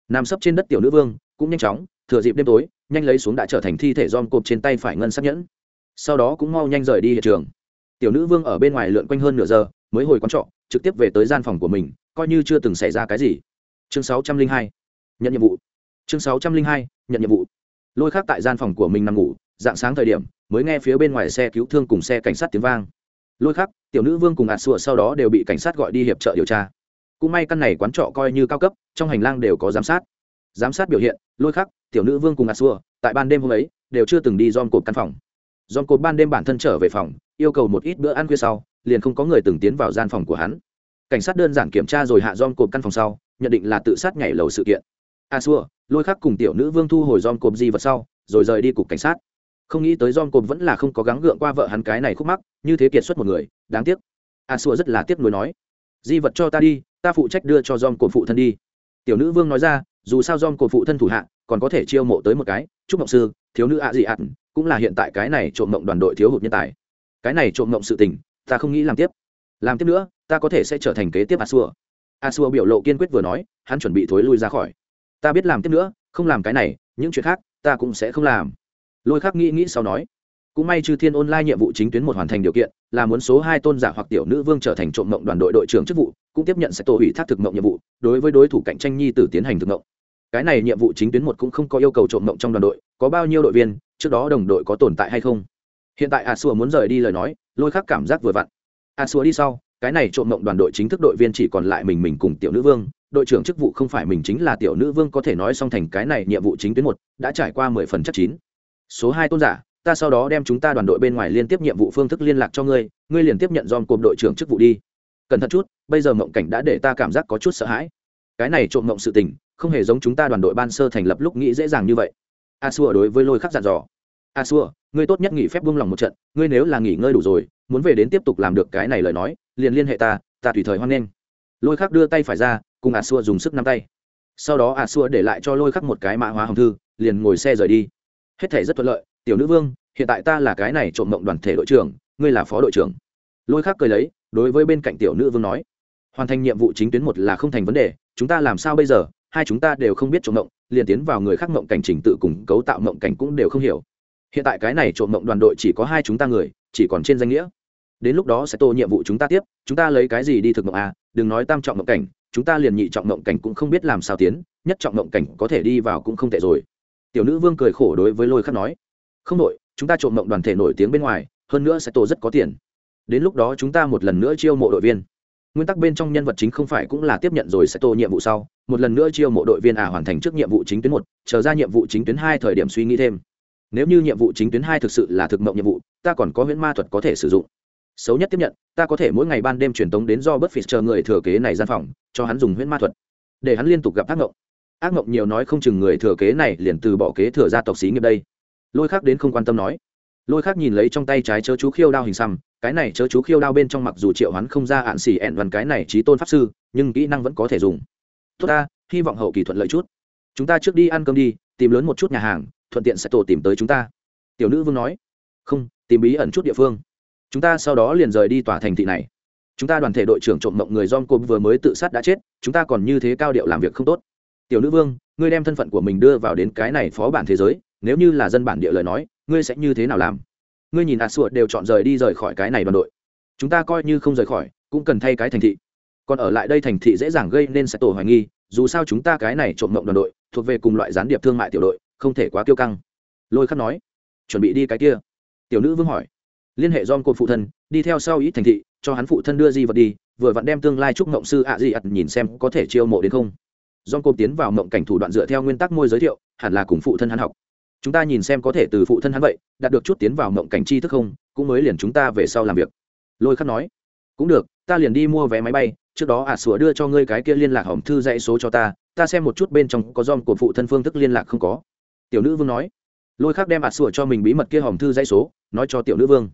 Nằm sấp trên đất tiểu nữ vương, cũng nhanh chóng, thừa dịp đêm tối, nhanh lấy xuống đã trở thành thi thể dom cộp trên tay phải ngân sắc nhẫn. Sau đó cũng mau nhanh rời đi hiện trường. Tiểu nữ vương ở bên ngoài lượn quanh hơn nửa giờ, mới hồi quán trọ, trực tiếp về tới gian phòng của mình, coi như chưa từng xảy ra cái gì. Chương sáu trăm linh hai, nhận nhiệm vụ. Chương sáu trăm linh hai, nhận nhiệm vụ. Lôi khác tại gian phòng của mình nằm ngủ dạng sáng thời điểm, mới nghe phía bên ngoài xe cứu thương cùng xe cảnh sát tiếng vang. Lôi khắc, tiểu nữ vương cùng ạt sùa sau đó đều bị cảnh sát gọi đi hiệp trợ điều tra. Cũng may căn này quán trọ coi như cao cấp, trong hành lang đều có giám sát. Giám sát biểu hiện, lôi khắc, tiểu nữ vương cùng ạt sùa tại ban đêm hôm ấy, đều chưa từng đi dom cột căn phòng. Dom cột ban đêm bản thân trở về phòng, yêu cầu một ít bữa ăn khuya sau, liền không có người từng tiến vào gian phòng của hắn. Cảnh sát đơn giản kiểm tra rồi hạ dom cột căn phòng sau, nhận định là tự sát nhảy lầu sự kiện. A xua lôi khắc cùng tiểu nữ vương thu hồi dom cột di vật sau, rồi rời đi cục cảnh sát không nghĩ tới dom cộp vẫn là không có gắng gượng qua vợ hắn cái này khúc mắc, như thế kiệt xuất một người, đáng tiếc. A xua rất là tiếc nuối nói, di vật cho ta đi, ta phụ trách đưa cho dom cộp phụ thân đi. Tiểu nữ vương nói ra, dù sao dom cộp phụ thân thủ hạ, còn có thể chiêu mộ tới một cái chúc mộng sư, thiếu nữ ạ dị ạt cũng là hiện tại cái này trộm mộng đoàn đội thiếu hụt nhân tài. Cái này trộm mộng sự tình, ta không nghĩ làm tiếp. Làm tiếp nữa, ta có thể sẽ trở thành kế tiếp a xua a xua biểu lộ kiên quyết vừa nói, hắn chuẩn bị thối lui ra khỏi. Ta biết làm tiếp nữa, không làm cái này, những chuyện khác, ta cũng sẽ không làm lôi khắc nghĩ nghĩ sau nói, cũng may chư thiên Ôn Lai nhiệm vụ chính tuyến một hoàn thành điều kiện, là muốn số hai tôn giả hoặc tiểu nữ vương trở thành trộm mộng đoàn đội đội trưởng chức vụ, cũng tiếp nhận sẽ tổ hủy thác thực mộng nhiệm vụ, đối với đối thủ cạnh tranh nhi tử tiến hành thực mộng. Cái này nhiệm vụ chính tuyến một cũng không có yêu cầu trộm mộng trong đoàn đội, có bao nhiêu đội viên, trước đó đồng đội có tồn tại hay không? Hiện tại a xua muốn rời đi lời nói, lôi khắc cảm giác vừa vặn. A xua đi sau, cái này trộm mộng đoàn đội chính thức đội viên chỉ còn lại mình mình cùng tiểu nữ vương, đội trưởng chức vụ không phải mình chính là tiểu nữ vương có thể nói xong thành cái này nhiệm vụ chính tuyến một, đã trải qua mười phần chắc chín số hai tôn giả, ta sau đó đem chúng ta đoàn đội bên ngoài liên tiếp nhiệm vụ phương thức liên lạc cho ngươi ngươi liền tiếp nhận dòm cộp đội trưởng chức vụ đi. Cẩn thận chút, bây giờ mộng cảnh đã để ta cảm giác có chút sợ hãi. Cái này trộm mộng sự tình, không hề giống chúng ta đoàn đội ban sơ thành lập lúc nghĩ dễ dàng như vậy. A xua đối với lôi khắc dặn dò. A xua ngươi tốt nhất nghỉ phép buông lòng một trận, ngươi nếu là nghỉ ngơi đủ rồi, muốn về đến tiếp tục làm được cái này lời nói, liền liên hệ ta ta tùy thời hoan nghênh. Lôi khắc đưa tay phải ra, cùng a xua dùng sức nắm tay. Sau đó a xua để lại cho lôi khắc một cái mã hóa hồng thư, liền ngồi xe rời đi hết thể rất thuận lợi, tiểu nữ vương, hiện tại ta là cái này trộm mộng đoàn thể đội trưởng, ngươi là phó đội trưởng. Lôi khác cười lấy, đối với bên cạnh tiểu nữ vương nói, hoàn thành nhiệm vụ chính tuyến một là không thành vấn đề, chúng ta làm sao bây giờ, hai chúng ta đều không biết trộm mộng, liền tiến vào người khác mộng cảnh trình tự cùng cấu tạo mộng cảnh cũng đều không hiểu. Hiện tại cái này trộm mộng đoàn đội chỉ có hai chúng ta người, chỉ còn trên danh nghĩa. Đến lúc đó sẽ tô nhiệm vụ chúng ta tiếp, chúng ta lấy cái gì đi thực mộng à đừng nói tam trọng mộng cảnh, chúng ta liền nhị trọng mộng cảnh cũng không biết làm sao tiến, nhất trọng mộng cảnh có thể đi vào cũng không tệ rồi tiểu nữ vương cười khổ đối với lôi khắc nói, không đội chúng ta trộm mộng đoàn thể nổi tiếng bên ngoài, hơn nữa sẽ tổ rất có tiền. Đến lúc đó chúng ta một lần nữa chiêu mộ đội viên. Nguyên tắc bên trong nhân vật chính không phải cũng là tiếp nhận rồi sẽ tổ nhiệm vụ sau, một lần nữa chiêu mộ đội viên à hoàn thành trước nhiệm vụ chính tuyến một, chờ ra nhiệm vụ chính tuyến hai thời điểm suy nghĩ thêm. Nếu như nhiệm vụ chính tuyến hai thực sự là thực mộng nhiệm vụ, ta còn có huyễn ma thuật có thể sử dụng. Xấu nhất tiếp nhận, ta có thể mỗi ngày ban đêm truyền tống đến do bất phì chờ người thừa kế này gian phòng, cho hắn dùng huyễn ma thuật. Để hắn liên tục gặp tác mộng ác mộng nhiều nói không chừng người thừa kế này liền từ bỏ kế thừa gia tộc xí nghiệp đây. Lôi khác đến không quan tâm nói. Lôi khác nhìn lấy trong tay trái chớ chú khiêu đao hình xăm, cái này chớ chú khiêu đao bên trong mặc dù triệu hắn không ra hạn xỉ ẹn văn cái này trí tôn pháp sư, nhưng kỹ năng vẫn có thể dùng. Tốt ta, hy vọng hậu kỳ thuận lợi chút. Chúng ta trước đi ăn cơm đi, tìm lớn một chút nhà hàng, thuận tiện sẽ tổ tìm tới chúng ta. Tiểu nữ vương nói. Không, tìm bí ẩn chút địa phương. Chúng ta sau đó liền rời đi tòa thành thị này. Chúng ta đoàn thể đội trưởng trộm mộng người dom cộm vừa mới tự sát đã chết, chúng ta còn như thế cao điệu làm việc không tốt tiểu nữ vương, ngươi đem thân phận của mình đưa vào đến cái này phó bản thế giới, nếu như là dân bản địa lời nói, ngươi sẽ như thế nào làm? Ngươi nhìn ạt sụa đều chọn rời đi rời khỏi cái này đoàn đội. Chúng ta coi như không rời khỏi, cũng cần thay cái thành thị. Còn ở lại đây thành thị dễ dàng gây nên sẽ tổ hoài nghi, dù sao chúng ta cái này trộm mộng đoàn đội, thuộc về cùng loại gián điệp thương mại tiểu đội, không thể quá kiêu căng. Lôi khắc nói, chuẩn bị đi cái kia. Tiểu nữ vương hỏi, liên hệ dom cột phụ thân, đi theo sau ít thành thị, cho hắn phụ thân đưa di vật đi, vừa vặn đem tương lai trúc mộng sư ạ di ặt nhìn xem có thể chiêu mộ đến không dom cột tiến vào mộng cảnh thủ đoạn dựa theo nguyên tắc môi giới thiệu, hẳn là cùng phụ thân hắn học. Chúng ta nhìn xem có thể từ phụ thân hắn vậy, đạt được chút tiến vào mộng cảnh tri thức không, cũng mới liền chúng ta về sau làm việc. Lôi khắc nói. Cũng được, ta liền đi mua vé máy bay, trước đó ả à sủa đưa cho ngươi cái kia liên lạc hỏng thư dãy số cho ta ta xem một chút bên trong có dom của phụ thân phương thức liên lạc không có. Tiểu nữ vương nói. Lôi khắc đem ả à sủa cho mình bí mật kia hỏng thư dãy số, nói cho tiểu nữ vương.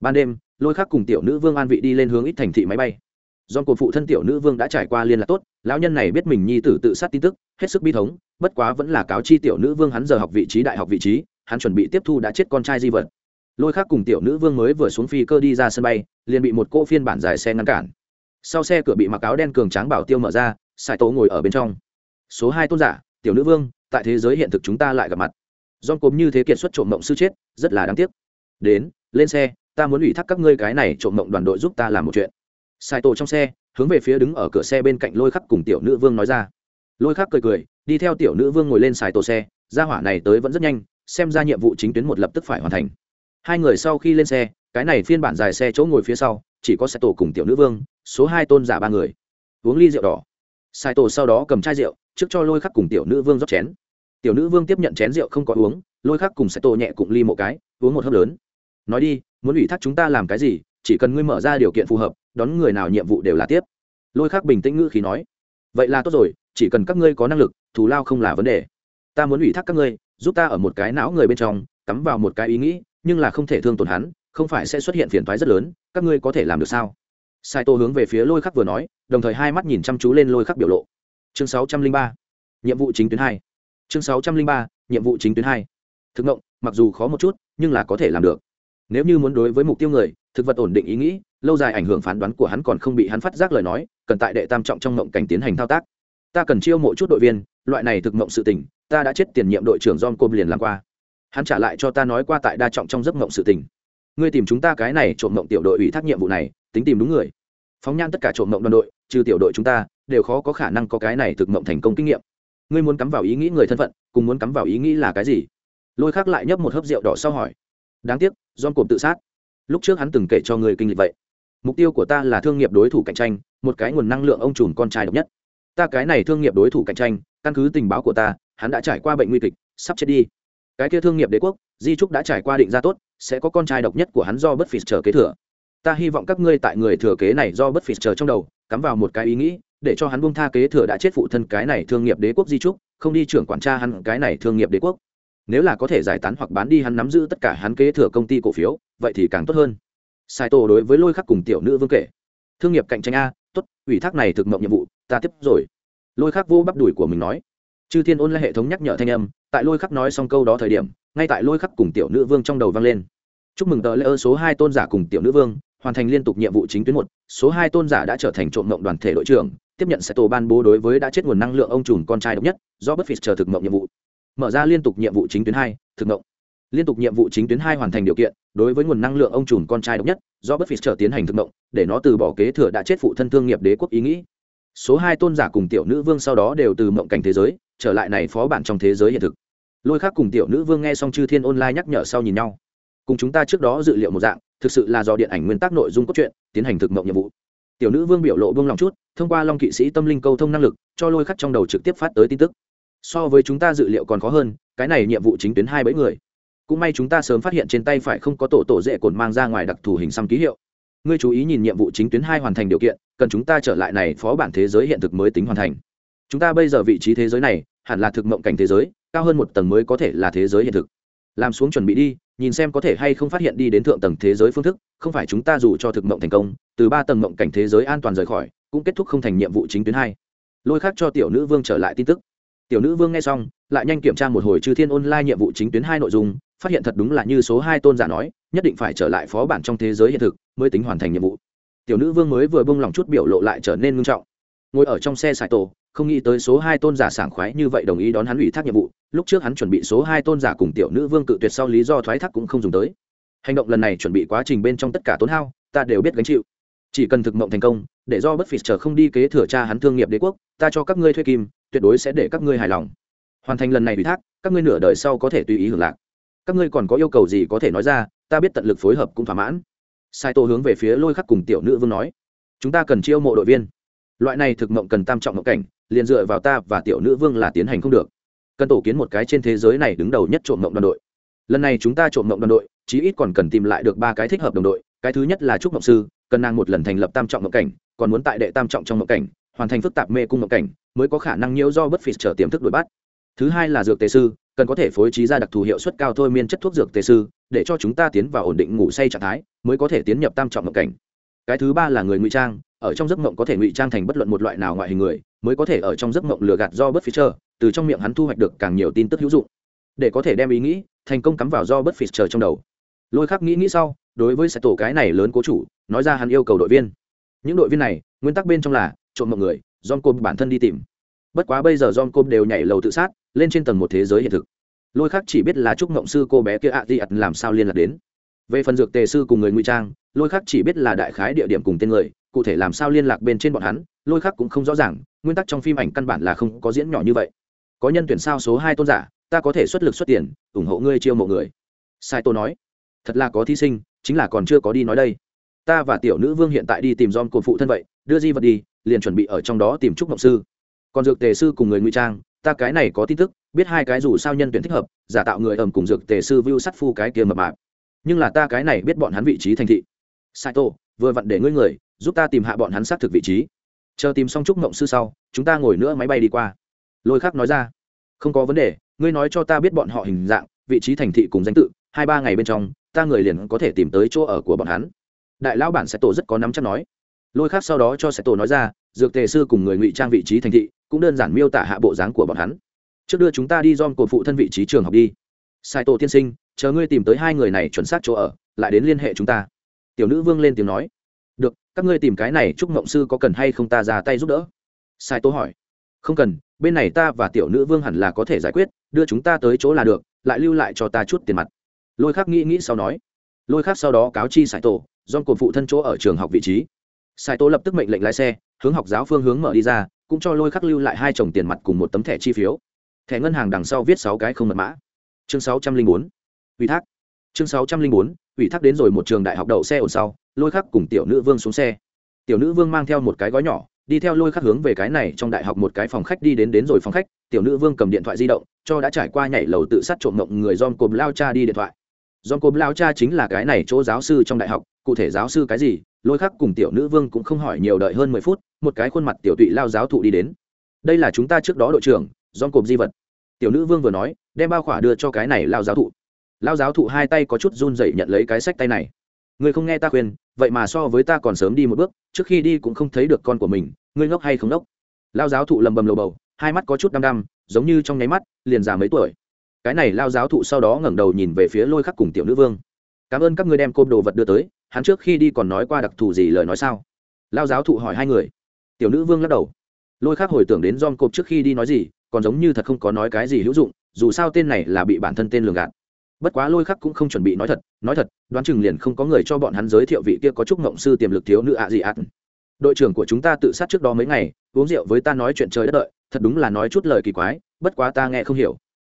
Ban đêm, lôi khắc cùng tiểu nữ vương an vị đi lên hướng ít thành thị máy bay dom cổ phụ thân tiểu nữ vương đã trải qua liên lạc tốt, lão nhân này biết mình nhi tử tự sát tin tức, hết sức bi thống, bất quá vẫn là cáo chi tiểu nữ vương hắn giờ học vị trí đại học vị trí, hắn chuẩn bị tiếp thu đã chết con trai di vật. Lôi khác cùng tiểu nữ vương mới vừa xuống phi cơ đi ra sân bay, liền bị một cô phiên bản dài xe ngăn cản. Sau xe cửa bị mặc áo đen cường tráng bảo tiêu mở ra sải tố ngồi ở bên trong. Số hai tôn giả, tiểu nữ vương, tại thế giới hiện thực chúng ta lại gặp mặt. Don cốm như thế kiệt xuất trộm mộng sư chết, rất là đáng tiếc. Đến, lên xe, ta muốn ủy thác các ngươi cái này trộm mộng đoàn đội giúp ta làm một chuyện sai tổ trong xe, hướng về phía đứng ở cửa xe bên cạnh lôi khắc cùng tiểu nữ vương nói ra. Lôi khắc cười cười, đi theo tiểu nữ vương ngồi lên xài tổ xe ra hỏa này tới vẫn rất nhanh, xem ra nhiệm vụ chính tuyến một lập tức phải hoàn thành. Hai người sau khi lên xe, cái này phiên bản dài xe chỗ ngồi phía sau, chỉ có sai tổ cùng tiểu nữ vương, số hai tôn giả ba người. Uống ly rượu đỏ. Sai tổ sau đó cầm chai rượu, trước cho lôi khắc cùng tiểu nữ vương rót chén. Tiểu nữ vương tiếp nhận chén rượu không có uống, lôi khắc cùng sai tổ nhẹ cùng ly một cái, uống một hớp lớn. Nói đi, muốn ủy thác chúng ta làm cái gì, chỉ cần ngươi mở ra điều kiện phù hợp đón người nào nhiệm vụ đều là tiếp. Lôi khắc bình tĩnh ngữ khí nói, vậy là tốt rồi, chỉ cần các ngươi có năng lực, thù lao không là vấn đề. Ta muốn ủy thác các ngươi, giúp ta ở một cái não người bên trong, cắm vào một cái ý nghĩ, nhưng là không thể thương tổn hắn, không phải sẽ xuất hiện phiền thoái rất lớn, các ngươi có thể làm được sao? Sai tô hướng về phía lôi khắc vừa nói, đồng thời hai mắt nhìn chăm chú lên lôi khắc biểu lộ. Chương sáu trăm linh ba, nhiệm vụ chính tuyến hai. Chương sáu trăm linh ba, nhiệm vụ chính tuyến hai. Thực ngộng, mặc dù khó một chút, nhưng là có thể làm được. Nếu như muốn đối với mục tiêu người, thực vật ổn định ý nghĩ lâu dài ảnh hưởng phán đoán của hắn còn không bị hắn phát giác lời nói, cần tại đệ tam trọng trong mộng cảnh tiến hành thao tác. Ta cần chiêu mộ chút đội viên, loại này thực mộng sự tình, ta đã chết tiền nhiệm đội trưởng john côm liền làm qua. Hắn trả lại cho ta nói qua tại đa trọng trong giấc mộng sự tình. Ngươi tìm chúng ta cái này trộm mộng tiểu đội ủy thác nhiệm vụ này, tính tìm đúng người. Phóng nhan tất cả trộm mộng đoàn đội, trừ tiểu đội chúng ta, đều khó có khả năng có cái này thực mộng thành công kinh nghiệm. Ngươi muốn cắm vào ý nghĩ người thân phận, cùng muốn cắm vào ý nghĩ là cái gì? Lôi khác lại nhấp một hớp rượu đỏ sau hỏi. Đáng tiếc, john cộp tự sát. Lúc trước hắn từng kể cho người kinh lịch vậy mục tiêu của ta là thương nghiệp đối thủ cạnh tranh, một cái nguồn năng lượng ông trùm con trai độc nhất. Ta cái này thương nghiệp đối thủ cạnh tranh, căn cứ tình báo của ta, hắn đã trải qua bệnh nguy kịch, sắp chết đi. Cái kia thương nghiệp đế quốc, di trúc đã trải qua định ra tốt, sẽ có con trai độc nhất của hắn do bất phì chờ kế thừa. Ta hy vọng các ngươi tại người thừa kế này do bất phì chờ trong đầu, cắm vào một cái ý nghĩ, để cho hắn buông tha kế thừa đã chết phụ thân cái này thương nghiệp đế quốc di trúc, không đi trưởng quản tra hắn cái này thương nghiệp đế quốc. Nếu là có thể giải tán hoặc bán đi hắn nắm giữ tất cả hắn kế thừa công ty cổ phiếu, vậy thì càng tốt hơn sai tổ đối với lôi khắc cùng tiểu nữ vương kể. Thương nghiệp cạnh tranh a, tốt, ủy thác này thực mộng nhiệm vụ, ta tiếp rồi. Lôi khắc vô bắp đùi của mình nói. Chư thiên ôn lại hệ thống nhắc nhở thanh âm, tại lôi khắc nói xong câu đó thời điểm, ngay tại lôi khắc cùng tiểu nữ vương trong đầu vang lên. Chúc mừng tờ lễ ơ số hai tôn giả cùng tiểu nữ vương, hoàn thành liên tục nhiệm vụ chính tuyến một, số hai tôn giả đã trở thành trộm mộng đoàn thể đội trưởng, tiếp nhận sẽ tổ ban bố đối với đã chết nguồn năng lượng ông trùm con trai độc nhất, do bất phì chờ thực mộng nhiệm vụ. Mở ra liên tục nhiệm vụ chính tuyến hai, thực mộng liên tục nhiệm vụ chính tuyến hai hoàn thành điều kiện, đối với nguồn năng lượng ông trùm con trai độc nhất, do bất phì trở tiến hành thực động để nó từ bỏ kế thừa đã chết phụ thân thương nghiệp đế quốc ý nghĩ. Số hai tôn giả cùng tiểu nữ vương sau đó đều từ mộng cảnh thế giới, trở lại này phó bản trong thế giới hiện thực. Lôi khác cùng tiểu nữ vương nghe xong chư thiên online nhắc nhở sau nhìn nhau. Cùng chúng ta trước đó dự liệu một dạng, thực sự là do điện ảnh nguyên tắc nội dung cốt truyện, tiến hành thực mộng nhiệm vụ. Tiểu nữ vương biểu lộ buông lòng chút, thông qua long kỵ sĩ tâm linh câu thông năng lực, cho lôi khắc trong đầu trực tiếp phát tới tin tức. So với chúng ta dự liệu còn khó hơn, cái này nhiệm vụ chính tuyến hai bẫy người cũng may chúng ta sớm phát hiện trên tay phải không có tổ tổ dễ cồn mang ra ngoài đặc thù hình xăm ký hiệu. Ngươi chú ý nhìn nhiệm vụ chính tuyến hai hoàn thành điều kiện, cần chúng ta trở lại này phó bản thế giới hiện thực mới tính hoàn thành. Chúng ta bây giờ vị trí thế giới này, hẳn là thực mộng cảnh thế giới, cao hơn một tầng mới có thể là thế giới hiện thực. Làm xuống chuẩn bị đi, nhìn xem có thể hay không phát hiện đi đến thượng tầng thế giới phương thức, không phải chúng ta dù cho thực mộng thành công, từ ba tầng mộng cảnh thế giới an toàn rời khỏi, cũng kết thúc không thành nhiệm vụ chính tuyến hai. Lôi khác cho tiểu nữ vương trở lại tin tức. Tiểu nữ vương nghe xong, lại nhanh kiểm tra một hồi chư thiên online nhiệm vụ chính tuyến hai nội dung phát hiện thật đúng là như số hai tôn giả nói, nhất định phải trở lại phó bản trong thế giới hiện thực mới tính hoàn thành nhiệm vụ. Tiểu nữ vương mới vừa bông lòng chút biểu lộ lại trở nên ngưng trọng. Ngồi ở trong xe sài tổ, không nghĩ tới số hai tôn giả sảng khoái như vậy đồng ý đón hắn ủy thác nhiệm vụ, lúc trước hắn chuẩn bị số hai tôn giả cùng tiểu nữ vương cự tuyệt sau lý do thoái thác cũng không dùng tới. Hành động lần này chuẩn bị quá trình bên trong tất cả tốn hao, ta đều biết gánh chịu. Chỉ cần thực mộng thành công, để do bất phì chờ không đi kế thừa cha hắn thương nghiệp đế quốc, ta cho các ngươi thuê kim, tuyệt đối sẽ để các ngươi hài lòng. Hoàn thành lần này ủy thác, các ngươi nửa đời sau có thể tùy ý hưởng lạc các ngươi còn có yêu cầu gì có thể nói ra, ta biết tận lực phối hợp cũng thỏa mãn. Sai tô hướng về phía lôi khắc cùng tiểu nữ vương nói, chúng ta cần chiêu mộ đội viên. Loại này thực mộng cần tam trọng mộng cảnh, liền dựa vào ta và tiểu nữ vương là tiến hành không được. Cần tổ kiến một cái trên thế giới này đứng đầu nhất trộm mộng đoàn đội. Lần này chúng ta trộm mộng đoàn đội, chí ít còn cần tìm lại được ba cái thích hợp đồng đội. Cái thứ nhất là trúc mộng sư, cần nàng một lần thành lập tam trọng mộng cảnh, còn muốn tại đệ tam trọng trong mộng cảnh, hoàn thành phức tạp mê cung mộng cảnh, mới có khả năng nhiễu do bất phì trở tiềm thức đuổi bắt. Thứ hai là dược tề sư cần có thể phối trí ra đặc thù hiệu suất cao thôi miên chất thuốc dược tề sư, để cho chúng ta tiến vào ổn định ngủ say trạng thái, mới có thể tiến nhập tam trọng mộng cảnh. Cái thứ ba là người ngụy trang, ở trong giấc mộng có thể ngụy trang thành bất luận một loại nào ngoại hình người, mới có thể ở trong giấc mộng lừa gạt do bất phí chờ từ trong miệng hắn thu hoạch được càng nhiều tin tức hữu dụng. Để có thể đem ý nghĩ, thành công cắm vào do bất phí chờ trong đầu. Lôi khắc nghĩ nghĩ sau, đối với sẽ tổ cái này lớn cố chủ, nói ra hắn yêu cầu đội viên. Những đội viên này, nguyên tắc bên trong là, trộm mộng người dom cô bản thân đi tìm bất quá bây giờ dom côm đều nhảy lầu tự sát, lên trên tầng một thế giới hiện thực. Lôi khắc chỉ biết là chúc ngộng sư cô bé kia ạ di ặt làm sao liên lạc đến. Về phần dược tề sư cùng người ngụy trang, lôi khắc chỉ biết là đại khái địa điểm cùng tên người, cụ thể làm sao liên lạc bên trên bọn hắn, lôi khắc cũng không rõ ràng, nguyên tắc trong phim ảnh căn bản là không có diễn nhỏ như vậy. Có nhân tuyển sao số hai tôn giả, ta có thể xuất lực xuất tiền, ủng hộ ngươi chiêu mộ người. Sai tô nói, thật là có thí sinh, chính là còn chưa có đi nói đây. Ta và tiểu nữ vương hiện tại đi tìm dom cột phụ thân vậy, đưa di vật đi, liền chuẩn bị ở trong đó tìm trúc mộng sư còn dược tề sư cùng người ngụy trang, ta cái này có tin tức, biết hai cái dù sao nhân tuyển thích hợp, giả tạo người ẩm cùng dược tề sư vưu sắt phu cái kia mập mạp. Nhưng là ta cái này biết bọn hắn vị trí thành thị. Saito, vừa vặn để ngươi người, giúp ta tìm hạ bọn hắn xác thực vị trí. Chờ tìm xong trúc mộng sư sau, chúng ta ngồi nữa máy bay đi qua. Lôi khắc nói ra. Không có vấn đề, ngươi nói cho ta biết bọn họ hình dạng, vị trí thành thị cùng danh tự, hai ba ngày bên trong, ta người liền có thể tìm tới chỗ ở của bọn hắn. Đại lão bản sẽ tổ rất có nắm chắc nói. Lôi khác sau đó cho sẽ tổ nói ra dược tề sư cùng người ngụy trang vị trí thành thị, cũng đơn giản miêu tả hạ bộ dáng của bọn hắn. Trước đưa chúng ta đi dom cột phụ thân vị trí trường học đi. Sai tổ tiên sinh, chờ ngươi tìm tới hai người này chuẩn xác chỗ ở, lại đến liên hệ chúng ta. Tiểu nữ vương lên tiếng nói. Được, các ngươi tìm cái này chúc mộng sư có cần hay không ta ra tay giúp đỡ? Sai tổ hỏi. Không cần, bên này ta và tiểu nữ vương hẳn là có thể giải quyết, đưa chúng ta tới chỗ là được, lại lưu lại cho ta chút tiền mặt. Lôi khác nghĩ nghĩ sau nói. Lôi khác sau đó cáo chi sải tổ dom cột phụ thân chỗ ở trường học vị trí. Sai tổ lập tức mệnh lệnh lái xe, hướng học giáo phương hướng mở đi ra, cũng cho lôi khắc lưu lại hai chồng tiền mặt cùng một tấm thẻ chi phiếu. Thẻ ngân hàng đằng sau viết sáu cái không mật mã. Chương sáu trăm linh bốn, ủy thác. Chương sáu trăm linh bốn, ủy thác đến rồi một trường đại học đậu xe ổn sau, lôi khắc cùng tiểu nữ vương xuống xe. Tiểu nữ vương mang theo một cái gói nhỏ, đi theo lôi khắc hướng về cái này trong đại học một cái phòng khách đi đến đến rồi phòng khách, tiểu nữ vương cầm điện thoại di động, cho đã trải qua nhảy lầu tự sát trộm mộng người dom cồm lao cha đi điện thoại. Dom cồm lao cha chính là cái này chỗ giáo sư trong đại học, cụ thể giáo sư cái gì lôi khắc cùng tiểu nữ vương cũng không hỏi nhiều đợi hơn mười phút, một cái khuôn mặt tiểu tụy lao giáo thụ đi đến. Đây là chúng ta trước đó đội trưởng dom cộp di vật. Tiểu nữ vương vừa nói, đem bao khỏa đưa cho cái này lao giáo thụ. Lao giáo thụ hai tay có chút run dậy nhận lấy cái sách tay này. Ngươi không nghe ta khuyên, vậy mà so với ta còn sớm đi một bước, trước khi đi cũng không thấy được con của mình, ngươi ngốc hay không ngốc? Lao giáo thụ lầm bầm lầu bầu, hai mắt có chút đăm đăm, giống như trong nháy mắt, liền già mấy tuổi. Cái này lao giáo thụ sau đó ngẩng đầu nhìn về phía lôi khắc cùng tiểu nữ vương. Cảm ơn các ngươi đem côm đồ vật đưa tới hắn trước khi đi còn nói qua đặc thù gì lời nói sao? Lao giáo thụ hỏi hai người. Tiểu nữ vương lắc đầu. Lôi khắc hồi tưởng đến dom cộp trước khi đi nói gì, còn giống như thật không có nói cái gì hữu dụng, dù sao tên này là bị bản thân tên lường gạt. Bất quá lôi khắc cũng không chuẩn bị nói thật nói thật, đoán chừng liền không có người cho bọn hắn giới thiệu vị kia có chúc ngộng sư tiềm lực thiếu nữ ạ gì ạ. Đội trưởng của chúng ta tự sát trước đó mấy ngày, uống rượu với ta nói chuyện trời đất đợi, thật đúng là nói chút lời kỳ quái, bất quá ta nghe không hiểu.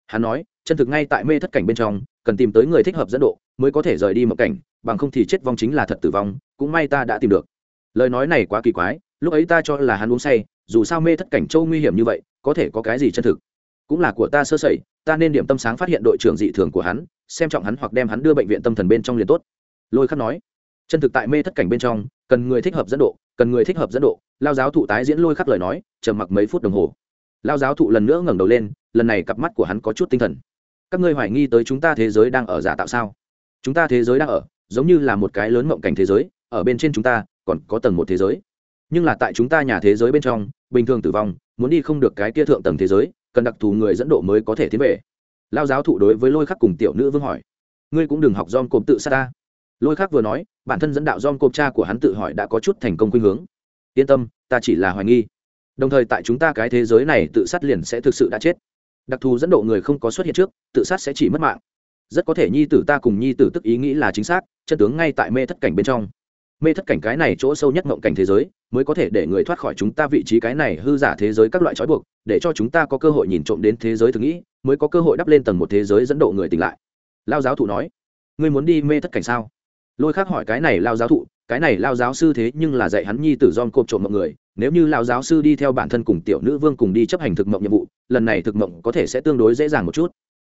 Hắn nói, chân thực ngay tại mê thất cảnh bên trong, cần tìm tới người thích hợp dẫn độ, mới có thể rời đi một cảnh bằng không thì chết vong chính là thật tử vong, cũng may ta đã tìm được. Lời nói này quá kỳ quái, lúc ấy ta cho là hắn uống say, dù sao mê thất cảnh châu nguy hiểm như vậy, có thể có cái gì chân thực? Cũng là của ta sơ sẩy, ta nên điểm tâm sáng phát hiện đội trưởng dị thường của hắn, xem trọng hắn hoặc đem hắn đưa bệnh viện tâm thần bên trong liền tốt. Lôi khắc nói. Chân thực tại mê thất cảnh bên trong, cần người thích hợp dẫn độ, cần người thích hợp dẫn độ, lao giáo thụ tái diễn lôi khắc lời nói, trầm mặc mấy phút đồng hồ. Lao giáo thụ lần nữa ngẩng đầu lên, lần này cặp mắt của hắn có chút tinh thần. Các ngươi hoài nghi tới chúng ta thế giới đang ở giả tạo sao? Chúng ta thế giới đang ở giống như là một cái lớn mộng cảnh thế giới, ở bên trên chúng ta còn có tầng một thế giới. Nhưng là tại chúng ta nhà thế giới bên trong, bình thường tử vong, muốn đi không được cái kia thượng tầng thế giới, cần đặc thù người dẫn độ mới có thể tiến về. Lao giáo thụ đối với lôi khắc cùng tiểu nữ vương hỏi. Ngươi cũng đừng học dom cộp tự sát ta. Lôi khắc vừa nói, bản thân dẫn đạo dom cộp cha của hắn tự hỏi đã có chút thành công khuynh hướng. Yên tâm, ta chỉ là hoài nghi. Đồng thời tại chúng ta cái thế giới này tự sát liền sẽ thực sự đã chết. Đặc thù dẫn độ người không có xuất hiện trước, tự sát sẽ chỉ mất mạng. Rất có thể nhi tử ta cùng nhi tử tức ý nghĩ là chính xác chân tướng ngay tại mê thất cảnh bên trong. Mê thất cảnh cái này chỗ sâu nhất mộng cảnh thế giới, mới có thể để người thoát khỏi chúng ta vị trí cái này hư giả thế giới các loại trói buộc, để cho chúng ta có cơ hội nhìn trộm đến thế giới thực nghĩ, mới có cơ hội đắp lên tầng một thế giới dẫn độ người tỉnh lại. Lao giáo thụ nói, ngươi muốn đi mê thất cảnh sao? Lôi khác hỏi cái này lao giáo thụ, cái này lao giáo sư thế nhưng là dạy hắn nhi tử dom cộp trộm mọi người, nếu như lao giáo sư đi theo bản thân cùng tiểu nữ vương cùng đi chấp hành thực mộng nhiệm vụ, lần này thực mộng có thể sẽ tương đối dễ dàng một chút.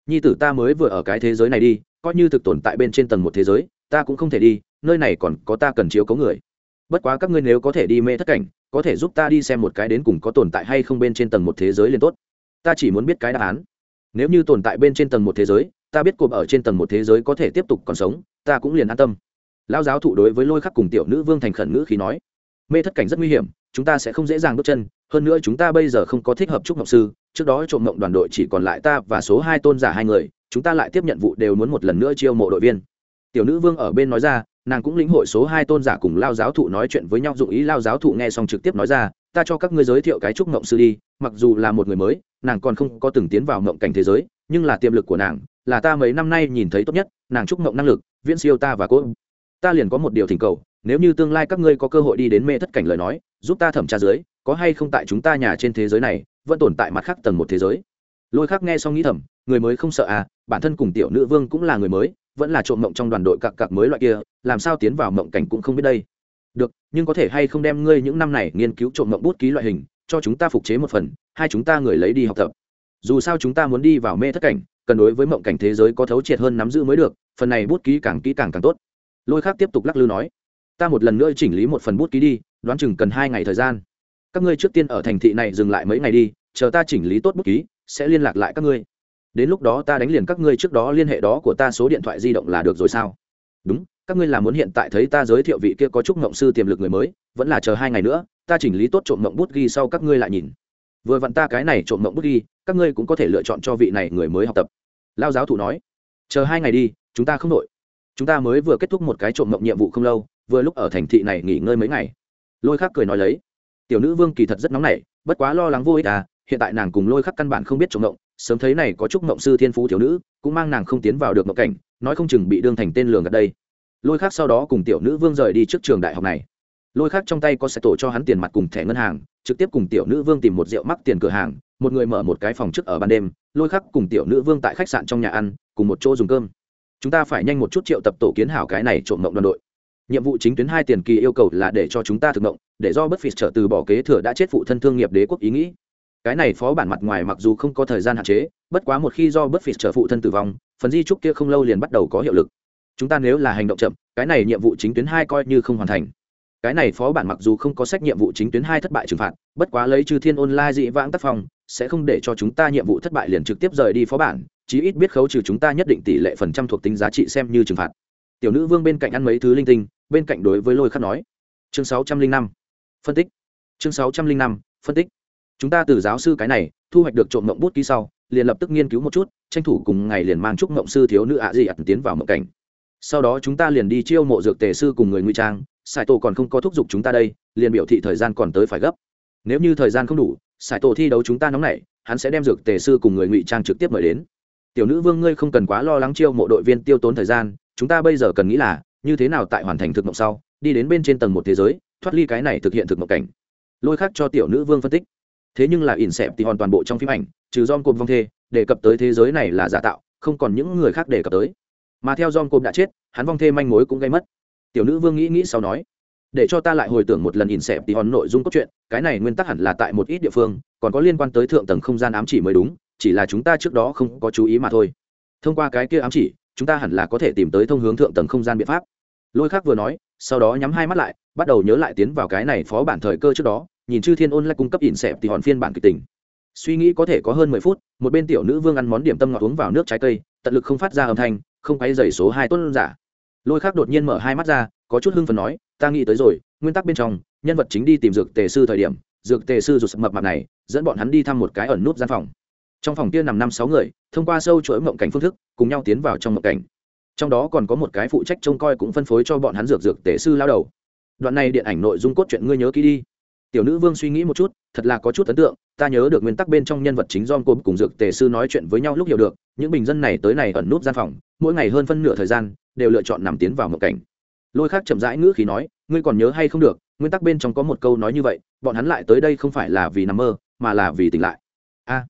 Nhi tử ta mới vừa ở cái thế giới này đi, coi như thực tồn tại bên trên tầng một thế giới ta cũng không thể đi, nơi này còn có ta cần chiếu cấu người. Bất quá các ngươi nếu có thể đi mê thất cảnh, có thể giúp ta đi xem một cái đến cùng có tồn tại hay không bên trên tầng một thế giới liền tốt. Ta chỉ muốn biết cái đáp án. Nếu như tồn tại bên trên tầng một thế giới, ta biết cộp ở trên tầng một thế giới có thể tiếp tục còn sống, ta cũng liền an tâm. Lão giáo thụ đối với lôi khắc cùng tiểu nữ vương thành khẩn ngữ khi nói, mê thất cảnh rất nguy hiểm, chúng ta sẽ không dễ dàng bước chân. Hơn nữa chúng ta bây giờ không có thích hợp trúc mộng sư, trước đó trộm mộng đoàn đội chỉ còn lại ta và số hai tôn giả hai người, chúng ta lại tiếp nhận vụ đều muốn một lần nữa chiêu mộ đội viên tiểu nữ vương ở bên nói ra, nàng cũng lĩnh hội số hai tôn giả cùng lao giáo thụ nói chuyện với nhau, dụng ý lao giáo thụ nghe xong trực tiếp nói ra, ta cho các ngươi giới thiệu cái trúc ngộng sư đi, mặc dù là một người mới, nàng còn không có từng tiến vào ngộng cảnh thế giới, nhưng là tiềm lực của nàng, là ta mấy năm nay nhìn thấy tốt nhất, nàng trúc ngộng năng lực, viễn siêu ta và cô ta liền có một điều thỉnh cầu, nếu như tương lai các ngươi có cơ hội đi đến mê thất cảnh lời nói, giúp ta thẩm tra dưới, có hay không tại chúng ta nhà trên thế giới này, vẫn tồn tại mặt khác tầng một thế giới. Lôi khác nghe xong nghĩ thầm, người mới không sợ à bản thân cùng tiểu nữ vương cũng là người mới vẫn là trộm mộng trong đoàn đội cặc cặc mới loại kia, làm sao tiến vào mộng cảnh cũng không biết đây. Được, nhưng có thể hay không đem ngươi những năm này nghiên cứu trộm mộng bút ký loại hình, cho chúng ta phục chế một phần, hai chúng ta người lấy đi học tập. Dù sao chúng ta muốn đi vào mê thất cảnh, cần đối với mộng cảnh thế giới có thấu triệt hơn nắm giữ mới được, phần này bút ký càng kỹ càng càng tốt. Lôi khác tiếp tục lắc lư nói, ta một lần nữa chỉnh lý một phần bút ký đi, đoán chừng cần hai ngày thời gian. Các ngươi trước tiên ở thành thị này dừng lại mấy ngày đi, chờ ta chỉnh lý tốt bút ký, sẽ liên lạc lại các ngươi đến lúc đó ta đánh liền các ngươi trước đó liên hệ đó của ta số điện thoại di động là được rồi sao? Đúng, các ngươi là muốn hiện tại thấy ta giới thiệu vị kia có chúc ngộng sư tiềm lực người mới, vẫn là chờ hai ngày nữa, ta chỉnh lý tốt trộm ngộng bút ghi sau các ngươi lại nhìn. Vừa vặn ta cái này trộm ngộng bút ghi, các ngươi cũng có thể lựa chọn cho vị này người mới học tập. Lao giáo thủ nói, chờ hai ngày đi, chúng ta không đội chúng ta mới vừa kết thúc một cái trộm ngộng nhiệm vụ không lâu, vừa lúc ở thành thị này nghỉ ngơi mấy ngày. Lôi khắc cười nói lấy, tiểu nữ vương kỳ thật rất nóng nảy, bất quá lo lắng vô ích à hiện tại nàng cùng lôi khắc căn bản không biết trộm ngộng sớm thấy này có chúc mộng sư thiên phú thiếu nữ, cũng mang nàng không tiến vào được mộng cảnh, nói không chừng bị đương thành tên lường gần đây. Lôi khắc sau đó cùng tiểu nữ vương rời đi trước trường đại học này. Lôi khắc trong tay có sẽ tổ cho hắn tiền mặt cùng thẻ ngân hàng, trực tiếp cùng tiểu nữ vương tìm một rượu mắc tiền cửa hàng, một người mở một cái phòng trước ở ban đêm, lôi khắc cùng tiểu nữ vương tại khách sạn trong nhà ăn, cùng một chỗ dùng cơm. Chúng ta phải nhanh một chút triệu tập tổ kiến hảo cái này trộm mộng đoàn đội. Nhiệm vụ chính tuyến hai tiền kỳ yêu cầu là để cho chúng ta thực mộng, để do bất phì trở từ bỏ kế thừa đã chết phụ thân thương nghiệp đế quốc ý nghĩ cái này phó bản mặt ngoài mặc dù không có thời gian hạn chế, bất quá một khi do bất phịt trở phụ thân tử vong, phần di trúc kia không lâu liền bắt đầu có hiệu lực. Chúng ta nếu là hành động chậm, cái này nhiệm vụ chính tuyến hai coi như không hoàn thành. Cái này phó bản mặc dù không có sách nhiệm vụ chính tuyến hai thất bại trừng phạt, bất quá lấy chư thiên online dị vãng tác phong, sẽ không để cho chúng ta nhiệm vụ thất bại liền trực tiếp rời đi phó bản, chí ít biết khấu trừ chúng ta nhất định tỷ lệ phần trăm thuộc tính giá trị xem như trừng phạt. Tiểu nữ vương bên cạnh ăn mấy thứ linh tinh, bên cạnh đối với lôi khắc nói. Chương sáu trăm linh năm, phân tích. Chương sáu trăm linh năm, phân tích chúng ta từ giáo sư cái này, thu hoạch được trộm mộng bút ký sau, liền lập tức nghiên cứu một chút, tranh thủ cùng ngày liền mang chúc mộng sư thiếu nữ ạ gì ẩn tiến vào mộng cảnh. Sau đó chúng ta liền đi chiêu mộ dược tề sư cùng người nguy trang sài tổ còn không có thúc giục chúng ta đây, liền biểu thị thời gian còn tới phải gấp. Nếu như thời gian không đủ sài tổ thi đấu chúng ta nóng nảy, hắn sẽ đem dược tề sư cùng người ngụy trang trực tiếp mời đến. Tiểu nữ vương ngươi không cần quá lo lắng chiêu mộ đội viên tiêu tốn thời gian, chúng ta bây giờ cần nghĩ là, như thế nào tại hoàn thành thực mộng sau, đi đến bên trên tầng một thế giới, thoát ly cái này thực hiện thực mộng cảnh. Lôi khác cho tiểu nữ vương phân tích thế nhưng là ỉn xẹp thì hoàn toàn bộ trong phim ảnh, trừ dom cộp vong thê, đề cập tới thế giới này là giả tạo, không còn những người khác đề cập tới. Mà theo dom cộp đã chết, hắn vong thê manh mối cũng gây mất. Tiểu nữ vương nghĩ nghĩ sau nói, để cho ta lại hồi tưởng một lần ỉn xẹp thì hòn nội dung cốt truyện, cái này nguyên tắc hẳn là tại một ít địa phương, còn có liên quan tới thượng tầng không gian ám chỉ mới đúng, chỉ là chúng ta trước đó không có chú ý mà thôi. Thông qua cái kia ám chỉ, chúng ta hẳn là có thể tìm tới thông hướng thượng tầng không gian biện pháp. Lôi khác vừa nói, sau đó nhắm hai mắt lại, bắt đầu nhớ lại tiến vào cái này phó bản thời cơ trước đó nhìn chư thiên ôn lại cung cấp ỉn xẹp thì hòn phiên bản kịch tình. Suy nghĩ có thể có hơn mười phút, một bên tiểu nữ vương ăn món điểm tâm ngọt uống vào nước trái cây, tận lực không phát ra âm thanh, không quay dày số hai tuấn giả. Lôi khác đột nhiên mở hai mắt ra, có chút hưng phần nói, ta nghĩ tới rồi, nguyên tắc bên trong, nhân vật chính đi tìm dược tề sư thời điểm, dược tề sư rụt mập mặt này, dẫn bọn hắn đi thăm một cái ẩn nút gian phòng. Trong phòng kia nằm năm sáu người, thông qua sâu chuỗi mộng cảnh phương thức, cùng nhau tiến vào trong mộng cảnh. Trong đó còn có một cái phụ trách trông coi cũng phân phối cho bọn hắn dược dược tề sư lao đầu. Đoạn này điện ảnh nội dung cốt truyện ngươi nhớ kỹ đi tiểu nữ vương suy nghĩ một chút, thật là có chút ấn tượng, ta nhớ được nguyên tắc bên trong nhân vật chính don cốm cùng dược tề sư nói chuyện với nhau lúc hiểu được, những bình dân này tới này ẩn nút gian phòng, mỗi ngày hơn phân nửa thời gian, đều lựa chọn nằm tiến vào một cảnh. Lôi khác chậm rãi ngữ khí nói, ngươi còn nhớ hay không được, nguyên tắc bên trong có một câu nói như vậy, bọn hắn lại tới đây không phải là vì nằm mơ, mà là vì tỉnh lại. A,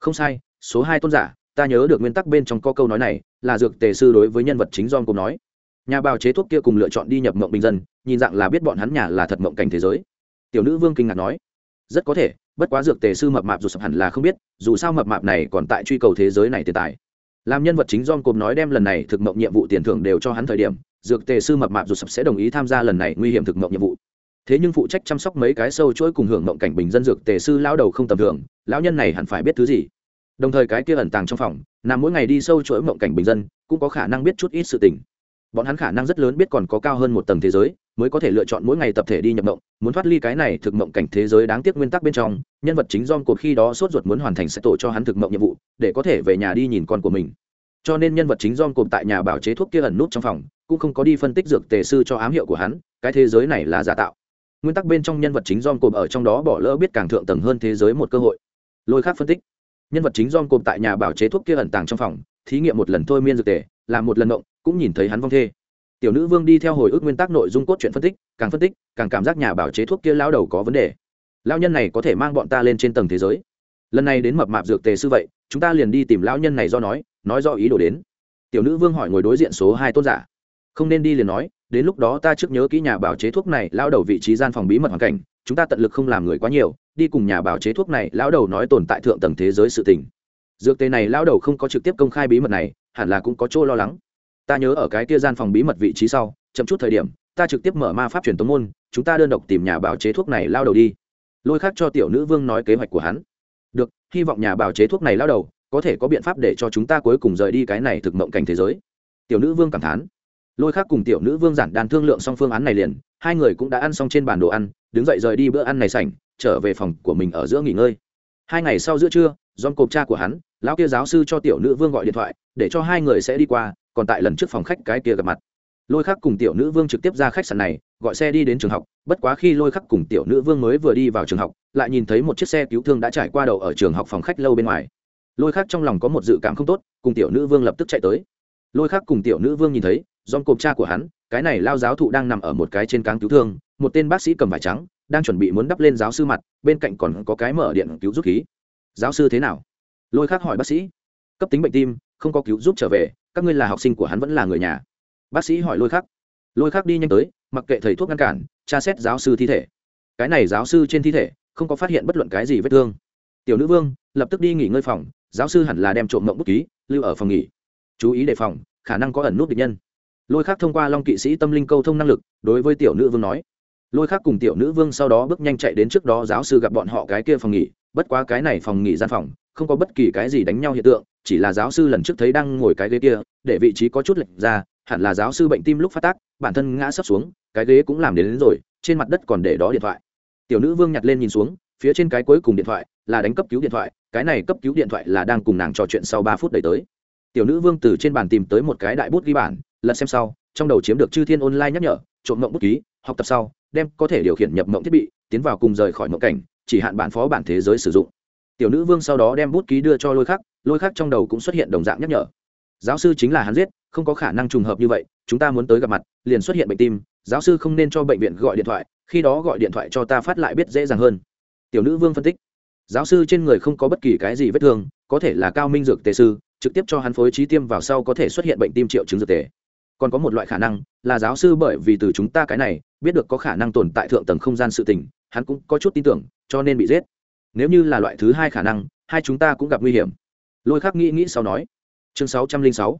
không sai, số hai tôn giả, ta nhớ được nguyên tắc bên trong có câu nói này, là dược tề sư đối với nhân vật chính don cốm nói. Nhà bào chế thuốc kia cùng lựa chọn đi nhập mộng bình dân, nhìn dạng là biết bọn hắn nhà là thật mộng cảnh thế giới tiểu nữ vương kinh ngạc nói, rất có thể, bất quá dược tề sư mập mạp dù sập hẳn là không biết, dù sao mập mạp này còn tại truy cầu thế giới này tiền tài. Làm nhân vật chính don cộp nói đem lần này thực mộng nhiệm vụ tiền thưởng đều cho hắn thời điểm, dược tề sư mập mạp dù sập sẽ đồng ý tham gia lần này nguy hiểm thực mộng nhiệm vụ. Thế nhưng phụ trách chăm sóc mấy cái sâu chuỗi cùng hưởng mộng cảnh bình dân dược tề sư lao đầu không tầm thường, lão nhân này hẳn phải biết thứ gì. Đồng thời cái kia ẩn tàng trong phòng, nằm mỗi ngày đi sâu chuỗi mộng cảnh bình dân, cũng có khả năng biết chút ít sự tình. Bọn hắn khả năng rất lớn biết còn có cao hơn một tầng thế giới mới có thể lựa chọn mỗi ngày tập thể đi nhập mộng, muốn thoát ly cái này thực mộng cảnh thế giới đáng tiếc nguyên tắc bên trong, nhân vật chính dom cột khi đó sốt ruột muốn hoàn thành sẽ tổ cho hắn thực mộng nhiệm vụ, để có thể về nhà đi nhìn con của mình. Cho nên nhân vật chính dom cột tại nhà bảo chế thuốc kia ẩn nút trong phòng, cũng không có đi phân tích dược tề sư cho ám hiệu của hắn, cái thế giới này là giả tạo. Nguyên tắc bên trong nhân vật chính dom cột ở trong đó bỏ lỡ biết càng thượng tầng hơn thế giới một cơ hội. Lôi khác phân tích. Nhân vật chính dom cột tại nhà bảo chế thuốc kia ẩn tàng trong phòng, thí nghiệm một lần thôi miên dược tề, làm một lần mộng, cũng nhìn thấy hắn vong thê tiểu nữ vương đi theo hồi ức nguyên tắc nội dung cốt truyện phân tích, càng phân tích, càng cảm giác nhà bảo chế thuốc kia lao đầu có vấn đề. Lao nhân này có thể mang bọn ta lên trên tầng thế giới. Lần này đến mập mạp dược tề sư vậy, chúng ta liền đi tìm lao nhân này do nói nói do ý đồ đến. Tiểu nữ vương hỏi ngồi đối diện số hai tôn giả. Không nên đi liền nói, đến lúc đó ta trước nhớ kỹ nhà bảo chế thuốc này lao đầu vị trí gian phòng bí mật hoàn cảnh, chúng ta tận lực không làm người quá nhiều, đi cùng nhà bảo chế thuốc này lao đầu nói tồn tại thượng tầng thế giới sự tình. Dược tề này lao đầu không có trực tiếp công khai bí mật này, hẳn là cũng có chỗ lo lắng ta nhớ ở cái kia gian phòng bí mật vị trí sau, chậm chút thời điểm, ta trực tiếp mở ma pháp truyền tống môn, chúng ta đơn độc tìm nhà bảo chế thuốc này lao đầu đi. Lôi khác cho tiểu nữ vương nói kế hoạch của hắn. Được, hy vọng nhà bảo chế thuốc này lao đầu có thể có biện pháp để cho chúng ta cuối cùng rời đi cái này thực mộng cảnh thế giới. Tiểu nữ vương cảm thán. Lôi khác cùng tiểu nữ vương giản đàn thương lượng xong phương án này liền, hai người cũng đã ăn xong trên bàn đồ ăn, đứng dậy rời đi bữa ăn này sảnh, trở về phòng của mình ở giữa nghỉ ngơi. Hai ngày sau giữa trưa dòm cộp cha của hắn, lão kia giáo sư cho tiểu nữ vương gọi điện thoại, để cho hai người sẽ đi qua còn tại lần trước phòng khách cái kia gặp mặt. Lôi khắc cùng tiểu nữ vương trực tiếp ra khách sạn này, gọi xe đi đến trường học. Bất quá khi lôi khắc cùng tiểu nữ vương mới vừa đi vào trường học, lại nhìn thấy một chiếc xe cứu thương đã trải qua đầu ở trường học phòng khách lâu bên ngoài. Lôi khắc trong lòng có một dự cảm không tốt, cùng tiểu nữ vương lập tức chạy tới. Lôi khắc cùng tiểu nữ vương nhìn thấy dòm cộp cha của hắn, cái này lao giáo thụ đang nằm ở một cái trên cáng cứu thương, một tên bác sĩ cầm vải trắng, đang chuẩn bị muốn đắp lên giáo sư mặt, bên cạnh còn có cái mở điện cứu giúp khí. Giáo sư thế nào? Lôi khắc hỏi bác sĩ. Cấp tính bệnh tim, không có cứu giúp trở về các ngươi là học sinh của hắn vẫn là người nhà. Bác sĩ hỏi lôi khắc. Lôi khắc đi nhanh tới, mặc kệ thầy thuốc ngăn cản, tra xét giáo sư thi thể. Cái này giáo sư trên thi thể, không có phát hiện bất luận cái gì vết thương. Tiểu nữ vương, lập tức đi nghỉ ngơi phòng, giáo sư hẳn là đem trộm mộng bút ký, lưu ở phòng nghỉ. Chú ý đề phòng, khả năng có ẩn nút địch nhân. Lôi khắc thông qua long kỵ sĩ tâm linh câu thông năng lực, đối với tiểu nữ vương nói. Lôi khắc cùng tiểu nữ vương sau đó bước nhanh chạy đến trước đó giáo sư gặp bọn họ cái kia phòng nghỉ, bất quá cái này phòng nghỉ gian phòng không có bất kỳ cái gì đánh nhau hiện tượng chỉ là giáo sư lần trước thấy đang ngồi cái ghế kia để vị trí có chút lệch ra hẳn là giáo sư bệnh tim lúc phát tác bản thân ngã sấp xuống cái ghế cũng làm đến, đến rồi trên mặt đất còn để đó điện thoại. Tiểu nữ vương nhặt lên nhìn xuống phía trên cái cuối cùng điện thoại là đánh cấp cứu điện thoại cái này cấp cứu điện thoại là đang cùng nàng trò chuyện sau ba phút đẩy tới. Tiểu nữ vương từ trên bàn tìm tới một cái đại bút ghi bản lật xem sau trong đầu chiếm được chư thiên online nhắc nhở trộm mộng bút ký học tập sau đem có thể điều khiển nhập mộng thiết bị tiến vào cùng rời khỏi mộng cảnh chỉ hạn bản phó bản thế giới sử dụng tiểu nữ vương sau đó đem bút ký đưa cho lôi khắc lôi khắc trong đầu cũng xuất hiện đồng dạng nhắc nhở. Giáo sư chính là hắn giết, không có khả năng trùng hợp như vậy, chúng ta muốn tới gặp mặt, liền xuất hiện bệnh tim, giáo sư không nên cho bệnh viện gọi điện thoại, khi đó gọi điện thoại cho ta phát lại biết dễ dàng hơn. Tiểu nữ vương phân tích. Giáo sư trên người không có bất kỳ cái gì vết thương, có thể là cao minh dược tề sư, trực tiếp cho hắn phối trí tiêm vào sau có thể xuất hiện bệnh tim triệu chứng dược tề. Còn có một loại khả năng, là giáo sư bởi vì từ chúng ta cái này, biết được có khả năng tồn tại thượng tầng không gian sự tình, hắn cũng có chút tin tưởng, cho nên bị giết nếu như là loại thứ hai khả năng, hai chúng ta cũng gặp nguy hiểm. Lôi khắc nghĩ nghĩ sau nói. Chương sáu trăm linh sáu.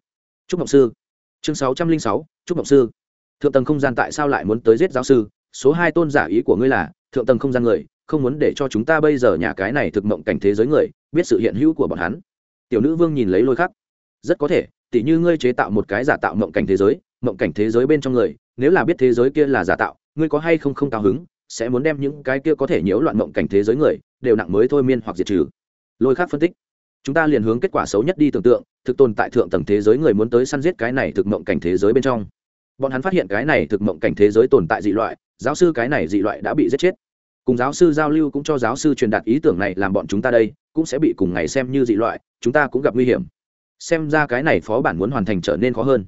Trúc ngọc sư. Chương sáu trăm linh sáu, trúc ngọc sư. Thượng tầng không gian tại sao lại muốn tới giết giáo sư? Số hai tôn giả ý của ngươi là, thượng tầng không gian người, không muốn để cho chúng ta bây giờ nhà cái này thực mộng cảnh thế giới người, biết sự hiện hữu của bọn hắn. Tiểu nữ vương nhìn lấy lôi khắc. Rất có thể, tỉ như ngươi chế tạo một cái giả tạo mộng cảnh thế giới, mộng cảnh thế giới bên trong người, nếu là biết thế giới kia là giả tạo, ngươi có hay không không cao hứng? Sẽ muốn đem những cái kia có thể nhiễu loạn mộng cảnh thế giới người đều nặng mới thôi miên hoặc diệt trừ. Lôi khắc phân tích. Chúng ta liền hướng kết quả xấu nhất đi tưởng tượng, thực tồn tại thượng tầng thế giới người muốn tới săn giết cái này thực mộng cảnh thế giới bên trong. Bọn hắn phát hiện cái này thực mộng cảnh thế giới tồn tại dị loại, giáo sư cái này dị loại đã bị giết chết. Cùng giáo sư giao lưu cũng cho giáo sư truyền đạt ý tưởng này làm bọn chúng ta đây, cũng sẽ bị cùng ngày xem như dị loại, chúng ta cũng gặp nguy hiểm. Xem ra cái này phó bản muốn hoàn thành trở nên khó hơn.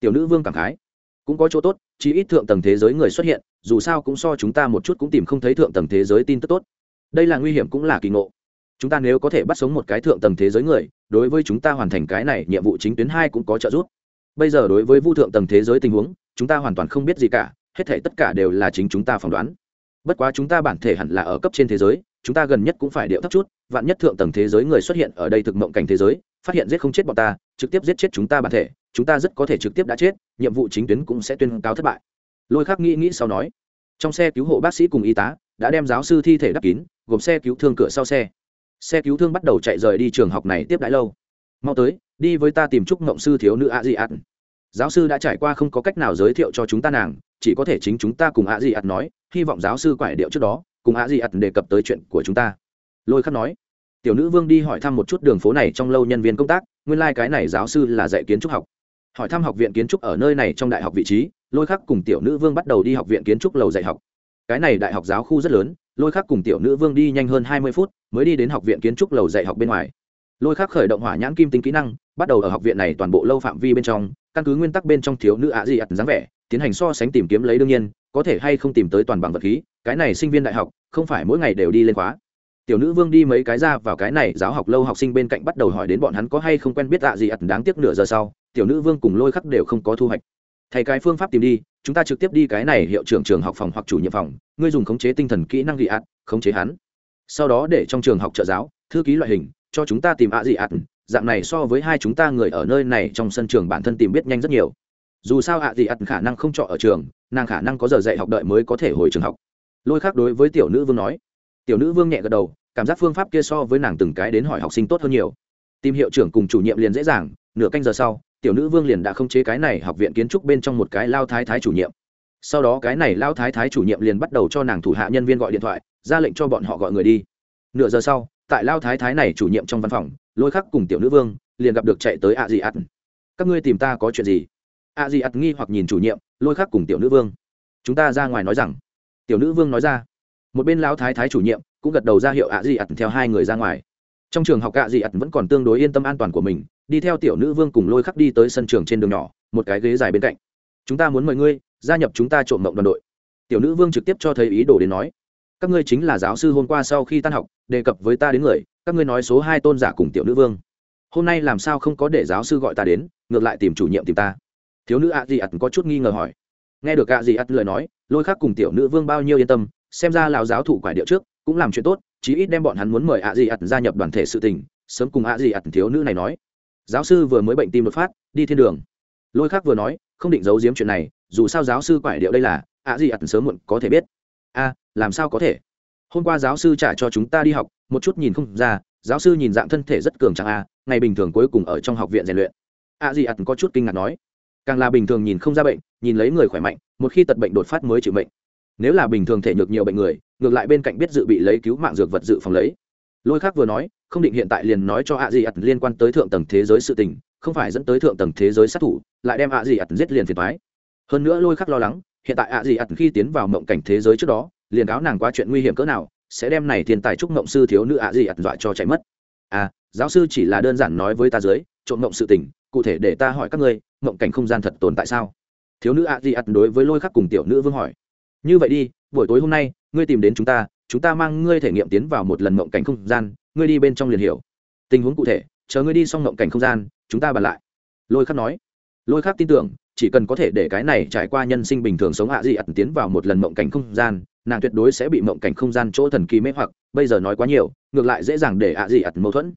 Tiểu nữ vương cảm khái cũng có chỗ tốt chỉ ít thượng tầng thế giới người xuất hiện, dù sao cũng so chúng ta một chút cũng tìm không thấy thượng tầng thế giới tin tức tốt. Đây là nguy hiểm cũng là kỳ ngộ. Chúng ta nếu có thể bắt sống một cái thượng tầng thế giới người, đối với chúng ta hoàn thành cái này nhiệm vụ chính tuyến hai cũng có trợ giúp. Bây giờ đối với vu thượng tầng thế giới tình huống, chúng ta hoàn toàn không biết gì cả, hết thể tất cả đều là chính chúng ta phỏng đoán. Bất quá chúng ta bản thể hẳn là ở cấp trên thế giới, chúng ta gần nhất cũng phải điệu thấp chút, vạn nhất thượng tầng thế giới người xuất hiện ở đây thực mộng cảnh thế giới, phát hiện giết không chết bọn ta, trực tiếp giết chết chúng ta bản thể chúng ta rất có thể trực tiếp đã chết, nhiệm vụ chính tuyến cũng sẽ tuyên cáo thất bại. Lôi khắc nghĩ nghĩ sau nói, trong xe cứu hộ bác sĩ cùng y tá đã đem giáo sư thi thể đắp kín gồm xe cứu thương cửa sau xe. Xe cứu thương bắt đầu chạy rời đi trường học này tiếp đãi lâu. Mau tới, đi với ta tìm chúc ngộng sư thiếu nữ a di ạt. Giáo sư đã trải qua không có cách nào giới thiệu cho chúng ta nàng, chỉ có thể chính chúng ta cùng a di ạt nói, hy vọng giáo sư quải điệu trước đó, cùng a di ạt đề cập tới chuyện của chúng ta. Lôi khắc nói, tiểu nữ vương đi hỏi thăm một chút đường phố này trong lâu nhân viên công tác, nguyên lai、like、cái này giáo sư là dạy kiến trúc học hỏi thăm học viện kiến trúc ở nơi này trong đại học vị trí, lôi khắc cùng tiểu nữ vương bắt đầu đi học viện kiến trúc lầu dạy học. Cái này đại học giáo khu rất lớn, lôi khắc cùng tiểu nữ vương đi nhanh hơn hai mươi phút mới đi đến học viện kiến trúc lầu dạy học bên ngoài. Lôi khắc khởi động hỏa nhãn kim tính kỹ năng, bắt đầu ở học viện này toàn bộ lâu phạm vi bên trong, căn cứ nguyên tắc bên trong thiếu nữ ạ di ặt dáng vẻ, tiến hành so sánh tìm kiếm lấy đương nhiên, có thể hay không tìm tới toàn bằng vật khí, cái này sinh viên đại học, không phải mỗi ngày đều đi lên khóa tiểu nữ vương đi mấy cái ra vào cái này, giáo học lâu học sinh bên cạnh bắt đầu hỏi đến bọn hắn có hay không quen biết ạ gì ặt đáng tiếc nửa giờ sau, tiểu nữ vương cùng lôi khắc đều không có thu hoạch. Thầy cái phương pháp tìm đi, chúng ta trực tiếp đi cái này hiệu trưởng trường học phòng hoặc chủ nhiệm phòng, ngươi dùng khống chế tinh thần kỹ năng ghi ạt khống chế hắn. Sau đó để trong trường học trợ giáo, thư ký loại hình, cho chúng ta tìm ạ gì ạt dạng này so với hai chúng ta người ở nơi này trong sân trường bản thân tìm biết nhanh rất nhiều. Dù sao ạ gì ạt khả năng không trọ ở trường, nàng khả năng có giờ dạy học đợi mới có thể hồi trường học. Lôi khác đối với tiểu nữ vương nói tiểu nữ vương nhẹ gật đầu, cảm giác phương pháp kia so với nàng từng cái đến hỏi học sinh tốt hơn nhiều. Tìm hiệu trưởng cùng chủ nhiệm liền dễ dàng, nửa canh giờ sau, tiểu nữ vương liền đã không chế cái này học viện kiến trúc bên trong một cái lao thái thái chủ nhiệm. Sau đó cái này lao thái thái chủ nhiệm liền bắt đầu cho nàng thủ hạ nhân viên gọi điện thoại, ra lệnh cho bọn họ gọi người đi. Nửa giờ sau, tại lao thái thái này chủ nhiệm trong văn phòng, lôi khắc cùng tiểu nữ vương liền gặp được chạy tới ạ dị ạt các ngươi tìm ta có chuyện gì? Ạ dị ạt nghi hoặc nhìn chủ nhiệm, lôi khắc cùng tiểu nữ vương. Chúng ta ra ngoài nói rằng. Tiểu nữ vương nói ra một bên lão thái thái chủ nhiệm cũng gật đầu ra hiệu ạ dị ạt theo hai người ra ngoài. Trong trường học ạ dị ạt vẫn còn tương đối yên tâm an toàn của mình, đi theo tiểu nữ vương cùng lôi khắc đi tới sân trường trên đường nhỏ, một cái ghế dài bên cạnh. Chúng ta muốn mời ngươi, gia nhập chúng ta trộm mộng đoàn đội. Tiểu nữ vương trực tiếp cho thấy ý đồ đến nói. Các ngươi chính là giáo sư hôm qua sau khi tan học, đề cập với ta đến người, các ngươi nói số hai tôn giả cùng tiểu nữ vương. Hôm nay làm sao không có để giáo sư gọi ta đến, ngược lại tìm chủ nhiệm tìm ta. Thiếu nữ ạ dị ặt có chút nghi ngờ hỏi. Nghe được ạ dị ặt lời nói, lôi khắc cùng tiểu nữ vương bao nhiêu yên tâm xem ra lão giáo thủ quải điệu trước cũng làm chuyện tốt, chí ít đem bọn hắn muốn mời ạ dị ặt gia nhập đoàn thể sự tình, sớm cùng ạ dị ặt thiếu nữ này nói. Giáo sư vừa mới bệnh tim đột phát, đi thiên đường. Lôi khác vừa nói, không định giấu giếm chuyện này, dù sao giáo sư quải điệu đây là, ạ dị ặt sớm muộn có thể biết. A, làm sao có thể? Hôm qua giáo sư trả cho chúng ta đi học, một chút nhìn không ra, giáo sư nhìn dạng thân thể rất cường chẳng a, ngày bình thường cuối cùng ở trong học viện rèn luyện. A dị ặt có chút kinh ngạc nói. Càng là bình thường nhìn không ra bệnh, nhìn lấy người khỏe mạnh, một khi tật bệnh đột phát mới chịu bệnh nếu là bình thường thể nhược nhiều bệnh người, ngược lại bên cạnh biết dự bị lấy cứu mạng dược vật dự phòng lấy. Lôi khác vừa nói, không định hiện tại liền nói cho ạ dị ặt liên quan tới thượng tầng thế giới sự tình, không phải dẫn tới thượng tầng thế giới sát thủ, lại đem ạ dị ặt giết liền phiền thoái hơn nữa lôi khắc lo lắng, hiện tại ạ dị ặt khi tiến vào mộng cảnh thế giới trước đó, liền cáo nàng qua chuyện nguy hiểm cỡ nào, sẽ đem này thiên tài trúc mộng sư thiếu nữ ạ dị ặt dọa cho chạy mất. À giáo sư chỉ là đơn giản nói với ta dưới, trộm mộng sự tình, cụ thể để ta hỏi các ngươi, mộng cảnh không gian thật tồn tại sao? Thiếu nữ ạ dị ặt đối với lôi khắc cùng tiểu nữ vương hỏi như vậy đi, buổi tối hôm nay, ngươi tìm đến chúng ta chúng ta mang ngươi thể nghiệm tiến vào một lần mộng cảnh không gian, ngươi đi bên trong liền hiểu. Tình huống cụ thể, chờ ngươi đi xong mộng cảnh không gian, chúng ta bàn lại. Lôi khắc nói. Lôi khắc tin tưởng, chỉ cần có thể để cái này trải qua nhân sinh bình thường sống hạ dị ẩn tiến vào một lần mộng cảnh không gian, nàng tuyệt đối sẽ bị mộng cảnh không gian chỗ thần kỳ mê hoặc, bây giờ nói quá nhiều, ngược lại dễ dàng để ạ dị ẩn mâu thuẫn.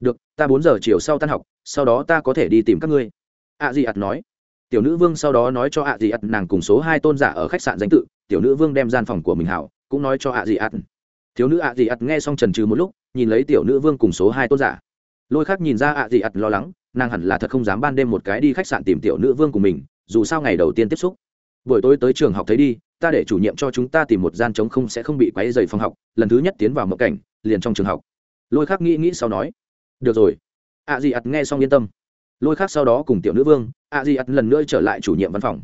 Được, ta bốn giờ chiều sau tan học, sau đó ta có thể đi tìm các ngươi. Ạ dị ẩn nói tiểu nữ vương sau đó nói cho ạ dị ạt nàng cùng số hai tôn giả ở khách sạn danh tự, tiểu nữ vương đem gian phòng của mình hảo, cũng nói cho ạ dị ạt. thiếu nữ ạ dị ạt nghe xong trần trừ một lúc, nhìn lấy tiểu nữ vương cùng số hai tôn giả. Lôi khác nhìn ra ạ dị ạt lo lắng, nàng hẳn là thật không dám ban đêm một cái đi khách sạn tìm tiểu nữ vương của mình, dù sao ngày đầu tiên tiếp xúc. Buổi tối tới trường học thấy đi, ta để chủ nhiệm cho chúng ta tìm một gian trống không sẽ không bị quấy dày phòng học, lần thứ nhất tiến vào mộng cảnh, liền trong trường học. Lôi khác nghĩ nghĩ sau nói, được rồi. ạ dị ặt nghe xong yên tâm lôi khác sau đó cùng tiểu nữ vương ạ di ắt lần nữa trở lại chủ nhiệm văn phòng.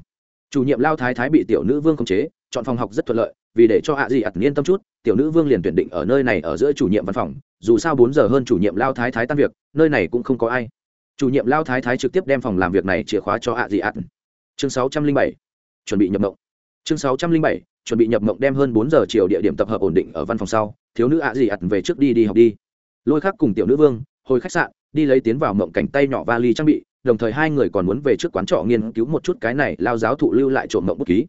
Chủ nhiệm lao thái thái bị tiểu nữ vương khống chế, chọn phòng học rất thuận lợi, vì để cho ạ di ắt yên tâm chút, tiểu nữ vương liền tuyển định ở nơi này ở giữa chủ nhiệm văn phòng. Dù sao bốn giờ hơn chủ nhiệm lao thái thái tan việc, nơi này cũng không có ai. Chủ nhiệm lao thái thái trực tiếp đem phòng làm việc này chìa khóa cho ạ di ắt chương sáu trăm linh bảy, chuẩn bị nhập mộng. Chương sáu trăm linh bảy, chuẩn bị nhập mộng đem hơn bốn giờ chiều địa điểm tập hợp ổn định ở văn phòng sau, thiếu nữ ạ di ắt về trước đi đi học đi. Lôi khác cùng tiểu nữ vương, hồi khách sạn đi lấy tiến vào mộng cảnh tay nhỏ vali trang bị, đồng thời hai người còn muốn về trước quán trọ nghiên cứu một chút cái này lao giáo thụ lưu lại trộm mộng bút ký.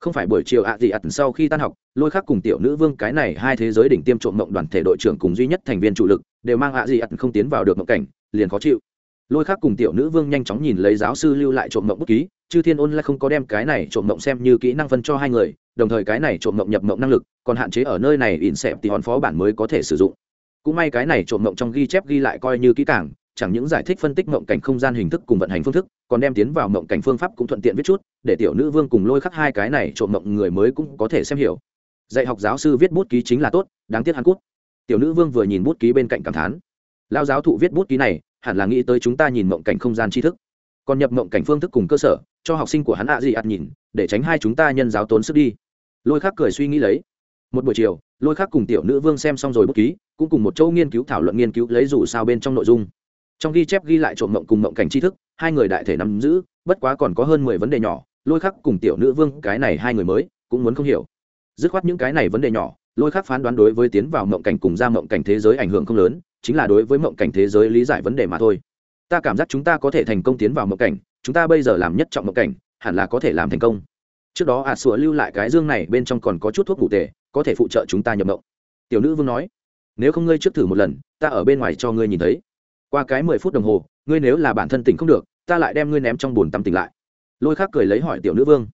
Không phải buổi chiều ạ gì ặt sau khi tan học, lôi khắc cùng tiểu nữ vương cái này hai thế giới đỉnh tiêm trộm mộng đoàn thể đội trưởng cùng duy nhất thành viên chủ lực, đều mang ạ gì ặt không tiến vào được mộng cảnh, liền khó chịu. Lôi khắc cùng tiểu nữ vương nhanh chóng nhìn lấy giáo sư lưu lại trộm mộng bút ký, chư thiên ôn lại không có đem cái này trộm mộng xem như kỹ năng phân cho hai người, đồng thời cái này trộm mộng nhập mộng năng lực, còn hạn chế ở nơi này ỉn xẹp thì hòn phó bản mới có thể sử dụng cũng may cái này trộm mộng trong ghi chép ghi lại coi như kỹ càng, chẳng những giải thích phân tích mộng cảnh không gian hình thức cùng vận hành phương thức, còn đem tiến vào mộng cảnh phương pháp cũng thuận tiện viết chút, để tiểu nữ vương cùng lôi khắc hai cái này trộm mộng người mới cũng có thể xem hiểu. Dạy học giáo sư viết bút ký chính là tốt, đáng tiếc hắn cút. Tiểu nữ vương vừa nhìn bút ký bên cạnh cảm thán. Lao giáo thụ viết bút ký này, hẳn là nghĩ tới chúng ta nhìn mộng cảnh không gian tri thức. Còn nhập mộng cảnh phương thức cùng cơ sở, cho học sinh của hắn ạ gì ạt nhìn, để tránh hai chúng ta nhân giáo tốn sức đi. Lôi khắc cười suy nghĩ lấy một buổi chiều, lôi khắc cùng tiểu nữ vương xem xong rồi bút ký, cũng cùng một châu nghiên cứu thảo luận nghiên cứu lấy dù sao bên trong nội dung. Trong ghi chép ghi lại trộm mộng cùng mộng cảnh tri thức, hai người đại thể nắm giữ, bất quá còn có hơn mười vấn đề nhỏ, lôi khắc cùng tiểu nữ vương, cái này hai người mới, cũng muốn không hiểu. Dứt khoát những cái này vấn đề nhỏ, lôi khắc phán đoán đối với tiến vào mộng cảnh cùng ra mộng cảnh thế giới ảnh hưởng không lớn, chính là đối với mộng cảnh thế giới lý giải vấn đề mà thôi. Ta cảm giác chúng ta có thể thành công tiến vào mộng cảnh, chúng ta bây giờ làm nhất trọng mộng cảnh, hẳn là có thể làm thành công trước đó ạt à sủa lưu lại cái dương này bên trong còn có chút thuốc ngủ tề, có thể phụ trợ chúng ta nhập mộng. Tiểu nữ vương nói, nếu không ngươi trước thử một lần, ta ở bên ngoài cho ngươi nhìn thấy. Qua cái mười phút đồng hồ, ngươi nếu là bản thân tỉnh không được, ta lại đem ngươi ném trong bồn tắm tỉnh lại. Lôi khác cười lấy hỏi tiểu nữ vương,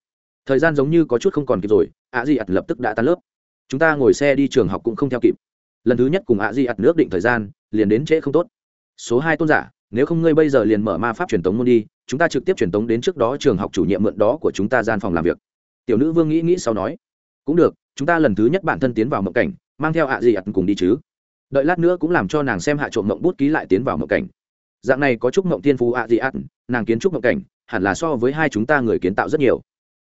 thời gian giống như có chút không còn kịp rồi, ạ di ặt lập tức đã tan lớp. Chúng ta ngồi xe đi trường học cũng không theo kịp. Lần thứ nhất cùng ạ di ặt nước định thời gian, liền đến trễ không tốt. Số hai tôn giả, nếu không ngươi bây giờ liền mở ma pháp truyền tống môn đi, chúng ta trực tiếp truyền tống đến trước đó trường học chủ nhiệm mượn đó của chúng ta gian phòng làm việc tiểu nữ vương nghĩ nghĩ sau nói, cũng được, chúng ta lần thứ nhất bản thân tiến vào mộng cảnh, mang theo ạ gì ặt cùng đi chứ. Đợi lát nữa cũng làm cho nàng xem hạ trộm mộng bút ký lại tiến vào mộng cảnh. Dạng này có chúc mộng tiên phú ạ gì ặt nàng kiến trúc mộng cảnh, hẳn là so với hai chúng ta người kiến tạo rất nhiều.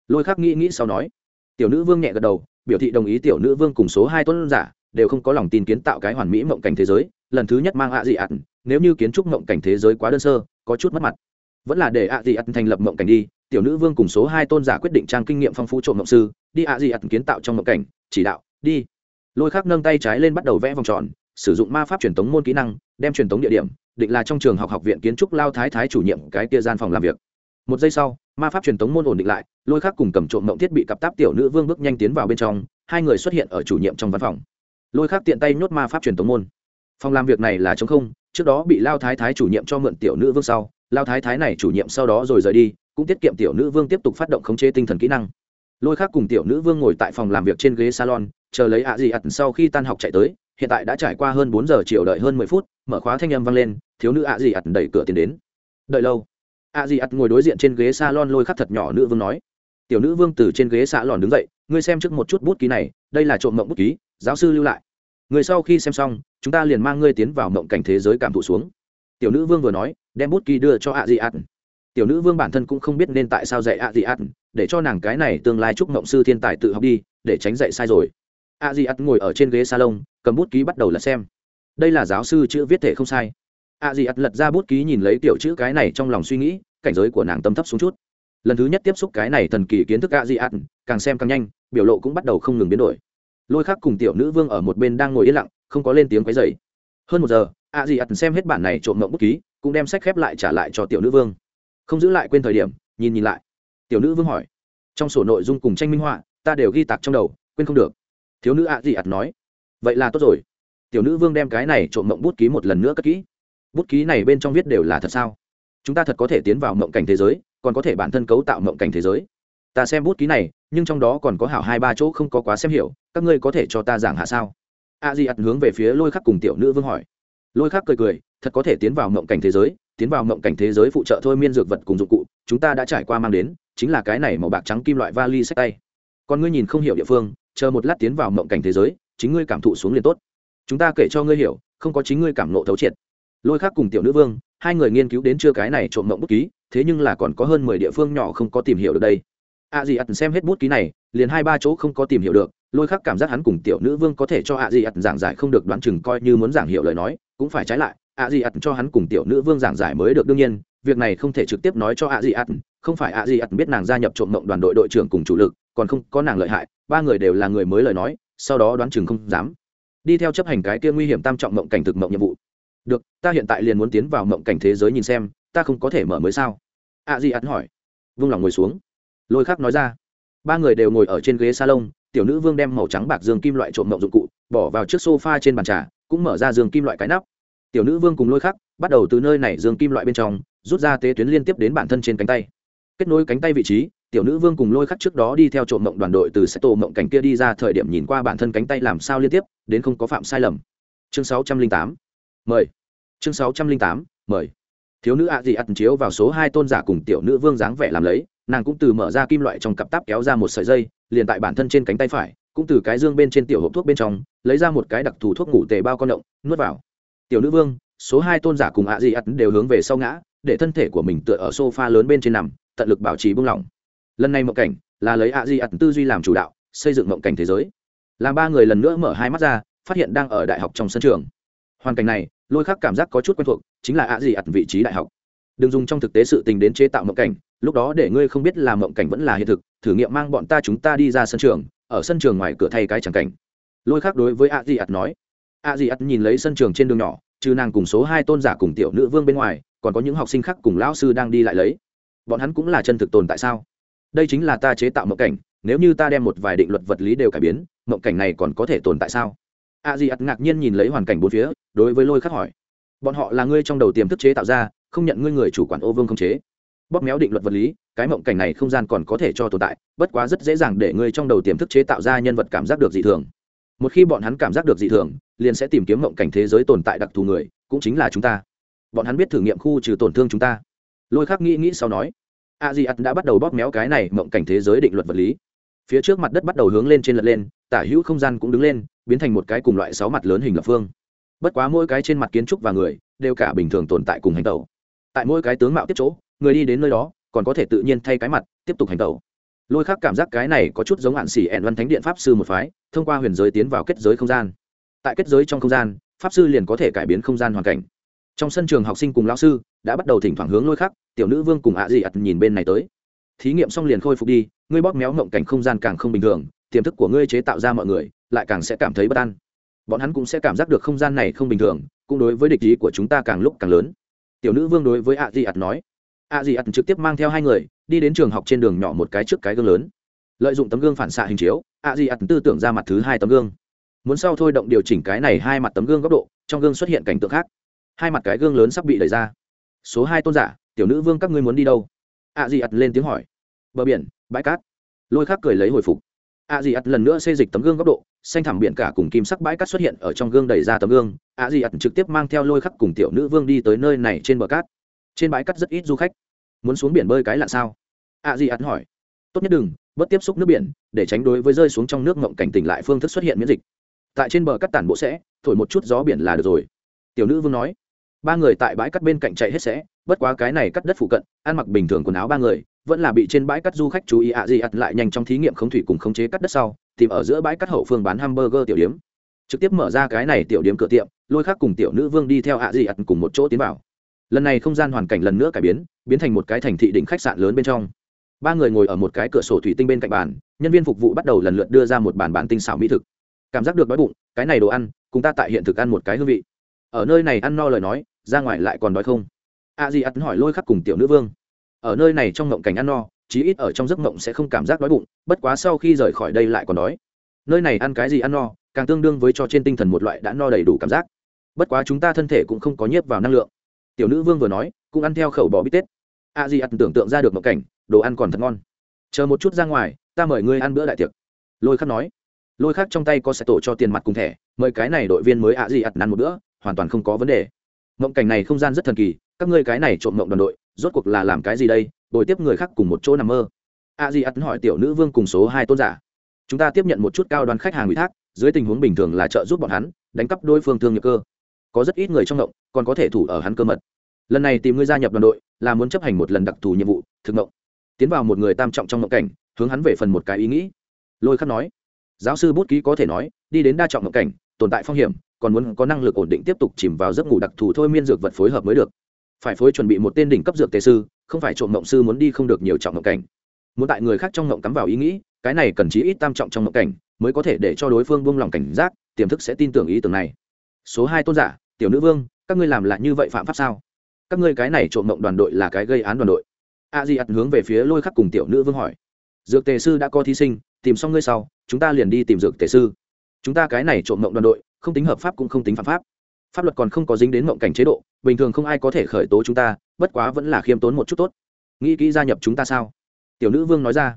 Lôi khắc nghĩ nghĩ sau nói, tiểu nữ vương nhẹ gật đầu, biểu thị đồng ý tiểu nữ vương cùng số hai tuấn giả đều không có lòng tin kiến tạo cái hoàn mỹ mộng cảnh thế giới, lần thứ nhất mang ạ dị ạt nếu như kiến trúc mộng cảnh thế giới quá đơn sơ, có chút mất mặt. Vẫn là để ạ dị ạt thành lập mộng cảnh đi tiểu nữ vương cùng số hai tôn giả quyết định trang kinh nghiệm phong phú trộm mộng sư, đi ạ gì ạt kiến tạo trong mộng cảnh, chỉ đạo, đi. Lôi khắc nâng tay trái lên bắt đầu vẽ vòng tròn, sử dụng ma pháp truyền thống môn kỹ năng, đem truyền thống địa điểm, định là trong trường học học viện kiến trúc lao thái thái chủ nhiệm cái kia gian phòng làm việc. Một giây sau, ma pháp truyền thống môn ổn định lại, lôi khác cùng cầm trộm mộng thiết bị cặp táp tiểu nữ vương bước nhanh tiến vào bên trong, hai người xuất hiện ở chủ nhiệm trong văn phòng. Lôi khác tiện tay nhốt ma pháp truyền thống môn. Phòng làm việc này là chống không, trước đó bị lao thái thái chủ nhiệm cho mượn tiểu nữ vương sau, lao thái thái này chủ nhiệm sau đó rồi rời đi cũng tiết kiệm tiểu nữ vương tiếp tục phát động khống chế tinh thần kỹ năng. Lôi khác cùng tiểu nữ vương ngồi tại phòng làm việc trên ghế salon, chờ lấy ạ gì ặt sau khi tan học chạy tới, hiện tại đã trải qua hơn bốn giờ chiều đợi hơn mười phút, mở khóa thanh âm vang lên, thiếu nữ ạ gì ặt đẩy cửa tiến đến. Đợi lâu, ạ gì ặt ngồi đối diện trên ghế salon lôi khắc thật nhỏ nữ vương nói. Tiểu nữ vương từ trên ghế xạ lòn đứng dậy, ngươi xem trước một chút bút ký này, đây là trộm mộng bút ký, giáo sư lưu lại. Người sau khi xem xong, chúng ta liền mang ngươi tiến vào mộng cảnh thế giới cảm thụ xuống. Tiểu nữ vương vừa nói, đem bút ký đưa cho ạ dị ạt tiểu nữ vương bản thân cũng không biết nên tại sao dạy a di ạt để cho nàng cái này tương lai chúc mộng sư thiên tài tự học đi, để tránh dạy sai rồi. A di ắt ngồi ở trên ghế salon, cầm bút ký bắt đầu lật xem. Đây là giáo sư chữ viết thể không sai. A di ắt lật ra bút ký nhìn lấy tiểu chữ cái này trong lòng suy nghĩ, cảnh giới của nàng tâm thấp xuống chút. Lần thứ nhất tiếp xúc cái này thần kỳ kiến thức a di ắt càng xem càng nhanh, biểu lộ cũng bắt đầu không ngừng biến đổi. Lôi khắc cùng tiểu nữ vương ở một bên đang ngồi yên lặng, không có lên tiếng quấy dày hơn một giờ, a di ắt xem hết bản này trộm mộng bút ký, cũng đem sách khép lại trả lại cho tiểu nữ vương không giữ lại quên thời điểm, nhìn nhìn lại. Tiểu nữ vương hỏi. Trong sổ nội dung cùng tranh minh họa, ta đều ghi tạc trong đầu, quên không được. Thiếu nữ ạ gì ạt nói. Vậy là tốt rồi. Tiểu nữ vương đem cái này trộm mộng bút ký một lần nữa cất kỹ. Bút ký này bên trong viết đều là thật sao? Chúng ta thật có thể tiến vào mộng cảnh thế giới, còn có thể bản thân cấu tạo mộng cảnh thế giới. Ta xem bút ký này, nhưng trong đó còn có hảo hai ba chỗ không có quá xem hiểu, các ngươi có thể cho ta giảng hạ sao? A di ặt hướng về phía lôi khắc cùng tiểu nữ vương hỏi. Lôi khắc cười cười, thật có thể tiến vào mộng cảnh thế giới tiến vào mộng cảnh thế giới phụ trợ thôi miên dược vật cùng dụng cụ, chúng ta đã trải qua mang đến, chính là cái này màu bạc trắng kim loại vali sách tay. Còn ngươi nhìn không hiểu địa phương, chờ một lát tiến vào mộng cảnh thế giới, chính ngươi cảm thụ xuống liền tốt. Chúng ta kể cho ngươi hiểu, không có chính ngươi cảm nộ thấu triệt. Lôi khác cùng tiểu nữ vương, hai người nghiên cứu đến chưa cái này trộm mộng bút ký, thế nhưng là còn có hơn mười địa phương nhỏ không có tìm hiểu được đây. À gì ắt xem hết bút ký này, liền hai ba chỗ không có tìm hiểu được, lôi khắc cảm giác hắn cùng tiểu nữ vương có thể cho a gì ắt giảng giải không được đoán chừng coi như muốn giảng hiểu lời nói, cũng phải trái lại ạ dị ạt cho hắn cùng tiểu nữ vương giảng giải mới được đương nhiên, việc này không thể trực tiếp nói cho ạ dị ạt không phải ạ dị ạt biết nàng gia nhập trộm mộng đoàn đội đội trưởng cùng chủ lực, còn không có nàng lợi hại, ba người đều là người mới lời nói, sau đó đoán chừng không dám. Đi theo chấp hành cái kia nguy hiểm tam trọng mộng cảnh thực mộng nhiệm vụ. Được, ta hiện tại liền muốn tiến vào mộng cảnh thế giới nhìn xem, ta không có thể mở mới sao? Ạ dị ạt hỏi. Vung lòng ngồi xuống. Lôi khắc nói ra. Ba người đều ngồi ở trên ghế salon, tiểu nữ vương đem màu trắng bạc dương kim loại trộm mộng dụng cụ, bỏ vào chiếc sofa trên bàn trà, cũng mở ra dương kim loại cái nắp tiểu nữ vương cùng lôi khắc bắt đầu từ nơi này dương kim loại bên trong, rút ra tế tuyến liên tiếp đến bản thân trên cánh tay. Kết nối cánh tay vị trí, tiểu nữ vương cùng lôi khắc trước đó đi theo trộm mộng đoàn đội từ xe tổ mộng cảnh kia đi ra thời điểm nhìn qua bản thân cánh tay làm sao liên tiếp, đến không có phạm sai lầm. Chương sáu trăm linh tám, mời. Chương sáu trăm linh tám, mời. Thiếu nữ ạ gì ắt chiếu vào số hai tôn giả cùng tiểu nữ vương dáng vẻ làm lấy, nàng cũng từ mở ra kim loại trong cặp táp kéo ra một sợi dây, liền tại bản thân trên cánh tay phải, cũng từ cái dương bên trên tiểu hộp thuốc bên trong, lấy ra một cái đặc thù thuốc ngủ tề bao con động, nuốt vào tiểu nữ vương, số hai tôn giả cùng ạ dị ắt đều hướng về sau ngã, để thân thể của mình tựa ở sofa lớn bên trên nằm, tận lực bảo trì buông lỏng. Lần này mộng cảnh là lấy ạ dị ắt tư duy làm chủ đạo, xây dựng mộng cảnh thế giới. Làm ba người lần nữa mở hai mắt ra, phát hiện đang ở đại học trong sân trường. Hoàn cảnh này, lôi khắc cảm giác có chút quen thuộc, chính là ạ dị ắt vị trí đại học. Đừng dùng trong thực tế sự tình đến chế tạo mộng cảnh, lúc đó để ngươi không biết là mộng cảnh vẫn là hiện thực, thử nghiệm mang bọn ta chúng ta đi ra sân trường, ở sân trường ngoài cửa thay cái chẳng cảnh. Lôi khắc đối với ạ dị ắt nói a di ắt nhìn lấy sân trường trên đường nhỏ, trừ nàng cùng số hai tôn giả cùng tiểu nữ vương bên ngoài, còn có những học sinh khác cùng lão sư đang đi lại lấy. Bọn hắn cũng là chân thực tồn tại sao? Đây chính là ta chế tạo mộng cảnh, nếu như ta đem một vài định luật vật lý đều cải biến, mộng cảnh này còn có thể tồn tại sao? A di ắt ngạc nhiên nhìn lấy hoàn cảnh bốn phía, đối với lôi khắc hỏi. Bọn họ là ngươi trong đầu tiềm thức chế tạo ra, không nhận ngươi người chủ quản ô vương không chế. Bóp méo định luật vật lý, cái mộng cảnh này không gian còn có thể cho tồn tại, bất quá rất dễ dàng để ngươi trong đầu tiềm thức chế tạo ra nhân vật cảm giác được dị thường một khi bọn hắn cảm giác được dị thường, liền sẽ tìm kiếm mộng cảnh thế giới tồn tại đặc thù người, cũng chính là chúng ta. Bọn hắn biết thử nghiệm khu trừ tổn thương chúng ta. Lôi khắc nghĩ nghĩ sau nói, a di ắt đã bắt đầu bóp méo cái này mộng cảnh thế giới định luật vật lý. Phía trước mặt đất bắt đầu hướng lên trên lật lên, tả hữu không gian cũng đứng lên, biến thành một cái cùng loại sáu mặt lớn hình lập phương. Bất quá mỗi cái trên mặt kiến trúc và người, đều cả bình thường tồn tại cùng hành tẩu. Tại mỗi cái tướng mạo tiếp chỗ, người đi đến nơi đó, còn có thể tự nhiên thay cái mặt, tiếp tục hành tẩu lôi khắc cảm giác cái này có chút giống hạn xỉ ẹn văn thánh điện pháp sư một phái, thông qua huyền giới tiến vào kết giới không gian. Tại kết giới trong không gian, pháp sư liền có thể cải biến không gian hoàn cảnh. Trong sân trường học sinh cùng lao sư đã bắt đầu thỉnh thoảng hướng lôi khắc, tiểu nữ vương cùng ạ dị ặt nhìn bên này tới. Thí nghiệm xong liền khôi phục đi, ngươi bóp méo mộng cảnh không gian càng không bình thường, tiềm thức của ngươi chế tạo ra mọi người lại càng sẽ cảm thấy bất an. Bọn hắn cũng sẽ cảm giác được không gian này không bình thường, cũng đối với địch ý của chúng ta càng lúc càng lớn. Tiểu nữ vương đối với ạ dị ặt nói a dì ắt trực tiếp mang theo hai người, đi đến trường học trên đường nhỏ một cái trước cái gương lớn. Lợi dụng tấm gương phản xạ hình chiếu, a dì ắt tư tưởng ra mặt thứ hai tấm gương. Muốn sau thôi động điều chỉnh cái này hai mặt tấm gương góc độ, trong gương xuất hiện cảnh tượng khác. Hai mặt cái gương lớn sắp bị đẩy ra. Số hai tôn giả, tiểu nữ vương các ngươi muốn đi đâu? A dì ắt lên tiếng hỏi. Bờ biển, bãi cát. Lôi khắc cười lấy hồi phục. A dì ắt lần nữa xây dịch tấm gương góc độ, xanh thẳm biển cả cùng kim sắc bãi cát xuất hiện ở trong gương đẩy ra tấm gương. A dì ắt trực tiếp mang theo lôi khắc cùng tiểu nữ vương đi tới nơi này trên bờ cát. Trên bãi cát rất ít du khách muốn xuống biển bơi cái lạ sao? Ạ gì ạt hỏi. Tốt nhất đừng, bớt tiếp xúc nước biển, để tránh đối với rơi xuống trong nước ngộng cảnh tỉnh lại phương thức xuất hiện miễn dịch. Tại trên bờ cắt tản bộ sẽ, thổi một chút gió biển là được rồi. Tiểu nữ vương nói. Ba người tại bãi cắt bên cạnh chạy hết sẽ, bất quá cái này cắt đất phụ cận, ăn mặc bình thường quần áo ba người, vẫn là bị trên bãi cắt du khách chú ý. Ạ gì ặt lại nhanh trong thí nghiệm không thủy cùng khống chế cắt đất sau, tìm ở giữa bãi cắt hậu phương bán hamburger tiểu điếm. Trực tiếp mở ra cái này tiểu điếm cửa tiệm, lôi khác cùng tiểu nữ vương đi theo ạ gì ặt cùng một chỗ tiến vào lần này không gian hoàn cảnh lần nữa cải biến biến thành một cái thành thị đỉnh khách sạn lớn bên trong. Ba người ngồi ở một cái cửa sổ thủy tinh bên cạnh bàn, nhân viên phục vụ bắt đầu lần lượt đưa ra một bàn bán tinh xảo mỹ thực. Cảm giác được đói bụng, cái này đồ ăn, cùng ta tại hiện thực ăn một cái hương vị. Ở nơi này ăn no lời nói, ra ngoài lại còn đói không? A di ắt hỏi lôi khắc cùng tiểu nữ vương. Ở nơi này trong ngộng cảnh ăn no, chí ít ở trong giấc ngộng sẽ không cảm giác đói bụng, bất quá sau khi rời khỏi đây lại còn đói. Nơi này ăn cái gì ăn no, càng tương đương với cho trên tinh thần một loại đã no đầy đủ cảm giác. Bất quá chúng ta thân thể cũng không có nhiếp vào năng lượng tiểu nữ vương vừa nói, cũng ăn theo khẩu bò bít tết. A di ăn tưởng tượng ra được một cảnh, đồ ăn còn thật ngon. Chờ một chút ra ngoài, ta mời ngươi ăn bữa đại tiệc. Lôi khắc nói. Lôi khác trong tay có sẽ tổ cho tiền mặt cùng thẻ, mời cái này đội viên mới a di ăn ăn một bữa, hoàn toàn không có vấn đề. Mộng cảnh này không gian rất thần kỳ, các ngươi cái này trộm mộng đoàn đội, rốt cuộc là làm cái gì đây? Bồi tiếp người khác cùng một chỗ nằm mơ. A di ắt hỏi tiểu nữ vương cùng số hai tôn giả. Chúng ta tiếp nhận một chút cao đoàn khách hàng ủy thác, dưới tình huống bình thường là trợ giúp bọn hắn, đánh cắp đối phương thương nghiệp cơ. Có rất ít người trong động còn có thể thủ ở hắn cơ mật. Lần này tìm ngươi gia nhập đoàn đội, là muốn chấp hành một lần đặc thù nhiệm vụ, thực động tiến vào một người tam trọng trong mộng cảnh, hướng hắn về phần một cái ý nghĩ. Lôi khắc nói, giáo sư bút ký có thể nói, đi đến đa trọng mộng cảnh, tồn tại phong hiểm, còn muốn có năng lực ổn định tiếp tục chìm vào giấc ngủ đặc thù thôi miên dược vật phối hợp mới được. Phải phối chuẩn bị một tên đỉnh cấp dược tề sư, không phải trộm mộng sư muốn đi không được nhiều trọng mộng cảnh. Muốn tại người khác trong mộng cắm vào ý nghĩ, cái này cần chí ít tam trọng trong mộng cảnh mới có thể để cho đối phương buông lòng cảnh giác, tiềm thức sẽ tin tưởng ý tưởng này. Số hai tôn giả, tiểu nữ vương các ngươi làm lại như vậy phạm pháp sao? Các ngươi cái này trộm mộng đoàn đội là cái gây án đoàn đội. A di ặt hướng về phía lôi khắc cùng tiểu nữ vương hỏi. Dược tề sư đã có thí sinh, tìm xong ngươi sau, chúng ta liền đi tìm dược tề sư. Chúng ta cái này trộm mộng đoàn đội, không tính hợp pháp cũng không tính phạm pháp. Pháp luật còn không có dính đến mộng cảnh chế độ, bình thường không ai có thể khởi tố chúng ta, bất quá vẫn là khiêm tốn một chút tốt. Nghĩ kỹ gia nhập chúng ta sao? Tiểu nữ vương nói ra.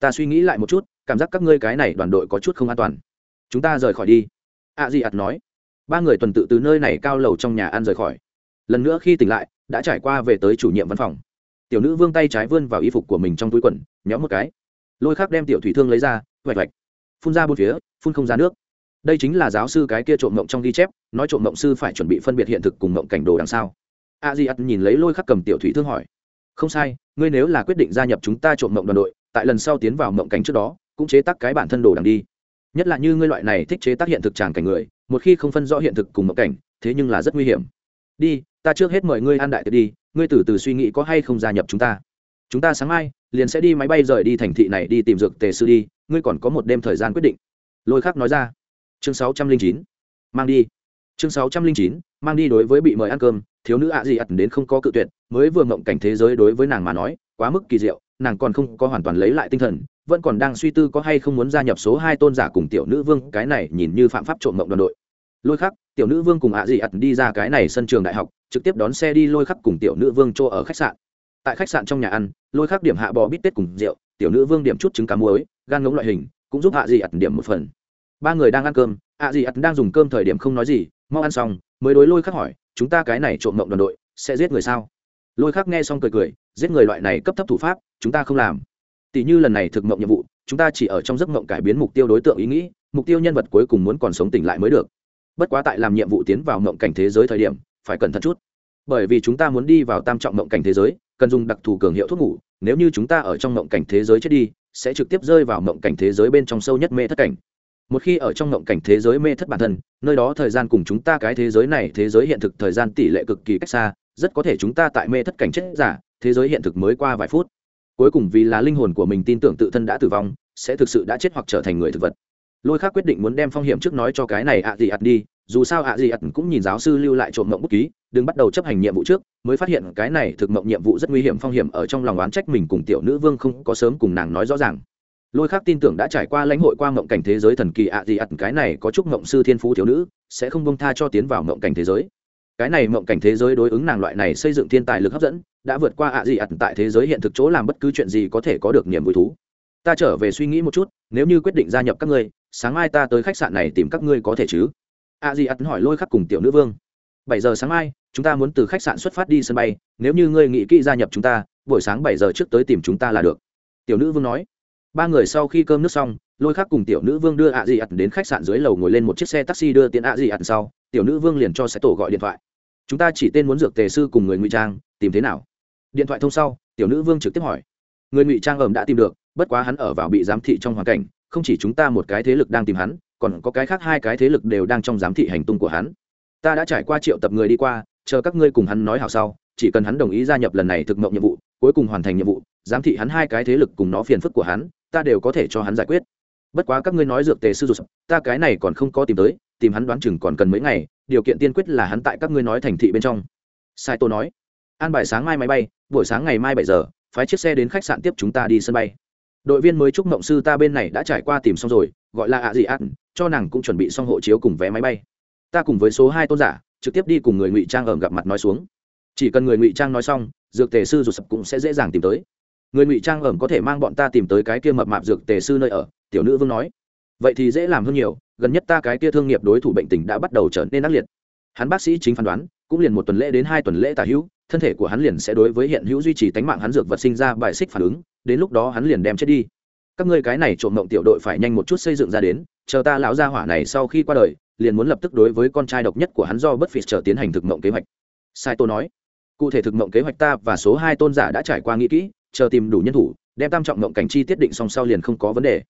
Ta suy nghĩ lại một chút, cảm giác các ngươi cái này đoàn đội có chút không an toàn. Chúng ta rời khỏi đi. A di ặt nói ba người tuần tự từ nơi này cao lầu trong nhà ăn rời khỏi. Lần nữa khi tỉnh lại, đã trải qua về tới chủ nhiệm văn phòng. Tiểu nữ vương tay trái vươn vào y phục của mình trong túi quần nhóm một cái. Lôi khắc đem tiểu thủy thương lấy ra, vạch vạch. Phun ra bốn phía, phun không ra nước. Đây chính là giáo sư cái kia trộm mộng trong ghi chép, nói trộm mộng sư phải chuẩn bị phân biệt hiện thực cùng mộng cảnh đồ đằng sau. A di ắt nhìn lấy lôi khắc cầm tiểu thủy thương hỏi. Không sai, ngươi nếu là quyết định gia nhập chúng ta trộm mộng đoàn đội, tại lần sau tiến vào mộng cảnh trước đó, cũng chế tác cái bản thân đồ đằng đi. Nhất là như ngươi loại này thích chế tác hiện thực tràn cảnh người một khi không phân rõ hiện thực cùng mộng cảnh, thế nhưng là rất nguy hiểm. Đi, ta trước hết mời ngươi ăn đại tiệc đi, ngươi từ từ suy nghĩ có hay không gia nhập chúng ta. Chúng ta sáng mai liền sẽ đi máy bay rời đi thành thị này đi tìm dược tề sư đi, ngươi còn có một đêm thời gian quyết định. Lôi khắc nói ra. Chương sáu trăm linh chín, mang đi. Chương sáu trăm linh chín, mang đi đối với bị mời ăn cơm, thiếu nữ ạ gì ặt đến không có cự tuyệt, mới vừa mộng cảnh thế giới đối với nàng mà nói quá mức kỳ diệu, nàng còn không có hoàn toàn lấy lại tinh thần, vẫn còn đang suy tư có hay không muốn gia nhập số hai tôn giả cùng tiểu nữ vương, cái này nhìn như phạm pháp trộm mộng đoàn đội. Lôi khắc, tiểu nữ vương cùng ạ dị ặt đi ra cái này sân trường đại học, trực tiếp đón xe đi lôi khắc cùng tiểu nữ vương chỗ ở khách sạn. Tại khách sạn trong nhà ăn, lôi khắc điểm hạ bò bít tết cùng rượu, tiểu nữ vương điểm chút trứng cá muối, gan ngống loại hình, cũng giúp hạ dị ặt điểm một phần. Ba người đang ăn cơm, ạ dị ặt đang dùng cơm thời điểm không nói gì, mau ăn xong, mới đối lôi khắc hỏi, chúng ta cái này trộm mộng đoàn đội, sẽ giết người sao? Lôi khắc nghe xong cười cười giết người loại này cấp thấp thủ pháp, chúng ta không làm. Tỷ như lần này thực mộng nhiệm vụ, chúng ta chỉ ở trong giấc mộng cải biến mục tiêu đối tượng ý nghĩ, mục tiêu nhân vật cuối cùng muốn còn sống tỉnh lại mới được. Bất quá tại làm nhiệm vụ tiến vào mộng cảnh thế giới thời điểm, phải cẩn thận chút. Bởi vì chúng ta muốn đi vào tam trọng mộng cảnh thế giới, cần dùng đặc thù cường hiệu thuốc ngủ, nếu như chúng ta ở trong mộng cảnh thế giới chết đi, sẽ trực tiếp rơi vào mộng cảnh thế giới bên trong sâu nhất mê thất cảnh. Một khi ở trong mộng cảnh thế giới mê thất bản thân, nơi đó thời gian cùng chúng ta cái thế giới này, thế giới hiện thực thời gian tỷ lệ cực kỳ cách xa, rất có thể chúng ta tại mê thất cảnh chết giả thế giới hiện thực mới qua vài phút. Cuối cùng vì là linh hồn của mình tin tưởng tự thân đã tử vong, sẽ thực sự đã chết hoặc trở thành người thực vật. Lôi khác quyết định muốn đem phong hiểm trước nói cho cái này ạ gì ạt đi, dù sao ạ gì ạt cũng nhìn giáo sư lưu lại trộm mộng bút ký, đừng bắt đầu chấp hành nhiệm vụ trước, mới phát hiện cái này thực mộng nhiệm vụ rất nguy hiểm, phong hiểm ở trong lòng oán trách mình cùng tiểu nữ vương không có sớm cùng nàng nói rõ ràng. Lôi khác tin tưởng đã trải qua lãnh hội qua mộng cảnh thế giới thần kỳ ạ gì ạt cái này có chúc mộng sư thiên phú thiếu nữ, sẽ không bông tha cho tiến vào mộng cảnh thế giới cái này mộng cảnh thế giới đối ứng nàng loại này xây dựng thiên tài lực hấp dẫn, đã vượt qua ạ gì ạt tại thế giới hiện thực chỗ làm bất cứ chuyện gì có thể có được niềm vui thú. Ta trở về suy nghĩ một chút, nếu như quyết định gia nhập các ngươi, sáng mai ta tới khách sạn này tìm các ngươi có thể chứ? Ạ dị ẩn hỏi lôi khắc cùng tiểu nữ vương. Bảy giờ sáng mai, chúng ta muốn từ khách sạn xuất phát đi sân bay, nếu như ngươi nghĩ kỹ gia nhập chúng ta, buổi sáng bảy giờ trước tới tìm chúng ta là được. Tiểu nữ vương nói. Ba người sau khi cơm nước xong, lôi khắc cùng tiểu nữ vương đưa ạ dị ẩn đến khách sạn dưới lầu ngồi lên một chiếc xe taxi đưa tiện ạ dị ẩn sau tiểu nữ vương liền cho sẽ tổ gọi điện thoại. Chúng ta chỉ tên muốn dược tề sư cùng người ngụy trang, tìm thế nào? Điện thoại thông sau, tiểu nữ vương trực tiếp hỏi. Người ngụy trang ẩm đã tìm được, bất quá hắn ở vào bị giám thị trong hoàn cảnh, không chỉ chúng ta một cái thế lực đang tìm hắn, còn có cái khác hai cái thế lực đều đang trong giám thị hành tung của hắn. Ta đã trải qua triệu tập người đi qua, chờ các ngươi cùng hắn nói hào sau, chỉ cần hắn đồng ý gia nhập lần này thực mộng nhiệm vụ, cuối cùng hoàn thành nhiệm vụ, giám thị hắn hai cái thế lực cùng nó phiền phức của hắn, ta đều có thể cho hắn giải quyết. Bất quá các ngươi nói dược tề sư dục ta cái này còn không có tìm tới tìm hắn đoán chừng còn cần mấy ngày, điều kiện tiên quyết là hắn tại các ngươi nói thành thị bên trong. Sai tô nói. An bài sáng mai máy bay, buổi sáng ngày mai bảy giờ, phái chiếc xe đến khách sạn tiếp chúng ta đi sân bay. Đội viên mới chúc mộng sư ta bên này đã trải qua tìm xong rồi, gọi là ạ gì ạn cho nàng cũng chuẩn bị xong hộ chiếu cùng vé máy bay. Ta cùng với số hai tôn giả, trực tiếp đi cùng người ngụy trang ẩm gặp mặt nói xuống. Chỉ cần người ngụy trang nói xong, dược tề sư rụt sập cũng sẽ dễ dàng tìm tới. Người ngụy trang ẩm có thể mang bọn ta tìm tới cái kia mập mạp dược tề sư nơi ở, tiểu nữ vương nói. Vậy thì dễ làm hơn nhiều gần nhất ta cái kia thương nghiệp đối thủ bệnh tình đã bắt đầu trở nên ác liệt. Hắn bác sĩ chính phán đoán, cũng liền một tuần lễ đến hai tuần lễ tả hữu, thân thể của hắn liền sẽ đối với hiện hữu duy trì tánh mạng hắn dược vật sinh ra bài xích phản ứng, đến lúc đó hắn liền đem chết đi. Các ngươi cái này trộm mộng tiểu đội phải nhanh một chút xây dựng ra đến, chờ ta lão gia hỏa này sau khi qua đời, liền muốn lập tức đối với con trai độc nhất của hắn do bất phì chờ tiến hành thực mộng kế hoạch. Sai tô nói. Cụ thể thực mộng kế hoạch ta và số hai tôn giả đã trải qua nghĩ kỹ, chờ tìm đủ nhân thủ, đem tam trọng mộng cảnh chi tiết định song sau liền không có vấn đề.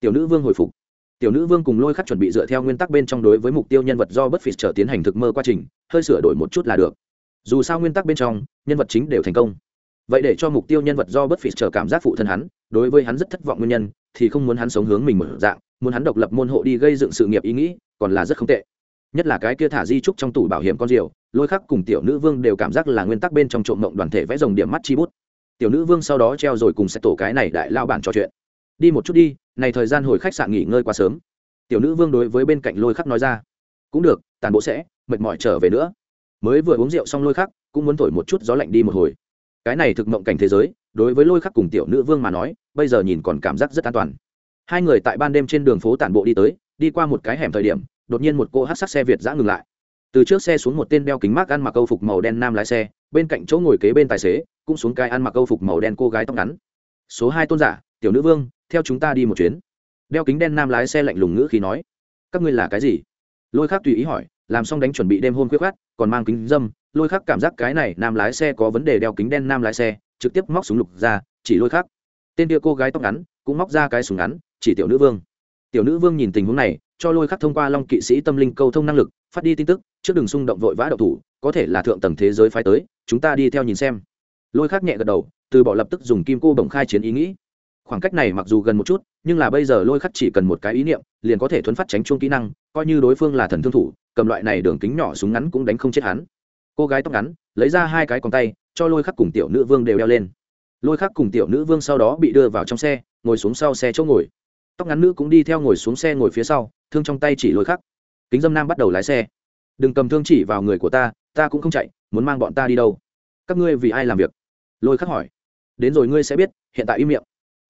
Tiểu nữ vương hồi phục tiểu nữ vương cùng lôi khắc chuẩn bị dựa theo nguyên tắc bên trong đối với mục tiêu nhân vật do bất phì trở tiến hành thực mơ quá trình, hơi sửa đổi một chút là được. Dù sao nguyên tắc bên trong, nhân vật chính đều thành công. Vậy để cho mục tiêu nhân vật do bất phì trở cảm giác phụ thân hắn, đối với hắn rất thất vọng nguyên nhân, thì không muốn hắn sống hướng mình mở dạng, muốn hắn độc lập môn hộ đi gây dựng sự nghiệp ý nghĩ, còn là rất không tệ. Nhất là cái kia thả di trúc trong tủ bảo hiểm con diều, lôi khắc cùng tiểu nữ vương đều cảm giác là nguyên tắc bên trong trộm mộng đoàn thể vẽ dòng điểm mắt chi bút. Tiểu nữ vương sau đó treo rồi cùng sẽ tổ cái này đại lao bản trò chuyện đi một chút đi, này thời gian hồi khách sạn nghỉ ngơi quá sớm. Tiểu nữ vương đối với bên cạnh lôi khắc nói ra. Cũng được, tàn bộ sẽ, mệt mỏi trở về nữa. Mới vừa uống rượu xong lôi khắc, cũng muốn thổi một chút gió lạnh đi một hồi. Cái này thực mộng cảnh thế giới, đối với lôi khắc cùng tiểu nữ vương mà nói, bây giờ nhìn còn cảm giác rất an toàn. Hai người tại ban đêm trên đường phố tản bộ đi tới, đi qua một cái hẻm thời điểm, đột nhiên một cô hát sắc xe việt giã ngừng lại. Từ trước xe xuống một tên đeo kính mát ăn mặc câu phục màu đen nam lái xe, bên cạnh chỗ ngồi kế bên tài xế, cũng xuống cái ăn mặc câu phục màu đen cô gái tóc ngắn. Số hai tôn giả, tiểu nữ vương theo chúng ta đi một chuyến. Đeo kính đen nam lái xe lạnh lùng ngữ khi nói, các ngươi là cái gì? Lôi khác tùy ý hỏi, làm xong đánh chuẩn bị đêm hôm khuyết khát còn mang kính dâm. Lôi khác cảm giác cái này nam lái xe có vấn đề đeo kính đen nam lái xe, trực tiếp móc súng lục ra, chỉ lôi khác tên kia cô gái tóc ngắn, cũng móc ra cái súng ngắn, chỉ tiểu nữ vương. Tiểu nữ vương nhìn tình huống này, cho lôi khắc thông qua long kỵ sĩ tâm linh câu thông năng lực, phát đi tin tức, trước đường xung động vội vã đậu thủ, có thể là thượng tầng thế giới phái tới, chúng ta đi theo nhìn xem. Lôi khắc nhẹ gật đầu, từ bỏ lập tức dùng kim cô bồng khai chiến ý nghĩ khoảng cách này mặc dù gần một chút, nhưng là bây giờ lôi khắc chỉ cần một cái ý niệm, liền có thể thuấn phát tránh chuông kỹ năng, coi như đối phương là thần thương thủ, cầm loại này đường kính nhỏ súng ngắn cũng đánh không chết hắn. Cô gái tóc ngắn, lấy ra hai cái còn tay, cho lôi khắc cùng tiểu nữ vương đều đeo lên. Lôi khắc cùng tiểu nữ vương sau đó bị đưa vào trong xe, ngồi xuống sau xe chỗ ngồi. Tóc ngắn nữ cũng đi theo ngồi xuống xe ngồi phía sau, thương trong tay chỉ lôi khắc. Kính dâm nam bắt đầu lái xe. Đừng cầm thương chỉ vào người của ta ta cũng không chạy, muốn mang bọn ta đi đâu. Các ngươi vì ai làm việc? Lôi khắc hỏi. Đến rồi ngươi sẽ biết, hiện tại im miệng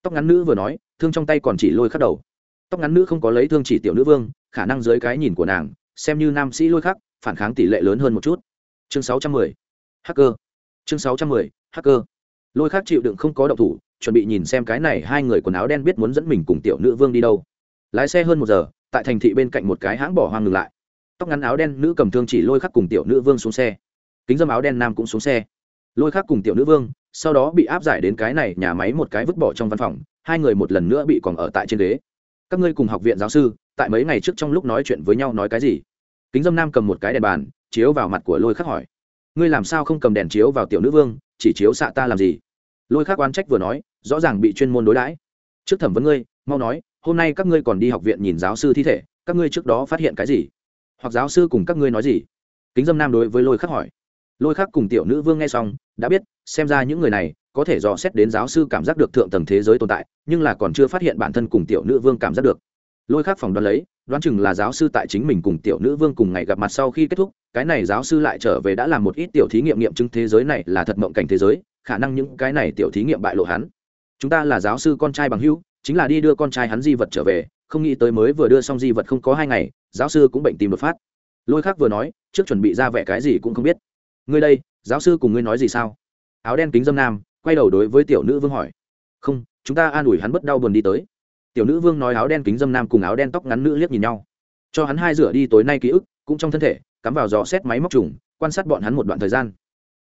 tóc ngắn nữ vừa nói, thương trong tay còn chỉ lôi khắc đầu. Tóc ngắn nữ không có lấy thương chỉ tiểu nữ vương, khả năng dưới cái nhìn của nàng, xem như nam sĩ lôi khắc, phản kháng tỷ lệ lớn hơn một chút. Chương sáu trăm mười, hacker. Chương sáu trăm mười, hacker. Lôi khắc chịu đựng không có động thủ, chuẩn bị nhìn xem cái này hai người quần áo đen biết muốn dẫn mình cùng tiểu nữ vương đi đâu. Lái xe hơn một giờ, tại thành thị bên cạnh một cái hãng bỏ hoang ngừng lại. Tóc ngắn áo đen nữ cầm thương chỉ lôi khắc cùng tiểu nữ vương xuống xe. Kính dâm áo đen nam cũng xuống xe. Lôi khắc cùng tiểu nữ vương sau đó bị áp giải đến cái này nhà máy một cái vứt bỏ trong văn phòng, hai người một lần nữa bị còn ở tại trên ghế. Các ngươi cùng học viện giáo sư, tại mấy ngày trước trong lúc nói chuyện với nhau nói cái gì? Kính dâm nam cầm một cái đèn bàn, chiếu vào mặt của lôi khắc hỏi. Ngươi làm sao không cầm đèn chiếu vào tiểu nữ vương, chỉ chiếu xạ ta làm gì? Lôi khắc oán trách vừa nói, rõ ràng bị chuyên môn đối đãi. Trước thẩm vấn ngươi, mau nói, hôm nay các ngươi còn đi học viện nhìn giáo sư thi thể, các ngươi trước đó phát hiện cái gì? Hoặc giáo sư cùng các ngươi nói gì? Kính dâm nam đối với lôi khắc hỏi. Lôi khắc cùng tiểu nữ vương nghe xong đã biết, xem ra những người này có thể dò xét đến giáo sư cảm giác được thượng tầng thế giới tồn tại, nhưng là còn chưa phát hiện bản thân cùng tiểu nữ vương cảm giác được. Lôi khác phòng đoán lấy, đoán chừng là giáo sư tại chính mình cùng tiểu nữ vương cùng ngày gặp mặt sau khi kết thúc, cái này giáo sư lại trở về đã làm một ít tiểu thí nghiệm nghiệm chứng thế giới này là thật mộng cảnh thế giới, khả năng những cái này tiểu thí nghiệm bại lộ hắn. Chúng ta là giáo sư con trai bằng hữu, chính là đi đưa con trai hắn di vật trở về, không nghĩ tới mới vừa đưa xong di vật không có hai ngày, giáo sư cũng bệnh tìm đột phát. Lôi khác vừa nói, trước chuẩn bị ra vẻ cái gì cũng không biết. Ngươi đây giáo sư cùng ngươi nói gì sao? Áo đen kính dâm nam, quay đầu đối với tiểu nữ vương hỏi. Không, chúng ta an ủi hắn bất đau buồn đi tới. Tiểu nữ vương nói áo đen kính dâm nam cùng áo đen tóc ngắn nữ liếc nhìn nhau. Cho hắn hai rửa đi tối nay ký ức, cũng trong thân thể, cắm vào dò xét máy móc trùng, quan sát bọn hắn một đoạn thời gian.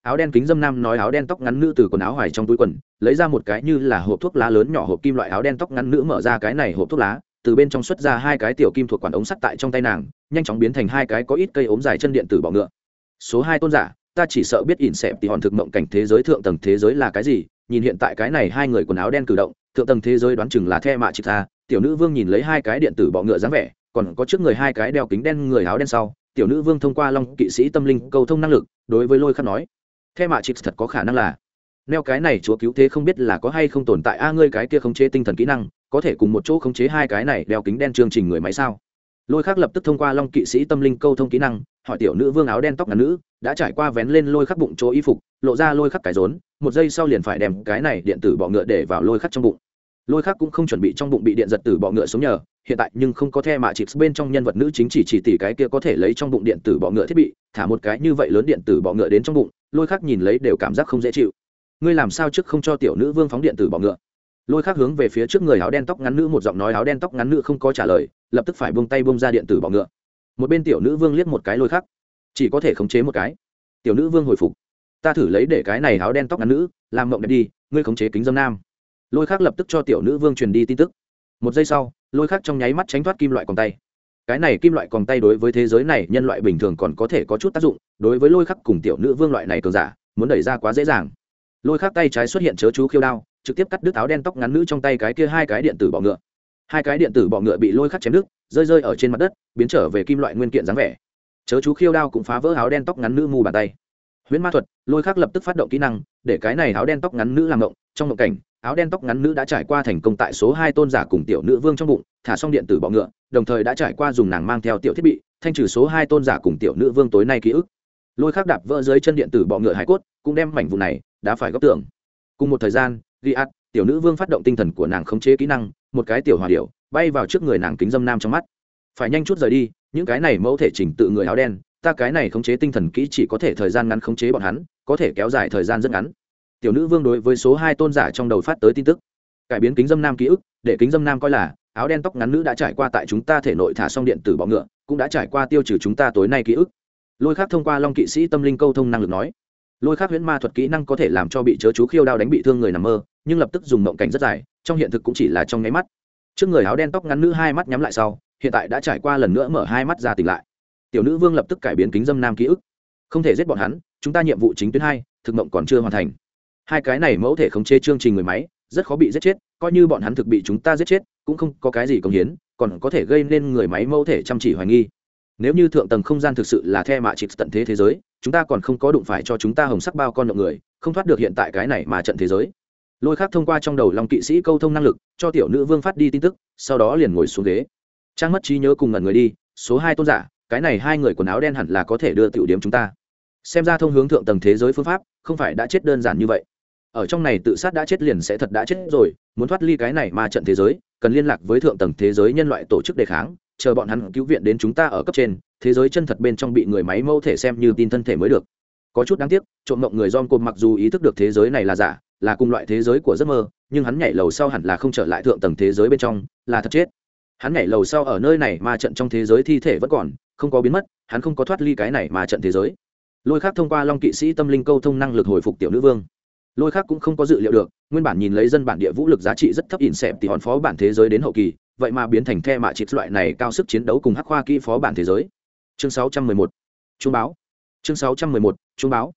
Áo đen kính dâm nam nói áo đen tóc ngắn nữ từ quần áo hoài trong túi quần, lấy ra một cái như là hộp thuốc lá lớn nhỏ hộp kim loại áo đen tóc ngắn nữ mở ra cái này hộp thuốc lá, từ bên trong xuất ra hai cái tiểu kim thuộc quản ống sắt tại trong tay nàng, nhanh chóng biến thành hai cái có ít cây ống dài chân điện tử bọ ngựa. Số hai tôn giả ta chỉ sợ biết ỉn xẹp thì hòn thực mộng cảnh thế giới thượng tầng thế giới là cái gì, nhìn hiện tại cái này hai người quần áo đen cử động, thượng tầng thế giới đoán chừng là the mạ chị ta tiểu nữ vương nhìn lấy hai cái điện tử bọ ngựa dáng vẻ, còn có trước người hai cái đeo kính đen người áo đen sau, tiểu nữ vương thông qua long kỵ sĩ tâm linh cầu thông năng lực, đối với lôi khắc nói, the mạ chị thật có khả năng là, neo cái này chúa cứu thế không biết là có hay không tồn tại. A, ngươi cái kia khống chế tinh thần kỹ năng, có thể cùng một chỗ khống chế hai cái này đeo kính đen chương trình người máy sao? Lôi khắc lập tức thông qua long kỵ sĩ tâm linh câu thông kỹ năng hỏi tiểu nữ vương áo đen tóc ngắn nữ, đã trải qua vén lên lôi khắc bụng chỗ y phục, lộ ra lôi khắc cái rốn, một giây sau liền phải đem cái này điện tử bọ ngựa để vào lôi khắc trong bụng. Lôi khắc cũng không chuẩn bị trong bụng bị điện giật tử bọ ngựa sống nhờ, hiện tại nhưng không có the mạ chịt bên trong nhân vật nữ chính chỉ chỉ tỷ cái kia có thể lấy trong bụng điện tử bọ ngựa thiết bị, thả một cái như vậy lớn điện tử bọ ngựa đến trong bụng, lôi khắc nhìn lấy đều cảm giác không dễ chịu. Ngươi làm sao trước không cho tiểu nữ vương phóng điện tử bọ ngựa? Lôi khắc hướng về phía trước người áo đen tóc ngắn nữ một giọng nói áo đen tóc ngắn nữ không có trả lời, lập tức phải buông tay buông ra điện tử bọ ngựa một bên tiểu nữ vương liếc một cái lôi khắc. Chỉ có thể khống chế một cái. Tiểu nữ vương hồi phục. Ta thử lấy để cái này áo đen tóc ngắn nữ, làm mộng đẹp đi, ngươi khống chế kính dâm nam. Lôi khắc lập tức cho tiểu nữ vương truyền đi tin tức. Một giây sau, lôi khắc trong nháy mắt tránh thoát kim loại còn tay. Cái này kim loại còn tay đối với thế giới này nhân loại bình thường còn có thể có chút tác dụng, đối với lôi khắc cùng tiểu nữ vương loại này cường giả, muốn đẩy ra quá dễ dàng. Lôi khắc tay trái xuất hiện chớ chú khiêu đao, trực tiếp cắt đứt áo đen tóc ngắn nữ trong tay cái kia hai cái điện tử bọ ngựa. Hai cái điện tử bọ ngựa bị lôi khắc chém đứt rơi rơi ở trên mặt đất, biến trở về kim loại nguyên kiện dáng vẻ. Chớ chú khiêu đao cũng phá vỡ áo đen tóc ngắn nữ mù bàn tay. Huyễn ma thuật, lôi khắc lập tức phát động kỹ năng, để cái này áo đen tóc ngắn nữ làm động, trong động cảnh, áo đen tóc ngắn nữ đã trải qua thành công tại số hai tôn giả cùng tiểu nữ vương trong bụng, thả xong điện tử bọ ngựa, đồng thời đã trải qua dùng nàng mang theo tiểu thiết bị, thanh trừ số hai tôn giả cùng tiểu nữ vương tối nay ký ức. Lôi khắc đạp vỡ dưới chân điện tử bọ ngựa hải cốt, cũng đem mảnh vụ này đã phải góp tưởng cùng một thời gian, ghi ắt tiểu nữ vương phát động tinh thần của nàng khống chế kỹ năng, một cái tiểu hòa điệu bay vào trước người nàng kính dâm nam trong mắt. Phải nhanh chút rời đi, những cái này mẫu thể chỉnh tự người áo đen, ta cái này khống chế tinh thần kỹ chỉ có thể thời gian ngắn khống chế bọn hắn, có thể kéo dài thời gian rất ngắn. Tiểu nữ vương đối với số hai tôn giả trong đầu phát tới tin tức. Cải biến kính dâm nam ký ức, để kính dâm nam coi là, áo đen tóc ngắn nữ đã trải qua tại chúng ta thể nội thả xong điện tử bọ ngựa, cũng đã trải qua tiêu trừ chúng ta tối nay ký ức. Lôi khác thông qua long kỵ sĩ tâm linh câu thông năng lực nói, lôi khác huyễn ma thuật kỹ năng có thể làm cho bị chớ chú khiêu đao đánh bị thương người nằm mơ, nhưng lập tức dùng mộng cảnh rất dài, trong hiện thực cũng chỉ là trong nháy mắt trước người áo đen tóc ngắn nữ hai mắt nhắm lại sau hiện tại đã trải qua lần nữa mở hai mắt ra tỉnh lại tiểu nữ vương lập tức cải biến kính dâm nam ký ức không thể giết bọn hắn chúng ta nhiệm vụ chính tuyến hai thực mộng còn chưa hoàn thành hai cái này mẫu thể khống chế chương trình người máy rất khó bị giết chết coi như bọn hắn thực bị chúng ta giết chết cũng không có cái gì công hiến còn có thể gây nên người máy mẫu thể chăm chỉ hoài nghi nếu như thượng tầng không gian thực sự là the mạ trịch tận thế thế giới chúng ta còn không có đụng phải cho chúng ta hồng sắc bao con động người không thoát được hiện tại cái này mà trận thế giới lôi khác thông qua trong đầu lòng kỵ sĩ câu thông năng lực, cho tiểu nữ vương phát đi tin tức, sau đó liền ngồi xuống ghế. Trang mất trí nhớ cùng ngẩn người đi, số hai tôn giả, cái này hai người quần áo đen hẳn là có thể đưa tiểu điểm chúng ta. Xem ra thông hướng thượng tầng thế giới phương pháp, không phải đã chết đơn giản như vậy. Ở trong này tự sát đã chết liền sẽ thật đã chết rồi, muốn thoát ly cái này mà trận thế giới, cần liên lạc với thượng tầng thế giới nhân loại tổ chức đề kháng, chờ bọn hắn cứu viện đến chúng ta ở cấp trên, thế giới chân thật bên trong bị người máy mâu thể xem như tin thân thể mới được. Có chút đáng tiếc, trộm mộng người dom cột mặc dù ý thức được thế giới này là giả là cùng loại thế giới của giấc mơ, nhưng hắn nhảy lầu sau hẳn là không trở lại thượng tầng thế giới bên trong, là thật chết. Hắn nhảy lầu sau ở nơi này mà trận trong thế giới thi thể vẫn còn, không có biến mất, hắn không có thoát ly cái này mà trận thế giới. Lôi khác thông qua long kỵ sĩ tâm linh câu thông năng lực hồi phục tiểu nữ vương. Lôi khác cũng không có dự liệu được, nguyên bản nhìn lấy dân bản địa vũ lực giá trị rất thấp ỉn xẹp thì hòn phó bản thế giới đến hậu kỳ, vậy mà biến thành the mạ chịt loại này cao sức chiến đấu cùng hắc khoa kỹ phó bản thế giới. Chương 611. trung báo chương 611. trung báo.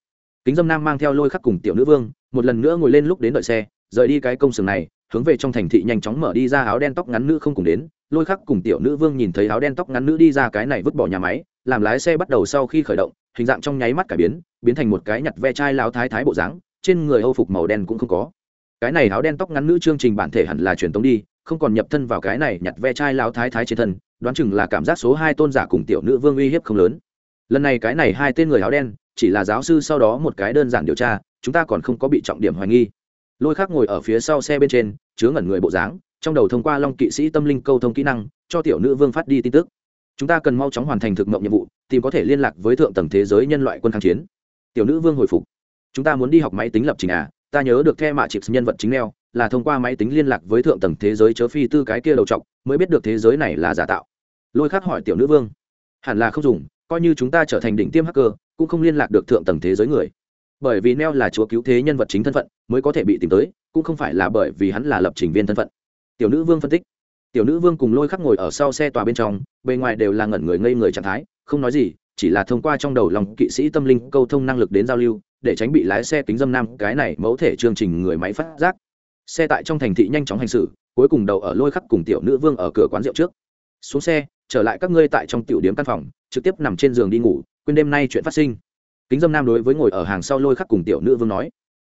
Kính dâm nam mang theo lôi khắc cùng tiểu nữ vương một lần nữa ngồi lên lúc đến đợi xe, rời đi cái công xưởng này, hướng về trong thành thị nhanh chóng mở đi ra áo đen tóc ngắn nữ không cùng đến, lôi khắc cùng tiểu nữ vương nhìn thấy áo đen tóc ngắn nữ đi ra cái này vứt bỏ nhà máy, làm lái xe bắt đầu sau khi khởi động, hình dạng trong nháy mắt cải biến biến thành một cái nhặt ve chai lao thái thái bộ dáng, trên người âu phục màu đen cũng không có. Cái này áo đen tóc ngắn nữ chương trình bản thể hẳn là truyền tống đi, không còn nhập thân vào cái này nhặt ve chai lao thái thái trên thân, đoán chừng là cảm giác số hai tôn giả cùng tiểu nữ vương uy hiếp không lớn. Lần này cái này hai tên người áo đen, chỉ là giáo sư sau đó một cái đơn giản điều tra chúng ta còn không có bị trọng điểm hoài nghi. Lôi khác ngồi ở phía sau xe bên trên, chứa ngẩn người bộ dáng, trong đầu thông qua long kỵ sĩ tâm linh câu thông kỹ năng, cho tiểu nữ vương phát đi tin tức. Chúng ta cần mau chóng hoàn thành thực mộng nhiệm vụ, tìm có thể liên lạc với thượng tầng thế giới nhân loại quân kháng chiến. Tiểu nữ vương hồi phục. Chúng ta muốn đi học máy tính lập trình à? Ta nhớ được the mạ chịp nhân vật chính neo, là thông qua máy tính liên lạc với thượng tầng thế giới chớ phi tư cái kia đầu trọc, mới biết được thế giới này là giả tạo. Lôi khắc hỏi tiểu nữ vương. Hẳn là không dùng, coi như chúng ta trở thành đỉnh tiêm hacker, cũng không liên lạc được thượng tầng thế giới người bởi vì neo là chúa cứu thế nhân vật chính thân phận, mới có thể bị tìm tới, cũng không phải là bởi vì hắn là lập trình viên thân phận. Tiểu nữ vương phân tích. Tiểu nữ vương cùng lôi khắc ngồi ở sau xe tòa bên trong, bề ngoài đều là ngẩn người ngây người trạng thái, không nói gì, chỉ là thông qua trong đầu lòng kỵ sĩ tâm linh câu thông năng lực đến giao lưu, để tránh bị lái xe kính dâm nam, cái này mẫu thể chương trình người máy phát giác. Xe tại trong thành thị nhanh chóng hành xử, cuối cùng đầu ở lôi khắc cùng tiểu nữ vương ở cửa quán rượu trước. Xuống xe, trở lại các ngươi tại trong tiểu điếm căn phòng, trực tiếp nằm trên giường đi ngủ, quên đêm nay chuyện phát sinh kính dâm nam đối với ngồi ở hàng sau lôi khắc cùng tiểu nữ vương nói.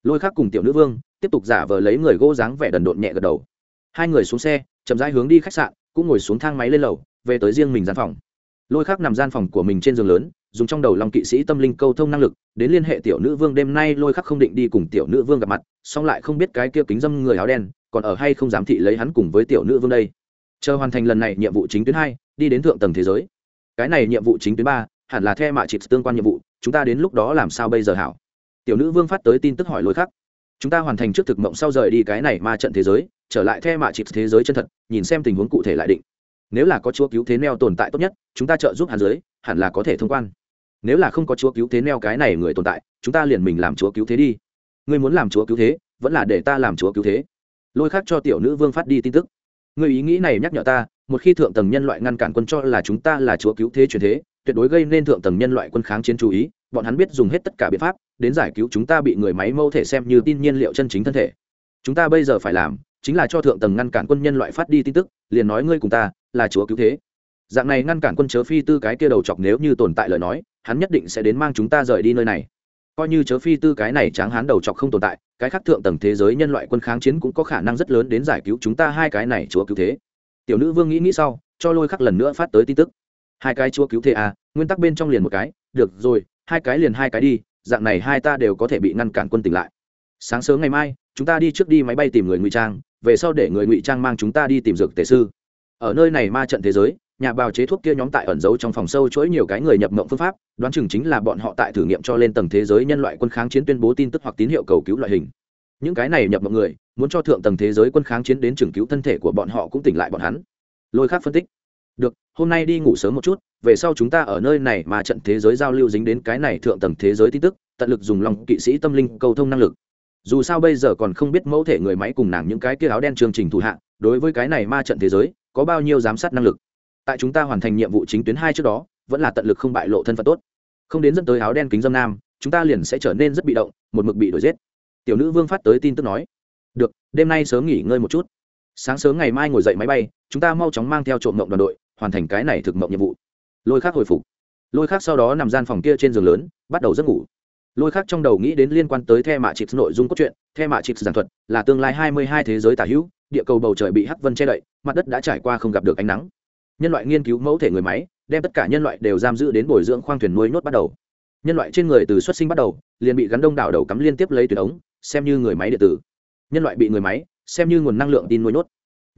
Lôi khắc cùng tiểu nữ vương tiếp tục giả vờ lấy người gỗ dáng vẻ đần độn nhẹ gật đầu. Hai người xuống xe, chậm rãi hướng đi khách sạn, cũng ngồi xuống thang máy lên lầu, về tới riêng mình gian phòng. Lôi khắc nằm gian phòng của mình trên giường lớn, dùng trong đầu lòng kỵ sĩ tâm linh câu thông năng lực, đến liên hệ tiểu nữ vương đêm nay lôi khắc không định đi cùng tiểu nữ vương gặp mặt, song lại không biết cái kia kính dâm người áo đen, còn ở hay không dám thị lấy hắn cùng với tiểu nữ vương đây. Chờ hoàn thành lần này nhiệm vụ chính tuyến hai, đi đến thượng tầng thế giới. Cái này nhiệm vụ chính tuyến ba, hẳn là theo mạ trịt tương quan nhiệm vụ chúng ta đến lúc đó làm sao bây giờ hảo? Tiểu nữ vương phát tới tin tức hỏi lối khắc. Chúng ta hoàn thành trước thực mộng sau rời đi cái này ma trận thế giới, trở lại theo mạ chịp thế giới chân thật, nhìn xem tình huống cụ thể lại định. Nếu là có chúa cứu thế neo tồn tại tốt nhất, chúng ta trợ giúp hàn giới hẳn là có thể thông quan. Nếu là không có chúa cứu thế neo cái này người tồn tại, chúng ta liền mình làm chúa cứu thế đi. Ngươi muốn làm chúa cứu thế, vẫn là để ta làm chúa cứu thế? Lôi khác cho tiểu nữ vương phát đi tin tức. Ngươi ý nghĩ này nhắc nhở ta, một khi thượng tầng nhân loại ngăn cản quân cho là chúng ta là chúa cứu thế truyền thế tuyệt đối gây nên thượng tầng nhân loại quân kháng chiến chú ý, bọn hắn biết dùng hết tất cả biện pháp đến giải cứu chúng ta bị người máy mâu thể xem như tin nhiên liệu chân chính thân thể. Chúng ta bây giờ phải làm chính là cho thượng tầng ngăn cản quân nhân loại phát đi tin tức, liền nói ngươi cùng ta là chúa cứu thế. Dạng này ngăn cản quân chớ phi tư cái kia đầu chọc nếu như tồn tại lời nói, hắn nhất định sẽ đến mang chúng ta rời đi nơi này. Coi như chớ phi tư cái này tráng hắn đầu chọc không tồn tại, cái khác thượng tầng thế giới nhân loại quân kháng chiến cũng có khả năng rất lớn đến giải cứu chúng ta hai cái này chúa cứu thế. Tiểu nữ vương nghĩ nghĩ sau, cho lôi khắc lần nữa phát tới tin tức hai cái chúa cứu thế à nguyên tắc bên trong liền một cái, được rồi, hai cái liền hai cái đi, dạng này hai ta đều có thể bị ngăn cản quân tỉnh lại. Sáng sớm ngày mai, chúng ta đi trước đi máy bay tìm người ngụy trang, về sau để người ngụy trang mang chúng ta đi tìm dược tề sư. Ở nơi này ma trận thế giới, nhà bào chế thuốc kia nhóm tại ẩn giấu trong phòng sâu chuỗi nhiều cái người nhập mộng phương pháp, đoán chừng chính là bọn họ tại thử nghiệm cho lên tầng thế giới nhân loại quân kháng chiến tuyên bố tin tức hoặc tín hiệu cầu cứu loại hình. Những cái này nhập mộng người, muốn cho thượng tầng thế giới quân kháng chiến đến trường cứu thân thể của bọn họ cũng tỉnh lại bọn hắn. Lôi khác phân tích được, hôm nay đi ngủ sớm một chút, về sau chúng ta ở nơi này mà trận thế giới giao lưu dính đến cái này thượng tầng thế giới tin tức, tận lực dùng lòng kỵ sĩ tâm linh cầu thông năng lực. Dù sao bây giờ còn không biết mẫu thể người máy cùng nàng những cái kia áo đen chương trình thủ hạ, đối với cái này ma trận thế giới, có bao nhiêu giám sát năng lực. Tại chúng ta hoàn thành nhiệm vụ chính tuyến hai trước đó, vẫn là tận lực không bại lộ thân phận tốt. Không đến dẫn tới áo đen kính dâm nam, chúng ta liền sẽ trở nên rất bị động, một mực bị đuổi giết. Tiểu nữ vương phát tới tin tức nói. Được, đêm nay sớm nghỉ ngơi một chút. Sáng sớm ngày mai ngồi dậy máy bay, chúng ta mau chóng mang theo trộm mộng đoàn đội hoàn thành cái này thực mộng nhiệm vụ. Lôi khác hồi phục. Lôi khác sau đó nằm gian phòng kia trên giường lớn, bắt đầu giấc ngủ. Lôi khác trong đầu nghĩ đến liên quan tới the mạ chịt nội dung cốt truyện, the mạ chịt giảng thuật, là tương lai hai mươi hai thế giới tả hữu, địa cầu bầu trời bị hắc vân che đậy, mặt đất đã trải qua không gặp được ánh nắng. Nhân loại nghiên cứu mẫu thể người máy, đem tất cả nhân loại đều giam giữ đến bồi dưỡng khoang thuyền nuôi nốt bắt đầu. Nhân loại trên người từ xuất sinh bắt đầu, liền bị gắn đông đảo đầu cắm liên tiếp lấy tuyệt ống, xem như người máy điện tử. Nhân loại bị người máy, xem như nguồn năng lượng tin nuôi nốt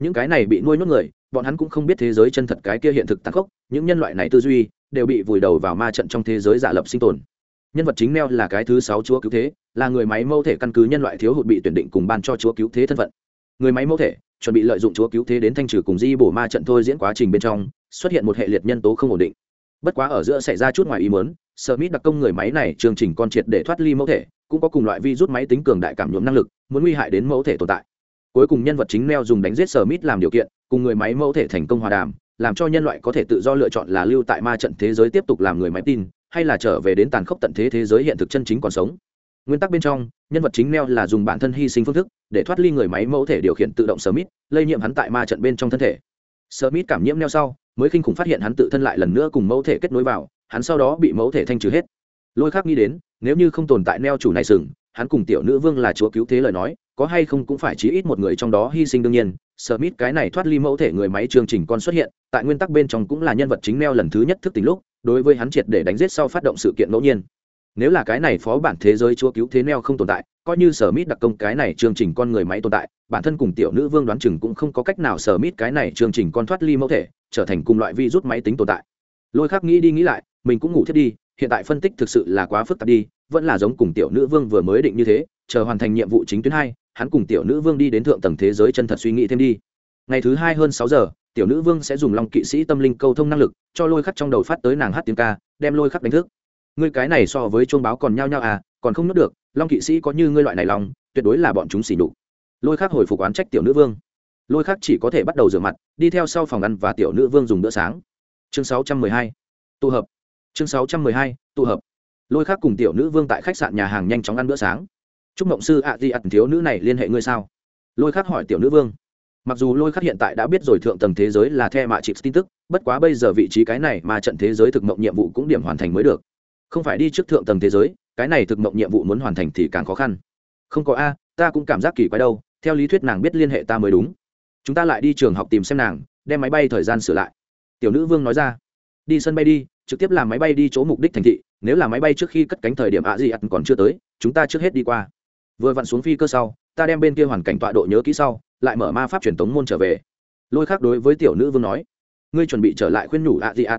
những cái này bị nuôi nhốt người, bọn hắn cũng không biết thế giới chân thật cái kia hiện thực tàn khốc, những nhân loại này tư duy đều bị vùi đầu vào ma trận trong thế giới giả lập sinh tồn. Nhân vật chính neo là cái thứ sáu chúa cứu thế, là người máy mẫu thể căn cứ nhân loại thiếu hụt bị tuyển định cùng ban cho chúa cứu thế thân phận. Người máy mẫu thể chuẩn bị lợi dụng chúa cứu thế đến thanh trừ cùng di bổ ma trận thôi diễn quá trình bên trong, xuất hiện một hệ liệt nhân tố không ổn định. Bất quá ở giữa xảy ra chút ngoài ý mớn Smith đặc công người máy này chương trình con triệt để thoát ly mẫu thể, cũng có cùng loại virus máy tính cường đại cảm nhuộm năng lực, muốn nguy hại đến mẫu thể tồn tại cuối cùng nhân vật chính neo dùng đánh giết Smith làm điều kiện cùng người máy mẫu thể thành công hòa đàm làm cho nhân loại có thể tự do lựa chọn là lưu tại ma trận thế giới tiếp tục làm người máy tin hay là trở về đến tàn khốc tận thế thế giới hiện thực chân chính còn sống. Nguyên tắc bên trong nhân vật chính neo là dùng bản thân hy sinh phương thức để thoát ly người máy mẫu thể điều khiển tự động Smith, lây nhiễm hắn tại ma trận bên trong thân thể. Smith cảm nhiễm neo sau mới kinh khủng phát hiện hắn tự thân lại lần nữa cùng mẫu thể kết nối vào hắn sau đó bị mẫu thể thanh trừ hết. Lôi khác nghĩ đến nếu như không tồn tại neo chủ này sừng hắn cùng tiểu nữ vương là chúa cứu thế lời nói có hay không cũng phải chí ít một người trong đó hy sinh đương nhiên. Smith cái này thoát ly mẫu thể người máy chương trình con xuất hiện, tại nguyên tắc bên trong cũng là nhân vật chính neo lần thứ nhất thức tính lúc, đối với hắn triệt để đánh giết sau phát động sự kiện ngẫu nhiên. Nếu là cái này phó bản thế giới chúa cứu thế neo không tồn tại, coi như sở mít đặc công cái này chương trình con người máy tồn tại, bản thân cùng tiểu nữ vương đoán chừng cũng không có cách nào sở mít cái này chương trình con thoát ly mẫu thể, trở thành cùng loại vi rút máy tính tồn tại. Lôi khác nghĩ đi nghĩ lại, mình cũng ngủ thiết đi, hiện tại phân tích thực sự là quá phức tạp đi, vẫn là giống cùng tiểu nữ vương vừa mới định như thế, chờ hoàn thành nhiệm vụ chính tuyến hai hắn cùng tiểu nữ vương đi đến thượng tầng thế giới chân thật suy nghĩ thêm đi. Ngày thứ hai hơn sáu giờ, tiểu nữ vương sẽ dùng long kỵ sĩ tâm linh câu thông năng lực, cho lôi khắc trong đầu phát tới nàng hát tiếng ca, đem lôi khắc đánh thức. Ngươi cái này so với chuông báo còn nhao nhao à còn không nuốt được, long kỵ sĩ có như ngươi loại này lòng, tuyệt đối là bọn chúng xỉ đục lôi khắc hồi phục oán trách tiểu nữ vương. Lôi khắc chỉ có thể bắt đầu rửa mặt, đi theo sau phòng ăn và tiểu nữ vương dùng bữa sáng. Chương 612. tụ hợp. Chương 612. tụ hợp. Lôi khắc cùng tiểu nữ vương tại khách sạn nhà hàng nhanh chóng ăn bữa sáng chúc mộng sư ạ di ẩn thiếu nữ này liên hệ ngươi sao? Lôi khắc hỏi tiểu nữ vương. Mặc dù lôi khắc hiện tại đã biết rồi thượng tầng thế giới là the mạ chịt tin tức, bất quá bây giờ vị trí cái này mà trận thế giới thực mộng nhiệm vụ cũng điểm hoàn thành mới được. Không phải đi trước thượng tầng thế giới, cái này thực mộng nhiệm vụ muốn hoàn thành thì càng khó khăn. Không có a, ta cũng cảm giác kỳ quái đâu, theo lý thuyết nàng biết liên hệ ta mới đúng. Chúng ta lại đi trường học tìm xem nàng, đem máy bay thời gian sửa lại. Tiểu nữ vương nói ra. Đi sân bay đi, trực tiếp làm máy bay đi chỗ mục đích thành thị, nếu là máy bay trước khi cất cánh thời điểm ạ gì ắt còn chưa tới, chúng ta trước hết đi qua vừa vặn xuống phi cơ sau, ta đem bên kia hoàn cảnh tọa độ nhớ kỹ sau, lại mở ma pháp truyền tống môn trở về. Lôi khác đối với tiểu nữ vương nói, ngươi chuẩn bị trở lại khuyên nhủ ạ gì ạ?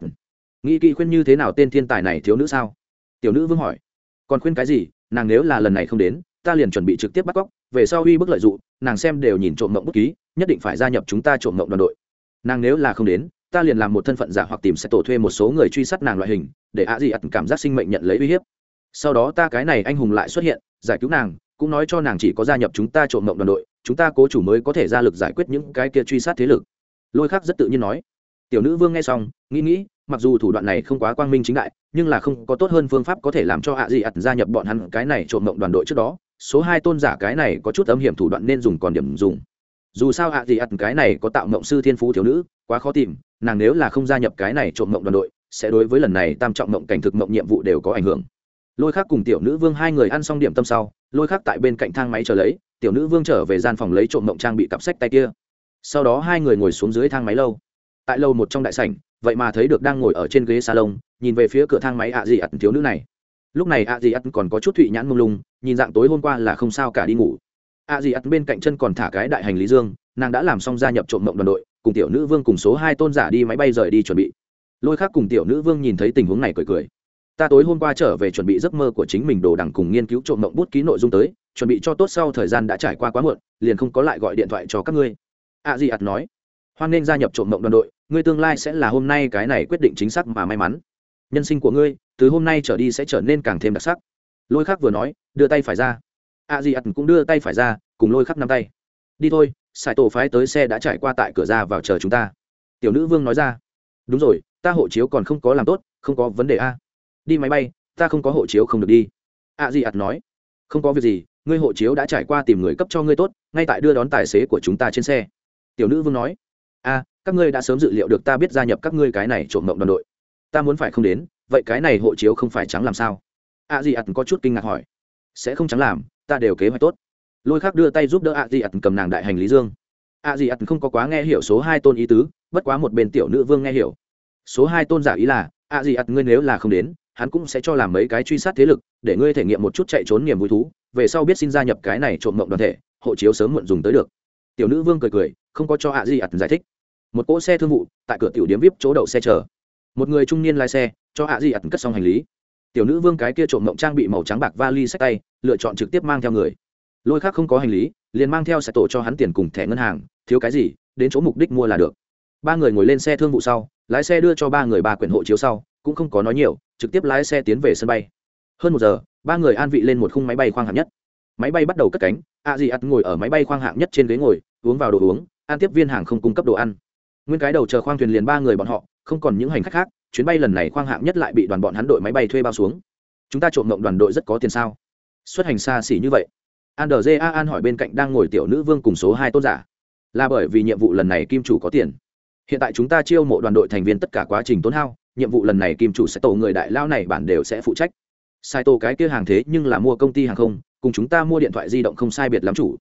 Nghĩ kỹ khuyên như thế nào tên thiên tài này thiếu nữ sao? Tiểu nữ vương hỏi, còn khuyên cái gì? Nàng nếu là lần này không đến, ta liền chuẩn bị trực tiếp bắt cóc, về sau uy bức lợi dụng, nàng xem đều nhìn trộm mộng bút ký, nhất định phải gia nhập chúng ta trộm mộng đoàn đội. Nàng nếu là không đến, ta liền làm một thân phận giả hoặc tìm sẽ tổ thuê một số người truy sát nàng loại hình, để ạ gì ạt cảm giác sinh mệnh nhận lấy uy hiếp. Sau đó ta cái này anh hùng lại xuất hiện, giải cứu nàng cũng nói cho nàng chỉ có gia nhập chúng ta trộm mộng đoàn đội, chúng ta cố chủ mới có thể ra lực giải quyết những cái kia truy sát thế lực. Lôi khác rất tự nhiên nói. Tiểu nữ vương nghe xong, nghĩ nghĩ, mặc dù thủ đoạn này không quá quang minh chính đại, nhưng là không có tốt hơn phương pháp có thể làm cho hạ dị ặt gia nhập bọn hắn cái này trộm mộng đoàn đội trước đó. Số hai tôn giả cái này có chút âm hiểm thủ đoạn nên dùng còn điểm dùng. Dù sao hạ dị ặt cái này có tạo mộng sư thiên phú thiếu nữ, quá khó tìm, nàng nếu là không gia nhập cái này trộm mộng đoàn đội, sẽ đối với lần này tam trọng mộng cảnh thực mộng nhiệm vụ đều có ảnh hưởng. Lôi khác cùng tiểu nữ vương hai người ăn xong điểm tâm sau lôi khác tại bên cạnh thang máy chờ lấy, tiểu nữ vương trở về gian phòng lấy trộm mộng trang bị cặp sách tay kia. Sau đó hai người ngồi xuống dưới thang máy lâu. Tại lâu một trong đại sảnh, vậy mà thấy được đang ngồi ở trên ghế salon, nhìn về phía cửa thang máy ạ gì ắt thiếu nữ này. Lúc này ạ gì ắt còn có chút thụy nhãn mông lung, nhìn dạng tối hôm qua là không sao cả đi ngủ. Ạ gì ắt bên cạnh chân còn thả cái đại hành lý dương, nàng đã làm xong gia nhập trộm mộng đoàn đội, cùng tiểu nữ vương cùng số hai tôn giả đi máy bay rời đi chuẩn bị. Lôi khác cùng tiểu nữ vương nhìn thấy tình huống này cười cười ta tối hôm qua trở về chuẩn bị giấc mơ của chính mình đồ đằng cùng nghiên cứu trộm mộng bút ký nội dung tới, chuẩn bị cho tốt sau thời gian đã trải qua quá muộn, liền không có lại gọi điện thoại cho các ngươi. A di ạt nói. Hoan nên gia nhập trộm mộng đoàn đội, ngươi tương lai sẽ là hôm nay cái này quyết định chính xác mà may mắn. Nhân sinh của ngươi, từ hôm nay trở đi sẽ trở nên càng thêm đặc sắc. Lôi khắc vừa nói, đưa tay phải ra. A di ạt cũng đưa tay phải ra, cùng lôi khắc năm tay. Đi thôi, sài tổ phái tới xe đã trải qua tại cửa ra vào chờ chúng ta. Tiểu nữ vương nói ra. Đúng rồi, ta hộ chiếu còn không có làm tốt, không có vấn đề a đi máy bay, ta không có hộ chiếu không được đi. A di ạt nói, không có việc gì, ngươi hộ chiếu đã trải qua tìm người cấp cho ngươi tốt, ngay tại đưa đón tài xế của chúng ta trên xe. Tiểu nữ vương nói, a, các ngươi đã sớm dự liệu được ta biết gia nhập các ngươi cái này trộm mộng đoàn đội. Ta muốn phải không đến, vậy cái này hộ chiếu không phải trắng làm sao? A di ạt có chút kinh ngạc hỏi, sẽ không trắng làm, ta đều kế hoạch tốt. Lôi khác đưa tay giúp đỡ a di ạt cầm nàng đại hành lý dương. A di ạt không có quá nghe hiểu số hai tôn ý tứ, bất quá một bên tiểu nữ vương nghe hiểu. Số hai tôn giả ý là, a di ạt ngươi nếu là không đến hắn cũng sẽ cho làm mấy cái truy sát thế lực, để ngươi thể nghiệm một chút chạy trốn niềm vui thú, về sau biết xin gia nhập cái này trộm mộng đoàn thể, hộ chiếu sớm muộn dùng tới được. Tiểu nữ vương cười cười, không có cho hạ di ạt giải thích. Một cỗ xe thương vụ, tại cửa tiểu điếm vip chỗ đậu xe chờ. Một người trung niên lái xe, cho hạ di ạt cất xong hành lý. Tiểu nữ vương cái kia trộm mộng trang bị màu trắng bạc vali sách tay, lựa chọn trực tiếp mang theo người. Lôi khác không có hành lý, liền mang theo xe tổ cho hắn tiền cùng thẻ ngân hàng, thiếu cái gì, đến chỗ mục đích mua là được. Ba người ngồi lên xe thương vụ sau, lái xe đưa cho ba người ba quyển hộ chiếu sau cũng không có nói nhiều, trực tiếp lái xe tiến về sân bay. Hơn một giờ, ba người an vị lên một khung máy bay khoang hạng nhất. Máy bay bắt đầu cất cánh, a di ắt ngồi ở máy bay khoang hạng nhất trên ghế ngồi, uống vào đồ uống, ăn tiếp viên hàng không cung cấp đồ ăn. Nguyên cái đầu chờ khoang thuyền liền ba người bọn họ, không còn những hành khách khác, chuyến bay lần này khoang hạng nhất lại bị đoàn bọn hắn đội máy bay thuê bao xuống. Chúng ta trộm mộng đoàn đội rất có tiền sao? Xuất hành xa xỉ như vậy. An đờ a an hỏi bên cạnh đang ngồi tiểu nữ vương cùng số hai tôn giả. Là bởi vì nhiệm vụ lần này kim chủ có tiền. Hiện tại chúng ta chiêu mộ đoàn đội thành viên tất cả quá trình tốn hao nhiệm vụ lần này kim chủ sẽ tổ người đại lao này bản đều sẽ phụ trách. Sai tổ cái kia hàng thế nhưng là mua công ty hàng không, cùng chúng ta mua điện thoại di động không sai biệt lắm chủ.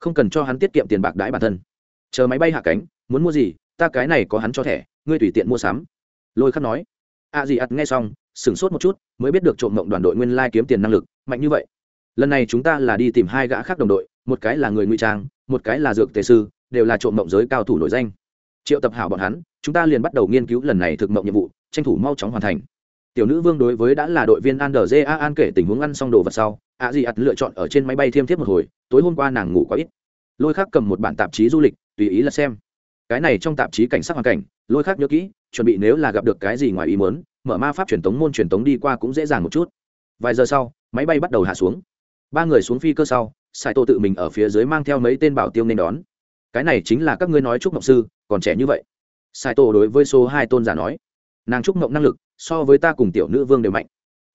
Không cần cho hắn tiết kiệm tiền bạc đãi bản thân. Chờ máy bay hạ cánh, muốn mua gì, ta cái này có hắn cho thẻ, ngươi tùy tiện mua sắm. Lôi khắc nói. A à gì ắt nghe xong, sửng sốt một chút, mới biết được trộm mộng đoàn đội nguyên lai kiếm tiền năng lực, mạnh như vậy. Lần này chúng ta là đi tìm hai gã khác đồng đội, một cái là người ngụy trang, một cái là dược tề sư, đều là trộm mộng giới cao thủ nổi danh. Triệu tập hảo bọn hắn, chúng ta liền bắt đầu nghiên cứu lần này thực mộng nhiệm vụ tranh thủ mau chóng hoàn thành. Tiểu nữ vương đối với đã là đội viên an đờ an kể tình huống ăn xong đồ vật sau, a dị ắt lựa chọn ở trên máy bay thêm thiếp một hồi, tối hôm qua nàng ngủ quá ít. Lôi khác cầm một bản tạp chí du lịch, tùy ý là xem. Cái này trong tạp chí cảnh sát hoàn cảnh, lôi khác nhớ kỹ, chuẩn bị nếu là gặp được cái gì ngoài ý muốn, mở ma pháp truyền tống môn truyền tống đi qua cũng dễ dàng một chút. Vài giờ sau, máy bay bắt đầu hạ xuống. Ba người xuống phi cơ sau sai tô tự mình ở phía dưới mang theo mấy tên bảo tiêu nên đón. Cái này chính là các ngươi nói trúc ngọc sư, còn trẻ như vậy. Sai tô đối với số hai tôn giả nói nàng trúc ngọc năng lực so với ta cùng tiểu nữ vương đều mạnh.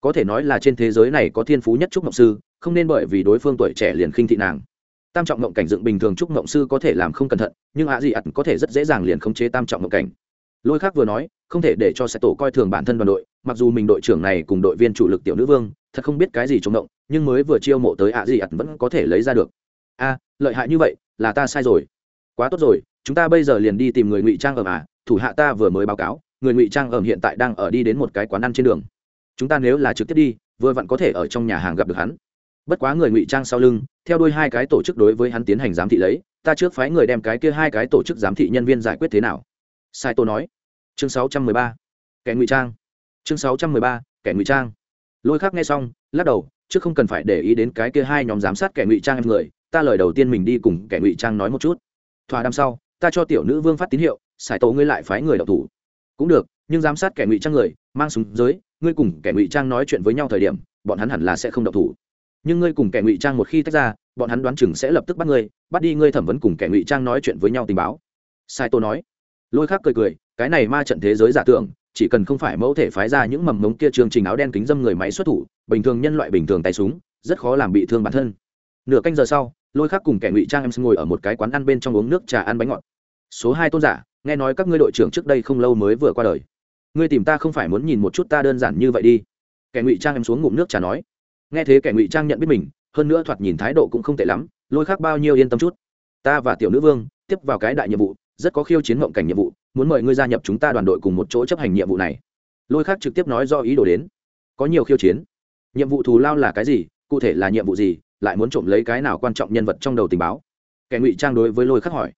Có thể nói là trên thế giới này có thiên phú nhất trúc ngọc sư không nên bởi vì đối phương tuổi trẻ liền khinh thị nàng. Tam trọng mộng cảnh dựng bình thường trúc mộng sư có thể làm không cẩn thận nhưng ạ gì ặt có thể rất dễ dàng liền khống chế tam trọng mộng cảnh. Lôi khác vừa nói không thể để cho sẽ tổ coi thường bản thân đoàn đội mặc dù mình đội trưởng này cùng đội viên chủ lực tiểu nữ vương thật không biết cái gì trong động, nhưng mới vừa chiêu mộ tới ạ gì ặt vẫn có thể lấy ra được. A lợi hại như vậy là ta sai rồi. Quá tốt rồi chúng ta bây giờ liền đi tìm người ngụy trang ở mà thủ hạ ta vừa mới báo cáo người ngụy trang ẩm hiện tại đang ở đi đến một cái quán ăn trên đường. Chúng ta nếu là trực tiếp đi, vừa vặn có thể ở trong nhà hàng gặp được hắn. Bất quá người ngụy trang sau lưng, theo đuôi hai cái tổ chức đối với hắn tiến hành giám thị lấy, ta trước phái người đem cái kia hai cái tổ chức giám thị nhân viên giải quyết thế nào? Sai tô nói. Chương 613. kẻ ngụy trang. Chương 613. kẻ ngụy trang. Lôi khác nghe xong, lắc đầu, chứ không cần phải để ý đến cái kia hai nhóm giám sát kẻ ngụy trang em người, ta lời đầu tiên mình đi cùng kẻ ngụy trang nói một chút. Thỏa đằng sau, ta cho tiểu nữ vương phát tín hiệu Sai tổ ngươi lại phái người đọc thủ cũng được, nhưng giám sát kẻ ngụy trang người, mang súng giới, ngươi cùng kẻ ngụy trang nói chuyện với nhau thời điểm, bọn hắn hẳn là sẽ không độc thủ. Nhưng ngươi cùng kẻ ngụy trang một khi tách ra, bọn hắn đoán chừng sẽ lập tức bắt ngươi, bắt đi ngươi thẩm vấn cùng kẻ ngụy trang nói chuyện với nhau tình báo. Sai tô nói. Lôi khác cười cười, cái này ma trận thế giới giả tưởng, chỉ cần không phải mẫu thể phái ra những mầm mống kia chương trình áo đen kính dâm người máy xuất thủ, bình thường nhân loại bình thường tay súng, rất khó làm bị thương bản thân. Nửa canh giờ sau, lôi khác cùng kẻ ngụy trang em ngồi ở một cái quán ăn bên trong uống nước trà ăn bánh ngọt số hai tôn giả, nghe nói các ngươi đội trưởng trước đây không lâu mới vừa qua đời. Ngươi tìm ta không phải muốn nhìn một chút ta đơn giản như vậy đi. Kẻ ngụy trang em xuống ngụm nước trà nói. Nghe thế kẻ ngụy trang nhận biết mình, hơn nữa thoạt nhìn thái độ cũng không tệ lắm, lôi khác bao nhiêu yên tâm chút. Ta và tiểu nữ vương, tiếp vào cái đại nhiệm vụ, rất có khiêu chiến mộng cảnh nhiệm vụ, muốn mời ngươi gia nhập chúng ta đoàn đội cùng một chỗ chấp hành nhiệm vụ này. Lôi khác trực tiếp nói do ý đồ đến. Có nhiều khiêu chiến. Nhiệm vụ thù lao là cái gì, cụ thể là nhiệm vụ gì, lại muốn trộm lấy cái nào quan trọng nhân vật trong đầu tình báo? Kẻ ngụy trang đối với lôi khắc hỏi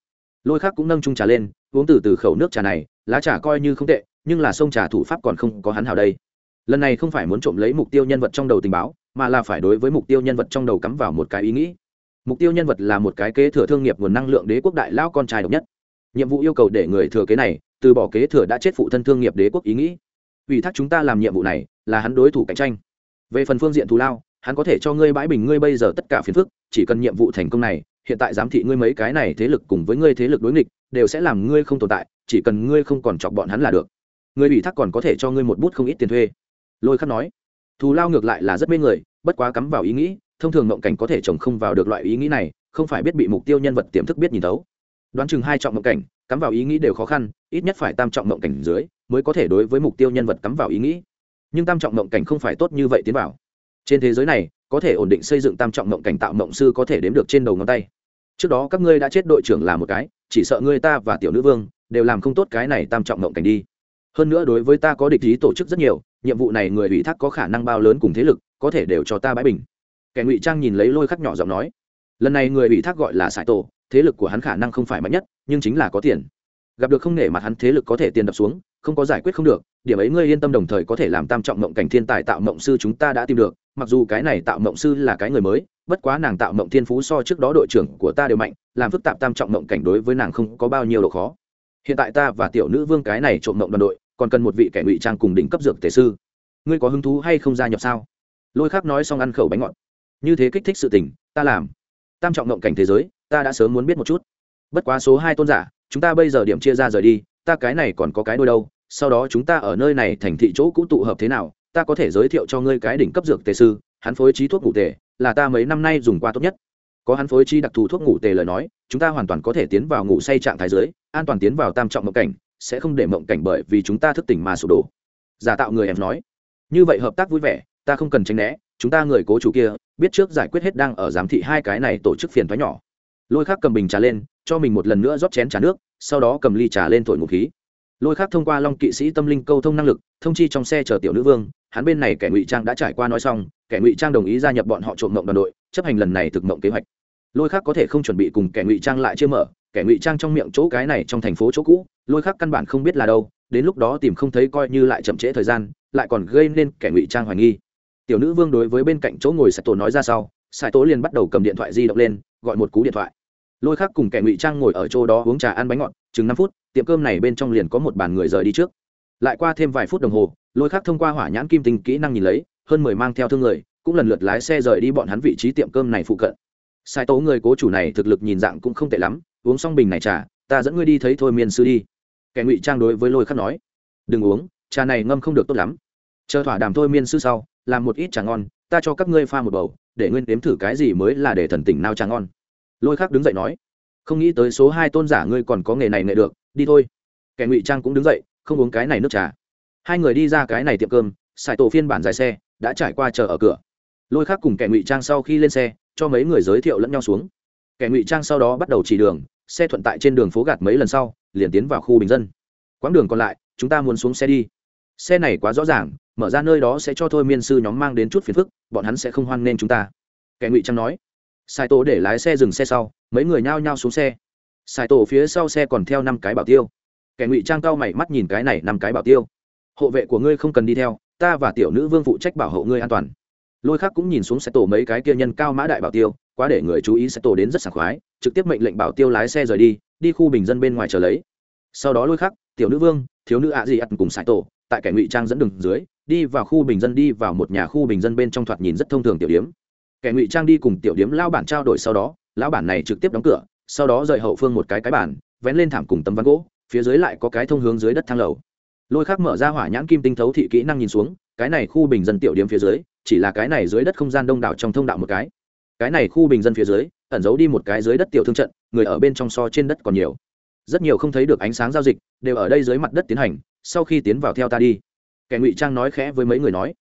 lôi khác cũng nâng trung trà lên, uống từ từ khẩu nước trà này, lá trà coi như không tệ, nhưng là sông trà thủ pháp còn không có hắn hào đây. Lần này không phải muốn trộm lấy mục tiêu nhân vật trong đầu tình báo, mà là phải đối với mục tiêu nhân vật trong đầu cắm vào một cái ý nghĩ. Mục tiêu nhân vật là một cái kế thừa thương nghiệp nguồn năng lượng đế quốc đại lao con trai độc nhất. Nhiệm vụ yêu cầu để người thừa kế này, từ bỏ kế thừa đã chết phụ thân thương nghiệp đế quốc ý nghĩ. Ủy thác chúng ta làm nhiệm vụ này, là hắn đối thủ cạnh tranh. Về phần phương diện thù lao, hắn có thể cho ngươi bãi bình ngươi bây giờ tất cả phiền phức, chỉ cần nhiệm vụ thành công này hiện tại giám thị ngươi mấy cái này thế lực cùng với ngươi thế lực đối nghịch, đều sẽ làm ngươi không tồn tại, chỉ cần ngươi không còn chọc bọn hắn là được. Người ủy thác còn có thể cho ngươi một bút không ít tiền thuê. Lôi khắc nói. Thù lao ngược lại là rất mê người, bất quá cắm vào ý nghĩ, thông thường mộng cảnh có thể trồng không vào được loại ý nghĩ này, không phải biết bị mục tiêu nhân vật tiềm thức biết nhìn thấu. Đoán chừng hai trọng mộng cảnh, cắm vào ý nghĩ đều khó khăn, ít nhất phải tam trọng mộng cảnh dưới mới có thể đối với mục tiêu nhân vật cắm vào ý nghĩ. Nhưng tam trọng mộng cảnh không phải tốt như vậy tiến vào. Trên thế giới này có thể ổn định xây dựng tam trọng mộng cảnh tạo mộng sư có thể đếm được trên đầu ngón tay. Trước đó các ngươi đã chết đội trưởng là một cái, chỉ sợ ngươi ta và tiểu nữ vương đều làm không tốt cái này tam trọng mộng cảnh đi. Hơn nữa đối với ta có địch ý tổ chức rất nhiều, nhiệm vụ này người ủy thác có khả năng bao lớn cùng thế lực, có thể đều cho ta bãi bình. Kẻ ngụy trang nhìn lấy lôi khắc nhỏ giọng nói, lần này người ủy thác gọi là sải tổ, thế lực của hắn khả năng không phải mạnh nhất, nhưng chính là có tiền. Gặp được không nể mặt hắn thế lực có thể tiền đập xuống không có giải quyết không được, điểm ấy ngươi yên tâm đồng thời có thể làm tam trọng mộng cảnh thiên tài tạo mộng sư chúng ta đã tìm được, mặc dù cái này tạo mộng sư là cái người mới, bất quá nàng tạo mộng thiên phú so trước đó đội trưởng của ta đều mạnh, làm phức tạp tam trọng mộng cảnh đối với nàng không có bao nhiêu độ khó. Hiện tại ta và tiểu nữ vương cái này trộm mộng đoàn đội, còn cần một vị kẻ ngụy trang cùng đỉnh cấp dược tề sư. Ngươi có hứng thú hay không gia nhập sao? Lôi khác nói xong ăn khẩu bánh ngọt. Như thế kích thích sự tình, ta làm. Tam trọng mộng cảnh thế giới, ta đã sớm muốn biết một chút. Bất quá số hai tôn giả, chúng ta bây giờ điểm chia ra rời đi, ta cái này còn có cái đôi đâu sau đó chúng ta ở nơi này thành thị chỗ cũ tụ hợp thế nào, ta có thể giới thiệu cho ngươi cái đỉnh cấp dược tề sư, hắn phối trí thuốc ngủ tề, là ta mấy năm nay dùng qua tốt nhất. Có hắn phối trí đặc thù thuốc ngủ tề lời nói, chúng ta hoàn toàn có thể tiến vào ngủ say trạng thái dưới, an toàn tiến vào tam trọng mộng cảnh, sẽ không để mộng cảnh bởi vì chúng ta thức tỉnh mà sụp đổ. Giả tạo người em nói. Như vậy hợp tác vui vẻ, ta không cần tránh né, chúng ta người cố chủ kia, biết trước giải quyết hết đang ở giám thị hai cái này tổ chức phiền thoái nhỏ. Lôi khác cầm bình trà lên, cho mình một lần nữa rót chén trà nước, sau đó cầm ly trà lên thổi ngụ khí lôi khác thông qua long kỵ sĩ tâm linh câu thông năng lực, thông chi trong xe chờ tiểu nữ vương, hắn bên này kẻ ngụy trang đã trải qua nói xong, kẻ ngụy trang đồng ý gia nhập bọn họ trộm mộng đoàn đội, chấp hành lần này thực mộng kế hoạch. Lôi khác có thể không chuẩn bị cùng kẻ ngụy trang lại chưa mở, kẻ ngụy trang trong miệng chỗ cái này trong thành phố chỗ cũ, lôi khác căn bản không biết là đâu, đến lúc đó tìm không thấy coi như lại chậm trễ thời gian, lại còn gây nên kẻ ngụy trang hoài nghi. Tiểu nữ vương đối với bên cạnh chỗ ngồi sài tổ nói ra sau sài tổ liền bắt đầu cầm điện thoại di động lên, gọi một cú điện thoại lôi khác cùng kẻ ngụy trang ngồi ở chỗ đó uống trà ăn bánh ngọt, chừng năm phút, tiệm cơm này bên trong liền có một bàn người rời đi trước. Lại qua thêm vài phút đồng hồ, lôi khác thông qua hỏa nhãn kim tinh kỹ năng nhìn lấy, hơn mười mang theo thương người, cũng lần lượt lái xe rời đi bọn hắn vị trí tiệm cơm này phụ cận. Sai tố người cố chủ này thực lực nhìn dạng cũng không tệ lắm, uống xong bình này trà, ta dẫn ngươi đi thấy thôi miên sư đi. Kẻ ngụy trang đối với lôi khắc nói, đừng uống, trà này ngâm không được tốt lắm. Chờ thỏa đàm thôi miên sư sau, làm một ít trà ngon, ta cho các ngươi pha một bầu, để nguyên đếm thử cái gì mới là để thần tỉnh nào trà ngon lôi khắc đứng dậy nói, không nghĩ tới số hai tôn giả ngươi còn có nghề này nghệ được, đi thôi. Kẻ ngụy trang cũng đứng dậy, không uống cái này nước trà. Hai người đi ra cái này tiệm cơm, xài tổ phiên bản dài xe, đã trải qua chờ ở cửa. Lôi khắc cùng kẻ ngụy trang sau khi lên xe, cho mấy người giới thiệu lẫn nhau xuống. Kẻ ngụy trang sau đó bắt đầu chỉ đường, xe thuận tại trên đường phố gạt mấy lần sau, liền tiến vào khu bình dân. Quãng đường còn lại, chúng ta muốn xuống xe đi. Xe này quá rõ ràng, mở ra nơi đó sẽ cho thôi miên sư nhóm mang đến chút phiền phức, bọn hắn sẽ không hoan nên chúng ta. Kẻ ngụy trang nói sai tổ để lái xe dừng xe sau, mấy người nhao nhao xuống xe. Sai tổ phía sau xe còn theo năm cái bảo tiêu. Kẻ ngụy trang cao mày mắt nhìn cái này năm cái bảo tiêu. Hộ vệ của ngươi không cần đi theo, ta và tiểu nữ vương phụ trách bảo hộ ngươi an toàn. Lôi khác cũng nhìn xuống xe tổ mấy cái kia nhân cao mã đại bảo tiêu, quá để người chú ý xe tổ đến rất sảng khoái, trực tiếp mệnh lệnh bảo tiêu lái xe rời đi đi khu bình dân bên ngoài chờ lấy. Sau đó lôi khắc, tiểu nữ vương, thiếu nữ ạ gì ắt cùng sải tổ tại kẻ ngụy trang dẫn đường dưới, đi vào khu bình dân đi vào một nhà khu bình dân bên trong thoạt nhìn rất thông thường tiểu điếm kẻ ngụy trang đi cùng tiểu điếm lao bản trao đổi sau đó, lão bản này trực tiếp đóng cửa, sau đó rời hậu phương một cái cái bản vén lên thảm cùng tấm ván gỗ, phía dưới lại có cái thông hướng dưới đất thang lầu. Lôi khắc mở ra hỏa nhãn kim tinh thấu thị kỹ năng nhìn xuống, cái này khu bình dân tiểu điếm phía dưới, chỉ là cái này dưới đất không gian đông đảo trong thông đạo một cái. Cái này khu bình dân phía dưới, ẩn giấu đi một cái dưới đất tiểu thương trận, người ở bên trong so trên đất còn nhiều. Rất nhiều không thấy được ánh sáng giao dịch, đều ở đây dưới mặt đất tiến hành, sau khi tiến vào theo ta đi. Kẻ ngụy trang nói khẽ với mấy người nói.